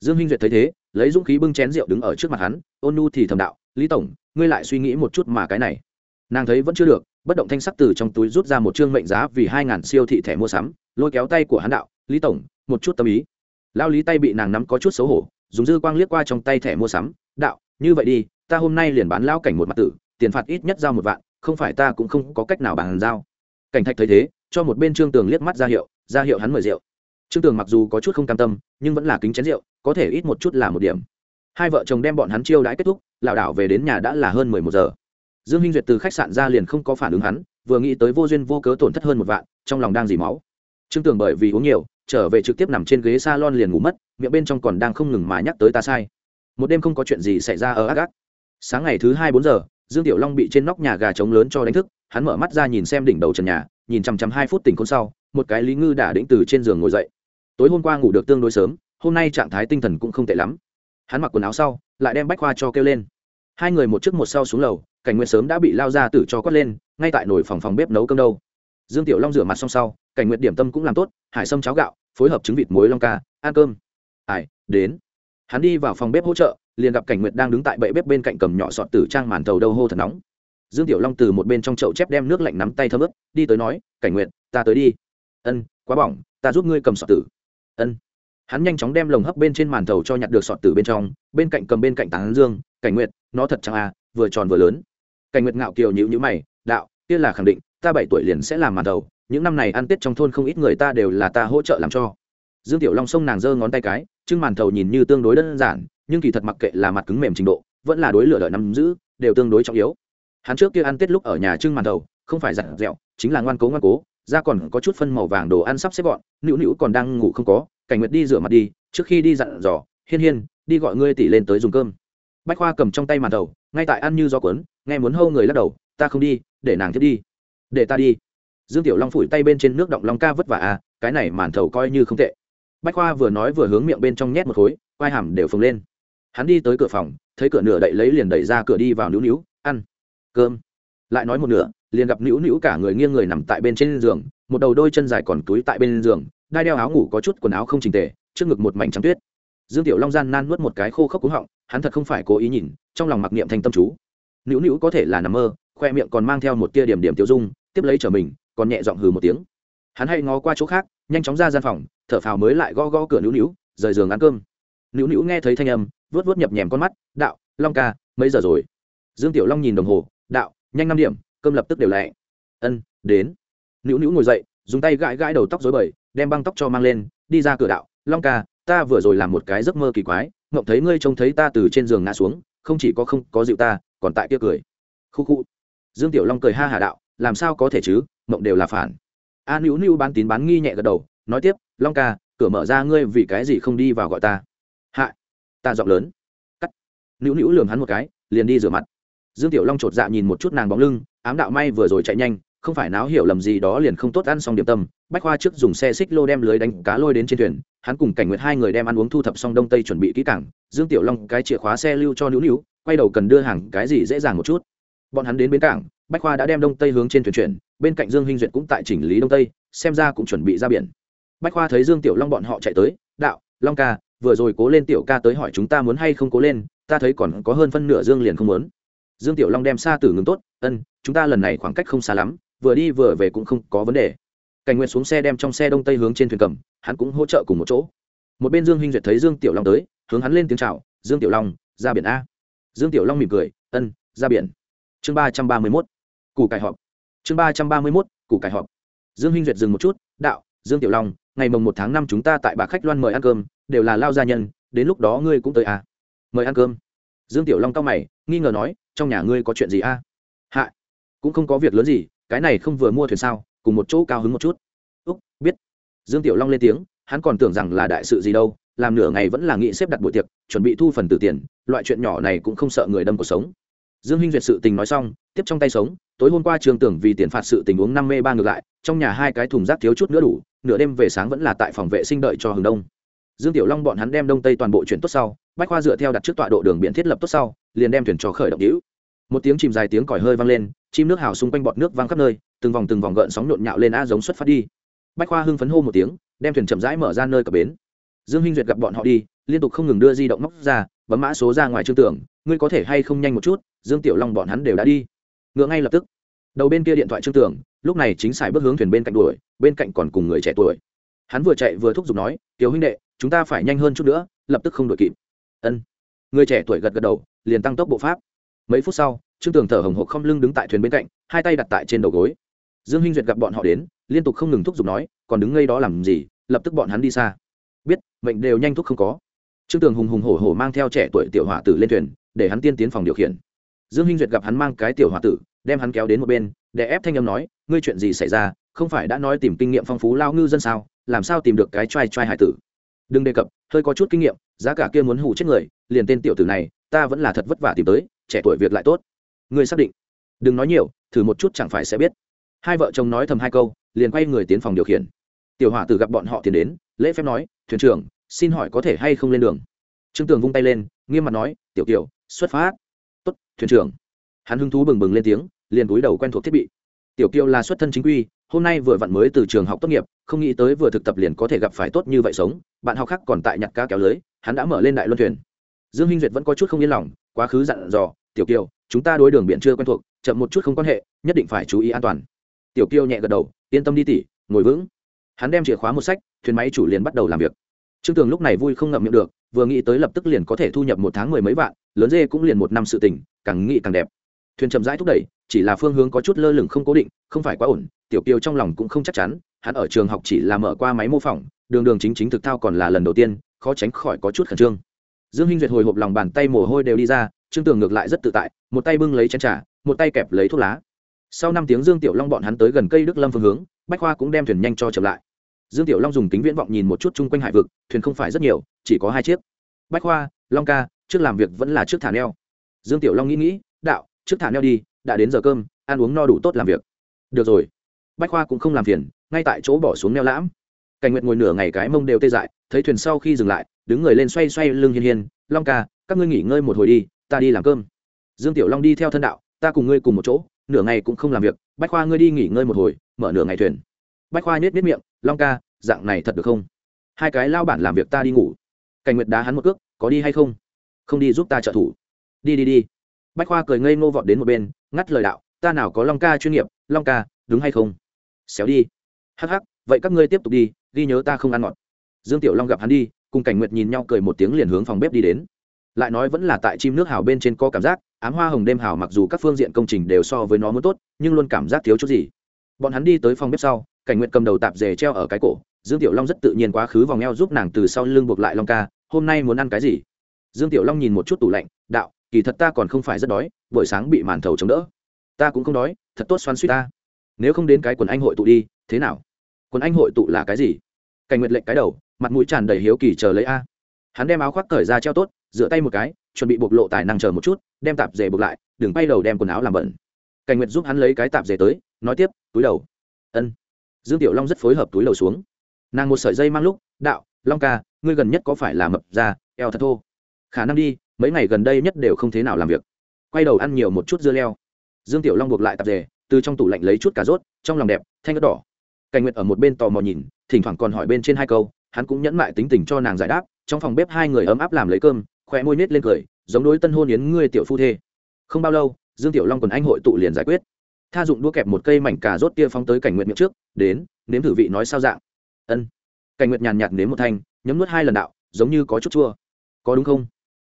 Dương hinh duyệt thấy thế, lấy dũng khí bưng chén rượu đứng ở trước mặt hắn, ôn nu thì thầm đạo, lý tổng, ngươi lại suy nghĩ một chút mà cái này. Nàng thấy vẫn chưa được, bất động thanh sắc từ trong túi rút ra một chương mệnh giá vì hai ngàn siêu thị thẻ mua sắm, lôi kéo tay của hắn đạo, lý tổng, một chút tâm ý. Lao lý tay bị nàng nắm có chút xấu hổ, dùng dư quang liếc qua trong tay thẻ mua sắm, đạo, như vậy đi, ta hôm nay liền bán lao cảnh một mặt tử tiền phạt ít nhất giao một vạn, không phải ta cũng không có cách nào bàn giao. Cảnh thạch thấy thế, cho một bên trương tường liếc mắt ra hiệu ra hiệu hắn mời rượu. Trương tường mặc dù có chút không cam tâm, nhưng vẫn là kính chén rượu, có thể ít một chút là một điểm. Hai vợ chồng đem bọn hắn chiêu đãi kết thúc, lảo đảo về đến nhà đã là hơn mười một giờ. Dương hinh duyệt từ khách sạn ra liền không có phản ứng hắn, vừa nghĩ tới vô duyên vô cớ tổn thất hơn một vạn, trong lòng đang dì máu. Trương tường bởi vì uống nhiều, trở về trực tiếp nằm trên ghế s a lon liền ngủ mất, miệng bên trong còn đang không ngừng mà nhắc tới ta sai. Một đêm không có chuyện gì xảy ra ở ác gác sáng ngày thứ hai bốn giờ dương tiểu long bị trên nóc nhà gà trống lớn cho đánh thức, hắn mở mắt ra nhìn xem đỉnh đầu trần nhà, nhìn chằm chằm hai phút tỉnh con sau, một cái lý ngư đã đĩnh từ trên giường ngồi dậy. Tối hôm qua ngủ được tương đối sớm, hôm nay trạng thái tinh thần cũng không tệ lắm. Hắn mặc quần áo sau, lại đem bách khoa cho kêu lên. Hai người một trước một sau xuống lầu, cảnh nguyệt sớm đã bị lao ra tử cho quất lên, ngay tại nồi phòng phòng bếp nấu cơm đâu. Dương tiểu long rửa mặt xong sau, cảnh nguyệt điểm tâm cũng làm tốt, hải sâm cháo gạo, phối hợp trứng vịt muối long ca, ăn cơm. Ải đến. Hắn đi vào phòng bếp hỗ trợ liền gặp cảnh nguyệt đang đứng tại bệ bếp bên cạnh cầm nhỏ sọt tử trang màn tàu đâu hô thật nóng. Dương tiểu long từ một bên trong chậu chép đem nước lạnh nắm tay thơm ướt, đi tới nói, cảnh nguyệt, ta tới đi. Ân, quá bỏng, ta giúp ngươi cầm sọt tử. Ân. Hắn nhanh chóng đem lồng hấp bên trên màn thầu cho nhặt được sọt tử bên trong, bên cạnh cầm bên cạnh tán dương, cảnh nguyệt, nó thật chẳng à vừa tròn vừa lớn. Cảnh nguyệt ngạo kiều nhữ nhữ mày, đạo, kia là khẳng định, ta bảy tuổi liền sẽ làm màn thầu, những năm này ăn tết trong thôn không ít người ta đều là ta hỗ trợ làm cho. Dương tiểu long xông nàng giơ ngón tay cái chưng màn thầu nhìn như tương đối đơn giản nhưng kỳ thật mặc kệ là mặt cứng mềm trình độ, vẫn là đối lửa đợi nắm giữ, đều tương đối trọng yếu. Hắn trước kia ăn tết lúc ở nhà trưng màn đầu, không phải dặn dẹo chính là ngoan cố ngoan cố ra còn có chút phân màu vàng đồ ăn sắp xếp gọn, nữu nữu còn đang ngủ không có, cảnh nguyệt đi rửa mặt đi, trước khi đi dặn dò, hiên hiên, đi gọi ngươi tỷ lên tới dùng cơm. Bách khoa cầm trong tay màn đầu, ngay tại ăn như gió cuốn, nghe muốn hâu người lắc đầu, ta không đi, để nàng thiết đi. Để ta đi. Dương tiểu long phủi tay bên trên nước động long ca vất vả à cái này màn thầu coi như không tệ. Bách khoa vừa nói vừa hướng miệng bên trong nhét một khối, quai hàm đều phồng lên hắn đi tới cửa phòng, thấy cửa nửa đậy lấy liền đẩy ra cửa đi vào nữu nữu, ăn, cơm. Lại nói một nửa, liền gặp nữu nữu cả người nghiêng người nằm tại bên trên giường, một đầu đôi chân dài còn túi tại bên giường, đai đeo áo ngủ có chút quần áo không trình tề, trước ngực một mảnh trắng tuyết. Dương tiểu long gian nan nuốt một cái khô khốc cúng họng, hắn thật không phải cố ý nhìn, trong lòng mặc niệm thanh tâm chú. Nữu nữu có thể là nằm mơ, khoe miệng còn mang theo một tia điểm điểm tiêu dung, tiếp lấy trở mình, còn nhẹ giọng hừ một tiếng. Hắn hay ngó qua chỗ khác, nhanh chóng ra gian phòng, thở phào mới lại gõ gõ cửa nữu nữu, rời giường ăn cơm. Nữu nữu nghe thấy thanh âm vớt vớt nhập nhèm con mắt, đạo, long ca, mấy giờ rồi? Dương tiểu long nhìn đồng hồ, đạo, nhanh năm điểm, cơm lập tức đều lẹ. Ân, đến. Nữu nữu ngồi dậy, dùng tay gãi gãi đầu tóc dối bời, đem băng tóc cho mang lên, đi ra cửa đạo, long ca, ta vừa rồi làm một cái giấc mơ kỳ quái ngộng thấy ngươi trông thấy ta từ trên giường ngã xuống, không chỉ có không có dịu ta, còn tại kia cười. Khu khu. Dương tiểu long cười ha hà đạo, làm sao có thể chứ ngộng đều là phản. A nữu nữu bán tín bán nghi nhẹ gật đầu, nói tiếp, long ca, cửa mở ra ngươi vì cái gì không đi vào gọi ta? Ta giọng lớn. Cắt. Nữu nữu lường hắn một cái, liền đi rửa mặt. Dương tiểu long chột dạ nhìn một chút nàng bóng lưng, ám đạo may vừa rồi chạy nhanh, không phải náo hiểu lầm gì đó liền không tốt ăn xong điểm tâm. Bách khoa trước dùng xe xích lô đem lưới đánh cá lôi đến trên thuyền, hắn cùng cảnh nguyệt hai người đem ăn uống thu thập xong đông tây chuẩn bị kỹ cảng dương tiểu long cái chìa khóa xe lưu cho nữu nữu, quay đầu cần đưa hàng cái gì dễ dàng một chút. Bọn hắn đến bến cảng, bách khoa đã đem đông tây hướng trên thuyền chuyển, bên cạnh dương hinh duyệt cũng tại chỉnh lý đông tây, xem ra cũng chuẩn bị ra biển. Bách khoa thấy dương tiểu long bọn họ chạy tới, đạo, long ca vừa rồi cố lên tiểu ca tới hỏi chúng ta muốn hay không cố lên, ta thấy còn có hơn phân nửa dương liền không muốn. Dương tiểu long đem xa tử ngừng tốt, ân, chúng ta lần này khoảng cách không xa lắm, vừa đi vừa về cũng không có vấn đề. Cảnh nguyện xuống xe đem trong xe đông tây hướng trên thuyền cầm, hắn cũng hỗ trợ cùng một chỗ. Một bên dương huynh duyệt thấy dương tiểu long tới, hướng hắn lên tiếng c h à o dương tiểu long, ra biển a. Dương tiểu long mỉm cười, ân, ra biển. Chương ba trăm ba mươi mốt, củ cải họp. Chương ba trăm ba mươi mốt, củ cải họp. Dương huynh duyệt dừng một chút, đạo, dương tiểu long, ngày mồng một tháng năm chúng ta tại bà khách loan mời ăn cơm đều là lao gia nhân, đến lúc đó ngươi cũng tới à? Mời ăn cơm. Dương tiểu long cao mày, nghi ngờ nói, trong nhà ngươi có chuyện gì a à? hạ, cũng không có việc lớn gì, cái này không vừa mua thuyền sao, cùng một chỗ cao hứng một chút. Úc, biết. Dương tiểu long lên tiếng, hắn còn tưởng rằng là đại sự gì đâu, làm nửa ngày vẫn là nghĩ xếp đặt buổi tiệc, chuẩn bị thu phần từ tiền, loại chuyện nhỏ này cũng không sợ người đâm cuộc sống. Dương hinh duyệt sự tình nói xong, tiếp trong tay sống, tối hôm qua trường tưởng vì tiền phạt sự tình uống năm mê ba ngược lại, trong nhà hai cái thùng rác thiếu chút nữa đủ, nửa đêm về sáng vẫn là tại phòng vệ sinh đợi cho hừng đông dương tiểu long bọn hắn đem đông tây toàn bộ chuyển tốt sau, bách khoa dựa theo đặt trước tọa độ đường biển thiết lập tốt sau, liền đem thuyền trò khởi động hữu. Một tiếng chìm dài tiếng còi hơi vang lên, chim nước hào xung quanh bọt nước vang khắp nơi, từng vòng từng vòng gợn sóng nhộn nhạo lên a giống xuất phát đi. Bách khoa hưng phấn hô một tiếng, đem thuyền chậm rãi mở ra nơi cập bến. Dương hinh duyệt gặp bọn họ đi, liên tục không ngừng đưa di động móc ra, bấm mã số ra ngoài trương tưởng, ngươi có thể hay không nhanh một chút? Dương tiểu long bọn hắn đều đã đi. Ngựa ngay lập tức. Đầu bên kia điện thoại trương tưởng, lúc này chính xài bước hướng thuyền bên cạnh đuổi, bên cạnh còn cùng người trẻ tuổi. Hắn vừa chạy vừa thúc giục nói, tiểu huynh đệ chúng ta phải nhanh hơn chút nữa, lập tức không đổi kịp. Ân. Người trẻ tuổi gật gật đầu, liền tăng tốc bộ pháp. Mấy phút sau, trương tường thở hồng hộc không lưng đứng tại thuyền bên cạnh, hai tay đặt tại trên đầu gối. Dương hinh duyệt gặp bọn họ đến, liên tục không ngừng thúc giục nói, còn đứng ngay đó làm gì? Lập tức bọn hắn đi xa. Biết, mệnh đều nhanh thúc không có. Trương tường hùng hùng hổ hổ mang theo trẻ tuổi tiểu hỏa tử lên thuyền, để hắn tiên tiến phòng điều khiển. Dương hinh duyệt gặp hắn mang cái tiểu hỏa tử, đem hắn kéo đến một bên, để ép thanh âm nói, ngươi chuyện gì xảy ra? Không phải đã nói tìm kinh nghiệm phong phú lao ngư dân sao? Làm sao tìm được cái trai trai hải tử? Đừng đề cập hơi có chút kinh nghiệm giá cả kia muốn hủ chết người liền tên tiểu tử này ta vẫn là thật vất vả tìm tới trẻ tuổi việc lại tốt. Ngươi xác định? Đừng nói nhiều thử một chút chẳng phải sẽ biết. Hai vợ chồng nói thầm hai câu liền quay người tiến phòng điều khiển. Tiểu hỏa tử gặp bọn họ tiến đến lễ phép nói thuyền trưởng xin hỏi có thể hay không lên đường? Trương tường vung tay lên nghiêm mặt nói tiểu tiểu, xuất phát. Tốt thuyền trưởng. Hắn hứng thú bừng bừng lên tiếng liền túi đầu quen thuộc thiết bị tiểu kiều là xuất thân chính quy, hôm nay vừa vặn mới từ trường học tốt nghiệp, không nghĩ tới vừa thực tập liền có thể gặp phải tốt như vậy sống. Bạn học khác còn tại nhặt cá kéo lưới, hắn đã mở lên đại luân thuyền. Dương hinh duyệt vẫn có chút không yên lòng, quá khứ dặn dò, tiểu kiều chúng ta đối đường biển chưa quen thuộc, chậm một chút không quan hệ, nhất định phải chú ý an toàn. Tiểu kiều nhẹ gật đầu, yên tâm đi tỉ ngồi vững. Hắn đem chìa khóa một sách, thuyền máy chủ liền bắt đầu làm việc. Trương tường lúc này vui không ngậm miệng được, vừa nghĩ tới lập tức liền có thể thu nhập một tháng mười mấy vạn, lớn dê cũng liền một năm sự tình, càng nghĩ càng đẹp thuyền chậm rãi thúc đẩy, chỉ là phương hướng có chút lơ lửng không cố định, không phải quá ổn, tiểu kiều trong lòng cũng không chắc chắn, hắn ở trường học chỉ là mở qua máy mô phỏng, đường đường chính chính thực thao còn là lần đầu tiên, khó tránh khỏi có chút khẩn trương. Dương hinh duyệt hồi hộp lòng bàn tay mồ hôi đều đi ra, trương tường ngược lại rất tự tại, một tay bưng lấy chén trà, một tay kẹp lấy thuốc lá. Sau năm tiếng dương tiểu long bọn hắn tới gần cây đức lâm phương hướng, bách khoa cũng đem thuyền nhanh cho chậm lại. Dương tiểu long dùng kính viễn vọng nhìn một chút chung quanh hải vực, thuyền không phải rất nhiều, chỉ có hai chiếc. Bách khoa, long ca, trước làm việc vẫn là trước thả neo. Dương tiểu long nghĩ nghĩ trước thả neo đi, đã đến giờ cơm, ăn uống no đủ tốt làm việc. Được rồi. Bách khoa cũng không làm phiền, ngay tại chỗ bỏ xuống neo lãm. Cảnh nguyệt ngồi nửa ngày cái mông đều tê dại, thấy thuyền sau khi dừng lại, đứng người lên xoay xoay lưng hiên hiên, long ca, các ngươi nghỉ ngơi một hồi đi, ta đi làm cơm. Dương tiểu long đi theo thân đạo, ta cùng ngươi cùng một chỗ, nửa ngày cũng không làm việc, bách khoa ngươi đi nghỉ ngơi một hồi, mở nửa ngày thuyền. Bách khoa nhét nhét miệng, long ca, dạng này thật được không? Hai cái lao bản làm việc ta đi ngủ. Cảnh nguyệt đá hắn một cước, có đi hay không? Không đi giúp ta trợ thủ. Đi đi đi bách khoa cười ngây ngô vọt đến một bên, ngắt lời đạo, ta nào có long ca chuyên nghiệp, long ca, đúng hay không? Xéo đi. Hắc hắc, vậy các ngươi tiếp tục đi, ghi nhớ ta không ăn ngọt. Dương tiểu long gặp hắn đi, cùng cảnh nguyệt nhìn nhau cười một tiếng liền hướng phòng bếp đi đến. Lại nói vẫn là tại chim nước hào bên trên có cảm giác, ám hoa hồng đêm hào mặc dù các phương diện công trình đều so với nó muốn tốt, nhưng luôn cảm giác thiếu chút gì. Bọn hắn đi tới phòng bếp sau, cảnh nguyệt cầm đầu tạp dề treo ở cái cổ, dương tiểu long rất tự nhiên quá khứ vòng eo giúp nàng từ sau lưng buộc lại long ca, hôm nay muốn ăn cái gì? Dương tiểu long nhìn một chút tủ lạnh, đạo kỳ thật ta còn không phải rất đói, buổi sáng bị màn thầu chống đỡ. Ta cũng không đói, thật tốt xoan suy ta. Nếu không đến cái quần anh hội tụ đi, thế nào? Quần anh hội tụ là cái gì? Cảnh nguyệt lệnh cái đầu, mặt mũi tràn đầy hiếu kỳ chờ lấy a. Hắn đem áo khoác cởi ra treo tốt, rửa tay một cái, chuẩn bị bộc lộ tài năng chờ một chút, đem tạp dề buộc lại, đừng bay đầu đem quần áo làm bẩn. Cảnh nguyệt giúp hắn lấy cái tạp dề tới, nói tiếp, túi đầu. Ân. Dương tiểu long rất phối hợp túi đầu xuống. Nàng một sợi dây mang lúc, đạo, long ca, ngươi gần nhất có phải là mập ra eo thật thô? Khả năng đi, mấy ngày gần đây nhất đều không thế nào làm việc. Quay đầu ăn nhiều một chút dưa leo. Dương tiểu long buộc lại tạp dề từ trong tủ lạnh lấy chút cà rốt, trong lòng đẹp, thanh đất đỏ. Cảnh nguyệt ở một bên tò mò nhìn, thỉnh thoảng còn hỏi bên trên hai câu, hắn cũng nhẫn mại tính tình cho nàng giải đáp, trong phòng bếp hai người ấm áp làm lấy cơm khỏe môi nết lên cười, giống đối tân hôn yến ngươi tiểu phu thê. Không bao lâu, dương tiểu long còn anh hội tụ liền giải quyết. Tha dụng đũa kẹp một cây mảnh cà rốt tia phóng tới cảnh nguyệt miệng trước, đến, nếm thử vị nói sao dạng. Ân. Cảnh nguyệt nhàn nhạt nếm một thanh, nhấm nuốt hai lần đạo, giống như có chút chua. Có đúng không?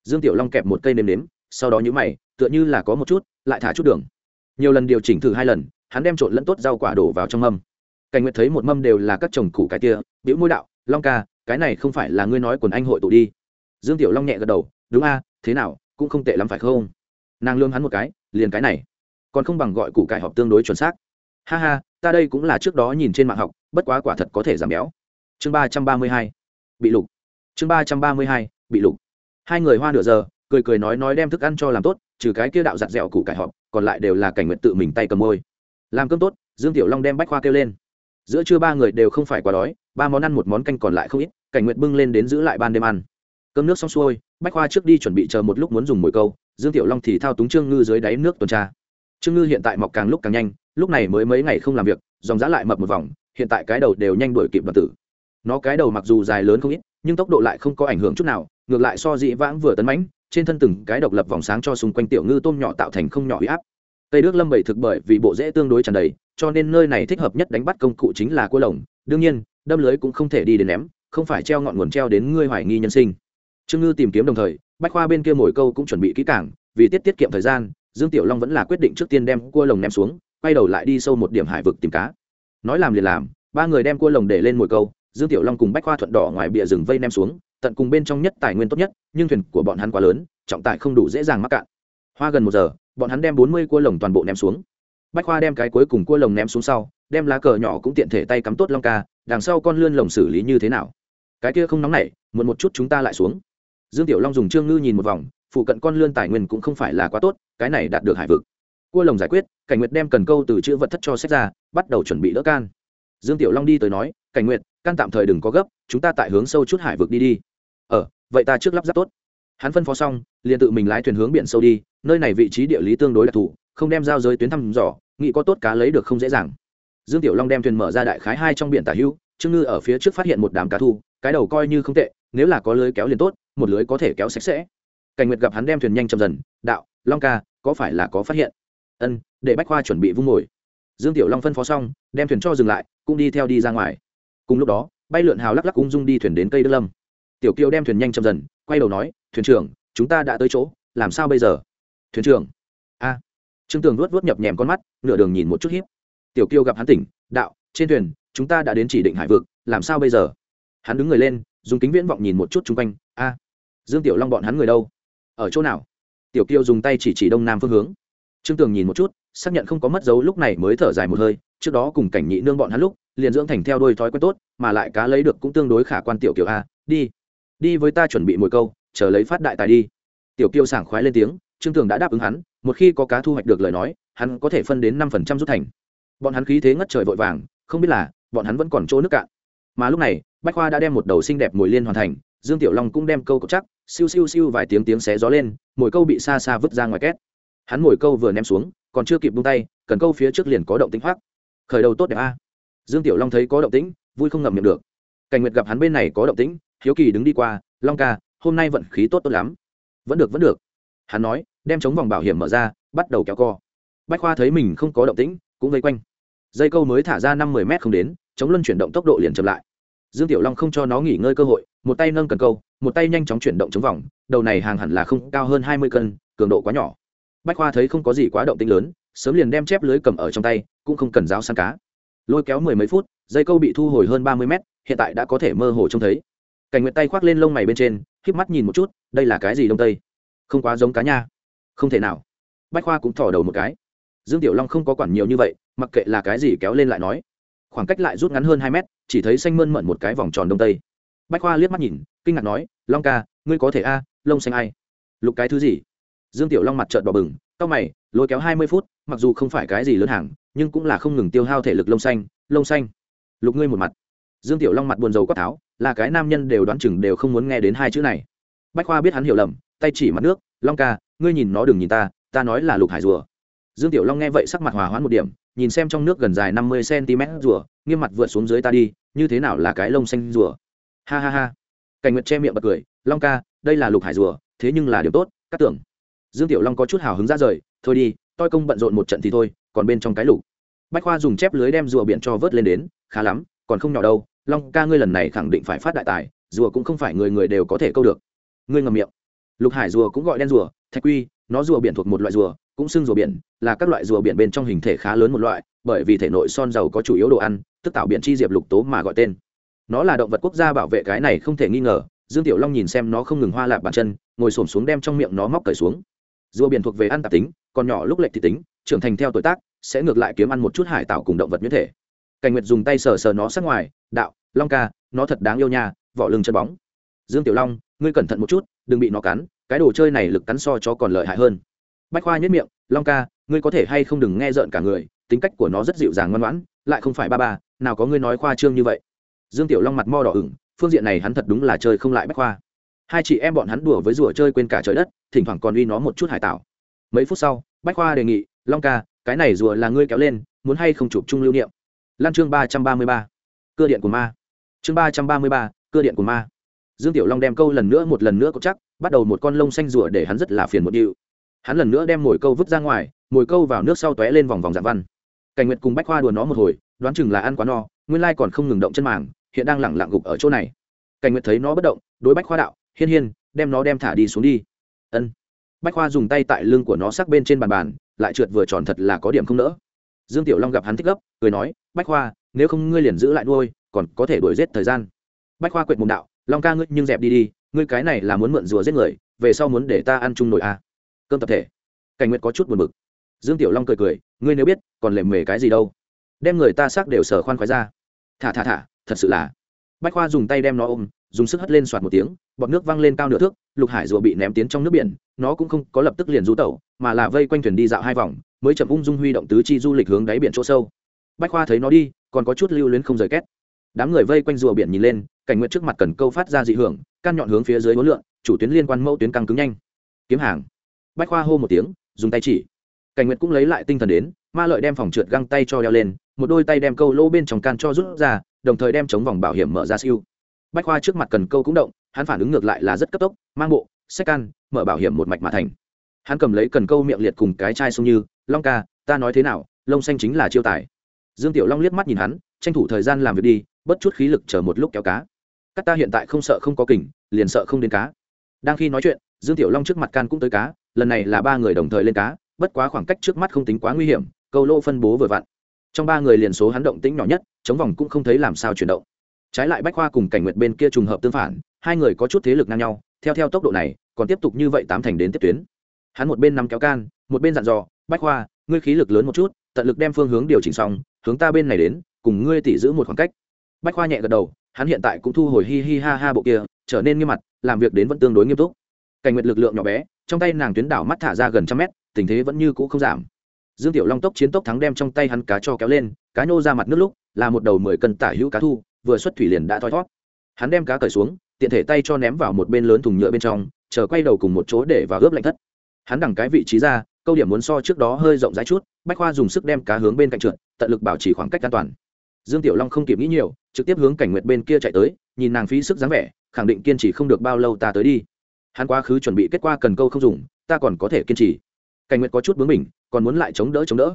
Dương tiểu long kẹp một cây nếm nếm, sau đó nhũ mày, tựa như là có một chút, lại thả chút đường. Nhiều lần điều chỉnh thử hai lần, hắn đem trộn lẫn tốt rau quả đổ vào trong mâm. Cảnh nguyệt thấy một mâm đều là các chồng củ cải tia biểu môi đạo, long ca, cái này không phải là ngươi nói quần anh hội tụ đi. Dương tiểu long nhẹ gật đầu, đúng a, thế nào, cũng không tệ lắm phải không? Nàng lương hắn một cái, liền cái này, còn không bằng gọi củ cải họp tương đối chuẩn xác. Ha ha, ta đây cũng là trước đó nhìn trên mạng học, bất quá quả thật có thể giảm béo. Chương ba trăm ba mươi hai, bị lục. Chương ba trăm ba mươi hai, bị lục hai người hoa nửa giờ, cười cười nói nói đem thức ăn cho làm tốt, trừ cái kia đạo giặt dẹo củ cải họp, còn lại đều là cảnh nguyện tự mình tay cầm môi. Làm cơm tốt, dương tiểu long đem bách khoa kêu lên. Giữa trưa ba người đều không phải quá đói, ba món ăn một món canh còn lại không ít, cảnh nguyện bưng lên đến giữ lại ban đêm ăn. Cơm nước xong xuôi, bách khoa trước đi chuẩn bị chờ một lúc muốn dùng mồi câu, dương tiểu long thì thao túng trương ngư dưới đáy nước tuần tra. Trương ngư hiện tại mọc càng lúc càng nhanh, lúc này mới mấy ngày không làm việc, dòng giã lại mập một vòng, hiện tại cái đầu đều nhanh đuổi kịp đoàn tử. Nó cái đầu mặc dù dài lớn không ít, nhưng tốc độ lại không có ảnh hưởng chút nào ngược lại so dị vãng vừa tấn mãnh, trên thân từng cái độc lập vòng sáng cho xung quanh tiểu ngư tôm nhỏ tạo thành không nhỏ huy áp. Tây đức lâm bảy thực bởi vì bộ rễ tương đối tràn đầy, cho nên nơi này thích hợp nhất đánh bắt công cụ chính là cua lồng. Đương nhiên, đâm lưới cũng không thể đi đến ném, không phải treo ngọn nguồn treo đến ngươi hoài nghi nhân sinh. Trương ngư tìm kiếm đồng thời, bách khoa bên kia mồi câu cũng chuẩn bị kỹ cảng vì tiết tiết kiệm thời gian, dương tiểu long vẫn là quyết định trước tiên đem cua lồng ném xuống, quay đầu lại đi sâu một điểm hải vực tìm cá. Nói làm liền làm, ba người đem cua lồng để lên mồi câu, dương tiểu long cùng bách khoa thuận đỏ ngoài bìa rừng vây ném xuống tận cùng bên trong nhất tài nguyên tốt nhất, nhưng thuyền của bọn hắn quá lớn, trọng tải không đủ dễ dàng mắc cạn. Hoa gần một giờ, bọn hắn đem bốn mươi cua lồng toàn bộ ném xuống. Bách khoa đem cái cuối cùng cua lồng ném xuống sau, đem lá cờ nhỏ cũng tiện thể tay cắm tốt long ca, đằng sau con lươn lồng xử lý như thế nào? Cái kia không nóng nảy, muộn một chút chúng ta lại xuống. Dương tiểu long dùng trương ngư nhìn một vòng, phụ cận con lươn tài nguyên cũng không phải là quá tốt, cái này đạt được hải vực. Cua lồng giải quyết, cảnh nguyệt đem cần câu từ chữ vật thất cho sách ra, bắt đầu chuẩn bị đỡ can. Dương tiểu long đi tới nói, cảnh nguyệt, can tạm thời đừng có gấp, chúng ta tại hướng sâu chút hải vực đi đi ờ vậy ta trước lắp ráp tốt. Hắn phân phó xong, liền tự mình lái thuyền hướng biển sâu đi, nơi này vị trí địa lý tương đối đặc thù, không đem giao giới tuyến thăm dò, nghĩ có tốt cá lấy được không dễ dàng. Dương tiểu long đem thuyền mở ra đại khái hai trong biển tả hữu, trương ngư ở phía trước phát hiện một đám cá thu, cái đầu coi như không tệ, nếu là có lưới kéo liền tốt, một lưới có thể kéo sạch sẽ. Cảnh nguyệt gặp hắn đem thuyền nhanh chậm dần, đạo, long ca, có phải là có phát hiện? Ân, để bách khoa chuẩn bị vung mồi dương tiểu long phân phó xong, đem thuyền cho dừng lại, cũng đi theo đi ra ngoài. Cùng lúc đó, bay lượn hào lắc lắc ung dung đi thuyền đến cây đức lâm tiểu kiều đem thuyền nhanh chậm dần, quay đầu nói, thuyền trưởng, chúng ta đã tới chỗ, làm sao bây giờ? Thuyền trưởng. A. Trương tường vuốt vuốt nhập nhèm con mắt, nửa đường nhìn một chút hiếp. Tiểu kiều gặp hắn tỉnh, đạo, trên thuyền, chúng ta đã đến chỉ định hải vực, làm sao bây giờ? Hắn đứng người lên, dùng kính viễn vọng nhìn một chút chung quanh, a, dương tiểu long bọn hắn người đâu? Ở chỗ nào? Tiểu kiều dùng tay chỉ chỉ đông nam phương hướng. Trương tường nhìn một chút, xác nhận không có mất dấu, lúc này mới thở dài một hơi, trước đó cùng cảnh nhị nương bọn hắn lúc, liền dưỡng thành theo đôi thói quen tốt, mà lại cá lấy được cũng tương đối khả quan tiểu kiều a, đi đi với ta chuẩn bị mồi câu, chờ lấy phát đại tài đi. Tiểu Kiêu sảng khoái lên tiếng, trương tường đã đáp ứng hắn, một khi có cá thu hoạch được lời nói, hắn có thể phân đến năm phần trăm rút thành. Bọn hắn khí thế ngất trời vội vàng, không biết là, bọn hắn vẫn còn chỗ nước cạn. Mà lúc này, bách khoa đã đem một đầu xinh đẹp mồi liên hoàn thành, dương tiểu long cũng đem câu cọc chắc, siêu siêu siêu vài tiếng tiếng xé gió lên, mồi câu bị xa xa vứt ra ngoài két. Hắn mồi câu vừa ném xuống, còn chưa kịp bung tay, cần câu phía trước liền có động tĩnh hoác khởi đầu tốt đẹp a. Dương tiểu long thấy có động tĩnh, vui không ngậm miệng được. Cảnh nguyệt gặp hắn bên này có động tĩnh hiếu kỳ đứng đi qua, long ca, hôm nay vận khí tốt tốt lắm. Vẫn được vẫn được. Hắn nói, đem chống vòng bảo hiểm mở ra, bắt đầu kéo co. Bách khoa thấy mình không có động tĩnh, cũng vây quanh. Dây câu mới thả ra năm mươi m không đến, chống luân chuyển động tốc độ liền chậm lại. Dương tiểu long không cho nó nghỉ ngơi cơ hội, một tay nâng cần câu, một tay nhanh chóng chuyển động chống vòng, đầu này hàng hẳn là không cao hơn hai mươi cân, cường độ quá nhỏ. Bách khoa thấy không có gì quá động tĩnh lớn, sớm liền đem chép lưới cầm ở trong tay, cũng không cần giáo săn cá. Lôi kéo mười mấy phút, dây câu bị thu hồi hơn ba mươi mét, hiện tại đã có thể mơ hồ trông thấy cảnh nguyệt tay khoác lên lông mày bên trên k mắt nhìn một chút đây là cái gì đông tây? Không quá giống cá nha. Không thể nào. Bách khoa cũng thỏ đầu một cái. Dương tiểu long không có quản nhiều như vậy mặc kệ là cái gì kéo lên lại nói. Khoảng cách lại rút ngắn hơn hai mét chỉ thấy xanh mơn mận một cái vòng tròn đông tây. Bách khoa liếc mắt nhìn kinh ngạc nói long ca ngươi có thể a lông xanh ai? Lục cái thứ gì? Dương tiểu long mặt trợn bỏ bừng Cao mày, lôi kéo hai mươi phút, mặc dù không phải cái gì lớn hàng, nhưng cũng là không ngừng tiêu hao thể lực lông xanh, lông xanh. Lục ngươi một mặt. Dương Tiểu Long mặt buồn rầu quát tháo, là cái nam nhân đều đoán chừng đều không muốn nghe đến hai chữ này. Bách Khoa biết hắn hiểu lầm, tay chỉ mặt nước, "Long ca, ngươi nhìn nó đừng nhìn ta, ta nói là Lục Hải rùa." Dương Tiểu Long nghe vậy sắc mặt hòa hoãn một điểm, nhìn xem trong nước gần dài năm mươi cm rùa, nghiêm mặt vượt xuống dưới ta đi, như thế nào là cái lông xanh rùa? Ha ha ha. Cảnh Nguyệt che miệng bật cười, "Long ca, đây là Lục Hải rùa, thế nhưng là điều tốt, cắt tưởng." Dương Tiểu Long có chút hào hứng ra rời, "Thôi đi, tôi công bận rộn một trận thì thôi, còn bên trong cái lục." Bách Khoa dùng chép lưới đem rùa biển cho vớt lên đến, khá lắm, còn không nhỏ đâu, Long ca ngươi lần này khẳng định phải phát đại tài, rùa cũng không phải người người đều có thể câu được. Ngươi ngầm miệng. Lục Hải rùa cũng gọi đen rùa, thạch quy, nó rùa biển thuộc một loại rùa, cũng xưng rùa biển là các loại rùa biển bên trong hình thể khá lớn một loại bởi vì thể nội son dầu có chủ yếu đồ ăn tức tạo biển chi diệp lục tố mà gọi tên nó là động vật quốc gia bảo vệ cái này không thể nghi ngờ dương tiểu long nhìn xem nó không ngừng hoa lạp bàn chân ngồi xổm xuống đem trong miệng nó móc cởi xuống rùa biển thuộc về ăn tạp tính còn nhỏ lúc lệch thì tính trưởng thành theo tuổi tác sẽ ngược lại kiếm ăn một chút hải tạo cùng động vật nhuyễn thể cảnh nguyệt dùng tay sờ sờ nó sát ngoài đạo long ca, nó thật đáng yêu nha, vỏ lưng chân bóng. Dương tiểu long, ngươi cẩn thận một chút, đừng bị nó cắn, cái đồ chơi này lực cắn so cho còn lợi hại hơn. Bách khoa nhất miệng, long ca, ngươi có thể hay không đừng nghe rợn cả người, tính cách của nó rất dịu dàng ngoan ngoãn, lại không phải ba ba, nào có ngươi nói khoa trương như vậy. Dương tiểu long mặt mo đỏ ửng, phương diện này hắn thật đúng là chơi không lại bách khoa. Hai chị em bọn hắn đùa với rùa chơi quên cả trời đất, thỉnh thoảng còn uy nó một chút hải tảo. Mấy phút sau, bách khoa đề nghị, long ca, cái này rùa là ngươi kéo lên, muốn hay không chụp chung lưu niệm? Lan chương ba trăm ba mươi ba. Cơ điện của ma chương ba trăm ba mươi ba cơ điện của ma. Dương tiểu long đem câu lần nữa một lần nữa có chắc, bắt đầu một con lông xanh rùa để hắn rất là phiền một điệu. Hắn lần nữa đem mồi câu vứt ra ngoài, mồi câu vào nước sau tóe lên vòng vòng dạng văn. Cảnh nguyệt cùng bách khoa đùa nó một hồi, đoán chừng là ăn quá no, nguyên lai còn không ngừng động chân màng, hiện đang lẳng lặng gục ở chỗ này. Cảnh nguyệt thấy nó bất động, đối bách khoa đạo, hiên hiên, đem nó đem thả đi xuống đi. Ân. Bách khoa dùng tay tại lưng của nó sắc bên trên bàn bàn, lại trượt vừa tròn thật là có điểm không nỡ. Dương tiểu long gặp hắn thích gấp, cười nói, bách khoa, nếu không ngươi liền giữ lại nuôi còn có thể đuổi giết thời gian. Bách khoa quyệt mồm đạo, long ca ngươi nhưng dẹp đi đi, ngươi cái này là muốn mượn rùa giết người, về sau muốn để ta ăn chung nổi à. cơm tập thể. Cảnh nguyệt có chút buồn bực. Dương tiểu long cười cười, ngươi nếu biết, còn lèm mề cái gì đâu. Đem người ta xác đều sở khoan khoái ra. Thả thả thả, thật sự là. Bách khoa dùng tay đem nó ôm, dùng sức hất lên soạt một tiếng, bọt nước văng lên cao nửa thước, lục hải rùa bị ném tiến trong nước biển, nó cũng không có lập tức liền rú tẩu, mà là vây quanh thuyền đi dạo hai vòng, mới chậm ung dung huy động tứ chi du lịch hướng đáy biển chỗ sâu. Bách khoa thấy nó đi, còn có chút lưu luyến không rời két đám người vây quanh rùa biển nhìn lên, cảnh nguyện trước mặt cần câu phát ra dị hưởng căn nhọn hướng phía dưới hối lượng chủ tuyến liên quan mẫu tuyến căng cứng nhanh. Kiếm hàng. Bách khoa hô một tiếng, dùng tay chỉ. Cảnh nguyệt cũng lấy lại tinh thần đến, ma lợi đem phòng trượt găng tay cho đeo lên, một đôi tay đem câu lô bên trong can cho rút ra, đồng thời đem chống vòng bảo hiểm mở ra siêu. Bách khoa trước mặt cần câu cũng động, hắn phản ứng ngược lại là rất cấp tốc, mang bộ sách can, mở bảo hiểm một mạch mà thành. Hắn cầm lấy cần câu miệng liệt cùng cái chai sông như, long ca, ta nói thế nào, lông xanh chính là chiêu tài. Dương tiểu long liếc mắt nhìn hắn tranh thủ thời gian làm việc đi bất chút khí lực chờ một lúc kéo cá. Các ta hiện tại không sợ không có kình, liền sợ không đến cá. Đang khi nói chuyện, dương tiểu long trước mặt can cũng tới cá, lần này là ba người đồng thời lên cá, bất quá khoảng cách trước mắt không tính quá nguy hiểm, câu lô phân bố vừa vặn. Trong ba người liền số hắn động tĩnh nhỏ nhất, chống vòng cũng không thấy làm sao chuyển động. Trái lại bách khoa cùng cảnh nguyệt bên kia trùng hợp tương phản, hai người có chút thế lực ngang nhau, theo theo tốc độ này, còn tiếp tục như vậy tám thành đến tiếp tuyến. Hắn một bên nắm kéo can, một bên dặn dò, bách khoa, ngươi khí lực lớn một chút, tận lực đem phương hướng điều chỉnh xong, hướng ta bên này đến cùng ngươi tỉ giữ một khoảng cách. Bách khoa nhẹ gật đầu, hắn hiện tại cũng thu hồi hi hi ha ha bộ kia, trở nên nghiêm mặt, làm việc đến vẫn tương đối nghiêm túc. Cảnh nguyệt lực lượng nhỏ bé, trong tay nàng tuyến đảo mắt thả ra gần trăm mét, tình thế vẫn như cũ không giảm. Dương tiểu long tốc chiến tốc thắng đem trong tay hắn cá cho kéo lên, cá nhô ra mặt nước lúc, là một đầu mười cân tả hữu cá thu, vừa xuất thủy liền đã thoi thót hắn đem cá cởi xuống, tiện thể tay cho ném vào một bên lớn thùng nhựa bên trong, chờ quay đầu cùng một chỗ để vào ướp lạnh thất. Hắn đằng cái vị trí ra, câu điểm muốn so trước đó hơi rộng rãi chút, bách khoa dùng sức đem cá hướng bên cạnh trượt, tận lực bảo trì khoảng cách an toàn dương tiểu long không kịp nghĩ nhiều, trực tiếp hướng cảnh nguyệt bên kia chạy tới, nhìn nàng phí sức dáng vẻ, khẳng định kiên trì không được bao lâu ta tới đi. Hắn quá khứ chuẩn bị kết quả cần câu không dùng, ta còn có thể kiên trì. Cảnh nguyệt có chút bướng mình còn muốn lại chống đỡ chống đỡ.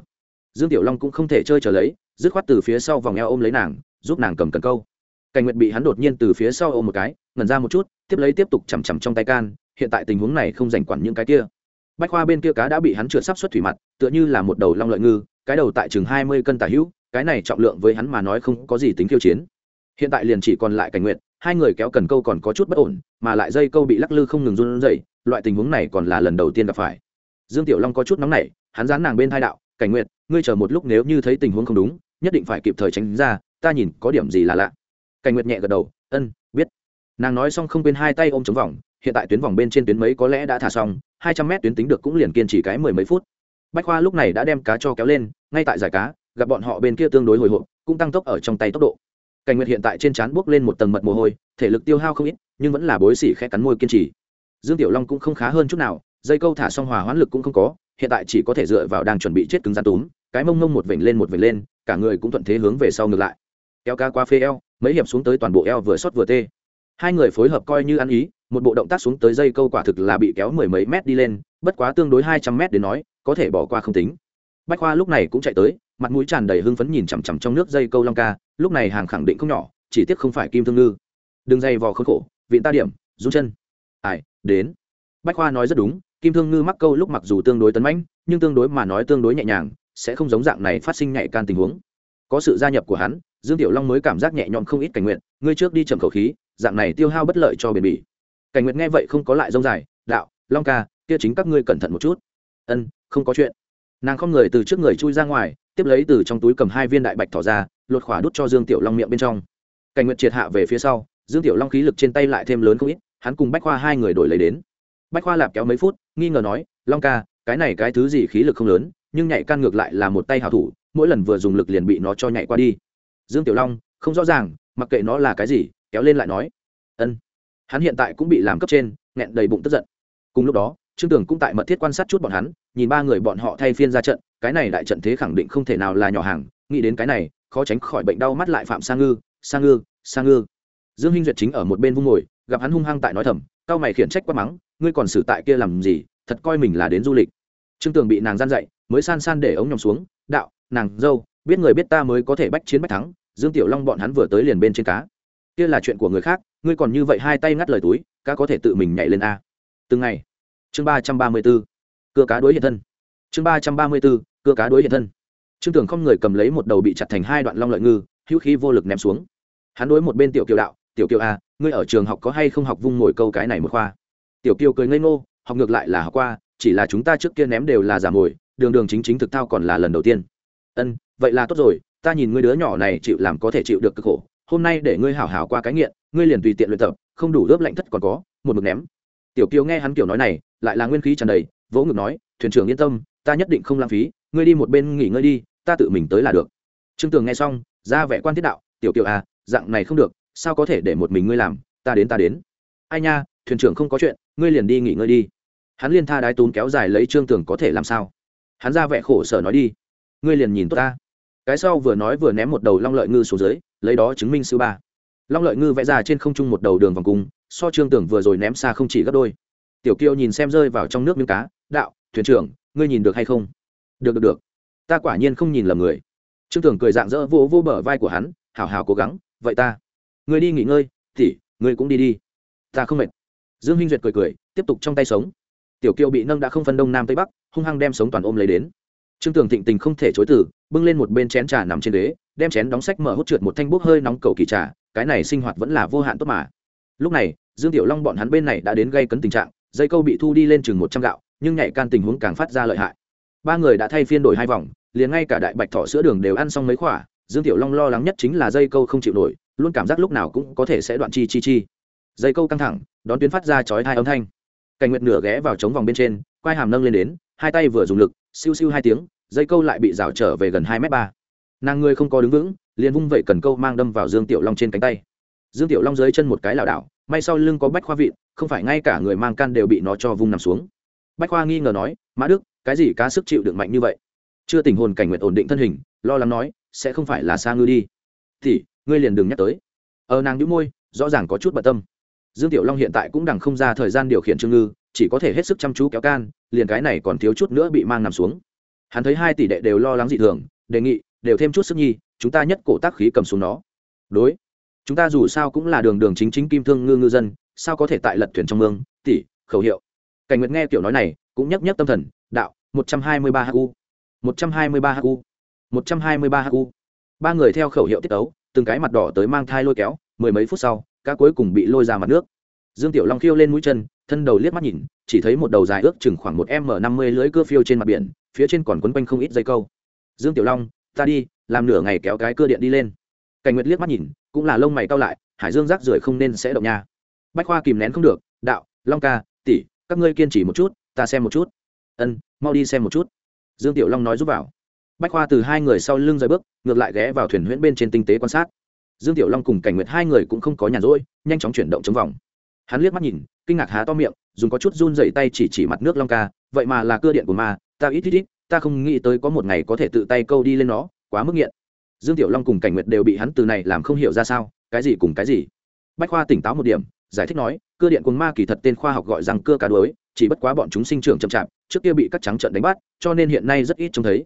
Dương tiểu long cũng không thể chơi trở lấy, dứt khoát từ phía sau vòng eo ôm lấy nàng, giúp nàng cầm cần câu. Cảnh nguyệt bị hắn đột nhiên từ phía sau ôm một cái, ngẩn ra một chút, tiếp lấy tiếp tục chằm chằm trong tay can, hiện tại tình huống này không dành quản những cái kia. Bách khoa bên kia cá đã bị hắn trượt sắp xuất thủy mặt, tựa như là một đầu long lợi ngư, cái đầu tại chừng hai mươi cân tả hữu cái này trọng lượng với hắn mà nói không có gì tính khiêu chiến. Hiện tại liền chỉ còn lại cảnh nguyện hai người kéo cần câu còn có chút bất ổn, mà lại dây câu bị lắc lư không ngừng run rẩy, loại tình huống này còn là lần đầu tiên gặp phải. Dương tiểu long có chút nóng nảy, hắn dán nàng bên thai đạo, cảnh nguyện ngươi chờ một lúc nếu như thấy tình huống không đúng, nhất định phải kịp thời tránh ra, ta nhìn có điểm gì là lạ. Cảnh nguyệt nhẹ gật đầu, ân, biết. Nàng nói xong không bên hai tay ôm chống vòng, hiện tại tuyến vòng bên trên tuyến mấy có lẽ đã thả xong, hai trăm mét tuyến tính được cũng liền kiên trì cái mười mấy phút. Bách khoa lúc này đã đem cá cho kéo lên, ngay tại giải cá gặp bọn họ bên kia tương đối hồi hộp, cũng tăng tốc ở trong tay tốc độ. Cảnh nguyệt hiện tại trên trán buốc lên một tầng mật mồ hôi, thể lực tiêu hao không ít, nhưng vẫn là bối xỉ khẽ cắn môi kiên trì. Dương tiểu long cũng không khá hơn chút nào, dây câu thả xong hòa hoãn lực cũng không có, hiện tại chỉ có thể dựa vào đang chuẩn bị chết cứng rắn túm, cái mông mông một vểnh lên một vểnh lên, cả người cũng thuận thế hướng về sau ngược lại. Kéo ca qua phê eo, mấy hiệp xuống tới toàn bộ eo vừa xót vừa tê. Hai người phối hợp coi như ăn ý, một bộ động tác xuống tới dây câu quả thực là bị kéo mười mấy mét đi lên, bất quá tương đối hai trăm mét đến nói, có thể bỏ qua không tính. Bách khoa lúc này cũng chạy tới mặt mũi tràn đầy hưng phấn nhìn chằm chằm trong nước dây câu long ca, lúc này hàng khẳng định không nhỏ, chỉ tiếc không phải kim thương ngư. Đừng dây vò khốn khổ vịn ta điểm rút chân. Ai, đến. Bách khoa nói rất đúng, kim thương ngư mắc câu lúc mặc dù tương đối tấn mãnh, nhưng tương đối mà nói tương đối nhẹ nhàng, sẽ không giống dạng này phát sinh nhạy can tình huống. Có sự gia nhập của hắn, dương tiểu long mới cảm giác nhẹ nhõm không ít cảnh nguyện, ngươi trước đi chậm khẩu khí, dạng này tiêu hao bất lợi cho bền bỉ. Cảnh nguyện nghe vậy không có lại rông dài, đạo, long ca, kia chính các ngươi cẩn thận một chút. Ân, không có chuyện nàng không người từ trước người chui ra ngoài, tiếp lấy từ trong túi cầm hai viên đại bạch thỏ ra, lột khỏa đút cho dương tiểu long miệng bên trong. Cảnh nguyện triệt hạ về phía sau, dương tiểu long khí lực trên tay lại thêm lớn không ít, hắn cùng bách khoa hai người đổi lấy đến. Bách khoa lạp kéo mấy phút, nghi ngờ nói, long ca, cái này cái thứ gì khí lực không lớn, nhưng nhảy can ngược lại là một tay hào thủ, mỗi lần vừa dùng lực liền bị nó cho nhảy qua đi. Dương tiểu long, không rõ ràng, mặc kệ nó là cái gì, kéo lên lại nói. Ân. Hắn hiện tại cũng bị làm cấp trên, nghẹn đầy bụng tức giận. Cùng lúc đó trương tường cũng tại mật thiết quan sát chút bọn hắn, nhìn ba người bọn họ thay phiên ra trận, cái này đại trận thế khẳng định không thể nào là nhỏ hàng, nghĩ đến cái này, khó tránh khỏi bệnh đau mắt lại phạm sang ngư sang ngư sang ngư. Dương hinh duyệt chính ở một bên vung ngồi, gặp hắn hung hăng tại nói thầm, cao mày khiển trách quát mắng, ngươi còn xử tại kia làm gì, thật coi mình là đến du lịch. Trương tường bị nàng gian dậy mới san san để ống nhòm xuống, đạo, nàng dâu, biết người biết ta mới có thể bách chiến bách thắng, dương tiểu long bọn hắn vừa tới liền bên trên cá. Kia là chuyện của người khác, ngươi còn như vậy hai tay ngắt lời túi, cá có thể tự mình nhảy lên a. Từng ngày chương ba trăm ba mươi b ố cưa cá đối hiện thân. Chương ba trăm ba mươi b ố cưa cá đối hiện thân. Trương tường không người cầm lấy một đầu bị chặt thành hai đoạn long lợi ngư, hữu khí vô lực ném xuống. Hắn đối một bên tiểu kiều đạo, tiểu kiều a ngươi ở trường học có hay không học vung ngồi câu cái này một khoa? Tiểu kiều cười ngây ngô, học ngược lại là học qua, chỉ là chúng ta trước kia ném đều là giả mồi, đường đường chính chính thực thao còn là lần đầu tiên. Ân, vậy là tốt rồi, ta nhìn ngươi đứa nhỏ này chịu làm có thể chịu được cực khổ, hôm nay để ngươi hảo hảo qua cái nghiện, ngươi liền tùy tiện luyện tập, không đủ ướp lạnh thất còn có, một mực ném. Tiểu kiều nghe hắn kiểu nói này lại là nguyên khí tràn đầy, vỗ ngực nói, thuyền trưởng yên tâm, ta nhất định không lãng phí, ngươi đi một bên nghỉ ngơi đi, ta tự mình tới là được. Trương tường nghe xong, ra vẻ quan thiết đạo, tiểu kiều à dạng này không được, sao có thể để một mình ngươi làm, ta đến ta đến. Ai nha, thuyền trưởng không có chuyện, ngươi liền đi nghỉ ngơi đi. Hắn liên tha đái tún kéo dài lấy trương tường có thể làm sao? Hắn ra vẻ khổ sở nói đi, ngươi liền nhìn tốt ta. Cái sau vừa nói vừa ném một đầu long lợi ngư xuống dưới, lấy đó chứng minh sư ba. Long lợi ngư vẽ ra trên không trung một đầu đường vòng cung, so trương tưởng vừa rồi ném xa không chỉ gấp đôi tiểu kiều nhìn xem rơi vào trong nước miếng cá, đạo, thuyền trưởng, ngươi nhìn được hay không? Được được được. Ta quả nhiên không nhìn lầm người. Trương tưởng cười dạng dỡ vô vô bờ vai của hắn hào hào cố gắng, vậy ta. Ngươi đi nghỉ ngơi tỉ ngươi cũng đi đi. Ta không mệt. Dương hinh duyệt cười cười, tiếp tục trong tay sống. Tiểu kiều bị nâng đã không phân đông nam tây bắc, hung hăng đem sống toàn ôm lấy đến. Trương Tưởng thịnh tình không thể chối từ, bưng lên một bên chén trà nằm trên đế đem chén đóng sách mở hút trượt một thanh bốc hơi nóng cầu kỳ trà, cái này sinh hoạt vẫn là vô hạn tốt mà. Lúc này, dương tiểu long bọn hắn bên này đã đến gây cấn tình trạng dây câu bị thu đi lên chừng một trăm gạo, nhưng nhạy can tình huống càng phát ra lợi hại. Ba người đã thay phiên đổi hai vòng, liền ngay cả đại bạch thỏ sữa đường đều ăn xong mấy khỏa dương tiểu long lo lắng nhất chính là dây câu không chịu nổi, luôn cảm giác lúc nào cũng có thể sẽ đoạn chi chi chi. Dây câu căng thẳng, đón tuyến phát ra chói hai âm thanh. Cảnh nguyệt nửa ghé vào trống vòng bên trên, quai hàm nâng lên đến, hai tay vừa dùng lực, siêu siêu hai tiếng, dây câu lại bị rào trở về gần hai m ba. Nàng ngươi không có đứng vững, liền vung vậy cần câu mang đâm vào dương tiểu long trên cánh tay. Dương tiểu long dưới chân một cái lảo đảo may sau lưng có bách khoa vịn, không phải ngay cả người mang can đều bị nó cho vung nằm xuống. Bách khoa nghi ngờ nói, mã đức, cái gì cá sức chịu được mạnh như vậy? Chưa tình hồn cảnh nguyện ổn định thân hình, lo lắng nói, sẽ không phải là xa ngư đi. Thì ngươi liền đừng nhắc tới. Ờ nàng nhũ môi, rõ ràng có chút bận tâm. Dương tiểu long hiện tại cũng đằng không ra thời gian điều khiển trương ngư, chỉ có thể hết sức chăm chú kéo can, liền cái này còn thiếu chút nữa bị mang nằm xuống. Hắn thấy hai tỷ đệ đều lo lắng dị thường, đề nghị, đều thêm chút sức nhi, chúng ta nhất cổ tác khí cầm xuống nó. Đối chúng ta dù sao cũng là đường đường chính chính kim thương ngư ngư dân, sao có thể tại lật thuyền trong mương? Tỷ, khẩu hiệu. Cảnh nguyệt nghe kiểu nói này, cũng nhấc nhấc tâm thần, đạo, một trăm hai mươi ba hu. một trăm hai mươi ba hu. một trăm hai mươi ba hu. Ba người theo khẩu hiệu tiết tấu, từng cái mặt đỏ tới mang thai lôi kéo, mười mấy phút sau, cá cuối cùng bị lôi ra mặt nước. Dương tiểu long khiêu lên mũi chân, thân đầu liếc mắt nhìn, chỉ thấy một đầu dài ước chừng khoảng một m năm mươi lưới cưa phiêu trên mặt biển, phía trên còn quấn quanh không ít dây câu. Dương tiểu long, ta đi, làm nửa ngày kéo cái cưa điện đi lên cảnh nguyệt liếc mắt nhìn, cũng là lông mày cao lại, hải dương rác rưởi không nên sẽ động nha. Bách khoa kìm nén không được, đạo, long ca, tỷ, các ngươi kiên trì một chút, ta xem một chút. Ân, mau đi xem một chút. Dương tiểu long nói giúp vào. Bách khoa từ hai người sau lưng rời bước, ngược lại ghé vào thuyền huyễn bên trên tinh tế quan sát. Dương tiểu long cùng cảnh nguyệt hai người cũng không có nhàn rỗi, nhanh chóng chuyển động trong vòng. Hắn liếc mắt nhìn, kinh ngạc há to miệng, dùng có chút run dậy tay chỉ chỉ mặt nước long ca, vậy mà là cưa điện của ma, ta ít ít ít, ta không nghĩ tới có một ngày có thể tự tay câu đi lên nó, quá mức nghiện dương tiểu long cùng cảnh nguyệt đều bị hắn từ này làm không hiểu ra sao, cái gì cùng cái gì. Bách khoa tỉnh táo một điểm, giải thích nói, cưa điện cuồng ma kỳ thật tên khoa học gọi rằng cưa cá đuối, chỉ bất quá bọn chúng sinh trưởng chậm chạp, trước kia bị các trắng trận đánh bắt, cho nên hiện nay rất ít trông thấy.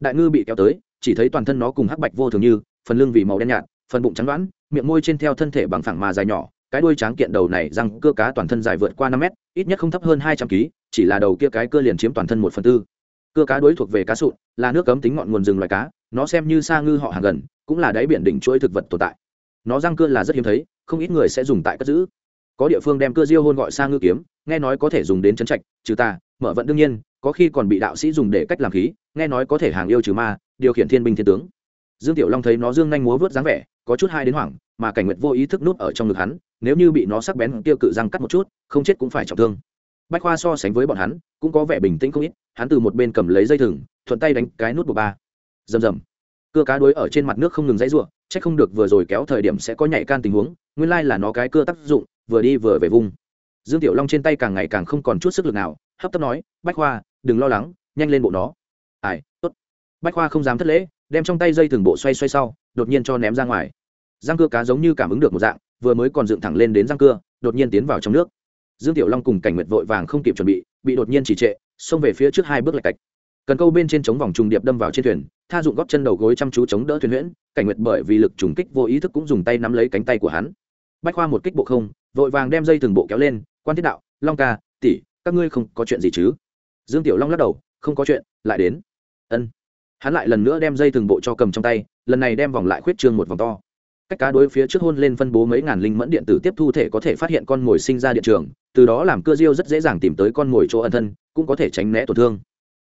Đại ngư bị kéo tới, chỉ thấy toàn thân nó cùng hắc bạch vô thường như, phần lưng vì màu đen nhạt, phần bụng trắng đoán, miệng môi trên theo thân thể bằng phẳng mà dài nhỏ, cái đuôi tráng kiện đầu này răng cưa cá toàn thân dài vượt qua năm mét, ít nhất không thấp hơn hai trăm kg chỉ là đầu kia cái cưa liền chiếm toàn thân một phần tư. Cưa cá đuối thuộc về cá sụn, là nước cấm tính ngọn nguồn rừng loài cá nó xem như sa ngư họ hàng gần, cũng là đáy biển đỉnh chuỗi thực vật tồn tại. Nó răng cưa là rất hiếm thấy, không ít người sẽ dùng tại cất giữ. Có địa phương đem cưa diêu hôn gọi sa ngư kiếm, nghe nói có thể dùng đến chấn trạch, trừ ta, mở vận đương nhiên, có khi còn bị đạo sĩ dùng để cách làm khí, nghe nói có thể hàng yêu trừ ma, điều khiển thiên binh thiên tướng. Dương tiểu long thấy nó dương nhanh múa vớt dáng vẻ, có chút hai đến hoảng, mà cảnh nguyệt vô ý thức nút ở trong ngực hắn, nếu như bị nó sắc bén tiêu cự răng cắt một chút, không chết cũng phải trọng thương. Bách khoa so sánh với bọn hắn, cũng có vẻ bình tĩnh không ít, hắn từ một bên cầm lấy dây thừng, thuận tay đánh cái nút bộ ba rầm rầm. Cưa cá đuối ở trên mặt nước không ngừng dãy ruộng chắc không được vừa rồi kéo thời điểm sẽ có nhảy can tình huống, nguyên lai là nó cái cưa tác dụng, vừa đi vừa về vùng. Dương tiểu long trên tay càng ngày càng không còn chút sức lực nào, hấp tấp nói, bách khoa, đừng lo lắng, nhanh lên bộ nó. Ai, tốt. Bách khoa không dám thất lễ, đem trong tay dây thừng bộ xoay xoay sau, đột nhiên cho ném ra ngoài. Răng cưa cá giống như cảm ứng được một dạng, vừa mới còn dựng thẳng lên đến răng cưa, đột nhiên tiến vào trong nước. Dương tiểu long cùng cảnh nguyệt vội vàng không kịp chuẩn bị bị đột nhiên chỉ trệ, xông về phía trước hai bước lạch cạch cần câu bên trên chống vòng trùng điệp đâm vào trên thuyền, tha dụng góp chân đầu gối chăm chú chống đỡ thuyền huyễn, cảnh nguyệt bởi vì lực trùng kích vô ý thức cũng dùng tay nắm lấy cánh tay của hắn. Bách khoa một kích bộ không, vội vàng đem dây từng bộ kéo lên, quan thiết đạo, long ca, tỷ, các ngươi không có chuyện gì chứ? Dương tiểu long lắc đầu, không có chuyện, lại đến. Ân. Hắn lại lần nữa đem dây từng bộ cho cầm trong tay, lần này đem vòng lại khuyết trương một vòng to. Cách cá đối phía trước hôn lên phân bố mấy ngàn linh mẫn điện tử tiếp thu thể có thể phát hiện con mồi sinh ra điện trường, từ đó làm cơ diêu rất dễ dàng tìm tới con mồi chỗ ẩn thân, cũng có thể tránh né tổn thương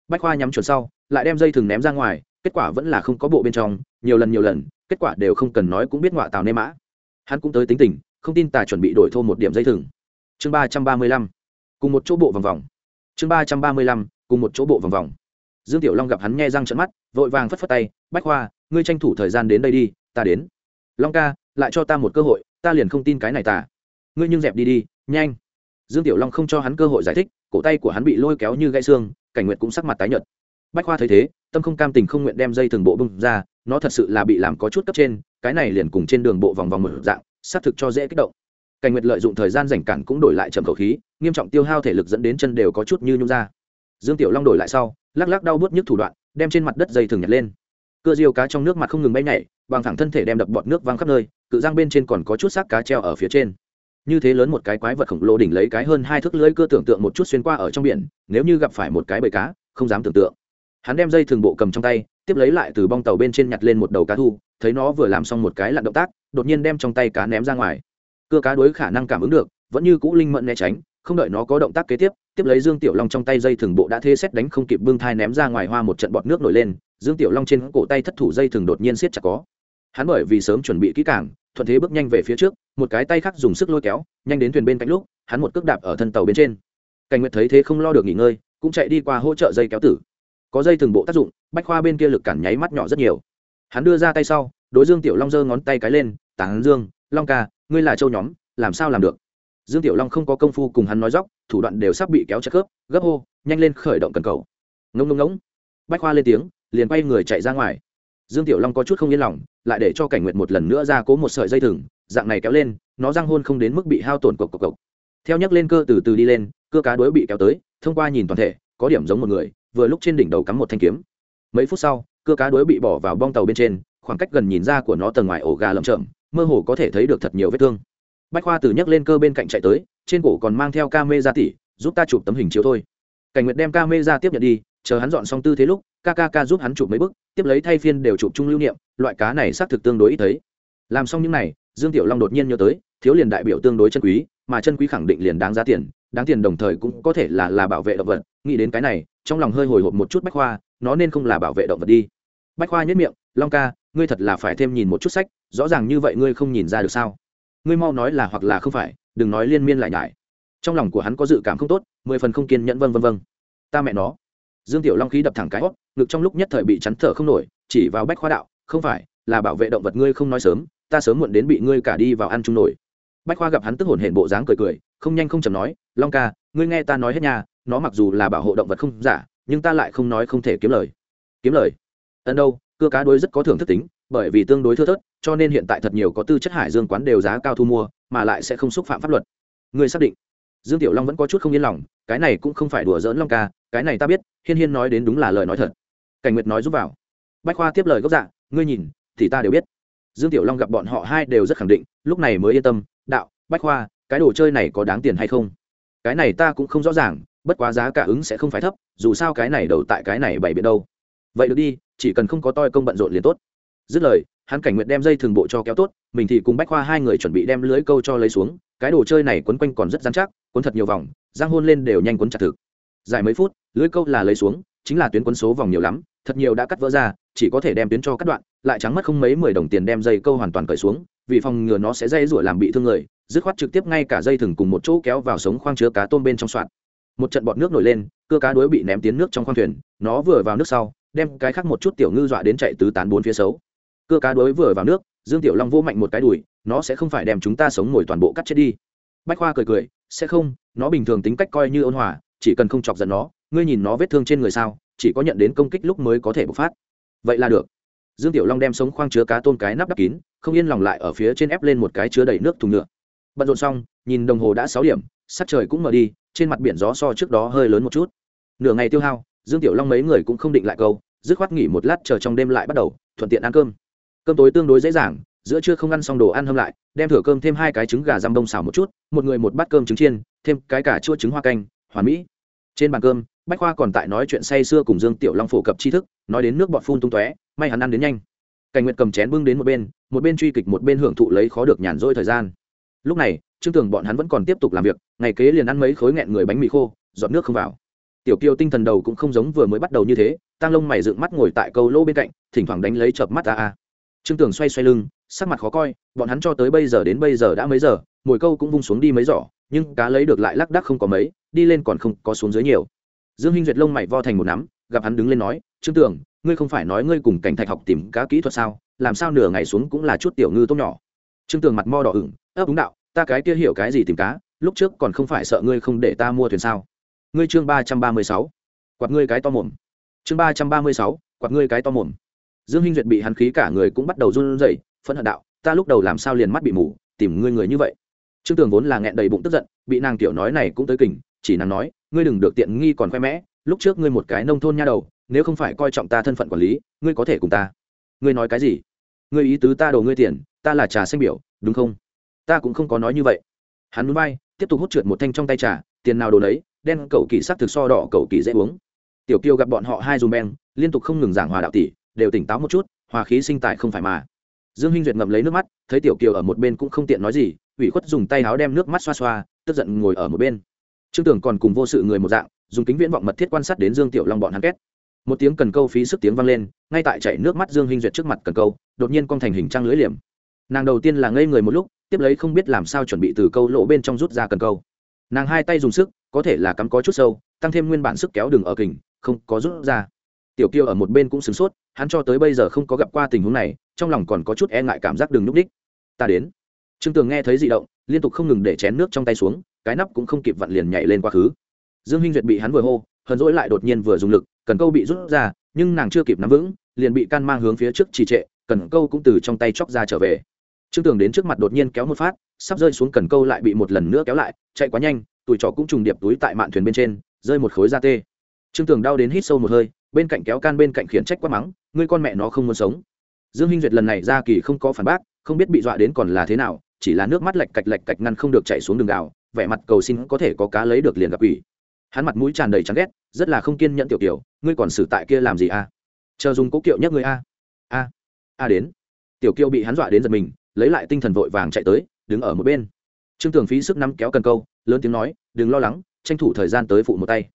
bách khoa nhắm chuẩn sau, lại đem dây thừng ném ra ngoài, kết quả vẫn là không có bộ bên trong, nhiều lần nhiều lần, kết quả đều không cần nói cũng biết ngọa tàu nê mã. Hắn cũng tới tính tình, không tin tà chuẩn bị đổi thô một điểm dây thừng. Chương ba trăm ba mươi lăm, cùng một chỗ bộ vòng vòng. Chương ba trăm ba mươi lăm, cùng một chỗ bộ vòng vòng. Dương tiểu long gặp hắn nghe răng trận mắt, vội vàng phất phất tay, bách khoa, ngươi tranh thủ thời gian đến đây đi, ta đến. Long ca, lại cho ta một cơ hội, ta liền không tin cái này ta ngươi nhưng dẹp đi đi, nhanh. Dương tiểu long không cho hắn cơ hội giải thích, cổ tay của hắn bị lôi kéo như gãy xương cảnh nguyện cũng sắc mặt tái nhợt. Bách khoa thấy thế, tâm không cam tình không nguyện đem dây thường bộ bung ra, nó thật sự là bị làm có chút cấp trên, cái này liền cùng trên đường bộ vòng vòng một dạng, xác thực cho dễ kích động. Cảnh nguyệt lợi dụng thời gian rảnh cản cũng đổi lại chậm khẩu khí, nghiêm trọng tiêu hao thể lực dẫn đến chân đều có chút như nhung ra. Dương tiểu long đổi lại sau, lắc lắc đau bút nhức thủ đoạn, đem trên mặt đất dây thường nhặt lên. Cưa diêu cá trong nước mặt không ngừng bay nhảy bằng thẳng thân thể đem đập bọt nước văng khắp nơi, cự giang bên trên còn có chút xác cá treo ở phía trên như thế lớn một cái quái vật khổng lồ đỉnh lấy cái hơn hai thước lưỡi cưa tưởng tượng một chút xuyên qua ở trong biển, nếu như gặp phải một cái bầy cá, không dám tưởng tượng. Hắn đem dây thường bộ cầm trong tay, tiếp lấy lại từ bong tàu bên trên nhặt lên một đầu cá thu, thấy nó vừa làm xong một cái lặn động tác, đột nhiên đem trong tay cá ném ra ngoài. Cưa cá đối khả năng cảm ứng được, vẫn như cũ linh mẫn né tránh, không đợi nó có động tác kế tiếp tiếp lấy dương tiểu long trong tay dây thường bộ đã thê xét đánh không kịp bưng thai ném ra ngoài hoa một trận bọt nước nổi lên, dương tiểu long trên cổ tay thất thủ dây thường đột nhiên siết chặt có. Hắn bởi vì sớm chuẩn bị kỹ càng, thuận thế bước nhanh về phía trước một cái tay khác dùng sức lôi kéo, nhanh đến thuyền bên cạnh lúc, hắn một cước đạp ở thân tàu bên trên. Cảnh nguyệt thấy thế không lo được nghỉ ngơi, cũng chạy đi qua hỗ trợ dây kéo tử. Có dây thường bộ tác dụng, bách khoa bên kia lực cản nháy mắt nhỏ rất nhiều. Hắn đưa ra tay sau, đối dương tiểu long giơ ngón tay cái lên tán dương, long ca, ngươi là châu nhóm, làm sao làm được? Dương tiểu long không có công phu cùng hắn nói dóc, thủ đoạn đều sắp bị kéo chặt khớp, gấp hô, nhanh lên khởi động cần cầu. Ngông ngông ngỗng. Bách khoa lên tiếng, liền quay người chạy ra ngoài dương tiểu long có chút không yên lòng, lại để cho cảnh nguyện một lần nữa ra cố một sợi dây thừng, dạng này kéo lên, nó răng hôn không đến mức bị hao tổn cộc cộc cộc. Theo nhấc lên cơ từ từ đi lên, cơ cá đuối bị kéo tới, thông qua nhìn toàn thể, có điểm giống một người, vừa lúc trên đỉnh đầu cắm một thanh kiếm. Mấy phút sau, cơ cá đuối bị bỏ vào bong tàu bên trên, khoảng cách gần nhìn ra của nó tầng ngoài ổ gà lầm chậm mơ hồ có thể thấy được thật nhiều vết thương. Bách khoa từ nhấc lên cơ bên cạnh chạy tới, trên cổ còn mang theo ca mê ra tỉ, giúp ta chụp tấm hình chiếu thôi. Cảnh nguyệt đem ca mê ra tiếp nhận đi, chờ hắn dọn xong tư thế lúc kkk giúp hắn chụp mấy bức, tiếp lấy thay phiên đều chụp chung lưu niệm, loại cá này xác thực tương đối ít thấy. Làm xong những này, dương tiểu long đột nhiên nhớ tới, thiếu liền đại biểu tương đối chân quý, mà chân quý khẳng định liền đáng giá tiền, đáng tiền đồng thời cũng có thể là là bảo vệ động vật. Nghĩ đến cái này, trong lòng hơi hồi hộp một chút bách khoa, nó nên không là bảo vệ động vật đi. Bách khoa nhất miệng, long ca, ngươi thật là phải thêm nhìn một chút sách, rõ ràng như vậy ngươi không nhìn ra được sao? Ngươi mau nói là hoặc là không phải, đừng nói liên miên lại nhải. Trong lòng của hắn có dự cảm không tốt, mười phần không kiên nhẫn vân vân vân ta mẹ nó dương tiểu long khí đập thẳng cái hót ngực trong lúc nhất thời bị chắn thở không nổi, chỉ vào bách khoa đạo, không phải, là bảo vệ động vật ngươi không nói sớm, ta sớm muộn đến bị ngươi cả đi vào ăn chung nổi. Bách khoa gặp hắn tức hồn hển bộ dáng cười cười, không nhanh không chầm nói, long ca, ngươi nghe ta nói hết nhà nó mặc dù là bảo hộ động vật không giả, nhưng ta lại không nói không thể kiếm lời. Kiếm lời? Ân đâu? Cưa cá đuối rất có thưởng thức tính, bởi vì tương đối thưa thớt, cho nên hiện tại thật nhiều có tư chất hải dương quán đều giá cao thu mua, mà lại sẽ không xúc phạm pháp luật. Ngươi xác định? Dương tiểu long vẫn có chút không yên lòng, cái này cũng không phải đùa giỡn long ca, cái này ta biết, hiên hiên nói đến đúng là lời nói thật. Cảnh nguyệt nói giúp vào. Bách khoa tiếp lời gốc dạ ngươi nhìn, thì ta đều biết. Dương tiểu long gặp bọn họ hai đều rất khẳng định, lúc này mới yên tâm, đạo, bách khoa, cái đồ chơi này có đáng tiền hay không? Cái này ta cũng không rõ ràng, bất quá giá cả ứng sẽ không phải thấp, dù sao cái này đầu tại cái này bảy biện đâu. Vậy được đi, chỉ cần không có toi công bận rộn liền tốt. Dứt lời hắn cảnh nguyện đem dây thường bộ cho kéo tốt, mình thì cùng bách khoa hai người chuẩn bị đem lưới câu cho lấy xuống, cái đồ chơi này quấn quanh còn rất dán chắc, quấn thật nhiều vòng, giang hôn lên đều nhanh quấn chặt thực. Dài mấy phút, lưới câu là lấy xuống, chính là tuyến quấn số vòng nhiều lắm, thật nhiều đã cắt vỡ ra, chỉ có thể đem tuyến cho cắt đoạn, lại trắng mất không mấy mười đồng tiền đem dây câu hoàn toàn cởi xuống, vì phòng ngừa nó sẽ dây rủa làm bị thương người, dứt khoát trực tiếp ngay cả dây thừng cùng một chỗ kéo vào sống khoang chứa cá tôm bên trong soạn. Một trận bọt nước nổi lên, cưa cá đuối bị ném tiến nước trong khoang thuyền, nó vừa vào nước sau, đem cái khác một chút tiểu ngư dọa đến chạy tứ tán bốn phía xấu cưa cá đuối vừa vào nước, dương tiểu long vô mạnh một cái đùi, nó sẽ không phải đem chúng ta sống ngồi toàn bộ cắt chết đi. Bách khoa cười cười, sẽ không, nó bình thường tính cách coi như ôn hòa, chỉ cần không chọc giận nó, ngươi nhìn nó vết thương trên người sao, chỉ có nhận đến công kích lúc mới có thể bộc phát. Vậy là được. Dương tiểu long đem sống khoang chứa cá tôm cái nắp đắp kín, không yên lòng lại ở phía trên ép lên một cái chứa đầy nước thùng nhựa. Bận rộn xong, nhìn đồng hồ đã sáu điểm, sắc trời cũng mở đi, trên mặt biển gió so trước đó hơi lớn một chút. Nửa ngày tiêu hao, dương tiểu long mấy người cũng không định lại câu, dứt khoát nghỉ một lát chờ trong đêm lại bắt đầu, thuận tiện ăn cơm cơm tối tương đối dễ dàng, giữa trưa không ăn xong đồ ăn hâm lại, đem thửa cơm thêm hai cái trứng gà răm đông xào một chút, một người một bát cơm trứng chiên, thêm cái cả chua trứng hoa canh, hoàn mỹ. Trên bàn cơm, bách khoa còn tại nói chuyện say sưa cùng dương tiểu long phổ cập tri thức, nói đến nước bọt phun tung tóe, may hắn ăn đến nhanh. Cảnh nguyệt cầm chén bưng đến một bên một bên truy kịch một bên hưởng thụ lấy khó được nhàn rỗi thời gian. Lúc này, trương tưởng bọn hắn vẫn còn tiếp tục làm việc, ngày kế liền ăn mấy khối nghẹn người bánh mì khô, giọt nước không vào. Tiểu kiều tinh thần đầu cũng không giống vừa mới bắt đầu như thế tăng lông mày dựng mắt ngồi tại câu lô bên cạnh, thỉnh thoảng đánh lấy chợp mắt a a trương tường xoay xoay lưng, sắc mặt khó coi, bọn hắn cho tới bây giờ đến bây giờ đã mấy giờ, mồi câu cũng vung xuống đi mấy giỏ, nhưng cá lấy được lại lác đác không có mấy, đi lên còn không có xuống dưới nhiều. Dương hinh duyệt lông mày vo thành một nắm, gặp hắn đứng lên nói, trương tường, ngươi không phải nói ngươi cùng cảnh thạch học tìm cá kỹ thuật sao, làm sao nửa ngày xuống cũng là chút tiểu ngư tốt nhỏ? Trương tường mặt mo đỏ ửng ấp đúng đạo, ta cái kia hiểu cái gì tìm cá, lúc trước còn không phải sợ ngươi không để ta mua thuyền sao? Ngươi chương ba trăm ba mươi sáu, quạt ngươi cái to mồm. Chương ba trăm ba mươi sáu, quạt ngươi cái to mồm dương hinh duyệt bị hắn khí cả người cũng bắt đầu run rẩy phân hận đạo, ta lúc đầu làm sao liền mắt bị mù, tìm ngươi người như vậy? Trương tường vốn là nghẹn đầy bụng tức giận, bị nàng tiểu nói này cũng tới kình chỉ nàng nói, ngươi đừng được tiện nghi còn khoe mẽ, lúc trước ngươi một cái nông thôn nha đầu, nếu không phải coi trọng ta thân phận quản lý, ngươi có thể cùng ta. Ngươi nói cái gì? Ngươi ý tứ ta đồ ngươi tiền, ta là trà xanh biểu, đúng không? Ta cũng không có nói như vậy. Hắn núi bay, tiếp tục hút trượt một thanh trong tay trà, tiền nào đồ đấy đen cầu kỳ sắc thực so đỏ cầu kỳ dễ uống. Tiểu kiều gặp bọn họ hai dùm beng, liên tục không ngừng giảng hòa đạo tỷ đều tỉnh táo một chút, hòa khí sinh tài không phải mà. Dương hinh duyệt ngậm lấy nước mắt, thấy tiểu kiều ở một bên cũng không tiện nói gì, ủy khuất dùng tay áo đem nước mắt xoa xoa, tức giận ngồi ở một bên. Trương tưởng còn cùng vô sự người một dạng, dùng kính viễn vọng mật thiết quan sát đến dương tiểu long bọn hắn két. Một tiếng cần câu phí sức tiếng vang lên, ngay tại chảy nước mắt dương hinh duyệt trước mặt cần câu, đột nhiên cong thành hình trang lưới liềm. Nàng đầu tiên là ngây người một lúc, tiếp lấy không biết làm sao chuẩn bị từ câu lỗ bên trong rút ra cần câu. Nàng hai tay dùng sức, có thể là cắm có chút sâu, tăng thêm nguyên bản sức kéo đường ở kình, không có rút ra tiểu kiều ở một bên cũng sửng sốt, hắn cho tới bây giờ không có gặp qua tình huống này, trong lòng còn có chút e ngại cảm giác đừng núp đích. Ta đến. Trương tường nghe thấy dị động, liên tục không ngừng để chén nước trong tay xuống, cái nắp cũng không kịp vặn liền nhảy lên quá khứ. Dương hinh duyệt bị hắn vừa hô, hờn dỗi lại đột nhiên vừa dùng lực, cần câu bị rút ra, nhưng nàng chưa kịp nắm vững, liền bị can mang hướng phía trước trì trệ, cần câu cũng từ trong tay chóc ra trở về. Trương tường đến trước mặt đột nhiên kéo một phát, sắp rơi xuống cần câu lại bị một lần nữa kéo lại, chạy quá nhanh tụi trỏ cũng trùng điệp túi tại mạn thuyền bên trên, rơi một khối da tê trương tường đau đến hít sâu một hơi, bên cạnh kéo can bên cạnh khiển trách quá mắng, ngươi con mẹ nó không muốn sống. Dương hinh duyệt lần này ra kỳ không có phản bác, không biết bị dọa đến còn là thế nào, chỉ là nước mắt lạch cạch lạch cạch ngăn không được chạy xuống đường đào vẻ mặt cầu xin có thể có cá lấy được liền gặp ủy hắn mặt mũi tràn đầy chán ghét, rất là không kiên nhẫn tiểu tiểu ngươi còn xử tại kia làm gì a? Chờ dùng cố kiệu nhắc ngươi a. A a đến. Tiểu kiêu bị hắn dọa đến giật mình, lấy lại tinh thần vội vàng chạy tới, đứng ở một bên. Trương tường phí sức nắm kéo cần câu, lớn tiếng nói, đừng lo lắng, tranh thủ thời gian tới phụ một tay.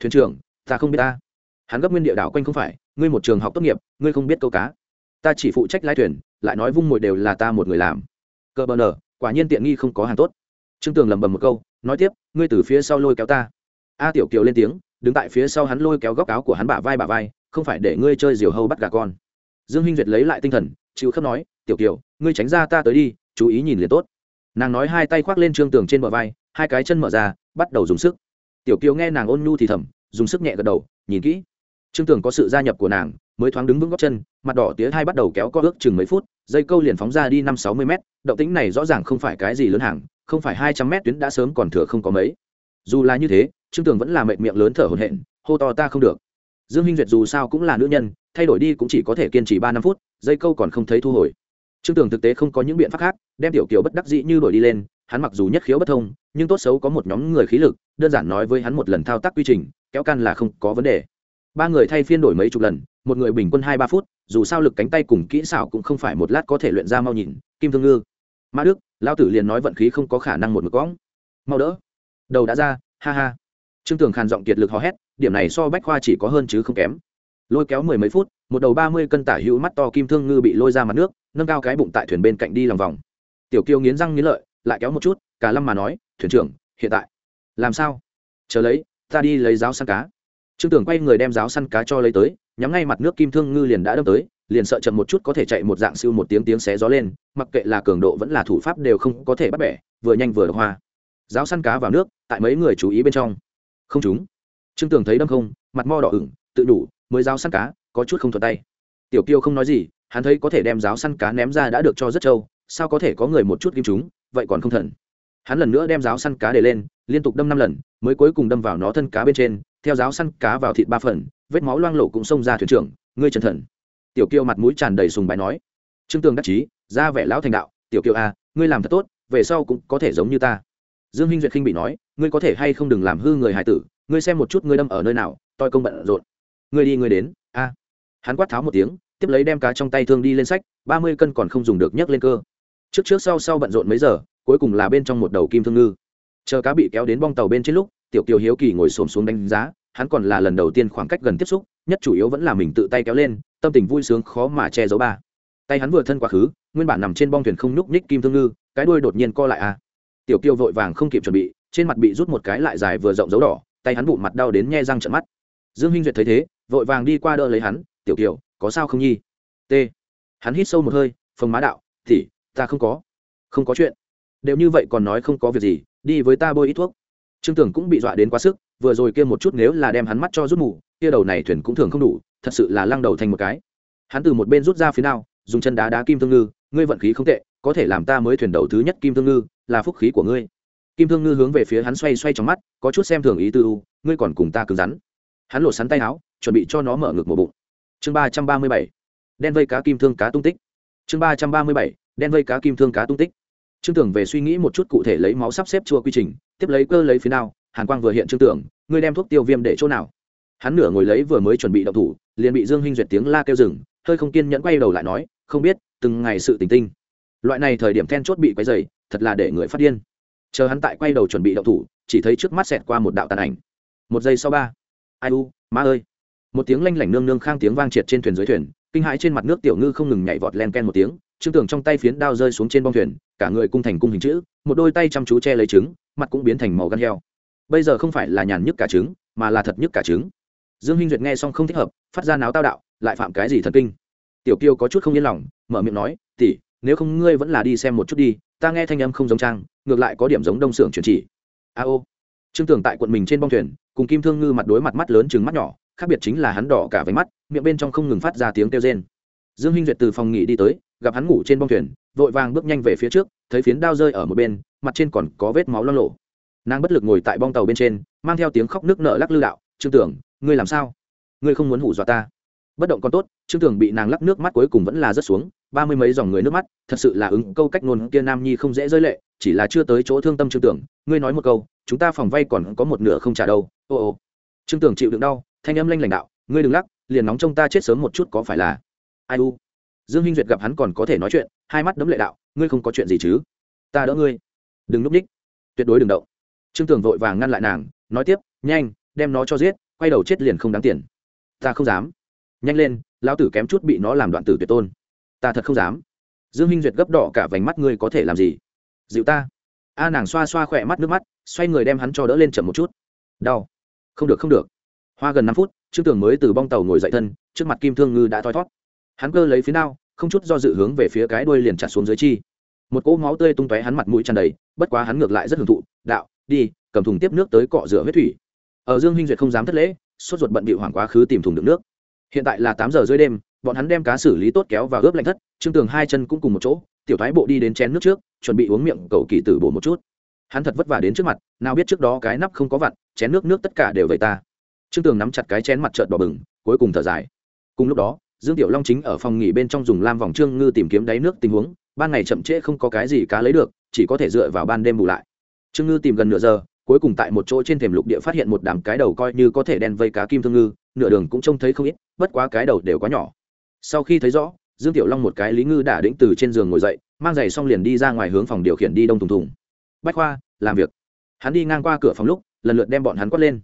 Thuyền trưởng ta không biết ta. Hắn gấp nguyên địa đảo quanh không phải, ngươi một trường học tốt nghiệp, ngươi không biết câu cá. Ta chỉ phụ trách lái thuyền, lại nói vung mồi đều là ta một người làm. Cơ bờ nở, quả nhiên tiện nghi không có hàng tốt. Trương tường lầm bầm một câu, nói tiếp, ngươi từ phía sau lôi kéo ta. A tiểu kiều lên tiếng, đứng tại phía sau hắn lôi kéo góc áo của hắn bả vai bả vai, không phải để ngươi chơi diều hâu bắt gà con. Dương hinh duyệt lấy lại tinh thần, chịu khớp nói, tiểu kiều, ngươi tránh ra ta tới đi, chú ý nhìn liền tốt. Nàng nói hai tay khoác lên trương tường trên bờ vai, hai cái chân mở ra, bắt đầu dùng sức. Tiểu kiều nghe nàng ôn nhu thì thầm dùng sức nhẹ gật đầu, nhìn kỹ. Trương tường có sự gia nhập của nàng, mới thoáng đứng vững góc chân, mặt đỏ tía hai bắt đầu kéo co ước chừng mấy phút, dây câu liền phóng ra đi năm sáu mươi m động tĩnh này rõ ràng không phải cái gì lớn hàng, không phải hai trăm m tuyến đã sớm còn thừa không có mấy. Dù là như thế, trương tường vẫn là mệt miệng lớn thở hổn hển, hô to ta không được. Dương minh duyệt dù sao cũng là nữ nhân, thay đổi đi cũng chỉ có thể kiên trì ba năm phút, dây câu còn không thấy thu hồi. Trương tường thực tế không có những biện pháp khác, đem tiểu kiều bất đắc dĩ như đổi đi lên, hắn mặc dù nhất khiếu bất thông, nhưng tốt xấu có một nhóm người khí lực, đơn giản nói với hắn một lần thao tác quy trình kéo căn là không có vấn đề. Ba người thay phiên đổi mấy chục lần, một người bình quân hai ba phút, dù sao lực cánh tay cùng kỹ xảo cũng không phải một lát có thể luyện ra mau nhìn, kim thương ngư. Mã đức lao tử liền nói vận khí không có khả năng một mực cóng mau đỡ. Đầu đã ra, ha ha. Trương tường khàn giọng kiệt lực hò hét, điểm này so bách khoa chỉ có hơn chứ không kém. Lôi kéo mười mấy phút, một đầu ba mươi cân tả hữu mắt to kim thương ngư bị lôi ra mặt nước, nâng cao cái bụng tại thuyền bên cạnh đi lòng vòng. Tiểu kiêu nghiến răng nghiến lợi, lại kéo một chút, cả lâm mà nói, thuyền trưởng, hiện tại. Làm sao? Chờ lấy ta đi lấy giáo săn cá. Trương tưởng quay người đem giáo săn cá cho lấy tới, nhắm ngay mặt nước kim thương ngư liền đã đâm tới, liền sợ chậm một chút có thể chạy một dạng siêu một tiếng tiếng xé gió lên, mặc kệ là cường độ vẫn là thủ pháp đều không có thể bắt bẻ, vừa nhanh vừa hoa. Giáo săn cá vào nước, tại mấy người chú ý bên trong. Không chúng trương tưởng thấy đâm không, mặt mo đỏ ửng, tự đủ, mới giáo săn cá, có chút không thuận tay. Tiểu kiêu không nói gì, hắn thấy có thể đem giáo săn cá ném ra đã được cho rất trâu, sao có thể có người một chút kim chúng vậy còn không thần. Hắn lần nữa đem giáo săn cá để lên liên tục đâm năm lần, mới cuối cùng đâm vào nó thân cá bên trên, theo giáo săn cá vào thịt ba phần, vết máu loang lộ cũng xông ra thuyền trưởng, ngươi chân thần. Tiểu kiêu mặt mũi tràn đầy sùng bài nói. Trương tường đắc chí, ra vẻ lão thành đạo, tiểu kiêu a ngươi làm thật tốt, về sau cũng có thể giống như ta. Dương hinh duyệt khinh bị nói, ngươi có thể hay không đừng làm hư người hải tử, ngươi xem một chút ngươi đâm ở nơi nào, toi công bận rộn. Ngươi đi, ngươi đến, a. Hắn quát tháo một tiếng, tiếp lấy đem cá trong tay thương đi lên sách, ba mươi cân còn không dùng được nhấc lên cơ. Trước trước sau sau bận rộn mấy giờ, cuối cùng là bên trong một đầu kim thương ngư chờ cá bị kéo đến bong tàu bên trên lúc, tiểu kiều hiếu kỳ ngồi xổm xuống đánh giá, hắn còn là lần đầu tiên khoảng cách gần tiếp xúc, nhất chủ yếu vẫn là mình tự tay kéo lên, tâm tình vui sướng khó mà che giấu ba. Tay hắn vừa thân quá khứ, nguyên bản nằm trên bong thuyền không nhúc nhích kim thương ngư, cái đuôi đột nhiên co lại a tiểu kiều vội vàng không kịp chuẩn bị, trên mặt bị rút một cái lại dài vừa rộng dấu đỏ, tay hắn bụng mặt đau đến nhe răng trận mắt. Dương hinh duyệt thấy thế, vội vàng đi qua đỡ lấy hắn, tiểu kiều, có sao không nhi? T. Hắn hít sâu một hơi, phồng má đạo thì ta không có. Không có chuyện. Đều như vậy còn nói không có việc gì đi với ta bôi ít thuốc. Trương tưởng cũng bị dọa đến quá sức, vừa rồi kia một chút nếu là đem hắn mắt cho rút mù, kia đầu này thuyền cũng thường không đủ, thật sự là lăng đầu thành một cái. Hắn từ một bên rút ra phía nào, dùng chân đá đá kim thương ngư, ngươi vận khí không tệ, có thể làm ta mới thuyền đầu thứ nhất kim thương ngư, là phúc khí của ngươi. Kim thương ngư hướng về phía hắn xoay xoay trong mắt, có chút xem thường ý tư u, ngươi còn cùng ta cứng rắn. Hắn lột sắn tay áo, chuẩn bị cho nó mở ngực một bụng. Chương ba trăm ba mươi bảy, đen vây cá kim thương cá tung tích. Chương ba trăm ba mươi bảy, đen vây cá kim thương cá tung tích trương tưởng về suy nghĩ một chút cụ thể lấy máu sắp xếp chua quy trình, tiếp lấy cơ lấy phía nào hàn quang vừa hiện trương tưởng, ngươi đem thuốc tiêu viêm để chỗ nào? Hắn nửa ngồi lấy vừa mới chuẩn bị động thủ, liền bị dương hinh duyệt tiếng la kêu rừng hơi không kiên nhẫn quay đầu lại nói, không biết, từng ngày sự tình tinh. Loại này thời điểm then chốt bị quấy dày thật là để người phát điên. Chờ hắn tại quay đầu chuẩn bị động thủ, chỉ thấy trước mắt xẹt qua một đạo tàn ảnh. Một giây sau ba. Ai u, má ơi! Một tiếng lanh lảnh nương nương khang tiếng vang triệt trên thuyền dưới thuyền, kinh hãi trên mặt nước tiểu ngư không ngừng nhảy vọt len ken một tiếng, trương tưởng trong tay phiến đao rơi xuống trên bong thuyền cả người cung thành cung hình chữ, một đôi tay chăm chú che lấy trứng, mặt cũng biến thành màu gan heo. Bây giờ không phải là nhàn nhức cả trứng, mà là thật nhức cả trứng. Dương hinh duyệt nghe xong không thích hợp, phát ra náo tao đạo, lại phạm cái gì thần kinh? Tiểu kiêu có chút không yên lòng, mở miệng nói tỉ nếu không ngươi vẫn là đi xem một chút đi, ta nghe thanh âm không giống trang, ngược lại có điểm giống đông xưởng chuyển chỉ. A ô. Trương tưởng tại quận mình trên bong thuyền, cùng kim thương ngư mặt đối mặt mắt lớn chừng mắt nhỏ, khác biệt chính là hắn đỏ cả váy mắt, miệng bên trong không ngừng phát ra tiếng kêu rên. Dương hinh duyệt từ phòng nghỉ đi tới gặp hắn ngủ trên bong thuyền, vội vàng bước nhanh về phía trước, thấy phiến đao rơi ở một bên, mặt trên còn có vết máu lo lộ. Nàng bất lực ngồi tại bong tàu bên trên, mang theo tiếng khóc nước nợ lắc lư đạo, trương tưởng, ngươi làm sao? Ngươi không muốn hủ dọa ta? Bất động còn tốt, trương tưởng bị nàng lắc nước mắt cuối cùng vẫn là rớt xuống, ba mươi mấy dòng người nước mắt, thật sự là ứng câu cách ngôn kia nam nhi không dễ rơi lệ, chỉ là chưa tới chỗ thương tâm trương tưởng, ngươi nói một câu, chúng ta phòng vay còn có một nửa không trả đâu. Ô ô. Trương tưởng chịu đựng đau, thanh âm lanh lãnh đạo, ngươi đừng lắc, liền nóng trong ta chết sớm một chút có phải là? Ai u dương hinh duyệt gặp hắn còn có thể nói chuyện, hai mắt đấm lệ đạo, ngươi không có chuyện gì chứ? Ta đỡ ngươi. Đừng núp ních, tuyệt đối đừng động. Trương tường vội vàng ngăn lại nàng, nói tiếp, nhanh, đem nó cho giết, quay đầu chết liền không đáng tiền. Ta không dám. Nhanh lên, lão tử kém chút bị nó làm đoạn tử tuyệt tôn. Ta thật không dám. Dương hinh duyệt gấp đỏ cả vành mắt, ngươi có thể làm gì? Dịu ta. A nàng xoa xoa khỏe mắt, nước mắt, xoay người đem hắn cho đỡ lên chậm một chút. Đau. Không được không được. Hoa gần năm phút, trương tường mới từ bong tàu ngồi dậy thân, trước mặt kim thương ngư đã thoi thót hắn cơ lấy phía nào, không chút do dự hướng về phía cái đuôi liền chặt xuống dưới chi. Một cỗ máu tươi tung tóe hắn mặt mũi tràn đầy, bất quá hắn ngược lại rất hưởng thụ, đạo, đi, cầm thùng tiếp nước tới cọ rửa huyết thủy. Ở dương huynh duyệt không dám thất lễ, sốt ruột bận bị hoảng quá khứ tìm thùng đựng nước. Hiện tại là tám giờ dưới đêm, bọn hắn đem cá xử lý tốt kéo và ướp lạnh thất, trương tường hai chân cũng cùng một chỗ, tiểu thái bộ đi đến chén nước trước, chuẩn bị uống miệng cầu kỳ tử bổ một chút. Hắn thật vất vả đến trước mặt, nào biết trước đó cái nắp không có vặn chén nước nước tất cả đều về ta. Trương tường nắm chặt cái chén mặt trợn đỏ bừng, cuối cùng thở dài. Cùng lúc đó dương tiểu long chính ở phòng nghỉ bên trong dùng lam vòng trương ngư tìm kiếm đáy nước tình huống, ban ngày chậm trễ không có cái gì cá lấy được, chỉ có thể dựa vào ban đêm bù lại. Trương ngư tìm gần nửa giờ, cuối cùng tại một chỗ trên thềm lục địa phát hiện một đám cái đầu coi như có thể đen vây cá kim thương ngư, nửa đường cũng trông thấy không ít, bất quá cái đầu đều quá nhỏ. Sau khi thấy rõ, dương tiểu long một cái lý ngư đã đĩnh từ trên giường ngồi dậy, mang giày xong liền đi ra ngoài hướng phòng điều khiển đi đông thùng thùng. Bách khoa, làm việc. Hắn đi ngang qua cửa phòng lúc, lần lượt đem bọn hắn quất lên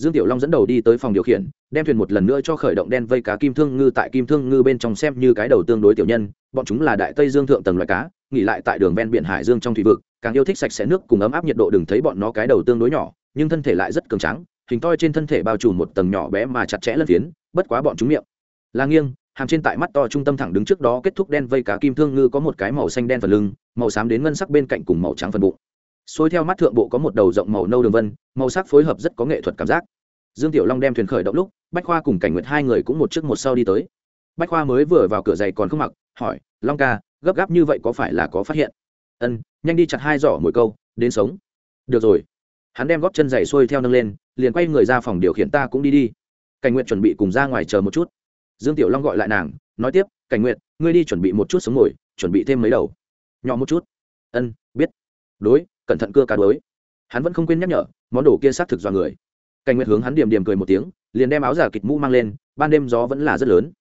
dương tiểu long dẫn đầu đi tới phòng điều khiển, đem thuyền một lần nữa cho khởi động đen vây cá kim thương ngư tại kim thương ngư bên trong xem như cái đầu tương đối tiểu nhân, bọn chúng là đại tây dương thượng tầng loại cá, nghỉ lại tại đường ven biển hải dương trong thủy vực, càng yêu thích sạch sẽ nước cùng ấm áp nhiệt độ đừng thấy bọn nó cái đầu tương đối nhỏ, nhưng thân thể lại rất cường trắng hình toi trên thân thể bao trùm một tầng nhỏ bé mà chặt chẽ lân phiến, bất quá bọn chúng miệng là nghiêng, hàm trên tại mắt to trung tâm thẳng đứng trước đó kết thúc đen vây cá kim thương ngư có một cái màu xanh đen phần lưng, màu xám đến ngân sắc bên cạnh cùng màu trắng phần bụng xuôi theo mắt thượng bộ có một đầu rộng màu nâu đường vân, màu sắc phối hợp rất có nghệ thuật cảm giác. Dương tiểu long đem thuyền khởi động lúc, bách khoa cùng cảnh nguyệt hai người cũng một trước một sau đi tới. Bách khoa mới vừa vào cửa giày còn không mặc, hỏi, long ca, gấp gáp như vậy có phải là có phát hiện? Ân, nhanh đi chặt hai giỏ mỗi câu, đến sống. Được rồi. Hắn đem góp chân giày xuôi theo nâng lên, liền quay người ra phòng điều khiển ta cũng đi đi. Cảnh nguyện chuẩn bị cùng ra ngoài chờ một chút. Dương tiểu long gọi lại nàng, nói tiếp, cảnh nguyện ngươi đi chuẩn bị một chút sống ngồi chuẩn bị thêm mấy đầu. Nhỏ một chút. Ân, biết. Đối cẩn thận cưa cá đuối, hắn vẫn không quên nhắc nhở món đồ kia xác thực do người. Cảnh nguyệt hướng hắn điểm điểm cười một tiếng liền đem áo giả kịch mũ mang lên ban đêm gió vẫn là rất lớn.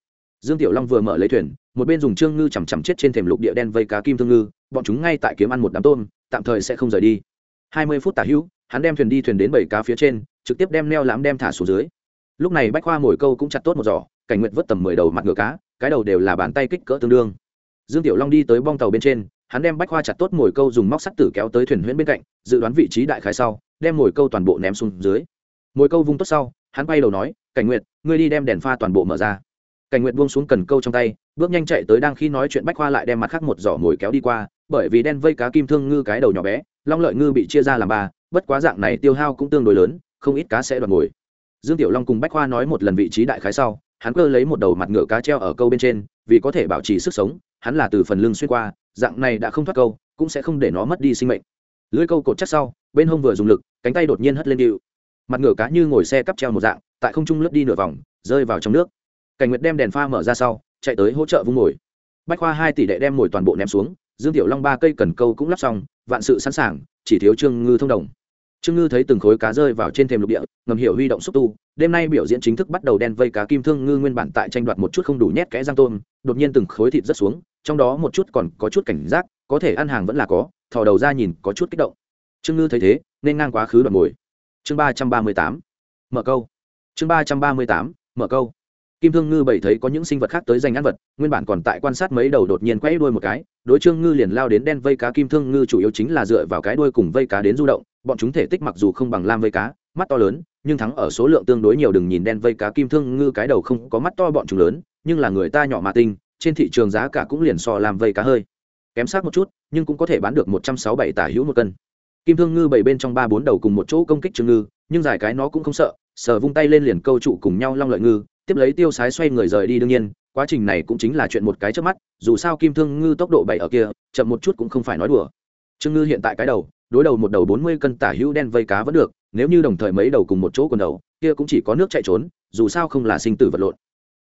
Dương tiểu long vừa mở lấy thuyền một bên dùng trương ngư chằm chằm chết trên thềm lục địa đen vây cá kim thương ngư bọn chúng ngay tại kiếm ăn một đám tôm tạm thời sẽ không rời đi. Hai mươi phút tả hữu hắn đem thuyền đi thuyền đến bảy cá phía trên trực tiếp đem neo lãm đem thả xuống dưới. Lúc này bách khoa mồi câu cũng chặt tốt một giỏ cảnh nguyện vớt tầm mười đầu mặt ngựa cá cái đầu đều là bàn tay kích cỡ tương đương. Dương tiểu long đi tới bong tàu bên trên hắn đem bách khoa chặt tốt mồi câu dùng móc sắt tử kéo tới thuyền huyễn bên cạnh dự đoán vị trí đại khái sau đem mồi câu toàn bộ ném xuống dưới. Mồi câu vung tốt sau hắn bay đầu nói cảnh nguyệt, ngươi đi đem đèn pha toàn bộ mở ra. Cảnh nguyệt buông xuống cần câu trong tay bước nhanh chạy tới đang khi nói chuyện bách khoa lại đem mặt khác một giỏ mồi kéo đi qua bởi vì đen vây cá kim thương ngư cái đầu nhỏ bé long lợi ngư bị chia ra làm ba bất quá dạng này tiêu hao cũng tương đối lớn không ít cá sẽ đoạt ngồi dương tiểu long cùng bách khoa nói một lần vị trí đại khái sau hắn cơ lấy một đầu mặt ngựa cá treo ở câu bên trên vì có thể bảo trì sức sống hắn là từ phần lưng xuyên qua dạng này đã không thoát câu, cũng sẽ không để nó mất đi sinh mệnh. Lưới câu cột chắc sau, bên hông vừa dùng lực, cánh tay đột nhiên hất lên điệu. Mặt ngửa cá như ngồi xe cắp treo một dạng, tại không trung lướt đi nửa vòng, rơi vào trong nước. Cảnh nguyệt đem đèn pha mở ra sau, chạy tới hỗ trợ vung mồi. Bách khoa hai tỷ đệ đem mồi toàn bộ ném xuống, dương tiểu long ba cây cần câu cũng lắp xong, vạn sự sẵn sàng, chỉ thiếu trương ngư thông đồng. Trương ngư thấy từng khối cá rơi vào trên thềm lục địa, ngầm hiểu huy động xúc tu, đêm nay biểu diễn chính thức bắt đầu đen vây cá kim thương ngư nguyên bản tại tranh đoạt một chút không đủ nhét kẽ răng tôm, đột nhiên từng khối thịt rất xuống trong đó một chút còn có chút cảnh giác, có thể ăn hàng vẫn là có, thò đầu ra nhìn có chút kích động. Trương ngư thấy thế, nên ngang quá khứ đoạn mồi chương ba trăm ba mươi tám, mở câu. Chương ba trăm ba mươi tám, mở câu. Kim thương ngư bảy thấy có những sinh vật khác tới giành ăn vật, nguyên bản còn tại quan sát mấy đầu đột nhiên quay đuôi một cái, đối trương ngư liền lao đến đen vây cá. Kim thương ngư chủ yếu chính là dựa vào cái đuôi cùng vây cá đến du động, bọn chúng thể tích mặc dù không bằng lam vây cá, mắt to lớn, nhưng thắng ở số lượng tương đối nhiều đừng nhìn đen vây cá. Kim thương ngư cái đầu không có mắt to, bọn chúng lớn, nhưng là người ta nhỏ mà tinh trên thị trường giá cả cũng liền so làm vây cá hơi. Kém sát một chút, nhưng cũng có thể bán được một trăm sáu bảy tả hữu một cân. Kim thương ngư bảy bên trong ba bốn đầu cùng một chỗ công kích trương ngư, nhưng dài cái nó cũng không sợ, sờ vung tay lên liền câu trụ cùng nhau long lợi ngư, tiếp lấy tiêu sái xoay người rời đi đương nhiên, quá trình này cũng chính là chuyện một cái trước mắt, dù sao kim thương ngư tốc độ bảy ở kia, chậm một chút cũng không phải nói đùa. Trương ngư hiện tại cái đầu, đối đầu một đầu bốn mươi cân tả hữu đen vây cá vẫn được, nếu như đồng thời mấy đầu cùng một chỗ quần đầu, kia cũng chỉ có nước chạy trốn, dù sao không là sinh tử vật lộn.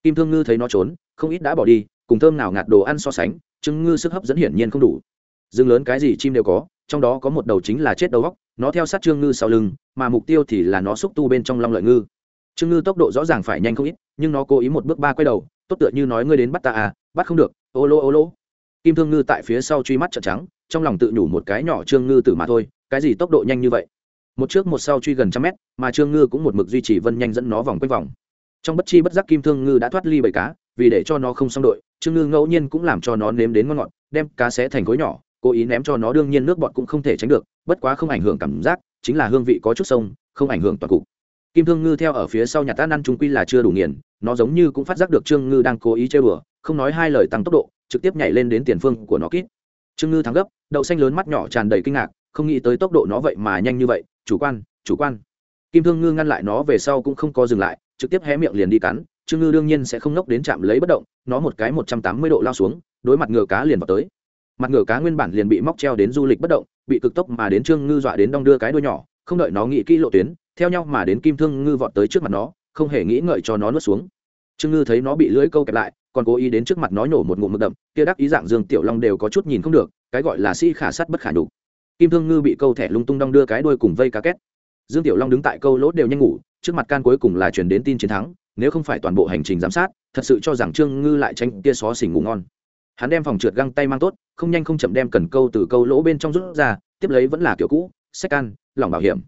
Kim thương ngư thấy nó trốn, không ít đã bỏ đi cùng thơm nào ngạt đồ ăn so sánh trương ngư sức hấp dẫn hiển nhiên không đủ. Rừng lớn cái gì chim đều có, trong đó có một đầu chính là chết đầu góc, nó theo sát trương ngư sau lưng, mà mục tiêu thì là nó xúc tu bên trong long lợi ngư. Trương ngư tốc độ rõ ràng phải nhanh không ít, nhưng nó cố ý một bước ba quay đầu, tốt tựa như nói ngươi đến bắt ta à bắt không được, ô lô ô lô. Kim thương ngư tại phía sau truy mắt trợn trắng, trong lòng tự nhủ một cái nhỏ trương ngư tử mà thôi, cái gì tốc độ nhanh như vậy? Một trước một sau truy gần trăm mét, mà trương ngư cũng một mực duy trì vân nhanh dẫn nó vòng quanh vòng. Trong bất chi bất giác kim thương ngư đã thoát ly bầy cá vì để cho nó không xong đội, trương ngư ngẫu nhiên cũng làm cho nó nếm đến ngon ngọt, đem cá xé thành khối nhỏ, cố ý ném cho nó đương nhiên nước bọt cũng không thể tránh được, bất quá không ảnh hưởng cảm giác, chính là hương vị có chút sông, không ảnh hưởng toàn cục. Kim thương ngư theo ở phía sau nhà tan ăn trung quy là chưa đủ nghiền, nó giống như cũng phát giác được trương ngư đang cố ý chơi bừa không nói hai lời tăng tốc độ, trực tiếp nhảy lên đến tiền phương của nó kít. Trương ngư thắng gấp, đậu xanh lớn mắt nhỏ tràn đầy kinh ngạc, không nghĩ tới tốc độ nó vậy mà nhanh như vậy, chủ quan chủ quan. Kim thương ngư ngăn lại nó về sau cũng không có dừng lại, trực tiếp hé miệng liền đi cắn trương ngư đương nhiên sẽ không nốc đến chạm lấy bất động, nó một cái một trăm tám mươi độ lao xuống, đối mặt ngựa cá liền vào tới. Mặt ngựa cá nguyên bản liền bị móc treo đến du lịch bất động, bị cực tốc mà đến trương ngư dọa đến đong đưa cái đuôi nhỏ, không đợi nó nghĩ kỹ lộ tuyến, theo nhau mà đến kim thương ngư vọt tới trước mặt nó, không hề nghĩ ngợi cho nó nuốt xuống. Trương ngư thấy nó bị lưỡi câu kẹp lại, còn cố ý đến trước mặt nó nhổ một ngụm mực đậm, kia đắc ý dạng dương tiểu long đều có chút nhìn không được, cái gọi là si khả sắt bất khả nhục. Kim thương ngư bị câu thẻ lung tung đong đưa cái đuôi cùng vây cá két. Dương tiểu long đứng tại câu lỗ đều nhanh ngủ, trước mặt can cuối cùng là chuyển đến tin chiến thắng nếu không phải toàn bộ hành trình giám sát, thật sự cho rằng trương ngư lại tranh kia xó xỉnh ngủ ngon. Hắn đem phòng trượt găng tay mang tốt, không nhanh không chậm đem cần câu từ câu lỗ bên trong rút ra, tiếp lấy vẫn là kiểu cũ sách can, lỏng bảo hiểm.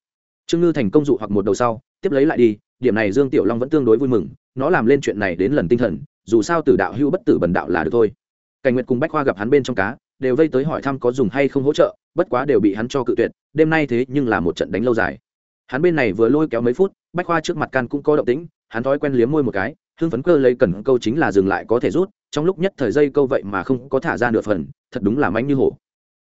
Trương ngư thành công dụ hoặc một đầu sau, tiếp lấy lại đi, điểm này dương tiểu long vẫn tương đối vui mừng, nó làm lên chuyện này đến lần tinh thần, dù sao từ đạo hưu bất tử bần đạo là được thôi. Cảnh nguyệt cùng bách khoa gặp hắn bên trong cá, đều vây tới hỏi thăm có dùng hay không hỗ trợ, bất quá đều bị hắn cho cự tuyệt, đêm nay thế nhưng là một trận đánh lâu dài. Hắn bên này vừa lôi kéo mấy phút, bách khoa trước mặt can cũng có động tĩnh hắn thói quen liếm môi một cái hương phấn cơ lấy cần câu chính là dừng lại có thể rút, trong lúc nhất thời dây câu vậy mà không có thả ra nửa phần, thật đúng là manh như hổ.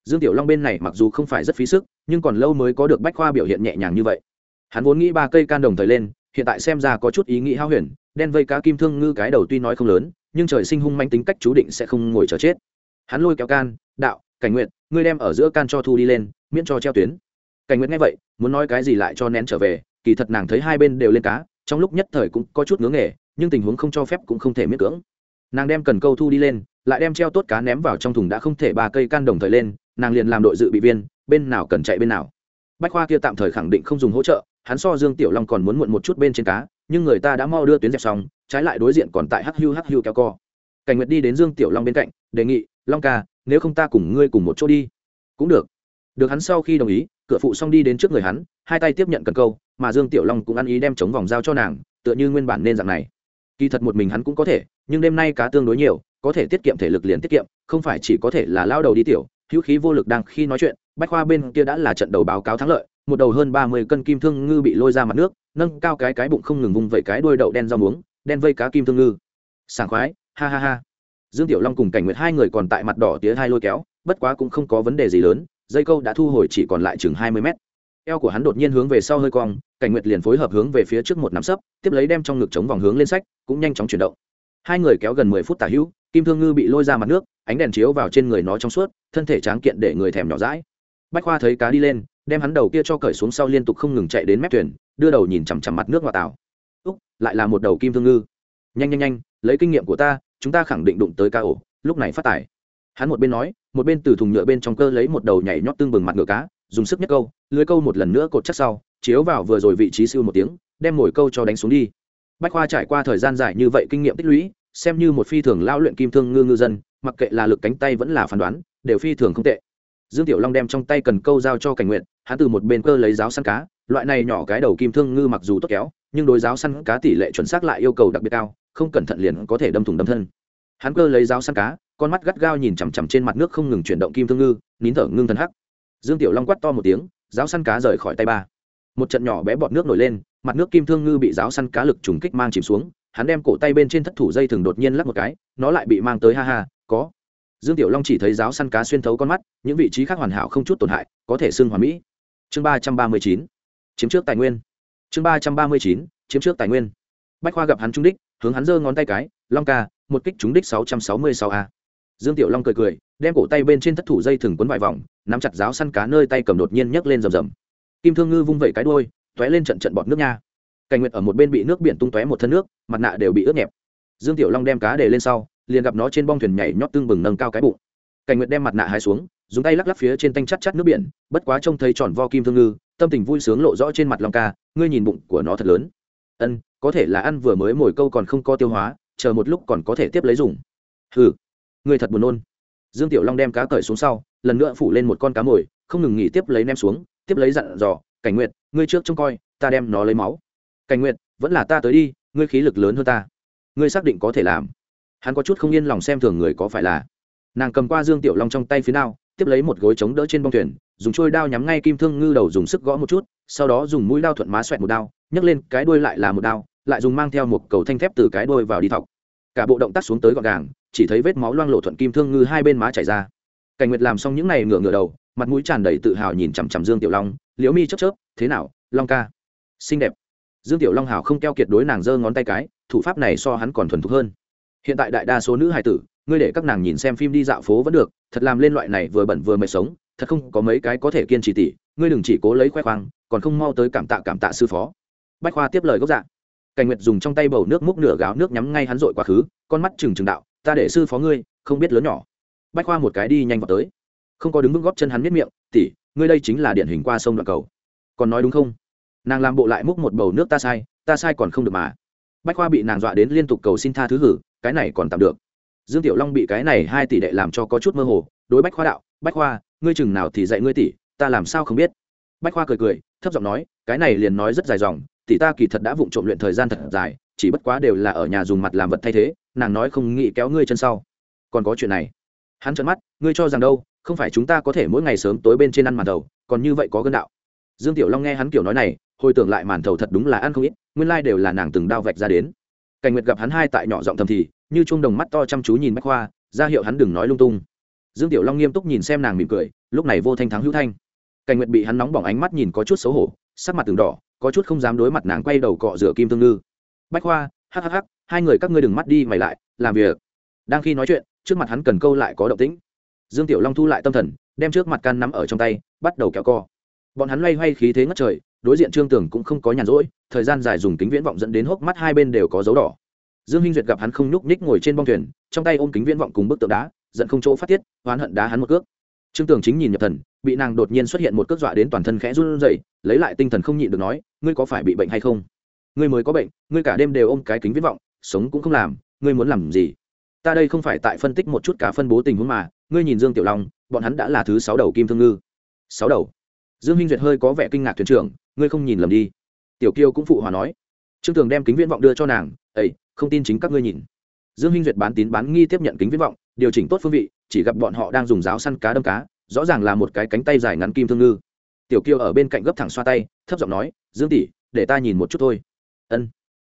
Dương tiểu long bên này mặc dù không phải rất phí sức, nhưng còn lâu mới có được bách khoa biểu hiện nhẹ nhàng như vậy. Hắn vốn nghĩ ba cây can đồng thời lên, hiện tại xem ra có chút ý nghĩ hao huyền, đen vây cá kim thương ngư cái đầu tuy nói không lớn, nhưng trời sinh hung manh tính cách chú định sẽ không ngồi chờ chết. Hắn lôi kéo can, đạo, cảnh nguyện ngươi đem ở giữa can cho thu đi lên, miễn cho treo tuyến. Cảnh nguyện nghe vậy, muốn nói cái gì lại cho nén trở về, kỳ thật nàng thấy hai bên đều lên cá trong lúc nhất thời cũng có chút ngưỡng nghề, nhưng tình huống không cho phép cũng không thể miễn cưỡng. Nàng đem cần câu thu đi lên, lại đem treo tốt cá ném vào trong thùng đã không thể ba cây can đồng thời lên, nàng liền làm đội dự bị viên, bên nào cần chạy bên nào. Bách khoa kia tạm thời khẳng định không dùng hỗ trợ, hắn so dương tiểu long còn muốn muộn một chút bên trên cá, nhưng người ta đã mau đưa tuyến dẹp xong, trái lại đối diện còn tại hắc hưu hắc hưu kéo co. Cảnh nguyệt đi đến dương tiểu long bên cạnh, đề nghị, long ca, nếu không ta cùng ngươi cùng một chỗ đi. Cũng được. Được hắn sau khi đồng ý, cửa phụ xong đi đến trước người hắn, hai tay tiếp nhận cần câu mà dương tiểu long cũng ăn ý đem chống vòng dao cho nàng, tựa như nguyên bản nên dạng này. Kỳ thật một mình hắn cũng có thể, nhưng đêm nay cá tương đối nhiều, có thể tiết kiệm thể lực liền tiết kiệm, không phải chỉ có thể là lao đầu đi tiểu, hữu khí vô lực đang khi nói chuyện, bách khoa bên kia đã là trận đầu báo cáo thắng lợi, một đầu hơn ba mươi cân kim thương ngư bị lôi ra mặt nước, nâng cao cái cái bụng không ngừng vung vẩy cái đuôi đậu đen rau muống, đen vây cá kim thương ngư. Sảng khoái, ha ha ha. Dương tiểu long cùng cảnh nguyệt hai người còn tại mặt đỏ tía hai lôi kéo, bất quá cũng không có vấn đề gì lớn, dây câu đã thu hồi chỉ còn lại chừng hai mươi mét eo của hắn đột nhiên hướng về sau hơi cong, cảnh nguyệt liền phối hợp hướng về phía trước một nắm sấp, tiếp lấy đem trong ngực chống vòng hướng lên sách, cũng nhanh chóng chuyển động. Hai người kéo gần mười phút tả hữu, kim thương ngư bị lôi ra mặt nước, ánh đèn chiếu vào trên người nó trong suốt, thân thể tráng kiện để người thèm nhỏ rãi bách khoa thấy cá đi lên, đem hắn đầu kia cho cởi xuống sau liên tục không ngừng chạy đến mép thuyền, đưa đầu nhìn chằm chằm mặt nước ngoại tảo. Úc, lại là một đầu kim thương ngư. Nhanh nhanh nhanh, lấy kinh nghiệm của ta, chúng ta khẳng định đụng tới ca ổ, lúc này phát tải. Hắn một bên nói, một bên từ thùng nhựa bên trong cơ lấy một đầu nhảy nhót tương bừng mặt ngựa cá dùng sức nhất câu, lưới câu một lần nữa cột chắc sau, chiếu vào vừa rồi vị trí siêu một tiếng, đem mồi câu cho đánh xuống đi. Bách khoa trải qua thời gian dài như vậy kinh nghiệm tích lũy, xem như một phi thường lao luyện kim thương ngư ngư dân, mặc kệ là lực cánh tay vẫn là phán đoán, đều phi thường không tệ. Dương tiểu long đem trong tay cần câu giao cho cảnh nguyện hắn từ một bên cơ lấy giáo săn cá, loại này nhỏ cái đầu kim thương ngư mặc dù tốt kéo, nhưng đối giáo săn cá tỷ lệ chuẩn xác lại yêu cầu đặc biệt cao, không cẩn thận liền có thể đâm thủng đâm thân. Hắn cơ lấy giáo săn cá, con mắt gắt gao nhìn chằm chằm trên mặt nước không ngừng chuyển động kim thương ngư, nín thở ngưng thần hắc dương tiểu long quát to một tiếng, giáo săn cá rời khỏi tay ba. Một trận nhỏ bé bọt nước nổi lên, mặt nước kim thương ngư bị giáo săn cá lực trùng kích mang chìm xuống, hắn đem cổ tay bên trên thất thủ dây thừng đột nhiên lắc một cái, nó lại bị mang tới, ha ha, có. Dương tiểu long chỉ thấy giáo săn cá xuyên thấu con mắt, những vị trí khác hoàn hảo không chút tổn hại, có thể xưng hoàn mỹ. Chương ba trăm ba mươi chín, chiếm trước tài nguyên. Chương ba trăm ba mươi chín, chiếm trước tài nguyên. Bách khoa gặp hắn trúng đích, hướng hắn giơ ngón tay cái, long ca, một kích trúng đích sáu trăm sáu mươi sáu a dương tiểu long cười cười, đem cổ tay bên trên thất thủ dây thừng quấn vài vòng, nắm chặt giáo săn cá nơi tay cầm đột nhiên nhấc lên rầm rầm. Kim thương ngư vung vẩy cái đuôi t lên trận trận bọt nước nha. Cảnh nguyệt ở một bên bị nước biển tung tóe một thân nước, mặt nạ đều bị ướt nhẹp. Dương tiểu long đem cá để lên sau, liền gặp nó trên bong thuyền nhảy nhót tương bừng nâng cao cái bụng. Cảnh nguyệt đem mặt nạ hai xuống, dùng tay lắc lắc phía trên tanh chắt chắt nước biển, bất quá trông thấy tròn vo kim thương ngư, tâm tình vui sướng lộ rõ trên mặt long ca, ngươi nhìn bụng của nó thật lớn. Ân, có thể là ăn vừa mới mồi câu còn không có tiêu hóa, chờ một lúc còn có thể tiếp lấy dùng. Ừ Người thật buồn nôn. Dương tiểu long đem cá cởi xuống sau, lần nữa phủ lên một con cá mồi, không ngừng nghỉ tiếp lấy nem xuống, tiếp lấy dặn dò, cảnh nguyệt, ngươi trước trông coi, ta đem nó lấy máu. Cảnh nguyệt, vẫn là ta tới đi, ngươi khí lực lớn hơn ta. Ngươi xác định có thể làm. Hắn có chút không yên lòng xem thường người có phải là. Nàng cầm qua dương tiểu long trong tay phía nào, tiếp lấy một gối chống đỡ trên bông thuyền, dùng trôi đao nhắm ngay kim thương ngư đầu dùng sức gõ một chút, sau đó dùng mũi đao thuận má xoẹt một đao, nhấc lên cái đuôi lại là một đao, lại dùng mang theo một cầu thanh thép từ cái đuôi vào đi thọc. Cả bộ động tác xuống tới gọn gàng chỉ thấy vết máu loang lộ thuận kim thương ngư hai bên má chảy ra. Cảnh nguyệt làm xong những này ngửa ngửa đầu, mặt mũi tràn đầy tự hào nhìn chằm chằm dương tiểu long, liễu mi chớp chớp, thế nào, long ca? Xinh đẹp. Dương tiểu long hào không keo kiệt đối nàng giơ ngón tay cái, thủ pháp này so hắn còn thuần thục hơn. Hiện tại đại đa số nữ hài tử, ngươi để các nàng nhìn xem phim đi dạo phố vẫn được, thật làm lên loại này vừa bẩn vừa mệt sống, thật không có mấy cái có thể kiên trì tỉ, ngươi đừng chỉ cố lấy khoe khoang, còn không mau tới cảm tạ cảm tạ sư phó. Bách khoa tiếp lời gốc dạ. Cảnh nguyệt dùng trong tay bầu nước múc nửa gáo nước nhắm ngay hắn dội quá khứ, con mắt trừng trừng đạo ta để sư phó ngươi, không biết lớn nhỏ. Bách khoa một cái đi nhanh vào tới. Không có đứng vững góp chân hắn biết miệng tỉ ngươi đây chính là điển hình qua sông đoạn cầu. Còn nói đúng không? Nàng làm bộ lại múc một bầu nước ta sai ta sai còn không được mà. Bách khoa bị nàng dọa đến liên tục cầu xin tha thứ hử, cái này còn tạm được. Dương tiểu long bị cái này hai tỷ đệ làm cho có chút mơ hồ, đối bách khoa đạo, bách khoa, ngươi chừng nào thì dạy ngươi tỷ, ta làm sao không biết? Bách khoa cười cười, thấp giọng nói, cái này liền nói rất dài dòng, tỷ ta kỳ thật đã vụng trộm luyện thời gian thật dài chỉ bất quá đều là ở nhà dùng mặt làm vật thay thế, nàng nói không nghĩ kéo ngươi chân sau. Còn có chuyện này. Hắn trợn mắt, ngươi cho rằng đâu, không phải chúng ta có thể mỗi ngày sớm tối bên trên ăn màn thầu, còn như vậy có gân đạo. Dương tiểu long nghe hắn kiểu nói này, hồi tưởng lại màn thầu thật đúng là ăn không ít, nguyên lai đều là nàng từng đao vạch ra đến. Cảnh nguyệt gặp hắn hai tại nhỏ giọng thầm thì, như chung đồng mắt to chăm chú nhìn bách khoa, ra hiệu hắn đừng nói lung tung. Dương tiểu long nghiêm túc nhìn xem nàng mỉm cười, lúc này vô thanh thắng hữu thanh. Cảnh nguyệt bị hắn nóng bỏng ánh mắt nhìn có chút xấu hổ, sắc mặt từng đỏ, có chút không dám đối mặt nàng quay đầu cọ rửa kim tương ngư bách khoa, hắc hắc hắc, hai người các ngươi đừng mắt đi mày lại, làm việc. Đang khi nói chuyện, trước mặt hắn cần câu lại có động tĩnh. Dương tiểu long thu lại tâm thần, đem trước mặt can nắm ở trong tay, bắt đầu kéo co. Bọn hắn loay hoay khí thế ngất trời, đối diện trương tường cũng không có nhàn rỗi, thời gian dài dùng kính viễn vọng dẫn đến hốc mắt hai bên đều có dấu đỏ. Dương hinh duyệt gặp hắn không nhúc ních ngồi trên bong thuyền, trong tay ôm kính viễn vọng cùng bức tượng đá, giận không chỗ phát tiết, oán hận đá hắn một cước. Trương tường chính nhìn nhập thần, bị nàng đột nhiên xuất hiện một cước dọa đến toàn thân khẽ run rẩy, lấy lại tinh thần không nhịn được nói, ngươi có phải bị bệnh hay không? Ngươi mới có bệnh ngươi cả đêm đều ôm cái kính viết vọng sống cũng không làm ngươi muốn làm gì? Ta đây không phải tại phân tích một chút cả phân bố tình huống mà ngươi nhìn dương tiểu long bọn hắn đã là thứ sáu đầu kim thương ngư. Sáu đầu? Dương minh duyệt hơi có vẻ kinh ngạc thuyền trưởng ngươi không nhìn lầm đi. Tiểu kiêu cũng phụ hòa nói. Trương tường đem kính viễn vọng đưa cho nàng ấy, không tin chính các ngươi nhìn. Dương minh duyệt bán tín bán nghi tiếp nhận kính viễn vọng điều chỉnh tốt phương vị chỉ gặp bọn họ đang dùng giáo săn cá đâm cá rõ ràng là một cái cánh tay dài ngắn kim thương ngư. Tiểu kiêu ở bên cạnh gấp thẳng xoa tay thấp giọng nói dương tỷ để ta nhìn một chút thôi ân.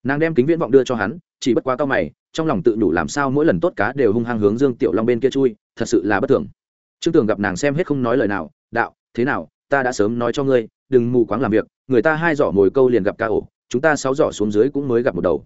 Nàng đem kính viễn vọng đưa cho hắn, chỉ bất quá cao mày, trong lòng tự đủ làm sao mỗi lần tốt cá đều hung hăng hướng dương tiểu long bên kia chui, thật sự là bất thường. Trương tường gặp nàng xem hết không nói lời nào, đạo, thế nào, ta đã sớm nói cho ngươi, đừng mù quáng làm việc, người ta hai giỏ mồi câu liền gặp ca ổ, chúng ta sáu giỏ xuống dưới cũng mới gặp một đầu.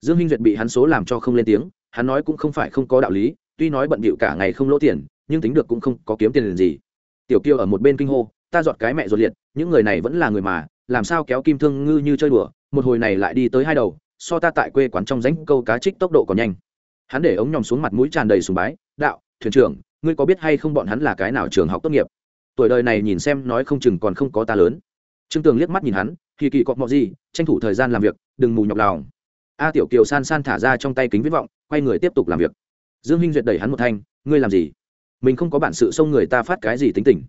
Dương hinh duyệt bị hắn số làm cho không lên tiếng, hắn nói cũng không phải không có đạo lý, tuy nói bận bịu cả ngày không lỗ tiền, nhưng tính được cũng không có kiếm tiền gì. Tiểu Kiêu ở một bên kinh hô, ta dọn cái mẹ ruột liệt, những người này vẫn là người mà làm sao kéo kim thương ngư như chơi đùa, một hồi này lại đi tới hai đầu, so ta tại quê quán trong rãnh câu cá trích tốc độ còn nhanh. Hắn để ống nhòm xuống mặt mũi tràn đầy sùng bái, đạo, thuyền trưởng, ngươi có biết hay không bọn hắn là cái nào trường học tốt nghiệp? Tuổi đời này nhìn xem nói không chừng còn không có ta lớn. Trương tường liếc mắt nhìn hắn, kỳ kỳ cọp mọi gì, tranh thủ thời gian làm việc, đừng mù nhọc lòng. A tiểu kiều san san thả ra trong tay kính viết vọng, quay người tiếp tục làm việc. Dương hinh duyệt đẩy hắn một thanh, ngươi làm gì? Mình không có bản sự xông người ta phát cái gì tính tình.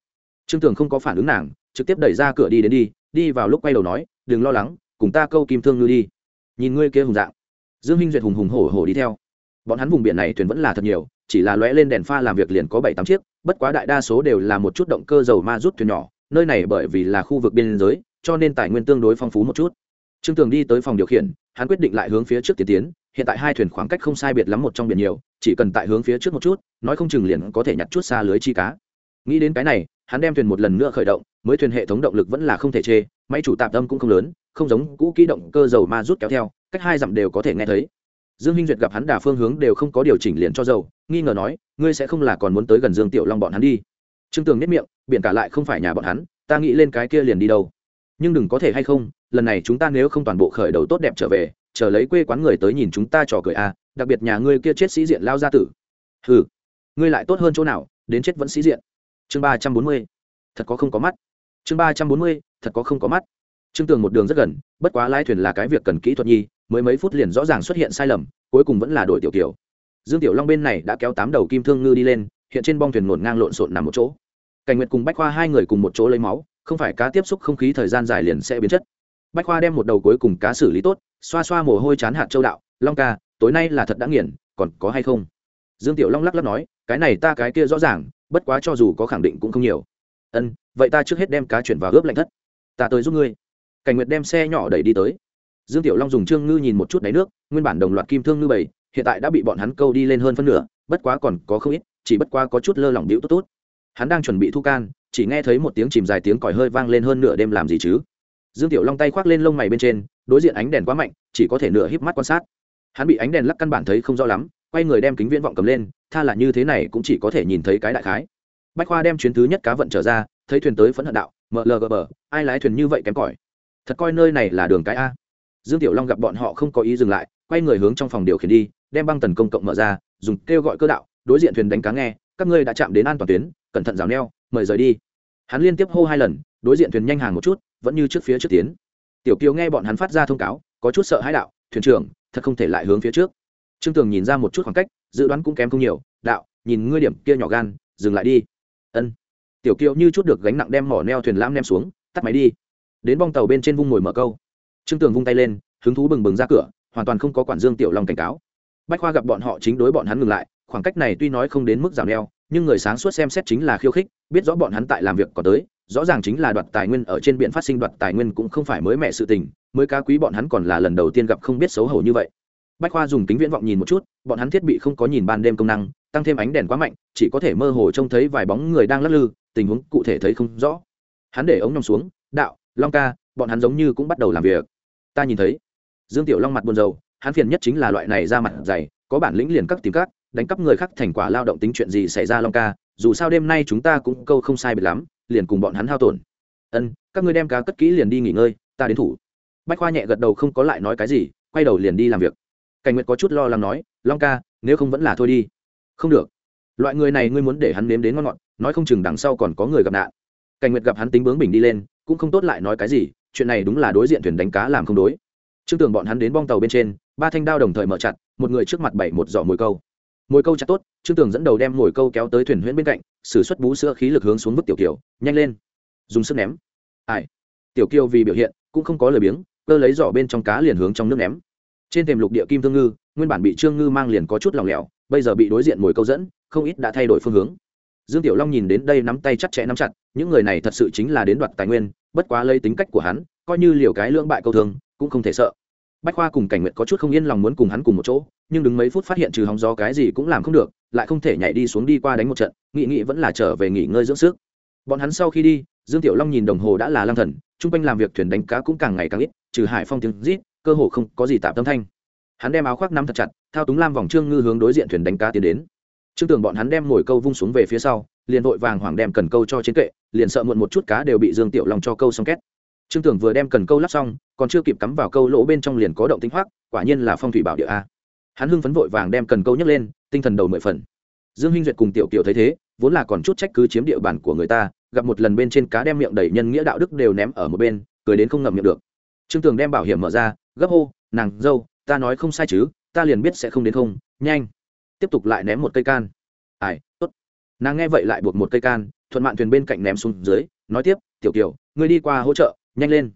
Trương tường không có phản ứng nàng, trực tiếp đẩy ra cửa đi đến đi đi vào lúc quay đầu nói, đừng lo lắng, cùng ta câu kim thương ngư đi. Nhìn ngươi kia hùng dạng, dương hinh duyệt hùng hùng hổ hổ đi theo. Bọn hắn vùng biển này thuyền vẫn là thật nhiều, chỉ là lóe lên đèn pha làm việc liền có bảy tám chiếc, bất quá đại đa số đều là một chút động cơ dầu ma rút thuyền nhỏ, nơi này bởi vì là khu vực biên giới, cho nên tài nguyên tương đối phong phú một chút. Trương tường đi tới phòng điều khiển, hắn quyết định lại hướng phía trước tiến tiến, hiện tại hai thuyền khoảng cách không sai biệt lắm một trong biển nhiều, chỉ cần tại hướng phía trước một chút, nói không chừng liền có thể nhặt chút xa lưới chi cá. Nghĩ đến cái này, hắn đem thuyền một lần nữa khởi động mới thuyền hệ thống động lực vẫn là không thể chê máy chủ tạm tâm cũng không lớn không giống cũ kỹ động cơ dầu ma rút kéo theo cách hai dặm đều có thể nghe thấy. Dương minh duyệt gặp hắn đà phương hướng đều không có điều chỉnh liền cho dầu nghi ngờ nói ngươi sẽ không là còn muốn tới gần dương tiểu long bọn hắn đi? Trương tường nếp miệng biển cả lại không phải nhà bọn hắn ta nghĩ lên cái kia liền đi đâu. Nhưng đừng có thể hay không lần này chúng ta nếu không toàn bộ khởi đầu tốt đẹp trở về chờ lấy quê quán người tới nhìn chúng ta trò cười a à, đặc biệt nhà ngươi kia chết sĩ diện lao ra tử. Ừ ngươi lại tốt hơn chỗ nào đến chết vẫn sĩ diện. Chương ba trăm bốn mươi. Thật có không có mắt chương ba trăm bốn mươi, thật có không có mắt. Trương tường một đường rất gần, bất quá lái thuyền là cái việc cần kỹ thuật nhi, mới mấy phút liền rõ ràng xuất hiện sai lầm, cuối cùng vẫn là đổi tiểu kiểu. Dương tiểu long bên này đã kéo tám đầu kim thương ngư đi lên, hiện trên bong thuyền ngổn ngang lộn xộn nằm một chỗ. Cảnh nguyệt cùng bách khoa hai người cùng một chỗ lấy máu, không phải cá tiếp xúc không khí thời gian dài liền sẽ biến chất. Bách khoa đem một đầu cuối cùng cá xử lý tốt, xoa xoa mồ hôi chán hạt châu đạo, long ca, tối nay là thật đã nghiền, còn có hay không? Dương tiểu long lắc lắc nói, cái này ta cái kia rõ ràng, bất quá cho dù có khẳng định cũng không nhiều ân, vậy ta trước hết đem cá chuyển vào ướp lạnh thất. Ta tới giúp ngươi. Cảnh nguyệt đem xe nhỏ đẩy đi tới. Dương tiểu long dùng trương ngư nhìn một chút đáy nước, nguyên bản đồng loạt kim thương ngư bảy hiện tại đã bị bọn hắn câu đi lên hơn phân nửa, bất quá còn có không ít, chỉ bất quá có chút lơ lỏng đĩu tốt tốt. Hắn đang chuẩn bị thu can, chỉ nghe thấy một tiếng chìm dài tiếng còi hơi vang lên hơn nửa đêm làm gì chứ? Dương tiểu long tay khoác lên lông mày bên trên, đối diện ánh đèn quá mạnh, chỉ có thể nửa híp mắt quan sát. Hắn bị ánh đèn lắc căn bản thấy không rõ lắm, quay người đem kính viễn vọng cầm lên, tha là như thế này cũng chỉ có thể nhìn thấy cái đại khái bách khoa đem chuyến thứ nhất cá vận trở ra, thấy thuyền tới phẫn hận đạo mlgb ai lái thuyền như vậy kém cỏi? Thật coi nơi này là đường cái a. Dương tiểu long gặp bọn họ không có ý dừng lại, quay người hướng trong phòng điều khiển đi, đem băng tần công cộng mở ra, dùng kêu gọi cơ đạo, đối diện thuyền đánh cá nghe, các ngươi đã chạm đến an toàn tuyến, cẩn thận rào neo, mời rời đi. Hắn liên tiếp hô hai lần, đối diện thuyền nhanh hàng một chút, vẫn như trước phía trước tiến. Tiểu kiều nghe bọn hắn phát ra thông cáo, có chút sợ hãi đạo, thuyền trưởng, thật không thể lại hướng phía trước. Trương tường nhìn ra một chút khoảng cách, dự đoán cũng kém không nhiều, đạo, nhìn ngươi điểm kia nhỏ gan, dừng lại đi tiểu kiều như chút được gánh nặng đem mỏ neo thuyền lam nem xuống, tắt máy đi. Đến bong tàu bên trên vung ngồi mở câu. Trương tường vung tay lên, hứng thú bừng bừng ra cửa, hoàn toàn không có quản dương tiểu long cảnh cáo. Bách khoa gặp bọn họ chính đối bọn hắn ngừng lại, khoảng cách này tuy nói không đến mức giảm neo, nhưng người sáng suốt xem xét chính là khiêu khích, biết rõ bọn hắn tại làm việc có tới, rõ ràng chính là đoạt tài nguyên ở trên biển phát sinh đoạt tài nguyên cũng không phải mới mẹ sự tình, mới cá quý bọn hắn còn là lần đầu tiên gặp không biết xấu hổ như vậy. Bách khoa dùng kính viễn vọng nhìn một chút, bọn hắn thiết bị không có nhìn ban đêm công năng, tăng thêm ánh đèn quá mạnh, chỉ có thể mơ hồ trông thấy vài bóng người đang lắc lư tình huống cụ thể thấy không rõ. Hắn để ống nhòm xuống đạo long ca bọn hắn giống như cũng bắt đầu làm việc. Ta nhìn thấy. Dương tiểu long mặt buồn rầu hắn phiền nhất chính là loại này ra mặt dày có bản lĩnh liền cắt tìm cắt, đánh cắp người khác thành quả lao động tính chuyện gì xảy ra long ca dù sao đêm nay chúng ta cũng câu không sai biệt lắm liền cùng bọn hắn hao tổn. Ân các ngươi đem cá cất kỹ liền đi nghỉ ngơi ta đến thủ. Bách khoa nhẹ gật đầu không có lại nói cái gì quay đầu liền đi làm việc. Cảnh nguyệt có chút lo lắng nói long ca nếu không vẫn là thôi đi. Không được loại người này ngươi muốn để hắn nếm đến ngon ngọt, nói không chừng đằng sau còn có người gặp nạn. Cảnh nguyệt gặp hắn tính bướng bình đi lên, cũng không tốt lại nói cái gì, chuyện này đúng là đối diện thuyền đánh cá làm không đối. Trương tưởng bọn hắn đến bong tàu bên trên, ba thanh đao đồng thời mở chặt, một người trước mặt bảy một giỏ mồi câu. Mồi câu chặt tốt, trương tưởng dẫn đầu đem mồi câu kéo tới thuyền huyễn bên cạnh, sử xuất bú sữa khí lực hướng xuống vứt tiểu kiều, nhanh lên. Dùng sức ném. Ai? Tiểu kiều vì biểu hiện, cũng không có lời biếng, cơ lấy giỏ bên trong cá liền hướng trong nước ném. Trên thềm lục địa kim thương ngư, nguyên bản bị trương ngư mang liền có chút lòng lẻo, bây giờ bị đối diện mồi câu dẫn không ít đã thay đổi phương hướng. Dương tiểu long nhìn đến đây nắm tay chặt chẽ nắm chặt, những người này thật sự chính là đến đoạt tài nguyên, bất quá lấy tính cách của hắn, coi như liều cái lưỡng bại câu thường, cũng không thể sợ. Bách khoa cùng cảnh nguyện có chút không yên lòng muốn cùng hắn cùng một chỗ, nhưng đứng mấy phút phát hiện trừ hóng gió cái gì cũng làm không được, lại không thể nhảy đi xuống đi qua đánh một trận, nghị nghị vẫn là trở về nghỉ ngơi dưỡng sức. Bọn hắn sau khi đi, dương tiểu long nhìn đồng hồ đã là lang thần, chung quanh làm việc thuyền đánh cá cũng càng ngày càng ít, trừ hải phong tiếng rít, cơ hồ không có gì tạm tâm thanh. Hắn đem áo khoác nắm thật chặt, thao túng lam vòng trương ngư hướng đối diện thuyền đánh cá tiến đến trương tưởng bọn hắn đem ngồi câu vung xuống về phía sau, liền vội vàng hoảng đem cần câu cho trên kệ, liền sợ muộn một chút cá đều bị dương tiểu long cho câu xong két. Trương tưởng vừa đem cần câu lắp xong, còn chưa kịp cắm vào câu lỗ bên trong liền có động tính hoác quả nhiên là phong thủy bảo địa a. Hắn hưng phấn vội vàng đem cần câu nhấc lên, tinh thần đầu mười phần. Dương hinh duyệt cùng tiểu kiều thấy thế, vốn là còn chút trách cứ chiếm địa bàn của người ta, gặp một lần bên trên cá đem miệng đầy nhân nghĩa đạo đức đều ném ở một bên, cười đến không ngậm miệng được. Trương tường đem bảo hiểm mở ra, gấp hô, nàng dâu, ta nói không sai chứ, ta liền biết sẽ không đến không, nhanh tiếp tục lại ném một cây can. Ai, tốt. Nàng nghe vậy lại buộc một cây can, thuận mạn thuyền bên cạnh ném xuống dưới, nói tiếp, tiểu kiều, ngươi đi qua hỗ trợ, nhanh lên.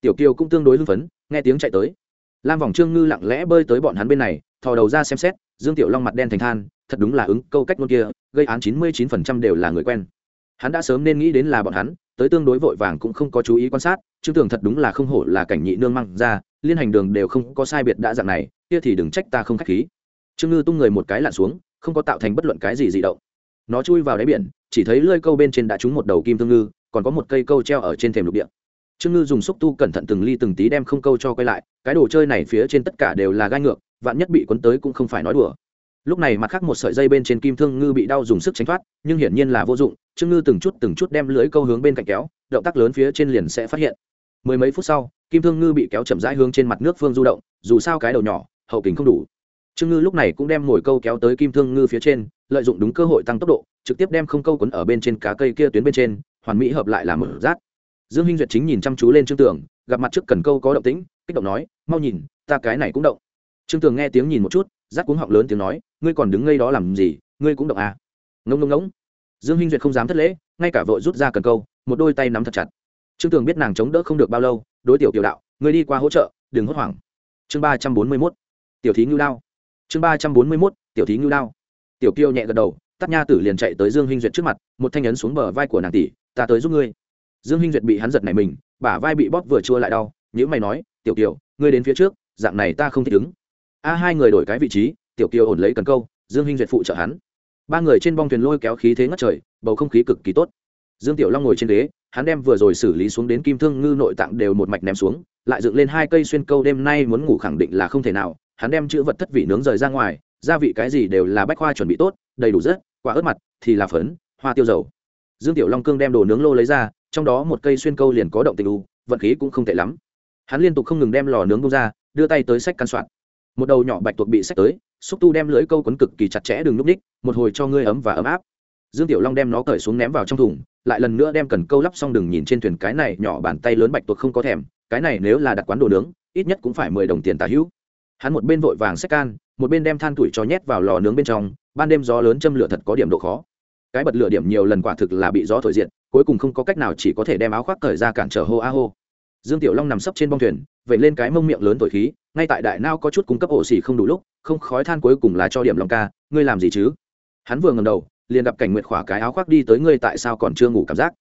Tiểu kiều cũng tương đối hưng phấn, nghe tiếng chạy tới. Lam vòng trương ngư lặng lẽ bơi tới bọn hắn bên này, thò đầu ra xem xét, dương tiểu long mặt đen thành than, thật đúng là ứng, câu cách ngôn kia, gây án chín mươi chín phần trăm đều là người quen. Hắn đã sớm nên nghĩ đến là bọn hắn, tới tương đối vội vàng cũng không có chú ý quan sát chứ tưởng thật đúng là không hổ là cảnh nhị nương măng ra, liên hành đường đều không có sai biệt đã dạng này, kia thì đừng trách ta không k h á c h khí trương ngư tung người một cái lặn xuống, không có tạo thành bất luận cái gì dị động. Nó chui vào đáy biển, chỉ thấy lơi câu bên trên đã trúng một đầu kim thương ngư, còn có một cây câu treo ở trên thềm lục địa. Trương ngư dùng xúc tu cẩn thận từng ly từng tí đem không câu cho quay lại, cái đồ chơi này phía trên tất cả đều là gai ngược, vạn nhất bị quấn tới cũng không phải nói đùa. Lúc này mặt khác một sợi dây bên trên kim thương ngư bị đau dùng sức tránh thoát, nhưng hiển nhiên là vô dụng, trương ngư từng chút từng chút đem lưới câu hướng bên cạnh kéo, động tác lớn phía trên liền sẽ phát hiện. Mười mấy phút sau, kim thương ngư bị kéo chậm rãi hướng trên mặt nước phương du động, dù sao cái đầu nhỏ, hậu kính không đủ trương ngư lúc này cũng đem mồi câu kéo tới kim thương ngư phía trên, lợi dụng đúng cơ hội tăng tốc độ, trực tiếp đem không câu quấn ở bên trên cá cây kia tuyến bên trên, hoàn mỹ hợp lại làm mở rát. Dương hinh duyệt chính nhìn chăm chú lên trương tường, gặp mặt trước cần câu có động tĩnh, kích động nói, mau nhìn, ta cái này cũng động. Trương tường nghe tiếng nhìn một chút, rát cuống họng lớn tiếng nói, ngươi còn đứng ngây đó làm gì, ngươi cũng động à? Ngông ngông ngỗng dương hinh duyệt không dám thất lễ, ngay cả vội rút ra cần câu, một đôi tay nắm thật chặt. Trương tường biết nàng chống đỡ không được bao lâu, đối tiểu tiểu đạo, ngươi đi qua hỗ trợ, đừng hốt hoảng. Chương ba trăm bốn mươi mốt. Tiểu thí ngưu đao chương ba trăm bốn mươi mốt, tiểu thí ngưu đao. Tiểu kiêu nhẹ gật đầu tắt nha tử liền chạy tới dương hinh duyệt trước mặt, một thanh ấn xuống bờ vai của nàng tỷ, ta tới giúp ngươi. Dương hinh duyệt bị hắn giật này mình, bả vai bị bóp vừa chua lại đau nhữ mày nói, tiểu kiều ngươi đến phía trước, dạng này ta không thích ứng. A hai người đổi cái vị trí, tiểu kiều ổn lấy cần câu, dương hinh duyệt phụ trợ hắn. Ba người trên bong thuyền lôi kéo khí thế ngất trời, bầu không khí cực kỳ tốt. Dương tiểu long ngồi trên ghế, hắn đem vừa rồi xử lý xuống đến kim thương ngư nội tạng đều một mạch ném xuống, lại dựng lên hai cây xuyên câu đêm nay muốn ngủ khẳng định là không thể nào hắn đem chữ vật thất vị nướng rời ra ngoài, gia vị cái gì đều là bách khoa chuẩn bị tốt, đầy đủ rất, quả ớt mặt thì là phấn, hoa tiêu dầu. Dương tiểu long cương đem đồ nướng lô lấy ra, trong đó một cây xuyên câu liền có động tình u, vận khí cũng không tệ lắm. Hắn liên tục không ngừng đem lò nướng bông ra, đưa tay tới sách căn soạn. Một đầu nhỏ bạch tuộc bị sách tới, xúc tu đem lưới câu quấn cực kỳ chặt chẽ đừng núp ních, một hồi cho ngươi ấm và ấm áp. Dương tiểu long đem nó cởi xuống ném vào trong thùng, lại lần nữa đem cần câu lắp xong đừng nhìn trên thuyền cái này nhỏ bàn tay lớn bạch tuộc không có thèm, cái này nếu là đặt quán đồ nướng, ít nhất cũng phải mười đồng tiền tả hữu hắn một bên vội vàng xách can một bên đem than tuổi cho nhét vào lò nướng bên trong ban đêm gió lớn châm lửa thật có điểm độ khó. Cái bật lửa điểm nhiều lần quả thực là bị gió thổi diện cuối cùng không có cách nào chỉ có thể đem áo khoác cởi ra cản trở hô a hô. Dương tiểu long nằm sấp trên bong thuyền vậy lên cái mông miệng lớn thổi khí ngay tại đại nao có chút cung cấp ổ xỉ không đủ lúc không khói than cuối cùng là cho điểm lòng ca ngươi làm gì chứ? Hắn vừa ngầm đầu liền gặp cảnh nguyệt khỏa cái áo khoác đi tới ngươi tại sao còn chưa ngủ cảm giác.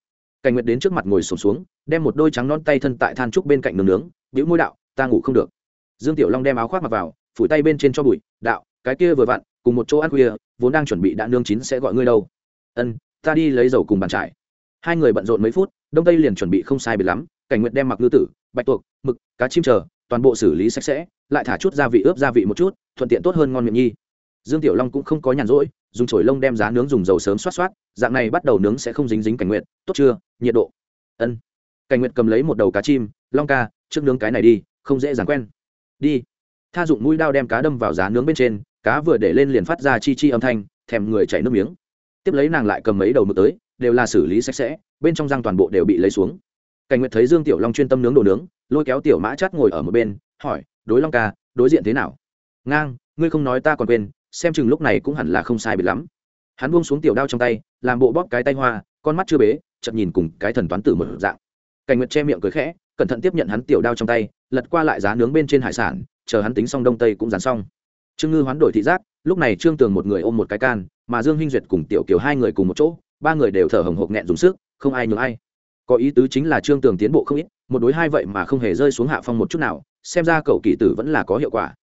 Cảnh nguyệt đến trước mặt ngồi sổm xuống, xuống đem một đôi trắng non tay thân tại than trúc bên cạnh nướng nướng bĩu môi đạo ta ngủ không được dương tiểu long đem áo khoác mặc vào, phủi tay bên trên cho bụi, đạo, cái kia vừa vặn, cùng một chỗ ăn khuya, vốn đang chuẩn bị đạn nương chín sẽ gọi ngươi đâu. Ân, ta đi lấy dầu cùng bàn trải. Hai người bận rộn mấy phút, đông tây liền chuẩn bị không sai biệt lắm, cảnh nguyệt đem mặc ngư tử, bạch tuộc, mực, cá chim chờ, toàn bộ xử lý sạch sẽ, lại thả chút gia vị ướp gia vị một chút, thuận tiện tốt hơn ngon miệng nhi. Dương tiểu long cũng không có nhàn rỗi, dùng chổi lông đem giá nướng dùng dầu sớm xoát xoát, dạng này bắt đầu nướng sẽ không dính dính cảnh nguyệt, tốt chưa, nhiệt độ. Ân. Cảnh nguyệt cầm lấy một đầu cá chim, long ca, trước nướng cái này đi, không dễ dàng quen đi. Tha dụng mũi đao đem cá đâm vào giá nướng bên trên, cá vừa để lên liền phát ra chi chi âm thanh, thèm người chảy nước miếng. Tiếp lấy nàng lại cầm mấy đầu mực tới, đều là xử lý sạch sẽ, bên trong răng toàn bộ đều bị lấy xuống. Cảnh nguyệt thấy dương tiểu long chuyên tâm nướng đồ nướng, lôi kéo tiểu mã chắt ngồi ở một bên, hỏi, đối long ca, đối diện thế nào? Ngang, ngươi không nói ta còn quên, xem chừng lúc này cũng hẳn là không sai biệt lắm. Hắn buông xuống tiểu đao trong tay, làm bộ bóp cái tay hoa, con mắt chưa bế chậm nhìn cùng cái thần toán tử một dạng. Cảnh nguyệt che miệng cười khẽ, cẩn thận tiếp nhận hắn tiểu đao trong tay lật qua lại giá nướng bên trên hải sản, chờ hắn tính xong đông tây cũng dán xong. Trương ngư hoán đổi thị giác, lúc này trương tường một người ôm một cái can, mà dương hinh duyệt cùng tiểu kiều hai người cùng một chỗ, ba người đều thở hồng hộc nghẹn dùng sức, không ai nhường ai. Có ý tứ chính là trương tường tiến bộ không ít, một đối hai vậy mà không hề rơi xuống hạ phong một chút nào, xem ra cậu kỳ tử vẫn là có hiệu quả.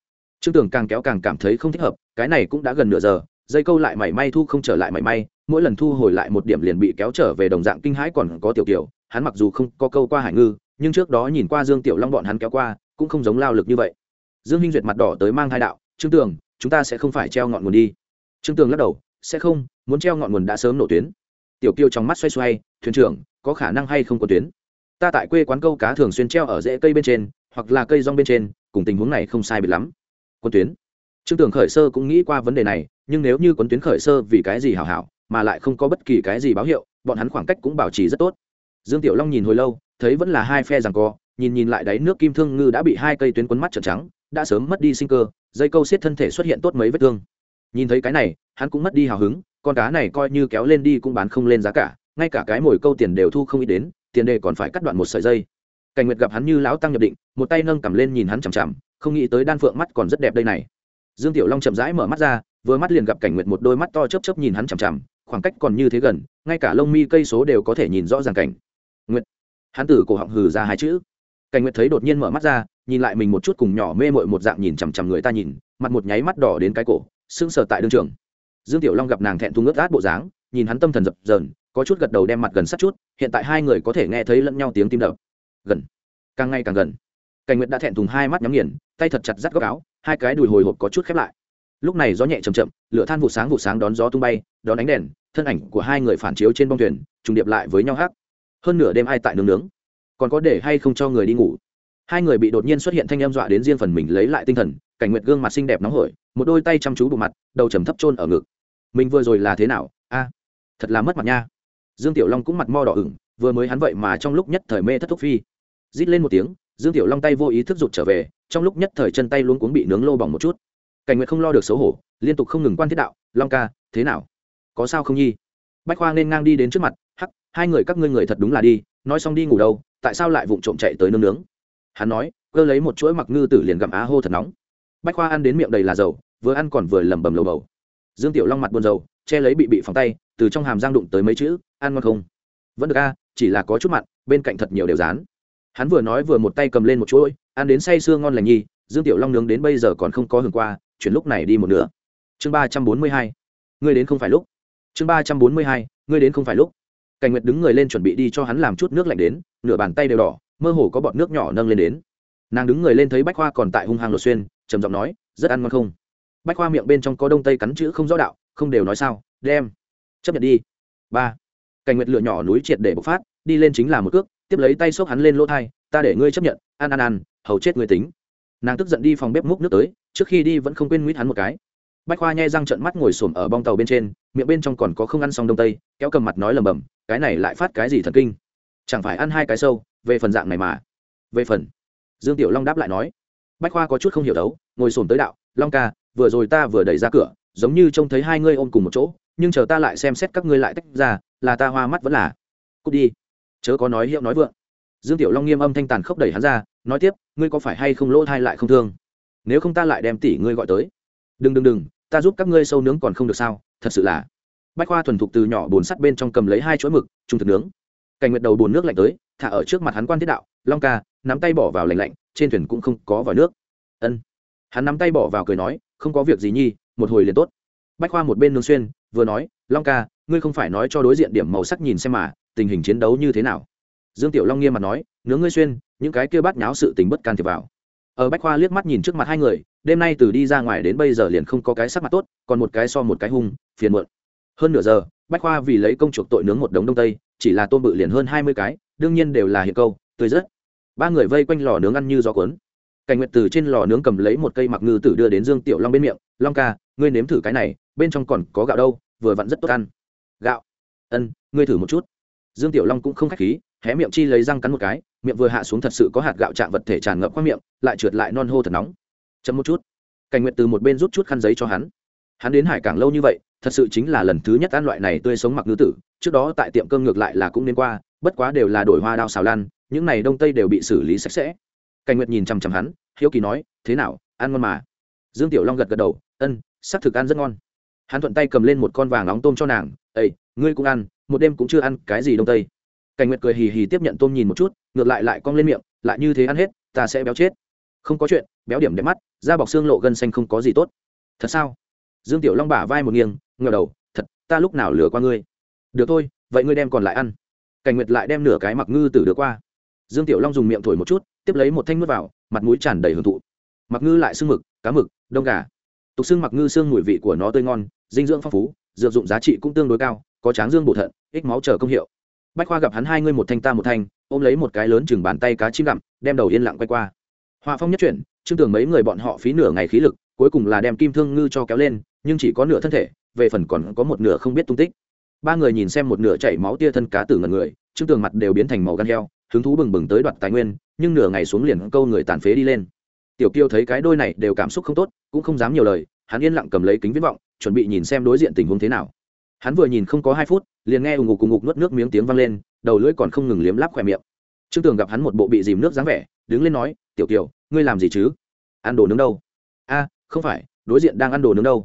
Trương tường càng kéo càng cảm thấy không thích hợp, cái này cũng đã gần nửa giờ, dây câu lại mảy may thu không trở lại mảy may, mỗi lần thu hồi lại một điểm liền bị kéo trở về đồng dạng kinh hãi còn có tiểu tiểu hắn mặc dù không có câu qua hải ngư nhưng trước đó nhìn qua dương tiểu long bọn hắn kéo qua, cũng không giống lao lực như vậy. Dương hinh duyệt mặt đỏ tới mang hai đạo, trương tường, chúng ta sẽ không phải treo ngọn nguồn đi. Trương tường lắc đầu, sẽ không, muốn treo ngọn nguồn đã sớm nổ tuyến. Tiểu kiêu trong mắt xoay xoay, thuyền trưởng, có khả năng hay không có tuyến? Ta tại quê quán câu cá thường xuyên treo ở rễ cây bên trên, hoặc là cây rong bên trên, cùng tình huống này không sai biệt lắm. Quân tuyến? Trương tường khởi sơ cũng nghĩ qua vấn đề này, nhưng nếu như quân tuyến khởi sơ vì cái gì hảo hảo, mà lại không có bất kỳ cái gì báo hiệu, bọn hắn khoảng cách cũng bảo trì rất tốt. Dương tiểu long nhìn hồi lâu thấy vẫn là hai phe rằng co, nhìn nhìn lại đáy nước kim thương ngư đã bị hai cây tuyến quấn mắt trợn trắng, đã sớm mất đi sinh cơ, dây câu xiết thân thể xuất hiện tốt mấy vết thương. Nhìn thấy cái này, hắn cũng mất đi hào hứng, con cá này coi như kéo lên đi cũng bán không lên giá cả, ngay cả cái mồi câu tiền đều thu không ít đến, tiền đề còn phải cắt đoạn một sợi dây. Cảnh nguyệt gặp hắn như lão tăng nhập định, một tay nâng cầm lên nhìn hắn chằm chằm, không nghĩ tới đan phượng mắt còn rất đẹp đây này. Dương tiểu long chậm rãi mở mắt ra, vừa mắt liền gặp cảnh nguyệt một đôi mắt to chớp chớp nhìn hắn chằm chằm, khoảng cách còn như thế gần, ngay cả lông mi cây số đều có thể nhìn rõ ràng cảnh. Nguyệt hắn tử cổ họng hừ ra hai chữ. Cảnh nguyệt thấy đột nhiên mở mắt ra, nhìn lại mình một chút cùng nhỏ mê mội một dạng nhìn chằm chằm người ta nhìn, mặt một nháy mắt đỏ đến cái cổ, sững sờ tại đương trường. Dương tiểu long gặp nàng thẹn thùng ướt át bộ dáng, nhìn hắn tâm thần dập dờn, có chút gật đầu đem mặt gần sát chút, hiện tại hai người có thể nghe thấy lẫn nhau tiếng tim đập. Gần. Càng ngày càng gần. Cảnh nguyệt đã thẹn thùng hai mắt nhắm nghiền, tay thật chặt rắt góc áo, hai cái đùi hồi hộp có chút khép lại. Lúc này gió nhẹ chầm chậm, lửa than vụ sáng vụ sáng đón gió tung bay, đón ánh đèn, thân ảnh của hai người phản chiếu trên bông thuyền, trùng điệp lại với nhau hát hơn nửa đêm ai tại nướng nướng. Còn có để hay không cho người đi ngủ. Hai người bị đột nhiên xuất hiện thanh em dọa đến riêng phần mình lấy lại tinh thần, cảnh nguyệt gương mặt xinh đẹp nóng hổi, một đôi tay chăm chú bộ mặt, đầu trầm thấp trôn ở ngực. Mình vừa rồi là thế nào? A, thật là mất mặt nha. Dương tiểu long cũng mặt mo đỏ ửng, vừa mới hắn vậy mà trong lúc nhất thời mê thất thúc phi. Rít lên một tiếng, dương tiểu long tay vô ý thức rụt trở về, trong lúc nhất thời chân tay luôn cuống bị nướng lô bỏng một chút. Cảnh nguyệt không lo được xấu hổ, liên tục không ngừng quan thiết đạo, long ca, thế nào? Có sao không nhi? Bách khoa nên ngang đi đến trước mặt, hắc hai người các ngươi người thật đúng là đi, nói xong đi ngủ đâu, tại sao lại vụng trộm chạy tới nương nướng? Hắn nói cơ lấy một chuỗi mặc ngư tử liền gặm á hô thật nóng. Bách khoa ăn đến miệng đầy là dầu, vừa ăn còn vừa lẩm bẩm lầu bầu. Dương tiểu long mặt buồn dầu che lấy bị bị phòng tay, từ trong hàm giang đụng tới mấy chữ, ăn ngon không? Vẫn được a, chỉ là có chút mặn, bên cạnh thật nhiều đều dán. Hắn vừa nói vừa một tay cầm lên một chuỗi, ăn đến say sưa ngon lành nhi dương tiểu long nướng đến bây giờ còn không có hưởng qua, chuyển lúc này đi một nửa. Chương ba trăm bốn mươi hai. Ngươi đến không phải lúc. Chương ba trăm bốn mươi hai, ngươi đến không phải lúc cảnh nguyệt đứng người lên chuẩn bị đi cho hắn làm chút nước lạnh đến, nửa bàn tay đều đỏ, mơ hồ có bọt nước nhỏ nâng lên đến. Nàng đứng người lên thấy bách khoa còn tại hung hăng lột xuyên, trầm giọng nói, rất ăn ngon không? Bách khoa miệng bên trong có đông tây cắn chữ không rõ đạo, không đều nói sao, đem, chấp nhận đi. Ba. Cảnh nguyệt lựa nhỏ núi triệt để bộc phát, đi lên chính là một cước, tiếp lấy tay xốc hắn lên lỗ thai, ta để ngươi chấp nhận, ăn ăn ăn, hầu chết người tính. Nàng tức giận đi phòng bếp múc nước tới, trước khi đi vẫn không quên nguyết hắn một cái bách khoa nhai răng trận mắt ngồi xổm ở bong tàu bên trên, miệng bên trong còn có không ăn xong đông tây, kéo cầm mặt nói lầm bầm cái này lại phát cái gì thần kinh? Chẳng phải ăn hai cái sâu, về phần dạng này mà. Về phần? Dương tiểu long đáp lại nói. Bách khoa có chút không hiểu đấu, ngồi xổm tới đạo, long ca, vừa rồi ta vừa đẩy ra cửa, giống như trông thấy hai ngươi ôm cùng một chỗ, nhưng chờ ta lại xem xét các ngươi lại tách ra, là ta hoa mắt vẫn là. Cút đi. Chớ có nói hiệu nói vượng. Dương tiểu long nghiêm âm thanh tàn khốc đẩy hắn ra, nói tiếp, ngươi có phải hay không lỗ thai lại không thương? Nếu không ta lại đem tỷ ngươi gọi tới đừng đừng đừng, ta giúp các ngươi sâu nướng còn không được sao, thật sự là. Bách khoa thuần thục từ nhỏ bồn sắt bên trong cầm lấy hai chuỗi mực, trung thực nướng. Cảnh nguyệt đầu bồn nước lạnh tới, thả ở trước mặt hắn quan thiết đạo, long ca, nắm tay bỏ vào lạnh lạnh, trên thuyền cũng không có vòi nước. Ân. Hắn nắm tay bỏ vào cười nói, không có việc gì nhi, một hồi liền tốt. Bách khoa một bên nương xuyên, vừa nói, long ca, ngươi không phải nói cho đối diện điểm màu sắc nhìn xem mà, tình hình chiến đấu như thế nào? Dương tiểu long nghiêm mặt nói, nướng ngươi xuyên, những cái kia bắt nháo sự tình bất can thiệp vào. Ở bách khoa liếc mắt nhìn trước mặt hai người đêm nay từ đi ra ngoài đến bây giờ liền không có cái sắc mặt tốt, còn một cái so một cái hung, phiền muộn. Hơn nửa giờ, bách khoa vì lấy công chuộc tội nướng một đống đông tây, chỉ là tôm bự liền hơn hai mươi cái, đương nhiên đều là hiện câu, tươi rất ba người vây quanh lò nướng ăn như gió cuốn. Cảnh nguyệt từ trên lò nướng cầm lấy một cây mặc ngư tử đưa đến dương tiểu long bên miệng, long ca, ngươi nếm thử cái này, bên trong còn có gạo đâu, vừa vặn rất tốt ăn. Gạo? Ân, ngươi thử một chút. Dương tiểu long cũng không khách khí, hé miệng chi lấy răng cắn một cái, miệng vừa hạ xuống thật sự có hạt gạo chạm vật thể tràn ngập qua miệng, lại trượt lại non hô thật nóng chấm một chút. Cảnh nguyệt từ một bên rút chút khăn giấy cho hắn. Hắn đến hải cảng lâu như vậy, thật sự chính là lần thứ nhất ăn loại này tươi sống mặc ngư tử, trước đó tại tiệm cơm ngược lại là cũng nên qua, bất quá đều là đổi hoa đao xào lan, những này đông tây đều bị xử lý sạch sẽ. Cảnh nguyệt nhìn chằm chằm hắn, hiếu kỳ nói, thế nào, ăn ngon mà? Dương tiểu long gật gật đầu, ân xác thực ăn rất ngon. Hắn thuận tay cầm lên một con vàng nóng tôm cho nàng ây ngươi cũng ăn, một đêm cũng chưa ăn cái gì đông tây. Cảnh nguyệt cười hì hì tiếp nhận tôm nhìn một chút, ngược lại lại cong lên miệng, lại như thế ăn hết, ta sẽ béo chết. Không có chuyện, béo điểm đẹp mắt da bọc xương lộ gân xanh không có gì tốt. Thật sao? Dương tiểu long bả vai một nghiêng ngờ đầu, thật, ta lúc nào lừa qua ngươi? Được thôi, vậy ngươi đem còn lại ăn. Cảnh nguyệt lại đem nửa cái mặc ngư tử đưa qua. Dương tiểu long dùng miệng thổi một chút, tiếp lấy một thanh nuốt vào, mặt mũi tràn đầy hưởng thụ. Mặc ngư lại xương mực, cá mực, đông gà. Tục xương mặc ngư xương mùi vị của nó tươi ngon, dinh dưỡng phong phú, dược dụng giá trị cũng tương đối cao, có tráng dương bổ thận ích máu chờ công hiệu. Bách khoa gặp hắn hai ngươi một thanh ta một thanh, ôm lấy một cái lớn chừng bàn tay cá chim gặm, đem đầu yên lặng quay qua. Hoa phong nhất chuyển chương tưởng mấy người bọn họ phí nửa ngày khí lực, cuối cùng là đem kim thương ngư cho kéo lên, nhưng chỉ có nửa thân thể, về phần còn có một nửa không biết tung tích. Ba người nhìn xem một nửa chảy máu tia thân cá tử ngần người chương tường mặt đều biến thành màu gan heo, hứng thú bừng bừng tới đoạt tài nguyên, nhưng nửa ngày xuống liền câu người tàn phế đi lên. Tiểu kiêu thấy cái đôi này đều cảm xúc không tốt, cũng không dám nhiều lời, hắn yên lặng cầm lấy kính viễn vọng, chuẩn bị nhìn xem đối diện tình huống thế nào. Hắn vừa nhìn không có hai phút, liền nghe ù ngục cùng ngục nuốt nước miếng tiếng vang lên, đầu lưỡi còn không ngừng liếm láp khỏe miệng. Trương tường gặp hắn một bộ bị dìm nước dáng vẻ đứng lên nói, tiểu kiều, ngươi làm gì chứ? Ăn đồ nướng đâu? A, không phải, đối diện đang ăn đồ nướng đâu.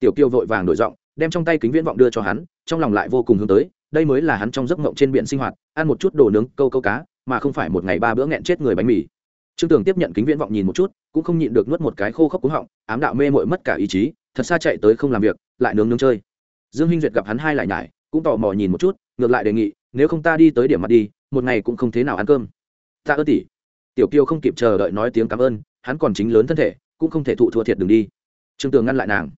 Tiểu kiều vội vàng đổi giọng, đem trong tay kính viễn vọng đưa cho hắn, trong lòng lại vô cùng hướng tới, đây mới là hắn trong giấc mộng trên biển sinh hoạt, ăn một chút đồ nướng, câu câu cá, mà không phải một ngày ba bữa nghẹn chết người bánh mì. Trương tường tiếp nhận kính viễn vọng nhìn một chút, cũng không nhịn được nuốt một cái khô khốc cúng họng, ám đạo mê mội mất cả ý chí, thật xa chạy tới không làm việc, lại nướng nướng chơi. Dương hinh duyệt gặp hắn hai lại nhải, cũng tò mò nhìn một chút, ngược lại đề nghị, nếu không ta đi tới điểm mặt đi, một ngày cũng không thế nào ăn cơm. Ta ơ tỷ tiểu kiêu không kịp chờ đợi nói tiếng cảm ơn, hắn còn chính lớn thân thể, cũng không thể thụ thua thiệt đường đi. Trương tường ngăn lại nàng.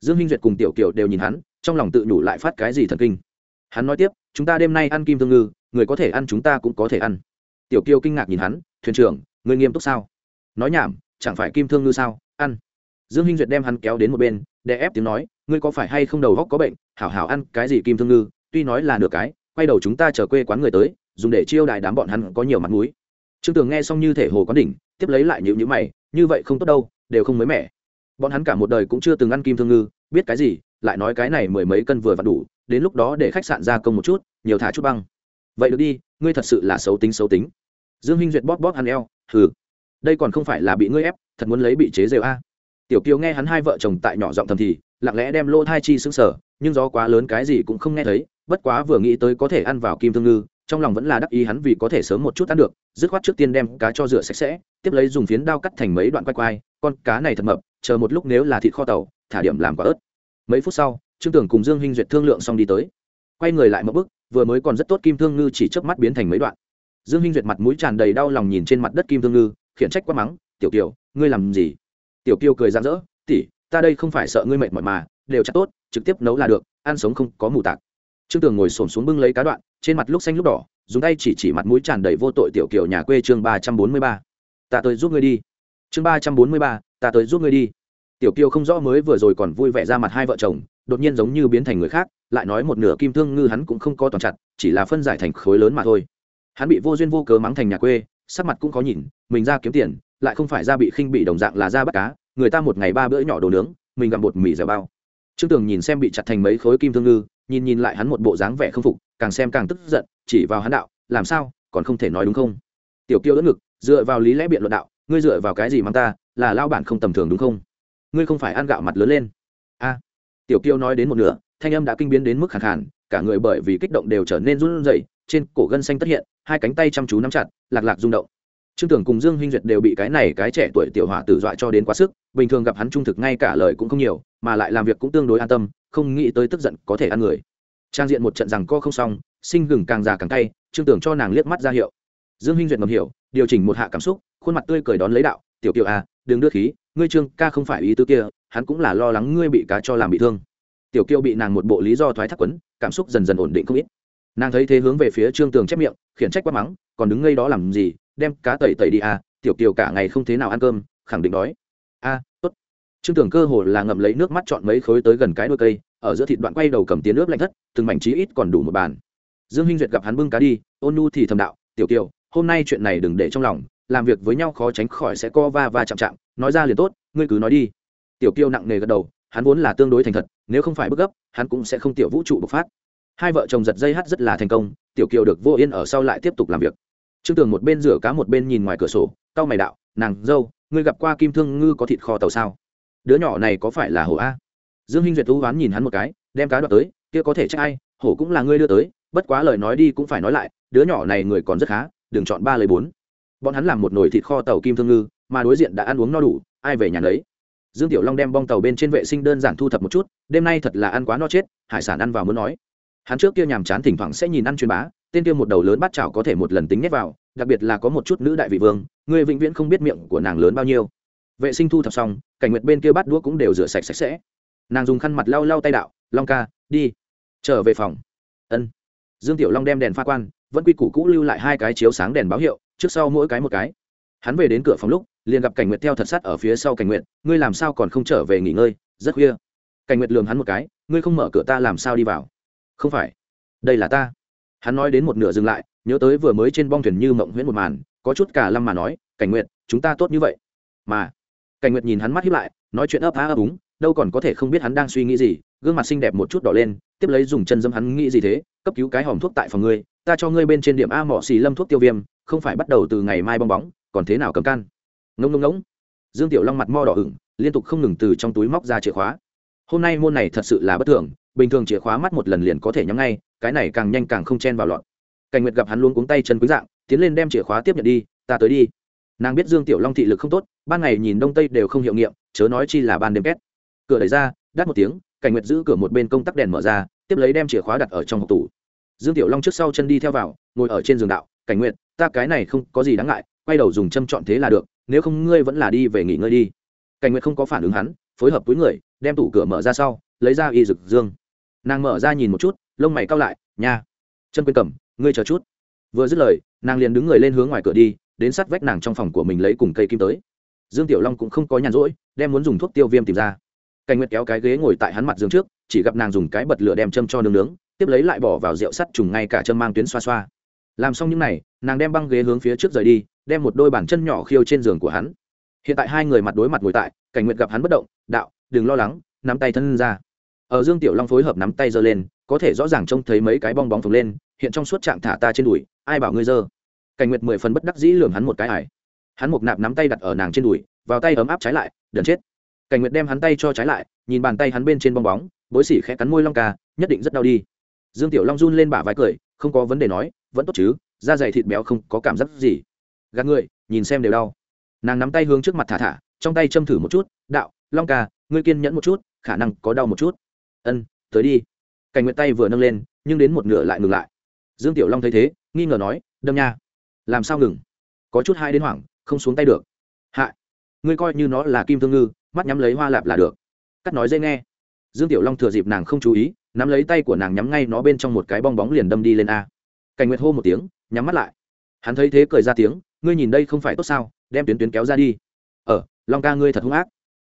Dương hinh duyệt cùng tiểu kiều đều nhìn hắn, trong lòng tự nhủ lại phát cái gì thần kinh. Hắn nói tiếp, chúng ta đêm nay ăn kim thương ngư, người có thể ăn chúng ta cũng có thể ăn. Tiểu kiêu kinh ngạc nhìn hắn, thuyền trưởng, người nghiêm túc sao? Nói nhảm, chẳng phải kim thương ngư sao, ăn. Dương hinh duyệt đem hắn kéo đến một bên để ép tiếng nói, ngươi có phải hay không đầu góc có bệnh, hảo hảo ăn cái gì kim thương ngư, tuy nói là nửa cái, quay đầu chúng ta chờ quê quán người tới, dùng để chiêu đại đám bọn hắn có nhiều mặt mũi trương tường nghe xong như thể hồ quán đỉnh, tiếp lấy lại nhịu nhữ mày, như vậy không tốt đâu, đều không mới mẻ. Bọn hắn cả một đời cũng chưa từng ăn kim thương ngư, biết cái gì, lại nói cái này mười mấy cân vừa vặn đủ, đến lúc đó để khách sạn ra công một chút, nhiều thả chút băng. Vậy được đi, ngươi thật sự là xấu tính xấu tính. Dương hinh duyệt bóp bóp hắn eo, hừ, đây còn không phải là bị ngươi ép, thật muốn lấy bị chế rêu a. Tiểu kiều nghe hắn hai vợ chồng tại nhỏ giọng thầm thì, lặng lẽ đem lô thai chi xứng sở nhưng gió quá lớn cái gì cũng không nghe thấy, bất quá vừa nghĩ tới có thể ăn vào kim thương ngư trong lòng vẫn là đắc ý hắn vì có thể sớm một chút ăn được dứt khoát trước tiên đem cá cho rửa sạch sẽ tiếp lấy dùng phiến đao cắt thành mấy đoạn quay quay con cá này thật mập chờ một lúc nếu là thịt kho tàu thả điểm làm quả ớt. Mấy phút sau trương tưởng cùng dương hinh duyệt thương lượng xong đi tới. Quay người lại một bước vừa mới còn rất tốt kim thương ngư chỉ chớp mắt biến thành mấy đoạn. Dương hinh duyệt mặt mũi tràn đầy đau lòng nhìn trên mặt đất kim thương ngư khiển trách quát mắng tiểu kiều ngươi làm gì? Tiểu kiều cười rạng rỡ tỷ, ta đây không phải sợ ngươi mệt mỏi mà đều chặt tốt trực tiếp nấu là được ăn sống không có mù tạc. Trương tường ngồi xổm xuống bưng lấy cá đoạn trên mặt lúc xanh lúc đỏ, dùng tay chỉ chỉ mặt mũi tràn đầy vô tội tiểu kiều nhà quê chương ba trăm bốn mươi ba. Ta tới giúp ngươi đi. Chương ba trăm bốn mươi ba, ta tới giúp ngươi đi. Tiểu kiều không rõ mới vừa rồi còn vui vẻ ra mặt hai vợ chồng, đột nhiên giống như biến thành người khác, lại nói một nửa kim thương ngư hắn cũng không có toàn chặt, chỉ là phân giải thành khối lớn mà thôi. Hắn bị vô duyên vô cớ mắng thành nhà quê, sắc mặt cũng có nhìn, mình ra kiếm tiền, lại không phải ra bị khinh bị đồng dạng là ra bắt cá, người ta một ngày ba bữa nhỏ đồ nướng, mình gặm bột mì dẻo bao. Trương tường nhìn xem bị chặt thành mấy khối kim thương ngư, nhìn nhìn lại hắn một bộ dáng vẻ không phục càng xem càng tức giận, chỉ vào hắn đạo, làm sao, còn không thể nói đúng không? Tiểu kiêu đỡ ngực, dựa vào lý lẽ biện luận đạo, ngươi dựa vào cái gì mang ta, là lao bản không tầm thường đúng không? Ngươi không phải ăn gạo mặt lớn lên. A. Tiểu kiêu nói đến một nửa, thanh âm đã kinh biến đến mức khẳng hẳn cả người bởi vì kích động đều trở nên run rẩy, trên cổ gân xanh tất hiện, hai cánh tay chăm chú nắm chặt, lạc lạc rung động. Trương tưởng cùng dương hinh duyệt đều bị cái này cái trẻ tuổi tiểu hỏa tử dọa cho đến quá sức, bình thường gặp hắn trung thực ngay cả lời cũng không nhiều, mà lại làm việc cũng tương đối an tâm, không nghĩ tới tức giận có thể ăn người trang diện một trận rằng co không xong sinh gừng càng già càng cay trương tưởng cho nàng liếc mắt ra hiệu. Dương hinh duyệt ngầm hiểu điều chỉnh một hạ cảm xúc khuôn mặt tươi cười đón lấy đạo tiểu kiều à đừng đưa khí ngươi trương ca không phải ý tứ kia hắn cũng là lo lắng ngươi bị cá cho làm bị thương. Tiểu kiều bị nàng một bộ lý do thoái thác quấn cảm xúc dần dần ổn định không ít. Nàng thấy thế hướng về phía trương tường chép miệng khiển trách quát mắng còn đứng ngây đó làm gì đem cá tẩy tẩy đi à tiểu kiều cả ngày không thế nào ăn cơm khẳng định đói a à, tốt. Trương tưởng cơ hồ là ngậm lấy nước mắt chọn mấy khối tới gần cái đuôi cây ở giữa thịt đoạn quay đầu cầm tiến nước lạnh thất, từng mảnh trí ít còn đủ một bàn. Dương hinh duyệt gặp hắn bưng cá đi, ôn nu thì thầm đạo, tiểu kiều, hôm nay chuyện này đừng để trong lòng, làm việc với nhau khó tránh khỏi sẽ co va va chạm chạm, nói ra liền tốt, ngươi cứ nói đi. Tiểu kiều nặng nề gật đầu, hắn vốn là tương đối thành thật, nếu không phải bức gấp, hắn cũng sẽ không tiểu vũ trụ bộc phát. Hai vợ chồng giật dây hát rất là thành công, tiểu kiều được vô yên ở sau lại tiếp tục làm việc. Trương tường một bên rửa cá một bên nhìn ngoài cửa sổ, cau mày đạo, nàng dâu, ngươi gặp qua kim thương ngư có thịt kho tàu sao? Đứa nhỏ này có phải là hổ a? Dương hinh duyệt thú oán nhìn hắn một cái, đem cá đoạt tới, kia có thể trách ai, hổ cũng là ngươi đưa tới, bất quá lời nói đi cũng phải nói lại, đứa nhỏ này người còn rất khá, đừng chọn ba lời bốn. Bọn hắn làm một nồi thịt kho tàu kim thương ngư, mà đối diện đã ăn uống no đủ, ai về nhà lấy dương tiểu long đem bong tàu bên trên vệ sinh đơn giản thu thập một chút, đêm nay thật là ăn quá no chết, hải sản ăn vào muốn nói. Hắn trước kia nhàm chán thỉnh thoảng sẽ nhìn ăn truyền bá, tên kia một đầu lớn bát chảo có thể một lần tính nhét vào, đặc biệt là có một chút nữ đại vị vương người vĩnh viễn không biết miệng của nàng lớn bao nhiêu. Vệ sinh thu thập xong, cảnh nguyệt bên kia bắt đũa cũng đều rửa sạch sạch sẽ nàng dùng khăn mặt lau lau tay đạo, long ca, đi, trở về phòng. Ân. Dương tiểu long đem đèn pha quan, vẫn quy củ cũ lưu lại hai cái chiếu sáng đèn báo hiệu, trước sau mỗi cái một cái. Hắn về đến cửa phòng lúc, liền gặp cảnh nguyệt theo thật sắt ở phía sau cảnh nguyệt, ngươi làm sao còn không trở về nghỉ ngơi? Rất khuya. Cảnh nguyệt lường hắn một cái, ngươi không mở cửa ta làm sao đi vào? Không phải, đây là ta. Hắn nói đến một nửa dừng lại, nhớ tới vừa mới trên bong thuyền như mộng huyễn một màn, có chút cả lâm mà nói, cảnh nguyệt, chúng ta tốt như vậy. Mà, cảnh nguyệt nhìn hắn mắt hiếp lại, nói chuyện ấp á ấp úng đâu còn có thể không biết hắn đang suy nghĩ gì, gương mặt xinh đẹp một chút đỏ lên, tiếp lấy dùng chân dâm hắn nghĩ gì thế, cấp cứu cái hòm thuốc tại phòng ngươi, ta cho ngươi bên trên điểm a mỏ xì lâm thuốc tiêu viêm, không phải bắt đầu từ ngày mai bong bóng, còn thế nào cầm can? Ngông ngông ngỗng. Dương tiểu long mặt mo đỏ ửng, liên tục không ngừng từ trong túi móc ra chìa khóa. Hôm nay môn này thật sự là bất thường, bình thường chìa khóa mắt một lần liền có thể nhắm ngay, cái này càng nhanh càng không chen vào lọn cảnh nguyệt gặp hắn luôn cuống tay chân quý dạng, tiến lên đem chìa khóa tiếp nhận đi, ta tới đi. Nàng biết dương tiểu long thị lực không tốt, ban ngày nhìn đông tây đều không hiệu nghiệm, chớ nói chi là ban đêm két cửa đẩy ra đắt một tiếng, cảnh nguyệt giữ cửa một bên công tắc đèn mở ra, tiếp lấy đem chìa khóa đặt ở trong hộp tủ. Dương tiểu long trước sau chân đi theo vào, ngồi ở trên giường đạo, cảnh nguyệt, ta cái này không có gì đáng ngại, quay đầu dùng châm chọn thế là được, nếu không ngươi vẫn là đi về nghỉ ngơi đi. Cảnh nguyệt không có phản ứng hắn, phối hợp với người, đem tủ cửa mở ra sau, lấy ra y rực dương. Nàng mở ra nhìn một chút, lông mày cao lại, nha, chân quên cầm, ngươi chờ chút. Vừa dứt lời, nàng liền đứng người lên hướng ngoài cửa đi, đến sát vách nàng trong phòng của mình lấy cùng cây kim tới. Dương tiểu long cũng không có nhàn rỗi, đem muốn dùng thuốc tiêu viêm tìm ra cảnh nguyệt kéo cái ghế ngồi tại hắn mặt giường trước, chỉ gặp nàng dùng cái bật lửa đem châm cho nướng nướng, tiếp lấy lại bỏ vào rượu sắt trùng ngay cả châm mang tuyến xoa xoa. Làm xong những n à y nàng đem băng ghế hướng phía trước rời đi, đem một đôi bàn chân nhỏ khiêu trên giường của hắn. Hiện tại hai người mặt đối mặt ngồi tại, cảnh nguyệt gặp hắn bất động, đạo, đừng lo lắng, nắm tay thân ra. Ở dương tiểu long phối hợp nắm tay giơ lên, có thể rõ ràng trông thấy mấy cái bong bóng phồng lên, hiện trong suốt trạng thả ta trên đùi, ai bảo ngươi dơ cảnh nguyệt mười phần bất đắc dĩ lường hắn một cái ải. Hắn một nạp nắm tay đặt ở nàng trên đùi, vào tay ấm áp trái lại đần chết cảnh nguyệt đem hắn tay cho trái lại, nhìn bàn tay hắn bên trên bong bóng, bối xỉ khẽ cắn môi long ca, nhất định rất đau đi. Dương tiểu long run lên bả vai cười, không có vấn đề nói, vẫn tốt chứ, da dày thịt béo không có cảm giác gì. Gạt người, nhìn xem đều đau. Nàng nắm tay hướng trước mặt thả thả, trong tay châm thử một chút, đạo, long ca, ngươi kiên nhẫn một chút, khả năng có đau một chút. Ân, tới đi. Cảnh nguyện tay vừa nâng lên, nhưng đến một nửa lại ngừng lại. Dương tiểu long thấy thế, nghi ngờ nói, đâm nha. Làm sao ngừng? Có chút hai đến hoảng, không xuống tay được. Hạ ngươi coi như nó là kim thương ngư mắt nhắm lấy hoa lạp là được. Cắt nói dễ nghe. Dương tiểu long thừa dịp nàng không chú ý, nắm lấy tay của nàng nhắm ngay nó bên trong một cái bong bóng liền đâm đi lên a. Cảnh nguyệt hô một tiếng, nhắm mắt lại. Hắn thấy thế cười ra tiếng, ngươi nhìn đây không phải tốt sao, đem tuyến tuyến kéo ra đi. Ờ long ca ngươi thật hung ác.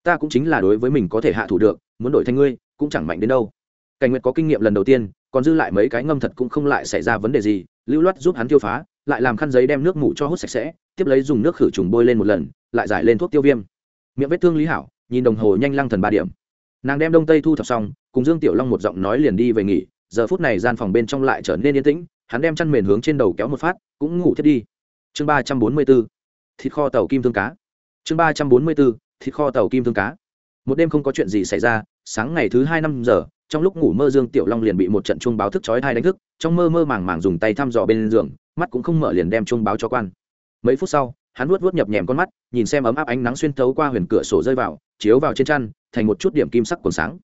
Ta cũng chính là đối với mình có thể hạ thủ được, muốn đổi thành ngươi, cũng chẳng mạnh đến đâu. Cảnh nguyệt có kinh nghiệm lần đầu tiên, còn dư lại mấy cái ngâm thật cũng không lại xảy ra vấn đề gì, lưu loát giúp hắn tiêu phá, lại làm khăn giấy đem nước mủ cho hút sạch sẽ, tiếp lấy dùng nước khử trùng bôi lên một lần, lại giải lên thuốc tiêu viêm miệng vết thương lý hảo, nhìn đồng hồ nhanh lăng thần ba điểm. Nàng đem đông tây thu thập xong, cùng dương tiểu long một giọng nói liền đi về nghỉ, giờ phút này gian phòng bên trong lại trở nên yên tĩnh, hắn đem chăn mền hướng trên đầu kéo một phát, cũng ngủ thiết đi. Chương ba trăm bốn mươi bốn, thịt kho tàu kim thương cá. Chương ba trăm bốn mươi bốn, thịt kho tàu kim thương cá. Một đêm không có chuyện gì xảy ra, sáng ngày thứ hai năm giờ, trong lúc ngủ mơ dương tiểu long liền bị một trận chuông báo thức chói thai đánh thức, trong mơ mơ màng màng dùng tay thăm dò bên giường, mắt cũng không mở liền đem chuông báo cho quan. Mấy phút sau hắn vuốt vuốt nhập nhèm con mắt, nhìn xem ấm áp ánh nắng xuyên thấu qua huyền cửa sổ rơi vào, chiếu vào trên chăn, thành một chút điểm kim sắc còn sáng.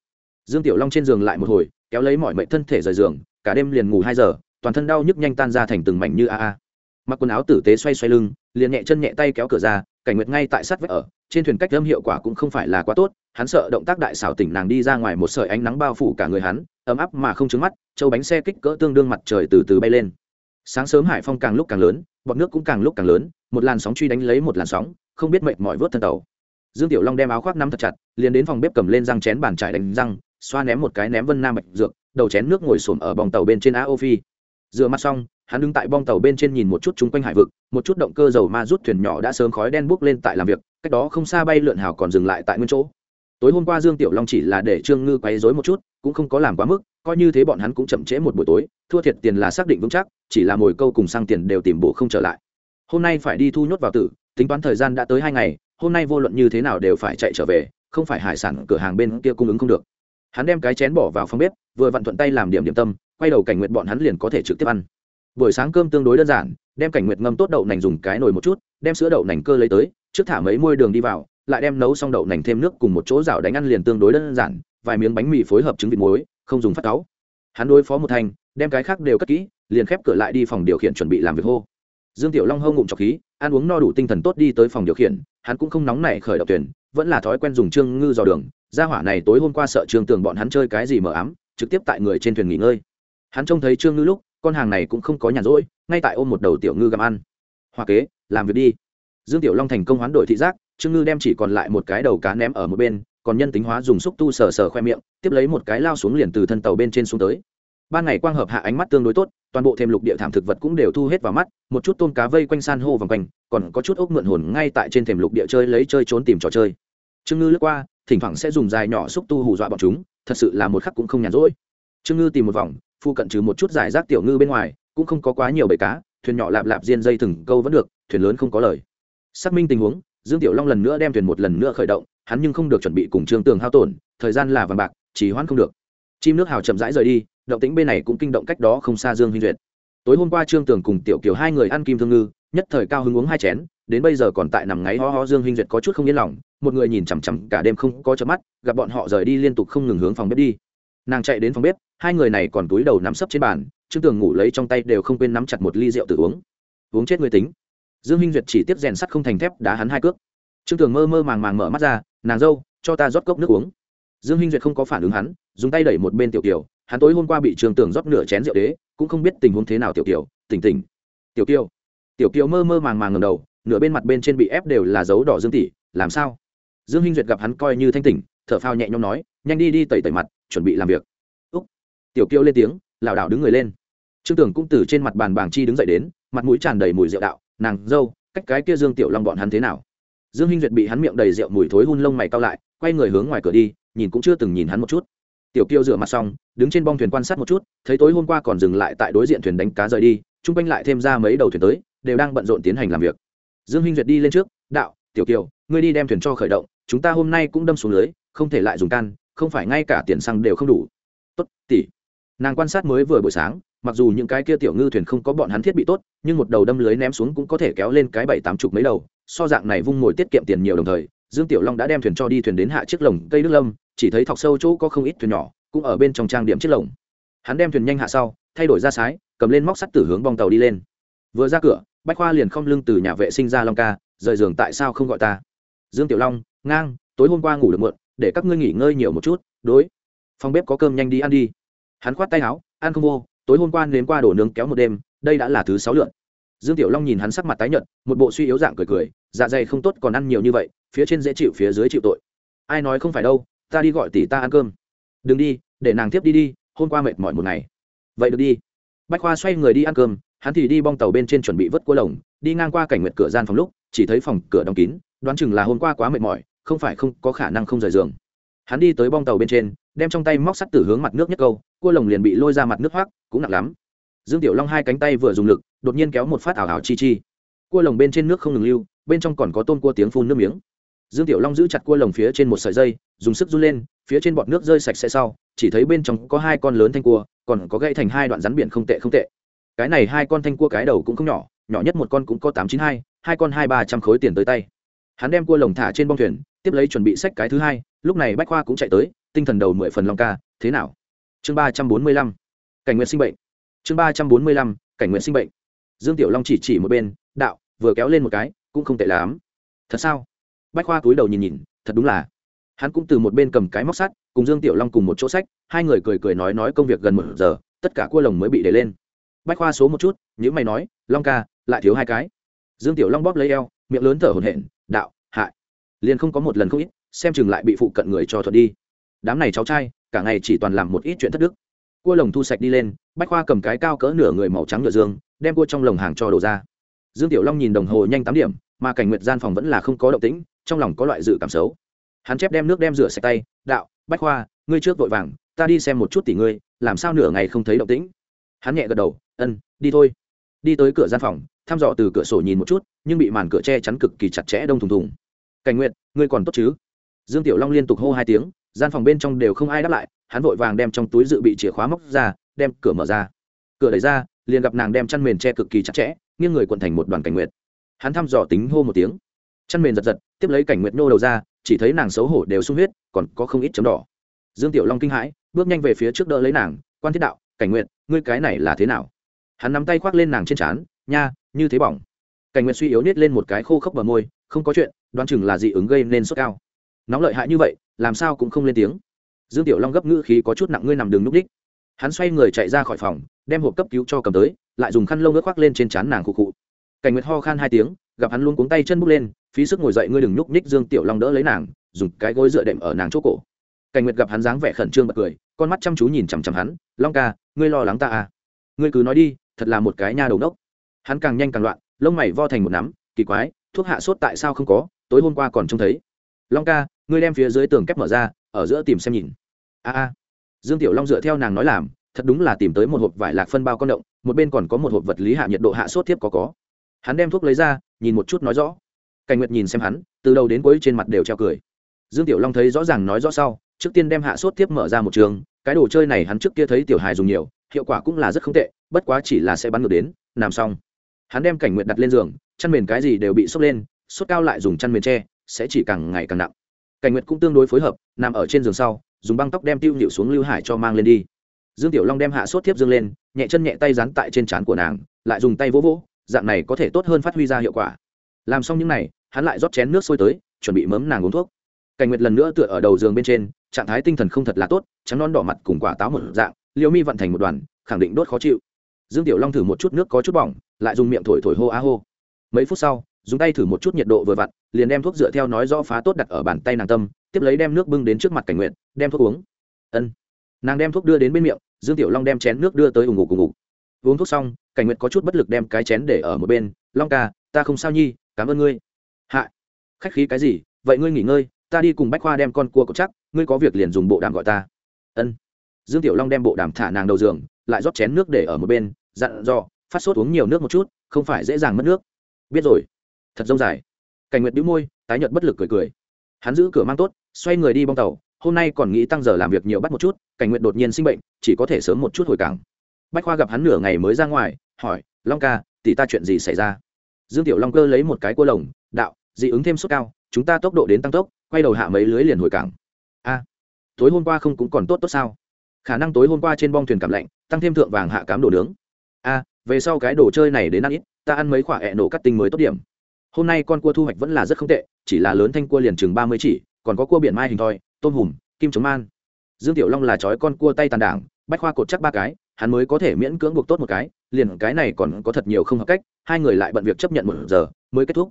Dương tiểu long trên giường lại một hồi, kéo lấy mọi mệnh thân thể rời giường, cả đêm liền ngủ hai giờ, toàn thân đau nhức nhanh tan ra thành từng mảnh như a a. Mặc quần áo tử tế xoay xoay lưng, liền nhẹ chân nhẹ tay kéo cửa ra, cảnh nguyệt ngay tại sát vách ở, trên thuyền cách âm hiệu quả cũng không phải là quá tốt, hắn sợ động tác đại xảo tỉnh nàng đi ra ngoài một sợi ánh nắng bao phủ cả người hắn, ấm áp mà không trứng mắt, châu bánh xe kích cỡ tương đương mặt trời từ từ bay lên. Sáng sớm hải phong càng lúc càng lớn, bọt nước cũng càng lúc càng lớn một làn sóng truy đánh lấy một làn sóng, không biết mệnh mọi vớt thân tàu. Dương tiểu long đem áo khoác nắm thật chặt, liền đến phòng bếp cầm lên răng chén bàn trải đánh răng, xoa ném một cái ném vân nam mạch dược, đầu chén nước ngồi xổm ở bong tàu bên trên á ô phi. Dựa mặt xong, hắn đứng tại bong tàu bên trên nhìn một chút chung quanh hải vực, một chút động cơ dầu ma rút thuyền nhỏ đã sớm khói đen buốc lên tại làm việc, cách đó không xa bay lượn hào còn dừng lại tại nguyên chỗ. Tối hôm qua dương tiểu long chỉ là để trương ngư quấy rối một chút, cũng không có làm quá mức, coi như thế bọn hắn cũng chậm trễ một buổi tối, thua thiệt tiền là xác định vững chắc, chỉ là mồi câu cùng sang tiền đều tìm bộ không trở lại hôm nay phải đi thu nhốt vào tử, tính toán thời gian đã tới hai ngày, hôm nay vô luận như thế nào đều phải chạy trở về, không phải hải sản cửa hàng bên kia cung ứng không được. Hắn đem cái chén bỏ vào phòng bếp, vừa vặn thuận tay làm điểm điểm tâm, quay đầu cảnh nguyện bọn hắn liền có thể trực tiếp ăn. Buổi sáng cơm tương đối đơn giản, đem cảnh nguyệt ngâm tốt đậu nành dùng cái nồi một chút, đem sữa đậu nành cơ lấy tới, trước thả mấy môi đường đi vào, lại đem nấu xong đậu nành thêm nước cùng một chỗ rào đánh ăn liền tương đối đơn giản, vài miếng bánh mì phối hợp trứng vịt muối, không dùng phát cáu hắn đối phó một thành, đem cái khác đều cất kỹ, liền khép cửa lại đi phòng điều khiển chuẩn bị làm việc hô dương tiểu long hâu ngụm trọc khí, ăn uống no đủ tinh thần tốt đi tới phòng điều khiển, hắn cũng không nóng nảy khởi động tuyển vẫn là thói quen dùng trương ngư dò đường. Ra hỏa này tối hôm qua sợ trương tường bọn hắn chơi cái gì mờ ám, trực tiếp tại người trên thuyền nghỉ ngơi. Hắn trông thấy trương ngư lúc, con hàng này cũng không có nhàn rỗi, ngay tại ôm một đầu tiểu ngư gặm ăn. Hoa kế, làm việc đi. Dương tiểu long thành công hoán đổi thị giác, trương ngư đem chỉ còn lại một cái đầu cá ném ở một bên, còn nhân tính hóa dùng xúc tu sờ sờ khoe miệng, tiếp lấy một cái lao xuống liền từ thân tàu bên trên xuống tới ban ngày quang hợp hạ ánh mắt tương đối tốt, toàn bộ thêm lục địa thảm thực vật cũng đều thu hết vào mắt, một chút tôm cá vây quanh san hô vòng quanh, còn có chút ốc mượn hồn ngay tại trên thềm lục địa chơi lấy chơi trốn tìm trò chơi. Trương ngư lướt qua, thỉnh thoảng sẽ dùng dài nhỏ xúc tu hù dọa bọn chúng, thật sự là một khắc cũng không nhàn rỗi. Trương ngư tìm một vòng, phu cận trừ một chút giải rác tiểu ngư bên ngoài, cũng không có quá nhiều bể cá, thuyền nhỏ lạp lạp diên dây thừng câu vẫn được, thuyền lớn không có lời. Xác minh tình huống, dương tiểu long lần nữa đem thuyền một lần nữa khởi động, hắn nhưng không được chuẩn bị cùng trương tường hao tổn, thời gian là vàng bạc chỉ hoãn không được. Chim nước hào chậm rãi rời đi động tĩnh bên này cũng kinh động cách đó không xa dương huy duyệt. Tối hôm qua trương tường cùng tiểu kiều hai người ăn kim thương ngư, nhất thời cao hứng uống hai chén, đến bây giờ còn tại nằm ngáy ho ho dương huynh duyệt có chút không yên lòng, một người nhìn chằm chằm cả đêm không có chớp mắt, gặp bọn họ rời đi liên tục không ngừng hướng phòng bếp đi. Nàng chạy đến phòng bếp, hai người này còn túi đầu nắm sấp trên bàn, trương tường ngủ lấy trong tay đều không quên nắm chặt một ly rượu tự uống. Uống chết người tính. Dương minh duyệt chỉ tiếp rèn sắt không thành thép đá hắn hai cước. Trương tường mơ mơ màng màng mở mắt ra, nàng dâu, cho ta rót cốc nước uống. Dương minh duyệt không có phản ứng hắn, dùng tay đẩy một bên tiểu kiều hắn tối hôm qua bị trường tường rót nửa chén rượu đế, cũng không biết tình huống thế nào tiểu kiều, tỉnh tỉnh. Tiểu kiều. Tiểu kiều mơ mơ màng màng ngầm đầu, nửa bên mặt bên trên bị ép đều là dấu đỏ dương tỷ làm sao? Dương hinh duyệt gặp hắn coi như thanh tỉnh, thở phao nhẹ nhõm nói, nhanh đi đi tẩy tẩy mặt, chuẩn bị làm việc. Úc. Tiểu kiều lên tiếng, lảo đảo đứng người lên. Trương tưởng cũng từ trên mặt bàn bảng chi đứng dậy đến, mặt mũi tràn đầy mùi rượu đạo, nàng, dâu, cách cái kia dương tiểu long bọn hắn thế nào? Dương hinh duyệt bị hắn miệng đầy rượu mùi thối hun lông mày cao lại, quay người hướng ngoài cửa đi, nhìn cũng chưa từng nhìn hắn một chút tiểu kiêu rửa mặt xong, đứng trên bong thuyền quan sát một chút, thấy tối hôm qua còn dừng lại tại đối diện thuyền đánh cá rời đi, chung quanh lại thêm ra mấy đầu thuyền tới, đều đang bận rộn tiến hành làm việc. Dương hinh duyệt đi lên trước, đạo, tiểu kiều ngươi đi đem thuyền cho khởi động, chúng ta hôm nay cũng đâm xuống lưới, không thể lại dùng can, không phải ngay cả tiền xăng đều không đủ. Tốt, tỷ. Nàng quan sát mới vừa buổi sáng, mặc dù những cái kia tiểu ngư thuyền không có bọn hắn thiết bị tốt, nhưng một đầu đâm lưới ném xuống cũng có thể kéo lên cái bảy tám chục mấy đầu, so dạng này vung ngồi tiết kiệm tiền nhiều đồng thời, dương tiểu long đã đem thuyền cho đi thuyền đến hạ chiếc lồng cây đức lâm chỉ thấy thọc sâu chỗ có không ít thuyền nhỏ, cũng ở bên trong trang điểm chiếc lồng. Hắn đem thuyền nhanh hạ sau, thay đổi ra sái, cầm lên móc sắt từ hướng bong tàu đi lên. Vừa ra cửa, bách khoa liền không lưng từ nhà vệ sinh ra long ca, rời giường tại sao không gọi ta? Dương tiểu long, ngang, tối hôm qua ngủ được muộn, để các ngươi nghỉ ngơi nhiều một chút, đối. Phòng bếp có cơm nhanh đi ăn đi. Hắn khoát tay áo, ăn không vô, tối hôm qua nếm qua đổ nướng kéo một đêm, đây đã là thứ sáu lượn dương tiểu long nhìn hắn sắc mặt tái nhợt, một bộ suy yếu dạng cười cười dạ dày không tốt còn ăn nhiều như vậy, phía trên dễ chịu, phía dưới chịu tội. Ai nói không phải đâu ta đi gọi tỷ ta ăn cơm. Đừng đi, để nàng tiếp đi đi, hôm qua mệt mỏi một ngày. Vậy được đi. Bách khoa xoay người đi ăn cơm, hắn thì đi bong tàu bên trên chuẩn bị vớt cua lồng, đi ngang qua cảnh nguyệt cửa gian phòng lúc, chỉ thấy phòng cửa đóng kín, đoán chừng là hôm qua quá mệt mỏi, không phải không có khả năng không rời giường. Hắn đi tới bong tàu bên trên, đem trong tay móc sắt từ hướng mặt nước nhất câu, cua lồng liền bị lôi ra mặt nước hoác, cũng nặng lắm. Dương tiểu long hai cánh tay vừa dùng lực, đột nhiên kéo một phát ảo ảo chi chi. Cua lồng bên trên nước không ngừng lưu, bên trong còn có tôm cua tiếng phun nước miếng dương tiểu long giữ chặt cua lồng phía trên một sợi dây, dùng sức run lên, phía trên bọt nước rơi sạch sẽ sau, chỉ thấy bên trong có hai con lớn thanh cua, còn có gãy thành hai đoạn rắn biển không tệ không tệ. Cái này hai con thanh cua cái đầu cũng không nhỏ nhỏ nhất một con cũng có tám chín hai hai con hai ba trăm khối tiền tới tay. Hắn đem cua lồng thả trên bong thuyền, tiếp lấy chuẩn bị sách cái thứ hai, lúc này bách khoa cũng chạy tới, tinh thần đầu mười phần long ca, thế nào? Chương ba trăm bốn mươi lăm, cảnh nguyện sinh bệnh. Chương ba trăm bốn mươi lăm, cảnh nguyện sinh bệnh. Dương tiểu long chỉ chỉ một bên, đạo, vừa kéo lên một cái, cũng không tệ lắm. Thật sao? Bách khoa cúi đầu nhìn nhìn, thật đúng là. Hắn cũng từ một bên cầm cái móc sắt, cùng dương tiểu long cùng một chỗ sách, hai người cười cười nói nói công việc gần một giờ, tất cả cua lồng mới bị để lên. Bách khoa số một chút những mày nói, long ca, lại thiếu hai cái. Dương tiểu long bóp lấy eo, miệng lớn thở hổn hển, đạo, hại. Liền không có một lần không ít, xem chừng lại bị phụ cận người cho thuật đi. Đám này cháu trai, cả ngày chỉ toàn làm một ít chuyện thất đức. Cua lồng thu sạch đi lên, bách khoa cầm cái cao cỡ nửa người màu trắng nhựa dương, đem cua trong lồng hàng cho đổ ra dương tiểu long nhìn đồng hồ nhanh tám điểm, mà cảnh nguyệt gian phòng vẫn là không có động tĩnh, trong lòng có loại dự cảm xấu. Hắn chép đem nước đem rửa sạch tay, đạo, bách khoa, ngươi trước vội vàng, ta đi xem một chút tỷ ngươi, làm sao nửa ngày không thấy động tĩnh? Hắn nhẹ gật đầu, ân, đi thôi. Đi tới cửa gian phòng, thăm dò từ cửa sổ nhìn một chút, nhưng bị màn cửa che chắn cực kỳ chặt chẽ đông thùng thùng. Cảnh nguyện ngươi còn tốt chứ? Dương tiểu long liên tục hô hai tiếng, gian phòng bên trong đều không ai đáp lại, hắn vội vàng đem trong túi dự bị chìa khóa móc ra, đem cửa mở ra. Cửa đẩy ra, liền gặp nàng đem chăn mền che cực kỳ chặt chẽ nghiêng người quận thành một đoàn cảnh nguyệt. Hắn thăm dò tính hô một tiếng. Chăn mền giật giật, tiếp lấy cảnh nguyệt nô đầu ra, chỉ thấy nàng xấu hổ đều sung huyết, còn có không ít chấm đỏ. Dương tiểu long kinh hãi, bước nhanh về phía trước đỡ lấy nàng, quan thiết đạo, cảnh nguyệt, ngươi cái này là thế nào? Hắn nắm tay khoác lên nàng trên trán, nha, như thế bỏng. Cảnh nguyệt suy yếu nết lên một cái khô khốc bờ môi, không có chuyện, đoán chừng là dị ứng gây nên sốt cao. Nóng lợi hại như vậy, làm sao cũng không lên tiếng. Dương tiểu long gấp ngữ khí có chút nặng, ngươi nằm đường núp đích. Hắn xoay người chạy ra khỏi phòng đem hộp cấp cứu cho cầm tới, lại dùng khăn lông nước khoác lên trên trán nàng khụ khụ. Cảnh nguyệt ho khan hai tiếng, gặp hắn luôn cuống tay chân bước lên, phí sức ngồi dậy ngươi đừng nhúc nhích dương tiểu long đỡ lấy nàng, dùng cái gối dựa đệm ở nàng chỗ cổ. Cảnh nguyệt gặp hắn dáng vẻ khẩn trương bật cười, con mắt chăm chú nhìn chằm chằm hắn, long ca, ngươi lo lắng ta à? Ngươi cứ nói đi, thật là một cái nha đầu đốc hắn càng nhanh càng loạn, lông mày vo thành một nắm, kỳ quái, thuốc hạ sốt tại sao không có, tối hôm qua còn trông thấy. Long ca, ngươi đem phía dưới tường kép mở ra, ở giữa tìm xem nhìn. A a. Dương tiểu long dựa theo nàng nói làm thật đúng là tìm tới một hộp vải lạc phân bao con động, một bên còn có một hộp vật lý hạ nhiệt độ hạ sốt tiếp có có. Hắn đem thuốc lấy ra, nhìn một chút nói rõ. Cảnh nguyệt nhìn xem hắn, từ đầu đến cuối trên mặt đều treo cười. Dương tiểu long thấy rõ ràng nói rõ sau, trước tiên đem hạ sốt tiếp mở ra một trường, cái đồ chơi này hắn trước kia thấy tiểu hài dùng nhiều, hiệu quả cũng là rất không tệ, bất quá chỉ là sẽ bắn ngược đến làm xong. Hắn đem cảnh nguyệt đặt lên giường, chăn mền cái gì đều bị sốc lên, sốt cao lại dùng chăn mền tre sẽ chỉ càng ngày càng nặng. Cảnh nguyệt cũng tương đối phối hợp, nằm ở trên giường sau, dùng băng tóc đem tiêu nhịu xuống lưu hải cho mang lên đi dương tiểu long đem hạ sốt tiếp dương lên, nhẹ chân nhẹ tay dán tại trên trán của nàng, lại dùng tay vỗ vỗ, dạng này có thể tốt hơn phát huy ra hiệu quả. Làm xong những n à y hắn lại rót chén nước sôi tới, chuẩn bị mấm nàng uống thuốc. Cảnh nguyệt lần nữa tựa ở đầu giường bên trên, trạng thái tinh thần không thật là tốt, trắng non đỏ mặt cùng quả táo một dạng, liễu mi vận thành một đoàn, khẳng định đốt khó chịu. Dương tiểu long thử một chút nước có chút bỏng, lại dùng miệng thổi thổi hô á hô. Mấy phút sau, dùng tay thử một chút nhiệt độ vừa vặn, liền đem thuốc dựa theo nói rõ phá tốt đặt ở bàn tay nàng tâm, tiếp lấy đem nước bưng đến trước mặt cảnh nguyện đem thuốc uống. Ân. Nàng đem thuốc đưa đến bên miệng dương tiểu long đem chén nước đưa tới ủng ngủ cùng ngủ. Uống thuốc xong, cảnh Nguyệt có chút bất lực đem cái chén để ở một bên. Long ca, ta không sao nhi, cảm ơn ngươi. Hạ, khách khí cái gì? Vậy ngươi nghỉ ngơi, ta đi cùng bách khoa đem con cua cậu chắc, ngươi có việc liền dùng bộ đàm gọi ta. Ân. Dương tiểu long đem bộ đàm thả nàng đầu giường, lại rót chén nước để ở một bên, dặn dò, phát sốt uống nhiều nước một chút, không phải dễ dàng mất nước. Biết rồi. Thật dông dài. Cảnh nguyệt đĩu môi, tái nhợt bất lực cười cười. Hắn giữ cửa mang tốt, xoay người đi bong tàu, hôm nay còn nghĩ tăng giờ làm việc nhiều bắt một chút. Cảnh Nguyệt đột nhiên sinh bệnh chỉ có thể sớm một chút hồi cảng. Bách khoa gặp hắn nửa ngày mới ra ngoài, hỏi, long ca, tỷ ta chuyện gì xảy ra? Dương tiểu long cơ lấy một cái cua lồng, đạo, dị ứng thêm suất cao, chúng ta tốc độ đến tăng tốc, quay đầu hạ mấy lưới liền hồi cảng. A, tối hôm qua không cũng còn tốt tốt sao? Khả năng tối hôm qua trên bong thuyền cảm lạnh, tăng thêm thượng vàng hạ cám đồ nướng. A, về sau cái đồ chơi này đến ăn ít, ta ăn mấy quả hẹ nổ cắt tinh mới tốt điểm. Hôm nay con cua thu hoạch vẫn là rất không tệ, chỉ là lớn thanh cua liền chừng ba mươi chỉ, còn có cua biển mai hình thoi, tôm hùm, kim chống man dương tiểu long là chói con cua tay tàn đảng, bách khoa cột chắc ba cái, hắn mới có thể miễn cưỡng buộc tốt một cái, liền cái này còn có thật nhiều không hợp cách, hai người lại bận việc chấp nhận một giờ, mới kết thúc.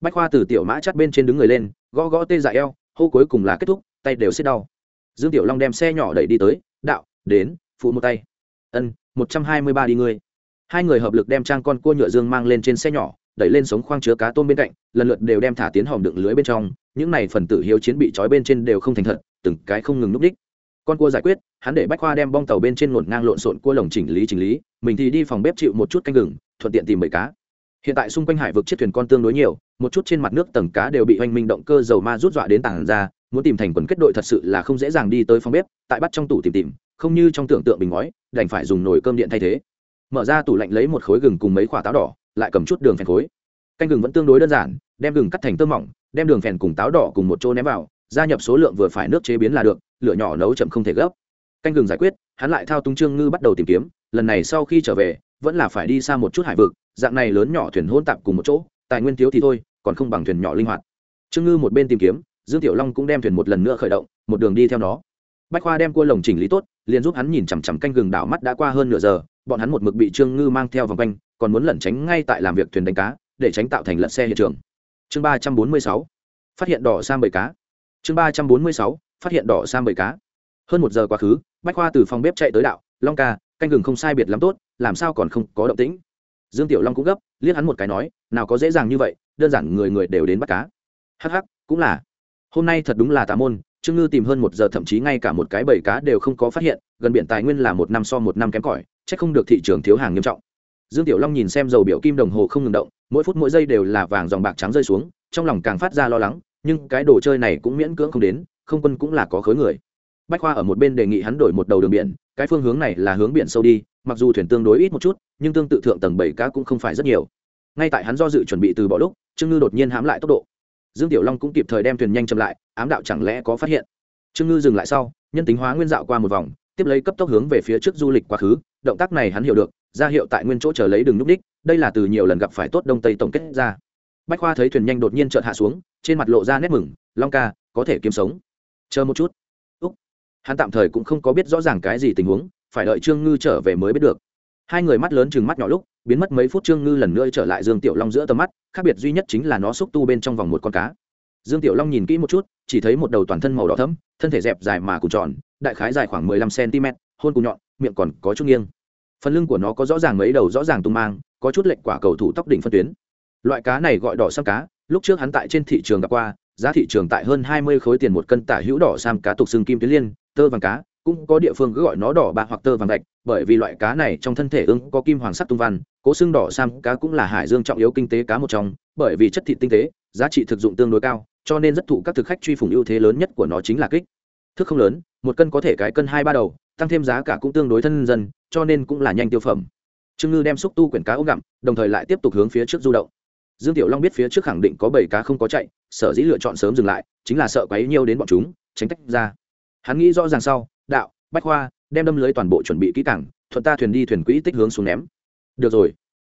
Bách khoa từ tiểu mã chắt bên trên đứng người lên, gõ gõ tê dại eo, hô cuối cùng là kết thúc, tay đều xích đau. Dương tiểu long đem xe nhỏ đẩy đi tới, đạo, đến, phụ một tay. Ân, một trăm hai mươi ba đi ngươi. Hai người hợp lực đem trang con cua nhựa dương mang lên trên xe nhỏ, đẩy lên sống khoang chứa cá tôm bên cạnh, lần lượt đều đem thả tiến hòm đựng lưới bên trong, những này phần tử hiếu chiến bị trói bên trên đều không thành thật, từng cái không ngừng núp đích con cua giải quyết, hắn để bách khoa đem bong tàu bên trên ngổn ngang lộn xộn cua lồng chỉnh lý chỉnh lý, mình thì đi phòng bếp chịu một chút canh gừng, thuận tiện tìm bầy cá. Hiện tại xung quanh hải vực chiếc thuyền con tương đối nhiều, một chút trên mặt nước tầng cá đều bị hoành minh động cơ dầu ma rút dọa đến tảng ra, muốn tìm thành quần kết đội thật sự là không dễ dàng đi tới phòng bếp, tại bắt trong tủ tìm tìm, không như trong tưởng tượng bình ngói, đành phải dùng nồi cơm điện thay thế. Mở ra tủ lạnh lấy một khối gừng cùng mấy quả táo đỏ, lại cầm chút đường phèn khối. Canh gừng vẫn tương đối đơn giản, đem gừng cắt thành tơ mỏng, đem đường phèn cùng táo đỏ cùng một chỗ ném vào gia nhập số lượng vừa phải nước chế biến là được, lửa nhỏ nấu chậm không thể gấp. Canh gừng giải quyết, hắn lại thao túng trương ngư bắt đầu tìm kiếm, lần này sau khi trở về, vẫn là phải đi xa một chút hải vực, dạng này lớn nhỏ thuyền hôn tạp cùng một chỗ, tài nguyên thiếu thì thôi, còn không bằng thuyền nhỏ linh hoạt. Trương ngư một bên tìm kiếm, dương tiểu long cũng đem thuyền một lần nữa khởi động, một đường đi theo nó. Bách khoa đem cua lồng chỉnh lý tốt, liền giúp hắn nhìn chằm chằm canh gừng đảo mắt đã qua hơn nửa giờ, bọn hắn một mực bị trương ngư mang theo vòng quanh, còn muốn lẩn tránh ngay tại làm việc thuyền đánh cá, để tránh tạo thành lật xe hiện trường. Chương ba trăm bốn mươi sáu, phát hiện đỏ sang bầy cá chương ba trăm bốn mươi sáu, phát hiện đỏ sang bầy cá. Hơn một giờ quá khứ, bách khoa từ phòng bếp chạy tới đạo, long ca, canh gừng không sai biệt lắm tốt, làm sao còn không có động tĩnh? Dương tiểu long cũng gấp, liếc hắn một cái nói, nào có dễ dàng như vậy, đơn giản người người đều đến bắt cá. Hắc hắc, cũng là. Hôm nay thật đúng là tà môn, trương ngư tìm hơn một giờ thậm chí ngay cả một cái bầy cá đều không có phát hiện, gần biển tài nguyên là một năm so một năm kém cỏi c h ắ c không được thị trường thiếu hàng nghiêm trọng. Dương tiểu long nhìn xem dầu biểu kim đồng hồ không ngừng động, mỗi phút mỗi giây đều là vàng dòng bạc trắng rơi xuống, trong lòng càng phát ra lo lắng nhưng cái đồ chơi này cũng miễn cưỡng không đến, không quân cũng là có khối người. Bách khoa ở một bên đề nghị hắn đổi một đầu đường biển, cái phương hướng này là hướng biển sâu đi, mặc dù thuyền tương đối ít một chút, nhưng tương tự thượng tầng bảy cá cũng không phải rất nhiều. Ngay tại hắn do dự chuẩn bị từ bỏ lúc, trương ngư đột nhiên hãm lại tốc độ. Dương tiểu long cũng kịp thời đem thuyền nhanh chậm lại, ám đạo chẳng lẽ có phát hiện. Trương ngư dừng lại sau, nhân tính hóa nguyên dạo qua một vòng, tiếp lấy cấp tốc hướng về phía trước du lịch quá khứ, động tác này hắn hiểu được, ra hiệu tại nguyên chỗ chờ lấy đường núp đích, đây là từ nhiều lần gặp phải tốt đông tây tổng kết ra bách khoa thấy thuyền nhanh đột nhiên chợt hạ xuống, trên mặt lộ ra nét mừng, long ca, có thể kiếm sống. Chờ một chút. Úc. Hắn tạm thời cũng không có biết rõ ràng cái gì tình huống, phải đợi trương ngư trở về mới biết được. Hai người mắt lớn chừng mắt nhỏ lúc, biến mất mấy phút trương ngư lần nữa trở lại dương tiểu long giữa tầm mắt, khác biệt duy nhất chính là nó xúc tu bên trong vòng một con cá. Dương tiểu long nhìn kỹ một chút, chỉ thấy một đầu toàn thân màu đỏ thấm thân thể dẹp dài mà cùng tròn, đại khái dài khoảng mười lăm cm hôn cùng nhọn, miệng còn có chút nghiêng. Phần lưng của nó có rõ ràng mấy đầu rõ ràng tung mang, có chút lệnh quả cầu thủ tóc đỉnh phân tuyến loại cá này gọi đỏ sam cá, lúc trước hắn tại trên thị trường gặp qua, giá thị trường tại hơn hai mươi khối tiền một cân tả hữu đỏ sam cá tục xương kim tuyến liên, tơ vàng cá, cũng có địa phương cứ gọi nó đỏ bạc hoặc tơ vàng gạch bởi vì loại cá này trong thân thể ưng có kim hoàng sắc tung văn, cố xương đỏ sam cá cũng là hải dương trọng yếu kinh tế cá một trong, bởi vì chất thịt tinh tế, giá trị thực dụng tương đối cao, cho nên rất thụ các thực khách truy phủng ưu thế lớn nhất của nó chính là kích. Thức không lớn, một cân có thể cái cân hai ba đầu, tăng thêm giá cả cũng tương đối thân dân, cho nên cũng là nhanh tiêu phẩm. Trương ngư đem xúc tu quyển cá ống gặm, đồng thời lại tiếp tục hướng phía trước du động dương tiểu long biết phía trước khẳng định có bảy cá không có chạy, sở dĩ lựa chọn sớm dừng lại, chính là sợ quấy nhiều đến bọn chúng, tránh tách ra. Hắn nghĩ rõ ràng sau, đạo, bách khoa, đem đâm lưới toàn bộ chuẩn bị kỹ càng, thuận ta thuyền đi thuyền quỹ tích hướng xuống ném. Được rồi.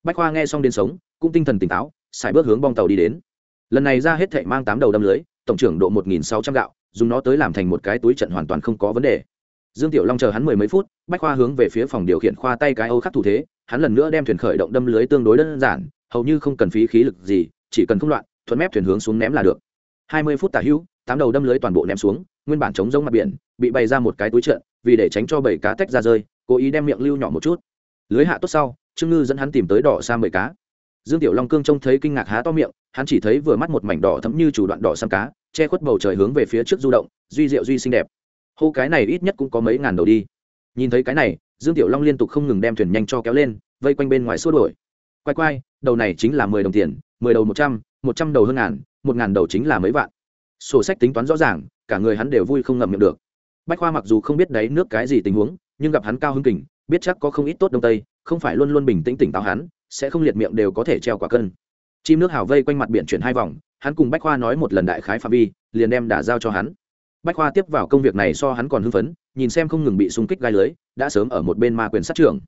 Bách khoa nghe xong đến sống, cũng tinh thần tỉnh táo xài bước hướng bong tàu đi đến. Lần này ra hết thệ mang tám đầu đâm lưới, tổng trưởng độ một nghìn sáu trăm gạo, dùng nó tới làm thành một cái túi trận hoàn toàn không có vấn đề. Dương tiểu long chờ hắn mười mấy phút, bách khoa hướng về phía phòng điều khiển khoa tay cái âu khắc thủ thế, hắn lần nữa đem thuyền khởi động đâm lưới tương đối đơn giản hầu như không cần phí khí lực gì, chỉ cần không loạn, thuận mép thuyền hướng xuống ném là được. Hai mươi phút tả hữu, tám đầu đâm lưới toàn bộ ném xuống, nguyên bản chống giống mặt biển, bị bày ra một cái túi trận vì để tránh cho bảy cá tách ra rơi, cố ý đem miệng lưu nhỏ một chút. Lưới hạ tốt sau, trương ngư dẫn hắn tìm tới đỏ xa mười cá. Dương tiểu long cương trông thấy kinh ngạc há to miệng, hắn chỉ thấy vừa mắt một mảnh đỏ thấm như chủ đoạn đỏ sang cá, che khuất bầu trời hướng về phía trước du động, duy diệu duy xinh đẹp. Hô cái này ít nhất cũng có mấy ngàn đầu đi. Nhìn thấy cái này, dương tiểu long liên tục không ngừng đem thuyền nhanh cho kéo lên, vây quanh bên ngoài xua đổi quay quay đầu này chính là mười đồng tiền, mười đầu một trăm một trăm đầu hơn ngàn, một ngàn đầu chính là mấy vạn. Sổ sách tính toán rõ ràng, cả người hắn đều vui không ngậm miệng được. Bách khoa mặc dù không biết đấy nước cái gì tình huống, nhưng gặp hắn cao hưng kình, biết chắc có không ít tốt đông tây, không phải luôn luôn bình tĩnh tỉnh táo hắn, sẽ không liệt miệng đều có thể treo quả cân. Chim nước hào vây quanh mặt biển chuyển hai vòng, hắn cùng bách khoa nói một lần đại khái phạm vi, liền đem đả giao cho hắn. Bách khoa tiếp vào công việc này so hắn còn hưng phấn, nhìn xem không ngừng bị xung kích gai lưới, đã sớm ở một bên ma quyền sát trường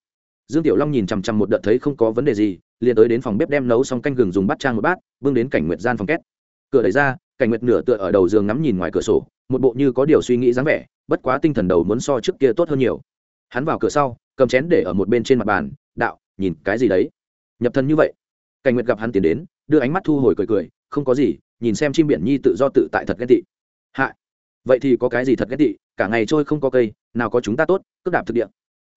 dương tiểu long nhìn chằm chằm một đợt thấy không có vấn đề gì liền tới đến phòng bếp đem nấu xong canh gừng dùng bát trang một bát, bưng đến cảnh nguyệt gian phòng két. Cửa đẩy ra, cảnh nguyệt nửa tựa ở đầu giường ngắm nhìn ngoài cửa sổ, một bộ như có điều suy nghĩ dáng vẻ, bất quá tinh thần đầu muốn so trước kia tốt hơn nhiều. Hắn vào cửa sau, cầm chén để ở một bên trên mặt bàn, đạo, nhìn cái gì đấy? Nhập thân như vậy, cảnh nguyệt gặp hắn tiến đến, đưa ánh mắt thu hồi cười cười, không có gì, nhìn xem chim biển nhi tự do tự tại thật ghét tị. Hạ, vậy thì có cái gì thật ghét tị, cả ngày trôi không có cây, nào có chúng ta tốt, cướp đạp thực địa.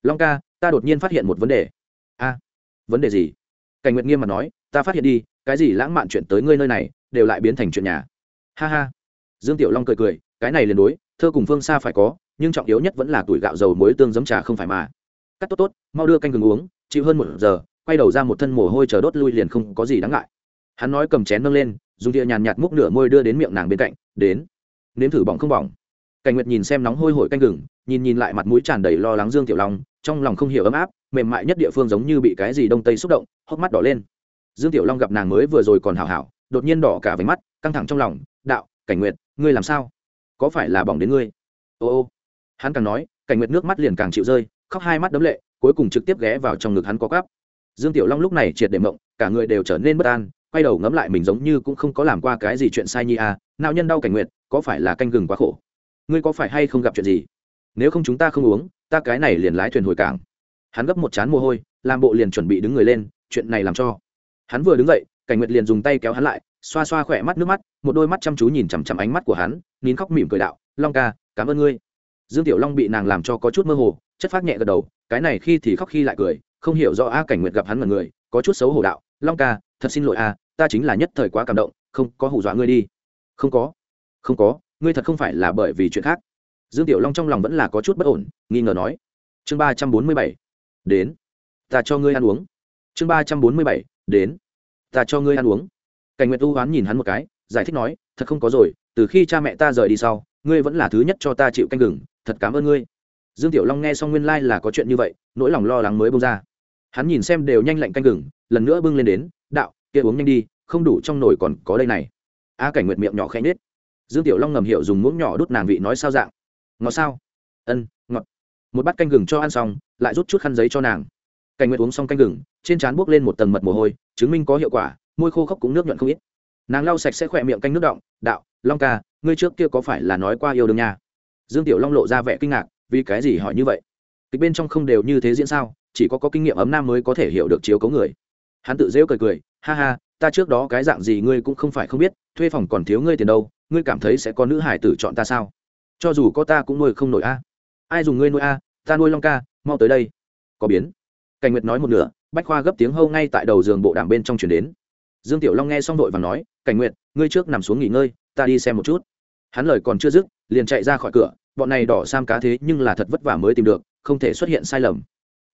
Long ca, ta đột nhiên phát hiện một vấn đề. A, vấn đề gì? Cảnh nguyệt nghiêm mặt nói, ta phát hiện đi, cái gì lãng mạn chuyện tới ngươi nơi này, đều lại biến thành chuyện nhà. Ha ha. Dương tiểu long cười cười, cái này liền đối, thơ cùng phương xa phải có, nhưng trọng yếu nhất vẫn là tuổi gạo dầu muối tương giấm trà không phải mà. Cắt tốt tốt, mau đưa canh gừng uống, chịu hơn một giờ, quay đầu ra một thân mồ hôi chờ đốt lui liền không có gì đáng ngại. Hắn nói cầm chén nâng lên, dùng địa nhàn nhạt múc nửa môi đưa đến miệng nàng bên cạnh, đến. Nếm thử bỏng không bỏng cảnh nguyệt nhìn xem nóng hôi hổi canh gừng, nhìn nhìn lại mặt mũi tràn đầy lo lắng dương tiểu long, trong lòng không hiểu ấm áp, mềm mại nhất địa phương giống như bị cái gì đông tây xúc động, hốc mắt đỏ lên. Dương tiểu long gặp nàng mới vừa rồi còn hảo hảo, đột nhiên đỏ cả váy mắt, căng thẳng trong lòng, đạo, cảnh nguyệt, ngươi làm sao? Có phải là bỏng đến ngươi? Ô ô. Hắn càng nói, cảnh nguyệt nước mắt liền càng chịu rơi, khóc hai mắt đấm lệ, cuối cùng trực tiếp ghé vào trong ngực hắn có cắp dương tiểu long lúc này triệt để mộng, cả người đều trở nên bất an, quay đầu ngẫm lại mình giống như cũng không có làm qua cái gì chuyện sai nhi à nào nhân đau cảnh nguyệt, có phải là canh gừng quá khổ? Ngươi có phải hay không gặp chuyện gì? Nếu không chúng ta không uống, ta cái này liền lái thuyền hồi cảng. Hắn gấp một chán mồ hôi, làm bộ liền chuẩn bị đứng người lên, chuyện này làm cho. Hắn vừa đứng dậy, cảnh nguyệt liền dùng tay kéo hắn lại, xoa xoa khỏe mắt nước mắt, một đôi mắt chăm chú nhìn chằm chằm ánh mắt của hắn, nín khóc mỉm cười đạo, long ca, cảm ơn ngươi. Dương tiểu long bị nàng làm cho có chút mơ hồ, chất phát nhẹ gật đầu, cái này khi thì khóc khi lại cười, không hiểu rõ a cảnh nguyệt gặp hắn mật người, có chút xấu hổ đạo, long ca, thật xin lỗi a, ta chính là nhất thời quá cảm động, không có hù dọa ngươi đi. Không có không có ngươi thật không phải là bởi vì chuyện khác. Dương tiểu long trong lòng vẫn là có chút bất ổn, nghi ngờ nói. Chương ba trăm bốn mươi bảy. Đến. Ta cho ngươi ăn uống. Chương ba trăm bốn mươi bảy. Đến. Ta cho ngươi ăn uống. Cảnh nguyệt tu hoán nhìn hắn một cái, giải thích nói, thật không có rồi, từ khi cha mẹ ta rời đi sau, ngươi vẫn là thứ nhất cho ta chịu canh gừng, thật cảm ơn ngươi. Dương tiểu long nghe xong nguyên lai、like、là có chuyện như vậy, nỗi lòng lo lắng mới bông ra. Hắn nhìn xem đều nhanh lạnh canh gừng, lần nữa bưng lên đến, đạo, kia uống nhanh đi, không đủ trong nồi còn có đây này. A cảnh nguyệt miệng nhỏ khẽ nhết dương tiểu long ngầm hiệu dùng muỗng nhỏ đút nàng vị nói sao dạng. Ngọt sao? Ân, ngọt. Một bát canh gừng cho ăn xong, lại rút chút khăn giấy cho nàng. Cảnh nguyệt uống xong canh gừng, trên trán buốc lên một tầng mật mồ hôi, chứng minh có hiệu quả, môi khô khốc cũng nước nhuận không ít. Nàng lau sạch sẽ khỏe miệng canh nước động đạo, long ca, ngươi trước kia có phải là nói qua yêu đương nha? Dương tiểu long lộ ra vẻ kinh ngạc, vì cái gì hỏi như vậy? Kịch bên trong không đều như thế diễn sao? Chỉ có có kinh nghiệm ấm nam mới có thể hiểu được chiếu cấu người. Hắn tự rêu cười cười, ha ha ta trước đó cái dạng gì ngươi cũng không phải không biết, thuê phòng còn thiếu ngươi tiền đâu, ngươi cảm thấy sẽ có nữ hải tử chọn ta sao? Cho dù có ta cũng nuôi không nổi a. Ai dùng ngươi nuôi a? Ta nuôi long ca, mau tới đây. Có biến. Cảnh nguyệt nói một nửa, bách khoa gấp tiếng hâu ngay tại đầu giường bộ đàm bên trong chuyển đến. Dương tiểu long nghe xong đội và nói, cảnh nguyệt, ngươi trước nằm xuống nghỉ ngơi, ta đi xem một chút. Hắn lời còn chưa dứt, liền chạy ra khỏi cửa, bọn này đỏ sam cá thế nhưng là thật vất vả mới tìm được, không thể xuất hiện sai lầm.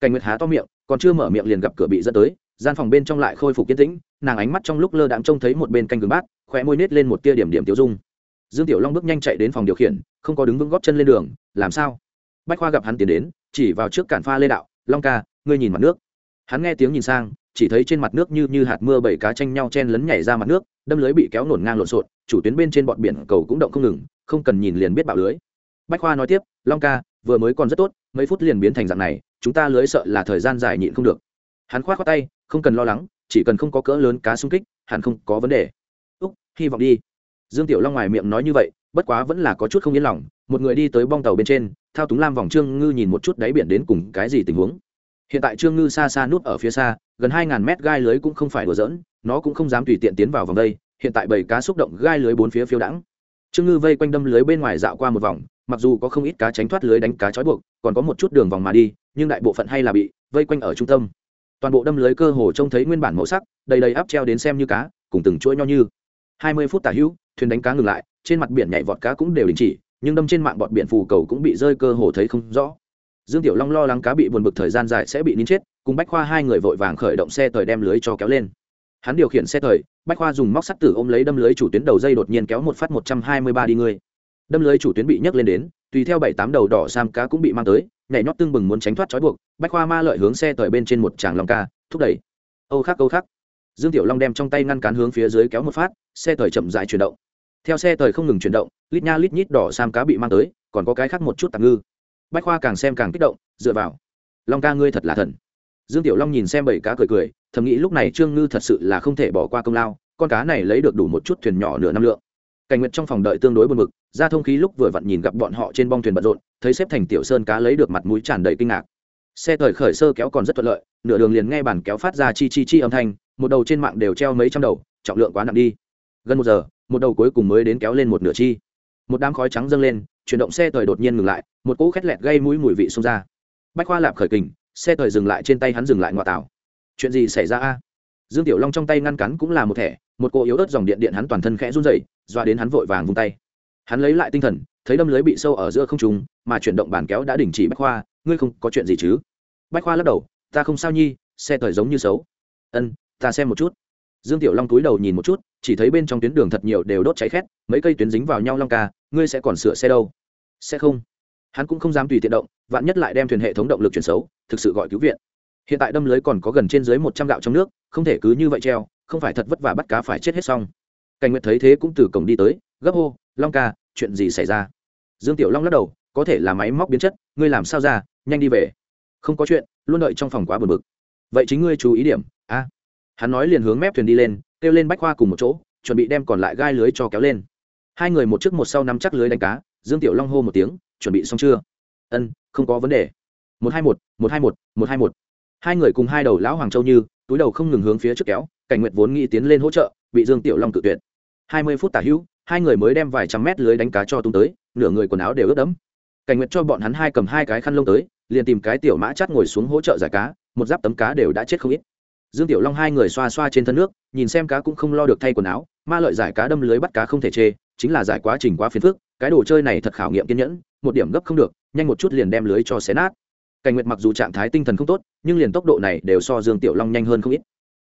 Cảnh nguyệt há to miệng, còn chưa mở miệng liền gặp cửa bị dẫn tới, gian phòng bên trong lại khôi phục yên tĩnh nàng ánh mắt trong lúc lơ đãng trông thấy một bên canh gừng bát, khóe môi nết lên một tia điểm điểm tiêu dung. Dương tiểu long bước nhanh chạy đến phòng điều khiển, không có đứng vững góp chân lên đường, làm sao? Bách khoa gặp hắn tiến đến, chỉ vào trước cản pha lê đạo, long ca, ngươi nhìn mặt nước. Hắn nghe tiếng nhìn sang, chỉ thấy trên mặt nước như như hạt mưa bảy cá tranh nhau chen lấn nhảy ra mặt nước, đâm lưới bị kéo nổn ngang lộn xộn, chủ tuyến bên trên bọn biển cầu cũng động không ngừng, không cần nhìn liền biết bạo lưới. Bách khoa nói tiếp, long ca, vừa mới còn rất tốt, mấy phút liền biến thành dạng này, chúng ta lưới sợ là thời gian dài nhịn không được. Hắn khoát khoát tay, không cần lo lắng chỉ cần không có cỡ lớn cá sung kích, hẳn không có vấn đề. Úc, hy vọng đi. Dương tiểu long ngoài miệng nói như vậy, bất quá vẫn là có chút không yên lòng, một người đi tới bong tàu bên trên, thao túng lam vòng trương ngư nhìn một chút đáy biển đến cùng cái gì tình huống. Hiện tại trương ngư xa xa nút ở phía xa, gần hai ngàn mét gai lưới cũng không phải đùa giỡn, nó cũng không dám tùy tiện tiến vào vòng đây, hiện tại bảy cá xúc động gai lưới bốn phía phiêu đãng. Trương ngư vây quanh đâm lưới bên ngoài dạo qua một vòng, mặc dù có không ít cá tránh thoát lưới đánh cá trói buộc, còn có một chút đường vòng mà đi, nhưng đại bộ phận hay là bị vây quanh ở trung tâm toàn bộ đâm lưới cơ hồ trông thấy nguyên bản màu sắc, đầy đầy áp treo đến xem như cá, cùng từng chuỗi nho như. Hai mươi phút tả hữu, thuyền đánh cá ngừng lại, trên mặt biển nhảy vọt cá cũng đều đình chỉ, nhưng đâm trên mạng bọt biển phù cầu cũng bị rơi cơ hồ thấy không rõ. Dương tiểu long lo lắng cá bị buồn bực thời gian dài sẽ bị nín chết, cùng bách khoa hai người vội vàng khởi động xe thời đem lưới cho kéo lên. Hắn điều khiển xe thời bách khoa dùng móc sắt tử ôm lấy đâm lưới chủ tuyến đầu dây đột nhiên kéo một phát một trăm hai mươi ba đi người đâm lưới chủ tuyến bị nhấc lên đến, tùy theo bảy tám đầu đỏ sam cá cũng bị mang tới nhảy nhót tương bừng muốn tránh thoát trói buộc, bách khoa ma lợi hướng xe tời bên trên một tràng lòng ca, thúc đẩy. Âu khắc âu khắc. Dương tiểu long đem trong tay ngăn cán hướng phía dưới kéo một phát, xe tời chậm dại chuyển động. Theo xe tời không ngừng chuyển động, lít nha lít nhít đỏ sam cá bị mang tới, còn có cái khác một chút tạm ngư. Bách khoa càng xem càng kích động, dựa vào. Long ca ngươi thật là thần. Dương tiểu long nhìn xem bảy cá cười cười, thầm nghĩ lúc này trương ngư thật sự là không thể bỏ qua công lao, con cá này lấy được đủ một chút thuyền nhỏ nửa năm lượng. Cảnh nguyệt trong phòng đợi tương đối buồn mực ra thông khí lúc vừa vặn nhìn gặp bọn họ trên bong thuyền bận rộn thấy xếp thành tiểu sơn cá lấy được mặt mũi tràn đầy kinh ngạc. Xe thời khởi sơ kéo còn rất thuận lợi, nửa đường liền nghe bản kéo phát ra chi chi chi âm thanh, một đầu trên mạng đều treo mấy trăm đầu, trọng lượng quá nặng đi. Gần một giờ, một đầu cuối cùng mới đến kéo lên một nửa chi. Một đám khói trắng dâng lên, chuyển động xe thời đột nhiên ngừng lại, một cỗ khét lẹt gây mũi mùi vị xông ra. Bách khoa lạp khởi kình, xe thời dừng lại trên tay hắn dừng lại ngoại tảo. Chuyện gì xảy ra a? Dương tiểu long trong tay ngăn cắn cũng là một thẻ, một cỗ yếu ớt dòng điện điện hắn toàn thân khẽ run rẩy, doa đến hắn vội vàng vung tay. Hắn lấy lại tinh thần thấy đâm lưới bị sâu ở giữa không trung, mà chuyển động bàn kéo đã đình chỉ bách khoa, ngươi không có chuyện gì chứ? Bách khoa lắc đầu, ta không sao nhi, xe thời giống như xấu. Ân, ta xem một chút. Dương tiểu long túi đầu nhìn một chút, chỉ thấy bên trong tuyến đường thật nhiều đều đốt cháy khét, mấy cây tuyến dính vào nhau long ca, ngươi sẽ còn sửa xe đâu? Sẽ không. Hắn cũng không dám tùy tiện động, vạn nhất lại đem thuyền hệ thống động lực chuyển xấu, thực sự gọi cứu viện. Hiện tại đâm lưới còn có gần trên dưới một trăm gạo trong nước, không thể cứ như vậy treo, không phải thật vất vả bắt cá phải chết hết xong. Cảnh nguyệt thấy thế cũng từ cổng đi tới, gấp hô, long ca, chuyện gì xảy ra? Dương tiểu long lắc đầu, có thể là máy móc biến chất, ngươi làm sao ra, nhanh đi về. Không có chuyện, luôn đợi trong phòng quá buồn bực. Vậy chính ngươi chú ý điểm, a. Hắn nói liền hướng mép thuyền đi lên, kêu lên bách khoa cùng một chỗ, chuẩn bị đem còn lại gai lưới cho kéo lên. Hai người một trước một sau nắm chắc lưới đánh cá, dương tiểu long hô một tiếng, chuẩn bị xong chưa? Ân, không có vấn đề. Một hai một một hai một một hai một. Hai người cùng hai đầu lão hoàng châu như, túi đầu không ngừng hướng phía trước kéo, cảnh nguyệt vốn nghĩ tiến lên hỗ trợ, bị dương tiểu long tự tuyệt. Hai mươi phút tả hữu hai người mới đem vài trăm mét lưới đánh cá cho tung tới, nửa người quần áo đều ướt đẫm. Cảnh nguyệt cho bọn hắn hai cầm hai cái khăn lông tới, liền tìm cái tiểu mã chắt ngồi xuống hỗ trợ giải cá, một giáp tấm cá đều đã chết không ít. Dương tiểu long hai người xoa xoa trên thân nước, nhìn xem cá cũng không lo được thay quần áo, ma lợi giải cá đâm lưới bắt cá không thể chê, chính là giải quá trình quá phiền phức, cái đồ chơi này thật khảo nghiệm kiên nhẫn, một điểm gấp không được, nhanh một chút liền đem lưới cho xé nát. Cảnh nguyệt mặc dù trạng thái tinh thần không tốt, nhưng liền tốc độ này đều so dương tiểu long nhanh hơn không ít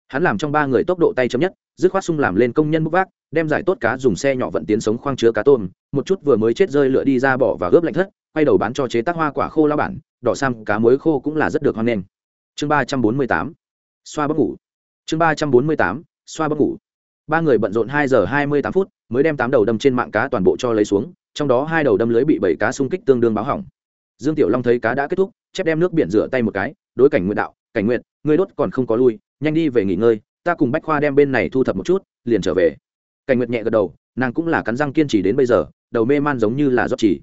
hắn làm trong ba người tốc độ tay chấm nhất, dứt khoát sung làm lên công nhân bốc vác, đem giải tốt cá dùng xe nhỏ vận tiến sống khoang chứa cá tôm, một chút vừa mới chết rơi lựa đi ra bỏ và gớp lạnh thất, quay đầu bán cho chế tác hoa quả khô lao bản, đỏ sam cá muối khô cũng là rất được hoan nghênh. Chương ba trăm bốn mươi tám, xoa bắp ngủ. Chương ba trăm bốn mươi tám, xoa bắp ngủ. Ba người bận rộn hai giờ hai mươi tám phút, mới đem tám đầu đâm trên mạng cá toàn bộ cho lấy xuống, trong đó hai đầu đâm lưới bị bảy cá xung kích tương đương báo hỏng. Dương tiểu long thấy cá đã kết thúc, chép đem nước biển rửa tay một cái, đối cảnh nguyện đạo cảnh nguyện ngươi đốt còn không có lui, nhanh đi về nghỉ ngơi, ta cùng bách khoa đem bên này thu thập một chút, liền trở về. Cảnh nguyệt nhẹ gật đầu, nàng cũng là cắn răng kiên trì đến bây giờ, đầu mê man giống như là rót chỉ.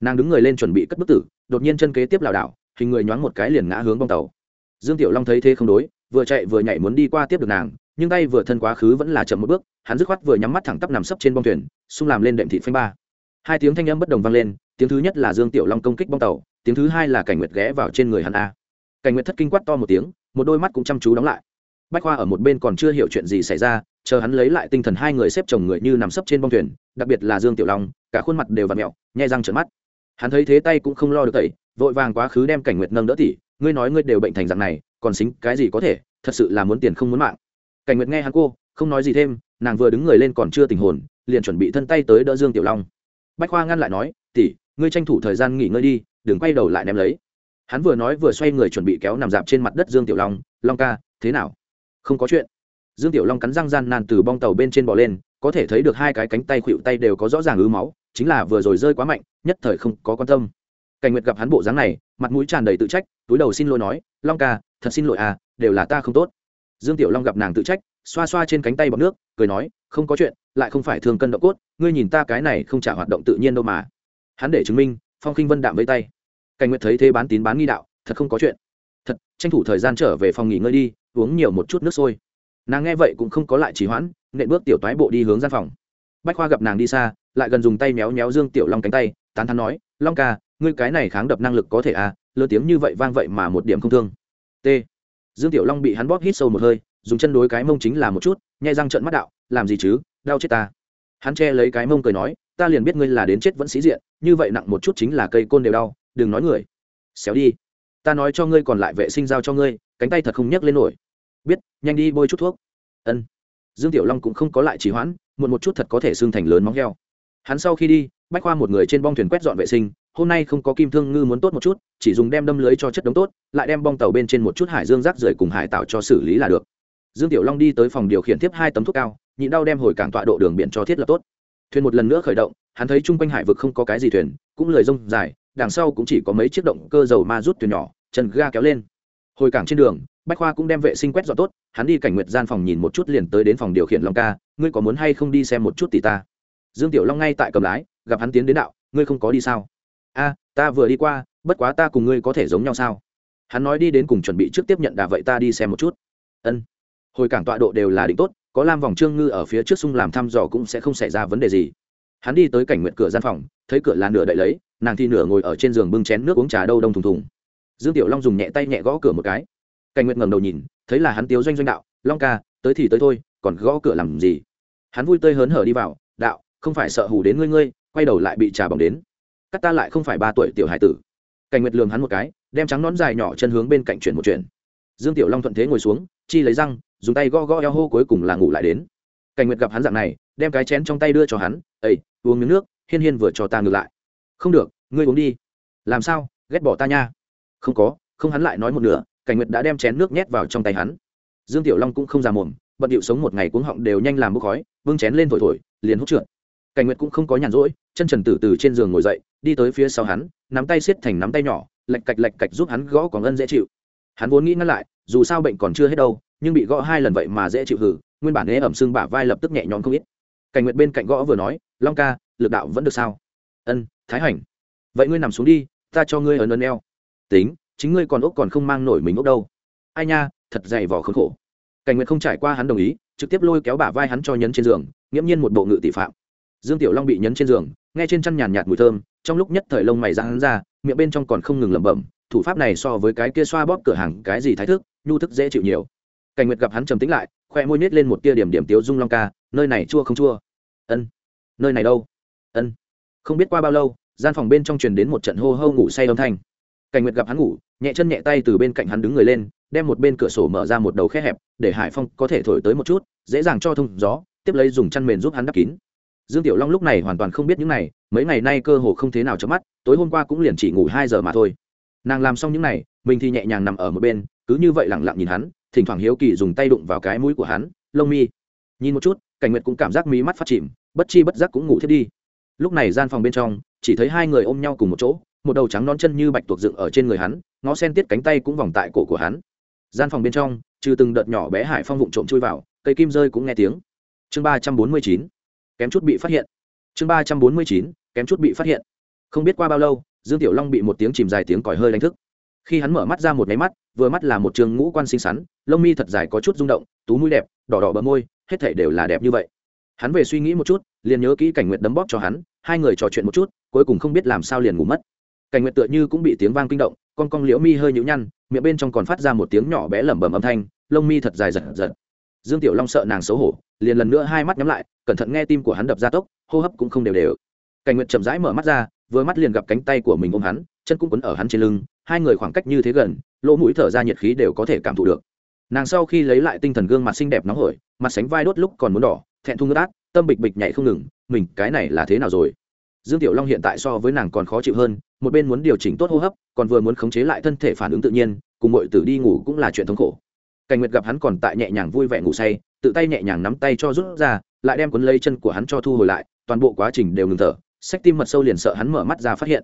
Nàng đứng người lên chuẩn bị cất bức tử, đột nhiên chân kế tiếp lảo đảo, hình người nhoáng một cái liền ngã hướng bong tàu. Dương tiểu long thấy thế không đối, vừa chạy vừa nhảy muốn đi qua tiếp được nàng, nhưng tay vừa thân quá khứ vẫn là chậm một bước, hắn dứt khoát vừa nhắm mắt thẳng tắp nằm sấp trên bong thuyền xung làm lên đệm thị phanh ba. Hai tiếng thanh âm bất đồng vang lên, tiếng thứ nhất là dương tiểu long công kích bong tàu, tiếng thứ hai là cảnh nguyệt ghé vào trên người hắn a cảnh nguyệt thất kinh quát to một tiếng, một đôi mắt cũng chăm chú đóng lại. Bách khoa ở một bên còn chưa hiểu chuyện gì xảy ra, chờ hắn lấy lại tinh thần hai người xếp chồng người như nằm sấp trên bong thuyền, đặc biệt là dương tiểu long, cả khuôn mặt đều v ặ mẹo nhai răng trợn mắt. Hắn thấy thế tay cũng không lo được tẩy, vội vàng quá khứ đem cảnh nguyệt nâng đỡ tỉ, ngươi nói ngươi đều bệnh thành dạng này, còn xính cái gì có thể, thật sự là muốn tiền không muốn mạng. Cảnh nguyệt nghe hắn cô, không nói gì thêm, nàng vừa đứng người lên còn chưa tình hồn, liền chuẩn bị thân tay tới đỡ dương tiểu long. Bách khoa ngăn lại nói, tỉ, ngươi tranh thủ thời gian nghỉ ngơi đi, đừng quay đầu lại ném lấy hắn vừa nói vừa xoay người chuẩn bị kéo nằm dạp trên mặt đất dương tiểu long long ca, thế nào? Không có chuyện. Dương tiểu long cắn răng gian nan từ bong tàu bên trên bò lên, có thể thấy được hai cái cánh tay khuỵu tay đều có rõ ràng ứ máu, chính là vừa rồi rơi quá mạnh, nhất thời không có quan tâm. Cảnh nguyệt gặp hắn bộ dáng này, mặt mũi tràn đầy tự trách, túi đầu xin lỗi nói, long ca, thật xin lỗi à đều là ta không tốt. Dương tiểu long gặp nàng tự trách, xoa xoa trên cánh tay bọc nước, cười nói, không có chuyện, lại không phải thường cân động cốt, ngươi nhìn ta cái này không trả hoạt động tự nhiên đâu mà. Hắn để chứng minh, phong khinh vân đạm với tay cảnh nguyệt thấy thế bán tín bán nghi đạo, thật không có chuyện. Thật, tranh thủ thời gian trở về phòng nghỉ ngơi đi, uống nhiều một chút nước sôi. Nàng nghe vậy cũng không có lại trì hoãn, nện bước tiểu toái bộ đi hướng gian phòng. Bách khoa gặp nàng đi xa, lại gần dùng tay méo méo dương tiểu long cánh tay, tán thắn nói, long ca, ngươi cái này kháng đập năng lực có thể à lớn tiếng như vậy vang vậy mà một điểm không thương. T. Dương tiểu long bị hắn bóp hít sâu một hơi, dùng chân đối cái mông chính là một chút, nhai răng trợn mắt đạo, làm gì chứ, đau chết ta. Hắn che lấy cái mông cười nói, ta liền biết ngươi là đến chết vẫn sĩ diện, như vậy nặng một chút chính là cây côn đều đau đừng nói người. Xéo đi. Ta nói cho ngươi còn lại vệ sinh giao cho ngươi, cánh tay thật không nhấc lên nổi. Biết, nhanh đi bôi chút thuốc. Ân. Dương tiểu long cũng không có lại trì hoãn, muộn một chút thật có thể xương thành lớn móng heo. Hắn sau khi đi, bách khoa một người trên bong thuyền quét dọn vệ sinh, hôm nay không có kim thương ngư muốn tốt một chút, chỉ dùng đem đâm lưới cho chất đống tốt, lại đem bong tàu bên trên một chút hải dương rác rưởi cùng hải tạo cho xử lý là được. Dương tiểu long đi tới phòng điều khiển tiếp hai tấm thuốc cao, nhịn đau đem hồi cảng tọa độ đường biển cho thiết lập tốt. Thuyền một lần nữa khởi động, hắn thấy chung quanh hải vực không có cái gì thuyền, cũng lười rông dài đằng sau cũng chỉ có mấy chiếc động cơ dầu ma rút thuyền nhỏ, chân ga kéo lên. Hồi cảng trên đường, bách khoa cũng đem vệ sinh quét dọn tốt, hắn đi cảnh nguyệt gian phòng nhìn một chút liền tới đến phòng điều khiển long ca, ngươi có muốn hay không đi xem một chút tỷ ta? Dương tiểu long ngay tại cầm lái, gặp hắn tiến đến đạo, ngươi không có đi sao? A, ta vừa đi qua, bất quá ta cùng ngươi có thể giống nhau sao? Hắn nói đi đến cùng chuẩn bị trước tiếp nhận đà vậy ta đi xem một chút. Ân. Hồi cảng tọa độ đều là định tốt, có lam vòng trương ngư ở phía trước sung làm thăm dò cũng sẽ không xảy ra vấn đề gì. Hắn đi tới cảnh nguyện cửa gian phòng, thấy cửa là nửa đậy lấy nàng thì nửa ngồi ở trên giường bưng chén nước uống trà đâu đông thùng thùng. Dương tiểu long dùng nhẹ tay nhẹ gõ cửa một cái. Cảnh Nguyệt ngẩng đầu nhìn, thấy là hắn tiếu doanh doanh đạo, long ca, tới thì tới thôi, còn gõ cửa làm gì? Hắn vui tươi hớn hở đi vào, đạo, không phải sợ hù đến ngươi ngươi, quay đầu lại bị trà bỏng đến. Cắt ta lại không phải ba tuổi tiểu hải tử. Cảnh nguyệt lường hắn một cái, đem trắng nón dài nhỏ chân hướng bên cạnh chuyển một chuyện dương tiểu long thuận thế ngồi xuống, chi lấy răng, dùng tay gõ gõ eo hô cuối cùng là ngủ lại đến. Cảnh nguyệt gặp hắn dạng này, đem cái chén trong tay đưa cho hắn ây uống miếng nước, hiên hiên vừa cho ta ngược lại không được, ngươi uống đi. Làm sao? Ghét bỏ ta nha. Không có, không hắn lại nói một nửa, cảnh nguyệt đã đem chén nước nhét vào trong tay hắn. Dương tiểu long cũng không già mồm, bận điệu sống một ngày cuống họng đều nhanh làm bốc khói vương chén lên thổi thổi, liền hút trượt. Cảnh nguyệt cũng không có nhàn rỗi, chân trần từ từ trên giường ngồi dậy, đi tới phía sau hắn, nắm tay xiết thành nắm tay nhỏ, lạch cạch lạch cạch giúp hắn gõ còn ân dễ chịu. Hắn vốn nghĩ ngăn lại, dù sao bệnh còn chưa hết đâu, nhưng bị gõ hai lần vậy mà dễ chịu hử nguyên bản ế ẩm xương bả vai lập tức nhẹ nhõm không ít. Cảnh nguyệt bên cạnh gõ vừa nói, long ca, lực đạo vẫn được sao? Ân, thái hành vậy ngươi nằm xuống đi, ta cho ngươi ấn ấn eo. Tính, chính ngươi còn ốc còn không mang nổi mình ốc đâu. Ai nha, thật dày vò khốn khổ. Cảnh nguyệt không trải qua hắn đồng ý, trực tiếp lôi kéo bả vai hắn cho nhấn trên giường, nghiễm nhiên một bộ ngự tỷ phạm. Dương tiểu long bị nhấn trên giường, nghe trên chăn nhàn nhạt mùi thơm, trong lúc nhất thời lông mày ra hắn ra, miệng bên trong còn không ngừng lẩm bẩm, thủ pháp này so với cái kia xoa bóp cửa hàng cái gì thái thức, nhu thức dễ chịu nhiều. Cảnh nguyệt gặp hắn trầm tĩnh lại, khoe môi nết lên một tia điểm điểm tiếu dung long ca, nơi này chua không chua? Ân. Nơi này đâu? Ân không biết qua bao lâu, gian phòng bên trong truyền đến một trận hô hô ngủ say âm thanh. Cảnh nguyệt gặp hắn ngủ, nhẹ chân nhẹ tay từ bên cạnh hắn đứng người lên, đem một bên cửa sổ mở ra một đầu khe hẹp, để hải phong có thể thổi tới một chút, dễ dàng cho thông gió, tiếp lấy dùng chăn mền giúp hắn đắp kín. Dương tiểu long lúc này hoàn toàn không biết những này, mấy ngày nay cơ hồ không thế nào chớp mắt, tối hôm qua cũng liền chỉ ngủ hai giờ mà thôi. Nàng làm xong những này, mình thì nhẹ nhàng nằm ở một bên, cứ như vậy lẳng lặng nhìn hắn, thỉnh thoảng hiếu kỳ dùng tay đụng vào cái mũi của hắn lông mi. Nhìn một chút, cảnh nguyệt cũng cảm giác mí mắt phát chìm, bất chi bất giác cũng ngủ thiết đi lúc này gian phòng bên trong, chỉ thấy hai người ôm nhau cùng một chỗ, một đầu trắng non chân như bạch tuộc dựng ở trên người hắn, ngó sen tiết cánh tay cũng vòng tại cổ của hắn. Gian phòng bên trong, trừ từng đợt nhỏ bé hải phong vụn trộm chui vào, cây kim rơi cũng nghe tiếng. Chương ba trăm bốn mươi chín, kém chút bị phát hiện. Chương ba trăm bốn mươi chín, kém chút bị phát hiện. Không biết qua bao lâu, dương tiểu long bị một tiếng chìm dài tiếng còi hơi đánh thức. Khi hắn mở mắt ra một máy mắt, vừa mắt là một trường ngũ quan xinh xắn, lông mi thật dài có chút rung động, tú mũi đẹp, đỏ đỏ bờ môi, hết thể đều là đẹp như vậy hắn về suy nghĩ một chút, liền nhớ kỹ cảnh nguyệt đấm bóp cho hắn, hai người trò chuyện một chút, cuối cùng không biết làm sao liền ngủ mất. Cảnh nguyệt tựa như cũng bị tiếng vang kinh động, con cong liễu mi hơi nhũ nhăn, miệng bên trong còn phát ra một tiếng nhỏ bé lẩm bẩm âm thanh, lông mi thật dài giật giật. Dương tiểu long sợ nàng xấu hổ, liền lần nữa hai mắt nhắm lại, cẩn thận nghe tim của hắn đập ra tốc, hô hấp cũng không đều đều. Cảnh nguyệt chậm rãi mở mắt ra, vừa mắt liền gặp cánh tay của mình ôm hắn, chân cũng quấn ở hắn trên lưng, hai người khoảng cách như thế gần, lỗ mũi thở ra nhiệt khí đều có thể cảm thụ được. Nàng sau khi lấy lại tinh thần gương mặt xinh đẹp nóng hổi, mặt sánh vai đốt lúc còn muốn đỏ thẹn thùng ướt át, tâm bịch bịch nhảy không ngừng, mình, cái này là thế nào rồi? Dương tiểu long hiện tại so với nàng còn khó chịu hơn, một bên muốn điều chỉnh tốt hô hấp, còn vừa muốn khống chế lại thân thể phản ứng tự nhiên, cùng mọi tử đi ngủ cũng là chuyện thống khổ. Cảnh nguyệt gặp hắn còn tại nhẹ nhàng vui vẻ ngủ say, tự tay nhẹ nhàng nắm tay cho rút ra, lại đem cuốn lấy chân của hắn cho thu hồi lại, toàn bộ quá trình đều ngừng thở, sách tim mật sâu liền sợ hắn mở mắt ra phát hiện.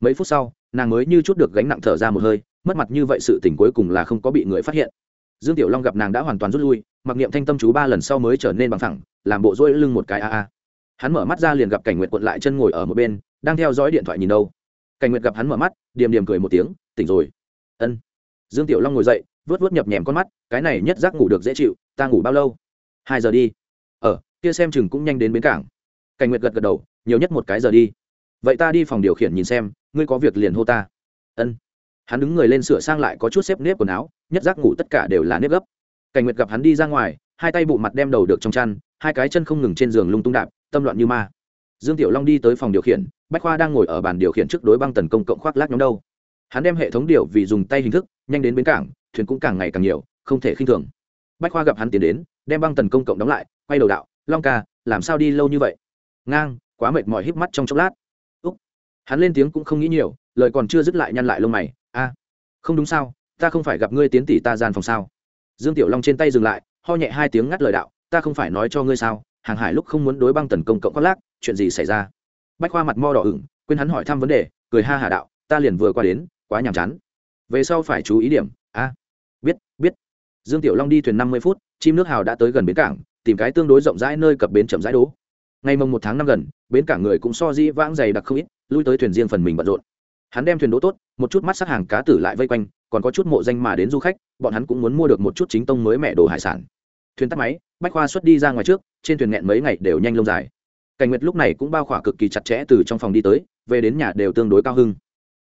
Mấy phút sau, nàng mới như chút được gánh nặng thở ra một hơi, mất mặt như vậy sự tình cuối cùng là không có bị người phát hiện dương tiểu long gặp nàng đã hoàn toàn rút lui, mặc niệm thanh tâm chú ba lần sau mới trở nên bằng thẳng làm bộ rỗi lưng một cái a a. Hắn mở mắt ra liền gặp cảnh nguyệt cuộn lại chân ngồi ở một bên, đang theo dõi điện thoại nhìn đâu. Cảnh nguyệt gặp hắn mở mắt, điềm điềm cười một tiếng, tỉnh rồi. Ân. Dương tiểu long ngồi dậy, vớt vớt nhập nhèm con mắt, cái này nhất giác ngủ được dễ chịu, ta ngủ bao lâu? Hai giờ đi. Ờ kia xem chừng cũng nhanh đến bến cảng. Cảnh nguyệt gật gật đầu, nhiều nhất một cái giờ đi. Vậy ta đi phòng điều khiển nhìn xem, ngươi có việc liền hô ta. Ân hắn đứng người lên sửa sang lại có chút xếp nếp quần áo, nhất giác ngủ tất cả đều là nếp gấp. Cảnh nguyệt gặp hắn đi ra ngoài, hai tay bụ mặt đem đầu được trong chăn, hai cái chân không ngừng trên giường lung tung đạp, tâm loạn như ma. Dương tiểu long đi tới phòng điều khiển, bách khoa đang ngồi ở bàn điều khiển trước đối băng tần công cộng khoác lác nhóm đâu. Hắn đem hệ thống điều vì dùng tay hình thức, nhanh đến bến cảng, thuyền cũng càng ngày càng nhiều, không thể khinh thường. Bách khoa gặp hắn tiến đến, đem băng tần công cộng đóng lại, quay đầu đạo, long ca, làm sao đi lâu như vậy? Ngang, quá mệt mỏi híp mắt trong chốc lát. Úc. Hắn lên tiếng cũng không nghĩ nhiều, lời còn chưa dứt lại nhăn lại lông mày a không đúng sao, ta không phải gặp ngươi tiến tỷ ta gian phòng sao? Dương tiểu long trên tay dừng lại, ho nhẹ hai tiếng ngắt lời đạo, ta không phải nói cho ngươi sao? Hàng hải lúc không muốn đối băng tấn công cộng khoác lác, chuyện gì xảy ra? Bách khoa mặt mo đỏ ửng, quên hắn hỏi thăm vấn đề, cười ha hà đạo, ta liền vừa qua đến, quá nhàm chán. Về sau phải chú ý điểm, a. Biết biết. Dương tiểu long đi thuyền năm mươi phút, chim nước hào đã tới gần bến cảng, tìm cái tương đối rộng rãi nơi cập bến chậm rãi đố ngày mồng một tháng năm gần, bến cảng người cũng so dĩ vãng dày đặc không ít, lui tới thuyền riêng phần mình bận rộn. Hắn đem thuyền đỗ tốt một chút mắt sắc hàng cá tử lại vây quanh, còn có chút mộ danh mà đến du khách, bọn hắn cũng muốn mua được một chút chính tông mới mẹ đồ hải sản. Thuyền tắt máy, bách khoa xuất đi ra ngoài trước, trên thuyền nghẹn mấy ngày đều nhanh lông dài. Cảnh nguyệt lúc này cũng bao khỏa cực kỳ chặt chẽ từ trong phòng đi tới, về đến nhà đều tương đối cao hưng.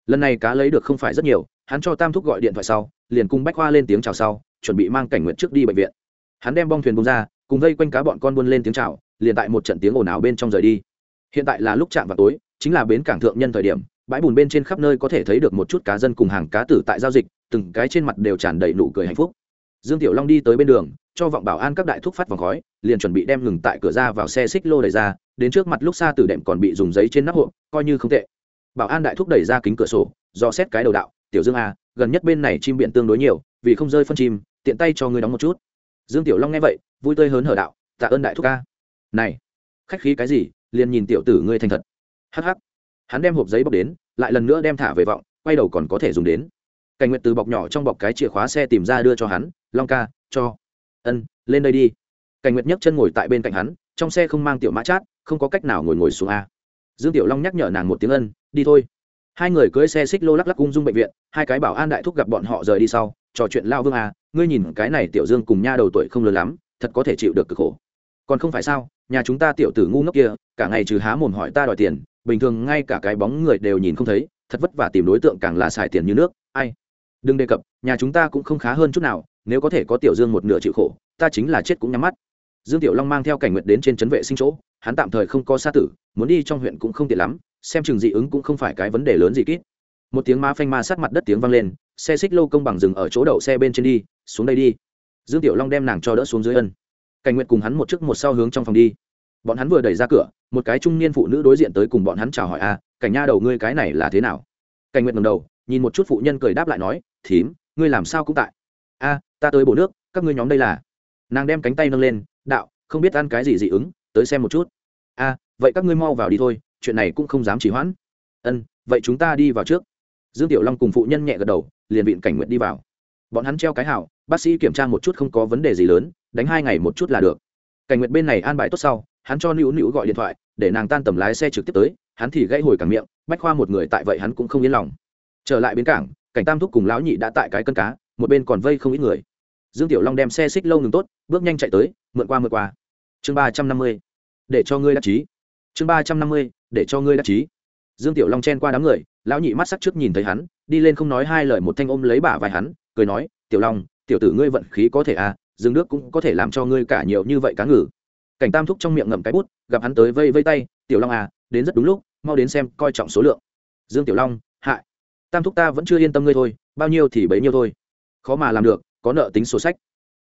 Lần này cá lấy được không phải rất nhiều, hắn cho tam thúc gọi điện thoại sau, liền cùng bách khoa lên tiếng chào sau, chuẩn bị mang cảnh nguyệt trước đi bệnh viện. Hắn đem bong thuyền bông ra, cùng vây quanh cá bọn con buôn lên tiếng chào, liền tại một trận tiếng ồn ào bên trong rời đi. Hiện tại là lúc chạm vào tối, chính là bến cảng thượng nhân thời điểm bãi bùn bên trên khắp nơi có thể thấy được một chút cá dân cùng hàng cá tử tại giao dịch, từng cái trên mặt đều tràn đầy nụ cười hạnh phúc. Dương tiểu long đi tới bên đường, cho vọng bảo an các đại thúc phát vòng khói, liền chuẩn bị đem ngừng tại cửa ra vào xe xích lô đẩy ra, đến trước mặt lúc xa tử đệm còn bị dùng giấy trên nắp hộp, coi như không tệ. Bảo an đại thúc đẩy ra kính cửa sổ, do xét cái đầu đạo, tiểu dương a gần nhất bên này chim biện tương đối nhiều, vì không rơi phân chim, tiện tay cho ngươi đóng một chút. Dương tiểu long nghe vậy, vui tươi hớn hở đạo, tạ ơn đại thúc ca. Này, khách khí cái gì, liền nhìn tiểu tử ngươi thành thật. Hh hắn đem hộp giấy bọc đến, lại lần nữa đem thả về vọng, quay đầu còn có thể dùng đến. Cảnh Nguyệt từ bọc nhỏ trong bọc cái chìa khóa xe tìm ra đưa cho hắn, long ca, cho. Ân, lên đây đi. Cảnh nguyệt nhấc chân ngồi tại bên cạnh hắn, trong xe không mang tiểu mã chát, không có cách nào ngồi ngồi xuống a. Dương tiểu long nhắc nhở nàng một tiếng ân, đi thôi. Hai người cưỡi xe xích lô lắc lắc ung dung bệnh viện, hai cái bảo an đại thúc gặp bọn họ rời đi sau, trò chuyện lao vương a, ngươi nhìn cái này tiểu dương cùng nha đầu tuổi không lớn lắm, thật có thể chịu được cực khổ. Còn không phải sao, nhà chúng ta tiểu tử ngu ngốc kia, cả ngày trừ há mồm hỏi ta đòi tiền bình thường ngay cả cái bóng người đều nhìn không thấy, thật vất vả tìm đối tượng càng là xài tiền như nước, ai? Đừng đề cập, nhà chúng ta cũng không khá hơn chút nào, nếu có thể có tiểu dương một nửa chịu khổ, ta chính là chết cũng nhắm mắt. Dương tiểu long mang theo cảnh nguyện đến trên trấn vệ sinh chỗ, hắn tạm thời không có xa tử, muốn đi trong huyện cũng không tiện lắm, xem chừng dị ứng cũng không phải cái vấn đề lớn gì kít. Một tiếng ma phanh ma sát mặt đất tiếng vang lên, xe xích lô công bằng dừng ở chỗ đậu xe bên trên đi, xuống đây đi. Dương tiểu long đem nàng cho đỡ xuống dưới ân. Cảnh nguyện cùng hắn một trước một sau hướng trong phòng đi bọn hắn vừa đẩy ra cửa, một cái trung niên phụ nữ đối diện tới cùng bọn hắn chào hỏi a cảnh nha đầu ngươi cái này là thế nào? Cảnh nguyện ngầm đầu, nhìn một chút phụ nhân cười đáp lại nói, thím, ngươi làm sao cũng tại? A, ta tới bổ nước, các ngươi nhóm đây là. Nàng đem cánh tay nâng lên, đạo, không biết ăn cái gì dị ứng, tới xem một chút. A, vậy các ngươi mau vào đi thôi, chuyện này cũng không dám chỉ hoãn. Ân, vậy chúng ta đi vào trước. Dương tiểu long cùng phụ nhân nhẹ gật đầu, liền vịn cảnh nguyện đi vào. Bọn hắn treo cái hảo, bác sĩ kiểm tra một chút không có vấn đề gì lớn, đánh hai ngày một chút là được. Cảnh nguyện bên này an bài tốt sau hắn cho nữu nữu gọi điện thoại, để nàng tan tầm lái xe trực tiếp tới, hắn thì gãy hồi cảng miệng, bách khoa một người tại vậy hắn cũng không yên lòng. Trở lại bến cảng, cảnh tam thúc cùng lão nhị đã tại cái cân cá, một bên còn vây không ít người. Dương tiểu long đem xe xích lâu ngừng tốt, bước nhanh chạy tới, mượn qua mượn qua. Chương ba trăm năm mươi, để cho ngươi đắc chí. Chương ba trăm năm mươi, để cho ngươi đắc chí. Dương tiểu long chen qua đám người, lão nhị mắt sắc trước nhìn thấy hắn, đi lên không nói hai lời một thanh ôm lấy bả vai hắn, cười nói, tiểu long, tiểu tử ngươi vận khí có thể à dương nước cũng có thể làm cho ngươi cả nhiều như vậy cá ngừ cảnh tam thúc trong miệng ngậm cái bút, gặp hắn tới vây vây tay, tiểu long à đến rất đúng lúc, mau đến xem coi trọng số lượng. Dương tiểu long hại tam thúc ta vẫn chưa yên tâm ngươi thôi, bao nhiêu thì bấy nhiêu thôi. Khó mà làm được, có nợ tính sổ sách.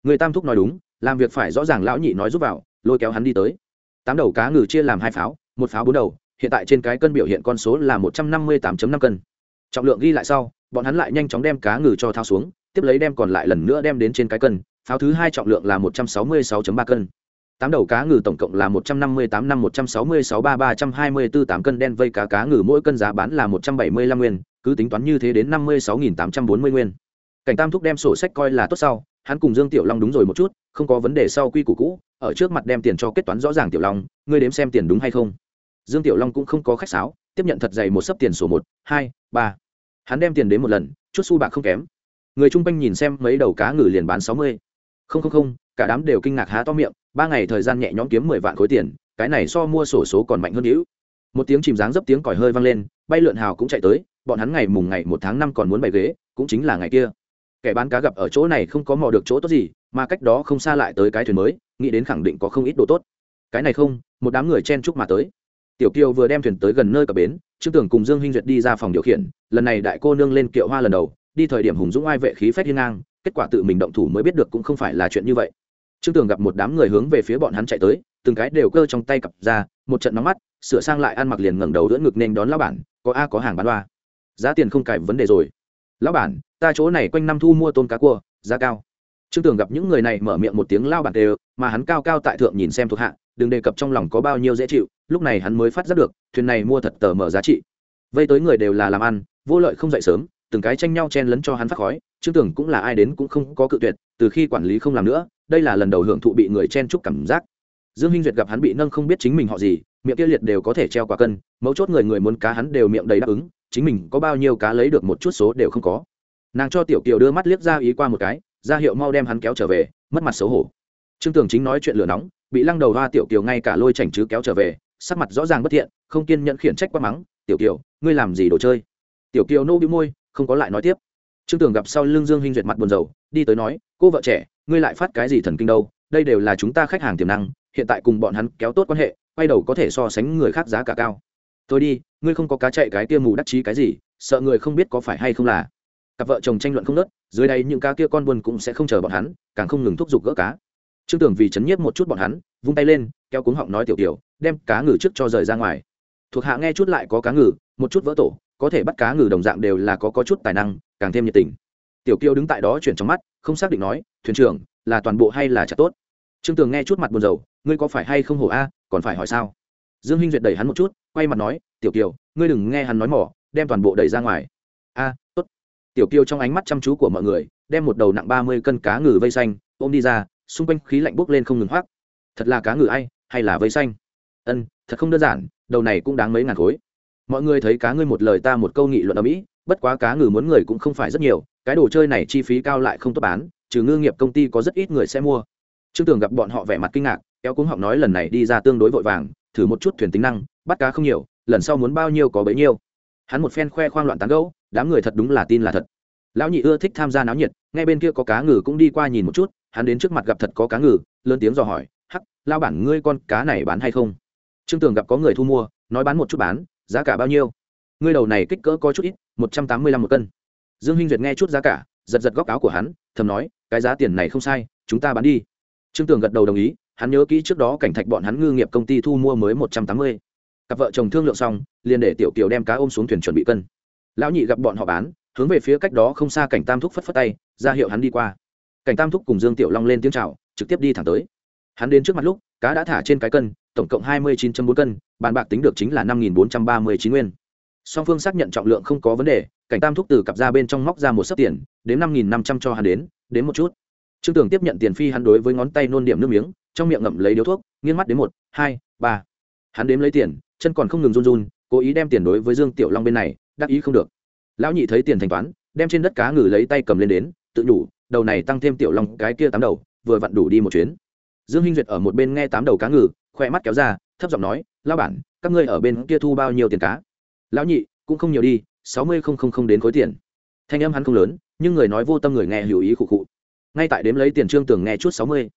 Người tam thúc nói đúng, làm việc phải rõ ràng lão nhị nói giúp vào, lôi kéo hắn đi tới. Tám đầu cá ngừ chia làm hai pháo, một pháo bốn đầu, hiện tại trên cái cân biểu hiện con số là một trăm năm mươi tám năm cân. Trọng lượng ghi lại sau, bọn hắn lại nhanh chóng đem cá ngừ cho thao xuống, tiếp lấy đem còn lại lần nữa đem đến trên cái cân, pháo thứ hai trọng lượng là một trăm sáu mươi sáu ba cân tám đầu cá ngừ tổng cộng là một trăm năm mươi tám, năm một trăm sáu mươi sáu, ba ba trăm hai mươi bốn tám cân đen vây cá cá ngừ mỗi cân giá bán là một trăm bảy mươi lăm nguyên, cứ tính toán như thế đến năm mươi sáu nghìn tám trăm bốn mươi nguyên. Cảnh tam thúc đem sổ sách coi là tốt sau, hắn cùng dương tiểu long đúng rồi một chút, không có vấn đề sau quy củ cũ, ở trước mặt đem tiền cho kết toán rõ ràng tiểu long, ngươi đếm xem tiền đúng hay không. Dương tiểu long cũng không có khách sáo, tiếp nhận thật dày một sấp tiền sổ một, hai, ba. Hắn đem tiền đến một lần, chút xu bạc không kém. Người chung quanh nhìn xem mấy đầu cá ngừ liền bán sáu mươi. Không không không cả đám đều kinh ngạc há to miệng, ba ngày thời gian nhẹ nhõm kiếm mười vạn khối tiền, cái này so mua sổ số còn mạnh hơn hữu. Một tiếng chìm dáng dấp tiếng còi hơi vang lên, bay lượn hào cũng chạy tới, bọn hắn ngày mùng ngày một tháng năm còn muốn bày ghế, cũng chính là ngày kia. Kẻ bán cá gặp ở chỗ này không có mò được chỗ tốt gì, mà cách đó không xa lại tới cái thuyền mới, nghĩ đến khẳng định có không ít đồ tốt. Cái này không, một đám người chen chúc mà tới. Tiểu kiều vừa đem thuyền tới gần nơi cập bến, trương tưởng cùng dương hinh duyệt đi ra phòng điều khiển, lần này đại cô nương lên kiệu hoa lần đầu, đi thời điểm hùng dũng ai vệ khí phép hiên ngang, kết quả tự mình động thủ mới biết được cũng không phải là chuyện như vậy trương tưởng gặp một đám người hướng về phía bọn hắn chạy tới, từng cái đều cơ trong tay cặp ra, một trận nóng mắt, sửa sang lại ăn mặc liền ngẩng đầu đỡ ngực nên đón lão bản, có a có hàng bán đoa giá tiền không cải vấn đề rồi. Lão bản, ta chỗ này quanh năm thu mua tôm cá cua, giá cao. Trương tường gặp những người này mở miệng một tiếng lao bản đều, mà hắn cao cao tại thượng nhìn xem thuộc hạ, đừng đề cập trong lòng có bao nhiêu dễ chịu, lúc này hắn mới phát giác được, thuyền này mua thật tờ mở giá trị. Vây tới người đều là làm ăn, vô lợi không dậy sớm, từng cái tranh nhau chen lấn cho hắn phát khói, trương tưởng cũng là ai đến cũng không có cự tuyệt, từ khi quản lý không làm nữa đây là lần đầu hưởng thụ bị người chen chúc cảm giác. Dương hinh duyệt gặp hắn bị nâng không biết chính mình họ gì, miệng kia liệt đều có thể treo quả cân, mấu chốt người người muốn cá hắn đều miệng đầy đáp ứng, chính mình có bao nhiêu cá lấy được một chút số đều không có. Nàng cho tiểu kiều đưa mắt liếc ra ý qua một cái, ra hiệu mau đem hắn kéo trở về, mất mặt xấu hổ. Trương tưởng chính nói chuyện lửa nóng, bị lăng đầu hoa tiểu kiều ngay cả lôi chảnh chứ kéo trở về, sắc mặt rõ ràng bất thiện, không kiên nhẫn khiển trách quá mắng, tiểu kiều, ngươi làm gì đồ chơi? Tiểu kiều nô bị môi, không có lại nói tiếp. Trương tưởng gặp sau lưng dương hinh duyệt mặt buồn rầu, đi tới nói, cô vợ trẻ ngươi lại phát cái gì thần kinh đâu, đây đều là chúng ta khách hàng tiềm năng, hiện tại cùng bọn hắn kéo tốt quan hệ, quay đầu có thể so sánh người khác giá cả cao. Tôi đi, ngươi không có cá chạy cái kia mù đắc chí cái gì, sợ người không biết có phải hay không là. Cặp vợ chồng tranh luận không nớt, dưới đây những cá kia con buồn cũng sẽ không chờ bọn hắn, càng không ngừng thúc giục gỡ cá. Trương tưởng vì chấn nhiếp một chút bọn hắn, vung tay lên, kéo cuống họng nói tiểu tiểu, đem cá ngừ trước cho rời ra ngoài. Thuộc hạ nghe chút lại có cá ngừ, một chút vỡ tổ, có thể bắt cá ngừ đồng dạng đều là có có chút tài năng, càng thêm nhiệt tình. Tiểu kiêu đứng tại đó chuyển trong mắt, không xác định nói thuyền trưởng, là toàn bộ hay là chặt tốt? Trương tường nghe chút mặt buồn rầu, ngươi có phải hay không hổ a, còn phải hỏi sao? Dương hinh duyệt đẩy hắn một chút, quay mặt nói, tiểu kiều, ngươi đừng nghe hắn nói mỏ, đem toàn bộ đẩy ra ngoài. A, tốt. Tiểu kiều trong ánh mắt chăm chú của mọi người, đem một đầu nặng ba mươi cân cá ngừ vây xanh, ôm đi ra, xung quanh khí lạnh bốc lên không ngừng hoác. Thật là cá ngừ ai, hay là vây xanh? Ân, thật không đơn giản, đầu này cũng đáng mấy ngàn khối. Mọi người thấy cá ngươi một lời ta một câu nghị luận ở mỹ, bất quá cá ngừ muốn người cũng không phải rất nhiều, cái đồ chơi này chi phí cao lại không tốt bán trừ ngư nghiệp công ty có rất ít người sẽ mua. Trương tường gặp bọn họ vẻ mặt kinh ngạc, kéo cúng họng nói lần này đi ra tương đối vội vàng, thử một chút thuyền tính năng, bắt cá không nhiều, lần sau muốn bao nhiêu có bấy nhiêu. Hắn một phen khoe khoang loạn tán gẫu, đám người thật đúng là tin là thật. Lão nhị ưa thích tham gia náo nhiệt, ngay bên kia có cá ngừ cũng đi qua nhìn một chút, hắn đến trước mặt gặp thật có cá ngừ, lớn tiếng dò hỏi, hắc lao bản ngươi con cá này bán hay không? Trương tường gặp có người thu mua, nói bán một chút bán, giá cả bao nhiêu? Ngươi đầu này kích cỡ có chút ít, một trăm tám mươi lăm một cân. Dương hinh duyệt nghe chút giá cả, giật giật góc áo của hắn thầm nói, cái giá tiền này không sai, chúng ta bán đi. Trương tường gật đầu đồng ý, hắn nhớ kỹ trước đó cảnh thạch bọn hắn ngư nghiệp công ty thu mua mới một trăm tám mươi. Cặp vợ chồng thương lượng xong, liền để tiểu kiều đem cá ôm xuống thuyền chuẩn bị cân. Lão nhị gặp bọn họ bán, hướng về phía cách đó không xa cảnh tam thúc phất phất tay, ra hiệu hắn đi qua. Cảnh tam thúc cùng dương tiểu long lên tiếng chào, trực tiếp đi thẳng tới. Hắn đến trước mặt lúc, cá đã thả trên cái cân, tổng cộng hai mươi chín bốn cân, bàn bạc tính được chính là năm bốn trăm ba mươi chín nguyên song phương xác nhận trọng lượng không có vấn đề, cảnh tam thúc từ cặp ra bên trong móc ra một sấp tiền đến năm nghìn năm trăm cho hắn đến đến một chút. Trương tưởng tiếp nhận tiền phi hắn đối với ngón tay nôn điểm nước miếng, trong miệng ngậm lấy điếu thuốc, nghiêng mắt đến một, hai, ba. Hắn đếm lấy tiền, chân còn không ngừng run run, cố ý đem tiền đối với dương tiểu long bên này, đắc ý không được. Lão nhị thấy tiền thanh toán, đem trên đất cá ngừ lấy tay cầm lên đến, tự nhủ, đầu này tăng thêm tiểu long cái kia tám đầu, vừa vặn đủ đi một chuyến. Dương hinh duyệt ở một bên nghe tám đầu cá ngừ khoe mắt kéo ra, thấp giọng nói lao bản, các ngươi ở bên kia thu bao nhiêu tiền cá? Lão nhị, cũng không nhiều đi, sáu mươi không không không đến khối tiền. Thanh âm hắn không lớn, nhưng người nói vô tâm người nghe hiểu ý khụ khụ. Ngay tại đếm lấy tiền trương tường nghe chút sáu mươi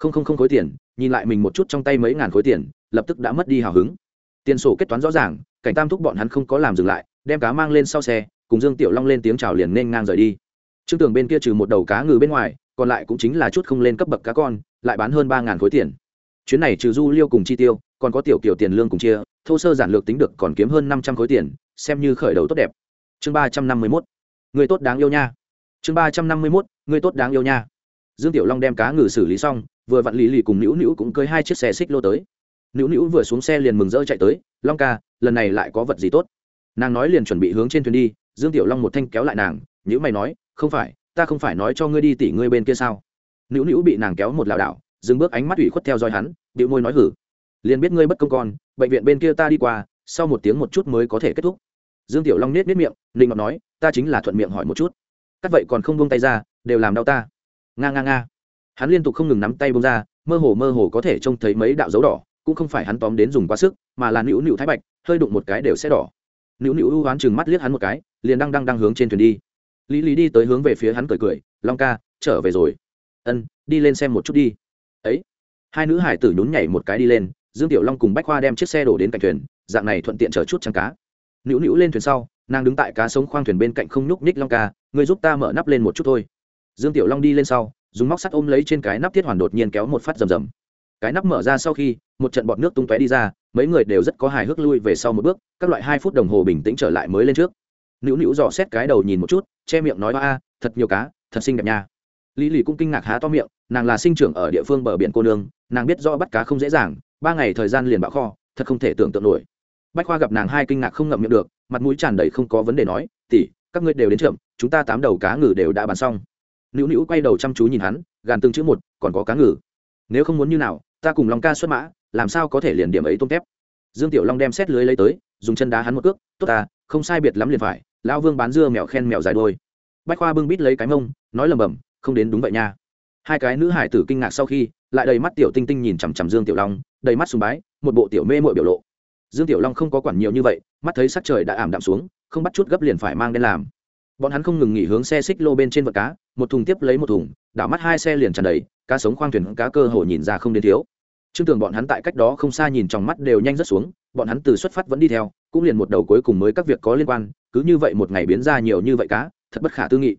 không không không khối tiền, nhìn lại mình một chút trong tay mấy ngàn khối tiền, lập tức đã mất đi hào hứng. Tiền sổ kết toán rõ ràng, cảnh tam thúc bọn hắn không có làm dừng lại, đem cá mang lên sau xe, cùng dương tiểu long lên tiếng chào liền nên ngang rời đi. Trương tường bên kia trừ một đầu cá ngừ bên ngoài, còn lại cũng chính là chút không lên cấp bậc cá con, lại bán hơn ba ngàn khối tiền. Chuyến này trừ du liêu cùng chi tiêu, còn có tiểu kiểu tiền lương cùng chia thô sơ giản lược tính được còn kiếm hơn năm trăm khối tiền, xem như khởi đầu tốt đẹp. Chương ba trăm năm mươi mốt. Người tốt đáng yêu nha. Chương ba trăm năm mươi mốt, người tốt đáng yêu nha. Dương tiểu long đem cá ngừ xử lý xong, vừa vặn lý lì cùng nữu nữu cũng cưới hai chiếc xe xích lô tới. Nữu nữu vừa xuống xe liền mừng rỡ chạy tới, long ca, lần này lại có vật gì tốt? Nàng nói liền chuẩn bị hướng trên thuyền đi, dương tiểu long một thanh kéo lại nàng, nhữ mày nói, không phải, ta không phải nói cho ngươi đi tỉ ngươi bên kia sao? Nữu nữu bị nàng kéo một lảo đảo, dừng bước ánh mắt ủy khuất theo dõi hắn, điệu môi nói, hử liền biết ngươi bất công con, bệnh viện bên kia ta đi qua, sau một tiếng một chút mới có thể kết thúc. Dương tiểu long nết nết miệng, ninh ngọc nói, ta chính là thuận miệng hỏi một chút. Cắt vậy còn không buông tay ra, đều làm đau ta. Nga nga nga. Hắn liên tục không ngừng nắm tay buông ra, mơ hồ mơ hồ có thể trông thấy mấy đạo dấu đỏ, cũng không phải hắn tóm đến dùng quá sức, mà là nữu nữu thái bạch, hơi đụng một cái đều sẽ đỏ. Nữu nữu ưu hoán chừng mắt liếc hắn một cái, liền đang đang đang hướng trên thuyền đi. Lý lý đi tới hướng về phía hắn cười cười, long ca, trở về rồi. Ân, đi lên xem một chút đi. Ấy. Hai nữ hải tử nhún nhảy một cái đi lên dương tiểu long cùng bách khoa đem chiếc xe đổ đến cạnh thuyền, dạng này thuận tiện chở chút trắng cá. Nữu nữu lên thuyền sau, nàng đứng tại cá sống khoang thuyền bên cạnh không nhúc ních long ca người giúp ta mở nắp lên một chút thôi. Dương tiểu long đi lên sau, dùng móc sắt ôm lấy trên cái nắp thiết hoàn đột nhiên kéo một phát rầm rầm. Cái nắp mở ra sau khi, một trận bọt nước tung tóe đi ra, mấy người đều rất có hài hước lui về sau một bước, các loại hai phút đồng hồ bình tĩnh trở lại mới lên trước. Nữu nữu dò xét cái đầu nhìn một chút, che miệng nói, a, thật nhiều cá, thật xinh đẹp nha. Lý lì cũng kinh ngạc há to miệng, nàng là sinh trưởng ở địa phương bờ biển cô nương, nàng biết rõ bắt cá không dễ dàng ba ngày thời gian liền bạo kho, thật không thể tưởng tượng nổi. Bách khoa gặp nàng hai kinh ngạc không ngậm miệng được, mặt mũi tràn đầy không có vấn đề nói tỉ các ngươi đều đến trượm chúng ta tám đầu cá ngừ đều đã bàn xong. Nữu nữu quay đầu chăm chú nhìn hắn, gàn từng chữ một, còn có cá ngừ. Nếu không muốn như nào, ta cùng long ca xuất mã, làm sao có thể liền điểm ấy tôm tép? Dương tiểu long đem xét lưới lấy tới, dùng chân đá hắn một cước, tốt ta, không sai biệt lắm liền phải, lão vương bán dưa mèo khen mèo dài đôi. Bách khoa bưng bít lấy cái mông, nói lầm bầm không đến đúng vậy nha. Hai cái nữ hải tử kinh ngạc sau khi, lại đầy mắt tiểu tinh tinh nhìn chằm chằm dương tiểu long đầy mắt sùng bái một bộ tiểu mê mội biểu lộ dương tiểu long không có quản nhiều như vậy mắt thấy sắc trời đã ảm đạm xuống không bắt chút gấp liền phải mang đen làm bọn hắn không ngừng nghỉ hướng xe xích lô bên trên vật cá một thùng tiếp lấy một thùng đảo mắt hai xe liền tràn đầy cá sống khoang thuyền cá cơ hồ nhìn ra không đến thiếu Trương tưởng bọn hắn tại cách đó không xa nhìn trong mắt đều nhanh rất xuống, bọn hắn từ xuất phát vẫn đi theo, cũng liền một đầu cuối cùng mới các việc có liên quan, cứ như vậy một ngày biến ra nhiều như vậy cá, thật bất khả tư nghị.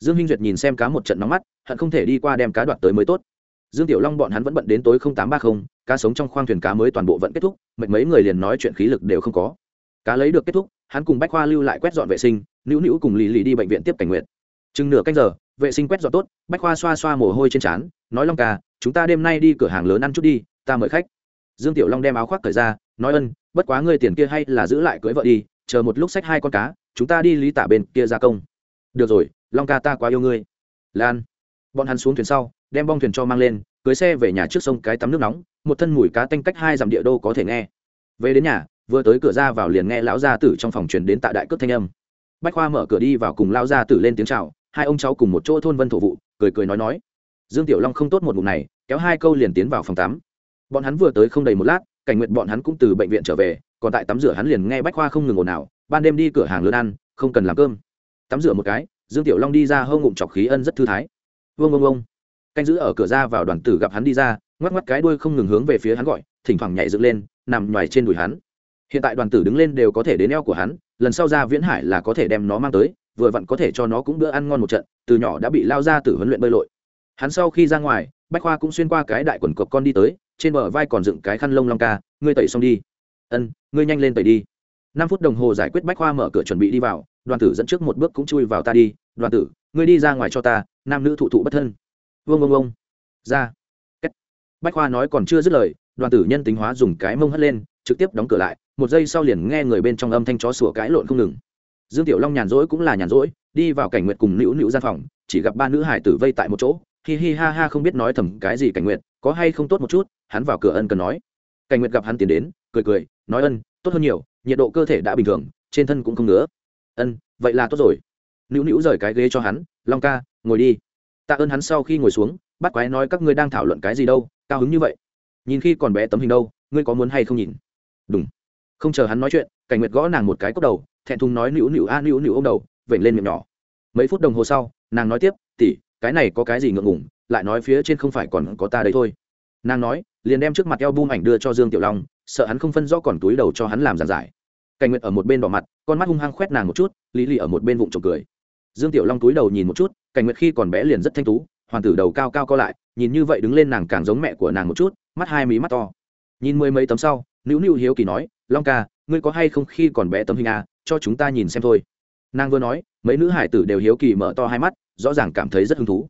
Dương Hinh Duyệt nhìn xem cá một trận nóng mắt, hận không thể đi qua đem cá đoạt tới mới tốt. Dương Tiểu Long bọn hắn vẫn bận đến tối tám ba không, cá sống trong khoang thuyền cá mới toàn bộ vẫn kết thúc, mệt mấy người liền nói chuyện khí lực đều không có. Cá lấy được kết thúc, hắn cùng Bách Khoa lưu lại quét dọn vệ sinh, Nữu Nữu cùng Lý Lý đi bệnh viện tiếp cảnh nguyện. Chừng nửa canh giờ, vệ sinh quét dọn tốt, Bách Khoa xoa xoa mồ hôi trên trán, nói Long ca, chúng ta đêm nay đi cửa hàng lớn ăn chút đi, ta mời khách dương tiểu long đem áo khoác cởi ra nói ân bất quá ngươi tiền kia hay là giữ lại cưới vợ đi chờ một lúc xách hai con cá chúng ta đi lý tả bên kia gia công được rồi long ca ta quá yêu ngươi lan bọn hắn xuống thuyền sau, đem bong thuyền cho mang lên, cưới xe về nhà trước sông cái tắm nước nóng, một thân mùi cá tanh cách hai dặm địa đô có thể nghe. Về đến nhà, vừa tới cửa ra vào liền nghe lão gia tử trong phòng truyền đến tại đại cướp thanh âm. Bách khoa mở cửa đi vào cùng lão gia tử lên tiếng chào, hai ông cháu cùng một chỗ thôn vân thổ vụ, cười cười nói nói. Dương tiểu long không tốt một mục này, kéo hai câu liền tiến vào phòng tắm. Bọn hắn vừa tới không đầy một lát, cảnh nguyện bọn hắn cũng từ bệnh viện trở về, còn tại tắm rửa hắn liền nghe bách khoa không ngừng ồn ào, ban đêm đi cửa hàng lớn ăn, không cần làm cơm. Tắm rửa một cái, dương tiểu long đi ra hâu ngụm chọc khí ân rất thư thái vương ông ông canh giữ ở cửa ra vào đoàn tử gặp hắn đi ra, ngoắc ngoắc cái đuôi không ngừng hướng về phía hắn gọi, thỉnh thoảng nhảy dựng lên, nằm ngoài trên đùi hắn. Hiện tại đoàn tử đứng lên đều có thể đến eo của hắn, lần sau ra viễn hải là có thể đem nó mang tới, vừa vặn có thể cho nó cũng bữa ăn ngon một trận, từ nhỏ đã bị lao ra từ huấn luyện bơi lội. Hắn sau khi ra ngoài, bách khoa cũng xuyên qua cái đại quần cọp con đi tới, trên bờ vai còn dựng cái khăn lông long ca, ngươi tẩy xong đi. Ân, ngươi nhanh lên tẩy đi. Năm phút đồng hồ giải quyết bách khoa mở cửa chuẩn bị đi vào, đoàn tử dẫn trước một bước cũng chui vào ta đi, đoàn tử ngươi đi ra ngoài cho ta, nam nữ thụ thụ bất thân. Vương vương vương ra. Kết. bách khoa nói còn chưa dứt lời, đoàn tử nhân tính hóa dùng cái mông hất lên, trực tiếp đóng cửa lại, một giây sau liền nghe người bên trong âm thanh chó sủa cãi lộn không ngừng. Dương tiểu long nhàn rỗi cũng là nhàn rỗi, đi vào cảnh nguyện cùng nữu nữu gian phòng, chỉ gặp ba nữ hải tử vây tại một chỗ, hi hi ha ha không biết nói thầm cái gì cảnh nguyện có hay không tốt một chút, hắn vào cửa ân cần nói. Cảnh nguyệt gặp hắn tiến đến, cười cười, nói ân, tốt hơn nhiều, nhiệt độ cơ thể đã bình thường, trên thân cũng không nữa. ân, vậy là tốt rồi nữu nữu rời cái ghế cho hắn, long ca, ngồi đi. Tạ ơn hắn sau khi ngồi xuống, bắt quái nói các ngươi đang thảo luận cái gì đâu, cao hứng như vậy. Nhìn khi còn bé tấm hình đâu, ngươi có muốn hay không nhìn? Đúng không chờ hắn nói chuyện, cảnh nguyệt gõ nàng một cái cốc đầu, thẹn thùng nói nữu nữu a nữu nữu ô m đầu, vểnh lên miệng nhỏ. Mấy phút đồng hồ sau, nàng nói tiếp tỉ cái này có cái gì ngượng ngủng lại nói phía trên không phải còn có ta đấy thôi. Nàng nói, liền đem trước mặt eo bum ảnh đưa cho dương tiểu long, sợ hắn không phân rõ còn túi đầu cho hắn làm giàn giải. Cảnh nguyệt ở một bên đỏ mặt, con mắt hung hăng khoét nàng một chút, lý lì ở một bên vụng trộm cười dương tiểu long túi đầu nhìn một chút, cảnh nguyệt khi còn bé liền rất thanh tú, hoàng tử đầu cao cao co lại, nhìn như vậy đứng lên nàng càng giống mẹ của nàng một chút, mắt hai mí mắt to. Nhìn mười mấy tấm sau, nữu nữu hiếu kỳ nói, long ca, ngươi có hay không khi còn bé tấm hình a, cho chúng ta nhìn xem thôi. Nàng vừa nói, mấy nữ hải tử đều hiếu kỳ mở to hai mắt, rõ ràng cảm thấy rất hứng thú.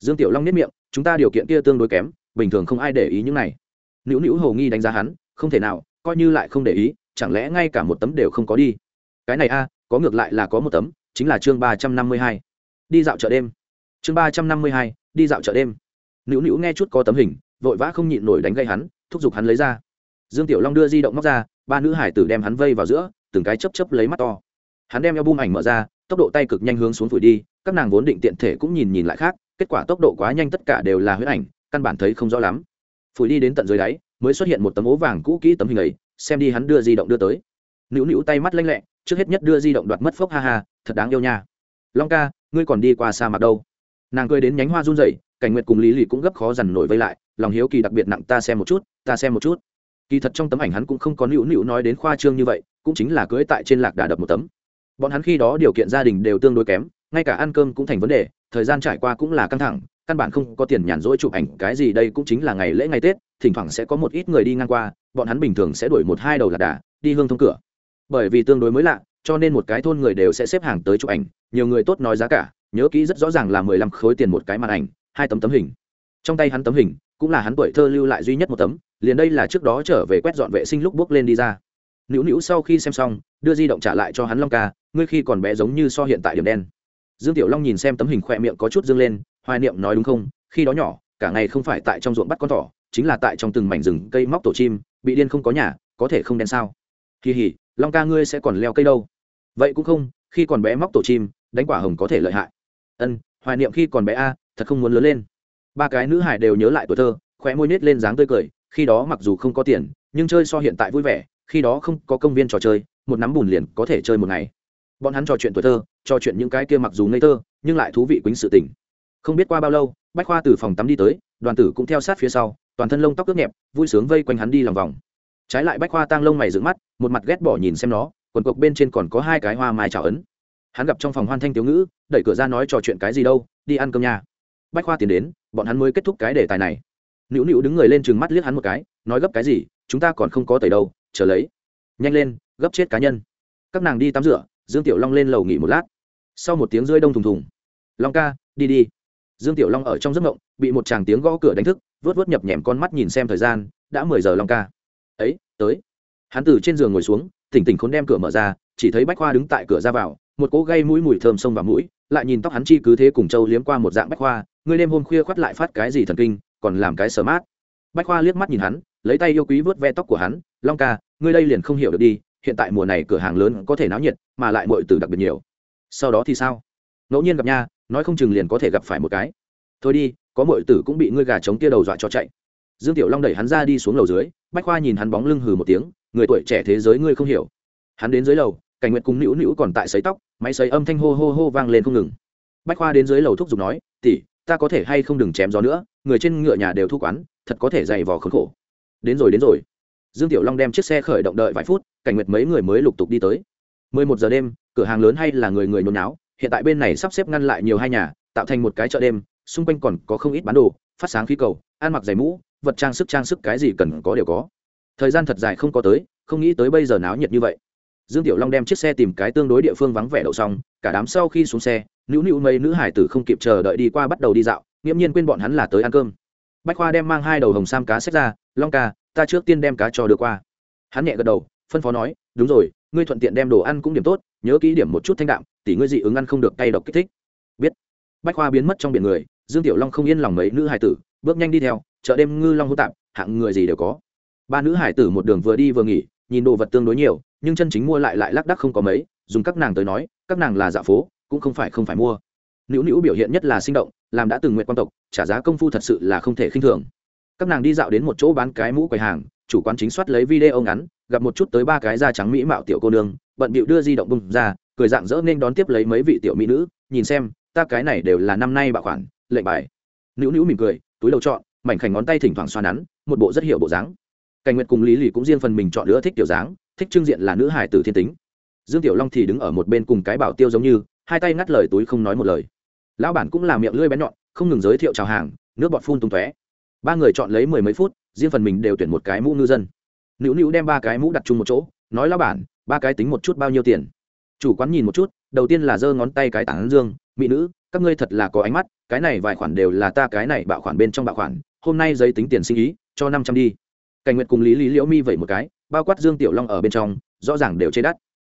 Dương tiểu long nếp miệng, chúng ta điều kiện kia tương đối kém, bình thường không ai để ý những này. Nữu nữu hầu nghi đánh giá hắn, không thể nào, coi như lại không để ý, chẳng lẽ ngay cả một tấm đều không có đi? Cái này a, có ngược lại là có một tấm chính là chương ba trăm năm mươi hai. Đi dạo chợ đêm. Chương ba trăm năm mươi hai, đi dạo chợ đêm. Nữu nữu nghe chút có tấm hình, vội vã không nhịn nổi đánh gây hắn, thúc giục hắn lấy ra. Dương tiểu long đưa di động móc ra, ba nữ hải tử đem hắn vây vào giữa, từng cái chấp chấp lấy mắt to. Hắn đem eo bung ảnh mở ra, tốc độ tay cực nhanh hướng xuống phủi đi, các nàng vốn định tiện thể cũng nhìn nhìn lại khác, kết quả tốc độ quá nhanh tất cả đều là huyết ảnh, căn bản thấy không rõ lắm. Phủi đi đến tận dưới đáy, mới xuất hiện một tấm ố vàng cũ kỹ tấm hình ấy, xem đi hắn đưa di động đưa tới nữu nữu tay mắt lanh lẹ, trước hết nhất đưa di động đoạt mất phốc ha ha, thật đáng yêu nha. Long ca, ngươi còn đi qua sa mạc đâu? Nàng cười đến nhánh hoa run rẩy, cảnh nguyệt cùng lý lì cũng gấp khó dằn nổi vây lại, lòng hiếu kỳ đặc biệt nặng ta xem một chút, ta xem một chút. Kỳ thật trong tấm ảnh hắn cũng không có nữu nữu nói đến khoa trương như vậy, cũng chính là cưới tại trên lạc đà đập một tấm. Bọn hắn khi đó điều kiện gia đình đều tương đối kém, ngay cả ăn cơm cũng thành vấn đề, thời gian trải qua cũng là căng thẳng, căn bản không có tiền nhàn rỗi chụp ảnh, cái gì đây cũng chính là ngày lễ ngày tết, thỉnh thoảng sẽ có một ít người đi ngang qua, bọn hắn bình thường sẽ đuổi một hai đầu lạc đà, đi hương thông cửa bởi vì tương đối mới lạ, cho nên một cái thôn người đều sẽ xếp hàng tới chụp ảnh, nhiều người tốt nói giá cả, nhớ kỹ rất rõ ràng là mười lăm khối tiền một cái màn ảnh, hai tấm tấm hình. Trong tay hắn tấm hình, cũng là hắn tuổi thơ lưu lại duy nhất một tấm, liền đây là trước đó trở về quét dọn vệ sinh lúc bước lên đi ra. Nữu nữu sau khi xem xong, đưa di động trả lại cho hắn long ca, ngươi khi còn bé giống như so hiện tại điểm đen. Dương tiểu long nhìn xem tấm hình khỏe miệng có chút dương lên, hoài niệm nói đúng không, khi đó nhỏ, cả ngày không phải tại trong ruộng bắt con thỏ, chính là tại trong từng mảnh rừng cây móc tổ chim, bị điên không có nhà, có thể không đen sao? Kỳ hỉ long ca ngươi sẽ còn leo cây đâu? Vậy cũng không, khi còn bé móc tổ chim, đánh quả hồng có thể lợi hại. Ân, hoài niệm khi còn bé a, thật không muốn lớn lên. Ba cái nữ hải đều nhớ lại tuổi thơ, khóe môi nết lên dáng tươi cười, khi đó mặc dù không có tiền, nhưng chơi so hiện tại vui vẻ, khi đó không có công viên trò chơi, một nắm bùn liền có thể chơi một ngày. Bọn hắn trò chuyện tuổi thơ, trò chuyện những cái kia mặc dù ngây thơ, nhưng lại thú vị quýnh sự tình. Không biết qua bao lâu, bách khoa từ phòng tắm đi tới, đoàn tử cũng theo sát phía sau, toàn thân lông tóc ướt nhẹp, vui sướng vây quanh hắn đi lòng vòng trái lại bách khoa tăng lông mày dựng mắt, một mặt ghét bỏ nhìn xem nó, quần cộc bên trên còn có hai cái hoa mai trào ấn. Hắn gặp trong phòng hoan thanh thiếu ngữ, đẩy cửa ra nói trò chuyện cái gì đâu, đi ăn cơm nhà bách khoa tiến đến, bọn hắn mới kết thúc cái đề tài này. Nữu nữu đứng người lên chừng mắt liếc hắn một cái, nói gấp cái gì, chúng ta còn không có tẩy đâu, chờ lấy. Nhanh lên, gấp chết cá nhân. Các nàng đi tắm rửa, dương tiểu long lên lầu nghỉ một lát. Sau một tiếng rơi đông thùng thùng. Long ca, đi đi. Dương tiểu long ở trong giấc mộng, bị một chàng tiếng gõ cửa đánh thức vớt vớt nhập nhèm con mắt nhìn xem thời gian, đã mười giờ long ca ấy, tới. Hắn từ trên giường ngồi xuống, tỉnh tỉnh khốn đem cửa mở ra, chỉ thấy bách khoa đứng tại cửa ra vào, một cỗ gây mũi mùi thơm sông vào mũi, lại nhìn tóc hắn chi cứ thế cùng châu liếm qua một dạng bách khoa ngươi đêm hôm khuya khoắt lại phát cái gì thần kinh, còn làm cái sờ mát. Bách khoa liếc mắt nhìn hắn, lấy tay yêu quý vớt ve tóc của hắn, long ca, ngươi đây liền không hiểu được đi, hiện tại mùa này cửa hàng lớn có thể náo nhiệt, mà lại mọi từ đặc biệt nhiều. Sau đó thì sao? Ngẫu nhiên gặp nha, nói không chừng liền có thể gặp phải một cái. Thôi đi, có mọi tử cũng bị ngươi gà trống kia đầu dọa cho chạy dương tiểu long đẩy hắn ra đi xuống lầu dưới, bách khoa nhìn hắn bóng lưng hừ một tiếng, người tuổi trẻ thế giới ngươi không hiểu. Hắn đến dưới lầu, cảnh nguyệt cùng nữu nữu còn tại sấy tóc, máy sấy âm thanh hô hô hô vang lên không ngừng. Bách khoa đến dưới lầu thúc giục nói tỉ ta có thể hay không đừng chém gió nữa, người trên ngựa nhà đều thu quán, thật có thể dày vò khốn khổ. Đến rồi đến rồi. Dương tiểu long đem chiếc xe khởi động đợi vài phút, cảnh nguyệt mấy người mới lục tục đi tới. Mười một giờ đêm, cửa hàng lớn hay là người người nôn náo hiện tại bên này sắp xếp ngăn lại nhiều hai nhà, tạo thành một cái chợ đêm, xung quanh còn có không ít bán đồ, phát sáng khí cầu, ăn mặc giày mũ vật trang sức trang sức cái gì cần có đều có. Thời gian thật dài không có tới, không nghĩ tới bây giờ náo nhiệt như vậy. Dương tiểu long đem chiếc xe tìm cái tương đối địa phương vắng vẻ đậu xong, cả đám sau khi xuống xe, nữu nữu mấy nữ hải tử không kịp chờ đợi đi qua bắt đầu đi dạo, nghiễm nhiên quên bọn hắn là tới ăn cơm. Bách khoa đem mang hai đầu hồng sam cá xếp ra, long ca, ta trước tiên đem cá cho được qua. Hắn nhẹ gật đầu, phân phó nói, đúng rồi, ngươi thuận tiện đem đồ ăn cũng điểm tốt, nhớ kỹ điểm một chút thanh đạm tỷ ngươi dị ứng ăn không được cay độc kích thích. Biết. Bách khoa biến mất trong biển người, dương tiểu long không yên lòng mấy nữ hải tử, bước nhanh đi theo chợ đêm ngư long hô tạp, hạng người gì đều có. Ba nữ hải tử một đường vừa đi vừa nghỉ, nhìn đồ vật tương đối nhiều, nhưng chân chính mua lại lại lác đắc không có mấy, dùng các nàng tới nói, các nàng là dạ phố, cũng không phải không phải mua. Nữu nữu biểu hiện nhất là sinh động, làm đã từng nguyện quan tộc, trả giá công phu thật sự là không thể khinh thường. Các nàng đi dạo đến một chỗ bán cái mũ quầy hàng, chủ quán chính soát lấy video ngắn, gặp một chút tới ba cái da trắng mỹ mạo tiểu cô nương, bận bịu đưa di động bung ra, cười dạng dỡ nên đón tiếp lấy mấy vị tiểu mỹ nữ, nhìn xem, ta cái này đều là năm nay bạo khoản, lệnh bài. Nữu nữu mỉm cười, túi đầu chọn mảnh khảnh ngón tay thỉnh thoảng xoa nắn, một bộ rất hiểu bộ dáng. Cảnh nguyệt cùng lý lì cũng riêng phần mình chọn lựa thích kiểu dáng, thích trưng diện là nữ hải tử thiên tính. Dương tiểu long thì đứng ở một bên cùng cái bảo tiêu giống như, hai tay ngắt lời túi không nói một lời. Lão bản cũng là miệng lưỡi bén nhọn, không ngừng giới thiệu chào hàng, nước bọt phun tung tóe. Ba người chọn lấy mười mấy phút, riêng phần mình đều tuyển một cái mũ ngư dân. Nữu nữu đem ba cái mũ đặt chung một chỗ, nói lão bản, ba cái tính một chút bao nhiêu tiền? Chủ quán nhìn một chút, đầu tiên là giơ ngón tay cái tảng dương, mỹ nữ, các ngươi thật là có ánh mắt, cái này vài khoản đều là ta cái này bạo khoản bên trong bạo khoản hôm nay giấy tính tiền sinh ý, cho năm trăm đi. Cảnh nguyệt cùng lý lý liễu mi vậy một cái, bao quát dương tiểu long ở bên trong, rõ ràng đều chê đắt.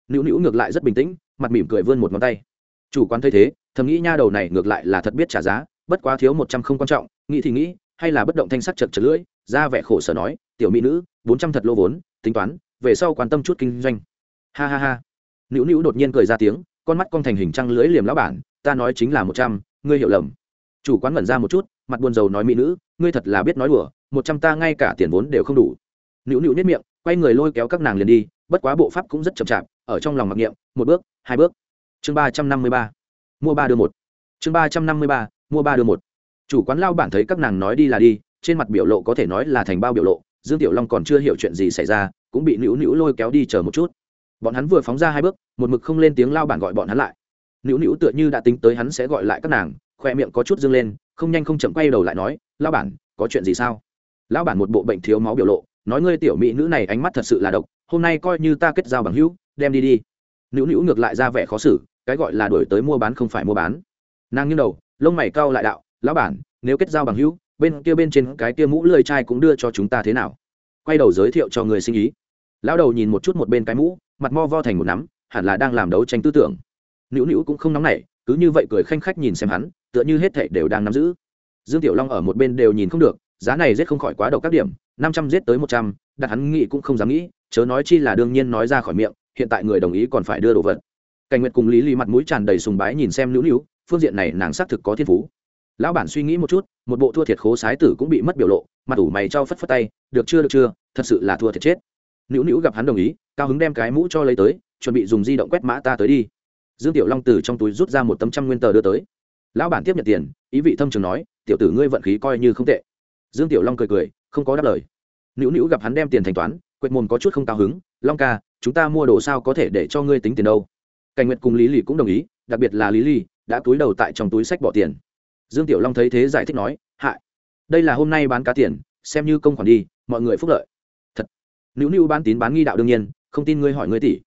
Nữu nữu ngược lại rất bình tĩnh, mặt mỉm cười vươn một ngón tay. Chủ quán thấy thế, thầm nghĩ nha đầu này ngược lại là thật biết trả giá, bất quá thiếu một trăm không quan trọng, nghĩ thì nghĩ, hay là bất động thanh sắc chật chật lưỡi, ra vẻ khổ sở nói, tiểu mỹ nữ, bốn trăm thật lô vốn, tính toán, về sau quan tâm chút kinh doanh. Ha ha ha. Nữu nữu đột nhiên cười ra tiếng, con mắt con thành hình trăng lưỡi liềm lão bản, ta nói chính là một trăm, ngươi hiểu lầm. Chủ quán ngẩn ra một chút, mặt buồn rầu nói, mỹ nữ ngươi thật là biết nói đùa, một trăm ta ngay cả tiền vốn đều không đủ. Nữu nữu nhất miệng, quay người lôi kéo các nàng liền đi, bất quá bộ pháp cũng rất chậm chạp, ở trong lòng mặc niệm, một bước, hai bước. Chương ba trăm năm mươi ba, mua ba đưa một. Chương ba trăm năm mươi ba, mua ba đưa một. Chủ quán lao bản thấy các nàng nói đi là đi, trên mặt biểu lộ có thể nói là thành bao biểu lộ, dương tiểu long còn chưa hiểu chuyện gì xảy ra, cũng bị nữu nữu lôi kéo đi chờ một chút. Bọn hắn vừa phóng ra hai bước, một mực không lên tiếng lao bản gọi bọn hắn lại. Nữu nữu tựa như đã tính tới hắn sẽ gọi lại các nàng, khoe miệng có chút dâng lên không nhanh không chậm quay đầu lại nói lao bản, có chuyện gì sao? Lão bản một bộ bệnh thiếu máu biểu lộ, nói, ngươi tiểu mỹ nữ này ánh mắt thật sự là độc, hôm nay coi như ta kết giao bằng hữu, đem đi đi. Nữu nữu ngược lại ra vẻ khó xử, cái gọi là đổi tới mua bán không phải mua bán. Nàng nghiêng đầu, lông mày cau lại đạo, lão bản, nếu kết giao bằng hữu, bên kia bên trên cái kia mũ lười chai cũng đưa cho chúng ta thế nào? Quay đầu giới thiệu cho người sinh ý. Lão đầu nhìn một chút một bên cái mũ, mặt mo vo thành một nắm, hẳn là đang làm đấu tranh tư tưởng. Nữu nữu cũng không nóng nảy cứ như vậy cười khanh khách nhìn xem hắn, tựa như hết thảy đều đang nắm giữ. Dương tiểu long ở một bên đều nhìn không được, giá này giết không khỏi quá độc các điểm, năm trăm giết tới một trăm, đặt hắn nghĩ cũng không dám nghĩ, chớ nói chi là đương nhiên nói ra khỏi miệng, hiện tại người đồng ý còn phải đưa đồ vật. Cảnh nguyệt cùng lý lý mặt mũi tràn đầy sùng bái nhìn xem nữu nữu phương diện này nàng xác thực có thiên phú. Lão bản suy nghĩ một chút, một bộ thua thiệt khố sái tử cũng bị mất biểu lộ, mặt ủ mày cho phất phất tay, được chưa được chưa, thật sự là thua thiệt chết. Nữu nữu gặp hắn đồng ý, cao hứng đem cái mũ cho lấy tới, chuẩn bị dùng di động quét mã ta tới đi dương tiểu long từ trong túi rút ra một tấm trăm nguyên tờ đưa tới. Lão bản tiếp nhận tiền, ý vị thâm trường nói, tiểu tử ngươi vận khí coi như không tệ. Dương tiểu long cười cười, không có đáp lời. Nữu nữu gặp hắn đem tiền thanh toán, quệt mồm có chút không cao hứng, long ca, chúng ta mua đồ sao có thể để cho ngươi tính tiền đâu? Cảnh nguyệt cùng lý lì cũng đồng ý, đặc biệt là lý lì, đã túi đầu tại trong túi sách bỏ tiền. Dương tiểu long thấy thế giải thích nói hại đây là hôm nay bán cá tiền, xem như công khoản đi, mọi người phúc lợi. Thật. Nữu nữu bán tín bán nghi đạo đương nhiên, không tin ngươi hỏi ngươi tỷ.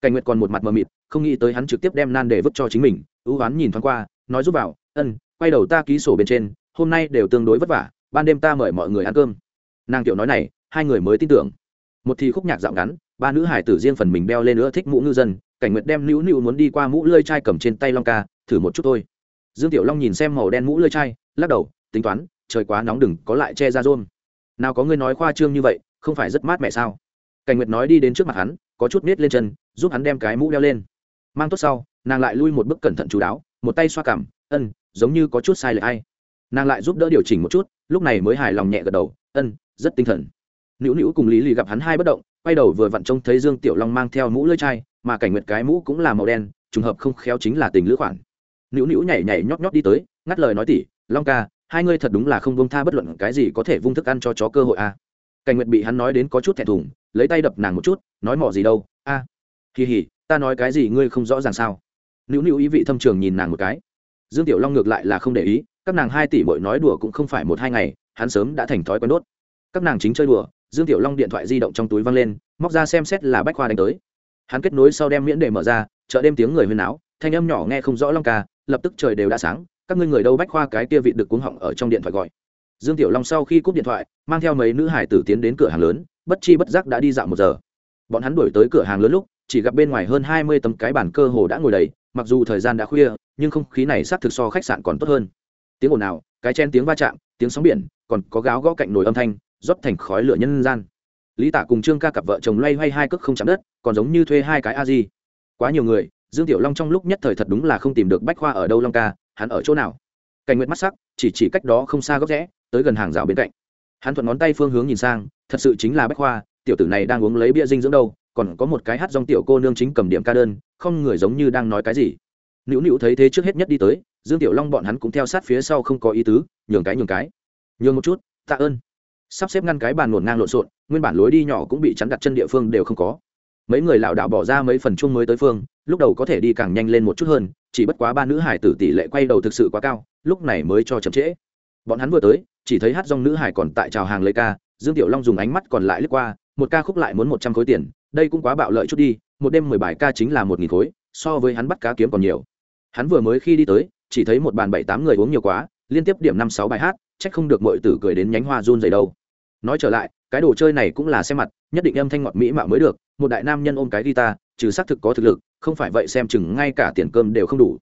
Cảnh nguyệt còn một mặt mờ mịt không nghĩ tới hắn trực tiếp đem nan để vứt cho chính mình, ưu oán nhìn thoáng qua, nói giúp vào, ân, quay đầu ta ký sổ bên trên, hôm nay đều tương đối vất vả, ban đêm ta mời mọi người ăn cơm. Nàng tiểu nói này, hai người mới tin tưởng. Một thì khúc nhạc dạo ngắn, ba nữ hải tử riêng phần mình đeo lên nữa thích mũ ngư dân, cảnh nguyệt đem nữu nữu muốn đi qua mũ lơi chai cầm trên tay long ca, thử một chút thôi. Dương tiểu long nhìn xem màu đen mũ lơi chai, lắc đầu, tính toán, trời quá nóng đừng có lại che ra rôm. Nào có ngươi nói khoa trương như vậy, không phải rất mát mẻ sao? Cảnh nguyệt nói đi đến trước mặt hắn, có chút nết lên chân, giúp hắn đem cái mũ đeo lên mang tốt sau, nàng lại lui một bước cẩn thận chú đáo, một tay xoa cảm, ân, giống như có chút sai lệch hay nàng lại giúp đỡ điều chỉnh một chút, lúc này mới hài lòng nhẹ gật đầu, ân, rất tinh thần nữu nữu cùng lý lì gặp hắn hai bất động, quay đầu vừa vặn trông thấy dương tiểu long mang theo mũ lưỡi chai, mà cảnh nguyệt cái mũ cũng là màu đen, trùng hợp không khéo chính là tình lữ khoản nữu nữu nhảy nhảy nhóp nhóp đi tới, ngắt lời nói tỉ, long ca, hai ngươi thật đúng là không buông tha bất luận cái gì có thể vung thức ăn cho chó cơ hội a à. cảnh nguyệt bị hắn nói đến có chút thẹn thùng, lấy tay đập nàng một chút, nói mỏ gì đâu, a à. kỳ hỉ ta nói cái gì ngươi không rõ ràng sao? Nữu nữu ý vị thâm trường nhìn nàng một cái. Dương tiểu long ngược lại là không để ý, các nàng hai tỷ bội nói đùa cũng không phải một hai ngày, hắn sớm đã thành thói quen đốt. Các nàng chính chơi đùa, dương tiểu long điện thoại di động trong túi văng lên, móc ra xem xét là bách khoa đánh tới. Hắn kết nối sau đem miễn đề mở ra, chợ đêm tiếng người huyên áo thanh âm nhỏ nghe không rõ long ca, lập tức trời đều đã sáng, các ngươi người đâu bách khoa cái kia vị được cuống họng ở trong điện thoại gọi. Dương tiểu long sau khi cúp điện thoại, mang theo mấy nữ hải tử tiến đến cửa hàng lớn, bất chi bất giác đã đi dạo một giờ. Bọn hắn đuổi tới cửa hàng lớn lúc chỉ gặp bên ngoài hơn hai mươi tấm cái bàn cơ hồ đã ngồi đầy, mặc dù thời gian đã khuya, nhưng không khí này xác thực so khách sạn còn tốt hơn. Tiếng ồn nào cái chen tiếng va chạm, tiếng sóng biển, còn có gáo gõ cạnh nồi âm thanh, rót thành khói lửa nhân gian. Lý tả cùng trương ca cặp vợ chồng loay hoay hai cước không chạm đất, còn giống như thuê hai cái a gì. quá nhiều người, dương tiểu long trong lúc nhất thời thật đúng là không tìm được bách khoa ở đâu long ca, hắn ở chỗ nào? Cảnh nguyệt mắt sắc, chỉ chỉ cách đó không xa góc rẽ, tới gần hàng rào bên cạnh. Hắn thuận ngón tay phương hướng nhìn sang, thật sự chính là bách khoa, tiểu tử này đang uống lấy bia dinh dưỡng đâu còn có một cái hát dòng tiểu cô nương chính cầm điểm ca đơn, không người giống như đang nói cái gì. Nữu nữu thấy thế trước hết nhất đi tới, dương tiểu long bọn hắn cũng theo sát phía sau không có ý tứ, nhường cái nhường cái. Nhường một chút, tạ ơn. Sắp xếp ngăn cái bàn ngổn ngang lộn xộn, nguyên bản lối đi nhỏ cũng bị chắn đặt chân địa phương đều không có. Mấy người lảo đảo bỏ ra mấy phần chung mới tới phương, lúc đầu có thể đi càng nhanh lên một chút hơn, chỉ bất quá ba nữ hải tử tỷ lệ quay đầu thực sự quá cao, lúc này mới cho chậm trễ. Bọn hắn vừa tới, chỉ thấy hát dòng nữ hải còn tại trào hàng lấy ca, dương tiểu long dùng ánh mắt còn lại lướt qua, một ca khúc lại muốn một trăm khối tiền đây cũng quá bạo lợi chút đi, một đêm mười bài ca chính là một nghìn khối, so với hắn bắt cá kiếm còn nhiều. Hắn vừa mới khi đi tới, chỉ thấy một bàn bảy tám người uống nhiều quá, liên tiếp điểm năm sáu bài hát, trách không được mọi tử cười đến nhánh hoa run dày đâu. Nói trở lại, cái đồ chơi này cũng là xem mặt, nhất định âm thanh ngọt mỹ mạo mới được, một đại nam nhân ôm cái guitar, trừ xác thực có thực lực, không phải vậy xem chừng ngay cả tiền cơm đều không đủ.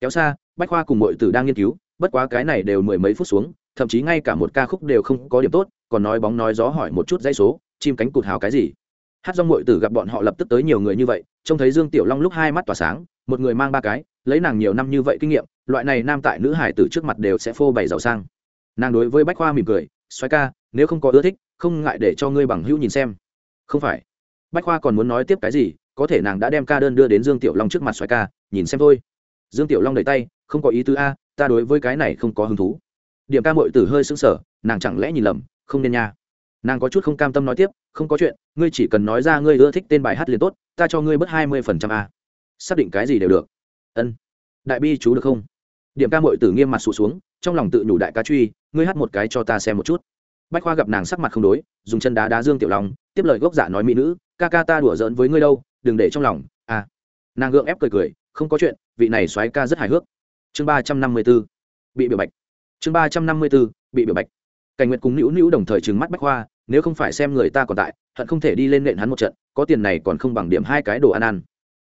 Kéo xa, bách khoa cùng mọi tử đang nghiên cứu, bất quá cái này đều mười mấy phút xuống, thậm chí ngay cả một ca khúc đều không có điểm tốt, còn nói bóng nói gió hỏi một chút dãy số, chim cánh cụt hào cái gì hát do ngội tử gặp bọn họ lập tức tới nhiều người như vậy, trông thấy dương tiểu long lúc hai mắt tỏa sáng, một người mang ba cái, lấy nàng nhiều năm như vậy kinh nghiệm, loại này nam tại nữ hải tử trước mặt đều sẽ phô bày giàu sang. Nàng đối với bách khoa mỉm cười xoáy ca, nếu không có ưa thích, không ngại để cho ngươi bằng hữu nhìn xem. Không phải. Bách khoa còn muốn nói tiếp cái gì, có thể nàng đã đem ca đơn đưa đến dương tiểu long trước mặt xoáy ca, nhìn xem thôi. Dương tiểu long đẩy tay, không có ý tứ a, ta đối với cái này không có hứng thú. Điểm ca mội tử hơi sững sờ, nàng chẳng lẽ nhìn lầm, không nên nha nàng có chút không cam tâm nói tiếp, không có chuyện, ngươi chỉ cần nói ra ngươi ưa thích tên bài hát liền tốt, ta cho ngươi bớt hai mươi phần trăm a. Xác định cái gì đều được. Ân, đại bi chú được không? Điểm ca mội tử nghiêm mặt sụt xuống, trong lòng tự nhủ đại ca truy, ngươi hát một cái cho ta xem một chút. Bách khoa gặp nàng sắc mặt không đối, dùng chân đá đá dương tiểu long, tiếp lời gốc giả nói mỹ nữ, ca ca ta đùa giỡn với ngươi đâu, đừng để trong lòng à. Nàng gượng ép cười cười, không có chuyện, vị này soái ca rất hài hước. Chương ba trăm năm mươi b ố bị biểu bạch. Chương ba trăm năm mươi b ố bị biểu bạch cảnh nguyện cùng nữu nữu đồng thời trừng mắt bách khoa, nếu không phải xem người ta còn tại, hận không thể đi lên nện hắn một trận, có tiền này còn không bằng điểm hai cái đồ ăn ăn.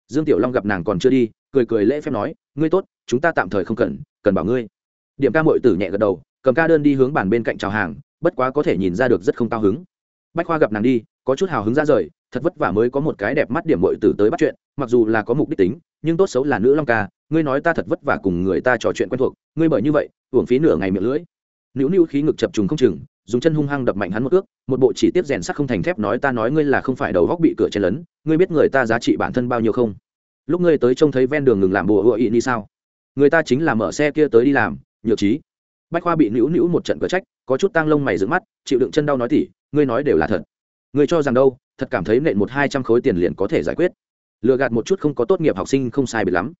Dương tiểu long gặp nàng còn chưa đi, cười cười lễ phép nói, ngươi tốt, chúng ta tạm thời không cần cần bảo ngươi. Điểm ca mội tử nhẹ gật đầu, cầm ca đơn đi hướng bàn bên cạnh chào hàng, bất quá có thể nhìn ra được rất không cao hứng. Bách khoa gặp nàng đi, có chút hào hứng ra rời, thật vất vả mới có một cái đẹp mắt điểm mội tử tới bắt chuyện, mặc dù là có mục đích tính, nhưng tốt xấu là nữ long ca, ngươi nói ta thật vất vả cùng người ta trò chuyện quen thuộc, ngươi bởi như vậy, uổng phí nửa ngày miệng lưỡi nữu nữu khí ngực chập trùng không chừng, dùng chân hung hăng đập mạnh hắn một ước một bộ chỉ tiếp rèn sắt không thành thép nói ta nói ngươi là không phải đầu góc bị cửa chen lấn, ngươi biết người ta giá trị bản thân bao nhiêu không? Lúc ngươi tới trông thấy ven đường ngừng làm bùa ựa ị ni sao? Người ta chính là mở xe kia tới đi làm, nhược trí. Bách khoa bị nữu nữu một trận cửa trách, có chút tang lông mày dựng mắt, chịu đựng chân đau nói tỉ, ngươi nói đều là thật. Ngươi cho rằng đâu, thật cảm thấy nện một hai trăm khối tiền liền có thể giải quyết. Lừa gạt một chút không có tốt nghiệp học sinh không sai biệt lắm.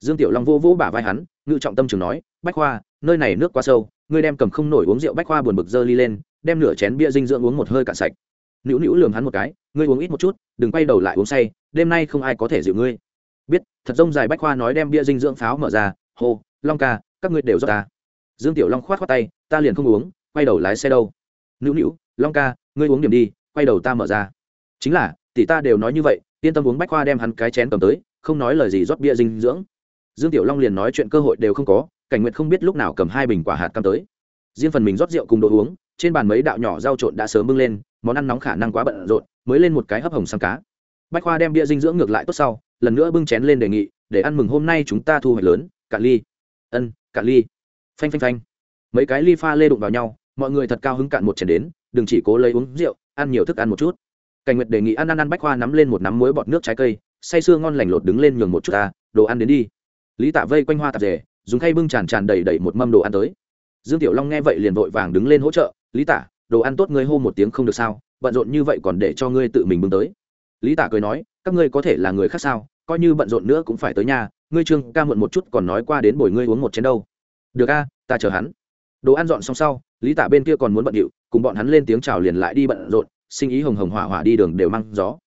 Dương tiểu long vô vỗ bả vai hắn, ngự trọng tâm trường nói, bách khoa, nơi này nước quá sâu ngươi đem cầm không nổi uống rượu bách khoa buồn bực dơ ly lên, đem nửa chén bia dinh dưỡng uống một hơi cạn sạch. Nữu nữu lường hắn một cái, ngươi uống ít một chút, đừng quay đầu lại uống say, đêm nay không ai có thể dịu ngươi. Biết, thật rông dài bách khoa nói đem bia dinh dưỡng pháo mở ra, hô, long ca, các ngươi đều do ta. Dương tiểu long khoát khoát tay, ta liền không uống, quay đầu lái xe đâu. Nữu nữu, long ca, ngươi uống điểm đi, quay đầu ta mở ra. Chính là, tỷ ta đều nói như vậy, yên tâm uống bách khoa đem hắn cái chén cầm tới, không nói lời gì rót bia dinh dưỡng. Dương tiểu long liền nói chuyện cơ hội đều không có cảnh nguyệt không biết lúc nào cầm hai bình quả hạt cam tới. Riêng phần mình rót rượu cùng đồ uống, trên bàn mấy đạo nhỏ rau trộn đã sớm bưng lên, món ăn nóng khả năng quá bận rộn, mới lên một cái hấp hồng sang cá. Bách khoa đem bia dinh dưỡng ngược lại tốt sau, lần nữa bưng chén lên đề nghị, để ăn mừng hôm nay chúng ta thu hoạch lớn, cạn ly. Ân, cạn ly. Phanh phanh phanh. Mấy cái ly pha lê đụng vào nhau, mọi người thật cao hứng cạn một chén đến, đừng chỉ cố lấy uống rượu, ăn nhiều thức ăn một chút. Cảnh nguyệt đề nghị ăn ăn ăn, bách khoa nắm lên một nắm muối bọt nước trái cây, say sưa ngon lành lột đứng lên nhường một chút ta, đồ ăn đến đi. Lý tạ vây quanh hoa tạp rể dùng khay bưng tràn tràn đầy đầy một mâm đồ ăn tới. Dương tiểu long nghe vậy liền vội vàng đứng lên hỗ trợ, lý tả, đồ ăn tốt ngươi hô một tiếng không được sao? Bận rộn như vậy còn để cho ngươi tự mình bưng tới. Lý tả cười nói, các ngươi có thể là người khác sao? Coi như bận rộn nữa cũng phải tới nhà, ngươi trương ca mượn một chút còn nói qua đến bồi ngươi uống một chén đâu. Được a, ta chờ hắn. Đồ ăn dọn xong sau, lý tả bên kia còn muốn bận điệu, cùng bọn hắn lên tiếng chào liền lại đi bận rộn, sinh ý hồng hồng hỏa hỏa đi đường đều mang gió.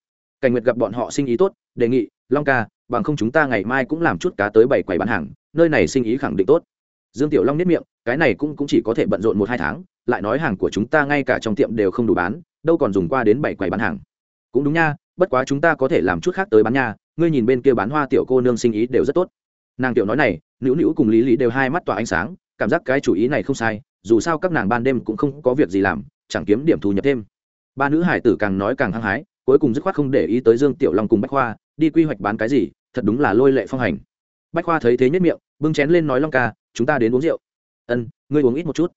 Cảnh nguyệt gặp bọn họ sinh ý tốt, đề nghị, long ca, bằng không chúng ta ngày mai cũng làm chút cá tới bảy quầy bán hàng nơi này sinh ý khẳng định tốt. Dương tiểu long nếp miệng cái này cũng, cũng chỉ có thể bận rộn một hai tháng lại nói hàng của chúng ta ngay cả trong tiệm đều không đủ bán đâu còn dùng qua đến bảy quầy bán hàng. Cũng đúng nha bất quá chúng ta có thể làm chút khác tới bán nha ngươi nhìn bên kia bán hoa tiểu cô nương sinh ý đều rất tốt. Nàng tiểu nói này nữu nữu cùng lý lý đều hai mắt tỏa ánh sáng cảm giác cái chủ ý này không sai dù sao các nàng ban đêm cũng không có việc gì làm chẳng kiếm điểm thu nhập thêm. Ba nữ hải tử càng nói càng hăng hái cuối cùng dứt khoát không để ý tới dương tiểu long cùng bách khoa đi quy hoạch bán cái gì thật đúng là lôi lệ phong hành bách khoa thấy thế nhất miệng, bưng chén lên nói long ca, chúng ta đến uống rượu. Ân, ngươi uống ít một chút.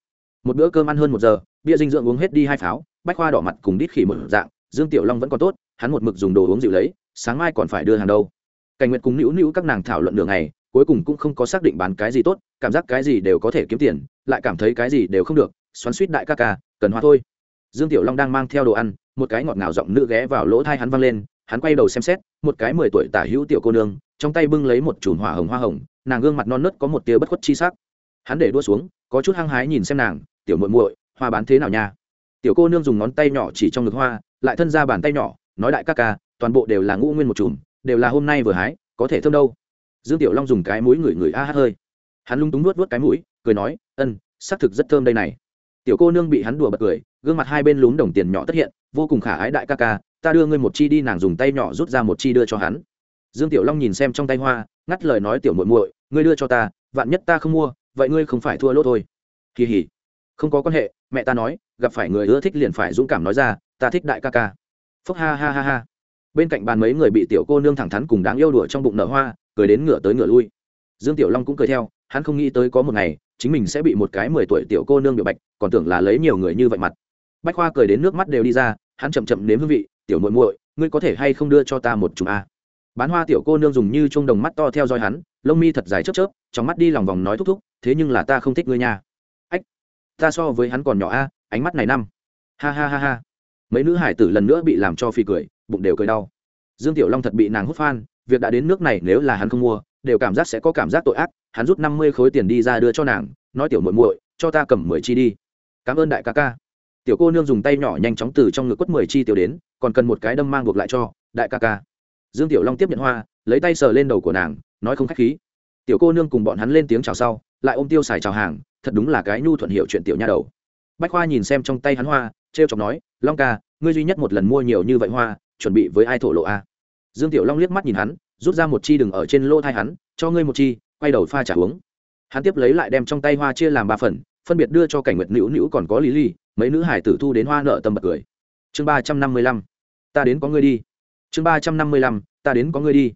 Một bữa cơm ăn hơn một giờ, bia dinh dưỡng uống hết đi hai pháo, bách khoa đỏ mặt cùng đít khỉ một dạng, dương tiểu long vẫn còn tốt, hắn một mực dùng đồ uống rượu lấy, sáng mai còn phải đưa hàng đâu. Cảnh nguyệt cùng nữu nữu các nàng thảo luận đường này cuối cùng cũng không có xác định bán cái gì tốt, cảm giác cái gì đều có thể kiếm tiền, lại cảm thấy cái gì đều không được, xoắn suýt đại ca ca, cần hoa thôi. Dương tiểu long đang mang theo đồ ăn, một cái ngọt ngào giọng nữ ghé vào lỗ thai hắn văng lên, hắn quay đầu xem xét, một cái mười tuổi tả hữu tiểu cô nương trong tay bưng lấy một chùm hỏa hồng hoa hồng, nàng gương mặt non nớt có một tia bất khuất chi sắc. Hắn để đua xuống, có chút hăng hái nhìn xem nàng, tiểu muội muội, hoa bán thế nào nha? Tiểu cô nương dùng ngón tay nhỏ chỉ trong ngực hoa, lại thân ra bàn tay nhỏ, nói, đại ca ca, toàn bộ đều là ngũ nguyên một chùm, đều là hôm nay vừa hái, có thể thơm đâu. Dương tiểu long dùng cái mũi ngửi ngửi a hát hơi. Hắn lung túng nuốt nuốt cái mũi, cười nói, ân, xác thực rất thơm đây này. Tiểu cô nương bị hắn đùa bật cười, gương mặt hai bên lún đồng tiền nhỏ tất hiện, vô cùng khả ái đại ca ca, ta đưa ngươi một chi đi, nàng dùng tay nhỏ rút ra một chi đưa cho hắn dương tiểu long nhìn xem trong tay hoa, ngắt lời nói tiểu muội muội, ngươi đưa cho ta, vạn nhất ta không mua, vậy ngươi không phải thua lỗ thôi. Kỳ hỉ, không có quan hệ, mẹ ta nói, gặp phải người ưa thích liền phải dũng cảm nói ra, ta thích đại ca ca. Phúc ha ha ha ha. Bên cạnh bàn mấy người bị tiểu cô nương thẳng thắn cùng đáng yêu đùa trong bụng nở hoa, cười đến ngửa tới ngửa lui. Dương tiểu long cũng cười theo, hắn không nghĩ tới có một ngày, chính mình sẽ bị một cái mười tuổi tiểu cô nương biểu bạch, còn tưởng là lấy nhiều người như vậy mặt. Bách khoa cười đến nước mắt đều đi ra, hắn chậm chậm nếm hương vị, tiểu muội muội, ngươi có thể hay không đưa cho ta một chùm a? Bán hoa tiểu cô nương dùng như chuông đồng mắt to theo dõi hắn, lông mi thật dài chớp chớp, trong mắt đi lòng vòng nói thúc thúc, thế nhưng là ta không thích ngươi nha. Ách, ta so với hắn còn nhỏ a, ánh mắt này năm. Ha ha ha ha. Mấy nữ hải tử lần nữa bị làm cho phi cười, bụng đều cười đau. Dương tiểu long thật bị nàng hút phan, việc đã đến nước này nếu là hắn không mua, đều cảm giác sẽ có cảm giác tội ác, hắn rút năm mươi khối tiền đi ra đưa cho nàng, nói tiểu muội muội, cho ta cầm mười chi đi. Cảm ơn đại ca ca. Tiểu cô nương dùng tay nhỏ nhanh chóng từ trong ngực quất mười chi tiểu đến, còn cần một cái đâm mang buộc lại cho, đại ca ca dương tiểu long tiếp nhận hoa, lấy tay sờ lên đầu của nàng, nói không khách khí. Tiểu cô nương cùng bọn hắn lên tiếng chào sau, lại ôm tiêu xài chào hàng, thật đúng là cái nhu thuận hiệu chuyện tiểu nha đầu. Bách khoa nhìn xem trong tay hắn hoa t r e o chọc nói, long ca, ngươi duy nhất một lần mua nhiều như vậy hoa, chuẩn bị với ai thổ lộ a? À? dương tiểu long liếc mắt nhìn hắn, rút ra một chi đừng ở trên lô thai hắn, cho ngươi một chi, quay đầu pha trả uống. Hắn tiếp lấy lại đem trong tay hoa chia làm ba phần, phân biệt đưa cho cảnh nguyệt nữu nữu còn có lý ly mấy nữ hải tử thu đến hoa nợ tâm bật cười. Chương ba trăm năm mươi lăm, ta đến có ngươi đi chương ba trăm năm mươi lăm, ta đến có ngươi đi.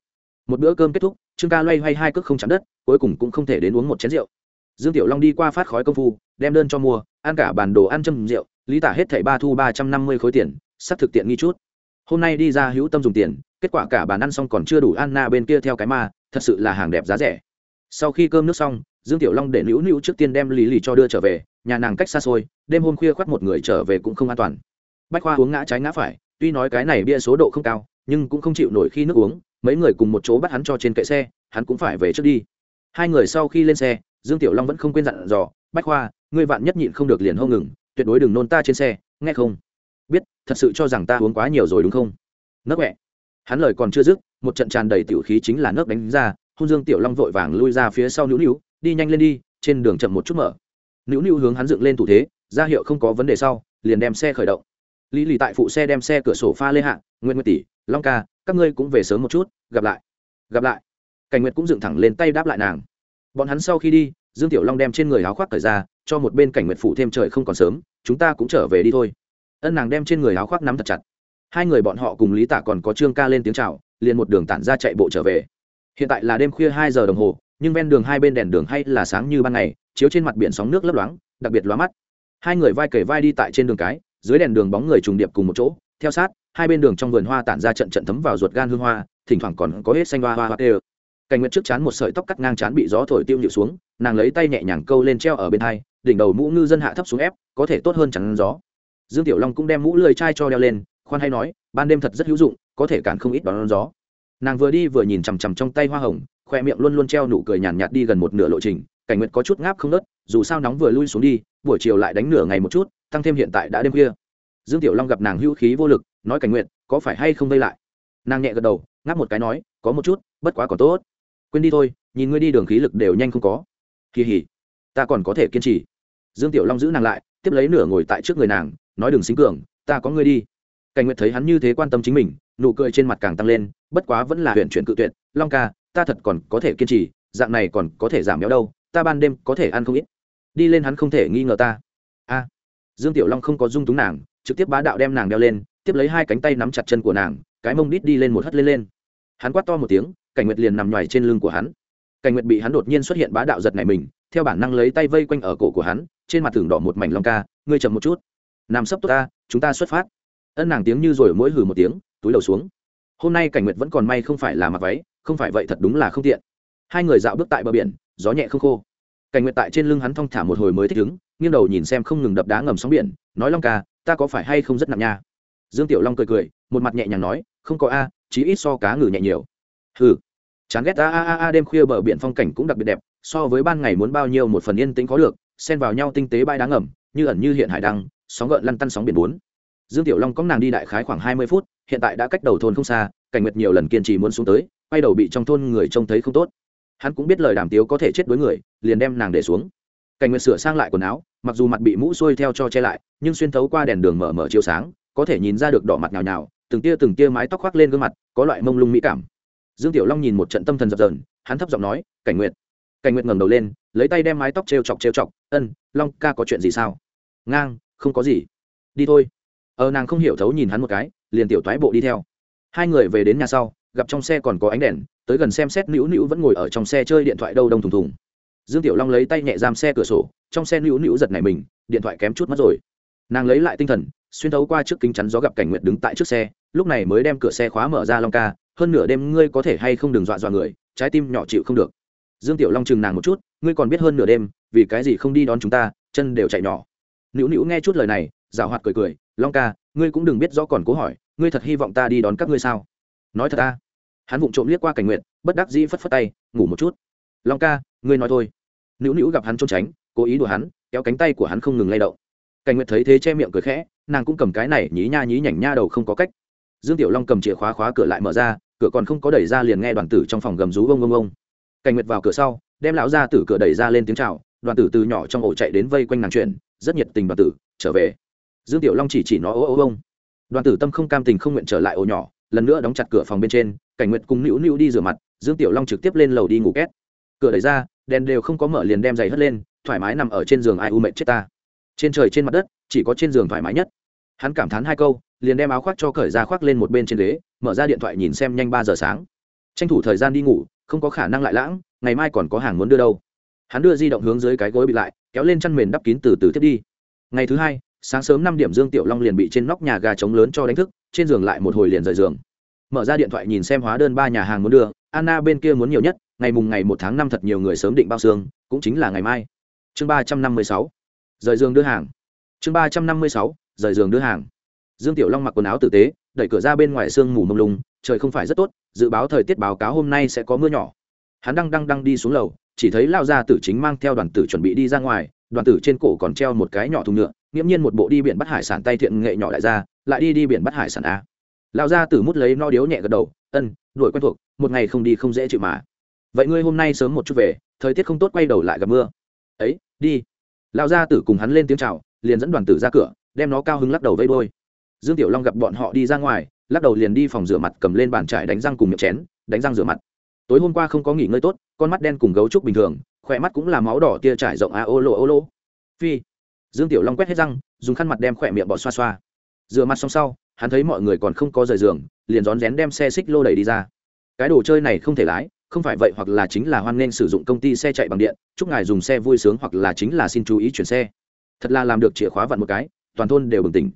Một bữa cơm kết thúc, trương ca loay hoay hai cước không chạm đất, cuối cùng cũng không thể đến uống một chén rượu. Dương tiểu long đi qua phát khói công phu, đem đơn cho mua, ăn cả bản đồ ăn châm rượu, lý tả hết thảy ba thu ba trăm năm mươi khối tiền, sắp thực tiện nghi chút. Hôm nay đi ra hữu tâm dùng tiền, kết quả cả bàn ăn xong còn chưa đủ anna bên kia theo cái ma, thật sự là hàng đẹp giá rẻ. Sau khi cơm nước xong, dương tiểu long để nữu nữu trước tiên đem lý lì cho đưa trở về, nhà nàng cách xa xôi, đêm hôm khuya khoác một người trở về cũng không an toàn. Bách khoa uống ngã trái ngã phải, tuy nói cái này bia số độ không cao nhưng cũng không chịu nổi khi nước uống, mấy người cùng một chỗ bắt hắn cho trên kệ xe, hắn cũng phải về trước đi. Hai người sau khi lên xe, dương tiểu long vẫn không quên dặn dò, bách khoa, ngươi vạn nhất nhịn không được liền hô ngừng, tuyệt đối đừng nôn ta trên xe, nghe không? Biết, thật sự cho rằng ta uống quá nhiều rồi đúng không? Nấc mẹ hắn lời còn chưa dứt, một trận tràn đầy tiểu khí chính là nước đánh ra, hôn dương tiểu long vội vàng lui ra phía sau nữu nữu, đi nhanh lên đi, trên đường chậm một chút mở. Nữu nữu hướng hắn dựng lên thủ thế, ra hiệu không có vấn đề sau, liền đem xe khởi động. Lý lì tại phụ xe đem xe cửa sổ pha lê hạ nguyên nguyên tỷ long ca, các ngươi cũng về sớm một chút, gặp lại. Gặp lại. Cảnh nguyệt cũng dựng thẳng lên tay đáp lại nàng. Bọn hắn sau khi đi, dương tiểu long đem trên người áo khoác thời ra, cho một bên cảnh nguyệt phụ thêm trời không còn sớm, chúng ta cũng trở về đi thôi. Ân nàng đem trên người áo khoác nắm thật chặt. Hai người bọn họ cùng lý Tả còn có trương ca lên tiếng chào, liền một đường tản ra chạy bộ trở về. Hiện tại là đêm khuya hai giờ đồng hồ, nhưng ven đường hai bên đèn đường hay là sáng như ban ngày, chiếu trên mặt biển sóng nước lấp loáng, đặc biệt lóa mắt. Hai người vai kể vai đi tại trên đường cái, dưới đèn đường bóng người trùng điệp cùng một chỗ, theo sát hai bên đường trong vườn hoa tản ra trận trận thấm vào ruột gan hương hoa, thỉnh thoảng còn có hết xanh hoa hoa hoa tê cảnh nguyệt trước chán một sợi tóc cắt ngang chán bị gió thổi tiêu nhịu xuống, nàng lấy tay nhẹ nhàng câu lên treo ở bên hai, đỉnh đầu mũ ngư dân hạ thấp xuống ép, có thể tốt hơn chắn gió. Dương tiểu long cũng đem mũ lười chai cho đeo lên, khoan hay nói, ban đêm thật rất hữu dụng, có thể cản không ít đón gió. Nàng vừa đi vừa nhìn chằm chằm trong tay hoa hồng, khoe miệng luôn luôn treo nụ cười nhàn nhạt đi gần một nửa lộ trình, cảnh nguyệt có chút ngáp không nớt, dù sao nóng vừa lui xuống đi, buổi chiều lại đánh nửa ngày một chút, tăng thêm hiện tại đã đêm khuya. Dương tiểu long gặp nàng hữu khí vô lực nói cảnh nguyện, có phải hay không vây lại? Nàng nhẹ gật đầu, ngáp một cái nói, có một chút, bất quá còn tốt. Quên đi thôi, nhìn ngươi đi đường khí lực đều nhanh không có. Kỳ hỉ, ta còn có thể kiên trì. Dương tiểu long giữ nàng lại, tiếp lấy nửa ngồi tại trước người nàng, nói đừng xính cường, ta có ngươi đi. Cảnh nguyện thấy hắn như thế quan tâm chính mình, nụ cười trên mặt càng tăng lên, bất quá vẫn là huyện chuyển cự tuyệt, long ca, ta thật còn có thể kiên trì, dạng này còn có thể giảm béo đâu, ta ban đêm có thể ăn không ít. Đi lên hắn không thể nghi ngờ ta. A, dương tiểu long không có dung túng nàng trực tiếp bá đạo đem nàng đeo lên, tiếp lấy hai cánh tay nắm chặt chân của nàng, cái mông đít đi lên một hất lên lên. Hắn quát to một tiếng, cảnh nguyệt liền nằm nhoài trên lưng của hắn. Cảnh nguyệt bị hắn đột nhiên xuất hiện bá đạo giật này mình, theo bản năng lấy tay vây quanh ở cổ của hắn, trên mặt tường đỏ một mảnh long ca, ngươi chậm một chút. Nằm sấp tốt ta, chúng ta xuất phát. Ân nàng tiếng như rồi mỗi hừ một tiếng, túi đầu xuống. Hôm nay cảnh nguyệt vẫn còn may không phải là mặc váy, không phải vậy thật đúng là không tiện. Hai người dạo bước tại bờ biển, gió nhẹ không khô. Cảnh nguyệt tại trên lưng hắn thong thả một hồi mới thích ứng, nghiêng đầu nhìn xem không ngừng đập đá ngầm sóng biển, nói long ca ta có phải hay không rất nặng nha? Dương tiểu long cười cười, một mặt nhẹ nhàng nói, không có a, chí ít so cá ngừ nhẹ nhiều. Hừ. Chán ghét a a a a, đêm khuya bờ biển phong cảnh cũng đặc biệt đẹp, so với ban ngày muốn bao nhiêu một phần yên tĩnh có được, xen vào nhau tinh tế bãi đá ngầm, như ẩn như hiện hải đăng, sóng gợn lăn tăn sóng biển bốn. Dương tiểu long có nàng đi đại khái khoảng hai mươi phút, hiện tại đã cách đầu thôn không xa, cảnh nguyệt nhiều lần kiên trì muốn xuống tới, quay đầu bị trong thôn người trông thấy không tốt. Hắn cũng biết lời đàm tiếu có thể chết đối người, liền đem nàng để xuống. Cảnh nguyệt sửa sang lại quần áo, mặc dù mặt bị mũ xuôi theo cho che lại nhưng xuyên thấu qua đèn đường mở mở chiếu sáng, có thể nhìn ra được đỏ mặt nhào nhào, từng tia từng tia mái tóc khoác lên gương mặt, có loại mông lung mỹ cảm. Dương tiểu long nhìn một trận tâm thần dập dờn, hắn thấp giọng nói, cảnh nguyệt. Cảnh nguyệt ngẩng đầu lên, lấy tay đem mái tóc trêu chọc trêu chọc, ân, long ca có chuyện gì sao? Ngang, không có gì. Đi thôi. Ờ nàng không hiểu thấu nhìn hắn một cái, liền tiểu toái bộ đi theo. Hai người về đến nhà sau, gặp trong xe còn có ánh đèn, tới gần xem xét nữu nữu vẫn ngồi ở trong xe chơi điện thoại đâu đông thùng thùng. Dương tiểu long lấy tay nhẹ giam xe cửa sổ, trong xe nữu nữu giật này mình, điện thoại kém chút mất rồi nàng lấy lại tinh thần, xuyên thấu qua trước kính chắn gió gặp cảnh nguyệt đứng tại trước xe, lúc này mới đem cửa xe khóa mở ra long ca, hơn nửa đêm ngươi có thể hay không đừng dọa dọa người, trái tim nhỏ chịu không được. Dương tiểu long chừng nàng một chút, ngươi còn biết hơn nửa đêm, vì cái gì không đi đón chúng ta, chân đều chạy nhỏ. Nữu nữu nghe chút lời này rào hoạt cười cười, long ca, ngươi cũng đừng biết rõ còn cố hỏi, ngươi thật hy vọng ta đi đón các ngươi sao? Nói thật ta. Hắn vụng trộm liếc qua cảnh nguyện bất đắc dĩ phất phất tay, ngủ một chút. Long ca, ngươi nói thôi. Nữu nữu gặp hắn trốn tránh, cố ý đùa hắn, kéo cánh tay của hắn không ngừng lay động cảnh nguyệt thấy thế che miệng cười khẽ, nàng cũng cầm cái này nhí nha nhí nhảnh nha đầu không có cách. Dương tiểu long cầm chìa khóa khóa cửa lại mở ra, cửa còn không có đẩy ra liền nghe đoàn tử trong phòng gầm rú ông ông ông cảnh nguyệt vào cửa sau, đem lão ra tử cửa đẩy ra lên tiếng chào, đoàn tử từ nhỏ trong ổ chạy đến vây quanh nàng chuyện, rất nhiệt tình đoàn tử, trở về. Dương tiểu long chỉ chỉ nó ô ô ông đoàn tử tâm không cam tình không nguyện trở lại ổ nhỏ, lần nữa đóng chặt cửa phòng bên trên, cảnh nguyệt cùng nữu nữu đi rửa mặt, dương tiểu long trực tiếp lên lầu đi ngủ két. Cửa đẩy ra, đèn đều không có mở liền đem giày hất lên, thoải mái nằm ở trên giường ai u mệt chết ta trên trời trên mặt đất, chỉ có trên giường thoải mái nhất. Hắn cảm thán hai câu, liền đem áo khoác cho cởi ra khoác lên một bên trên ghế, mở ra điện thoại nhìn xem nhanh ba giờ sáng. Tranh thủ thời gian đi ngủ, không có khả năng lại lãng, ngày mai còn có hàng muốn đưa đâu. Hắn đưa di động hướng dưới cái gối bị lại, kéo lên chăn mền đắp kín từ từ tiếp đi. Ngày thứ hai, sáng sớm năm điểm dương tiểu long liền bị trên nóc nhà gà trống lớn cho đánh thức, trên giường lại một hồi liền rời giường. Mở ra điện thoại nhìn xem hóa đơn ba nhà hàng muốn đưa, anna bên kia muốn nhiều nhất, ngày mùng ngày một tháng năm thật nhiều người sớm định bao xương, cũng chính là ngày mai. Chương ba trăm năm mươi sáu rời giường đưa hàng. Chương ba trăm năm mươi sáu, rời giường đưa hàng. Dương tiểu long mặc quần áo tử tế, đẩy cửa ra bên ngoài sương mù mông lung, trời không phải rất tốt, dự báo thời tiết báo cáo hôm nay sẽ có mưa nhỏ. Hắn đang đang đang đi xuống lầu, chỉ thấy lao gia tử chính mang theo đoàn tử chuẩn bị đi ra ngoài, đoàn tử trên cổ còn treo một cái nhỏ thùng nhựa, nghiễm nhiên một bộ đi biển bắt hải sản tay thiện nghệ nhỏ lại ra, lại đi đi biển bắt hải sản a. Lao gia tử mút lấy no điếu nhẹ gật đầu, ân, đuổi quen thuộc, một ngày không đi không dễ chịu mà. Vậy ngươi hôm nay sớm một chút về, thời tiết không tốt quay đầu lại gặp mưa. Ấy, đi. Lão gia tử cùng hắn lên tiếng chào, liền dẫn đoàn tử ra cửa, đem nó cao hứng lắc đầu vây đôi dương tiểu long gặp bọn họ đi ra ngoài, lắc đầu liền đi phòng rửa mặt cầm lên bàn trải đánh răng cùng miệng chén, đánh răng rửa mặt. Tối hôm qua không có nghỉ ngơi tốt, con mắt đen cùng gấu trúc bình thường, khỏe mắt cũng là máu đỏ tia trải rộng a ô lô ô lô. Phi. Dương tiểu long quét hết răng, dùng khăn mặt đem khỏe miệng bỏ xoa xoa. Rửa mặt xong sau, hắn thấy mọi người còn không có rời giường, liền rón rén đem xe xích lô đẩy đi ra. Cái đồ chơi này không thể lái không phải vậy hoặc là chính là hoan nghênh sử dụng công ty xe chạy bằng điện, chúc ngài dùng xe vui sướng hoặc là chính là xin chú ý chuyển xe. Thật là làm được chìa khóa vặn một cái, toàn thôn đều bừng tỉnh.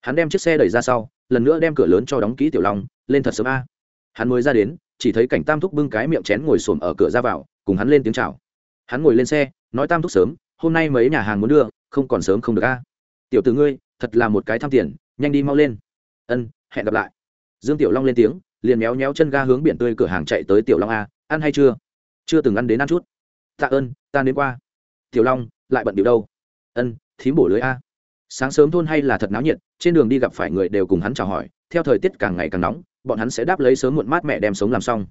Hắn đem chiếc xe đẩy ra sau, lần nữa đem cửa lớn cho đóng kỹ tiểu long, lên thật sớm a. Hắn mới ra đến, chỉ thấy cảnh tam thúc bưng cái miệng chén ngồi xổm ở cửa ra vào, cùng hắn lên tiếng chào. Hắn ngồi lên xe, nói tam thúc sớm, hôm nay mấy nhà hàng muốn đưa, không còn sớm không được a. Tiểu t ngươi, thật là một cái tham tiền, nhanh đi mau lên. Ân, hẹn gặp lại. Dương tiểu long lên tiếng, liền méo méo chân ga hướng biển tươi cửa hàng chạy tới tiểu long a ăn hay chưa? Chưa từng ăn đến ăn chút. Tạ ơn, ta đến qua. Tiểu long, lại bận điệu đâu? Ân, thím bổ lưới a. Sáng sớm thôn hay là thật náo nhiệt, trên đường đi gặp phải người đều cùng hắn chào hỏi. Theo thời tiết càng ngày càng nóng, bọn hắn sẽ đáp lấy sớm muộn mát mẹ đem sống làm xong.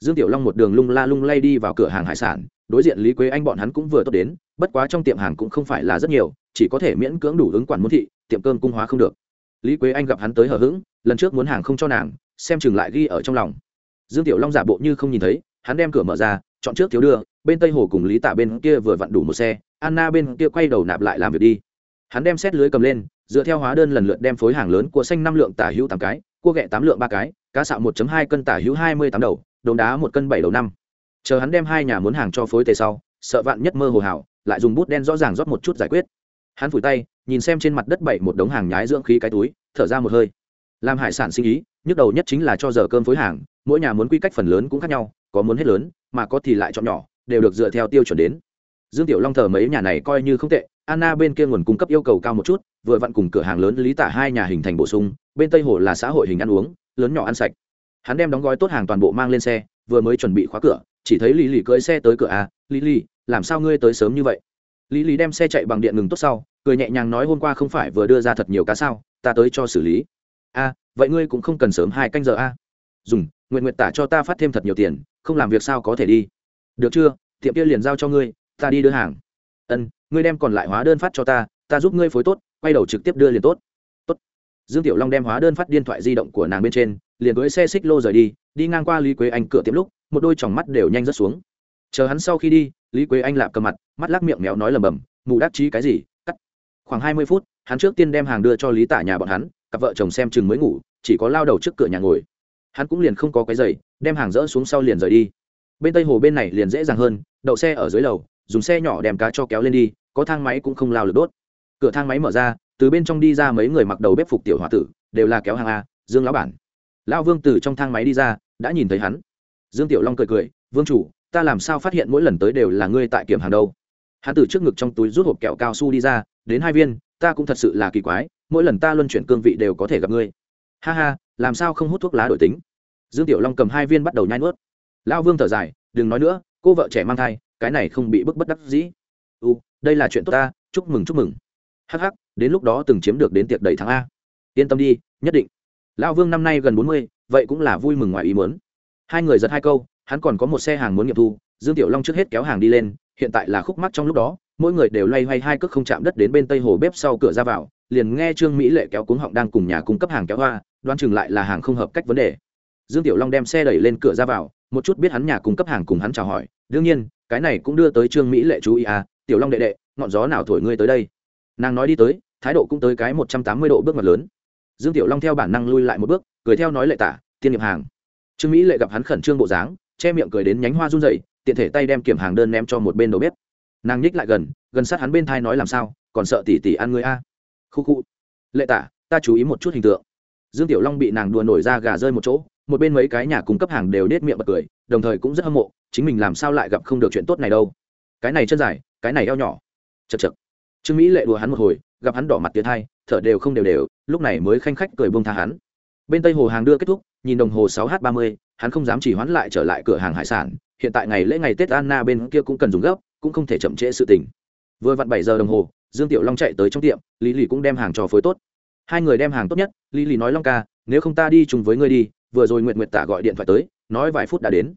Dương tiểu long một đường lung la lung lay đi vào cửa hàng hải sản. Đối diện lý quế anh bọn hắn cũng vừa tốt đến, bất quá trong tiệm hàng cũng không phải là rất nhiều, chỉ có thể miễn cưỡng đủ ứng quản muốn thị, tiệm cơm cung hóa không được. Lý quế anh gặp hắn tới hờ hững, lần trước muốn hàng không cho nàng, xem chừng lại ghi ở trong lòng. Dương tiểu long giả bộ như không nhìn thấy hắn đem cửa mở ra, chọn trước thiếu đưa, bên tây hồ cùng lý tả bên kia vừa vặn đủ một xe, anna bên kia quay đầu nạp lại làm việc đi. Hắn đem xét lưới cầm lên, dựa theo hóa đơn lần lượt đem phối hàng lớn của xanh năm lượng tả hữu tám cái, cua ghẹ tám lượng ba cái, cá sạo một hai cân tả hữu hai mươi tám đầu đồn đá một cân bảy đầu năm. Chờ hắn đem hai nhà muốn hàng cho phối tề sau, sợ vạn nhất mơ hồ hảo, lại dùng bút đen rõ ràng rót một chút giải quyết. Hắn phủi tay, nhìn xem trên mặt đất bảy một đống hàng nhái dưỡng khí cái túi, thở ra một hơi. Làm hải sản sinh ý, nhức đầu nhất chính là cho giờ cơm phối hàng, mỗi nhà muốn quy cách phần lớn cũng khác nhau có muốn hết lớn, mà có thì lại chọn nhỏ, đều được dựa theo tiêu chuẩn đến. Dương tiểu long thờ mấy nhà này coi như không tệ, anna bên kia nguồn cung cấp yêu cầu cao một chút, vừa vặn cùng cửa hàng lớn lý tả hai nhà hình thành bổ sung, bên tây hồ là xã hội hình ăn uống, lớn nhỏ ăn sạch. Hắn đem đóng gói tốt hàng toàn bộ mang lên xe, vừa mới chuẩn bị khóa cửa, chỉ thấy lý lì cưỡi xe tới cửa a, lý lì làm sao ngươi tới sớm như vậy? Lý lì đem xe chạy bằng điện ngừng tốt sau, cười nhẹ nhàng nói, hôm qua không phải vừa đưa ra thật nhiều cá sao, ta tới cho xử lý. A, vậy ngươi cũng không cần sớm hai canh giờ a. Dùng nguyện nguyện tả cho ta phát thêm thật nhiều tiền không làm việc sao có thể đi? Được chưa? Tiệm kia liền giao cho ngươi, ta đi đưa hàng. Ân, ngươi đem còn lại hóa đơn phát cho ta ta giúp ngươi phối tốt, quay đầu trực tiếp đưa liền tốt. Tốt. Dương tiểu long đem hóa đơn phát điện thoại di động của nàng bên trên, liền cưới xe xích lô rời đi đi ngang qua lý quế anh cửa tiệm lúc, một đôi tròng mắt đều nhanh rớt xuống. Chờ hắn sau khi đi, lý quế anh lạp cầm mặt, mắt lắc miệng méo nói lầm bầm mù đắc chí cái gì? Cắt. Khoảng hai mươi phút, hắn trước tiên đem hàng đưa cho lý tả nhà bọn hắn, cặp vợ chồng xem chừng mới ngủ, chỉ có lao đầu trước cửa nhà ngồi hắn cũng liền không có cái giày đem hàng dỡ xuống sau liền rời đi. Bên tây hồ bên này liền dễ dàng hơn, đậu xe ở dưới lầu, dùng xe nhỏ đem cá cho kéo lên đi, có thang máy cũng không lao lực đốt. Cửa thang máy mở ra, từ bên trong đi ra mấy người mặc đầu bếp phục tiểu h o a tử, đều là kéo hàng a, dương lão bản. Lão vương từ trong thang máy đi ra, đã nhìn thấy hắn. Dương tiểu long cười cười, vương chủ, ta làm sao phát hiện mỗi lần tới đều là ngươi tại kiểm hàng đâu? Hắn từ trước ngực trong túi rút hộp kẹo cao su đi ra, đến hai viên, ta cũng thật sự là kỳ quái, mỗi lần ta luân chuyển cương vị đều có thể gặp ngươi. Ha ha, làm sao không hút thuốc lá đổi tính? Dương tiểu long cầm hai viên bắt đầu nhai nuốt. Lão vương thở dài, đừng nói nữa, cô vợ trẻ mang thai, cái này không bị bức bất đắc dĩ. U đây là chuyện tốt ta, chúc mừng chúc mừng. Hắc hắc, đến lúc đó từng chiếm được đến tiệc đầy tháng a. Yên tâm đi, nhất định. Lão vương năm nay gần bốn mươi, vậy cũng là vui mừng ngoài ý muốn. Hai người giật hai câu, hắn còn có một xe hàng muốn nghiệm thu, dương tiểu long trước hết kéo hàng đi lên, hiện tại là khúc mắc trong lúc đó, mỗi người đều loay hoay hai cước không chạm đất đến bên tây hồ bếp sau cửa ra vào, liền nghe trương mỹ lệ kéo cuống họng đang cùng nhà cung cấp hàng kéo hoa, đoán chừng lại là hàng không hợp cách vấn đề dương tiểu long đem xe đẩy lên cửa ra vào, một chút biết hắn nhà cung cấp hàng cùng hắn chào hỏi. Đương nhiên, cái này cũng đưa tới trương mỹ lệ chú ý à tiểu long đệ đệ, ngọn gió nào thổi ngươi tới đây? Nàng nói đi tới, thái độ cũng tới cái một trăm tám mươi độ bước mặt lớn. Dương tiểu long theo bản năng lui lại một bước, cười theo nói lệ tả, tiên nghiệp hàng. Trương mỹ lệ gặp hắn khẩn trương bộ dáng, che miệng cười đến nhánh hoa run dậy tiện thể tay đem kiểm hàng đơn ném cho một bên đầu bếp. Nàng nhích lại gần gần sát hắn bên thai nói làm sao, còn sợ tỉ tỉ ăn ngươi a? Khu khu. Lệ tả, ta chú ý một chút hình tượng. Dương tiểu long bị nàng đùa nổi ra gà rơi một chỗ một bên mấy cái nhà cung cấp hàng đều nết miệng bật cười, đồng thời cũng rất hâm mộ, chính mình làm sao lại gặp không được chuyện tốt này đâu. Cái này chân dài, cái này eo nhỏ. Chật chật trương mỹ lệ đùa hắn một hồi, gặp hắn đỏ mặt tiến thai thở đều không đều đều, lúc này mới khanh khách cười bông tha hắn. Bên tây hồ hàng đưa kết thúc, nhìn đồng hồ sáu h ba mươi, hắn không dám chỉ hoãn lại trở lại cửa hàng hải sản, hiện tại ngày lễ ngày tết anna bên kia cũng cần dùng gấp, cũng không thể chậm trễ sự tình. Vừa vặn bảy giờ đồng hồ, dương tiểu long chạy tới trong tiệm, lý lì cũng đem hàng cho phối tốt. Hai người đem hàng tốt nhất, lý lì nói long ca, nếu không ta đi chung với ngươi đi vừa rồi Nguyệt Nguyệt tạ gọi điện thoại tới nói vài phút đã đến.